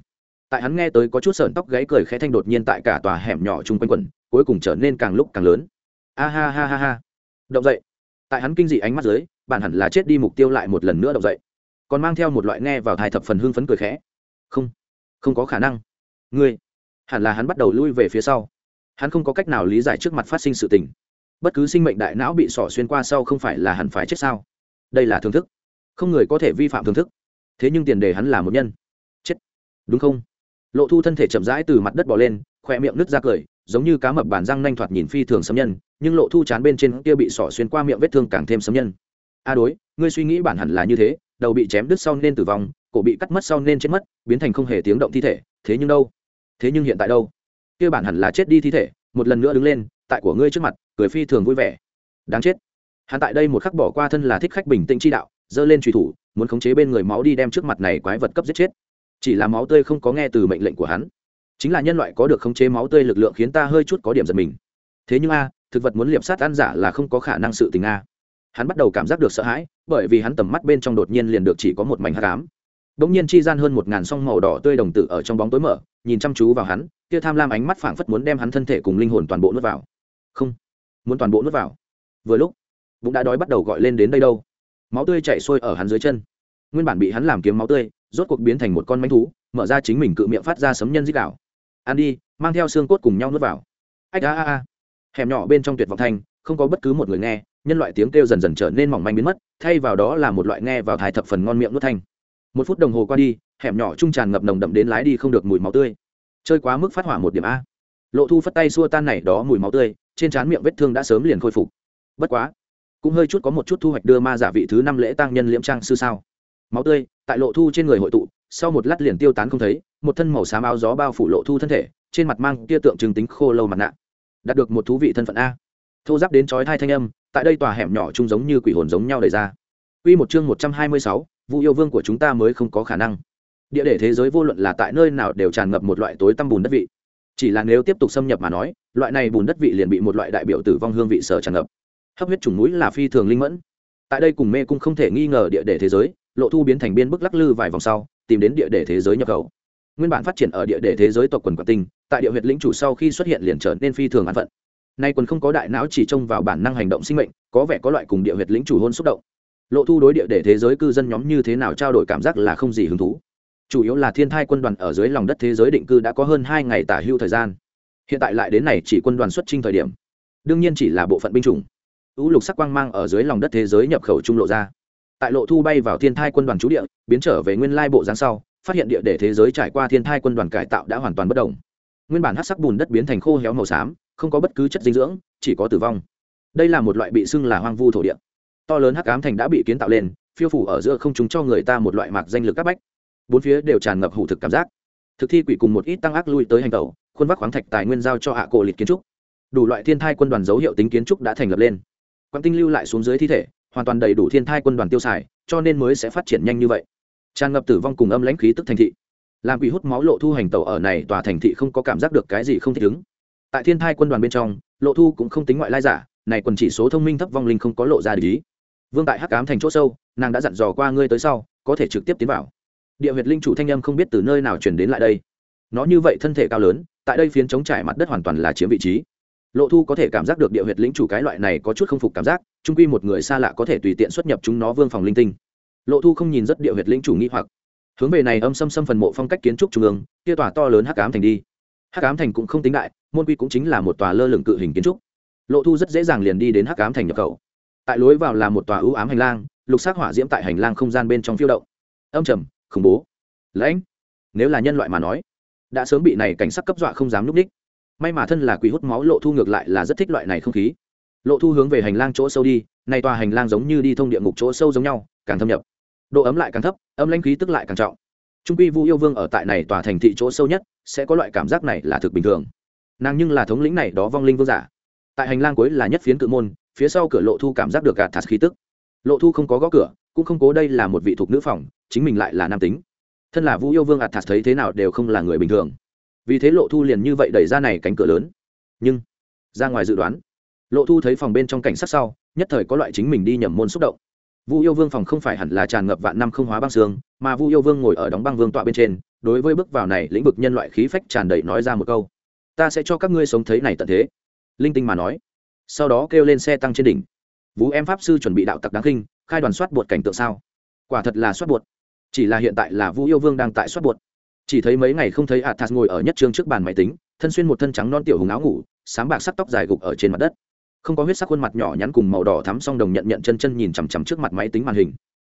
Tại hắn nghe tới có chút sợn tóc gáy cười khẽ thanh đột nhiên tại cả tòa hẻm nhỏ chung quanh quẩn, cuối cùng trở nên càng lúc càng lớn. A ha ha ha ha. Động dậy. Tại hắn kinh dị ánh mắt dưới, bản hẳn là chết đi mục tiêu lại một lần nữa động dậy. Còn mang theo một loại nghe vào thai thập phần hưng phấn cười khẽ. Không không có khả năng. Ngươi, hẳn là hắn bắt đầu lui về phía sau. Hắn không có cách nào lý giải trước mặt phát sinh sự tình bất cứ sinh mệnh đại não bị sỏ xuyên qua sau không phải là hẳn phải chết sao? Đây là thưởng thức. Không người có thể vi phạm thưởng thức. Thế nhưng tiền đề hắn là một nhân. Chết. Đúng không? Lộ thu thân thể chậm rãi từ mặt đất bỏ lên, khoe miệng nứt ra cười, giống như cá mập bản răng nanh thoạt nhìn phi thường sấm nhân, nhưng lộ thu chán bên trên kia bị sỏ xuyên qua miệng vết thương càng thêm sấm nhân. A đối, ngươi suy nghĩ bản hẳn là như thế, đầu bị chém đứt sau nên tử vong, cổ bị cắt mất sau nên chết mất, biến thành không hề tiếng động thi thể, thế nhưng đâu? Thế nhưng hiện tại đâu? Kia bản hẳn là chết đi thi thể, một lần nữa đứng lên tại của ngươi trước mặt, cười phi thường vui vẻ. Đáng chết. Hắn tại đây một khắc bỏ qua thân là thích khách bình tĩnh chi đạo, giơ lên truy thủ, muốn khống chế bên người máu đi đem trước mặt này quái vật cấp giết chết. Chỉ là máu tươi không có nghe từ mệnh lệnh của hắn. Chính là nhân loại có được khống chế máu tươi lực lượng khiến ta hơi chút có điểm giật mình. Thế nhưng a, thực vật muốn liệp sát ăn giả là không có khả năng sự tình a. Hắn bắt đầu cảm giác được sợ hãi, bởi vì hắn tầm mắt bên trong đột nhiên liền được chỉ có một mảnh hát cám bỗng nhiên chi gian hơn một ngàn song màu đỏ tươi đồng tử ở trong bóng tối mở, nhìn chăm chú vào hắn, kia tham lam ánh mắt phảng phất muốn đem hắn thân thể cùng linh hồn toàn bộ nuốt vào không. Muốn toàn bộ nuốt vào. Vừa lúc, bụng đã đói bắt đầu gọi lên đến đây đâu. Máu tươi chảy xuôi ở hắn dưới chân. Nguyên bản bị hắn làm kiếm máu tươi, rốt cuộc biến thành một con manh thú, mở ra chính mình cự miệng phát ra sấm nhân dích đạo. Ăn đi, mang theo xương cốt cùng nhau nuốt vào. Ách a a a. Hẻm nhỏ bên trong tuyệt vọng thanh, không có bất cứ một người nghe, nhân loại tiếng kêu dần dần trở nên mỏng manh biến mất, thay vào đó là một loại nghe vào thải thập phần ngon miệng nuốt thanh. Một phút đồng hồ qua đi, hẻm nhỏ trung tràn ngập nồng đậm đến lái đi không được mùi máu tươi. Chơi quá mức phát hỏa một điểm a. Lộ thu phất tay xua tan này đó mùi máu tươi trên trán miệng vết thương đã sớm liền khôi phục. Bất quá cũng hơi chút có một chút thu hoạch đưa ma giả vị thứ năm lễ tăng nhân liễm trang sư sao. Máu tươi tại lộ thu trên người hội tụ sau một lát liền tiêu tán không thấy một thân màu xám áo gió bao phủ lộ thu thân thể trên mặt mang tia tượng trưng tính khô lâu mặt nạ. Đạt được một thú vị thân phận a. Thô giáp đến chói thai thanh âm tại đây tòa hẻm nhỏ trông giống như quỷ hồn giống nhau đầy ra. Quy một chương một trăm hai mươi sáu, vụ yêu vương của chúng ta mới không có khả năng. Địa để thế giới vô luận là tại nơi nào đều tràn ngập một loại tối tăm bùn đất vị. Chỉ là nếu tiếp tục xâm nhập mà nói, loại này bùn đất vị liền bị một loại đại biểu tử vong hương vị sở tràn ngập. Hấp huyết trùng núi là phi thường linh mẫn. Tại đây cùng mê cung không thể nghi ngờ địa để thế giới, lộ thu biến thành biên bức lắc lư vài vòng sau, tìm đến địa để thế giới nhập khẩu. Nguyên bản phát triển ở địa để thế giới tộc quần quạt tinh, tại địa huyệt lĩnh chủ sau khi xuất hiện liền trở nên phi thường an phận nay quần không có đại não chỉ trông vào bản năng hành động sinh mệnh có vẻ có loại cùng địa huyệt lĩnh chủ hôn xúc động lộ thu đối địa để thế giới cư dân nhóm như thế nào trao đổi cảm giác là không gì hứng thú chủ yếu là thiên thai quân đoàn ở dưới lòng đất thế giới định cư đã có hơn hai ngày tả hưu thời gian. Hiện tại lại đến này chỉ quân đoàn xuất trinh thời điểm. Đương nhiên chỉ là bộ phận binh chủng. Ưu lục sắc quang mang ở dưới lòng đất thế giới nhập khẩu trung lộ ra. Tại lộ thu bay vào thiên thai quân đoàn trú địa, biến trở về nguyên lai bộ dáng sau, phát hiện địa để thế giới trải qua thiên thai quân đoàn cải tạo đã hoàn toàn bất đồng nguyên bản hát sắc bùn đất biến thành khô héo màu xám, không có bất cứ chất dinh dưỡng, chỉ có tử vong. Đây là một loại bị xưng là hoang vu thổ địa. To lớn hắc ám thành đã bị kiến tạo lên, phiêu phủ ở giữa không chúng cho người ta một loại mạc danh lực các bách bốn phía đều tràn ngập hủ thực cảm giác. Thực thi quỷ cùng một ít tăng ác lui tới hành tẩu, khuôn vác khoáng thạch tài nguyên giao cho hạ cổ liệt kiến trúc. Đủ loại thiên thai quân đoàn dấu hiệu tính kiến trúc đã thành lập lên. Quang tinh lưu lại xuống dưới thi thể, hoàn toàn đầy đủ thiên thai quân đoàn tiêu xài, cho nên mới sẽ phát triển nhanh như vậy. Tràn ngập tử vong cùng âm lãnh khí tức thành thị. Làm quỷ hút máu lộ thu hành tẩu ở này tòa thành thị không có cảm giác được cái gì không thích ứng. Tại thiên thai quân đoàn bên trong, lộ thu cũng không tính ngoại lai giả, này quần chỉ số thông minh thấp vong linh không có lộ ra lý vương tại hắc cám thành chỗ sâu, nàng đã dặn dò qua ngươi tới sau, có thể trực tiếp tiến vào địa huyệt linh chủ thanh âm không biết từ nơi nào chuyển đến lại đây. Nó như vậy thân thể cao lớn, tại đây phiến chống trải mặt đất hoàn toàn là chiếm vị trí. Lộ thu có thể cảm giác được địa huyệt lĩnh chủ cái loại này có chút không phục cảm giác trung quy một người xa lạ có thể tùy tiện xuất nhập chúng nó vương phòng linh tinh. Lộ thu không nhìn rất địa huyệt lĩnh chủ nghi hoặc. Hướng về này âm xâm xâm phần mộ phong cách kiến trúc trung ương, kia tòa to lớn hắc ám thành đi. Hắc ám thành cũng không tính đại, môn quy cũng chính là một tòa lơ lửng cự hình kiến trúc. Lộ thu rất dễ dàng liền đi đến hắc ám thành nhập khẩu. Tại lối vào là một tòa ưu ám hành lang, lục sắc hỏa diễm tại hành lang không gian bên trong phiêu động. Âm trầm khủng bố. Lãnh, nếu là nhân loại mà nói, đã sớm bị này cảnh sắc cấp dọa không dám núp ních. May mà thân là quỷ hút máu, lộ thu ngược lại là rất thích loại này không khí. Lộ thu hướng về hành lang chỗ sâu đi nay tòa hành lang giống như đi thông địa ngục chỗ sâu giống nhau, càng thâm nhập. Độ ấm lại càng thấp, âm lãnh khí tức lại càng trọng. Trung quy vu yêu vương ở tại này tòa thành thị chỗ sâu nhất, sẽ có loại cảm giác này là thực bình thường. Nàng nhưng là thống lĩnh này đó vong linh vương giả. Tại hành lang cuối là nhất phiến cự môn, phía sau cửa lộ thu cảm giác được gạt thạt khí tức. Lộ thu không có gõ cửa, cũng không cố đây là một vị thuộc nữ phòng chính mình lại là nam tính. Thân là vũ yêu vương ạt thạt thấy thế nào đều không là người bình thường. Vì thế lộ thu liền như vậy đẩy ra này cánh cửa lớn. Nhưng, ra ngoài dự đoán, lộ thu thấy phòng bên trong cảnh sát sau, nhất thời có loại chính mình đi nhầm môn xúc động. Vu yêu vương phòng không phải hẳn là tràn ngập vạn năm không hóa băng xương, mà vu yêu vương ngồi ở đóng băng vương tọa bên trên, đối với bước vào này lĩnh vực nhân loại khí phách tràn đầy nói ra một câu. Ta sẽ cho các ngươi sống thấy này tận thế. Linh tinh mà nói. Sau đó kêu lên xe tăng trên đỉnh. Vũ em pháp sư chuẩn bị đạo tặc đáng kinh, khai đoàn soát buộc cảnh tượng sao? Quả thật là soát buột. Chỉ là hiện tại là vu yêu vương đang tại soát buột. Chỉ thấy mấy ngày không thấy athas ngồi ở nhất trường trước bàn máy tính, thân xuyên một thân trắng non tiểu hùng áo ngủ sáng bạc sắc tóc dài gục ở trên mặt đất. Không có huyết sắc khuôn mặt nhỏ nhắn cùng màu đỏ thắm song đồng nhận nhận chân chân nhìn chằm chằm trước mặt máy tính màn hình.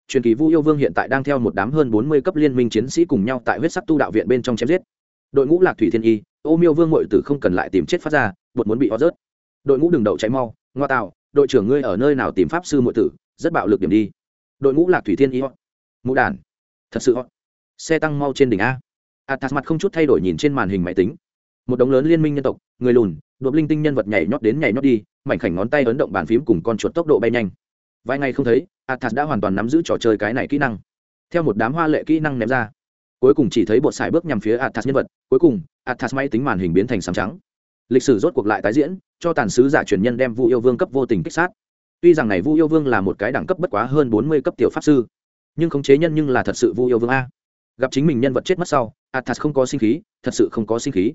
Truyền kỳ vu yêu vương hiện tại đang theo một đám hơn bốn mươi cấp liên minh chiến sĩ cùng nhau tại huyết sắc tu đạo viện bên trong chém giết. Đội ngũ lạc thủy thiên y, ô miêu vương ngội tử không cần lại tìm chết phát ra bột muốn bị ho rớt. Đội ngũ đừng đậu cháy mau, ngoa tạo, đội trưởng ngươi ở nơi nào tìm pháp sư ngội tử, rất bạo lực điểm đi đội ngũ lạc thủy thiên y họ. Mũ đàn. Thật sự họ. Xe tăng mau trên đỉnh a. Atas mặt không chút thay đổi nhìn trên màn hình máy tính. Một đống lớn liên minh nhân tộc, người lùn, đột linh tinh nhân vật nhảy nhót đến nhảy nhót đi, mảnh khảnh ngón tay ấn động bàn phím cùng con chuột tốc độ bay nhanh. Vài ngày không thấy atas đã hoàn toàn nắm giữ trò chơi cái này kỹ năng. Theo một đám hoa lệ kỹ năng ném ra. Cuối cùng chỉ thấy bột xài bước nhằm phía atas nhân vật, cuối cùng atas máy tính màn hình biến thành sáng trắng. Lịch sử rốt cuộc lại tái diễn, cho tàn sứ giả truyền nhân đem vu yêu vương cấp vô tình kích sát tuy rằng này vu yêu vương là một cái đẳng cấp bất quá hơn bốn mươi cấp tiểu pháp sư, nhưng khống chế nhân nhưng là thật sự vu yêu vương a. Gặp chính mình nhân vật chết mất sau, athas không có sinh khí, thật sự không có sinh khí.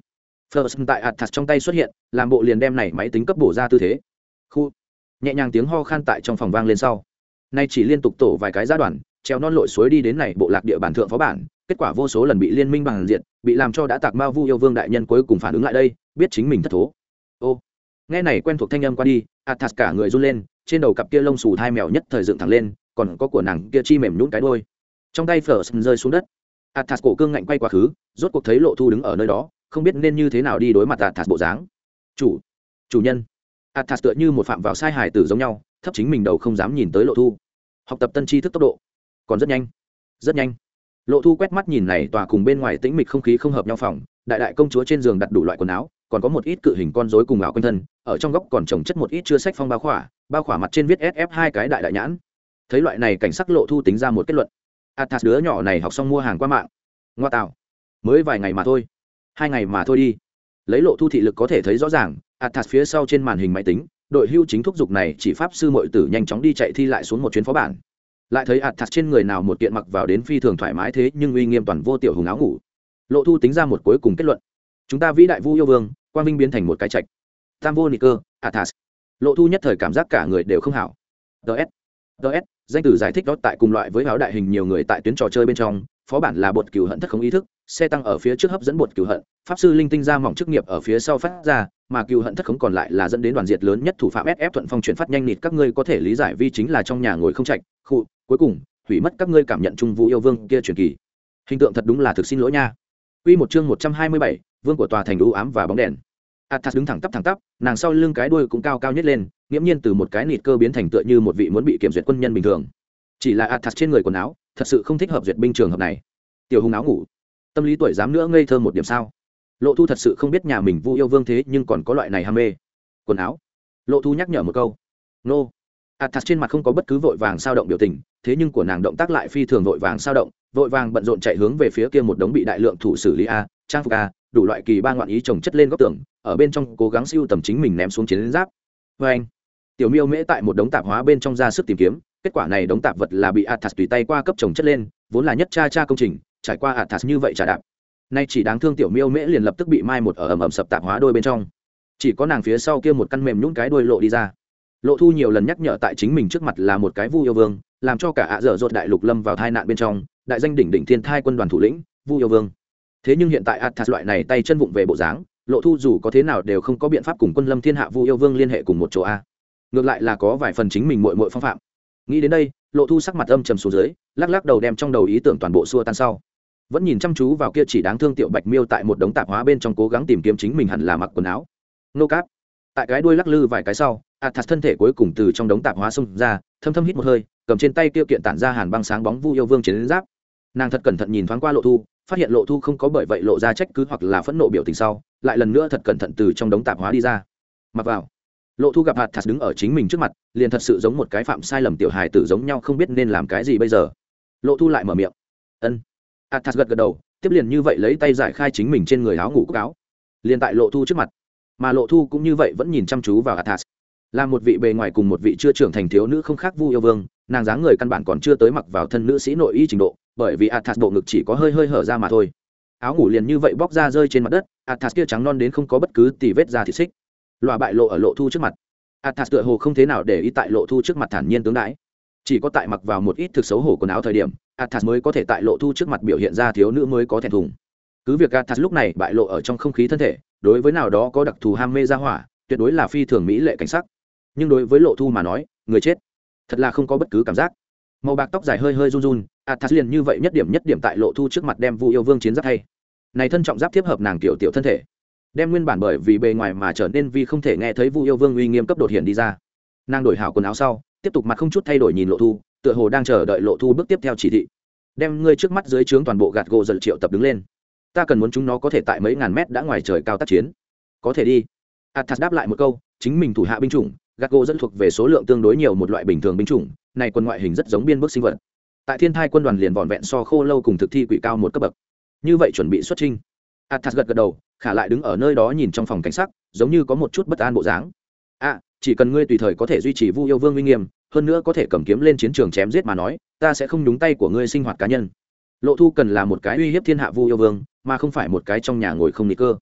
First tại athas trong tay xuất hiện, làm bộ liền đem này máy tính cấp bổ ra tư thế. Khu. Nhẹ nhàng tiếng ho khan tại trong phòng vang lên sau. Nay chỉ liên tục tổ vài cái gia đoàn treo non lội suối đi đến này bộ lạc địa bản thượng phó bản, kết quả vô số lần bị liên minh bằng diện, bị làm cho đã tạc mao vu yêu vương đại nhân cuối cùng phản ứng lại đây, biết chính mình thất thố. Ô. Nghe này quen thuộc thanh âm qua đi, athas cả người run lên trên đầu cặp kia lông xù thai mèo nhất thời dựng thẳng lên, còn có của nàng kia chi mềm nhún cái đôi trong tay phở rơi xuống đất. Athas cổ cương ngạnh quay quá khứ, rốt cuộc thấy lộ thu đứng ở nơi đó, không biết nên như thế nào đi đối mặt athas bộ dáng. Chủ chủ nhân. Athas tựa như một phạm vào sai hài tử giống nhau, thấp chính mình đầu không dám nhìn tới lộ thu. Học tập tân tri thức tốc độ còn rất nhanh rất nhanh. Lộ thu quét mắt nhìn này tòa cùng bên ngoài tĩnh mịch không khí không hợp nhau phòng, đại đại công chúa trên giường đặt đủ loại quần áo, còn có một ít cự hình con rối cùng áo quanh thân, ở trong góc còn trồng chất một ít chưa sách phong bao khỏa bao khỏa mặt trên viết sf hai cái đại đại nhãn. Thấy loại này cảnh sắc lộ thu tính ra một kết luận. Athas đứa nhỏ này học xong mua hàng qua mạng. Ngoa tạo. Mới vài ngày mà thôi. Hai ngày mà thôi đi. Lấy lộ thu thị lực có thể thấy rõ ràng, athas phía sau trên màn hình máy tính, đội hưu chính thúc giục này chỉ pháp sư mội tử nhanh chóng đi chạy thi lại xuống một chuyến phó bản. Lại thấy athas trên người nào một kiện mặc vào đến phi thường thoải mái thế nhưng uy nghiêm toàn vô tiểu hùng áo ngủ. Lộ thu tính ra một cuối cùng kết luận. Chúng ta vĩ đại vu yêu vương, quang vinh biến thành một cái trạch. Tam vô nịch cơ, athas lộ thu nhất thời cảm giác cả người đều không hảo. Ts ts danh từ giải thích đó tại cùng loại với áo đại hình nhiều người tại tuyến trò chơi bên trong phó bản là bột cửu hận thất không ý thức xe tăng ở phía trước hấp dẫn bột cửu hận pháp sư linh tinh ra mỏng chức nghiệp ở phía sau phát ra mà cửu hận thất không còn lại là dẫn đến đoàn diệt lớn nhất thủ phạm ép thuận phong chuyển phát nhanh nịt các ngươi có thể lý giải vi chính là trong nhà ngồi không chạy khụ cuối cùng hủy mất các ngươi cảm nhận trung vũ yêu vương kia truyền kỳ. Hình tượng thật đúng là thực xin lỗi nha. Quy một chương 127, vương của tòa thành u ám và bóng đèn. Athas đứng thẳng tắp thẳng tắp, nàng sau lưng cái đuôi cũng cao cao nhất lên, nghiễm nhiên từ một cái nịt cơ biến thành tựa như một vị muốn bị kiểm duyệt quân nhân bình thường. Chỉ là Athas trên người quần áo, thật sự không thích hợp duyệt binh trường hợp này. Tiểu hùng áo ngủ, tâm lý tuổi dám nữa ngây thơ một điểm sao? Lộ Thu thật sự không biết nhà mình Vu yêu vương thế nhưng còn có loại này ham mê. Quần áo. Lộ Thu nhắc nhở một câu. Nô. Athas trên mặt không có bất cứ vội vàng sao động biểu tình, thế nhưng của nàng động tác lại phi thường vội vàng sao động, vội vàng bận rộn chạy hướng về phía kia một đống bị đại lượng thủ xử lý a, trang phục a, đủ loại kỳ ba ngoạn ý trồng chất lên góc tường, ở bên trong cố gắng siêu tầm chính mình ném xuống chiến giáp. Vê anh. Tiểu miêu mễ tại một đống tạp hóa bên trong ra sức tìm kiếm, kết quả này đống tạp vật là bị athas tùy tay qua cấp trồng chất lên, vốn là nhất cha cha công trình, trải qua athas như vậy trả đạp. Nay chỉ đáng thương tiểu miêu mễ liền lập tức bị mai một ở ầm ầm sập tạp hóa đôi bên trong. Chỉ có nàng phía sau kia một căn mềm nhún cái đuôi lộ đi ra. Lộ thu nhiều lần nhắc nhở tại chính mình trước mặt là một cái vu yêu vương, làm cho cả ạ dở dột đại lục lâm vào tai nạn bên trong, đại danh đỉnh đỉnh thiên thai quân đoàn thủ lĩnh, vu yêu vương thế nhưng hiện tại athas loại này tay chân vụng về bộ dáng, lộ thu dù có thế nào đều không có biện pháp cùng quân lâm thiên hạ vu yêu vương liên hệ cùng một chỗ a. Ngược lại là có vài phần chính mình mội mội phong phạm. Nghĩ đến đây, lộ thu sắc mặt âm trầm xuống dưới, lắc lắc đầu đem trong đầu ý tưởng toàn bộ xua tan sau. Vẫn nhìn chăm chú vào kia chỉ đáng thương tiểu bạch miêu tại một đống tạp hóa bên trong cố gắng tìm kiếm chính mình hẳn là mặc quần áo. Nô cáp. Tại cái đuôi lắc lư vài cái sau athas thân thể cuối cùng từ trong đống tạp hóa xông ra, thâm thâm hít một hơi, cầm trên tay kia kiện tản ra hàn băng sáng bóng vu yêu vương chiến giáp. Nàng thật cẩn thận nhìn thoáng qua lộ thu phát hiện lộ thu không có bởi vậy lộ ra trách cứ hoặc là phẫn nộ biểu tình sau, lại lần nữa thật cẩn thận từ trong đống tạp hóa đi ra. Mặc vào, lộ thu gặp hạt thạt đứng ở chính mình trước mặt, liền thật sự giống một cái phạm sai lầm tiểu hài tử giống nhau không biết nên làm cái gì bây giờ. Lộ thu lại mở miệng, ân. Hạt thạt gật gật đầu, tiếp liền như vậy lấy tay giải khai chính mình trên người áo ngủ cúc áo. Liền tại lộ thu trước mặt, mà lộ thu cũng như vậy vẫn nhìn chăm chú vào hạt thạt là một vị bề ngoài cùng một vị chưa trưởng thành thiếu nữ không khác vu yêu vương, nàng dáng người căn bản còn chưa tới mặc vào thân nữ sĩ nội y trình độ, bởi vì athas bộ ngực chỉ có hơi hơi hở ra mà thôi. Áo ngủ liền như vậy bóc ra rơi trên mặt đất, athas kia trắng non đến không có bất cứ tì vết ra thịt xích. Loà bại lộ ở lộ thu trước mặt. Athas tựa hồ không thế nào để ý tại lộ thu trước mặt thản nhiên tướng đãi. Chỉ có tại mặc vào một ít thực xấu hổ quần áo thời điểm, athas mới có thể tại lộ thu trước mặt biểu hiện ra thiếu nữ mới có thẹn thùng. Cứ việc athas lúc này bại lộ ở trong không khí thân thể, đối với nào đó có đặc thù ham mê ra hỏa, tuyệt đối là phi thường mỹ lệ cảnh sắc nhưng đối với lộ thu mà nói, người chết, thật là không có bất cứ cảm giác. Màu bạc tóc dài hơi hơi run run, athas liền như vậy nhất điểm nhất điểm tại lộ thu trước mặt đem vu yêu vương chiến giáp thay. Này thân trọng giáp tiếp hợp nàng tiểu tiểu thân thể, đem nguyên bản bởi vì bề ngoài mà trở nên vì không thể nghe thấy vu yêu vương uy nghiêm cấp đột hiện đi ra. Nàng đổi hảo quần áo sau, tiếp tục mặt không chút thay đổi nhìn lộ thu, tựa hồ đang chờ đợi lộ thu bước tiếp theo chỉ thị. Đem ngươi trước mắt dưới trướng toàn bộ gạt gỗ dần triệu tập đứng lên. Ta cần muốn chúng nó có thể tại mấy ngàn mét đã ngoài trời cao tác chiến. Có thể đi. Athas đáp lại một câu, chính mình thủ hạ binh chủng gạt gỗ dẫn thuộc về số lượng tương đối nhiều một loại bình thường binh chủng, này quân ngoại hình rất giống biên bức sinh vật. Tại thiên thai quân đoàn liền vòn vẹn so khô lâu cùng thực thi quỷ cao một cấp bậc. Như vậy chuẩn bị xuất trinh athas gật gật đầu, khả lại đứng ở nơi đó nhìn trong phòng cảnh sắc, giống như có một chút bất an bộ dáng. À chỉ cần ngươi tùy thời có thể duy trì vu yêu vương uy nghiêm, hơn nữa có thể cầm kiếm lên chiến trường chém giết mà nói, ta sẽ không đúng tay của ngươi sinh hoạt cá nhân. Lộ thu cần là một cái uy hiếp thiên hạ vu yêu vương, mà không phải một cái trong nhà ngồi không nghị cơ.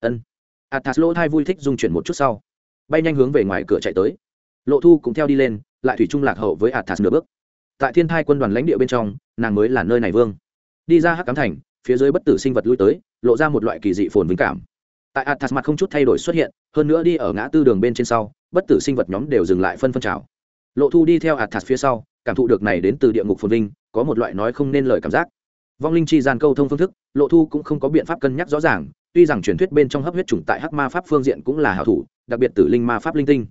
Ân. Athas lỗ thai vui thích dung chuyển một chút sau bay nhanh hướng về ngoài cửa chạy tới. Lộ thu cũng theo đi lên, lại thủy trung lạc hậu với athas nửa bước. Tại thiên thai quân đoàn lãnh địa bên trong, nàng mới là nơi này vương. Đi ra hắc cám thành, phía dưới bất tử sinh vật lui tới, lộ ra một loại kỳ dị phồn vinh cảm. Tại athas mặt không chút thay đổi xuất hiện, hơn nữa đi ở ngã tư đường bên trên sau, bất tử sinh vật nhóm đều dừng lại phân phân trào lộ thu đi theo athas phía sau, cảm thụ được này đến từ địa ngục phồn vinh, có một loại nói không nên lời cảm giác. Vong linh chi gian câu thông phương thức, lộ thu cũng không có biện pháp cân nhắc rõ ràng, tuy rằng truyền thuyết bên trong hấp huyết chủng tại hắc ma pháp phương diện cũng là hảo thủ đặc biệt tử linh ma pháp linh tinh.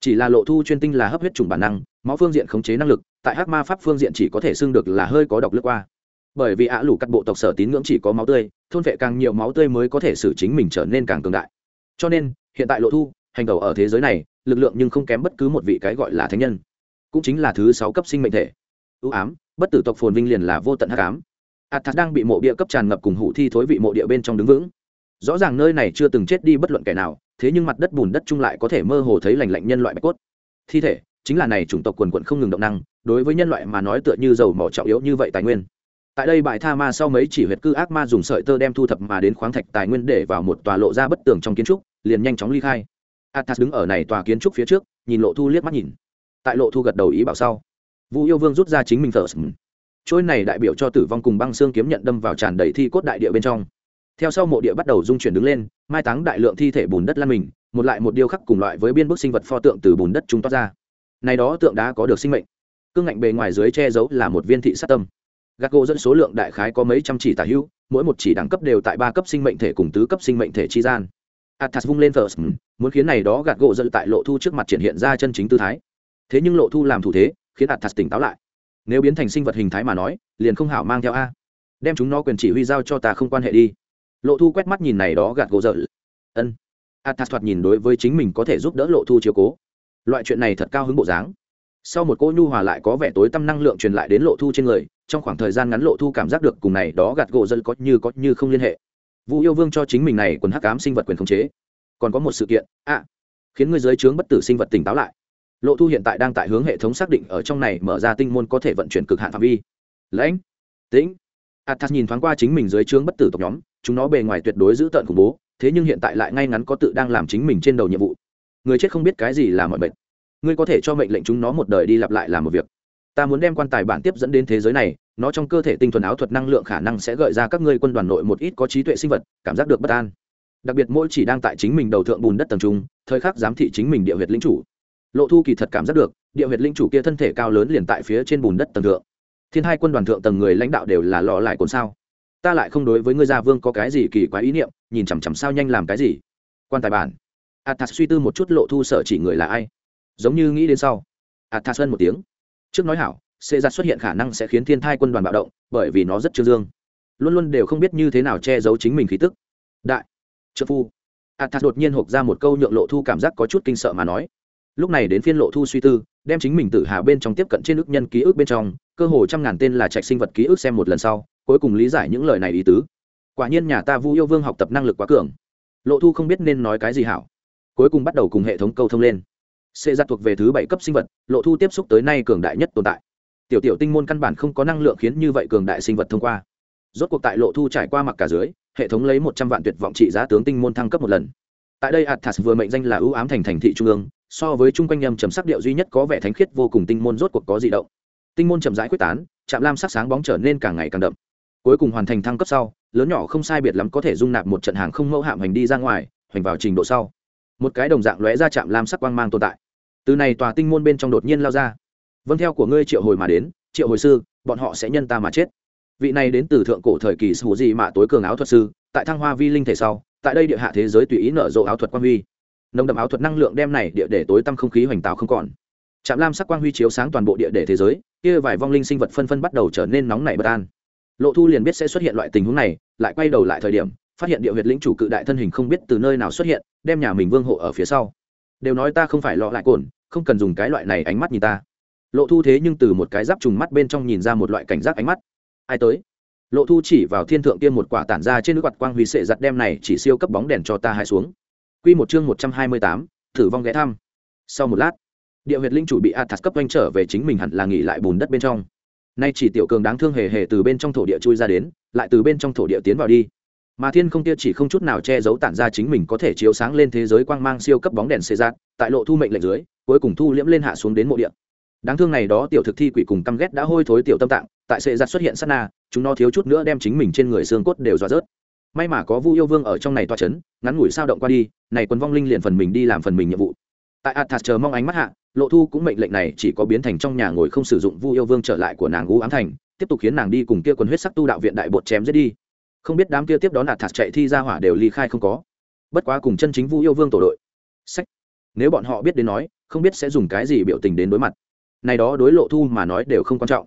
Chỉ là lộ thu chuyên tinh là hấp huyết chủng bản năng, máu phương diện khống chế năng lực, tại hắc ma pháp phương diện chỉ có thể xưng được là hơi có độc lướt qua. Bởi vì ạ lủ cắt bộ tộc sở tín ngưỡng chỉ có máu tươi, thôn vệ càng nhiều máu tươi mới có thể xử chính mình trở nên càng cường đại. Cho nên, hiện tại lộ thu, hành tẩu ở thế giới này, lực lượng nhưng không kém bất cứ một vị cái gọi là thánh nhân. Cũng chính là thứ sáu cấp sinh mệnh thể. Ưu ám, bất tử tộc phồn vinh liền là vô tận hắc ám. Athas đang bị mộ địa cấp tràn ngập cùng hủ thi thối vị mộ địa bên trong đứng vững. Rõ ràng nơi này chưa từng chết đi bất luận kẻ nào thế nhưng mặt đất bùn đất chung lại có thể mơ hồ thấy lành lạnh nhân loại bạch cốt. Thi thể, chính là này chủng tộc quần quận không ngừng động năng, đối với nhân loại mà nói tựa như dầu mỏ trọng yếu như vậy tài nguyên. Tại đây bãi tha ma sau mấy chỉ huyệt cư ác ma dùng sợi tơ đem thu thập mà đến khoáng thạch tài nguyên để vào một tòa lộ ra bất tường trong kiến trúc, liền nhanh chóng ly khai. Athas đứng ở này tòa kiến trúc phía trước, nhìn lộ thu liếc mắt nhìn. Tại lộ thu gật đầu ý bảo sau vũ yêu vương rút ra chính mình thờ trôi này đại biểu cho tử vong cùng băng xương kiếm nhận đâm vào tràn đầy thi cốt đại địa bên trong theo sau mộ địa bắt đầu dung chuyển đứng lên, mai táng đại lượng thi thể bùn đất lan mình, một lại một điêu khắc cùng loại với biên bức sinh vật pho tượng từ bùn đất chúng toát ra. Này đó tượng đá có được sinh mệnh. Cương ngạnh bề ngoài dưới che giấu là một viên thị sát tâm. Gác gỗ dẫn số lượng đại khái có mấy trăm chỉ tả hữu, mỗi một chỉ đẳng cấp đều tại ba cấp sinh mệnh thể cùng tứ cấp sinh mệnh thể chi gian. Athas vung lên first muốn khiến này đó gạt gỗ dẫn tại lộ thu trước mặt triển hiện ra chân chính tư thái. Thế nhưng lộ thu làm thủ thế, khiến athas tỉnh táo lại. Nếu biến thành sinh vật hình thái mà nói, liền không hảo mang theo a. Đem chúng nó quyền chỉ huy giao cho ta không quan hệ đi lộ thu quét mắt nhìn này đó gạt gỗ dở. Ân. Athas thoạt nhìn đối với chính mình có thể giúp đỡ lộ thu chiếu cố. Loại chuyện này thật cao hứng bộ dáng. Sau một cô nhu hòa lại có vẻ tối tâm năng lượng truyền lại đến lộ thu trên người, trong khoảng thời gian ngắn lộ thu cảm giác được cùng này đó gạt gỗ dân có như có như không liên hệ. Vũ yêu vương cho chính mình này quần hắc ám sinh vật quyền khống chế. Còn có một sự kiện, ạ, khiến người giới trướng bất tử sinh vật tỉnh táo lại. Lộ thu hiện tại đang tại hướng hệ thống xác định ở trong này mở ra tinh môn có thể vận chuyển cực hạn phạm vi. Lãnh, tĩnh athas nhìn thoáng qua chính mình dưới trướng bất tử tộc nhóm, chúng nó bề ngoài tuyệt đối giữ tợn khủng bố, thế nhưng hiện tại lại ngay ngắn có tự đang làm chính mình trên đầu nhiệm vụ. Người chết không biết cái gì là mọi bệnh ngươi có thể cho mệnh lệnh chúng nó một đời đi lặp lại làm một việc. Ta muốn đem quan tài bản tiếp dẫn đến thế giới này, nó trong cơ thể tinh thuần áo thuật năng lượng khả năng sẽ gợi ra các ngươi quân đoàn nội một ít có trí tuệ sinh vật, cảm giác được bất an. Đặc biệt mỗi chỉ đang tại chính mình đầu thượng bùn đất tầng trung, thời khắc giám thị chính mình địa huyệt linh chủ. Lộ thu kỳ thật cảm giác được, địa huyệt linh chủ kia thân thể cao lớn liền tại phía trên bùn đất tầng thượng thiên hai quân đoàn thượng tầng người lãnh đạo đều là lò lại cồn sao. Ta lại không đối với ngươi gia vương có cái gì kỳ quái ý niệm, nhìn chằm chằm sao nhanh làm cái gì. Quan tài bản. Athas suy tư một chút lộ thu sợ chỉ người là ai. Giống như nghĩ đến sau. Athas ân một tiếng. Trước nói hảo sẽ ra xuất hiện khả năng sẽ khiến thiên thai quân đoàn bạo động, bởi vì nó rất trương dương. Luôn luôn đều không biết như thế nào che giấu chính mình khí tức. Đại. Trợ phu. Athas đột nhiên hộp ra một câu nhượng lộ thu cảm giác có chút kinh sợ mà nói lúc này đến phiên lộ thu suy tư, đem chính mình tự hà bên trong tiếp cận trên ức nhân ký ức bên trong, cơ hồ trăm ngàn tên là trạch sinh vật ký ức xem một lần sau, cuối cùng lý giải những lời này ý tứ. Quả nhiên nhà ta vu yêu vương học tập năng lực quá cường. Lộ thu không biết nên nói cái gì hảo. Cuối cùng bắt đầu cùng hệ thống câu thông lên. Sẽ giặt thuộc về thứ bảy cấp sinh vật, lộ thu tiếp xúc tới nay cường đại nhất tồn tại. Tiểu tiểu tinh môn căn bản không có năng lượng khiến như vậy cường đại sinh vật thông qua. Rốt cuộc tại lộ thu trải qua mặc cả dưới, hệ thống lấy một trăm vạn tuyệt vọng trị giá tướng tinh môn thăng cấp một lần. Tại đây athas vừa mệnh danh là ưu ám thành thành thị trung ương so với chung quanh nhầm trầm sắc điệu duy nhất có vẻ thánh khiết vô cùng tinh môn rốt cuộc có gì động. Tinh môn chậm rãi quyết tán chạm lam sắc sáng bóng trở nên càng ngày càng đậm. Cuối cùng hoàn thành thăng cấp sau, lớn nhỏ không sai biệt lắm có thể dung nạp một trận hàng không mẫu hạm hành đi ra ngoài, hoành vào trình độ sau. Một cái đồng dạng lóe ra chạm lam sắc quang mang tồn tại. Từ này tòa tinh môn bên trong đột nhiên lao ra. Vâng theo của ngươi triệu hồi mà đến, triệu hồi sư, bọn họ sẽ nhân ta mà chết. Vị này đến từ thượng cổ thời kỳ sủ gì mà tối cường áo thuật sư, tại thăng hoa vi linh thể sau, tại đây địa hạ thế giới tùy ý nở rộ áo thuật quang huy nồng đậm áo thuật năng lượng đem này địa để tối tăm không khí hoành tạo không còn. Trạm lam sắc quang huy chiếu sáng toàn bộ địa để thế giới, kia vài vong linh sinh vật phân phân bắt đầu trở nên nóng nảy bất an. Lộ thu liền biết sẽ xuất hiện loại tình huống này, lại quay đầu lại thời điểm, phát hiện địa huyệt lĩnh chủ cự đại thân hình không biết từ nơi nào xuất hiện, đem nhà mình vương hộ ở phía sau. Đều nói ta không phải lọ lại cồn, không cần dùng cái loại này ánh mắt nhìn ta. Lộ thu thế nhưng từ một cái giáp trùng mắt bên trong nhìn ra một loại cảnh giác ánh mắt. Ai tới? Lộ thu chỉ vào thiên thượng tiên một quả tản ra trên nước quạt quang huy sệ giặt đem này chỉ siêu cấp bóng đèn cho ta hai xuống. Quy một chương một trăm hai mươi tám, thử vong ghé thăm. Sau một lát, địa huyệt linh chủ bị Athas cấp quanh trở về chính mình hẳn là nghỉ lại bùn đất bên trong. Nay chỉ tiểu cường đáng thương hề hề từ bên trong thổ địa chui ra đến, lại từ bên trong thổ địa tiến vào đi. Mà thiên không kia chỉ không chút nào che giấu tản ra chính mình có thể chiếu sáng lên thế giới quang mang siêu cấp bóng đèn xê giạt, tại lộ thu mệnh lệnh dưới, cuối cùng thu liễm lên hạ xuống đến mộ địa. Đáng thương này đó tiểu thực thi quỷ cùng căm ghét đã hôi thối tiểu tâm tạng, tại xê giạt xuất hiện sát na, chúng nó thiếu chút nữa đem chính mình trên người xương cốt đều dọa rớt may mà có vu yêu vương ở trong này toa c h ấ n ngắn ngủi sao động qua đi, này quân vong linh liền phần mình đi làm phần mình nhiệm vụ. Tại athas chờ mong ánh mắt hạ, lộ thu cũng mệnh lệnh này chỉ có biến thành trong nhà ngồi không sử dụng vu yêu vương trở lại của nàng u ám thành, tiếp tục khiến nàng đi cùng kia quân huyết sắc tu đạo viện đại bột chém giết đi. Không biết đám kia tiếp đón athas chạy thi ra hỏa đều ly khai không có. Bất quá cùng chân chính vu yêu vương tổ đội. Sách. Nếu bọn họ biết đến nói, không biết sẽ dùng cái gì biểu tình đến đối mặt. Này đó đối lộ thu mà nói đều không quan trọng.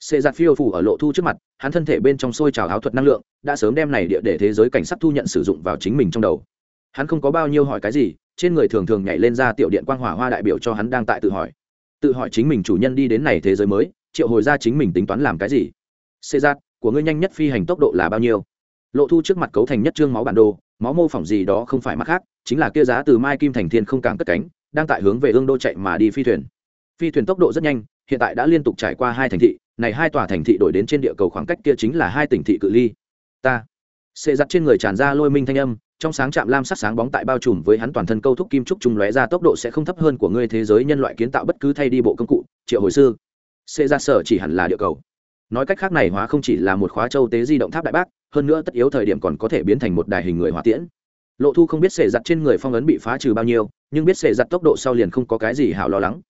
Sệ giạt phiêu phủ ở lộ thu trước mặt, hắn thân thể bên trong sôi trào áo thuật năng lượng, đã sớm đem này địa để thế giới cảnh sát thu nhận sử dụng vào chính mình trong đầu. Hắn không có bao nhiêu hỏi cái gì, trên người thường thường nhảy lên ra tiểu điện quang hỏa hoa đại biểu cho hắn đang tại tự hỏi. Tự hỏi chính mình chủ nhân đi đến này thế giới mới, triệu hồi ra chính mình tính toán làm cái gì. Sệ giạt, của ngươi nhanh nhất phi hành tốc độ là bao nhiêu? Lộ thu trước mặt cấu thành nhất trương máu bản đồ, máu mô phỏng gì đó không phải mắt khác, chính là kia giá từ Mai Kim thành thiên không càng cất cánh, đang tại hướng về ương đô chạy mà đi phi thuyền. Phi thuyền tốc độ rất nhanh, hiện tại đã liên tục trải qua hai thành thị, này hai tòa thành thị đổi đến trên địa cầu khoảng cách kia chính là hai tỉnh thị cự ly. Ta. Sệ giặt trên người tràn ra lôi minh thanh âm, trong sáng chạm lam sắc sáng bóng tại bao trùm với hắn toàn thân câu thúc kim trúc trung lóe ra tốc độ sẽ không thấp hơn của ngươi thế giới nhân loại kiến tạo bất cứ thay đi bộ công cụ, triệu hồi sư. Sệ ra sở chỉ hẳn là địa cầu. Nói cách khác này hóa không chỉ là một khóa châu tế di động tháp đại bác, hơn nữa tất yếu thời điểm còn có thể biến thành một đài hình người hỏa tiễn. Lộ thu không biết sệ giặt trên người phong ấn bị phá trừ bao nhiêu, nhưng biết sệ giặt tốc độ sau liền không có cái gì hảo lo lắng.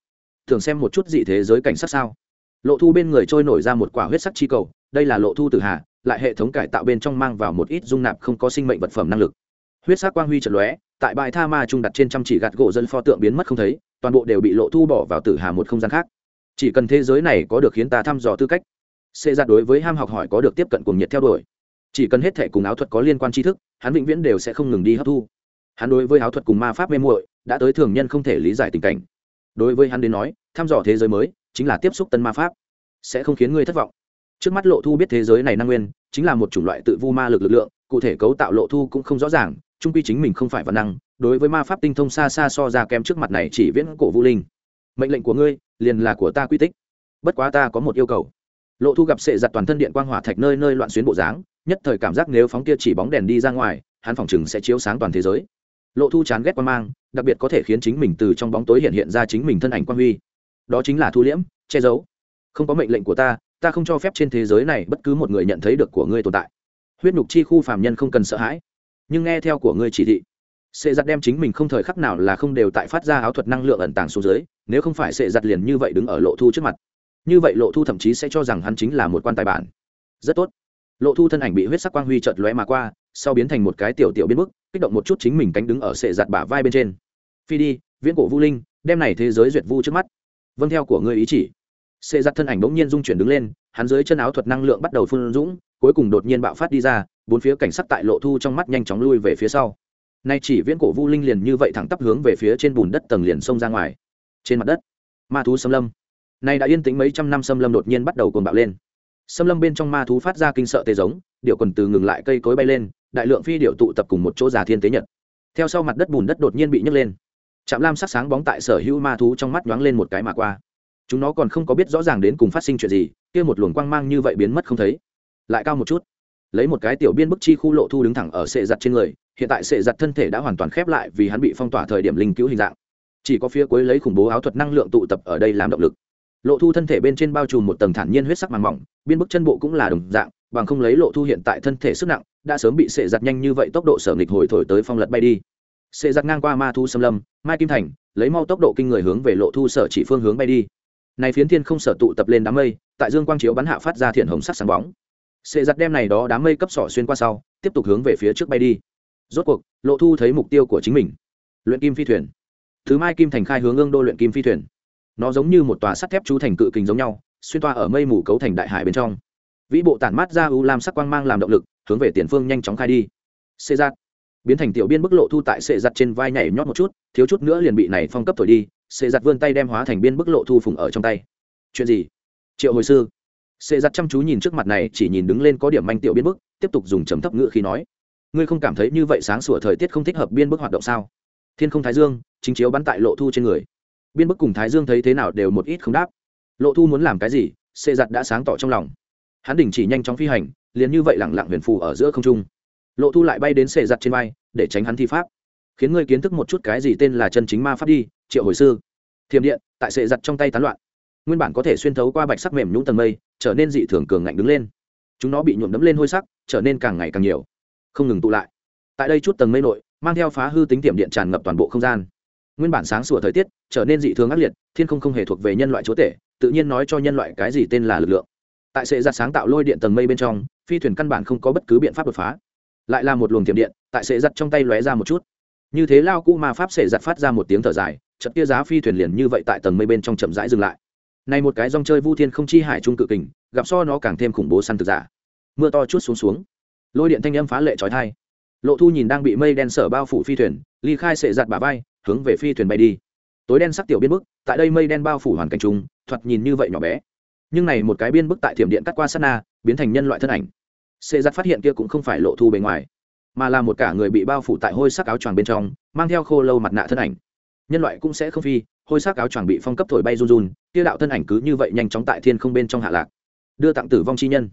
Thường xem một chút dị thế giới cảnh sát sao lộ thu bên người trôi nổi ra một quả huyết sắc chi cầu, đây là lộ thu tử hà, lại hệ thống cải tạo bên trong mang vào một ít dung nạp không có sinh mệnh vật phẩm năng lực. Huyết sắc quang huy trận lóe, tại bãi tha ma trung đặt trên trăm chỉ gạt gỗ dân pho tượng biến mất không thấy, toàn bộ đều bị lộ thu bỏ vào tử hà một không gian khác. Chỉ cần thế giới này có được khiến ta thăm dò tư cách, sẽ ra đối với ham học hỏi có được tiếp cận cùng nhiệt theo đuổi. Chỉ cần hết thể cùng áo thuật có liên quan tri thức, hắn vĩnh viễn đều sẽ không ngừng đi hấp thu. Hắn đối với áo thuật cùng ma pháp mê muội, đã tới thường nhân không thể lý giải tình cảnh. Đối với hắn đến nói, thăm dò thế giới mới chính là tiếp xúc tân ma pháp. Sẽ không khiến ngươi thất vọng. Trước mắt lộ thu biết thế giới này năng nguyên, chính là một chủng loại tự vu ma lực lực lượng, cụ thể cấu tạo lộ thu cũng không rõ ràng trung quy chính mình không phải văn năng, đối với ma pháp tinh thông xa xa so ra kém trước mặt này chỉ viễn cổ vũ linh. Mệnh lệnh của ngươi, liền là của ta quy tích. Bất quá ta có một yêu cầu. Lộ thu gặp sệ giặt toàn thân điện quang hỏa thạch nơi nơi loạn xuyến bộ dáng, nhất thời cảm giác nếu phóng kia chỉ bóng đèn đi ra ngoài, hắn phòng chừng sẽ chiếu sáng toàn thế giới. Lộ thu chán ghét quan mang, đặc biệt có thể khiến chính mình từ trong bóng tối hiện hiện ra chính mình thân ảnh quan huy đó chính là thu liễm, che giấu. Không có mệnh lệnh của ta ta không cho phép trên thế giới này bất cứ một người nhận thấy được của ngươi tồn tại. Huyết nhục chi khu phàm nhân không cần sợ hãi, nhưng nghe theo của ngươi chỉ thị. Sệ giặt đem chính mình không thời khắc nào là không đều tại phát ra áo thuật năng lượng ẩn tàng xuống dưới, nếu không phải sệ giặt liền như vậy đứng ở lộ thu trước mặt. Như vậy lộ thu thậm chí sẽ cho rằng hắn chính là một quan tài bản. Rất tốt. Lộ thu thân ảnh bị huyết sắc quang huy chợt lóe mà qua, sau biến thành một cái tiểu tiểu biến mức kích động một chút chính mình cánh đứng ở sệ giặt bả vai bên trên. Phi đi, viễn cổ vu linh, đem này thế giới duyệt vu trước mắt vâng theo của ngươi ý chỉ. Xê giặt thân ảnh bỗng nhiên dung chuyển đứng lên, hắn dưới chân áo thuật năng lượng bắt đầu phun dũng, cuối cùng đột nhiên bạo phát đi ra, bốn phía cảnh sắc tại lộ thu trong mắt nhanh chóng lui về phía sau. Nay chỉ viễn cổ vu linh liền như vậy thẳng tắp hướng về phía trên bùn đất tầng liền xông ra ngoài. Trên mặt đất, ma thú xâm lâm. Nay đã yên tĩnh mấy trăm năm xâm lâm đột nhiên bắt đầu cồn bạo lên. Xâm lâm bên trong ma thú phát ra kinh sợ tê giống điệu quần từ ngừng lại cây cối bay lên, đại lượng phi điệu tụ tập cùng một chỗ già thiên tế nhật. Theo sau mặt đất bùn đất đột nhiên bị nhấc lên chạm lam sắc sáng bóng tại sở hữu ma thú trong mắt nhoáng lên một cái mà qua. Chúng nó còn không có biết rõ ràng đến cùng phát sinh chuyện gì, kia một luồng quang mang như vậy biến mất không thấy. Lại cao một chút. Lấy một cái tiểu biên bức chi khu lộ thu đứng thẳng ở sệ giặt trên người, hiện tại sệ giặt thân thể đã hoàn toàn khép lại vì hắn bị phong tỏa thời điểm linh cứu hình dạng. Chỉ có phía cuối lấy khủng bố áo thuật năng lượng tụ tập ở đây làm động lực. Lộ thu thân thể bên trên bao trùm một tầng thản nhiên huyết sắc màng mỏng, biên bức chân bộ cũng là đồng dạng, bằng không lấy lộ thu hiện tại thân thể sức nặng, đã sớm bị sệ giặt nhanh như vậy tốc độ sở nghịch hồi thổi tới phong lật bay đi sệ giặt ngang qua ma thu xâm lâm, mai kim thành, lấy mau tốc độ kinh người hướng về lộ thu sở chỉ phương hướng bay đi. Này phiến thiên không sở tụ tập lên đám mây, tại dương quang chiếu bắn hạ phát ra thiện hồng sắc sáng bóng. Sệ giặt đem này đó đám mây cấp sỏ xuyên qua sau, tiếp tục hướng về phía trước bay đi. Rốt cuộc, lộ thu thấy mục tiêu của chính mình. Luyện kim phi thuyền. Thứ mai kim thành khai hướng ương đô luyện kim phi thuyền. Nó giống như một tòa sắt thép chú thành cự kình giống nhau, xuyên toa ở mây mù cấu thành đại hải bên trong. Vĩ bộ tản mát ra u lam sắc quang mang làm động lực, hướng về tiền phương nhanh chóng khai đi. Xê giật biến thành tiểu biên bức lộ thu tại sệ giặt trên vai nhảy nhót một chút, thiếu chút nữa liền bị này phong cấp thổi đi, sệ giặt vươn tay đem hóa thành biên bức lộ thu phùng ở trong tay. Chuyện gì? Triệu hồi sư. Sệ giặt chăm chú nhìn trước mặt này, chỉ nhìn đứng lên có điểm manh tiểu biên bức, tiếp tục dùng chấm thấp ngữ khi nói. Ngươi không cảm thấy như vậy sáng sủa thời tiết không thích hợp biên bức hoạt động sao? Thiên không thái dương, chính chiếu bắn tại lộ thu trên người. Biên bức cùng thái dương thấy thế nào đều một ít không đáp. Lộ thu muốn làm cái gì, sệ giặt đã sáng tỏ trong lòng. Hắn đình chỉ nhanh chóng phi hành, liền như vậy lẳng lặng huyền phù ở giữa không trung lộ thu lại bay đến xê giặt trên vai, để tránh hắn thi pháp. Khiến ngươi kiến thức một chút cái gì tên là chân chính ma pháp đi, triệu hồi sư. Thiềm điện, tại xệ giặt trong tay tán loạn. Nguyên bản có thể xuyên thấu qua bạch sắc mềm nhũng tầng mây, trở nên dị thường cường ngạnh đứng lên. Chúng nó bị nhuộm đấm lên hôi sắc, trở nên càng ngày càng nhiều. Không ngừng tụ lại. Tại đây chút tầng mây nội, mang theo phá hư tính tiệm điện tràn ngập toàn bộ không gian. Nguyên bản sáng sủa thời tiết, trở nên dị thường ác liệt, thiên không không hề thuộc về nhân loại chúa tể, tự nhiên nói cho nhân loại cái gì tên là lực lượng. Tại sệ giặt sáng tạo lôi điện tầng mây bên trong, phi thuyền căn bản không có bất cứ biện pháp đột phá lại là một luồng thiểm điện, tại sệ giặt trong tay lóe ra một chút. Như thế lao cũ ma pháp sệ giặt phát ra một tiếng thở dài chật tia giá phi thuyền liền như vậy tại tầng mây bên trong chậm rãi dừng lại. Này một cái dòng chơi vu thiên không chi hải trung cự kình, gặp so nó càng thêm khủng bố săn thực giả. Mưa to chút xuống xuống. Lôi điện thanh âm phá lệ trói thai lộ thu nhìn đang bị mây đen sở bao phủ phi thuyền, ly khai sệ giặt bả vai, hướng về phi thuyền bay đi. Tối đen sắc tiểu biên bức, tại đây mây đen bao phủ hoàn cảnh trung thoạt nhìn như vậy nhỏ bé. Nhưng này một cái biên bức tại thiểm điện cắt qua sát na, biến thành nhân loại thân ảnh sệ giặt phát hiện kia cũng không phải lộ thu bề ngoài, mà là một cả người bị bao phủ tại hôi sắc áo choàng bên trong, mang theo khô lâu mặt nạ thân ảnh. Nhân loại cũng sẽ không phi, hôi sắc áo choàng bị phong cấp thổi bay run run, kia đạo thân ảnh cứ như vậy nhanh chóng tại thiên không bên trong hạ lạc, đưa tặng tử vong chi nhân.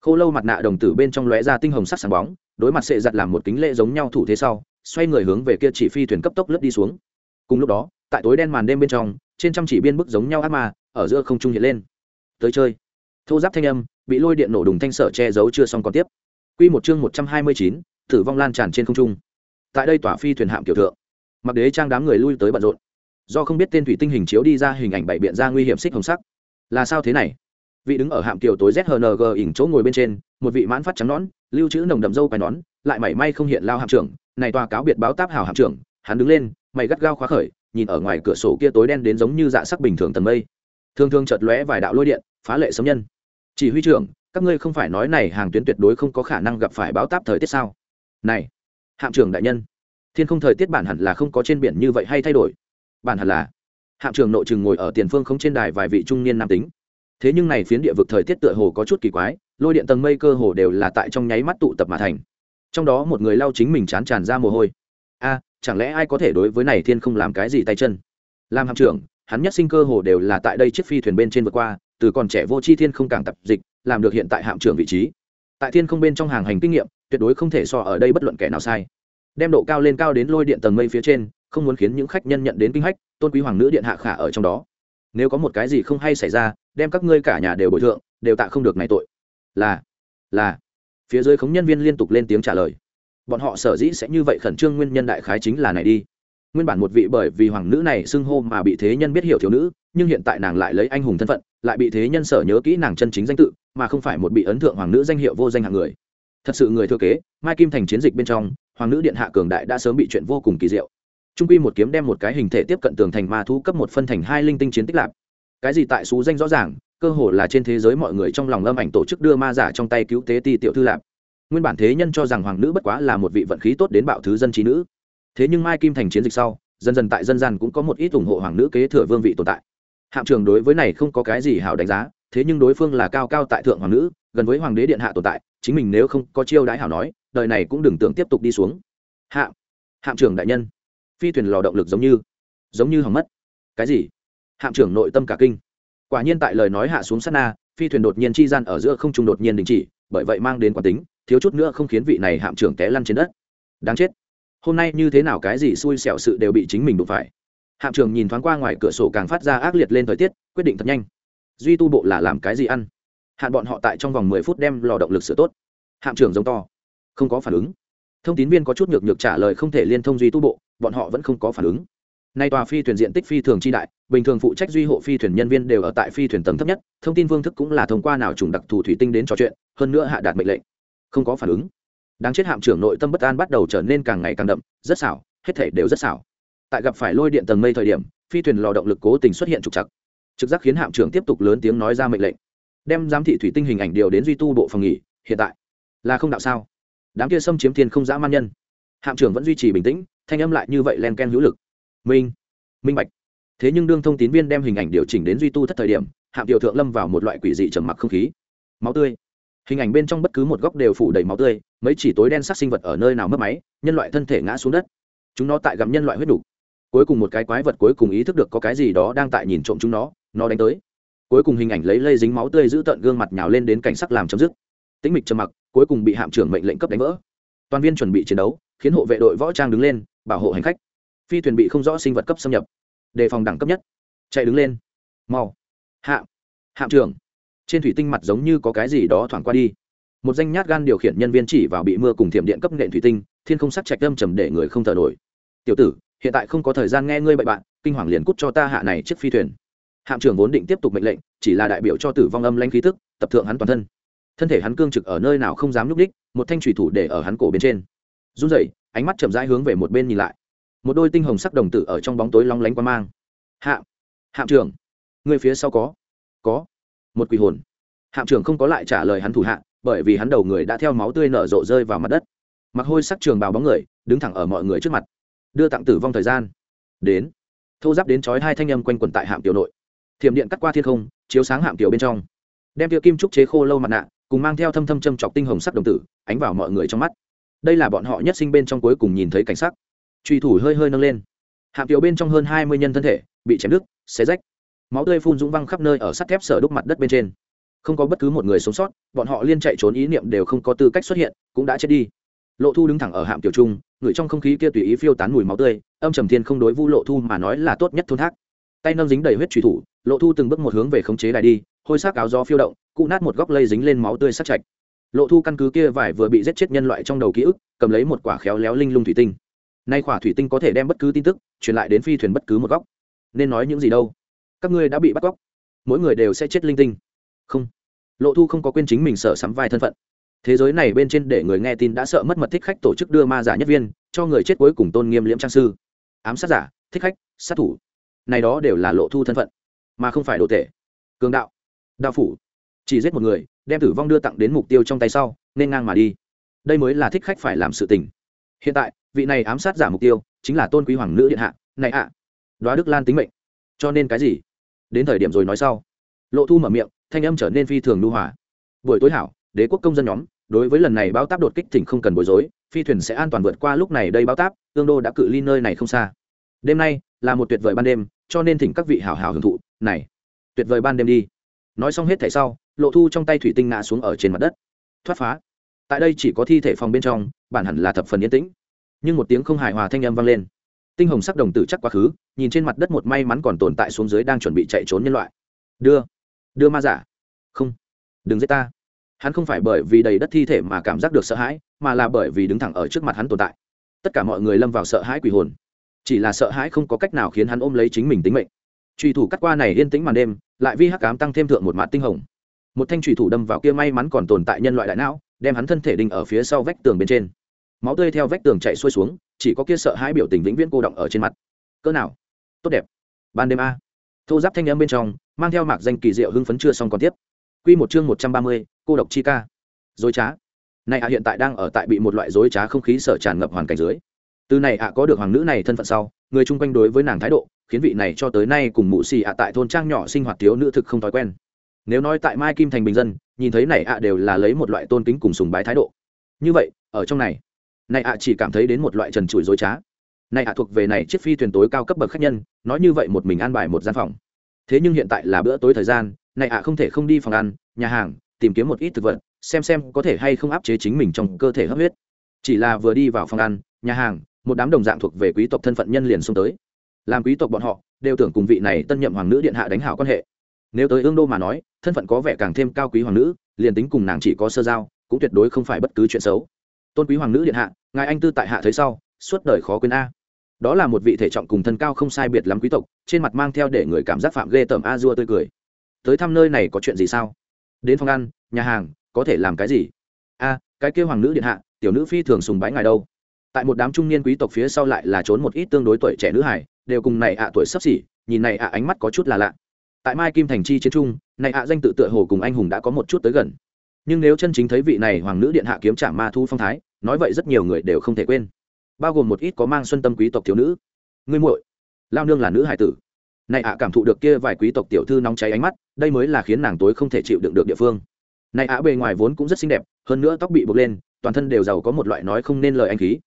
Khô lâu mặt nạ đồng tử bên trong lóe ra tinh hồng sắc sáng bóng, đối mặt sệ giặt làm một kính lệ giống nhau thủ thế sau, xoay người hướng về kia chỉ phi thuyền cấp tốc lướt đi xuống. Cùng lúc đó, tại tối đen màn đêm bên trong, trên trăm chỉ biên bức giống nhau ác ma, ở giữa không trung hiện lên. Tới chơi. Thô giáp thanh âm bị lôi điện nổ đùng thanh sở che giấu chưa xong còn tiếp. Quy một chương một trăm hai mươi chín, tử vong lan tràn trên không trung. Tại đây tỏa phi thuyền hạm kiểu thượng, mặc đế trang đám người lui tới bận rộn. Do không biết tên thủy tinh hình chiếu đi ra hình ảnh bảy biện ra nguy hiểm xích hồng sắc. Là sao thế này? Vị đứng ở hạm kiểu tối zhng ỉnh chỗ ngồi bên trên, một vị mãn phát trắng nón lưu trữ nồng đậm dâu quai nón, lại mảy may không hiện lao hạm trưởng, này tòa cáo biệt báo táp hào hạm trưởng, hắn đứng lên, mày gắt gao khóa khởi, nhìn ở ngoài cửa sổ kia tối đen đến giống như dạ sắc bình thường tầng mây. Thường thường chợt lóe vài đạo lôi điện, phá lệ sấm nhân chỉ huy trưởng, các ngươi không phải nói này hàng tuyến tuyệt đối không có khả năng gặp phải báo táp thời tiết sao? Này, hạm trưởng đại nhân, thiên không thời tiết bản hẳn là không có trên biển như vậy hay thay đổi. Bản hẳn là, hạm trưởng nội trường ngồi ở tiền phương không trên đài vài vị trung niên nam tính. Thế nhưng này phiến địa vực thời tiết tựa hồ có chút kỳ quái, lôi điện tầng mây cơ hồ đều là tại trong nháy mắt tụ tập mà thành. Trong đó một người lau chính mình chán tràn ra mồ hôi. A, chẳng lẽ ai có thể đối với này thiên không làm cái gì tay chân? Làm hạm trưởng, hắn nhất sinh cơ hồ đều là tại đây chiếc phi thuyền bên trên vượt qua từ còn trẻ vô chi thiên không càng tập dịch, làm được hiện tại hạm trưởng vị trí. Tại thiên không bên trong hàng hành kinh nghiệm, tuyệt đối không thể so ở đây bất luận kẻ nào sai. Đem độ cao lên cao đến lôi điện tầng mây phía trên, không muốn khiến những khách nhân nhận đến kinh hách, tôn quý hoàng nữ điện hạ khả ở trong đó. Nếu có một cái gì không hay xảy ra, đem các ngươi cả nhà đều bồi thượng, đều tạ không được này tội. Là là. Phía dưới khống nhân viên liên tục lên tiếng trả lời. Bọn họ sở dĩ sẽ như vậy khẩn trương nguyên nhân đại khái chính là này đi. Nguyên bản một vị bởi vì hoàng nữ này xưng hô mà bị thế nhân biết hiểu thiếu nữ, nhưng hiện tại nàng lại lấy anh hùng thân phận lại bị thế nhân sở nhớ kỹ nàng chân chính danh tự, mà không phải một bị ấn thượng hoàng nữ danh hiệu vô danh hạng người. Thật sự người thừa kế, mai kim thành chiến dịch bên trong, hoàng nữ điện hạ cường đại đã sớm bị chuyện vô cùng kỳ diệu. Trung quy một kiếm đem một cái hình thể tiếp cận tường thành ma thu cấp một phân thành hai linh tinh chiến tích lạp. Cái gì tại xú danh rõ ràng, cơ hồ là trên thế giới mọi người trong lòng âm ảnh tổ chức đưa ma giả trong tay cứu tế ti tiểu thư lạp. Nguyên bản thế nhân cho rằng hoàng nữ bất quá là một vị vận khí tốt đến bạo thứ dân trí nữ. Thế nhưng mai kim thành chiến dịch sau, dần dần tại dân gian cũng có một ít ủng hộ hoàng nữ kế thừa vương vị tồn tại hạm trường đối với này không có cái gì hảo đánh giá thế nhưng đối phương là cao cao tại thượng hoàng nữ gần với hoàng đế điện hạ tồn tại chính mình nếu không có chiêu đãi hảo nói đời này cũng đừng tưởng tiếp tục đi xuống. Hạ, hạm trưởng đại nhân phi thuyền lò động lực giống như giống như hỏng mất. Cái gì? Hạm trưởng nội tâm cả kinh. Quả nhiên tại lời nói hạ xuống sát na phi thuyền đột nhiên chi gian ở giữa không trung đột nhiên đình chỉ bởi vậy mang đến quán tính thiếu chút nữa không khiến vị này hạm trưởng té lăn trên đất. Đáng chết. Hôm nay như thế nào cái gì xui xẻo sự đều bị chính mình đụng phải hạm trưởng nhìn thoáng qua ngoài cửa sổ càng phát ra ác liệt lên thời tiết, quyết định thật nhanh. Duy tu bộ là làm cái gì ăn? Hạn bọn họ tại trong vòng mười phút đem lò động lực sửa tốt. Hạm trưởng giống to. Không có phản ứng. Thông tín viên có chút nhược nhược trả lời không thể liên thông duy tu bộ, bọn họ vẫn không có phản ứng. Nay tòa phi thuyền diện tích phi thường chi đại, bình thường phụ trách duy hộ phi thuyền nhân viên đều ở tại phi thuyền tầng thấp nhất, thông tin phương thức cũng là thông qua nào trùng đặc thù thủy tinh đến trò chuyện, hơn nữa hạ đạt mệnh lệnh. Không có phản ứng. Đáng chết hạm trưởng nội tâm bất an bắt đầu trở nên càng ngày càng đậm, rất xảo, hết thể đều rất xảo tại gặp phải lôi điện tầng mây thời điểm, phi thuyền lò động lực cố tình xuất hiện trục chặt trực giác khiến hạm trưởng tiếp tục lớn tiếng nói ra mệnh lệnh. Đem giám thị thủy tinh hình ảnh điều đến duy tu bộ phòng nghỉ, hiện tại. Là không đạo sao? Đám kia xâm chiếm thiên không dã man nhân. Hạm trưởng vẫn duy trì bình tĩnh, thanh âm lại như vậy len ken hữu lực. Minh minh bạch. Thế nhưng đương thông tín viên đem hình ảnh điều chỉnh đến duy tu thất thời điểm, hạm tiểu thượng lâm vào một loại quỷ dị trầm mặc không khí. Máu tươi. Hình ảnh bên trong bất cứ một góc đều phủ đầy máu tươi, mấy chỉ tối đen sắc sinh vật ở nơi nào mất máy, nhân loại thân thể ngã xuống đất. Chúng nó tại gặm nhân loại huyết đủ cuối cùng một cái quái vật cuối cùng ý thức được có cái gì đó đang tại nhìn trộm chúng nó nó đánh tới. Cuối cùng hình ảnh lấy lây dính máu tươi giữ tận gương mặt nhào lên đến cảnh sắc làm chấm dứt. Tĩnh mịch trầm mặc, cuối cùng bị hạm trưởng mệnh lệnh cấp đánh vỡ. Toàn viên chuẩn bị chiến đấu, khiến hộ vệ đội võ trang đứng lên, bảo hộ hành khách. Phi thuyền bị không rõ sinh vật cấp xâm nhập. Đề phòng đẳng cấp nhất. Chạy đứng lên. Mau. Hạ hạm trưởng. Trên thủy tinh mặt giống như có cái gì đó thoảng qua đi. Một danh nhát gan điều khiển nhân viên chỉ vào bị mưa cùng thiểm điện cấp nện thủy tinh, thiên không sắc trạch âm trầm để người không thở nổi. Tiểu tử hiện tại không có thời gian nghe ngươi bậy bạn, kinh hoàng liền cút cho ta hạ này chiếc phi thuyền. Hạm trưởng vốn định tiếp tục mệnh lệnh, chỉ là đại biểu cho tử vong âm lanh khí tức, tập thượng hắn toàn thân. Thân thể hắn cương trực ở nơi nào không dám nhúc đích một thanh thủy thủ để ở hắn cổ bên trên. Run rẩy, ánh mắt chậm rãi hướng về một bên nhìn lại. Một đôi tinh hồng sắc đồng tử ở trong bóng tối long lánh qua mang. Hạ, hạm trưởng người phía sau có có, một quỷ hồn. Hạm trưởng không có lại trả lời hắn thủ hạ, bởi vì hắn đầu người đã theo máu tươi nở rộ rơi vào mặt đất. Mặc hôi sắc trường bào bóng người, đứng thẳng ở mọi người trước mặt đưa tặng tử vong thời gian. Đến, thô giáp đến chói hai thanh âm quanh quần tại hạm tiểu nội. Thiểm điện cắt qua thiên không, chiếu sáng hạm tiểu bên trong. Đem tiêu kim trúc chế khô lâu mặt nạ, cùng mang theo thâm thâm châm chọc tinh hồng sắc đồng tử, ánh vào mọi người trong mắt. Đây là bọn họ nhất sinh bên trong cuối cùng nhìn thấy cảnh sắc. Truy thủ hơi hơi nâng lên. Hạm tiểu bên trong hơn hai mươi nhân thân thể, bị chém đứt, xé rách. Máu tươi phun dũng văng khắp nơi ở sắt thép sở đúc mặt đất bên trên. Không có bất cứ một người sống sót, bọn họ liên chạy trốn ý niệm đều không có tư cách xuất hiện, cũng đã chết đi lộ thu đứng thẳng ở hạm tiểu trung ngửi trong không khí kia tùy ý phiêu tán mùi máu tươi, âm trầm thiên không đối vu lộ thu mà nói là tốt nhất thôn thác. Tay nâng dính đầy huyết truy thủ, lộ thu từng bước một hướng về khống chế đài đi, hôi xác áo gió phiêu động, cụ nát một góc lây dính lên máu tươi sắc chạch lộ thu căn cứ kia vải vừa bị giết chết nhân loại trong đầu ký ức, cầm lấy một quả khéo léo linh lung thủy tinh. Nay quả thủy tinh có thể đem bất cứ tin tức truyền lại đến phi thuyền bất cứ một góc. Nên nói những gì đâu? Các ngươi đã bị bắt cóc, mỗi người đều sẽ chết linh tinh. Không. Lộ thu không có quên chính mình sở sắm vai thân phận thế giới này bên trên để người nghe tin đã sợ mất mật thích khách tổ chức đưa ma giả nhất viên cho người chết cuối cùng tôn nghiêm liễm trang sư. Ám sát giả thích khách sát thủ. Này đó đều là lộ thu thân phận mà không phải đồ tể. Cường đạo đạo phủ. Chỉ giết một người đem tử vong đưa tặng đến mục tiêu trong tay sau nên ngang mà đi. Đây mới là thích khách phải làm sự tình. Hiện tại vị này ám sát giả mục tiêu chính là tôn quý hoàng nữ điện hạ. Này ạ à, đoá đức lan tính mệnh. Cho nên cái gì? Đến thời điểm rồi nói sau. Lộ thu mở miệng thanh âm trở nên phi thường lưu hòa. Buổi tối hảo đế quốc công dân nhóm, đối với lần này bao táp đột kích thỉnh không cần bối rối, phi thuyền sẽ an toàn vượt qua lúc này đây bao táp, tương đô đã cự ly nơi này không xa. Đêm nay là một tuyệt vời ban đêm, cho nên thỉnh các vị hảo hảo hưởng thụ, này, tuyệt vời ban đêm đi. Nói xong hết thảy sau, lộ thu trong tay thủy tinh ngã xuống ở trên mặt đất. Thoát phá. Tại đây chỉ có thi thể phòng bên trong, bản hẳn là thập phần yên tĩnh. Nhưng một tiếng không hài hòa thanh âm vang lên. Tinh hồng sắc đồng tử chắc quá khứ, nhìn trên mặt đất một may mắn còn tồn tại xuống dưới đang chuẩn bị chạy trốn nhân loại. Đưa. Đưa ma giả. Không. Đừng giết ta hắn không phải bởi vì đầy đất thi thể mà cảm giác được sợ hãi, mà là bởi vì đứng thẳng ở trước mặt hắn tồn tại. Tất cả mọi người lâm vào sợ hãi quỷ hồn. Chỉ là sợ hãi không có cách nào khiến hắn ôm lấy chính mình tính mệnh. Trùy thủ cắt qua này yên tĩnh màn đêm, lại vi hắc cám tăng thêm thượng một mạt tinh hồng. Một thanh trùy thủ đâm vào kia may mắn còn tồn tại nhân loại đại não, đem hắn thân thể đinh ở phía sau vách tường bên trên. Máu tươi theo vách tường chạy xuôi xuống, chỉ có kia sợ hãi biểu tình vĩnh viễn cô động ở trên mặt. Cỡ nào? Tốt đẹp. Ban đêm a. Thô giáp thanh âm bên trong, mang theo mạc danh kỳ diệu hưng phấn chưa xong còn tiếp. Q một chương một trăm ba mươi cô độc chi ca. Dối trá. Này ạ, hiện tại đang ở tại bị một loại dối trá không khí sở tràn ngập hoàn cảnh dưới. Từ này ạ, có được hoàng nữ này thân phận sau, người chung quanh đối với nàng thái độ, khiến vị này cho tới nay cùng mụ xì ạ tại thôn trang nhỏ sinh hoạt thiếu nữ thực không thói quen. Nếu nói tại mai kim thành bình dân, nhìn thấy này ạ đều là lấy một loại tôn kính cùng sùng bái thái độ. Như vậy, ở trong này này ạ chỉ cảm thấy đến một loại trần trụi dối trá. Này ạ thuộc về này chiếc phi thuyền tối cao cấp bậc khách nhân, nói như vậy một mình an bài một gian phòng. Thế nhưng hiện tại là bữa tối thời gian, này ạ không thể không đi phòng ăn, nhà hàng tìm kiếm một ít thực vật, xem xem có thể hay không áp chế chính mình trong cơ thể hấp huyết. Chỉ là vừa đi vào phòng ăn, nhà hàng, một đám đồng dạng thuộc về quý tộc thân phận nhân liền xông tới. Làm quý tộc bọn họ, đều tưởng cùng vị này tân nhậm hoàng nữ điện hạ đánh hảo quan hệ. Nếu tới ương đô mà nói, thân phận có vẻ càng thêm cao quý hoàng nữ, liền tính cùng nàng chỉ có sơ giao, cũng tuyệt đối không phải bất cứ chuyện xấu. Tôn quý hoàng nữ điện hạ, ngài anh tư tại hạ thấy sau, suốt đời khó quên a. Đó là một vị thể trọng cùng thân cao không sai biệt lắm quý tộc, trên mặt mang theo để người cảm giác phạm ghê tởm a dua tươi cười. Tới thăm nơi này có chuyện gì sao? Đến phòng ăn, nhà hàng, có thể làm cái gì? A, cái kêu hoàng nữ điện hạ, tiểu nữ phi thường sùng bái ngài đâu. Tại một đám trung niên quý tộc phía sau lại là trốn một ít tương đối tuổi trẻ nữ hải đều cùng này ạ tuổi sắp xỉ, nhìn này ạ ánh mắt có chút là lạ. Tại mai kim thành chi chiến trung, này ạ danh tự tựa hồ cùng anh hùng đã có một chút tới gần. Nhưng nếu chân chính thấy vị này hoàng nữ điện hạ kiếm trả ma thu phong thái, nói vậy rất nhiều người đều không thể quên. Bao gồm một ít có mang xuân tâm quý tộc thiếu nữ. Ngươi muội, lao nương là nữ hải tử này ạ cảm thụ được kia vài quý tộc tiểu thư nóng cháy ánh mắt, đây mới là khiến nàng tối không thể chịu đựng được địa phương. Này ạ bề ngoài vốn cũng rất xinh đẹp, hơn nữa tóc bị buộc lên, toàn thân đều giàu có một loại nói không nên lời anh khí.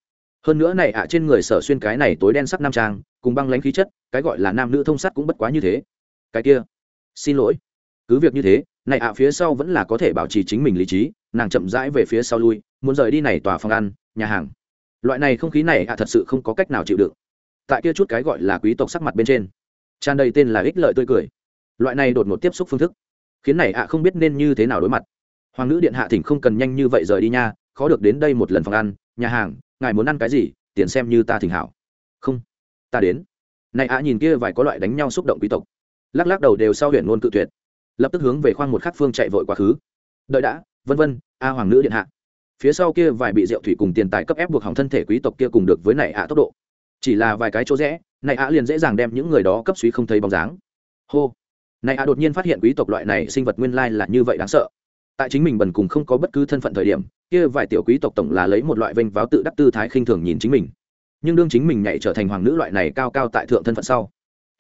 Hơn nữa này ạ trên người sở xuyên cái này tối đen sắc nam trang, cùng băng lãnh khí chất, cái gọi là nam nữ thông sắt cũng bất quá như thế. Cái kia, xin lỗi. Cứ việc như thế, này ạ phía sau vẫn là có thể bảo trì chính mình lý trí, nàng chậm rãi về phía sau lui, muốn rời đi này tòa phòng ăn, nhà hàng. Loại này không khí này ạ thật sự không có cách nào chịu đựng. Tại kia chút cái gọi là quý tộc sắc mặt bên trên tràn đầy tên là ích lợi tươi cười. Loại này đột ngột tiếp xúc phương thức, khiến này ạ không biết nên như thế nào đối mặt. Hoàng nữ điện hạ thỉnh không cần nhanh như vậy rời đi nha, khó được đến đây một lần phòng ăn, nhà hàng, ngài muốn ăn cái gì tiền xem như ta thỉnh hảo. Không, ta đến. Này ạ nhìn kia vài có loại đánh nhau xúc động quý tộc. Lắc lắc đầu đều sau huyện ngôn cự tuyệt. Lập tức hướng về khoang một khắc phương chạy vội quá khứ. Đợi đã, vân vân, a hoàng nữ điện hạ. Phía sau kia vài bị rượu thủy cùng tiền tài cấp ép buộc hỏng thân thể quý tộc kia cùng được với này ạ tốc độ. Chỉ là vài cái chỗ rẽ này ạ liền dễ dàng đem những người đó cấp suý không thấy bóng dáng. Hô. Này ạ đột nhiên phát hiện quý tộc loại này sinh vật nguyên lai là như vậy đáng sợ. Tại chính mình bần cùng không có bất cứ thân phận thời điểm, kia vài tiểu quý tộc tổng là lấy một loại vênh váo tự đắc tư thái khinh thường nhìn chính mình. Nhưng đương chính mình nhảy trở thành hoàng nữ loại này cao cao tại thượng thân phận sau,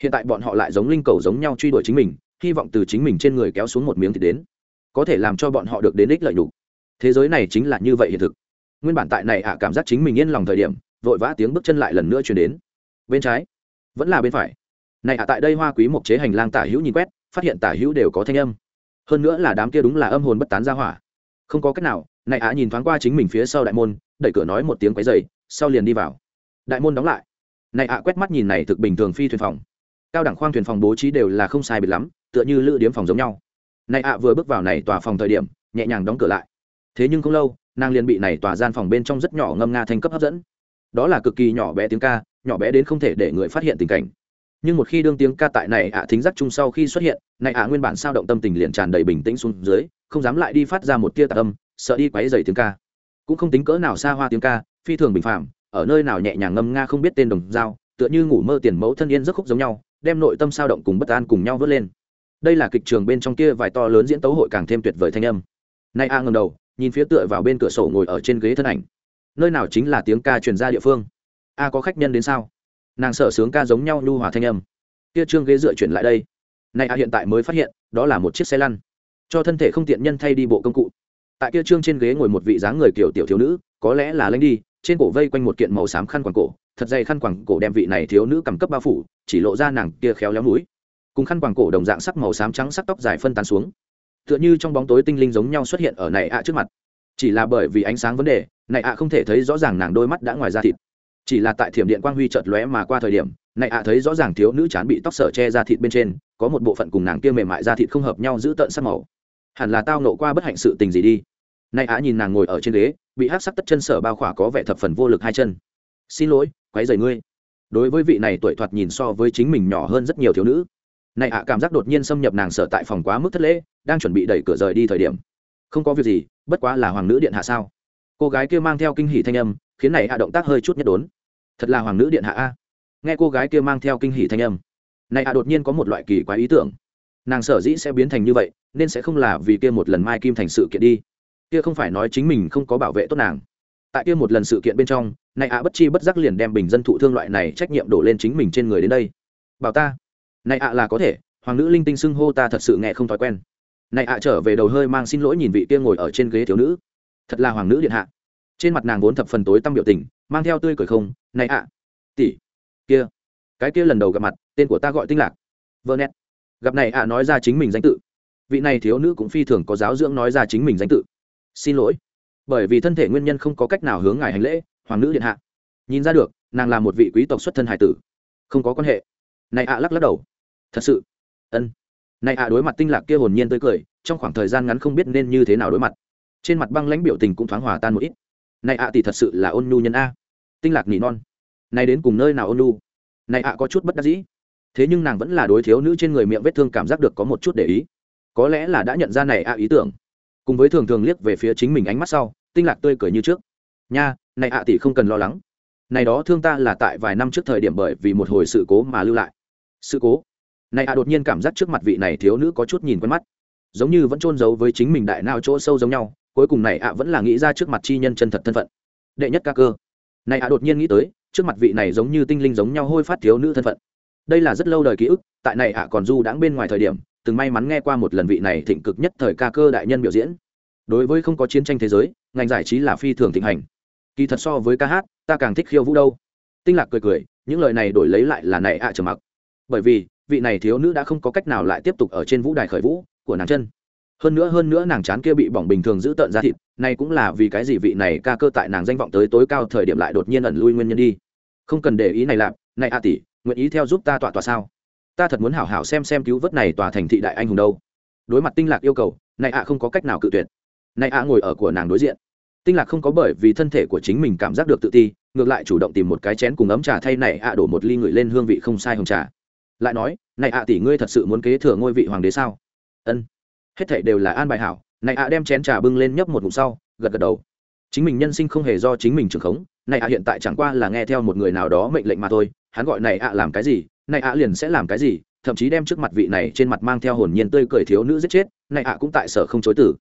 hiện tại bọn họ lại giống linh cầu giống nhau truy đuổi chính mình, hy vọng từ chính mình trên người kéo xuống một miếng thịt đến, có thể làm cho bọn họ được đến ích lợi nhục thế giới này chính là như vậy hiện thực. Nguyên bản tại này ạ cảm giác chính mình yên lòng thời điểm, vội vã tiếng bước chân lại lần nữa chuyển đến. Bên trái vẫn là bên phải. Này ạ, tại đây hoa quý mộc chế hành lang tả hữu nhìn quét, phát hiện tả hữu đều có thanh âm. Hơn nữa là đám kia đúng là âm hồn bất tán ra hỏa. Không có cách nào, này ạ nhìn thoáng qua chính mình phía sau đại môn, đẩy cửa nói một tiếng quấy dày sau liền đi vào. Đại môn đóng lại. Này ạ quét mắt nhìn này thực bình thường phi thuyền phòng. Cao đẳng khoang thuyền phòng bố trí đều là không sai biệt lắm, tựa như lữ điếm phòng giống nhau. Này ạ vừa bước vào này tòa phòng thời điểm, nhẹ nhàng đóng cửa lại. Thế nhưng không lâu, nàng liền bị này tòa gian phòng bên trong rất nhỏ ngâm nga thành cấp hấp dẫn. Đó là cực kỳ nhỏ bé tiếng ca nhỏ bé đến không thể để người phát hiện tình cảnh. Nhưng một khi đương tiếng ca tại này ạ thính giác chung sau khi xuất hiện, này ạ nguyên bản sao động tâm tình liền tràn đầy bình tĩnh xuống dưới, không dám lại đi phát ra một tia tạ âm, sợ đi quấy dày tiếng ca. Cũng không tính cỡ nào xa hoa tiếng ca, phi thường bình phạm ở nơi nào nhẹ nhàng ngâm nga không biết tên đồng dao, tựa như ngủ mơ tiền mẫu thân yên rất khúc giống nhau, đem nội tâm sao động cùng bất an cùng nhau vớt lên. Đây là kịch trường bên trong kia vài to lớn diễn tấu hội càng thêm tuyệt vời thanh âm. Nay a ngầm đầu, nhìn phía tựa vào bên cửa sổ ngồi ở trên ghế thân ảnh. Nơi nào chính là tiếng ca truyền ra địa phương? A có khách nhân đến sao? Nàng sở sướng ca giống nhau nhu hòa thanh âm. Kia trương ghế dựa chuyển lại đây. Này a hiện tại mới phát hiện, đó là một chiếc xe lăn. Cho thân thể không tiện nhân thay đi bộ công cụ. Tại kia trương trên ghế ngồi một vị dáng người kiểu tiểu thiếu nữ, có lẽ là lanh đi, trên cổ vây quanh một kiện màu xám khăn quàng cổ, thật dày khăn quàng cổ đem vị này thiếu nữ cầm cấp bao phủ, chỉ lộ ra nàng kia khéo léo núi. cùng khăn quàng cổ đồng dạng sắc màu xám trắng sắc tóc dài phân tán xuống. Tựa như trong bóng tối tinh linh giống nhau xuất hiện ở này ạ trước mặt. Chỉ là bởi vì ánh sáng vấn đề, này ạ không thể thấy rõ ràng nàng đôi mắt đã ngoài ra thịt chỉ là tại thiểm điện quang huy chợt lóe mà qua thời điểm, này ạ thấy rõ ràng thiếu nữ chán bị tóc sở che ra thịt bên trên, có một bộ phận cùng nàng kia mềm mại ra thịt không hợp nhau giữ tận sắc màu. Hẳn là tao nộ qua bất hạnh sự tình gì đi. Này ạ nhìn nàng ngồi ở trên ghế, bị hát sắc tất chân sở bao khỏa có vẻ thập phần vô lực hai chân. Xin lỗi, quấy rầy ngươi. Đối với vị này tuổi thoạt nhìn so với chính mình nhỏ hơn rất nhiều thiếu nữ. Này ạ cảm giác đột nhiên xâm nhập nàng sở tại phòng quá mức thất lễ, đang chuẩn bị đẩy cửa rời đi thời điểm. Không có việc gì, bất quá là hoàng nữ điện hạ sao? Cô gái kia mang theo kinh hỉ thanh âm khiến này hạ động tác hơi chút nhất đốn. Thật là hoàng nữ điện hạ a. Nghe cô gái kia mang theo kinh hỷ thanh âm. Này hạ đột nhiên có một loại kỳ quái ý tưởng. Nàng sở dĩ sẽ biến thành như vậy, nên sẽ không là vì kia một lần mai kim thành sự kiện đi. Kia không phải nói chính mình không có bảo vệ tốt nàng. Tại kia một lần sự kiện bên trong, này ạ bất chi bất giác liền đem bình dân thụ thương loại này trách nhiệm đổ lên chính mình trên người đến đây. Bảo ta. Này ạ là có thể, hoàng nữ linh tinh xưng hô ta thật sự nghe không thói quen. Này ạ trở về đầu hơi mang xin lỗi nhìn vị kia ngồi ở trên ghế thiếu nữ. Thật là hoàng nữ điện hạ trên mặt nàng vốn thập phần tối tăm biểu tình, mang theo tươi cười không, này ạ, tỷ, kia, cái kia lần đầu gặp mặt, tên của ta gọi tinh lạc. Vợ nét. Gặp này ạ nói ra chính mình danh tự. Vị này thiếu nữ cũng phi thường có giáo dưỡng nói ra chính mình danh tự. Xin lỗi. Bởi vì thân thể nguyên nhân không có cách nào hướng ngài hành lễ, hoàng nữ điện hạ. Nhìn ra được, nàng là một vị quý tộc xuất thân hải tử. Không có quan hệ. Này ạ lắc lắc đầu. Thật sự. Ân. Này ạ đối mặt tinh lạc kia hồn nhiên tươi cười, trong khoảng thời gian ngắn không biết nên như thế nào đối mặt. Trên mặt băng lãnh biểu tình cũng thoáng hòa tan một ít này ạ thì thật sự là ôn nhu nhân a. Tinh lạc nỉ non. Này đến cùng nơi nào ôn nhu? Này ạ có chút bất đắc dĩ. Thế nhưng nàng vẫn là đối thiếu nữ trên người miệng vết thương cảm giác được có một chút để ý. Có lẽ là đã nhận ra này ạ ý tưởng. Cùng với thường thường liếc về phía chính mình ánh mắt sau, tinh lạc tươi cười như trước. Nha, này ạ tỷ không cần lo lắng. Này đó thương ta là tại vài năm trước thời điểm bởi vì một hồi sự cố mà lưu lại. Sự cố? Này ạ đột nhiên cảm giác trước mặt vị này thiếu nữ có chút nhìn quen mắt. Giống như vẫn trôn giấu với chính mình đại nào chỗ sâu giống nhau cuối cùng này ạ vẫn là nghĩ ra trước mặt chi nhân chân thật thân phận. Đệ nhất ca cơ. Này ạ đột nhiên nghĩ tới, trước mặt vị này giống như tinh linh giống nhau hôi phát thiếu nữ thân phận. Đây là rất lâu đời ký ức, tại này ạ còn du đãng bên ngoài thời điểm, từng may mắn nghe qua một lần vị này thịnh cực nhất thời ca cơ đại nhân biểu diễn. Đối với không có chiến tranh thế giới, ngành giải trí là phi thường thịnh hành. Kỳ thật so với ca hát, ta càng thích khiêu vũ đâu. Tinh lạc cười cười, những lời này đổi lấy lại là này ạ à mặc. Bởi vì, vị này thiếu nữ đã không có cách nào lại tiếp tục ở trên vũ đài khởi vũ của nàng chân hơn nữa hơn nữa nàng chán kia bị bỏng bình thường giữ tợn ra thịt nay cũng là vì cái gì vị này ca cơ tại nàng danh vọng tới tối cao thời điểm lại đột nhiên ẩn lui nguyên nhân đi. Không cần để ý này lạp, này a tỷ, nguyện ý theo giúp ta tọa tọa sao? Ta thật muốn hảo hảo xem xem cứu vớt này tòa thành thị đại anh hùng đâu. Đối mặt tinh lạc yêu cầu, này ạ không có cách nào cự tuyệt. Này ạ ngồi ở của nàng đối diện. Tinh lạc không có bởi vì thân thể của chính mình cảm giác được tự ti, ngược lại chủ động tìm một cái chén cùng ấm trà thay này ạ đổ một ly người lên hương vị không sai hồng trà. Lại nói, này ạ tỷ ngươi thật sự muốn kế thừa ngôi vị hoàng đế sao? Ân hết thảy đều là an bài hảo, này ạ đem chén trà bưng lên nhấp một ngụm sau, gật gật đầu. Chính mình nhân sinh không hề do chính mình trưởng khống, này ạ hiện tại chẳng qua là nghe theo một người nào đó mệnh lệnh mà thôi, hắn gọi này ạ làm cái gì, này ạ liền sẽ làm cái gì, thậm chí đem trước mặt vị này trên mặt mang theo hồn nhiên tươi cười thiếu nữ giết chết, này ạ cũng tại sở không chối tử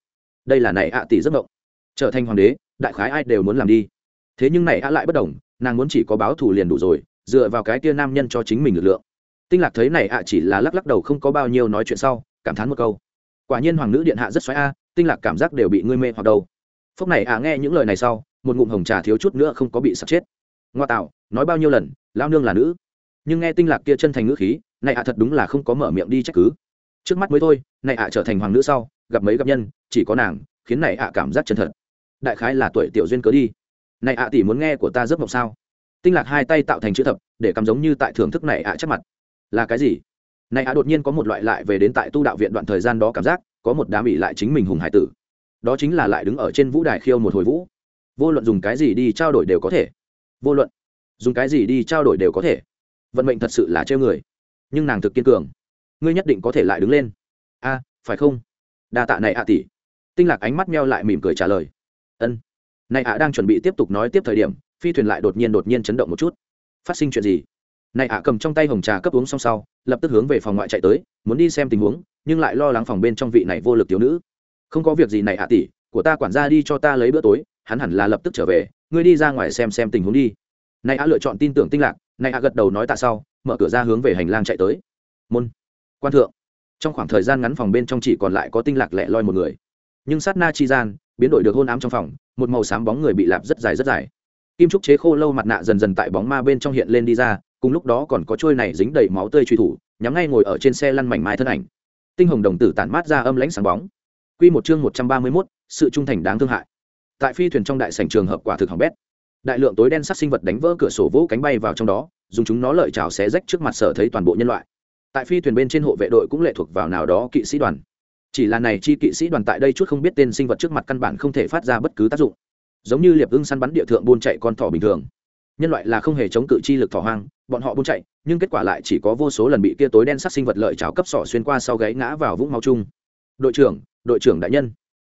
đây là này ạ tỷ giấc mộng. Trở thành hoàng đế, đại khái ai đều muốn làm đi. Thế nhưng này ạ lại bất đồng, nàng muốn chỉ có báo thù liền đủ rồi, dựa vào cái kia nam nhân cho chính mình lực lượng. Tinh lạc thấy này ạ chỉ là lắc lắc đầu không có bao nhiêu nói chuyện sau, cảm thán một câu quả nhiên hoàng nữ điện hạ rất xoáy a, tinh lạc cảm giác đều bị ngươi mê hoặc đầu phúc này à nghe những lời này sau, một ngụm hồng trà thiếu chút nữa không có bị sặc chết. Ngoa tạo, nói bao nhiêu lần, lao nương là nữ. Nhưng nghe tinh lạc kia chân thành ngữ khí, này ạ thật đúng là không có mở miệng đi trách cứ. Trước mắt mới thôi, này ạ trở thành hoàng nữ sau, gặp mấy gặp nhân, chỉ có nàng, khiến này ạ cảm giác chân thật. Đại khái là tuổi tiểu duyên cớ đi. Này ạ tỷ muốn nghe của ta giấc mộng sao? Tinh lạc hai tay tạo thành chữ thập, để cắm giống như tại thưởng thức này ạ chắc mặt. Là cái gì? Này á đột nhiên có một loại lại về đến tại tu đạo viện đoạn thời gian đó cảm giác, có một đám ỉ lại chính mình hùng hải tử. Đó chính là lại đứng ở trên vũ đài khiêu một hồi vũ. Vô luận dùng cái gì đi trao đổi đều có thể. Vô luận dùng cái gì đi trao đổi đều có thể. Vận mệnh thật sự là trêu người. Nhưng nàng thực kiên cường. Ngươi nhất định có thể lại đứng lên. A, phải không? Đa tạ này ạ tỷ. Tinh lạc ánh mắt meo lại mỉm cười trả lời. Ân. Này ạ đang chuẩn bị tiếp tục nói tiếp thời điểm, phi thuyền lại đột nhiên đột nhiên chấn động một chút. Phát sinh chuyện gì? Này ạ cầm trong tay hồng trà cấp uống xong sau, lập tức hướng về phòng ngoại chạy tới, muốn đi xem tình huống, nhưng lại lo lắng phòng bên trong vị này vô lực thiếu nữ. Không có việc gì này ạ tỷ, của ta quản gia đi cho ta lấy bữa tối, hắn hẳn là lập tức trở về, ngươi đi ra ngoài xem xem tình huống đi. Này ạ lựa chọn tin tưởng tinh lạc, này ạ gật đầu nói tạ sau, mở cửa ra hướng về hành lang chạy tới. Môn. Quan thượng. Trong khoảng thời gian ngắn phòng bên trong chỉ còn lại có tinh lạc lẻ loi một người. Nhưng sát na chi gian, biến đổi được hôn ám trong phòng, một màu xám bóng người bị lạp rất dài rất dài. Kim trúc chế khô lâu mặt nạ dần dần tại bóng ma bên trong hiện lên đi ra cùng lúc đó còn có trôi này dính đầy máu tươi truy thủ nhắm ngay ngồi ở trên xe lăn mảnh mai thân ảnh. Tinh hồng đồng tử tản mát ra âm lãnh sáng bóng. Quy một chương một trăm ba mươi 131, sự trung thành đáng thương hại. Tại phi thuyền trong đại sảnh trường hợp quả thực hỏng bét. Đại lượng tối đen sắc sinh vật đánh vỡ cửa sổ vỗ cánh bay vào trong đó dùng chúng nó lợi chảo xé rách trước mặt sở thấy toàn bộ nhân loại. Tại phi thuyền bên trên hộ vệ đội cũng lệ thuộc vào nào đó kỵ sĩ đoàn. Chỉ là này chi kỵ sĩ đoàn tại đây chút không biết tên sinh vật trước mặt căn bản không thể phát ra bất cứ tác dụng. Giống như liệp ưng săn bắn địa thượng buôn chạy con thỏ bình thường nhân loại là không hề chống cự chi lực thỏ hoang, bọn họ buông chạy, nhưng kết quả lại chỉ có vô số lần bị kia tối đen sắc sinh vật lợi cháo cấp sỏ xuyên qua sau gáy ngã vào vũng máu chung. Đội trưởng đội trưởng đại nhân.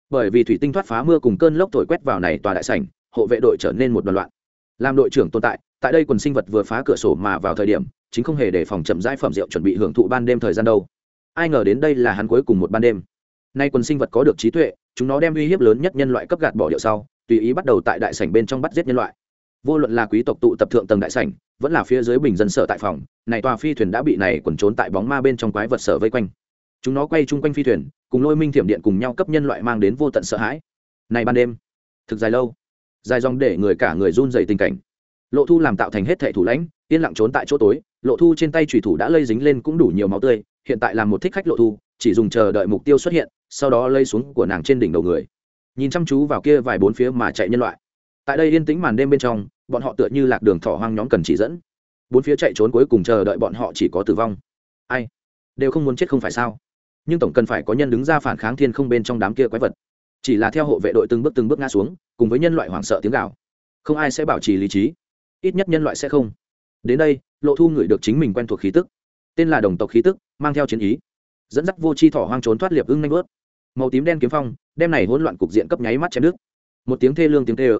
Bởi vì thủy tinh thoát phá mưa cùng cơn lốc thổi quét vào này tòa đại sảnh, hộ vệ đội trở nên một đoàn loạn. Làm đội trưởng tồn tại tại đây quần sinh vật vừa phá cửa sổ mà vào thời điểm, chính không hề để phòng chậm rãi phẩm rượu chuẩn bị hưởng thụ ban đêm thời gian đâu. Ai ngờ đến đây là hắn cuối cùng một ban đêm. Nay quần sinh vật có được trí tuệ, chúng nó đem uy hiếp lớn nhất nhân loại cấp gạt bỏ điệu sau, tùy ý bắt đầu tại đại sảnh bên trong bắt giết nhân loại vô luận là quý tộc tụ tập thượng tầng đại sảnh, vẫn là phía dưới bình dân sở tại phòng, này tòa phi thuyền đã bị này quẩn trốn tại bóng ma bên trong quái vật sở vây quanh. Chúng nó quay chung quanh phi thuyền, cùng lôi minh thiểm điện cùng nhau cấp nhân loại mang đến vô tận sợ hãi. Này ban đêm, thực dài lâu, dài dòng để người cả người run dày tình cảnh. Lộ thu làm tạo thành hết thệ thủ lãnh, yên lặng trốn tại chỗ tối, lộ thu trên tay thủy thủ đã lây dính lên cũng đủ nhiều máu tươi, hiện tại làm một thích khách lộ thu, chỉ dùng chờ đợi mục tiêu xuất hiện, sau đó lây xuống của nàng trên đỉnh đầu người. Nhìn chăm chú vào kia vài bốn phía mà chạy nhân loại tại đây yên tĩnh màn đêm bên trong, bọn họ tựa như lạc đường thỏ hoang nhóm cần chỉ dẫn. Bốn phía chạy trốn cuối cùng chờ đợi bọn họ chỉ có tử vong. Ai? Đều không muốn chết không phải sao? Nhưng tổng cần phải có nhân đứng ra phản kháng thiên không bên trong đám kia quái vật. Chỉ là theo hộ vệ đội từng bước từng bước ngã xuống, cùng với nhân loại hoảng sợ tiếng gào. Không ai sẽ bảo trì lý trí. Ít nhất nhân loại sẽ không. Đến đây, lộ thu ngửi được chính mình quen thuộc khí tức. Tên là đồng tộc khí tức, mang theo chiến ý. Dẫn dắt vô c h i thỏ hoang trốn thoát liệp ưng nanh bớt màu tím đen kiếm phong, đem này hỗn loạn cục diện cấp nháy mắt chém nước một tiếng thê lương tiếng tê ơ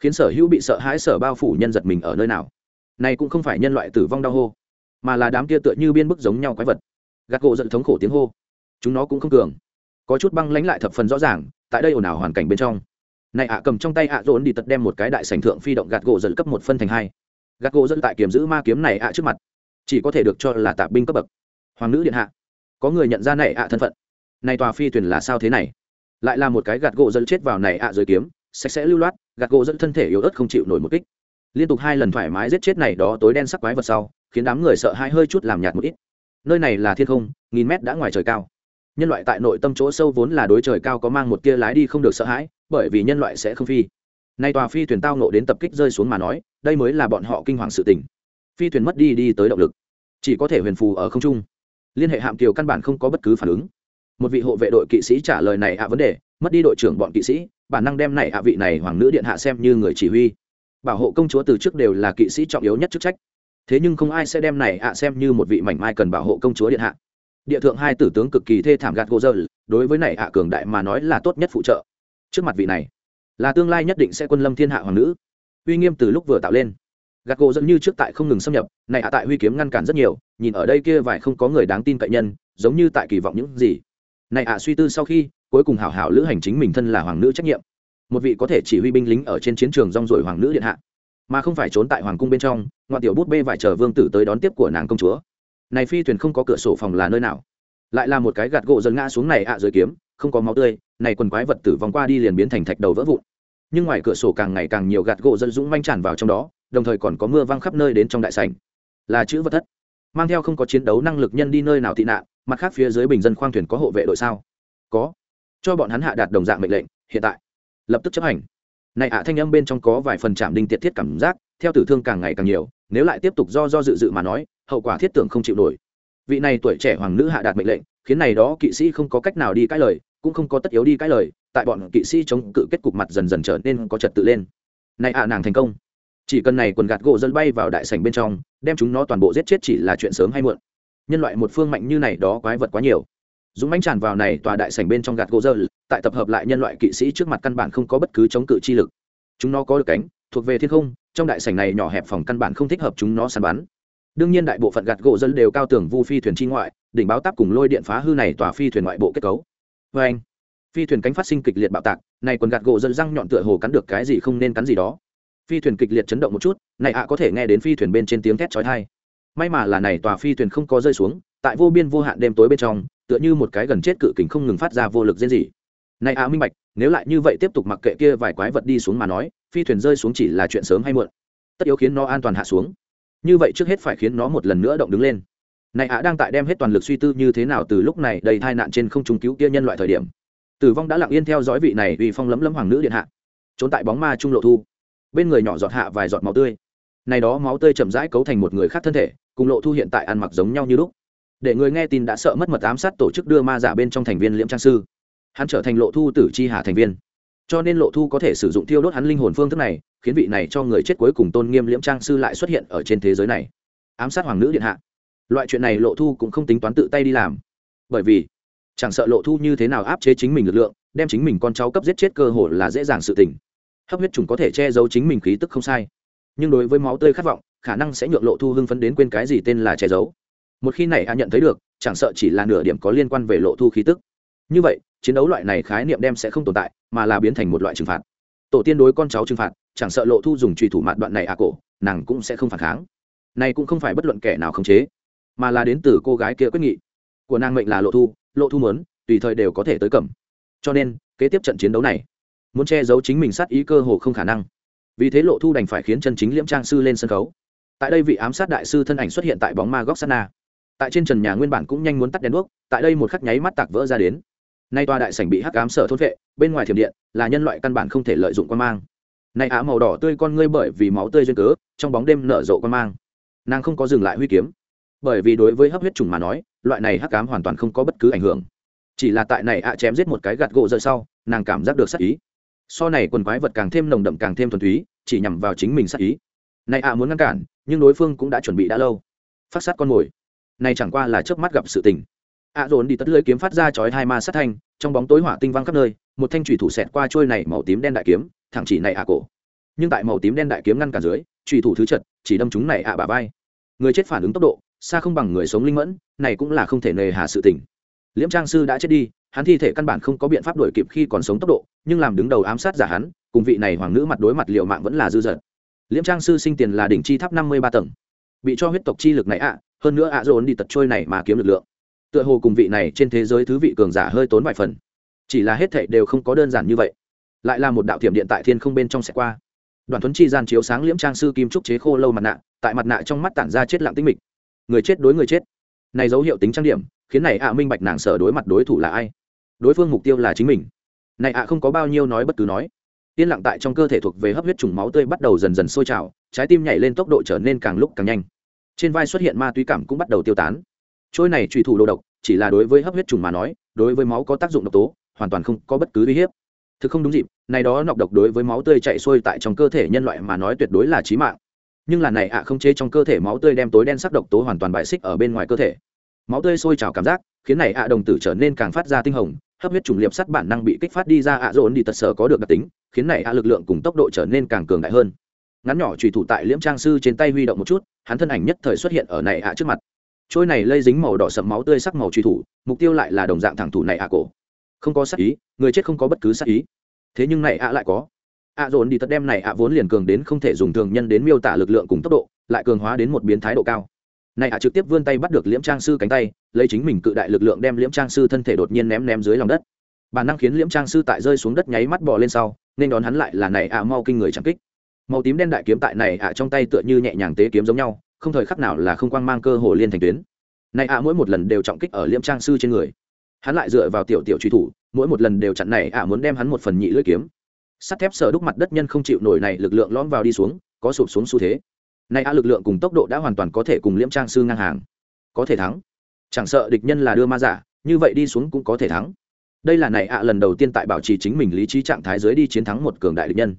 khiến sở hữu bị sợ hãi sở bao phủ nhân giật mình ở nơi nào. Này cũng không phải nhân loại tử vong đau hô, mà là đám kia tựa như biên bức giống nhau quái vật. Gạt gỗ giận thống khổ tiếng hô. Chúng nó cũng không cường. Có chút băng lánh lại thập phần rõ ràng, tại đây ồn ào hoàn cảnh bên trong. Này ạ, cầm trong tay ạ à đi tật đem một cái đại sảnh thượng phi động gạt gỗ dẫn cấp một phân thành hai. Gạt gỗ dẫn tại kiềm giữ ma kiếm này ạ trước mặt. Chỉ có thể được cho là tạp binh cấp bậc. Hoàng nữ điện hạ, có người nhận ra này ạ thân phận. Này tòa phi thuyền là sao thế này? Lại là một cái gạt gỗ dẫn chết vào này ạ dưới kiếm, sạch sẽ lưu loát gạt gỗ dẫn thân thể yếu ớt không chịu nổi một kích. Liên tục hai lần thoải mái giết chết này đó tối đen sắc quái vật sau, khiến đám người sợ hai hơi chút làm nhạt một ít. Nơi này là thiên không, nghìn mét đã ngoài trời cao. Nhân loại tại nội tâm chỗ sâu vốn là đối trời cao có mang một tia lái đi không được sợ hãi, bởi vì nhân loại sẽ không phi. Nay tòa phi thuyền tao nộ đến tập kích rơi xuống mà nói, đây mới là bọn họ kinh hoàng sự tình. Phi thuyền mất đi đi tới động lực. Chỉ có thể huyền phù ở không trung. Liên hệ hạm kiều căn bản không có bất cứ phản ứng. Một vị hộ vệ đội kỵ sĩ trả lời này ạ vấn đề, mất đi đội trưởng bọn kỵ sĩ bản năng đem này hạ vị này hoàng nữ điện hạ xem như người chỉ huy. Bảo hộ công chúa từ trước đều là kỵ sĩ trọng yếu nhất chức trách. Thế nhưng không ai sẽ đem này hạ xem như một vị mảnh mai cần bảo hộ công chúa điện hạ. Địa thượng hai tử tướng cực kỳ thê thảm gạt gỗ dơ, đối với này hạ cường đại mà nói là tốt nhất phụ trợ. Trước mặt vị này, là tương lai nhất định sẽ quân lâm thiên hạ hoàng nữ. Uy nghiêm từ lúc vừa tạo lên. Gạt gỗ dẫn như trước tại không ngừng xâm nhập, này hạ tại huy kiếm ngăn cản rất nhiều, nhìn ở đây kia vài không có người đáng tin cậy nhân, giống như tại kỳ vọng những gì. Này hạ suy tư sau khi cuối cùng hảo hảo lữ hành chính mình thân là hoàng nữ trách nhiệm. Một vị có thể chỉ huy binh lính ở trên chiến trường rong ruổi hoàng nữ điện hạ, mà không phải trốn tại hoàng cung bên trong ngoại tiểu bút bê vải chờ vương tử tới đón tiếp của nàng công chúa. Này phi thuyền không có cửa sổ phòng là nơi nào? Lại là một cái gạt gỗ dần ngã xuống này ạ, dưới kiếm, không có máu tươi, này quần quái vật tử vòng qua đi liền biến thành thạch đầu vỡ vụn. Nhưng ngoài cửa sổ càng ngày càng nhiều gạt gỗ dân dũng manh tràn vào trong đó, đồng thời còn có mưa văng khắp nơi đến trong đại sảnh. Là chữ vật thất. Mang theo không có chiến đấu năng lực nhân đi nơi nào tị nạn, mặt khác phía dưới bình dân khoang thuyền có hộ vệ đội sao? Có cho bọn hắn hạ đạt đồng dạng mệnh lệnh, hiện tại, lập tức chấp hành. Này ạ, thanh âm bên trong có vài phần chạm đinh tiệt thiết cảm giác, theo tử thương càng ngày càng nhiều, nếu lại tiếp tục do do dự dự mà nói, hậu quả thiết tưởng không chịu nổi. Vị này tuổi trẻ hoàng nữ hạ đạt mệnh lệnh, khiến này đó kỵ sĩ không có cách nào đi cãi lời, cũng không có tất yếu đi cãi lời, tại bọn kỵ sĩ chống cự kết cục mặt dần dần trở nên có trật tự lên. Này ạ, nàng thành công. Chỉ cần này quần gạt gỗ dân bay vào đại sảnh bên trong, đem chúng nó toàn bộ giết chết chỉ là chuyện sớm hay muộn. Nhân loại một phương mạnh như này đó quái vật quá nhiều dũng mãnh tràn vào này tòa đại sảnh bên trong gạt gỗ dơ, tại tập hợp lại nhân loại kỵ sĩ trước mặt căn bản không có bất cứ chống cự chi lực. Chúng nó có được cánh, thuộc về thiên không, trong đại sảnh này nhỏ hẹp phòng căn bản không thích hợp chúng nó săn bắn. Đương nhiên đại bộ phận gạt gỗ dân đều cao tường vu phi thuyền chi ngoại, đỉnh báo táp cùng lôi điện phá hư này tòa phi thuyền ngoại bộ kết cấu. Vê anh, phi thuyền cánh phát sinh kịch liệt bạo tạc, này còn gạt gỗ dân răng nhọn tựa hồ cắn được cái gì không nên cắn gì đó. Phi thuyền kịch liệt chấn động một chút, này ạ có thể nghe đến phi thuyền bên trên tiếng thét chói tai. May mà là này tòa phi thuyền không có rơi xuống, tại vô biên vô hạn đêm tối bên trong tựa như một cái gần chết cự kình không ngừng phát ra vô lực diễn gì này à minh bạch, nếu lại như vậy tiếp tục mặc kệ kia vài quái vật đi xuống mà nói, phi thuyền rơi xuống chỉ là chuyện sớm hay muộn. Tất yếu khiến nó an toàn hạ xuống. Như vậy trước hết phải khiến nó một lần nữa động đứng lên. Này ạ đang tại đem hết toàn lực suy tư như thế nào từ lúc này đầy tai nạn trên không trung cứu kia nhân loại thời điểm. Tử vong đã lặng yên theo dõi vị này vì phong lấm lấm hoàng nữ điện hạ. Trốn tại bóng ma trung lộ thu. Bên người nhỏ giọt hạ vài giọt máu tươi. Này đó máu tươi chậm rãi cấu thành một người khác thân thể, cùng lộ thu hiện tại ăn mặc giống nhau như lúc để người nghe tin đã sợ mất mật ám sát tổ chức đưa ma giả bên trong thành viên liễm trang sư. Hắn trở thành lộ thu tử chi hà thành viên. Cho nên lộ thu có thể sử dụng thiêu đốt hắn linh hồn phương thức này, khiến vị này cho người chết cuối cùng tôn nghiêm liễm trang sư lại xuất hiện ở trên thế giới này. Ám sát hoàng nữ điện hạ. Loại chuyện này lộ thu cũng không tính toán tự tay đi làm. Bởi vì, chẳng sợ lộ thu như thế nào áp chế chính mình lực lượng, đem chính mình con cháu cấp giết chết cơ hồ là dễ dàng sự tình. Hấp huyết trùng có thể che giấu chính mình khí tức không sai. Nhưng đối với máu tươi khát vọng, khả năng sẽ nhượng lộ thu hưng phấn đến quên cái gì tên là che giấu một khi này a nhận thấy được, chẳng sợ chỉ là nửa điểm có liên quan về lộ thu khí tức. Như vậy, chiến đấu loại này khái niệm đem sẽ không tồn tại, mà là biến thành một loại trừng phạt. Tổ tiên đối con cháu trừng phạt, chẳng sợ lộ thu dùng trùy thủ mạn đoạn này à cổ, nàng cũng sẽ không phản kháng. Này cũng không phải bất luận kẻ nào khống chế, mà là đến từ cô gái kia quyết nghị. Của nàng mệnh là lộ thu lộ thu mớn tùy thời đều có thể tới cầm. Cho nên, kế tiếp trận chiến đấu này, muốn che giấu chính mình sát ý cơ hồ không khả năng. Vì thế lộ thu đành phải khiến chân chính liễm trang sư lên sân khấu. Tại đây vị ám sát đại sư thân ảnh xuất hiện tại bóng ma góc sana tại trên trần nhà nguyên bản cũng nhanh muốn tắt đèn đuốc, tại đây một khắc nháy mắt tạc vỡ ra đến. Nay tòa đại sảnh bị hắc ám sở thôn vệ, bên ngoài thiểm điện, là nhân loại căn bản không thể lợi dụng quan mang. Nay á màu đỏ tươi con ngươi bởi vì máu tươi duyên cớ, trong bóng đêm nở rộ quan mang. Nàng không có dừng lại huy kiếm. Bởi vì đối với hấp huyết trùng mà nói, loại này hắc ám hoàn toàn không có bất cứ ảnh hưởng. Chỉ là tại này ạ chém giết một cái gạt gỗ rơi sau, nàng cảm giác được sắc ý. So này quần quái vật càng thêm nồng đậm càng thêm thuần túy, chỉ nhằm vào chính mình sắc ý. Này ạ muốn ngăn cản, nhưng đối phương cũng đã chuẩn bị đã lâu. Phát sát con mồi này chẳng qua là trước mắt gặp sự tình. Ạ dồn đi tất lưới kiếm phát ra chói hai ma sát thanh, trong bóng tối hỏa tinh văng khắp nơi, một thanh thủy thủ xẹt qua trôi này màu tím đen đại kiếm, thẳng chỉ này ạ cổ. Nhưng tại màu tím đen đại kiếm ngăn cản dưới trùy thủ thứ chật, chỉ đâm chúng này ạ bà vai. Người chết phản ứng tốc độ, xa không bằng người sống linh mẫn, này cũng là không thể nề hà sự tình. Liễm trang sư đã chết đi, hắn thi thể căn bản không có biện pháp đuổi kịp khi còn sống tốc độ, nhưng làm đứng đầu ám sát giả hắn, cùng vị này hoàng nữ mặt đối mặt liệu mạng vẫn là dư dật. Liễm trang sư sinh tiền là đỉnh chi tháp năm mươi ba tầng. Bị cho huyết tộc chi lực này ạ hơn nữa ạ dồn đi tật trôi này mà kiếm lực lượng. Tựa hồ cùng vị này trên thế giới thứ vị cường giả hơi tốn vài phần. Chỉ là hết thảy đều không có đơn giản như vậy. Lại là một đạo thiểm điện tại thiên không bên trong sẽ qua. Đoàn thuấn chi gian chiếu sáng liễm trang sư kim trúc chế khô lâu mặt nạ, tại mặt nạ trong mắt tản ra chết lặng tinh mịch. Người chết đối người chết. Này dấu hiệu tính trang điểm, khiến này ạ minh bạch nàng sở đối mặt đối thủ là ai. Đối phương mục tiêu là chính mình. Này ạ không có bao nhiêu nói bất cứ nói. Yên lặng tại trong cơ thể thuộc về hấp huyết trùng máu tươi bắt đầu dần dần sôi trào, trái tim nhảy lên tốc độ trở nên càng lúc càng nhanh trên vai xuất hiện ma túy cảm cũng bắt đầu tiêu tán. Trôi này trùy thủ đồ độc, chỉ là đối với hấp huyết trùng mà nói, đối với máu có tác dụng độc tố, hoàn toàn không có bất cứ uy hiếp. Thực không đúng dịp, này đó nọc độc đối với máu tươi chạy xuôi tại trong cơ thể nhân loại mà nói tuyệt đối là chí mạng. Nhưng là này ạ, không chế trong cơ thể máu tươi đem tối đen sắc độc tố hoàn toàn bại xích ở bên ngoài cơ thể. Máu tươi sôi trào cảm giác, khiến này ạ đồng tử trở nên càng phát ra tinh hồng, hấp huyết trùng liệp sắt bản năng bị kích phát đi ra ạ, dồn đi tật sở có được đặc tính, khiến này ạ lực lượng cùng tốc độ trở nên càng cường đại hơn ngắn nhỏ trùy thủ tại liễm trang sư trên tay huy động một chút, hắn thân ảnh nhất thời xuất hiện ở này ạ trước mặt. Trôi này lây dính màu đỏ sậm máu tươi sắc màu truy thủ, mục tiêu lại là đồng dạng thẳng thủ này ạ cổ. Không có sắc ý, người chết không có bất cứ sắc ý. Thế nhưng này ạ lại có. Ạ dồn đi tất đem này ạ vốn liền cường đến không thể dùng thường nhân đến miêu tả lực lượng cùng tốc độ, lại cường hóa đến một biến thái độ cao. Này ạ trực tiếp vươn tay bắt được liễm trang sư cánh tay, lấy chính mình cự đại lực lượng đem liễm trang sư thân thể đột nhiên ném ném dưới lòng đất. Bản năng khiến liễm trang sư tại rơi xuống đất nháy mắt bò lên sau, nên đón hắn lại là này ạ mau kinh người chẳng kích màu tím đen đại kiếm tại này ạ trong tay tựa như nhẹ nhàng tế kiếm giống nhau, không thời khắc nào là không quang mang cơ hồ liên thành tuyến. Này ạ mỗi một lần đều trọng kích ở liêm trang sư trên người. Hắn lại dựa vào tiểu tiểu truy thủ, mỗi một lần đều chặn này ạ muốn đem hắn một phần nhị lưỡi kiếm. Sắt thép sở đúc mặt đất nhân không chịu nổi này lực lượng lõm vào đi xuống, có sụp xuống xu thế. Này ạ lực lượng cùng tốc độ đã hoàn toàn có thể cùng liêm trang sư ngang hàng. Có thể thắng. Chẳng sợ địch nhân là đưa ma giả, như vậy đi xuống cũng có thể thắng. Đây là này ạ lần đầu tiên tại bảo trì chính mình lý trí trạng thái dưới đi chiến thắng một cường đại địch nhân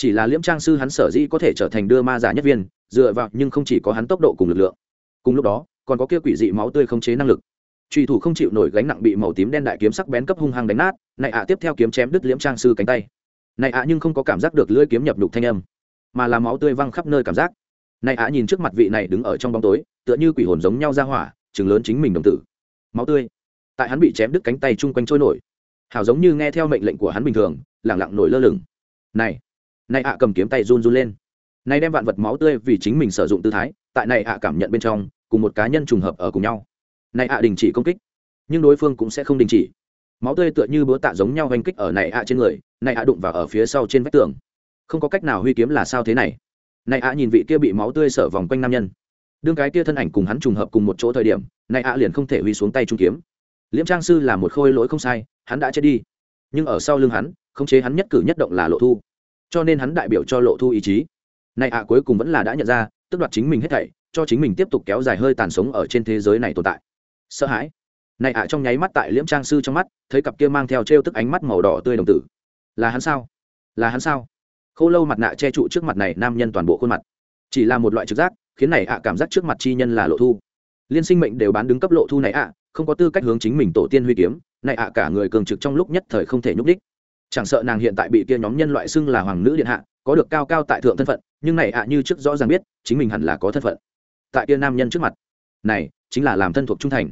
chỉ là liễm trang sư hắn sở dĩ có thể trở thành đưa ma giả nhất viên, dựa vào nhưng không chỉ có hắn tốc độ cùng lực lượng. Cùng lúc đó, còn có kia quỷ dị máu tươi không chế năng lực. Truy thủ không chịu nổi gánh nặng bị màu tím đen đại kiếm sắc bén cấp hung hăng đánh nát này ạ tiếp theo kiếm chém đứt liễm trang sư cánh tay. Này ạ nhưng không có cảm giác được lưỡi kiếm nhập đục thanh âm, mà là máu tươi văng khắp nơi cảm giác. Này ạ nhìn trước mặt vị này đứng ở trong bóng tối, tựa như quỷ hồn giống nhau ra hỏa chừng lớn chính mình đồng tử. Máu tươi. Tại hắn bị chém đứt cánh tay chung quanh trôi nổi. Hảo giống như nghe theo mệnh lệnh của hắn bình thường lẳng lặng nổi lơ lửng. Này này ạ cầm kiếm tay run run lên. Này đem vạn vật máu tươi vì chính mình sử dụng tư thái, tại này ạ cảm nhận bên trong, cùng một cá nhân trùng hợp ở cùng nhau. Này ạ đình chỉ công kích, nhưng đối phương cũng sẽ không đình chỉ. Máu tươi tựa như búa tạ giống nhau hành kích ở này ạ trên người này ạ đụng vào ở phía sau trên vách tường. Không có cách nào huy kiếm là sao thế này? Này ạ nhìn vị kia bị máu tươi sở vòng quanh nam nhân. Đương cái kia thân ảnh cùng hắn trùng hợp cùng một chỗ thời điểm này ạ liền không thể huy xuống tay trung kiếm. Liễm trang sư là một khôi lỗi không sai, hắn đã chết đi. Nhưng ở sau lưng hắn, khống chế hắn nhất cử nhất động là lộ thu cho nên hắn đại biểu cho lộ thu ý chí. Này ạ, cuối cùng vẫn là đã nhận ra, tức đoạt chính mình hết thảy, cho chính mình tiếp tục kéo dài hơi tàn sống ở trên thế giới này tồn tại. Sợ hãi. Này ạ, trong nháy mắt tại liễm trang sư trong mắt, thấy cặp kia mang theo t tức ánh mắt màu đỏ tươi đồng tử. Là hắn sao? Là hắn sao? Khô lâu mặt nạ che trụ trước mặt này nam nhân toàn bộ khuôn mặt. Chỉ là một loại trực giác, khiến này ạ cảm giác trước mặt chi nhân là lộ thu. Liên sinh mệnh đều bán đứng cấp lộ thu này ạ, không có tư cách hướng chính mình tổ tiên huy kiếm. Này ạ cả người cường trực trong lúc nhất thời không thể nhúc đích chẳng sợ nàng hiện tại bị kia nhóm nhân loại xưng là hoàng nữ điện hạ, có được cao cao tại thượng thân phận, nhưng này ạ như trước rõ ràng biết, chính mình hẳn là có thân phận. Tại kia nam nhân trước mặt. Này, chính là làm thân thuộc trung thành.